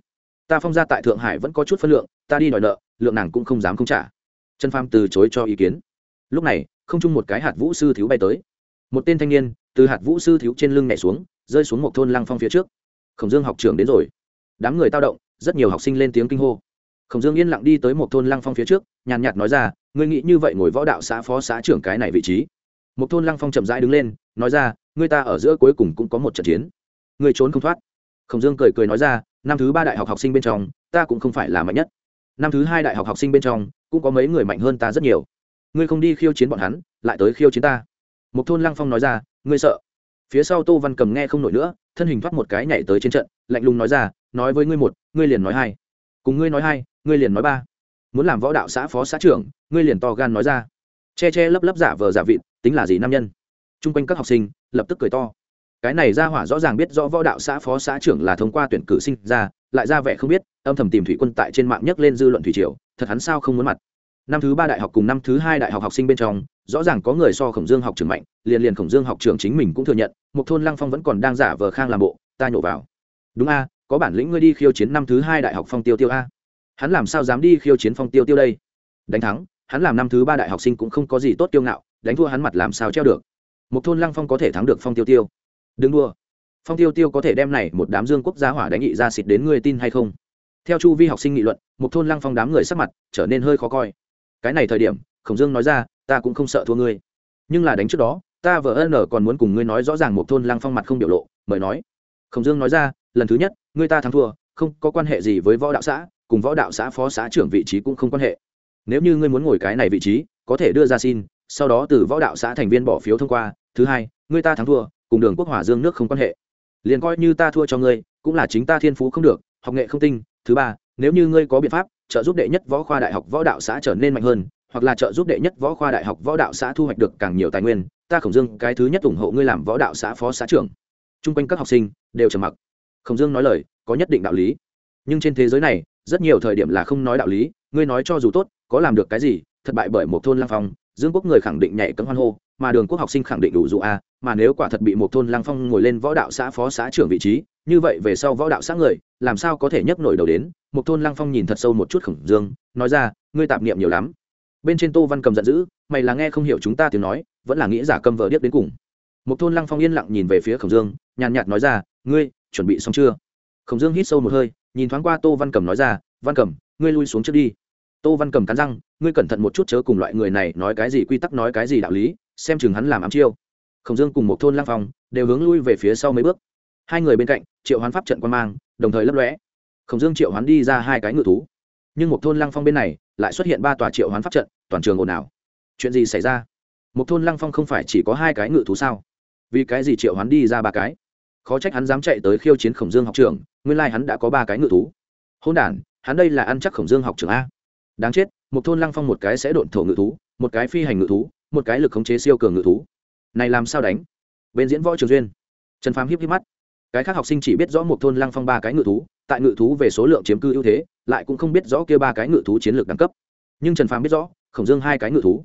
Ta phong ra tại thượng hải vẫn có chút phân lượng, ta đi đòi nợ, lượng nàng cũng không dám không trả. Trần phàm từ chối cho ý kiến. Lúc này, không chung một cái hạt vũ sư thiếu bay tới. Một tên thanh niên, từ hạt vũ sư thiếu trên lưng nhảy xuống, rơi xuống một thôn lăng phong phía trước. Khổng dương học trường đến rồi. Đám người tao động, rất nhiều học sinh lên tiếng kinh hô khổng dương yên lặng đi tới một thôn lăng phong phía trước, nhàn nhạt nói ra, ngươi nghĩ như vậy ngồi võ đạo xã phó xã trưởng cái này vị trí? Một thôn lăng phong chậm rãi đứng lên, nói ra, ngươi ta ở giữa cuối cùng cũng có một trận chiến. Ngươi trốn không thoát. Khổng dương cười cười nói ra, năm thứ ba đại học học sinh bên trong, ta cũng không phải là mạnh nhất. Năm thứ hai đại học học sinh bên trong, cũng có mấy người mạnh hơn ta rất nhiều. Ngươi không đi khiêu chiến bọn hắn, lại tới khiêu chiến ta. Một thôn lăng phong nói ra, ngươi sợ? Phía sau tô văn cầm nghe không nổi nữa, thân hình thoát một cái nhảy tới trên trận, lạnh lùng nói ra, nói với ngươi một, ngươi liền nói hai. Cùng ngươi nói hai ngươi liền nói ba. Muốn làm võ đạo xã phó xã trưởng, ngươi liền to gan nói ra. Che che lấp lấp giả vờ giả vịt, tính là gì nam nhân? T r u n g quanh các học sinh, lập tức cười to. Cái này ra hỏa rõ ràng biết rõ võ đạo xã phó xã trưởng là thông qua tuyển cử sinh ra, lại ra vẻ không biết, âm thầm tìm thủy quân tại trên mạng nhấc lên dư luận thủy triều, thật hắn sao không muốn mặt. Năm thứ ba đại học cùng năm thứ hai đại học học sinh bên trong, rõ ràng có người so khổng dương học trường mạnh, liền liền khổng dương học trường chính mình cũng thừa nhận một thôn lăng phong vẫn còn đang giả vờ khang làm bộ, ta nhổ vào. Đúng a, có bản lĩnh ngươi đi khiêu chiến năm thứ hai đại học phong tiêu tiêu a hắn làm sao dám đi khiêu chiến phong tiêu tiêu đây? Đánh thắng, hắn làm năm thứ ba đại học sinh cũng không có gì tốt kiêu ngạo, đánh thua hắn mặt làm sao treo được? Một thôn lăng phong có thể thắng được phong tiêu tiêu. Đừng đua phong tiêu tiêu có thể đem này một đám dương quốc gia hỏa đánh nghị ra xịt đến ngươi tin hay không? Theo chu vi học sinh nghị luận, một thôn lăng phong đám người sắc mặt trở nên hơi khó coi. Cái này thời điểm, khổng dương nói ra, ta cũng không sợ thua ngươi. Nhưng là đánh trước đó, ta vợ ân còn muốn cùng ngươi nói rõ ràng một thôn lăng phong mặt không biểu lộ, mời nói. Khổng dương nói ra, lần thứ nhất, ngươi ta thắng thua, không có quan hệ gì với võ đạo xã cùng võ đạo xã phó xã trưởng vị trí cũng không quan hệ. Nếu như ngươi muốn ngồi cái này vị trí, có thể đưa ra xin, sau đó từ võ đạo xã thành viên bỏ phiếu thông qua. Thứ hai, ngươi ta thắng thua, cùng đường quốc hỏa dương nước không quan hệ. Liền coi như ta thua cho ngươi, cũng là chính ta thiên phú không được, học nghệ không tinh. Thứ ba, nếu như ngươi có biện pháp, trợ giúp đệ nhất võ khoa đại học võ đạo xã trở nên mạnh hơn, hoặc là trợ giúp đệ nhất võ khoa đại học võ đạo xã thu hoạch được càng nhiều tài nguyên, ta khổng dương, cái thứ nhất ủng hộ ngươi làm võ đạo xã phó xã trưởng. T r u n g quanh các học sinh đều trầm mặc. Khổng dương nói lời, có nhất định đạo lý. Nhưng trên thế giới này rất nhiều thời điểm là không nói đạo lý, ngươi nói cho dù tốt, có làm được cái gì thất bại bởi một thôn lang phong, dương quốc người khẳng định nhảy cấm hoan hô, mà đường quốc học sinh khẳng định đủ dụ a, mà nếu quả thật bị một thôn lang phong ngồi lên võ đạo xã phó xã trưởng vị trí, như vậy về sau võ đạo xã người, làm sao có thể nhấc nổi đầu đến? Một thôn lang phong nhìn thật sâu một chút khổng dương, nói ra, ngươi tạp niệm nhiều lắm. Bên trên tô văn cầm giận dữ, mày là nghe không hiểu chúng ta tiếng nói, vẫn là nghĩ giả cầm vợ điếc đến cùng. Một thôn lăng phong yên lặng nhìn về phía khổng dương, nhàn nhạt nói ra, ngươi, chuẩn bị xong chưa? Khổng dương hít sâu một hơi nhìn thoáng qua tô văn cầm nói ra, văn cầm ngươi lui xuống trước đi. Tô văn cầm cắn răng, ngươi cẩn thận một chút chớ cùng loại người này nói cái gì quy tắc nói cái gì đạo lý, xem chừng hắn làm ám chiêu. Khổng dương cùng một thôn lăng phong đều hướng lui về phía sau mấy bước. Hai người bên cạnh, triệu hoán pháp trận quan mang, đồng thời lấp lõe khổng dương, triệu hoán đi ra hai cái ngự thú. Nhưng một thôn lăng phong bên này lại xuất hiện ba tòa triệu hoán pháp trận, toàn trường ồn ào. Chuyện gì xảy ra? Một thôn lăng phong không phải chỉ có hai cái ngự thú sao? Vì cái gì triệu hoán đi ra ba cái? Khó trách hắn dám chạy tới khiêu chiến khổng dương học trường nguyên lai、like、hắn đã có ba cái ngự thú. Hôn đản, hắn đây là ăn chắc khổng dương học trường a. Đáng chết, một thôn lăng phong một cái sẽ độn thổ ngự thú, một cái phi hành ngự thú, một cái lực khống chế siêu cường ngự thú. Này làm sao đánh? Bên diễn võ trường duyên. Trần phám hiếp hiếp mắt. Cái khác học sinh chỉ biết rõ một thôn lăng phong ba cái ngự thú, tại ngự thú về số lượng chiếm cư ưu thế, lại cũng không biết rõ kia ba cái ngự thú chiến lược đẳng cấp. Nhưng trần phám biết rõ, khổng dương hai cái ngự thú,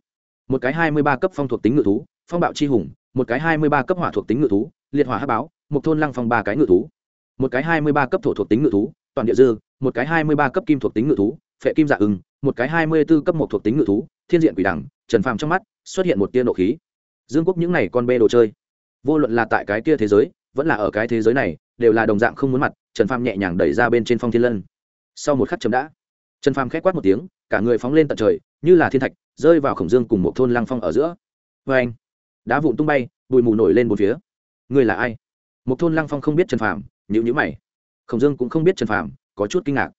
một cái hai mươi ba cấp phong thuộc tính ngự thú, phong bạo c h i hùng, một cái hai mươi ba cấp hỏa thuộc tính ngự thú, liệt hỏa hát báo, một thôn lăng phong ba cái ngự thú một cái hai mươi ba cấp thổ thuộc tính ngự thú, toàn địa dư, một cái hai mươi ba cấp kim thuộc tính ngự thú, phệ kim dạ ưng, một cái hai mươi b ố cấp một thuộc tính ngự thú, thiên diện quỷ đẳng, trần phàm trong mắt xuất hiện một tia nộ khí. Dương quốc những n à y con bê đồ chơi, vô luận là tại cái kia thế giới, vẫn là ở cái thế giới này, đều là đồng dạng không muốn mặt, trần phàm nhẹ nhàng đẩy ra bên trên phong thiên lân. Sau một khắc chấm đã, trần phàm k h é quát một tiếng, cả người phóng lên tận trời, như là thiên thạch, rơi vào khổng dương cùng một thôn lăng phong ở giữa. Vê anh, đá vụn tung bay, bụi mù nổi lên một phía. Người là ai? Một thôn lăng phong không biết trần phàm nhữ nhữ mày. Khổng dương cũng không biết trần phàm có chút kinh ngạc.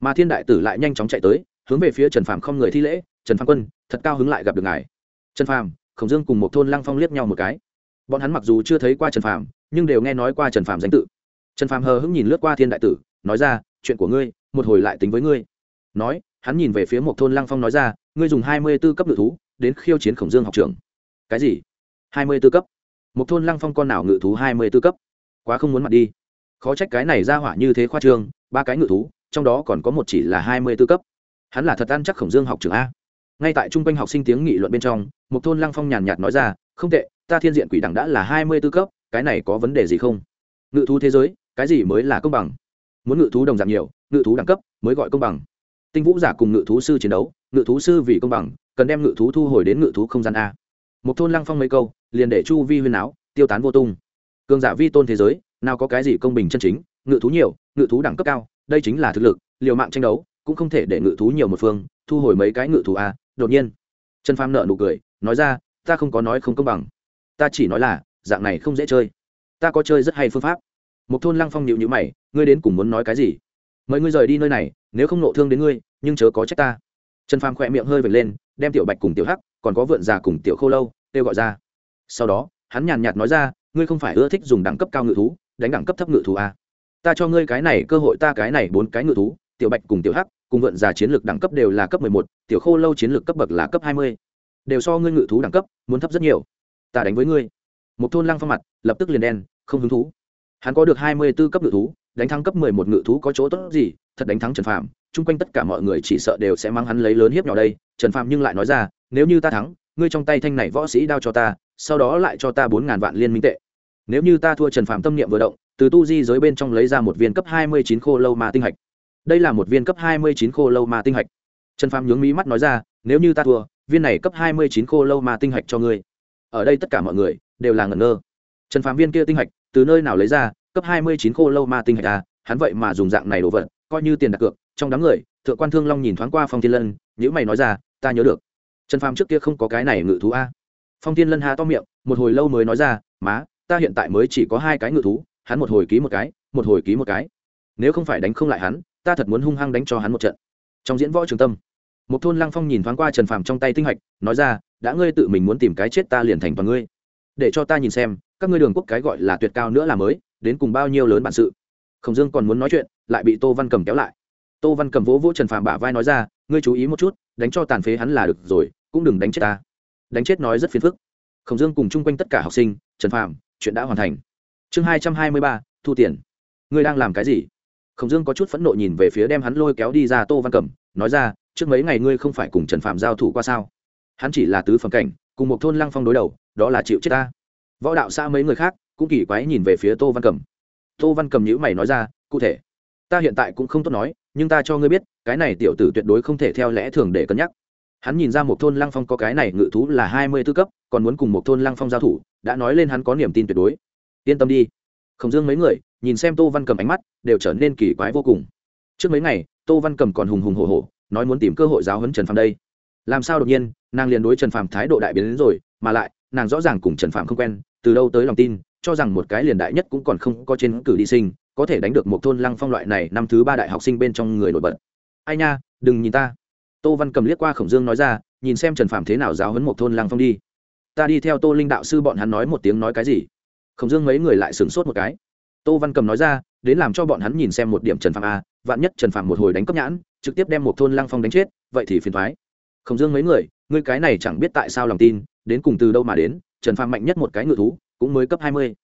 Mà thiên đại tử lại nhanh chóng chạy tới, hướng về phía trần phàm không người thi lễ, trần phàm quân, thật cao hứng lại gặp được ngài. Trần phàm, khổng dương cùng một thôn lăng phong liếc nhau một cái. Bọn hắn mặc dù chưa thấy qua trần phàm, nhưng đều nghe nói qua trần phàm danh tự. Trần phàm hờ hững nhìn lướt qua thiên đại tử, nói ra, chuyện của ngươi, một hồi lại tính với ngươi. Nói, hắn nhìn về phía một thôn lăng phong nói ra, ngươi dùng hai mươi b ố cấp ngự thú, đến khiêu chiến khổng dương học trường cái gì? hai mươi b ố cấp. Một thôn lăng phong con nào ngự thú hai mươi b ố cấp? Quá không muốn mặt đi khó trách cái này ra hỏa như thế khoa trương, ba cái ngự thú, trong đó còn có một chỉ là hai mươi tư cấp. Hắn là thật ăn chắc khổng dương học trường a. Ngay tại trung quanh học sinh tiếng nghị luận bên trong, một thôn lăng phong nhàn nhạt nói ra, không tệ, ta thiên diện quỷ đẳng đã là hai mươi tư cấp, cái này có vấn đề gì không? Ngự thú thế giới, cái gì mới là công bằng? Muốn ngự thú đồng giảm nhiều, ngự thú đẳng cấp mới gọi công bằng. Tinh vũ giả cùng ngự thú sư chiến đấu, ngự thú sư vì công bằng, cần đem ngự thú thu hồi đến ngự thú không gian a. Một thôn lăng phong mấy câu, liền để chu vi huyên áo tiêu tán vô tung. Cường giả vi tôn thế giới nào có cái gì công bình chân chính, ngự thú nhiều, ngự thú đẳng cấp cao, đây chính là thực lực, liều mạng tranh đấu, cũng không thể để ngự thú nhiều một phương, thu hồi mấy cái ngự thú a đột nhiên. Trần pham nợ nụ cười, nói ra, ta không có nói không công bằng. Ta chỉ nói là, dạng này không dễ chơi. Ta có chơi rất hay phương pháp. Một thôn lăng phong nhịu nhữ mày, ngươi đến cùng muốn nói cái gì? Mời ngươi rời đi nơi này, nếu không nộ thương đến ngươi, nhưng chớ có trách ta. Trần pham khỏe miệng hơi vệt lên, đem tiểu bạch cùng tiểu hắc, còn có vượn già cùng tiểu khô lâu, kêu gọi ra. Sau đó, hắn nhàn nhạt nói ra, ngươi không phải ưa thích dùng đẳng cấp cao ngự thú đánh đẳng cấp thấp ngự thú a. Ta cho ngươi cái này, cơ hội ta cái này bốn cái ngự thú, tiểu bạch cùng tiểu hắc, cùng vượn già chiến lược đẳng cấp đều là cấp mười một, tiểu khô lâu chiến lược cấp bậc là cấp hai mươi. Đều so ngươi ngự thú đẳng cấp, muốn thấp rất nhiều. Ta đánh với ngươi. Một thôn lăng phong mặt, lập tức liền đen, không hứng thú. Hắn có được hai mươi b ố cấp ngự thú, đánh thắng cấp mười một ngự thú có chỗ tốt gì, thật đánh thắng trần phạm chung quanh tất cả mọi người chỉ sợ đều sẽ mang hắn lấy lớn hiếp nhỏ đây. Trần phạm nhưng lại nói ra, nếu như ta thắng, ngươi trong tay thanh này võ sĩ đao cho ta, sau đó lại cho ta bốn ngàn vạn liên minh tệ nếu như ta thua trần phạm tâm niệm vừa động, từ tu di giới bên trong lấy ra một viên cấp hai mươi chín khô lâu ma tinh hạch. Đây là một viên cấp hai mươi chín khô lâu ma tinh hạch. Trần phạm nhướng mí mắt nói ra, nếu như ta thua, viên này cấp hai mươi chín khô lâu ma tinh hạch cho ngươi. Ở đây tất cả mọi người đều là ngẩn ngơ. Trần phạm viên kia tinh hạch từ nơi nào lấy ra, cấp hai mươi chín khô lâu ma tinh hạch à? Hắn vậy mà dùng dạng này đồ vật, coi như tiền đặt cược, trong đám người, thượng quan thương long nhìn thoáng qua phong thiên lân nhữ mày nói ra, ta nhớ được. Trần phàm trước kia không có cái này ngự thú a. Phong thiên lân hà to miệng, một hồi lâu mới nói ra, má ta hiện tại mới chỉ có hai cái ngự thú, hắn một hồi ký một cái, một hồi ký một cái. Nếu không phải đánh không lại hắn, ta thật muốn hung hăng đánh cho hắn một trận. Trong diễn võ trường tâm một thôn lăng phong nhìn thoáng qua trần phàm trong tay tinh hạch, nói ra, đã ngươi tự mình muốn tìm cái chết ta liền thành toàn ngươi. Để cho ta nhìn xem, các ngươi đường quốc cái gọi là tuyệt cao nữa là mới, đến cùng bao nhiêu lớn bản sự. Khổng dương còn muốn nói chuyện, lại bị tô văn cầm kéo lại. Tô văn cầm vỗ vỗ trần phàm bả vai nói ra, ngươi chú ý một chút, đánh cho tàn phế hắn là được rồi, cũng đừng đánh chết ta. Đánh chết nói rất phiền phức. Khổng dương cùng chung quanh tất cả học sinh, trần phàm chuyện đã hoàn thành. Chương hai trăm hai mươi ba, thu tiền. Ngươi đang làm cái gì? Khổng dương có chút phẫn nộ nhìn về phía đem hắn lôi kéo đi ra tô văn cẩm, nói ra, trước mấy ngày ngươi không phải cùng trần phạm giao thủ qua sao? Hắn chỉ là tứ phẩm cảnh, cùng một thôn lăng phong đối đầu, đó là chịu chết ta. Võ đạo xa mấy người khác, cũng kỳ quái nhìn về phía tô văn cẩm. Tô văn Cẩm nhữ mày nói ra, cụ thể. Ta hiện tại cũng không tốt nói, nhưng ta cho ngươi biết, cái này tiểu tử tuyệt đối không thể theo lẽ thường để cân nhắc hắn nhìn ra một thôn lăng phong có cái này ngự thú là hai mươi tư cấp, còn muốn cùng một thôn lăng phong giao thủ, đã nói lên hắn có niềm tin tuyệt đối. Yên tâm đi. Khổng dương mấy người, nhìn xem tô văn cầm ánh mắt, đều trở nên kỳ quái vô cùng. Trước mấy ngày, tô văn cầm còn hùng hùng hồ hồ nói muốn tìm cơ hội giáo huấn trần phàm đây. Làm sao đột nhiên, nàng liền đối trần phàm thái độ đại biến đến rồi, mà lại, nàng rõ ràng cùng trần phàm không quen, từ đâu tới lòng tin, cho rằng một cái liền đại nhất cũng còn không có trên cử đi sinh, có thể đánh được một thôn lăng phong loại này năm thứ ba đại học sinh bên trong người nổi bật. Ai nha, đừng nhìn ta tô văn cầm liếc qua khổng dương nói ra, nhìn xem trần phạm thế nào giáo hấn một thôn lăng phong đi. Ta đi theo tô linh đạo sư bọn hắn nói một tiếng nói cái gì? Khổng dương mấy người lại sửng sốt một cái. Tô văn cầm nói ra, đến làm cho bọn hắn nhìn xem một điểm trần phạm a, vạn nhất trần phạm một hồi đánh cấp nhãn, trực tiếp đem một thôn lăng phong đánh chết, vậy thì phiền thoái khổng dương mấy người, ngươi cái này chẳng biết tại sao lòng tin, đến cùng từ đâu mà đến, trần phạm mạnh nhất một cái ngự thú, cũng mới cấp hai mươi.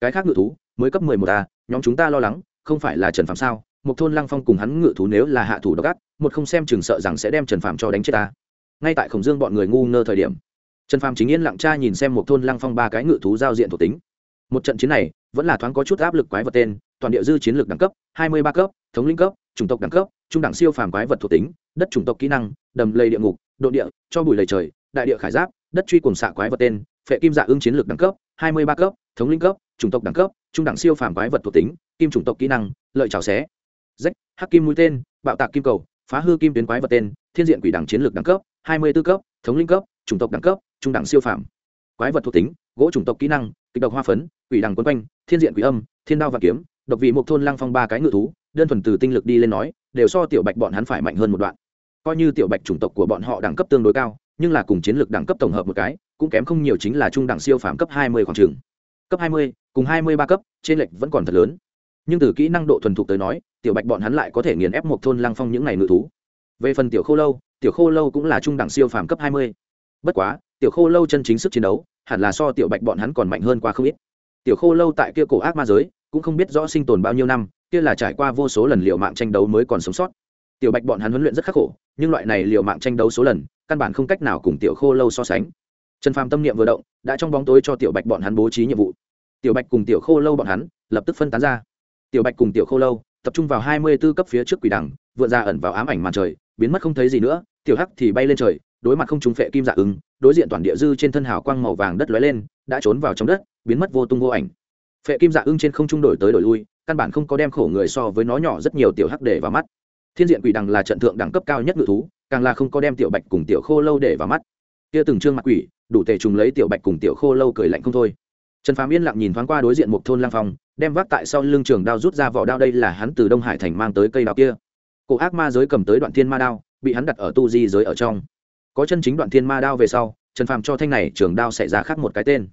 Cái khác ngự thú, mới cấp mười một a, nhóm chúng ta lo lắng, không phải là trần phạm sao? Một thôn lăng phong cùng hắn ngự thú nếu là hạ thủ độc ác, một không xem chừng sợ rằng sẽ đem trần phạm cho đánh chết ta. Ngay tại khổng dương bọn người ngu ngơ thời điểm, trần phạm chính yên lặng tra nhìn xem một thôn lăng phong ba cái ngự thú giao diện thuộc tính. Một trận chiến này, vẫn là thoáng có chút áp lực quái vật tên, toàn địa dư chiến lược đẳng cấp, hai mươi ba cấp, thống linh cấp, chủng tộc đẳng cấp, trung đẳng siêu phàm quái vật thuộc tính, đất chủng tộc kỹ năng, đầm lầy địa ngục, độ địa, cho bùi lầy trời, đại địa khải giáp, đất truy cùng xạ quái vật tên, phệ kim dạ ưng chiến lược đẳng cấp, hai mươi ba cấp, thống linh cấp, chủng tộc đẳng cấp, trung đẳng siêu phàm quái vật thuộc tính, kim chủng tộc kỹ năng, lợi trào xé rách, hắc kim mũi tên, bạo tạc kim cầu, phá hư kim tuyến quái vật tên, thiên diện quỷ đẳng chiến lược đẳng cấp, hai mươi b ố cấp, thống linh cấp, chủng tộc đẳng cấp, trung đẳng siêu phạm quái vật thuộc tính, gỗ chủng tộc kỹ năng, kịch độc hoa phấn, quỷ đằng quấn quanh, thiên diện quỷ âm, thiên đao và kiếm, độc vị một thôn lang phong ba cái ngự thú, đơn thuần từ tinh lực đi lên nói, đều so tiểu bạch bọn hắn phải mạnh hơn một đoạn. Coi như tiểu bạch chủng tộc của bọn họ đẳng cấp tương đối cao, nhưng là cùng chiến lược đẳng cấp tổng hợp một cái, cũng kém không nhiều chính là trung đẳng siêu phạm cấp hai mươi khoảng trường cấp hai mươi, cùng hai mươi ba cấp, trên lệch vẫn còn thật lớn nhưng từ kỹ năng độ thuần thục tới nói, tiểu bạch bọn hắn lại có thể nghiền ép một thôn lăng phong những ngày ngự thú. Về phần tiểu khô lâu, tiểu khô lâu cũng là trung đẳng siêu phàm cấp hai mươi. Bất quá, tiểu khô lâu chân chính sức chiến đấu, hẳn là so tiểu bạch bọn hắn còn mạnh hơn qua không ít. Tiểu khô lâu tại kia cổ ác ma giới, cũng không biết rõ sinh tồn bao nhiêu năm, kia là trải qua vô số lần liệu mạng tranh đấu mới còn sống sót. Tiểu bạch bọn hắn huấn luyện rất khắc khổ, nhưng loại này liệu mạng tranh đấu số lần, căn bản không cách nào cùng tiểu khô lâu so sánh. Trần phàm tâm niệm vừa động, đã trong bóng tối cho tiểu bạch bọn hắn bố trí nhiệm vụ. Tiểu bạch cùng tiểu khô lâu bọn hắn, lập tức phân tán ra tiểu bạch cùng tiểu khô lâu tập trung vào hai mươi b ố cấp phía trước quỷ đằng vượt ra ẩn vào ám ảnh màn trời, biến mất không thấy gì nữa, tiểu hắc thì bay lên trời, đối mặt không trúng phệ kim dạ ứng, đối diện toàn địa dư trên thân hào quang màu vàng đất lóe lên, đã trốn vào trong đất, biến mất vô tung vô ảnh. Phệ kim dạ ưng trên không trung đổi tới đổi lui, căn bản không có đem khổ người so với nó nhỏ rất nhiều tiểu hắc để vào mắt. Thiên diện quỷ đằng là trận thượng đẳng cấp cao nhất ngự thú, càng là không có đem tiểu bạch cùng tiểu khô lâu để vào mắt. Kia từng trương mặt quỷ, đủ tề trùng lấy tiểu bạch cùng tiểu khô lâu cười lạnh không thôi. Trần phàm yên lặng nhìn thoáng qua đối diện một thôn lang phong đem vác tại sau lưng trường đao rút ra vỏ đao, đây là hắn từ đông hải thành mang tới cây đao kia. Cổ ác ma giới cầm tới đoạn thiên ma đao, bị hắn đặt ở tu di giới ở trong. Có chân chính đoạn thiên ma đao về sau, trần phàm cho thanh này trường đao xảy ra khác một cái tên.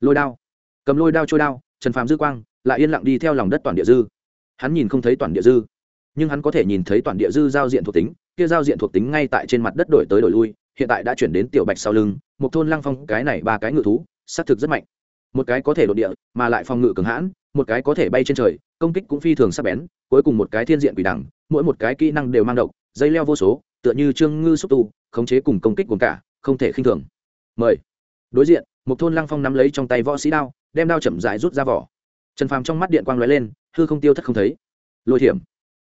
Lôi đao. Cầm lôi đao trôi đao, trần phàm dư quang, lại yên lặng đi theo lòng đất toàn địa dư. Hắn nhìn không thấy toàn địa dư, nhưng hắn có thể nhìn thấy toàn địa dư giao diện thuộc tính, kia giao diện thuộc tính ngay tại trên mặt đất đổi tới đổi lui, hiện tại đã chuyển đến tiểu bạch sau lưng, một thôn lăng phong, cái này ba cái ngự thú xác thực rất mạnh một cái có thể đột địa, mà lại phòng ngự cường hãn, một cái có thể bay trên trời, công kích cũng phi thường sắc bén, cuối cùng một cái thiên diện quỷ đẳng, mỗi một cái kỹ năng đều mang độc, dây leo vô số, tựa như trương ngư xúc tu, khống chế cùng công kích cùng cả, không thể khinh thường. Mời. Đối diện, một thôn lăng phong nắm lấy trong tay võ sĩ đao, đem đao chậm dại rút ra vỏ. Trần phàm trong mắt điện quang lóe lên, hư không tiêu thất không thấy. Lôi thiểm.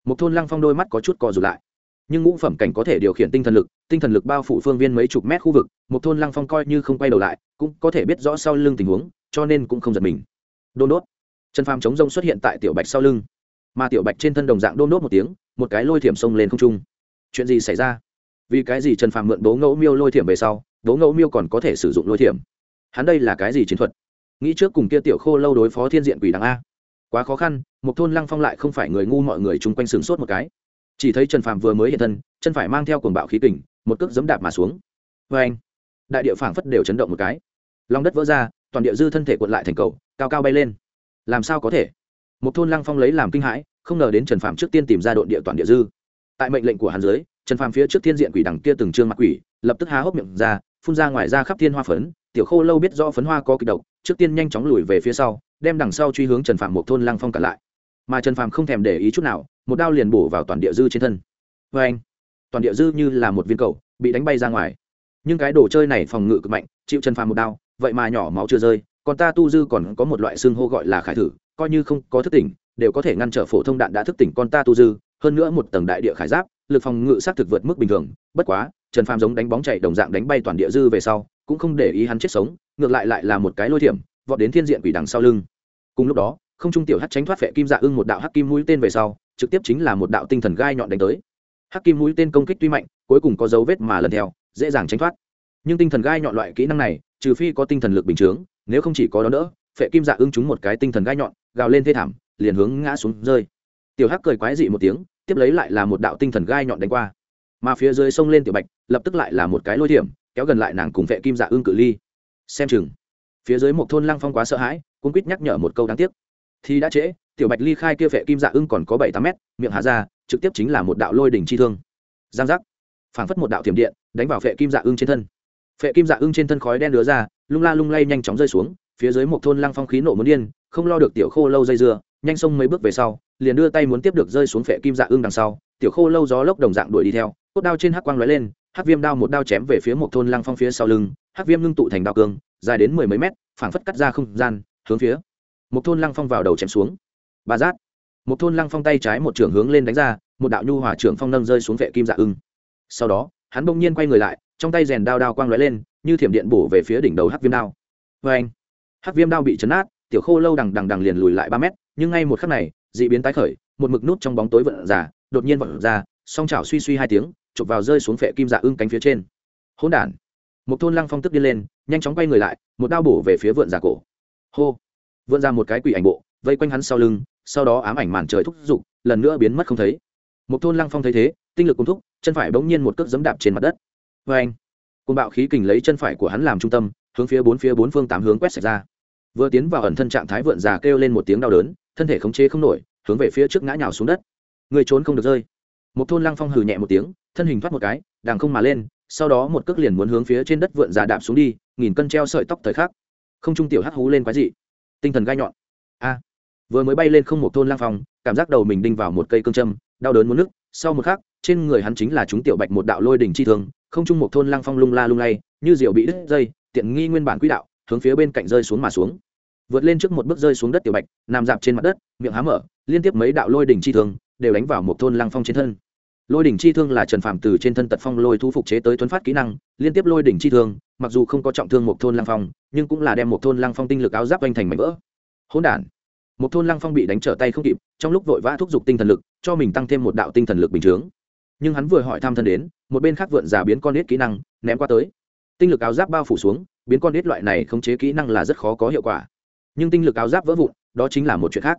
Một thôn lăng phong đôi mắt có chút cò rụt lại. Nhưng ngũ phẩm cảnh có thể điều khiển tinh thần lực, tinh thần lực bao phủ phương viên mấy chục mét khu vực, một thôn lăng phong coi như không quay đầu lại, cũng có thể biết rõ sau lưng tình huống cho nên cũng không giật mình. Đôn đốt. Trần phàm chống rông xuất hiện tại tiểu bạch sau lưng. Mà tiểu bạch trên thân đồng dạng đôn đốt một tiếng, một cái lôi thiểm xông lên không trung. Chuyện gì xảy ra? Vì cái gì trần phàm mượn bố ngẫu miêu lôi thiểm về sau, bố ngẫu miêu còn có thể sử dụng lôi thiểm? Hắn đây là cái gì chiến thuật? Nghĩ trước cùng kia tiểu khô lâu đối phó thiên diện quỷ đằng a. Quá khó khăn, một thôn lăng phong lại không phải người ngu mọi người chung quanh sừng sốt một cái. Chỉ thấy trần phàm vừa mới hiện thân, chân phải mang theo cuồng bạo khí kình, một cước giấm đạp mà xuống. Vê anh đại địa phảng phất đều chấn động một cái. Lòng đất vỡ ra toàn địa dư thân thể cuộn lại thành cầu, cao cao bay lên. Làm sao có thể? Một thôn lăng phong lấy làm kinh hãi, không ngờ đến trần Phạm trước tiên tìm ra đội địa toàn địa dư. Tại mệnh lệnh của hắn dưới, trần Phạm phía trước thiên diện quỷ đằng kia từng trương mặt quỷ, lập tức há hốc miệng ra, phun ra ngoài ra khắp thiên hoa phấn, tiểu khô lâu biết rõ phấn hoa có kịch độc, trước tiên nhanh chóng lùi về phía sau, đem đằng sau truy hướng trần phạm một thôn lăng phong cả lại. Mà trần Phạm không thèm để ý chút nào, một đao liền bổ vào toàn địa dư trên thân. Vê anh, toàn địa dư như là một viên cầu, bị đánh bay ra ngoài. Nhưng cái đồ chơi này phòng ngự cực mạnh, chịu trần Phạm một đao vậy mà nhỏ máu chưa rơi, còn ta tu dư còn có một loại xương hô gọi là khải thử, coi như không có thức tỉnh, đều có thể ngăn trở phổ thông đạn đã thức tỉnh con ta tu dư, hơn nữa một tầng đại địa khải giáp, lực phòng ngự xác thực vượt mức bình thường, bất quá, trần phàm giống đánh bóng chạy đồng dạng đánh bay toàn địa dư về sau, cũng không để ý hắn chết sống, ngược lại lại là một cái lôi thiểm, vọt đến thiên diện quỷ đằng sau lưng. Cùng lúc đó, không trung tiểu hắc tránh thoát vệ kim dạ ưng một đạo hắc kim mũi tên về sau, trực tiếp chính là một đạo tinh thần gai nhọn đánh tới. Hắc kim mũi tên công kích tuy mạnh, cuối cùng có dấu vết mà lần theo, dễ dàng tránh thoát nhưng tinh thần gai nhọn loại kỹ năng này, trừ phi có tinh thần lực bình chướng, nếu không chỉ có đó nữa, phệ kim dạ ưng chúng một cái tinh thần gai nhọn, gào lên thê thảm, liền hướng ngã xuống rơi. Tiểu hắc cười quái dị một tiếng, tiếp lấy lại là một đạo tinh thần gai nhọn đánh qua. Mà phía dưới sông lên tiểu bạch, lập tức lại là một cái lôi thiểm kéo gần lại nàng cùng phệ kim dạ ưng cự ly. Xem chừng. Phía dưới một thôn lăng phong quá sợ hãi cũng quýt nhắc nhở một câu đáng tiếc. Thì đã trễ, tiểu bạch ly khai kia phệ kim dạ ưng còn có bảy tám mét, miệng hạ ra, trực tiếp chính là một đạo lôi đỉnh chi thương. Giang giác. Phảng phất một đạo thiểm điện, đánh vào phệ kim dạ ưng trên thân phệ kim dạ ưng trên thân khói đen đứa ra, lung la lung lay nhanh chóng rơi xuống, phía dưới một thôn lăng phong khí nộ muốn điên, không lo được tiểu khô lâu dây dưa, nhanh xông mấy bước về sau, liền đưa tay muốn tiếp được rơi xuống phệ kim dạ ưng đằng sau, tiểu khô lâu gió lốc đồng dạng đuổi đi theo, cốt đao trên hắc quang lóe lên, hắc viêm đao một đao chém về phía một thôn lăng phong phía sau lưng, hắc viêm ngưng tụ thành đao cương, dài đến mười mấy mét, phảng phất cắt ra không gian, hướng phía một thôn lăng phong vào đầu chém xuống. Ba giác một thôn lăng phong tay trái một trưởng hướng lên đánh ra, một đạo nhu hòa trưởng phong nâng rơi xuống vệ kim dạ ưng. Sau đó hắn bỗng nhiên quay người lại, trong tay rèn đao đao quang lóe lên, như thiểm điện bổ về phía đỉnh đầu hắc viêm đao. Vê anh hắc viêm đao bị chấn át tiểu khô lâu đằng đằng đằng liền lùi lại ba mét, nhưng ngay một khắc này, dị biến tái khởi, một mực nút trong bóng tối vận giả đột nhiên vận ra, song chảo suy suy hai tiếng, chụp vào rơi xuống phệ kim dạ ưng cánh phía trên. Hỗn đản! Một thôn lăng phong tức đi lên, nhanh chóng quay người lại, một đao bổ về phía vượn giả cổ. Hô! Vượn ra một cái quỷ ảnh bộ, vây quanh hắn sau lưng, sau đó ám ảnh màn trời thúc giục, lần nữa biến mất không thấy. Một thôn lăng phong thấy thế, tinh lực cung thúc chân phải bỗng nhiên một cước dẫm đạp trên mặt đất. Và anh Cùng bạo khí kình lấy chân phải của hắn làm trung tâm, hướng phía bốn phía bốn phương tám hướng quét sạch ra. Vừa tiến vào ẩn thân trạng thái vượn già kêu lên một tiếng đau đớn, thân thể khống chế không nổi, hướng về phía trước ngã nhào xuống đất. Người trốn không được rơi. Một thôn lăng phong hừ nhẹ một tiếng, thân hình thoát một cái đàng không mà lên, sau đó một cước liền muốn hướng phía trên đất vượn già đạp xuống đi, nghìn cân treo sợi tóc thời khắc. Không trung tiểu hắc hú lên quái dị. Tinh thần gai nhọn. A. Vừa mới bay lên không một thôn lang phong, cảm giác đầu mình đinh vào một cây cương châm, đau đớn muốn nức sau một khắc, trên người hắn chính là chúng tiểu bạch một đạo lôi đỉnh chi thường không trung một thôn lang phong lung la lung lay, như diều bị đứt dây, tiện nghi nguyên bản quỹ đạo, hướng phía bên cạnh rơi xuống mà xuống. Vượt lên trước một bước rơi xuống đất tiểu bạch, nằm dạp trên mặt đất, miệng há mở, liên tiếp mấy đạo lôi đỉnh chi thường đều đánh vào một thôn lang phong trên thân. Lôi đỉnh chi thương là trần phạm từ trên thân tật phong lôi thu phục chế tới tuấn phát kỹ năng, liên tiếp lôi đỉnh chi thương, mặc dù không có trọng thương một thôn lang phong, nhưng cũng là đem một thôn lang phong tinh lực áo giáp oanh thành mảnh vỡ. Hỗn đản một thôn lang phong bị đánh trở tay không kịp, trong lúc vội vã thúc giục tinh thần lực, cho mình tăng thêm một đạo tinh thần lực bình chướng nhưng hắn vừa hỏi thăm thân đến, một bên khác vượn giả biến con nết kỹ năng, ném qua tới. Tinh lực áo giáp bao phủ xuống, biến con nết loại này khống chế kỹ năng là rất khó có hiệu quả. Nhưng tinh lực áo giáp vỡ vụn, đó chính là một chuyện khác.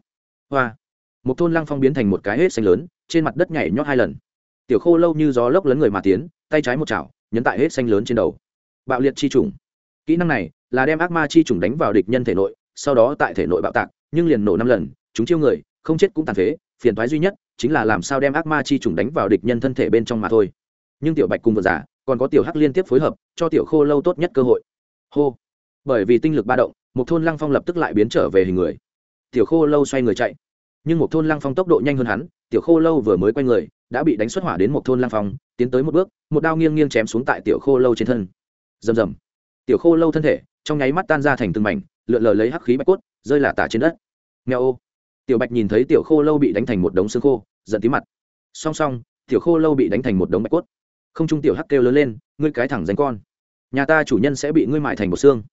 Hoa. Một thôn lang phong biến thành một cái hết xanh lớn, trên mặt đất nhảy nhót hai lần. Tiểu khô lâu như gió lốc lấn người mà tiến, tay trái một chảo, nhấn tại hết xanh lớn trên đầu. Bạo liệt chi trùng. Kỹ năng này là đem ác ma chi trùng đánh vào địch nhân thể nội, sau đó tại thể nội bạo tạc nhưng liền nổ năm lần, chúng chiêu người, không chết cũng tàn phế, phiền thoái duy nhất chính là làm sao đem ác ma chi trùng đánh vào địch nhân thân thể bên trong mà thôi. Nhưng tiểu bạch cùng vợ giả còn có tiểu hắc liên tiếp phối hợp, cho tiểu khô lâu tốt nhất cơ hội. Hô! Bởi vì tinh lực ba động một thôn lăng phong lập tức lại biến trở về hình người. Tiểu khô lâu xoay người chạy. Nhưng một thôn lăng phong tốc độ nhanh hơn hắn, tiểu khô lâu vừa mới quay người, đã bị đánh xuất hỏa đến một thôn lăng phong, tiến tới một bước, một đao nghiêng nghiêng chém xuống tại tiểu khô lâu trên thân. Rầm rầm. Tiểu khô lâu thân thể trong nháy mắt tan ra thành từng mảnh, lượn lờ lấy hắc khí bạch cốt, rơi là tả trên đất nghèo ô. Tiểu bạch nhìn thấy tiểu khô lâu bị đánh thành một đống xương khô, giận tí mặt. Song song, tiểu khô lâu bị đánh thành một đống bạch cốt. Không trung tiểu hắc kêu lớn lên, ngươi cái thẳng danh con. Nhà ta chủ nhân sẽ bị ngươi mại thành một xương.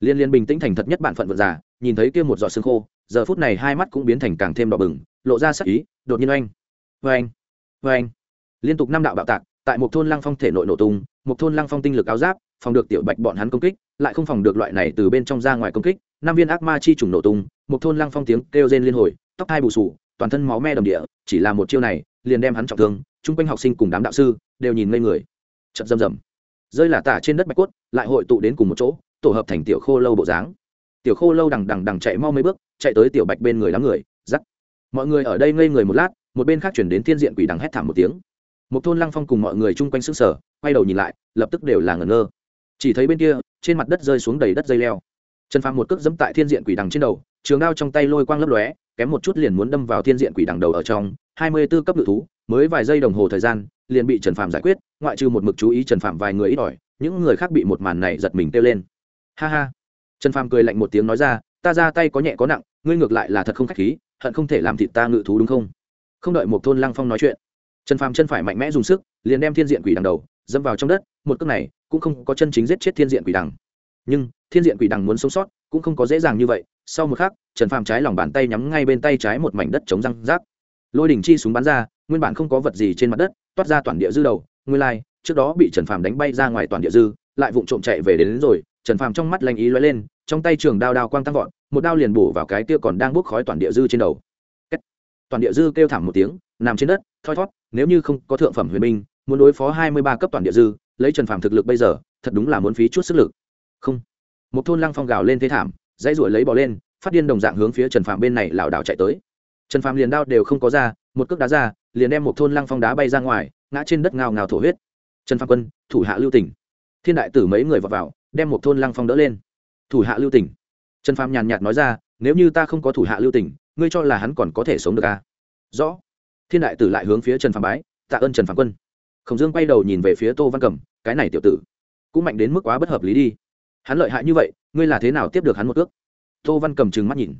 Liên liên bình tĩnh thành thật nhất bạn phận vượt già nhìn thấy kia một giọt xương khô, giờ phút này hai mắt cũng biến thành càng thêm đỏ bừng, lộ ra sắc ý, đột nhiên oanh. Oanh oanh. Anh liên tục năm đạo bạo tạc, tại một thôn lăng phong thể nội nổ tung, một thôn lăng phong tinh lực áo giáp, phòng được tiểu bạch bọn hắn công kích, lại không phòng được loại này từ bên trong ra ngoài công kích năm viên ác ma chi trùng nổ tung, một thôn lăng phong tiếng kêu rên liên hồi, tóc hai bù sù, toàn thân máu me đầm địa, chỉ là một chiêu này, liền đem hắn trọng thương, chung quanh học sinh cùng đám đạo sư đều nhìn ngây người. Chật rầm rầm. Rơi là tả trên đất bạch cốt, lại hội tụ đến cùng một chỗ, tổ hợp thành tiểu khô lâu bộ dáng. Tiểu khô lâu đằng đằng đằng chạy mau mấy bước, chạy tới tiểu bạch bên người đám người giắt mọi người ở đây ngây người một lát, một bên khác chuyển đến thiên diện quỷ đằng hét thảm một tiếng. Một thôn lăng phong cùng mọi người chung quanh sức sở quay đầu nhìn lại, lập tức đều là ngẩn ngơ. Chỉ thấy bên kia, trên mặt đất rơi xuống đầy đất dây leo trần phàm một cước dẫm tại thiên diện quỷ đằng trên đầu, trường đao trong tay lôi quang lấp lóe, kém một chút liền muốn đâm vào thiên diện quỷ đằng đầu ở trong, hai mươi 24 cấp ngự thú, mới vài giây đồng hồ thời gian, liền bị trần Phàm giải quyết, ngoại trừ một mực chú ý trần Phàm vài người ít ỏi, những người khác bị một màn này giật mình kêu lên. Ha ha. Trần Phàm cười lạnh một tiếng nói ra, ta ra tay có nhẹ có nặng, ngươi ngược lại là thật không khách khí, hận không thể làm thịt ta ngự thú đúng không? Không đợi một thôn lăng phong nói chuyện, trần phàm chân phải mạnh mẽ dùng sức, liền đem thiên diện quỷ đằng đầu dâm vào trong đất, một cước này cũng không có chân chính giết chết thiên diện quỷ đằng. Nhưng thiên diện quỷ đằng muốn sống sót cũng không có dễ dàng như vậy. Sau một khắc trần phàm trái lòng bàn tay nhắm ngay bên tay trái một mảnh đất chống răng rác. Lôi đỉnh chi súng bắn ra nguyên bản không có vật gì trên mặt đất toát ra toàn địa dư đầu. Nguyên lai trước đó bị trần phàm đánh bay ra ngoài toàn địa dư lại vụng trộm chạy về đến, đến rồi. Trần phàm trong mắt lanh ý lóe lên trong tay trường đao đao quang tăng vọt một đao liền bổ vào cái kia còn đang bốc khói toàn địa dư trên đầu. Toàn địa dư kêu thảm một tiếng nằm trên đất thoi thót nếu như không có thượng phẩm huyền binh muốn đối phó hai mươi ba cấp toàn địa dư lấy trần phàm thực lực bây giờ thật đúng là muốn phí chút sức lực. Không một thôn lăng phong gào lên thế thảm dãy ruổi lấy bỏ lên phát điên đồng dạng hướng phía trần phàm bên này lảo đảo chạy tới. Trần phàm liền đao đều không có ra một cước đá ra liền đem một thôn lăng phong đá bay ra ngoài ngã trên đất ngào ngào thổ huyết. Trần phàm quân thủ hạ lưu tỉnh. Thiên đại tử mấy người vào, vào đem một thôn lăng phong đỡ lên. Thủ hạ lưu tỉnh. Trần phàm nhàn nhạt nói ra nếu như ta không có thủ hạ lưu tỉnh ngươi cho là hắn còn có thể sống được à? rõ. Thiên đại tử lại hướng phía trần phàm bái tạ ơn trần phàm quân. Khổng dương quay đầu nhìn về phía tô văn Cẩm, cái này tiểu tử cũng mạnh đến mức quá bất hợp lý đi hắn lợi hại như vậy, ngươi là thế nào tiếp được hắn một ước? Tô văn cầm trừng mắt nhìn.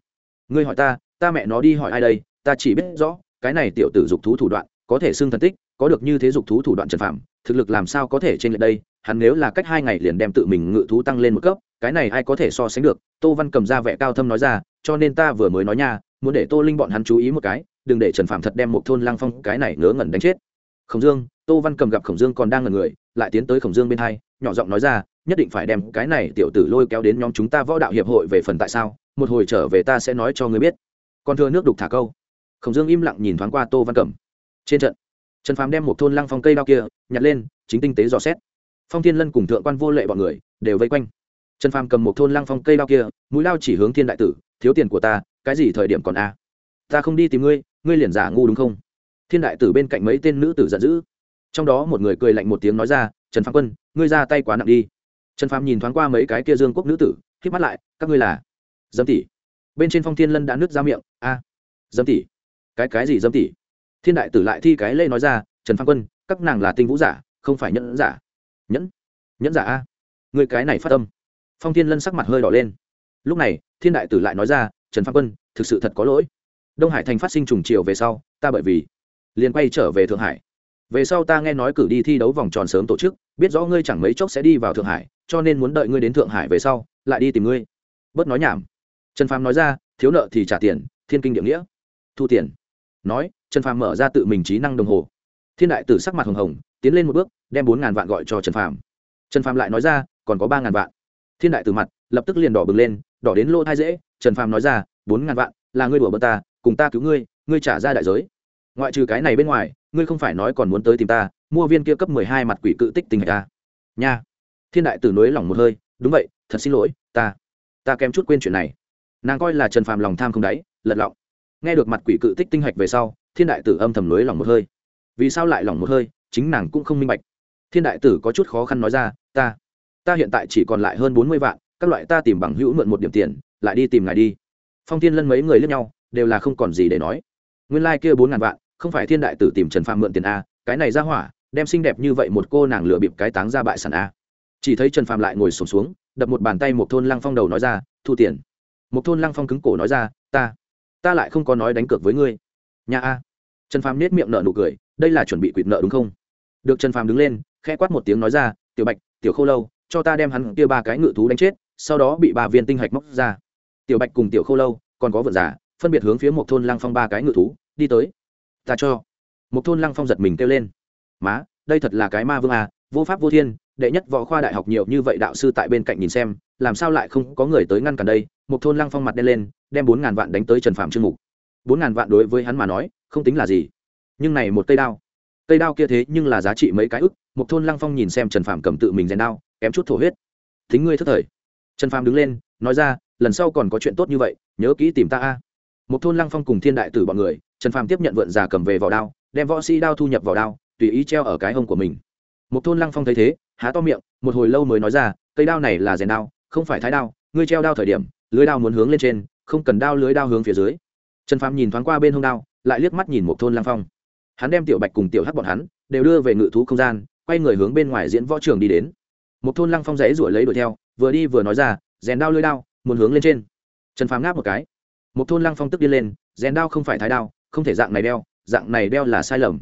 Ngươi hỏi ta ta mẹ nó đi hỏi ai đây, ta chỉ biết rõ, cái này tiểu tử dục thú thủ đoạn, có thể xưng thần tích, có được như thế dục thú thủ đoạn trần phạm, thực lực làm sao có thể trên lệch đây? Hắn nếu là cách hai ngày liền đem tự mình ngự thú tăng lên một cấp, cái này ai có thể so sánh được? Tô văn cầm ra vẻ cao thâm nói ra, cho nên ta vừa mới nói nha, muốn để tô linh bọn hắn chú ý một cái, đừng để trần phạm thật đem một thôn lang phong cái này ngớ ngẩn đánh chết. Khổng dương, tô văn cầm gặp khổng dương còn đang ngẩn người, lại tiến tới khổng dương bên hai nhỏ giọng nói ra, nhất định phải đem cái này tiểu tử lôi kéo đến nhóm chúng ta võ đạo hiệp hội về phần tại sao, một hồi trở về ta sẽ nói cho ngươi biết. Còn thưa nước đục thả câu. Khổng dương im lặng nhìn thoáng qua tô văn cẩm. Trên trận, trần phàm đem một thôn lăng phong cây đao kia nhặt lên, chính tinh tế dò xét. Phong thiên lân cùng thượng quan vô lệ bọn người đều vây quanh. Trần phàm cầm một thôn lăng phong cây đao kia, mũi lao chỉ hướng thiên đại tử, thiếu tiền của ta, cái gì thời điểm còn a? Ta không đi tìm ngươi ngươi liền giả ngu đúng không? Thiên đại tử bên cạnh mấy tên nữ tử giận dữ. Trong đó một người cười lạnh một tiếng nói ra trần phạm quân, ngươi ra tay quá nặng đi. Trần phạm nhìn thoáng qua mấy cái kia dương quốc nữ tử k mắt lại, các ngươi là? Dâm tỷ. Bên trên phong thiên lân đã nứt ra miệng. A. Dâm tỷ. Cái cái gì dâm tỷ? Thiên đại tử lại thi cái lê nói ra, trần phạm quân, các nàng là tinh vũ giả, không phải nhẫn giả. Nhẫn? Nhẫn giả a. Người cái này phát tâm phong thiên lân sắc mặt hơi đỏ lên. Lúc này, thiên đại tử lại nói ra, trần phạm quân, thực sự thật có lỗi. Đông hải thành phát sinh trùng chiều về sau, ta bởi vì liền quay trở về thượng hải về sau ta nghe nói cử đi thi đấu vòng tròn sớm tổ chức, biết rõ ngươi chẳng mấy chốc sẽ đi vào thượng hải, cho nên muốn đợi ngươi đến thượng hải về sau, lại đi tìm ngươi. Bớt nói nhảm. Trần phàm nói ra, thiếu nợ thì trả tiền, thiên kinh địa nghĩa. Thu tiền. Nói, trần phàm mở ra tự mình trí năng đồng hồ. Thiên đại tử sắc mặt hồng hồng, tiến lên một bước, đem bốn ngàn vạn gọi cho trần phàm. Trần phàm lại nói ra, còn có ba ngàn vạn. Thiên đại tử mặt, lập tức liền đỏ bừng lên, đỏ đến lỗ thai dễ. Trần phàm nói ra, bốn ngàn vạn, là ngươi đùa bơ ta, cùng ta cứu ngươi ngươi trả ra đại giới ngoại trừ cái này bên ngoài, ngươi không phải nói còn muốn tới tìm ta, mua viên kia cấp mười hai mặt quỷ cự tích tình ta à? nha. Thiên đại tử nối lòng một hơi, đúng vậy, thật xin lỗi, ta ta kém chút quên chuyện này. Nàng coi là trần phàm lòng tham không đáy, lật lọng. Nghe được mặt quỷ cự tích tinh hạch về sau, thiên đại tử âm thầm nối lòng một hơi. Vì sao lại lòng một hơi, chính nàng cũng không minh bạch. Thiên đại tử có chút khó khăn nói ra, ta ta hiện tại chỉ còn lại hơn bốn mươi vạn, các loại ta tìm bằng hữu mượn một điểm tiền, lại đi tìm ngài đi. Phong thiên lân mấy người lướt nhau, đều là không còn gì để nói. Nguyên lai、like、kia bốn ngàn vạn không phải thiên đại tử tìm trần phàm mượn tiền a cái này ra hỏa đem xinh đẹp như vậy một cô nàng lựa bịp cái táng ra bại sản a. Chỉ thấy trần phàm lại ngồi sổm xuống, xuống đập một bàn tay một thôn lăng phong đầu nói ra thu tiền. Một thôn lăng phong cứng cổ nói ra ta ta lại không có nói đánh cược với ngươi. Nhà a. Trần phàm nết miệng nợ nụ cười đây là chuẩn bị quỵt nợ đúng không? Được trần phàm đứng lên khẽ quát một tiếng nói ra tiểu bạch tiểu khô lâu cho ta đem hắn kia ba cái ngự thú đánh chết sau đó bị ba viên tinh hạch móc ra. Tiểu bạch cùng tiểu khô lâu còn có vợ giả phân biệt hướng phía một thôn lăng phong ba cái ngự thú đi tới ta cho. Một thôn lăng phong giật mình kêu lên. Má, đây thật là cái ma vương à vô pháp vô thiên, đệ nhất võ khoa đại học nhiều như vậy đạo sư tại bên cạnh nhìn xem, làm sao lại không có người tới ngăn cản đây? Một thôn lăng phong mặt đen lên, đem bốn ngàn vạn đánh tới trần phạm trương mục. Bốn ngàn vạn đối với hắn mà nói, không tính là gì. Nhưng này một cây đao. Cây đao kia thế nhưng là giá trị mấy cái ức một thôn lăng phong nhìn xem trần phạm cầm tự mình rèn đao, kém chút thổ huyết. Thính ngươi thất thời. Trần phạm đứng lên, nói ra, lần sau còn có chuyện tốt như vậy, nhớ kỹ tìm ta a một thôn lăng phong cùng thiên đại tử bọn người, trần phàm tiếp nhận vượn già cầm về vỏ đao, đem võ sĩ đao thu nhập vào đao, tùy ý treo ở cái hông của mình. Một thôn lăng phong thấy thế, há to miệng, một hồi lâu mới nói ra, cây đao này là rèn đao, không phải thái đao, ngươi treo đao thời điểm, lưới đao muốn hướng lên trên, không cần đao lưới đao hướng phía dưới. Trần phàm nhìn thoáng qua bên hông đao, lại liếc mắt nhìn một thôn lăng phong. Hắn đem tiểu bạch cùng tiểu hắc bọn hắn đều đưa về ngự thú không gian, quay người hướng bên ngoài diễn võ trường đi đến. Một thôn lăng phong dãy ruổi lấy đuổi theo, vừa đi vừa nói ra, rèn đao lưới đao, muốn hướng lên trên. Trần phàm ngáp một cái một thôn lăng phong tức đi lên, rèn đao không phải thái đao, không thể dạng này đeo, dạng này đeo là sai lầm.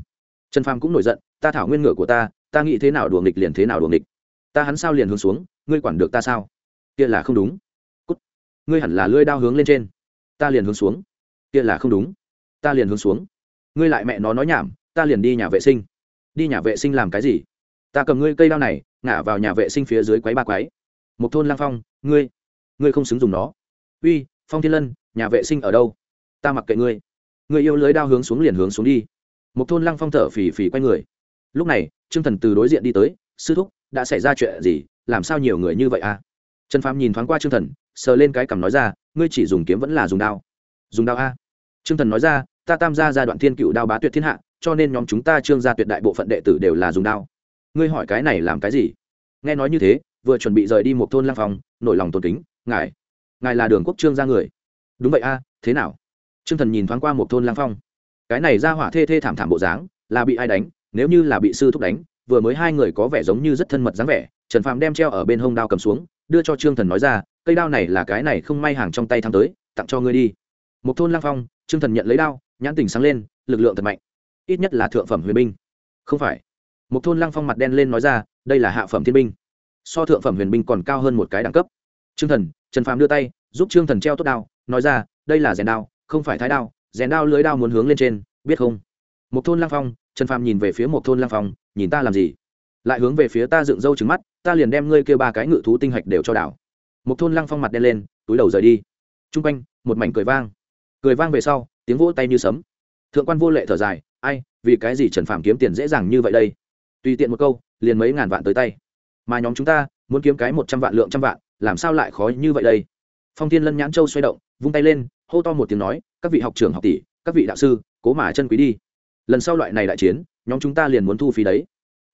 Trần phàm cũng nổi giận, ta thảo nguyên ngựa của ta ta nghĩ thế nào đùa nghịch liền thế nào đùa nghịch. Ta hắn sao liền hướng xuống, ngươi quản được ta sao? Kia là không đúng. Cút. ngươi hẳn là lưỡi đao hướng lên trên. Ta liền hướng xuống. Kia là không đúng. Ta liền hướng xuống. Ngươi lại mẹ nó nói nhảm, ta liền đi nhà vệ sinh. Đi nhà vệ sinh làm cái gì? Ta cầm ngươi cây đao này, ngả vào nhà vệ sinh phía dưới quấy ba quấy. Một thôn lang phong, ngươi ngươi không xứng dùng nó. Uy, phong thiên lân nhà vệ sinh ở đâu? Ta mặc kệ ngươi. Người yêu lưới đao hướng xuống liền hướng xuống đi. Một thôn lăng phong thở phì phì quay người. Lúc này, trương thần từ đối diện đi tới, sư thúc, đã xảy ra chuyện gì? Làm sao nhiều người như vậy à? Trần phàm nhìn thoáng qua trương thần, sờ lên cái cằm nói ra, ngươi chỉ dùng kiếm vẫn là dùng đao. Dùng đao a? Trương thần nói ra, ta tam gia giai đoạn thiên cựu đao bá tuyệt thiên hạ, cho nên nhóm chúng ta trương gia tuyệt đại bộ phận đệ tử đều là dùng đao. Ngươi hỏi cái này làm cái gì? Nghe nói như thế, vừa chuẩn bị rời đi một thôn lang phòng nổi lòng tôn kính, ngài ngài là đường quốc trương gia người đúng vậy a, thế nào? Trương thần nhìn thoáng qua một thôn lang phong. Cái này ra hỏa thê thê thảm thảm bộ dáng, là bị ai đánh, nếu như là bị sư thúc đánh, vừa mới hai người có vẻ giống như rất thân mật dáng vẻ, trần phạm đem treo ở bên hông đao cầm xuống, đưa cho trương thần nói ra, cây đao này là cái này không may hàng trong tay thắng tới, tặng cho ngươi đi. Một thôn lang phong, trương thần nhận lấy đao, nhãn tình sáng lên, lực lượng thật mạnh. Ít nhất là thượng phẩm huyền binh. Không phải. Một thôn lăng phong mặt đen lên nói ra, đây là hạ phẩm thiên binh. So thượng phẩm huyền binh còn cao hơn một cái đẳng cấp. Trương thần, trần phạm đưa tay, giúp trương thần treo tốt đao nói ra, đây là rèn đao, không phải thái đao, rèn đao lưới đao muốn hướng lên trên, biết không? Một thôn Lang phong, trần phàm nhìn về phía một thôn Lang phong, nhìn ta làm gì? Lại hướng về phía ta dựng râu trứng mắt, ta liền đem ngươi kêu ba cái ngự thú tinh hạch đều cho đảo. Một thôn Lang phong mặt đen lên, túi đầu rời đi. T r u n g quanh, một mảnh cười vang. Cười vang về sau, tiếng vỗ tay như sấm. Thượng quan vô lệ thở dài, ai, vì cái gì trần phàm kiếm tiền dễ dàng như vậy đây? Tùy tiện một câu, liền mấy ngàn vạn tới tay. Mà nhóm chúng ta, muốn kiếm cái một trăm vạn lượng trăm vạn, làm sao lại khó như vậy đây? Phong tiên lân nhãn châu xoay động vung tay lên, hô to một tiếng nói, các vị học trưởng học tỷ, các vị đạo sư, cố mà chân quý đi. Lần sau loại này đại chiến, nhóm chúng ta liền muốn thu phí đấy.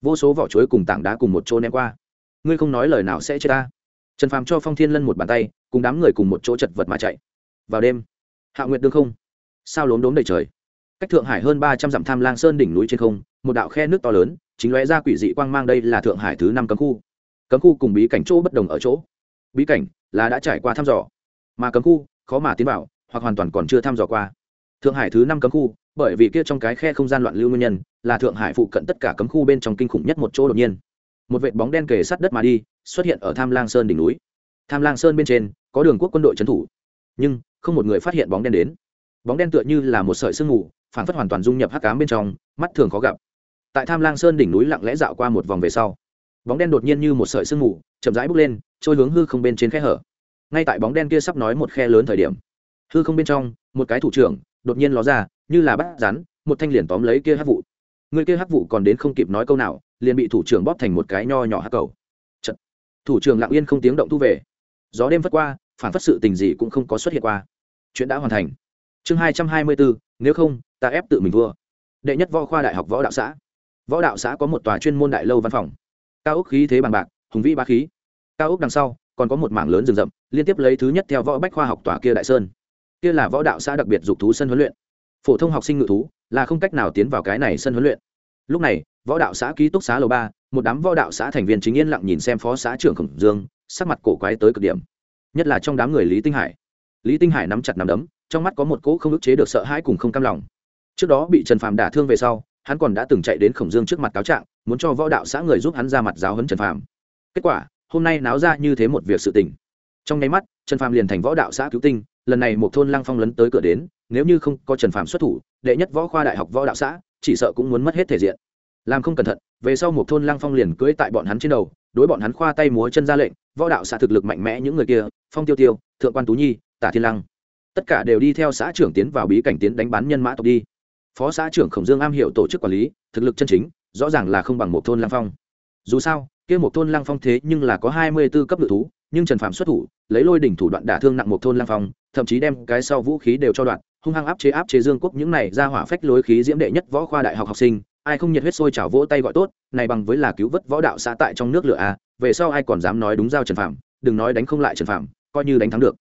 Vô số vỏ chuối cùng tảng đá cùng một chỗ ném qua. Ngươi không nói lời nào sẽ chết ta. Trần phàm cho phong thiên lân một bàn tay, cùng đám người cùng một chỗ chật vật mà chạy. Vào đêm, hạ nguyệt đương không. Sao lốm đốm đầy trời. Cách thượng hải hơn ba trăm dặm tham lang sơn đỉnh núi trên không, một đạo khe nước to lớn, chính lóe ra quỷ dị quang mang đây là thượng hải thứ năm cấm khu. Cấm khu cùng bí cảnh chỗ bất đồng ở chỗ. Bí cảnh là đã trải qua thăm dò, mà cấm khu khó mà tiến vào, hoặc hoàn toàn còn chưa thăm dò qua. Thượng hải thứ năm cấm khu, bởi vì kia trong cái khe không gian loạn lưu nguyên nhân, là thượng hải phụ cận tất cả cấm khu bên trong kinh khủng nhất một chỗ đột nhiên. Một vệt bóng đen kề sát đất mà đi, xuất hiện ở tham lang sơn đỉnh núi. Tham lang sơn bên trên, có đường quốc quân đội trấn thủ. Nhưng, không một người phát hiện bóng đen đến. Bóng đen tựa như là một sợi sương mù phản phất hoàn toàn dung nhập hắc cám bên trong, mắt thường khó gặp. Tại tham lang sơn đỉnh núi lặng lẽ dạo qua một vòng về sau, bóng đen đột nhiên như một sợi sương mù, chậm rãi bước lên, trôi hướng hư không bên trên khe hở ngay tại bóng đen kia sắp nói một khe lớn thời điểm. Hư không bên trong, một cái thủ trưởng, đột nhiên ló ra, như là bắt rắn, một thanh liền tóm lấy kia hát vụ. Người kia hát vụ còn đến không kịp nói câu nào, liền bị thủ trưởng bóp thành một cái nho nhỏ hắc cầu. Chật. thủ trưởng lặng yên không tiếng động thu về. Gió đêm vất qua, phản phất sự tình gì cũng không có xuất hiện qua. Chuyện đã hoàn thành. Chương hai trăm hai mươi bốn nếu không, ta ép tự mình vua. Đệ nhất võ khoa đại học võ đạo xã. Võ đạo xã có một tòa chuyên môn đại lâu văn phòng. Cao ốc khí thế bằng bạc, hùng vĩ ba khí. Cao ốc đằng sau còn có một mảng lớn rừng rậm, liên tiếp lấy thứ nhất theo võ bách khoa học tòa kia đại sơn. Kia là võ đạo xã đặc biệt dục thú sân huấn luyện. Phổ thông học sinh ngự thú là không cách nào tiến vào cái này sân huấn luyện. Lúc này, võ đạo xã ký túc xá lầu ba, một đám võ đạo xã thành viên chính yên lặng nhìn xem phó xã trưởng khổng dương, sắc mặt cổ quái tới cực điểm. Nhất là trong đám người lý tinh hải. Lý tinh hải nắm chặt nắm đấm, trong mắt có một cỗ không ức chế được sợ hãi cùng không cam lòng. Trước đó bị trần phàm đả thương về sau, hắn còn đã từng chạy đến khổng dương trước mặt cáo trạng, muốn cho võ đạo xã người giúp hắn ra mặt giáo hấn trần phàm. Kết quả hôm nay náo ra như thế một việc sự tình. Trong nháy mắt, trần phàm liền thành võ đạo xã cứu tinh, lần này một thôn lăng phong lấn tới cửa đến, nếu như không có trần phàm xuất thủ, đệ nhất võ khoa đại học võ đạo xã, chỉ sợ cũng muốn mất hết thể diện. Làm không cẩn thận, về sau một thôn lăng phong liền cưỡi tại bọn hắn trên đầu, đối bọn hắn khoa tay múa chân ra lệnh, võ đạo xã thực lực mạnh mẽ những người kia, phong tiêu tiêu, thượng quan tú nhi, tả thiên lăng, tất cả đều đi theo xã trưởng tiến vào bí cảnh tiến đánh bán nhân mã tộc đi. Phó xã trưởng khổng dương am hiểu tổ chức quản lý, thực lực chân chính, rõ ràng là không bằng một thôn lang phong. Dù sao kia một thôn lang phong thế nhưng là có hai mươi b ố cấp ngự thú, nhưng trần phạm xuất thủ, lấy lôi đỉnh thủ đoạn đả thương nặng một thôn lang phong, thậm chí đem cái sau vũ khí đều cho đoạn, hung hăng áp chế áp chế dương quốc những này ra hỏa phách lối khí diễm đệ nhất võ khoa đại học học sinh, ai không nhiệt huyết sôi chảo vỗ tay gọi tốt, này bằng với là cứu vớt võ đạo xã tại trong nước lửa a về sau ai còn dám nói đúng giao trần phạm đừng nói đánh không lại trần phạm coi như đánh thắng được.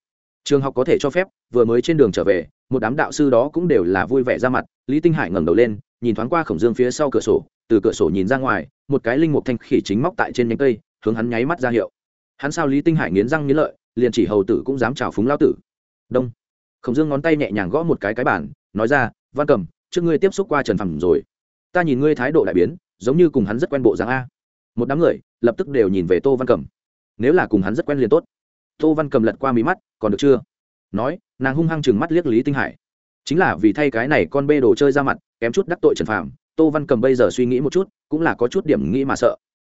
Trường học có thể cho phép, vừa mới trên đường trở về, một đám đạo sư đó cũng đều là vui vẻ ra mặt, lý tinh hải ngẩng đầu lên nhìn thoáng qua khổng dương phía sau cửa sổ, từ cửa sổ nhìn ra ngoài, một cái linh mục thanh khỉ chính móc tại trên nhánh cây, hướng hắn nháy mắt ra hiệu. Hắn sao lý tinh hải nghiến răng nghiến lợi, liền chỉ hầu tử cũng dám chào phúng lao tử. Đông. Khổng dương ngón tay nhẹ nhàng gõ một cái cái bản nói ra, văn cầm trước ngươi tiếp xúc qua trần phẳng rồi. Ta nhìn ngươi thái độ đại biến, giống như cùng hắn rất quen bộ dáng a. Một đám người lập tức đều nhìn về tô văn cầm nếu là cùng hắn rất quen liền tốt. Tô văn cầm lật qua mí mắt, còn được chưa? Nói, nàng hung hăng chừng mắt liếc lý tinh hải chính là vì thay cái này con bê đồ chơi ra mặt, kém chút đắc tội trần phạm tô văn cầm bây giờ suy nghĩ một chút, cũng là có chút điểm nghĩ mà sợ.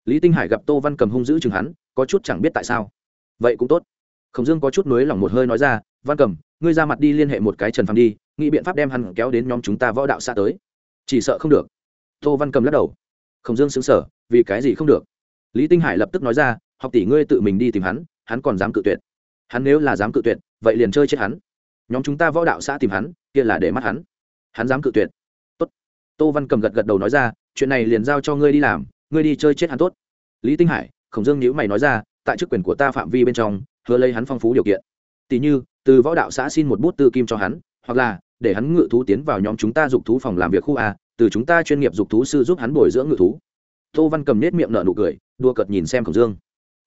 Lý tinh hải gặp tô văn cầm hung dữ chừng hắn, có chút chẳng biết tại sao. Vậy cũng tốt. Khổng dương có chút nối lòng một hơi nói ra, văn cầm, ngươi ra mặt đi liên hệ một cái trần phạm đi, nghĩ biện pháp đem hắn kéo đến nhóm chúng ta võ đạo xa tới. Chỉ sợ không được. Tô văn cầm lắc đầu. Khổng dương xứng sở vì cái gì không được? Lý tinh hải lập tức nói ra, học tỷ ngươi tự mình đi tìm hắn hắn còn dám cự tuyệt. Hắn nếu là dám cự tuyệt, vậy liền chơi chết hắn nhóm chúng ta võ đạo xã tìm hắn, kia là để mắt hắn. Hắn dám cự tuyệt. Tốt. Tô văn cầm gật gật đầu nói ra, chuyện này liền giao cho ngươi đi làm, ngươi đi chơi chết hắn tốt. Lý tinh hải, khổng dương nhữ mày nói ra, tại chức quyền của ta phạm vi bên trong, hứa lấy hắn phong phú điều kiện. Tỷ như, từ võ đạo xã xin một bút tư kim cho hắn, hoặc là, để hắn ngự thú tiến vào nhóm chúng ta dục thú phòng làm việc khu a, từ chúng ta chuyên nghiệp dục thú sư giúp hắn bồi dưỡng ngự thú. Tô văn cầm nết miệng nở nụ cười, đua cợt nhìn xem khổng dương.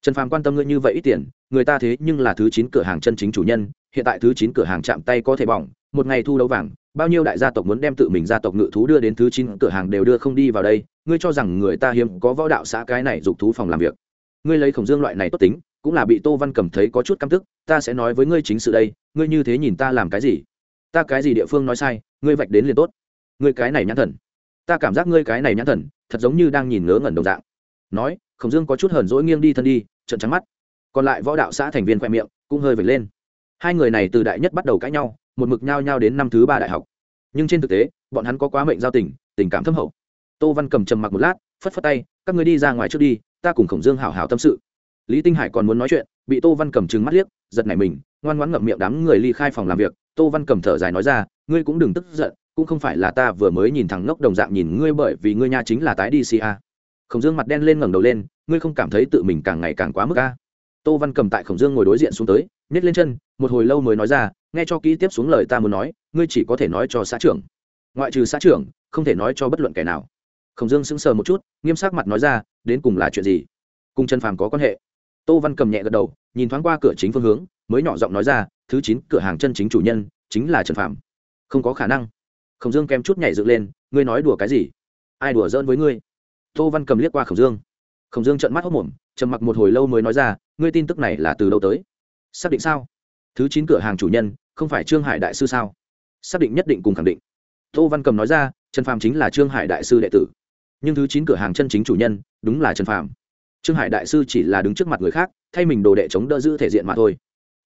Trần phàm quan tâm ngươi như vậy ít tiền, người ta thế nhưng là thứ chín cửa hàng chân chính chủ nhân hiện tại thứ chín cửa hàng chạm tay có thể bỏng, một ngày thu đấu vàng, bao nhiêu đại gia tộc muốn đem tự mình gia tộc ngự thú đưa đến thứ chín cửa hàng đều đưa không đi vào đây, ngươi cho rằng người ta hiếm có võ đạo xã cái này dục thú phòng làm việc. Ngươi lấy khổng dương loại này tốt tính, cũng là bị tô văn cầm thấy có chút căm tức, ta sẽ nói với ngươi chính sự đây, ngươi như thế nhìn ta làm cái gì? Ta cái gì địa phương nói sai, ngươi vạch đến liền tốt. Ngươi cái này nhãn thần. Ta cảm giác ngươi cái này nhãn thần, thật giống như đang nhìn ngớ ngẩn đồng dạng. Nói, khổng dương có chút hờn dỗi nghiêng đi thân đi trận trắng mắt. Còn lại võ đạo xã thành viên khoe miệng cũng hơi vệt lên hai người này từ đại nhất bắt đầu cãi nhau, một mực nhau nhau đến năm thứ ba đại học. Nhưng trên thực tế, bọn hắn có quá mệnh giao tình tình cảm thâm hậu. Tô văn cầm trầm mặc một lát, phất phất tay, các người đi ra ngoài trước đi, ta cùng khổng dương hảo hảo tâm sự. Lý tinh hải còn muốn nói chuyện, bị tô văn cầm trừng mắt liếc, giật nảy mình, ngoan ngoãn ngậm miệng đám người ly khai phòng làm việc. Tô văn cầm thở dài nói ra, ngươi cũng đừng tức giận, cũng không phải là ta vừa mới nhìn thằng ngốc đồng dạng nhìn ngươi bởi vì ngươi nha chính là tái đi ca khổng dương mặt đen lên ngẩng đầu lên, ngươi không cảm thấy tự mình càng ngày càng quá mức a? Tô văn cầm tại khổng dương ngồi đối diện xuống tới nhét lên chân, một hồi lâu mới nói ra, nghe cho kỹ tiếp xuống lời ta muốn nói, ngươi chỉ có thể nói cho xã trưởng. Ngoại trừ xã trưởng, không thể nói cho bất luận kẻ nào. Khổng dương sững sờ một chút, nghiêm sắc mặt nói ra, đến cùng là chuyện gì? Cùng chân phàm có quan hệ. Tô văn cầm nhẹ gật đầu, nhìn thoáng qua cửa chính phương hướng, mới nhỏ giọng nói ra, thứ chín, cửa hàng chân chính chủ nhân, chính là trần phàm. Không có khả năng. Khổng dương kém chút nhảy dựng lên, ngươi nói đùa cái gì? Ai đùa giỡn với ngươi? Tô văn cầm liếc qua khổng dương. Khổng dương trợn mắt hốc mồm, trầm mặc một hồi lâu mới nói ra, ngươi tin tức này là từ đâu tới? Xác định sao? Thứ chín cửa hàng chủ nhân, không phải trương hải đại sư sao? Xác định nhất định cùng khẳng định. Tô văn cầm nói ra, trần phàm chính là trương hải đại sư đệ tử. Nhưng thứ chín cửa hàng chân chính chủ nhân, đúng là trần phàm. Trương hải đại sư chỉ là đứng trước mặt người khác, thay mình đồ đệ chống đỡ giữ thể diện mà thôi.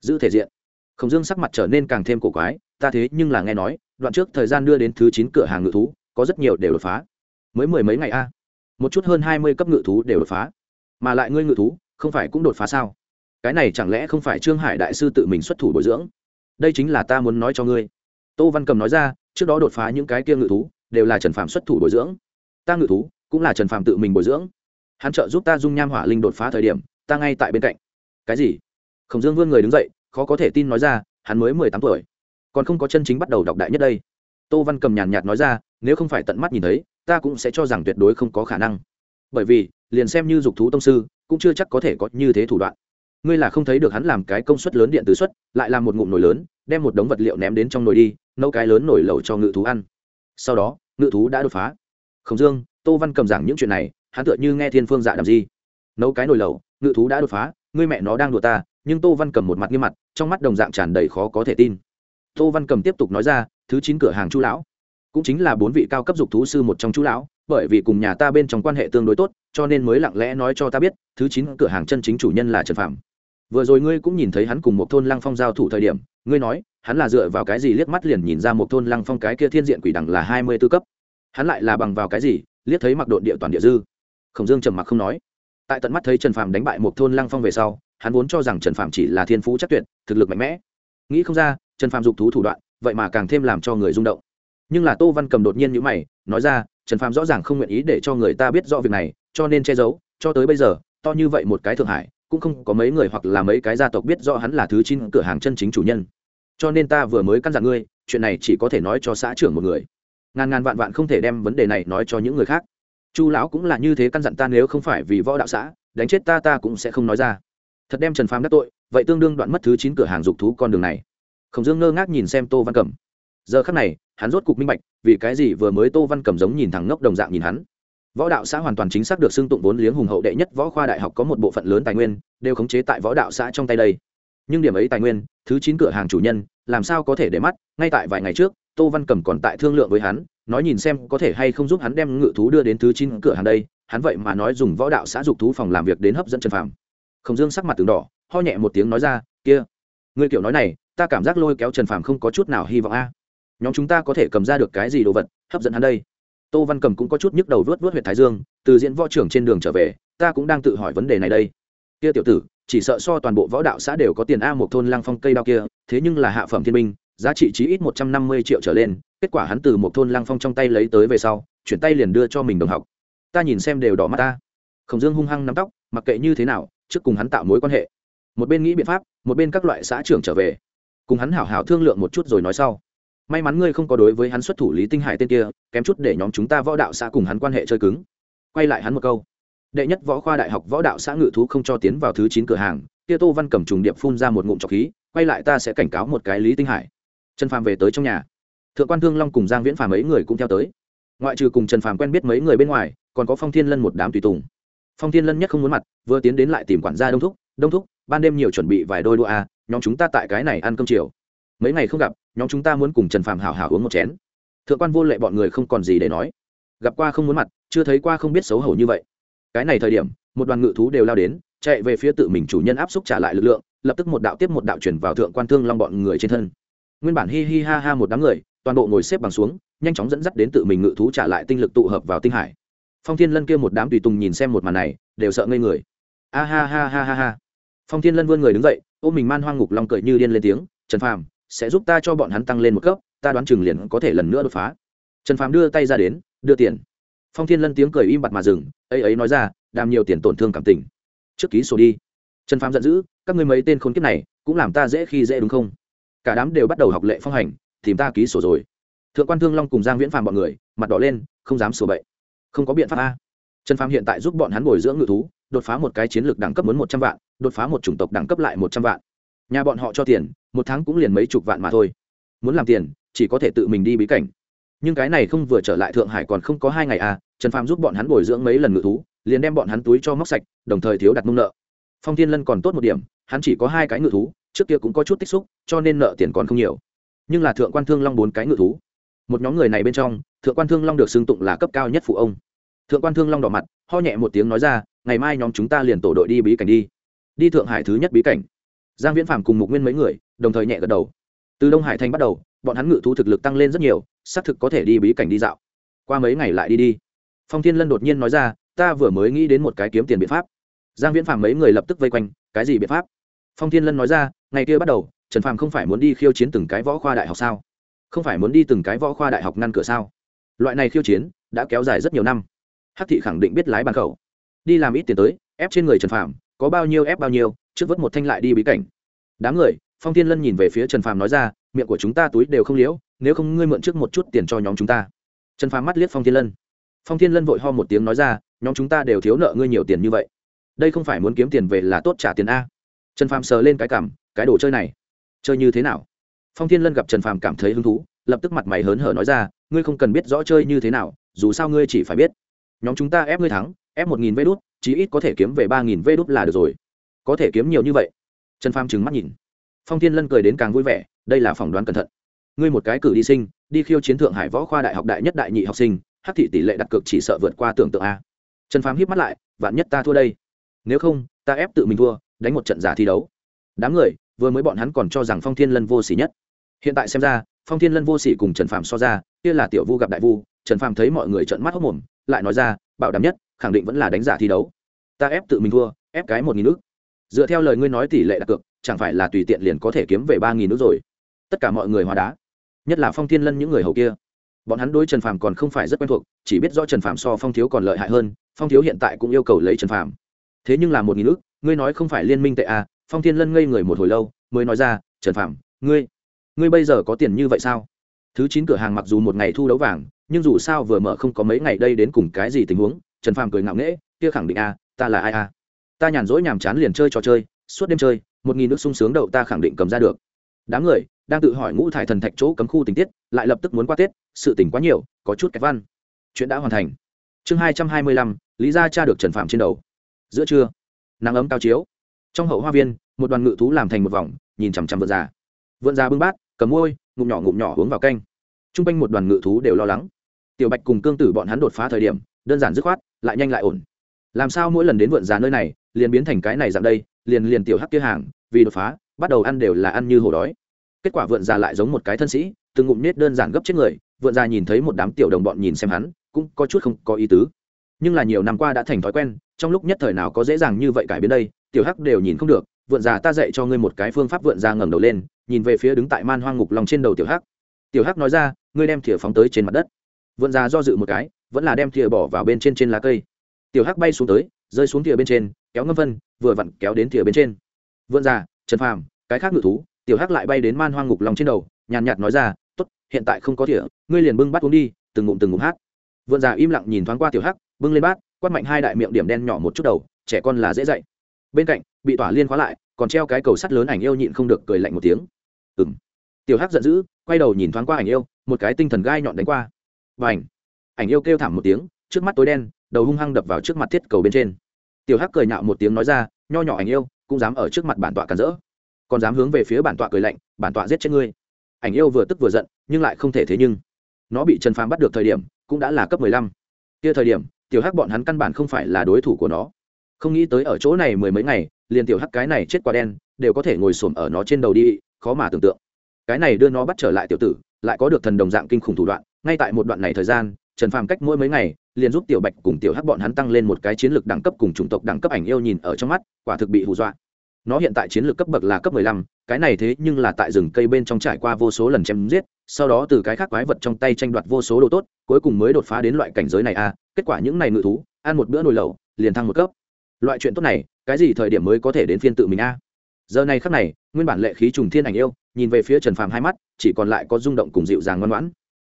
Giữ thể diện. Khổng dương sắc mặt trở nên càng thêm cổ quái, ta thế nhưng là nghe nói, đoạn trước thời gian đưa đến thứ chín cửa hàng ngự thú, có rất nhiều đều đột phá. Mới mười mấy ngày a. Một chút hơn hai mươi cấp ngự thú đều đột phá. Mà lại ngươi ngự thú, không phải cũng đột phá sao? Cái này chẳng lẽ không phải trương hải đại sư tự mình xuất thủ bồi dưỡng? Đây chính là ta muốn nói cho ngươi. Tô văn cầm nói ra, trước đó đột phá những cái kia ngự thú, đều là trần phạm xuất thủ bồi dưỡng. Ta ngự thú cũng là trần phạm tự mình bồi dưỡng. Hắn trợ giúp ta dung nham hỏa linh đột phá thời điểm, ta ngay tại bên cạnh. Cái gì? Khổng dương vươn người đứng dậy, khó có thể tin nói ra, hắn mới mười tám tuổi, còn không có chân chính bắt đầu đọc đại nhất đây. Tô văn cầm nhàn nhạt nói ra, nếu không phải tận mắt nhìn thấy, ta cũng sẽ cho rằng tuyệt đối không có khả năng. Bởi vì, liền xem như dục thú tông sư, cũng chưa chắc có thể có như thế thủ đoạn ngươi là không thấy được hắn làm cái công suất lớn điện từ suất, lại làm một ngụm nồi lớn, đem một đống vật liệu ném đến trong nồi đi, nấu cái lớn nồi lẩu cho ngự thú ăn. Sau đó, ngự thú đã đột phá. Khổng dương, tô văn cầm giảng những chuyện này, hắn tựa như nghe thiên phương dạ làm gì nấu cái nồi lẩu, ngự thú đã đột phá, ngươi mẹ nó đang đùa ta, nhưng tô văn cầm một mặt nghiêm mặt, trong mắt đồng dạng tràn đầy khó có thể tin. Tô văn cầm tiếp tục nói ra, thứ chín cửa hàng chú lão. Cũng chính là bốn vị cao cấp dục thú sư một trong chú lão, bởi vì cùng nhà ta bên trong quan hệ tương đối tốt, cho nên mới lặng lẽ nói cho ta biết, thứ chín cửa hàng chân chính chủ nhân là trần phạm vừa rồi ngươi cũng nhìn thấy hắn cùng một thôn lăng phong giao thủ thời điểm, ngươi nói, hắn là dựa vào cái gì liếc mắt liền nhìn ra một thôn lăng phong cái kia thiên diện quỷ đẳng là hai mươi tư cấp? Hắn lại là bằng vào cái gì, liếc thấy mặc độn địa toàn địa dư? Khổng dương trầm mặc không nói. Tại tận mắt thấy trần phạm đánh bại một thôn lăng phong về sau, hắn vốn cho rằng trần phạm chỉ là thiên phú chắc tuyệt, thực lực mạnh mẽ. Nghĩ không ra, trần phạm dục thú thủ đoạn, vậy mà càng thêm làm cho người rung động. Nhưng là tô văn cầm đột nhiên nhữ mày, nói ra, trần phàm rõ ràng không nguyện ý để cho người ta biết rõ việc này, cho nên che giấu, cho tới bây giờ, to như vậy một cái thượng hải cũng không có mấy người hoặc là mấy cái gia tộc biết rõ hắn là thứ chín cửa hàng chân chính chủ nhân. Cho nên ta vừa mới căn dặn ngươi, chuyện này chỉ có thể nói cho xã trưởng một người. Ngàn ngàn vạn vạn không thể đem vấn đề này nói cho những người khác. Chu lão cũng là như thế căn dặn ta nếu không phải vì võ đạo xã, đánh chết ta ta cũng sẽ không nói ra. Thật đem trần phàm đắc tội, vậy tương đương đoạn mất thứ chín cửa hàng dục thú con đường này. Khổng dương ngơ ngác nhìn xem tô văn cẩm. Giờ khắc này, hắn rốt cục minh bạch, vì cái gì vừa mới tô văn cẩm giống nhìn thẳng ngốc đồng dạng nhìn hắn võ đạo xã hoàn toàn chính xác được xưng tụng vốn liếng hùng hậu đệ nhất võ khoa đại học có một bộ phận lớn tài nguyên đều khống chế tại võ đạo xã trong tay đây. Nhưng điểm ấy tài nguyên, thứ chín cửa hàng chủ nhân, làm sao có thể để mắt, ngay tại vài ngày trước, tô văn cẩm còn tại thương lượng với hắn, nói nhìn xem có thể hay không giúp hắn đem ngự thú đưa đến thứ chín cửa hàng đây, hắn vậy mà nói dùng võ đạo xã dục thú phòng làm việc đến hấp dẫn trần phàm. Khổng dương sắc mặt từng đỏ, ho nhẹ một tiếng nói ra, kia người kiểu nói này, ta cảm giác lôi kéo trần phàm không có chút nào hy vọng a. Nhóm chúng ta có thể cầm ra được cái gì đồ vật, hấp dẫn hắn đây? Tô văn cầm cũng có chút nhức đầu vớt vớt huyện thái dương, từ diễn võ trưởng trên đường trở về, ta cũng đang tự hỏi vấn đề này đây. Kia tiểu tử, chỉ sợ so toàn bộ võ đạo xã đều có tiền a một thôn lăng phong cây đao kia, thế nhưng là hạ phẩm thiên minh giá trị chí ít một trăm năm mươi triệu trở lên, kết quả hắn từ một thôn lăng phong trong tay lấy tới về sau, chuyển tay liền đưa cho mình đồng học. Ta nhìn xem đều đỏ mắt ta. Khổng dương hung hăng nắm tóc, mặc kệ như thế nào, trước cùng hắn tạo mối quan hệ. Một bên nghĩ biện pháp, một bên các loại xã trưởng trở về. Cùng hắn hảo hảo thương lượng một chút rồi nói sau may mắn ngươi không có đối với hắn xuất thủ lý tinh hải tên kia, kém chút để nhóm chúng ta võ đạo xã cùng hắn quan hệ chơi cứng. Quay lại hắn một câu. Đệ nhất võ khoa đại học võ đạo xã ngự thú không cho tiến vào thứ chín cửa hàng, kia tô văn cầm trùng điệp phun ra một ngụm trọc khí, quay lại ta sẽ cảnh cáo một cái lý tinh hải. Trần phàm về tới trong nhà. Thượng quan thương long cùng giang viễn phàm mấy người cũng theo tới. Ngoại trừ cùng trần phàm quen biết mấy người bên ngoài, còn có phong thiên lân một đám tùy tùng. Phong thiên lân nhất không muốn mặt, vừa tiến đến lại tìm quản gia đông thúc. Đông thúc, ban đêm nhiều chuẩn bị vài đôi đũa a nhóm chúng ta tại cái này ăn cơm chiều mấy ngày không gặp, nhóm chúng ta muốn cùng trần phạm hảo hảo uống một chén. Thượng quan vô lệ bọn người không còn gì để nói. Gặp qua không muốn mặt, chưa thấy qua không biết xấu hổ như vậy. Cái này thời điểm, một đoàn ngự thú đều lao đến, chạy về phía tự mình chủ nhân áp xúc trả lại lực lượng, lập tức một đạo tiếp một đạo chuyển vào thượng quan thương long bọn người trên thân. Nguyên bản hi hi ha ha một đám người, toàn bộ ngồi xếp bằng xuống, nhanh chóng dẫn dắt đến tự mình ngự thú trả lại tinh lực tụ hợp vào tinh hải. Phong thiên lân kia một đám tùy tùng nhìn xem một màn này, đều sợ ngây người. A ha ha ha ha ha. Phong thiên lân vươn người đứng dậy, ôm mình man hoang ngục long cười như điên lên tiếng, trần phàm sẽ giúp ta cho bọn hắn tăng lên một cấp, ta đoán chừng liền có thể lần nữa đột phá. Trần phàm đưa tay ra đến, đưa tiền. Phong thiên lân tiếng cười im bặt mà dừng, ấy ấy nói ra, đàm nhiều tiền tổn thương cảm tình. Trước ký sổ đi. Trần phàm giận dữ, các ngươi mấy tên khốn kiếp này, cũng làm ta dễ khi dễ đúng không? Cả đám đều bắt đầu học lệ phong hành, tìm ta ký sổ rồi. Thượng quan thương long cùng giang viễn phàm bọn người, mặt đỏ lên, không dám sửa bậy. Không có biện pháp a. Trần phàm hiện tại giúp bọn hắn bồi dưỡng ngự thú, đột phá một cái chiến lược đẳng cấp muốn một trăm vạn, đột phá một chủng tộc đẳng cấp lại một trăm vạn nhà bọn họ cho tiền, một tháng cũng liền mấy chục vạn mà thôi. Muốn làm tiền, chỉ có thể tự mình đi bí cảnh. Nhưng cái này không vừa trở lại thượng hải còn không có hai ngày à trần phàm giúp bọn hắn bồi dưỡng mấy lần ngự thú, liền đem bọn hắn túi cho móc sạch, đồng thời thiếu đặt mông nợ. Phong thiên lân còn tốt một điểm, hắn chỉ có hai cái ngự thú, trước kia cũng có chút tích xúc, cho nên nợ tiền còn không nhiều. Nhưng là thượng quan thương long bốn cái ngự thú. Một nhóm người này bên trong, thượng quan thương long được xưng tụng là cấp cao nhất phụ ông. Thượng quan thương long đỏ mặt, ho nhẹ một tiếng nói ra, ngày mai nhóm chúng ta liền tổ đội đi bí cảnh đi. Đi thượng hải thứ nhất bí cảnh giang viễn phàm cùng mục nguyên mấy người, đồng thời nhẹ gật đầu. Từ đông hải thành bắt đầu, bọn hắn ngự thú thực lực tăng lên rất nhiều, xác thực có thể đi bí cảnh đi dạo. Qua mấy ngày lại đi đi. Phong thiên lân đột nhiên nói ra, ta vừa mới nghĩ đến một cái kiếm tiền biện pháp. Giang viễn phàm mấy người lập tức vây quanh, cái gì biện pháp? Phong thiên lân nói ra, ngày kia bắt đầu, trần phàm không phải muốn đi khiêu chiến từng cái võ khoa đại học sao? Không phải muốn đi từng cái võ khoa đại học ngăn cửa sao? Loại này khiêu chiến đã kéo dài rất nhiều năm. Hắc thị khẳng định biết lái bàn khẩu. Đi làm ít tiền tới, ép trên người trần phàm, có bao nhiêu ép bao nhiêu trước vớt một thanh lại đi bí cảnh. Đám người, phong thiên lân nhìn về phía trần phàm nói ra, miệng của chúng ta túi đều không liễu, nếu không ngươi mượn trước một chút tiền cho nhóm chúng ta. Trần phàm mắt liếc phong thiên lân. Phong thiên lân vội ho một tiếng nói ra, nhóm chúng ta đều thiếu nợ ngươi nhiều tiền như vậy. Đây không phải muốn kiếm tiền về là tốt trả tiền a. Trần phàm sờ lên cái cảm, cái đồ chơi này, chơi như thế nào? Phong thiên lân gặp trần phàm cảm thấy hứng thú, lập tức mặt mày hớn hở nói ra, ngươi không cần biết rõ chơi như thế nào, dù sao ngươi chỉ phải biết. Nhóm chúng ta ép ngươi thắng, ép một nghìn vê đốt chí ít có thể kiếm về ba nghìn vê đốt là được rồi có thể kiếm nhiều như vậy. Trần phàm trừng mắt nhìn. Phong thiên lân cười đến càng vui vẻ, đây là phỏng đoán cẩn thận. Ngươi một cái cử đi sinh, đi khiêu chiến thượng hải võ khoa đại học đại nhất đại nhị học sinh, hắc thị tỷ lệ đặt cược chỉ sợ vượt qua tưởng tượng a. Trần phàm híp mắt lại, vạn nhất ta thua đây? Nếu không, ta ép tự mình thua, đánh một trận giả thi đấu. Đám người, vừa mới bọn hắn còn cho rằng phong thiên lân vô s ỉ nhất. Hiện tại xem ra, phong thiên lân vô s ỉ cùng trần phàm so ra, kia là tiểu vu gặp đại vu, trần phàm thấy mọi người trợn mắt hốc mồm, lại nói ra, bảo đảm nhất, khẳng định vẫn là đánh giả thi đấu. Ta ép tự mình thua, ép cái một nghìn nước dựa theo lời ngươi nói tỷ lệ đặt cược chẳng phải là tùy tiện liền có thể kiếm về ba nghìn nước rồi. Tất cả mọi người hóa đá. Nhất là phong thiên lân những người hầu kia. Bọn hắn đối trần phàm còn không phải rất quen thuộc chỉ biết do trần phàm so phong thiếu còn lợi hại hơn phong thiếu hiện tại cũng yêu cầu lấy trần phàm. Thế nhưng là một nghìn ước ngươi nói không phải liên minh tệ à phong thiên lân ngây người một hồi lâu mới nói ra trần phàm, ngươi ngươi bây giờ có tiền như vậy sao? Thứ chín cửa hàng mặc dù một ngày thu đấu vàng nhưng dù sao vừa mở không có mấy ngày đây đến cùng cái gì tình huống trần phàm cười ngạo nghễ kia khẳng định a ta là ai a ta nhàn rỗi nhàm chán liền chơi trò chơi, suốt đêm chơi, một nghìn nước sung sướng đậu ta khẳng định cầm ra được. Đám người đang tự hỏi ngũ thải thần thạch chỗ cấm khu tình tiết, lại lập tức muốn qua tết, sự tỉnh quá nhiều, có chút cách văn. Chuyện đã hoàn thành. Chương hai trăm hai mươi lăm, lý gia cha được trần phạm trên đầu. Giữa trưa, nắng ấm cao chiếu. Trong hậu hoa viên, một đoàn ngự thú làm thành một vòng, nhìn chằm chằm vượn già. Vượn già bưng bát, cầm môi ngụm nhỏ ngụm nhỏ uống vào canh. T r u n g quanh một đoàn ngự thú đều lo lắng. Tiểu bạch cùng cương tử bọn hắn đột phá thời điểm, đơn giản dứt khoát, lại nhanh lại ổn. Làm sao mỗi lần đến vượn già nơi này liền biến thành cái này dạng đây, liền liền tiểu hắc kia hàng, vì đột phá, bắt đầu ăn đều là ăn như hổ đói. Kết quả vượn già lại giống một cái thân sĩ, từng ngụm nết đơn giản gấp chết người, vượn già nhìn thấy một đám tiểu đồng bọn nhìn xem hắn, cũng có chút không có ý tứ. Nhưng là nhiều năm qua đã thành thói quen, trong lúc nhất thời nào có dễ dàng như vậy cải biến đây, tiểu hắc đều nhìn không được, vượn già ta dạy cho ngươi một cái phương pháp vượn già ngẩng đầu lên, nhìn về phía đứng tại man hoang ngục lòng trên đầu tiểu hắc. Tiểu hắc nói ra, ngươi đem thìa phóng tới trên mặt đất. Vượn già do dự một cái, vẫn là đem thìa bỏ vào bên trên trên lá cây. Tiểu hắc bay xuống tới, rơi xuống thìa bên trên kéo ngâm vân, vừa vặn kéo đến thìa bên trên. Vượn già, trần phàm, cái khác ngự thú, tiểu hắc lại bay đến man hoang ngục lòng trên đầu, nhàn nhạt nói ra, tốt, hiện tại không có thìa, ngươi liền bưng bắt uống đi, từng ngụm từng ngụm hát. Vượn già im lặng nhìn thoáng qua tiểu hắc, bưng lên bát, quát mạnh hai đại miệng điểm đen nhỏ một chút đầu, trẻ con là dễ dạy. Bên cạnh, bị tỏa liên khóa lại, còn treo cái cầu sắt lớn ảnh yêu nhịn không được cười lạnh một tiếng. Ừng tiểu hắc giận dữ, quay đầu nhìn thoáng qua ảnh yêu, một cái tinh thần gai nhọn đánh qua. Và ảnh ảnh yêu kêu thảm một tiếng, trước mắt tối đen, đầu hung hăng đập vào trước mặt thiết cầu bên trên tiểu hắc cười nhạo một tiếng nói ra, nho nhỏ ảnh yêu, cũng dám ở trước mặt bản tọa cản rỡ. Còn dám hướng về phía bản tọa cười lạnh, bản tọa giết chết ngươi. Ảnh yêu vừa tức vừa giận, nhưng lại không thể thế nhưng. Nó bị trần phàm bắt được thời điểm, cũng đã là cấp mười lăm. Kia thời điểm, tiểu hắc bọn hắn căn bản không phải là đối thủ của nó. Không nghĩ tới ở chỗ này mười mấy ngày, liền tiểu hắc cái này chết quả đen, đều có thể ngồi xổm ở nó trên đầu đi, khó mà tưởng tượng. Cái này đưa nó bắt trở lại tiểu tử, lại có được thần đồng dạng kinh khủng thủ đoạn. Ngay tại một đoạn này thời gian, trần phàm cách mỗi mấy ngày liền giúp tiểu bạch cùng tiểu hắc bọn hắn tăng lên một cái chiến lược đẳng cấp cùng chủng tộc đẳng cấp ảnh yêu nhìn ở trong mắt, quả thực bị hù dọa. Nó hiện tại chiến lược cấp bậc là cấp mười lăm, cái này thế nhưng là tại rừng cây bên trong trải qua vô số lần chém giết, sau đó từ cái khác quái vật trong tay tranh đoạt vô số đồ tốt, cuối cùng mới đột phá đến loại cảnh giới này a à. kết quả những này ngự thú, ăn một bữa nồi lẩu, liền thăng một cấp. Loại chuyện tốt này, cái gì thời điểm mới có thể đến phiên tự mình a? Giờ này khắc này, nguyên bản lệ khí trùng thiên ảnh yêu, nhìn về phía trần phàm hai mắt, chỉ còn lại có rung động cùng dịu dàng ngoan ngoãn.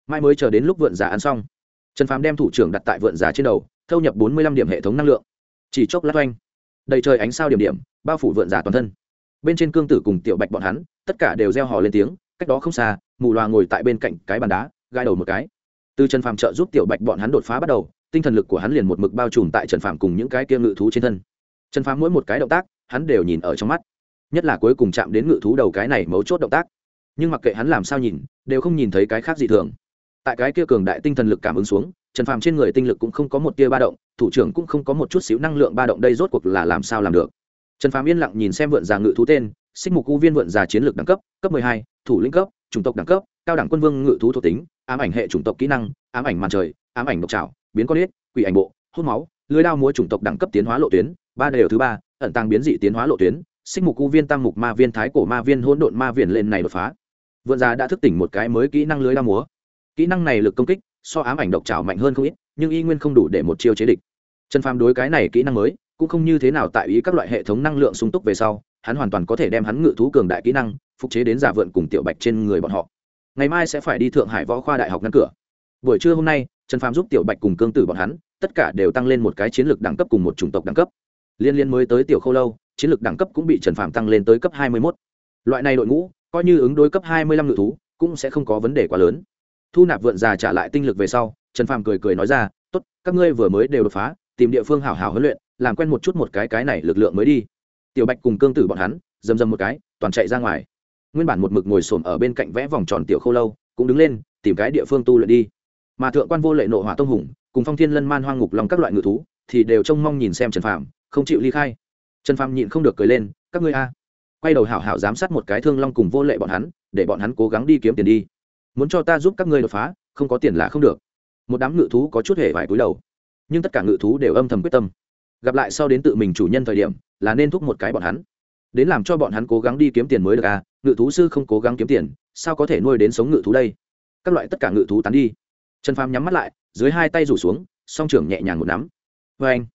Mai mới chờ đến lúc vượn giả ăn xong trần phàm đem thủ trưởng đặt tại vượn giả trên đầu, thâu nhập bốn mươi lăm điểm hệ thống năng lượng. Chỉ chốc lát oanh, đầy trời ánh sao điểm điểm, bao phủ vượn giả toàn thân. Bên trên cương tử cùng tiểu bạch bọn hắn, tất cả đều reo hò lên tiếng, cách đó không xa, mù loà ngồi tại bên cạnh cái bàn đá gai đầu một cái. Từ trần phàm trợ giúp tiểu bạch bọn hắn đột phá bắt đầu, tinh thần lực của hắn liền một mực bao trùm tại trần phàm cùng những cái kia ngự thú trên thân. Trần phàm mỗi một cái động tác, hắn đều nhìn ở trong mắt. Nhất là cuối cùng chạm đến ngự thú đầu cái này mấu chốt động tác. Nhưng mặc kệ hắn làm sao nhìn, đều không nhìn thấy cái khác gì thường tại cái kia cường đại tinh thần lực cảm ứng xuống, trần phàm trên người tinh lực cũng không có một tia ba động, thủ trưởng cũng không có một chút xíu năng lượng ba động, đây rốt cuộc là làm sao làm được? Trần phàm yên lặng nhìn xem vượn già ngự thú tên xích mục u viên vượn già chiến lược đẳng cấp cấp mười hai, thủ lĩnh cấp, chủng tộc đẳng cấp, cao đẳng quân vương ngự thú thuộc tính, ám ảnh hệ chủng tộc kỹ năng, ám ảnh màn trời, ám ảnh độc trào biến con ếch quỷ ảnh bộ, hút máu, lưới đao múa chủng tộc đẳng cấp tiến hóa lộ tuyến, ba đều thứ ba, ẩn tàng biến dị tiến hóa lộ tuyến xích mục u viên tăng mục ma viên thái cổ ma viên hỗn độn ma viên lên này đột phá. Vượn già đã thức tỉnh một cái mới kỹ năng lưới đao múa kỹ năng này lực công kích, so ám ảnh độc trào mạnh hơn không ít, nhưng y nguyên không đủ để một chiêu chế địch. Trần phàm đối cái này kỹ năng mới, cũng không như thế nào tại ý các loại hệ thống năng lượng sung túc về sau, hắn hoàn toàn có thể đem hắn ngự thú cường đại kỹ năng, phục chế đến giả vượn cùng tiểu bạch trên người bọn họ. Ngày mai sẽ phải đi thượng hải võ khoa đại học ngăn cửa. Buổi trưa hôm nay, trần phàm giúp tiểu bạch cùng cương tử bọn hắn, tất cả đều tăng lên một cái chiến lược đẳng cấp cùng một chủng tộc đẳng cấp. Liên liên mới tới tiểu khâu lâu, chiến lược đẳng cấp cũng bị trần phàm tăng lên tới cấp hai mươi mốt. Loại này đội ngũ, coi như ứng đối cấp hai mươi lăm ngự thú, cũng sẽ không có vấn đề quá lớn thu nạp vượn già trả lại tinh lực về sau, trần phàm cười cười nói ra, tốt, các ngươi vừa mới đều đột phá, tìm địa phương hảo hảo huấn luyện, làm quen một chút một cái cái này lực lượng mới đi. Tiểu bạch cùng cương tử bọn hắn, dầm dầm một cái, toàn chạy ra ngoài. Nguyên bản một mực ngồi xổm ở bên cạnh vẽ vòng tròn tiểu khâu lâu, cũng đứng lên, tìm cái địa phương tu luyện đi. Mà thượng quan vô lệ nộ hỏa tông hùng, cùng phong thiên lân man hoang ngục lòng các loại ngự thú, thì đều trông mong nhìn xem trần phàm, không chịu ly khai. Trần phàm nhịn không được cười lên, các ngươi a. Quay đầu hảo hảo giám sát một cái thương long cùng vô lệ bọn hắn, để bọn hắn cố gắng đi kiếm tiền đi muốn cho ta giúp các ngươi đột phá, không có tiền là không được. Một đám ngự thú có chút hề vải cúi đầu. Nhưng tất cả ngự thú đều âm thầm quyết tâm. Gặp lại sau đến tự mình chủ nhân thời điểm, là nên thúc một cái bọn hắn. Đến làm cho bọn hắn cố gắng đi kiếm tiền mới được à ngự thú sư không cố gắng kiếm tiền, sao có thể nuôi đến sống ngự thú đây? Các loại tất cả ngự thú tán đi. Trần phàm nhắm mắt lại, dưới hai tay rủ xuống, song trưởng nhẹ nhàng một nắm. Vê anh,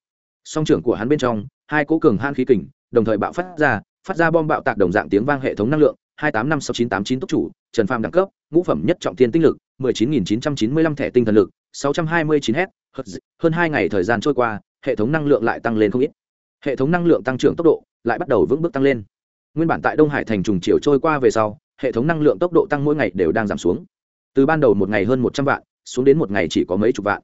song trưởng của hắn bên trong, hai cố cường han khí kình, đồng thời bạo phát ra phát ra bom bạo tạc đồng dạng tiếng vang hệ thống năng lượng, hai tám năm sáu chín tám chín tốc chủ, trần phàm đẳng cấp ngũ phẩm nhất trọng thiên tinh lực, mười chín nghìn chín trăm chín mươi lăm thẻ tinh thần lực, sáu trăm hai mươi chín h hơn hai ngày thời gian trôi qua, hệ thống năng lượng lại tăng lên không ít. Hệ thống năng lượng tăng trưởng tốc độ lại bắt đầu vững bước tăng lên. Nguyên bản tại đông hải thành trùng chiều trôi qua về sau, hệ thống năng lượng tốc độ tăng mỗi ngày đều đang giảm xuống. Từ ban đầu một ngày hơn một trăm vạn, xuống đến một ngày chỉ có mấy chục vạn.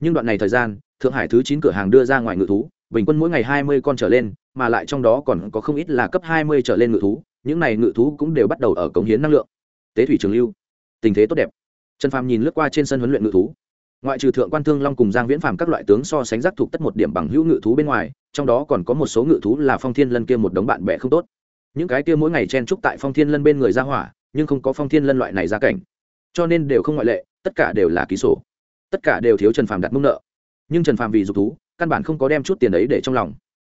Nhưng đoạn này thời gian, thượng hải thứ chín cửa hàng đưa ra ngoài ngự thú, bình quân mỗi ngày hai mươi con trở lên, mà lại trong đó còn có không ít là cấp hai mươi trở lên ngự thú, những này ngự thú cũng đều bắt đầu ở cống hiến năng lượng. Tế thủy trường lưu tình thế tốt đẹp. Trần phàm nhìn lướt qua trên sân huấn luyện ngự thú. Ngoại trừ thượng quan thương long cùng giang viễn phàm các loại tướng so sánh giác thuộc tất một điểm bằng hữu ngự thú bên ngoài, trong đó còn có một số ngự thú là phong thiên lân kia một đống bạn bè không tốt. Những cái kia mỗi ngày chen trúc tại phong thiên lân bên người ra hỏa, nhưng không có phong thiên lân loại này ra cảnh. Cho nên đều không ngoại lệ, tất cả đều là ký sổ. Tất cả đều thiếu trần phàm đặt mông nợ. Nhưng trần phàm vì dục thú, căn bản không có đem chút tiền ấy để trong lòng.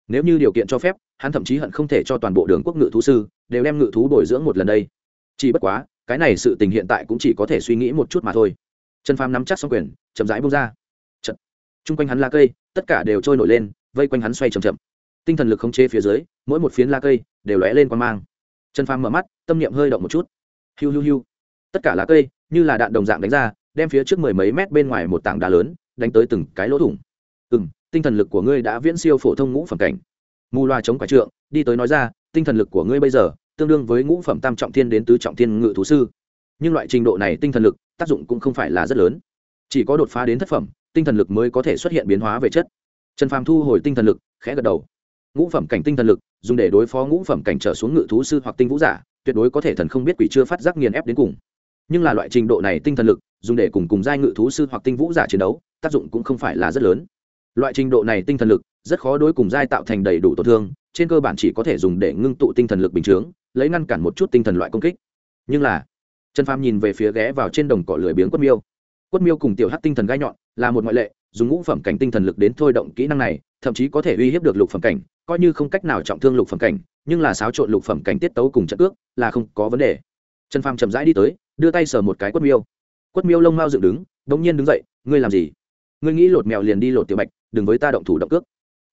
Nếu như điều kiện cho phép, hắn thậm chí hận không thể cho toàn bộ đường quốc ngự thú sư, đều đem ngự thú bồi dưỡng một lần đây. Chỉ bất quá cái này sự tình hiện tại cũng chỉ có thể suy nghĩ một chút mà thôi. Trần phàm nắm chắc xong quyền, chậm rãi bông ra. Chật. chung quanh hắn la cây, tất cả đều trôi nổi lên, vây quanh hắn xoay chậm chậm. Tinh thần lực khống chế phía dưới, mỗi một phiến la cây đều lóe lên quan mang. Trần phàm mở mắt, tâm niệm hơi động một chút. Hiu hiu hiu. Tất cả lá cây như là đạn đồng dạng đánh ra, đem phía trước mười mấy mét bên ngoài một tảng đá lớn đánh tới từng cái lỗ thủng. Ừ m tinh thần lực của ngươi đã viễn siêu phổ thông ngũ phẩm cảnh. Mù loa chống quả trượng, đi tới nói ra, tinh thần lực của ngươi bây giờ tương đương với ngũ phẩm tam trọng thiên đến tứ trọng thiên ngự thú sư. Nhưng loại trình độ này tinh thần lực tác dụng cũng không phải là rất lớn. Chỉ có đột phá đến thất phẩm, tinh thần lực mới có thể xuất hiện biến hóa về chất. Trần phàm thu hồi tinh thần lực, khẽ gật đầu. Ngũ phẩm cảnh tinh thần lực, dùng để đối phó ngũ phẩm cảnh trở xuống ngự thú sư hoặc tinh vũ giả, tuyệt đối có thể thần không biết quỷ chưa phát giác nghiền ép đến cùng. Nhưng là loại trình độ này tinh thần lực, dùng để cùng cùng giai ngự thú sư hoặc tinh vũ giả chiến đấu, tác dụng cũng không phải là rất lớn. Loại trình độ này tinh thần lực, rất khó đối cùng giai tạo thành đầy đủ tổn thương, trên cơ bản chỉ có thể dùng để ngưng tụ tinh thần lực bình chướng lấy ngăn cản một chút tinh thần loại công kích. Nhưng là, trần phàm nhìn về phía ghé vào trên đồng cỏ lười biếng quất miêu. Quất miêu cùng tiểu hát tinh thần gai nhọn là một ngoại lệ, dùng ngũ phẩm cảnh tinh thần lực đến thôi động kỹ năng này, thậm chí có thể uy hiếp được lục phẩm cảnh, coi như không cách nào trọng thương lục phẩm cảnh, nhưng là xáo trộn lục phẩm cảnh tiết tấu cùng trận ước là không có vấn đề. Trần phàm chậm rãi đi tới, đưa tay sờ một cái quất miêu. Quất miêu lông mao dựng đứng đ ỗ n g nhiên đứng dậy, ngươi làm gì? Ngươi nghĩ lột mèo liền đi lột tiểu bạch, đừng với ta động thủ động cước.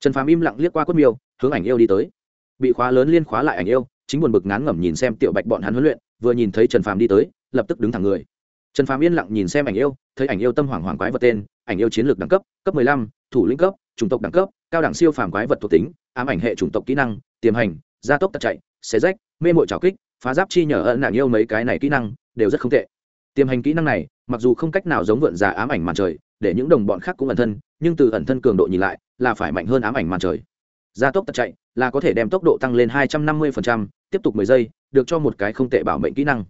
Trần phàm im lặng liếc qua quất miêu, hướng ảnh yêu đi tới. Bị khóa lớn liên khóa lại ảnh yêu chính buồn bực ngán ngẩm nhìn xem tiểu bạch bọn hắn huấn luyện, vừa nhìn thấy trần phàm đi tới, lập tức đứng thẳng người. Trần phàm yên lặng nhìn xem ảnh yêu, thấy ảnh yêu tâm hoảng hoàng quái vật tên, ảnh yêu chiến lược đẳng cấp cấp mười lăm, thủ lĩnh cấp, chủng tộc đẳng cấp, cao đẳng siêu phàm quái vật thuộc tính, ám ảnh hệ chủng tộc kỹ năng, tiềm hành, gia tốc tật chạy, xé rách, mê mội trào kích, phá giáp chi nhờ ân nạn yêu mấy cái này kỹ năng, đều rất không tệ. Tiềm hành kỹ năng này, mặc dù không cách nào giống vượn già ám ảnh màn trời, để những đồng bọn khác cũng ẩn thân, nhưng từ ẩn thân cường độ nhìn lại, là phải mạnh hơn ám ảnh màn trời. Gia tốc tật chạy, là có thể đem tốc độ tăng lên hai trăm năm mươi tiếp tục mười giây, được cho một cái không tệ bảo mệnh kỹ năng.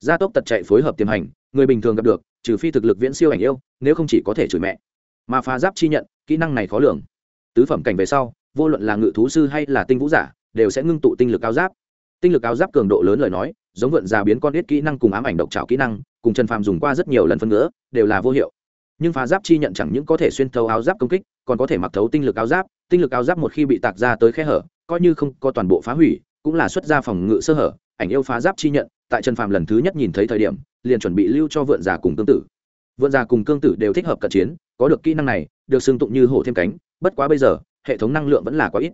Gia tốc tật chạy phối hợp tiềm hành, người bình thường gặp được, trừ phi thực lực viễn siêu ảnh yêu, nếu không chỉ có thể chửi mẹ. Mà phá giáp chi nhận, kỹ năng này khó lường. Tứ phẩm cảnh về sau, vô luận là ngự thú sư hay là tinh vũ giả, đều sẽ ngưng tụ tinh lực áo giáp. Tinh lực áo giáp cường độ lớn lời nói, giống vượn già biến con ít kỹ năng cùng ám ảnh độc trào kỹ năng, cùng trần phàm dùng qua rất nhiều lần phân nữa đều là vô hiệu. Nhưng phá giáp chi nhận chẳng những có thể xuyên thấu áo giáp công kích, còn có thể mặc thấu tinh lực áo giáp. Tinh lực áo giáp một khi bị tạc ra tới khe hở, coi như không có toàn bộ phá hủy cũng là xuất ra phòng ngự sơ hở, ảnh yêu phá giáp chi nhận, tại trần phàm lần thứ nhất nhìn thấy thời điểm, liền chuẩn bị lưu cho vượn già cùng cương tử. Vượn già cùng cương tử đều thích hợp cận chiến, có được kỹ năng này, được xưng tụng như hổ thêm cánh, bất quá bây giờ, hệ thống năng lượng vẫn là quá ít.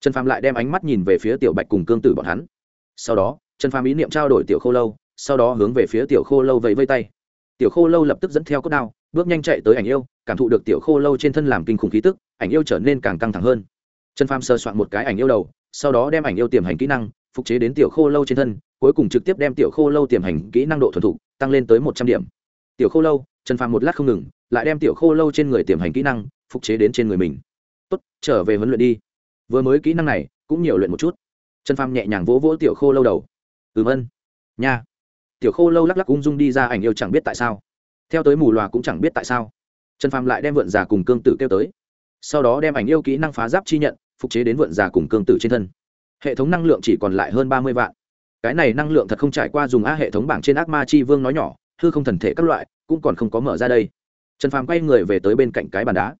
Trần phàm lại đem ánh mắt nhìn về phía tiểu bạch cùng cương tử bọn hắn. Sau đó, trần phàm ý niệm trao đổi tiểu khô lâu, sau đó hướng về phía tiểu khô lâu vẫy vây tay. Tiểu khô lâu lập tức dẫn theo cốt đao, bước nhanh chạy tới ảnh yêu, cảm thụ được tiểu khô lâu trên thân làm kinh khủng khí tức, ảnh yêu trở nên càng căng thẳng hơn. Trần phàm sơ soạn một cái ảnh yêu đầu sau đó đem ảnh yêu tiềm hành kỹ năng phục chế đến tiểu khô lâu trên thân, cuối cùng trực tiếp đem tiểu khô lâu tiềm hành kỹ năng độ thuần thục tăng lên tới một trăm điểm. Tiểu khô lâu, trần phàm một lát không ngừng, lại đem tiểu khô lâu trên người tiềm hành kỹ năng phục chế đến trên người mình. Tốt, trở về huấn luyện đi. Vừa mới kỹ năng này cũng nhiều luyện một chút. Trần phàm nhẹ nhàng vỗ vỗ tiểu khô lâu đầu. Ừ vân nha. Tiểu khô lâu lắc lắc ung dung đi ra ảnh yêu chẳng biết tại sao. Theo tới mù loà cũng chẳng biết tại sao. Trần phàm lại đem vượn già cùng cương tử kêu tới. Sau đó đem ảnh yêu kỹ năng phá giáp chi nhận phục chế đến vượn già cùng cương tử trên thân. Hệ thống năng lượng chỉ còn lại hơn ba mươi vạn. Cái này năng lượng thật không trải qua dùng a hệ thống bảng trên ác ma chi vương nói nhỏ, hư không thần thể các loại, cũng còn không có mở ra đây. Trần phàm quay người về tới bên cạnh cái bàn đá.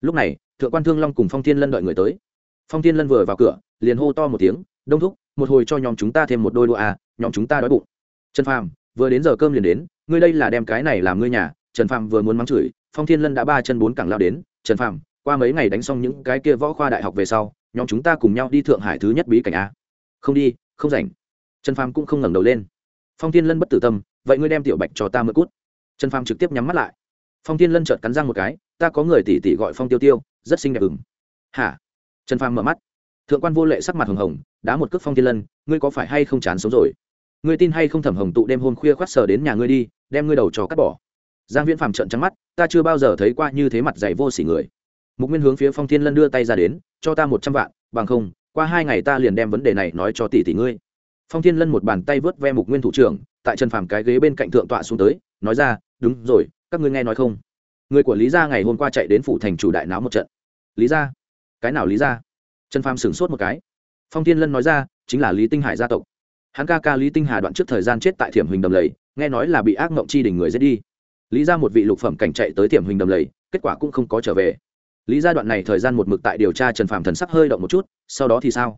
Lúc này, thượng quan thương long cùng phong thiên lân đợi người tới. Phong thiên lân vừa vào cửa, liền hô to một tiếng, đông thúc, một hồi cho nhóm chúng ta thêm một đôi đũa à nhóm chúng ta đói bụng. Trần phàm, vừa đến giờ cơm liền đến, ngươi đây là đem cái này làm ngươi nhà. Trần phàm vừa muốn mắng chửi, phong thiên lân đã ba chân bốn cẳng lao đến, trần phàm qua mấy ngày đánh xong những cái kia võ khoa đại học về sau, nhóm chúng ta cùng nhau đi thượng hải thứ nhất bí cảnh a. Không đi, không rảnh. Trần phàm cũng không ngẩng đầu lên. Phong thiên lân bất tử tâm, vậy ngươi đem tiểu bạch cho ta mượn cút. Trần phàm trực tiếp nhắm mắt lại. Phong thiên lân chợt cắn răng một cái, ta có người tỷ tỷ gọi phong tiêu tiêu, rất xinh đẹp ừng. Hả? Trần phàm mở mắt. Thượng quan vô lệ sắc mặt hồng hồng, đá một cước phong thiên lân, ngươi có phải hay không chán sống rồi? Ngươi tin hay không thẩm hồng tụ đêm hôm khuya khoát sờ đến nhà ngươi đi, đem ngươi đầu cho cắt bỏ. Giang viễn phàm trợn trắng mắt, ta chưa bao giờ thấy qua như thế mặt dày vô s ỉ người mục nguyên hướng phía phong thiên lân đưa tay ra đến, cho ta một trăm vạn, bằng không, qua hai ngày ta liền đem vấn đề này nói cho tỷ tỷ ngươi. Phong thiên lân một bàn tay vớt ve mục nguyên thủ trưởng, tại trần phàm cái ghế bên cạnh thượng tọa xuống tới, nói ra, đúng rồi, các ngươi nghe nói không? Người của lý gia ngày hôm qua chạy đến phủ thành chủ đại náo một trận. Lý gia? Cái nào lý gia? Trần phàm sửng sốt một cái. Phong thiên lân nói ra, chính là lý tinh hải gia tộc. Hắn ca ca lý tinh hà đoạn trước thời gian chết tại thiểm huỳnh đầm lầy, nghe nói là bị ác mộng chi đỉnh người giết đi. Lý ra một vị lục phẩm cảnh chạy tới thiểm huỳnh đầm lầy, kết quả cũng không có trở về lý gia đoạn này thời gian một mực tại điều tra trần phạm thần sắc hơi động một chút, sau đó thì sao?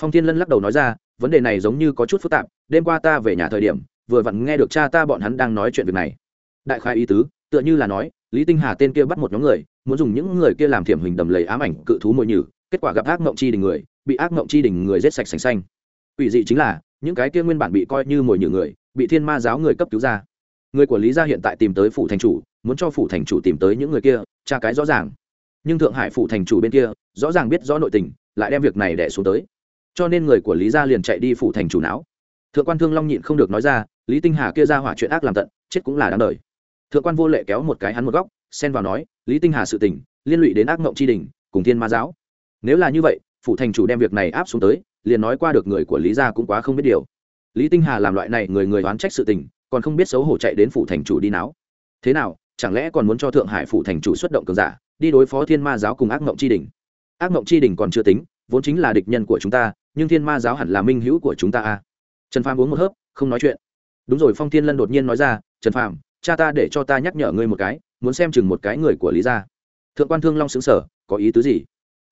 Phong thiên lân lắc đầu nói ra, vấn đề này giống như có chút phức tạp, đêm qua ta về nhà thời điểm, vừa vặn nghe được cha ta bọn hắn đang nói chuyện việc này. Đại khai ý tứ, tựa như là nói, lý tinh hà tên kia bắt một nhóm người, muốn dùng những người kia làm thiểm hình đầm lầy ám ảnh, cự thú mồi nhử, kết quả gặp ác mộng chi đình người, bị ác mộng chi đình người giết sạch sành xanh. Ủy dị chính là, những cái kia nguyên bản bị coi như mồi nhử người, bị thiên ma giáo người cấp cứu ra. Người của lý gia hiện tại tìm tới phủ thành chủ, muốn cho phủ thành chủ tìm tới những người kia, tra cái rõ ràng nhưng thượng hải phụ thành chủ bên kia, rõ ràng biết rõ nội tình, lại đem việc này đẻ xuống tới. Cho nên người của lý gia liền chạy đi phụ thành chủ não. Thượng quan thương long nhịn không được nói ra, lý tinh hà kia ra hỏa chuyện ác làm tận, chết cũng là đáng đời. Thượng quan vô lệ kéo một cái hắn một góc, xen vào nói, lý tinh hà sự tình, liên lụy đến ác mộng tri đình, cùng thiên ma giáo. Nếu là như vậy phụ thành chủ đem việc này áp xuống tới, liền nói qua được người của lý gia cũng quá không biết điều. Lý tinh hà làm loại này người người oán trách sự tình, còn không biết xấu hổ chạy đến phủ thành chủ đi náo. Thế nào, chẳng lẽ còn muốn cho thượng hải phủ thành chủ xuất động cường giả? Đi đối phó thiên ma giáo cùng ác mộng tri đình ác mộng tri đình còn chưa tính, vốn chính là địch nhân của chúng ta, nhưng thiên ma giáo hẳn là minh hữu của chúng ta a. Trần phàm uống một hớp, không nói chuyện. Đúng rồi, phong thiên lân đột nhiên nói ra, trần phàm, cha ta để cho ta nhắc nhở ngươi một cái, muốn xem chừng một cái người của lý gia. Thượng quan thương long xứng sở có ý tứ gì?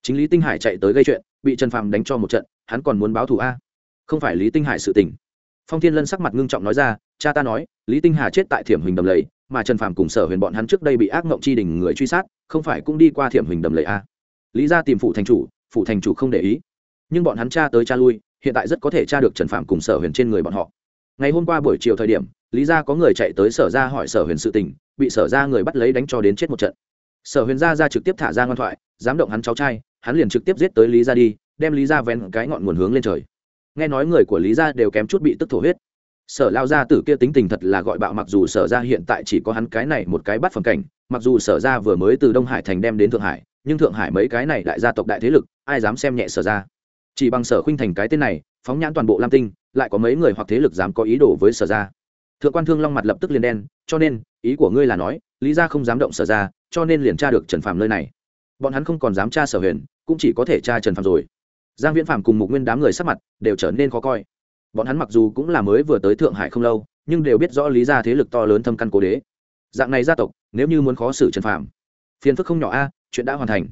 Chính lý tinh hải chạy tới gây chuyện, bị trần phàm đánh cho một trận, hắn còn muốn báo thù a? Không phải lý tinh hải sự tình. Phong thiên lân sắc mặt ngưng trọng nói ra, cha ta nói, lý tinh hà chết tại thiểm hình đầm lầy mà trần phàm cùng sở huyền bọn hắn trước đây bị ác mộng chi đình người truy sát, không phải cũng đi qua thiểm hình đầm lầy a lý ra tìm phụ thành chủ phụ thành chủ không để ý. Nhưng bọn hắn cha tới cha lui, hiện tại rất có thể tra được trần phàm cùng sở huyền trên người bọn họ. Ngày hôm qua buổi chiều thời điểm, lý ra có người chạy tới sở ra hỏi sở huyền sự tình, bị sở ra người bắt lấy đánh cho đến chết một trận. Sở huyền ra ra trực tiếp thả ra ngoan thoại, dám động hắn cháu trai, hắn liền trực tiếp giết tới lý ra đi, đem lý ra vén cái ngọn nguồn hướng lên trời. Nghe nói người của lý gia đều kém chút bị tức thổ huyết sở lao gia tử kia tính tình thật là gọi bạo, mặc dù sở ra hiện tại chỉ có hắn cái này một cái bắt phẩm cảnh, mặc dù sở ra vừa mới từ đông hải thành đem đến thượng hải, nhưng thượng hải mấy cái này đại gia tộc đại thế lực, ai dám xem nhẹ sở ra chỉ bằng sở khuynh thành cái tên này, phóng nhãn toàn bộ lam tinh, lại có mấy người hoặc thế lực dám có ý đồ với sở ra thượng quan thương long mặt lập tức liền đen, cho nên, ý của ngươi là nói, lý gia không dám động sở ra cho nên liền tra được trần phạm nơi này. Bọn hắn không còn dám tra sở huyền, cũng chỉ có thể tra trần phạm rồi. Giang viễn phạm cùng mục nguyên đám người sắc mặt đều trở nên khó coi bọn hắn mặc dù cũng là mới vừa tới thượng hải không lâu, nhưng đều biết rõ lý ra thế lực to lớn thâm căn cố đế. Dạng này gia tộc, nếu như muốn khó xử trần phạm phiền phức không nhỏ a, chuyện đã hoàn thành.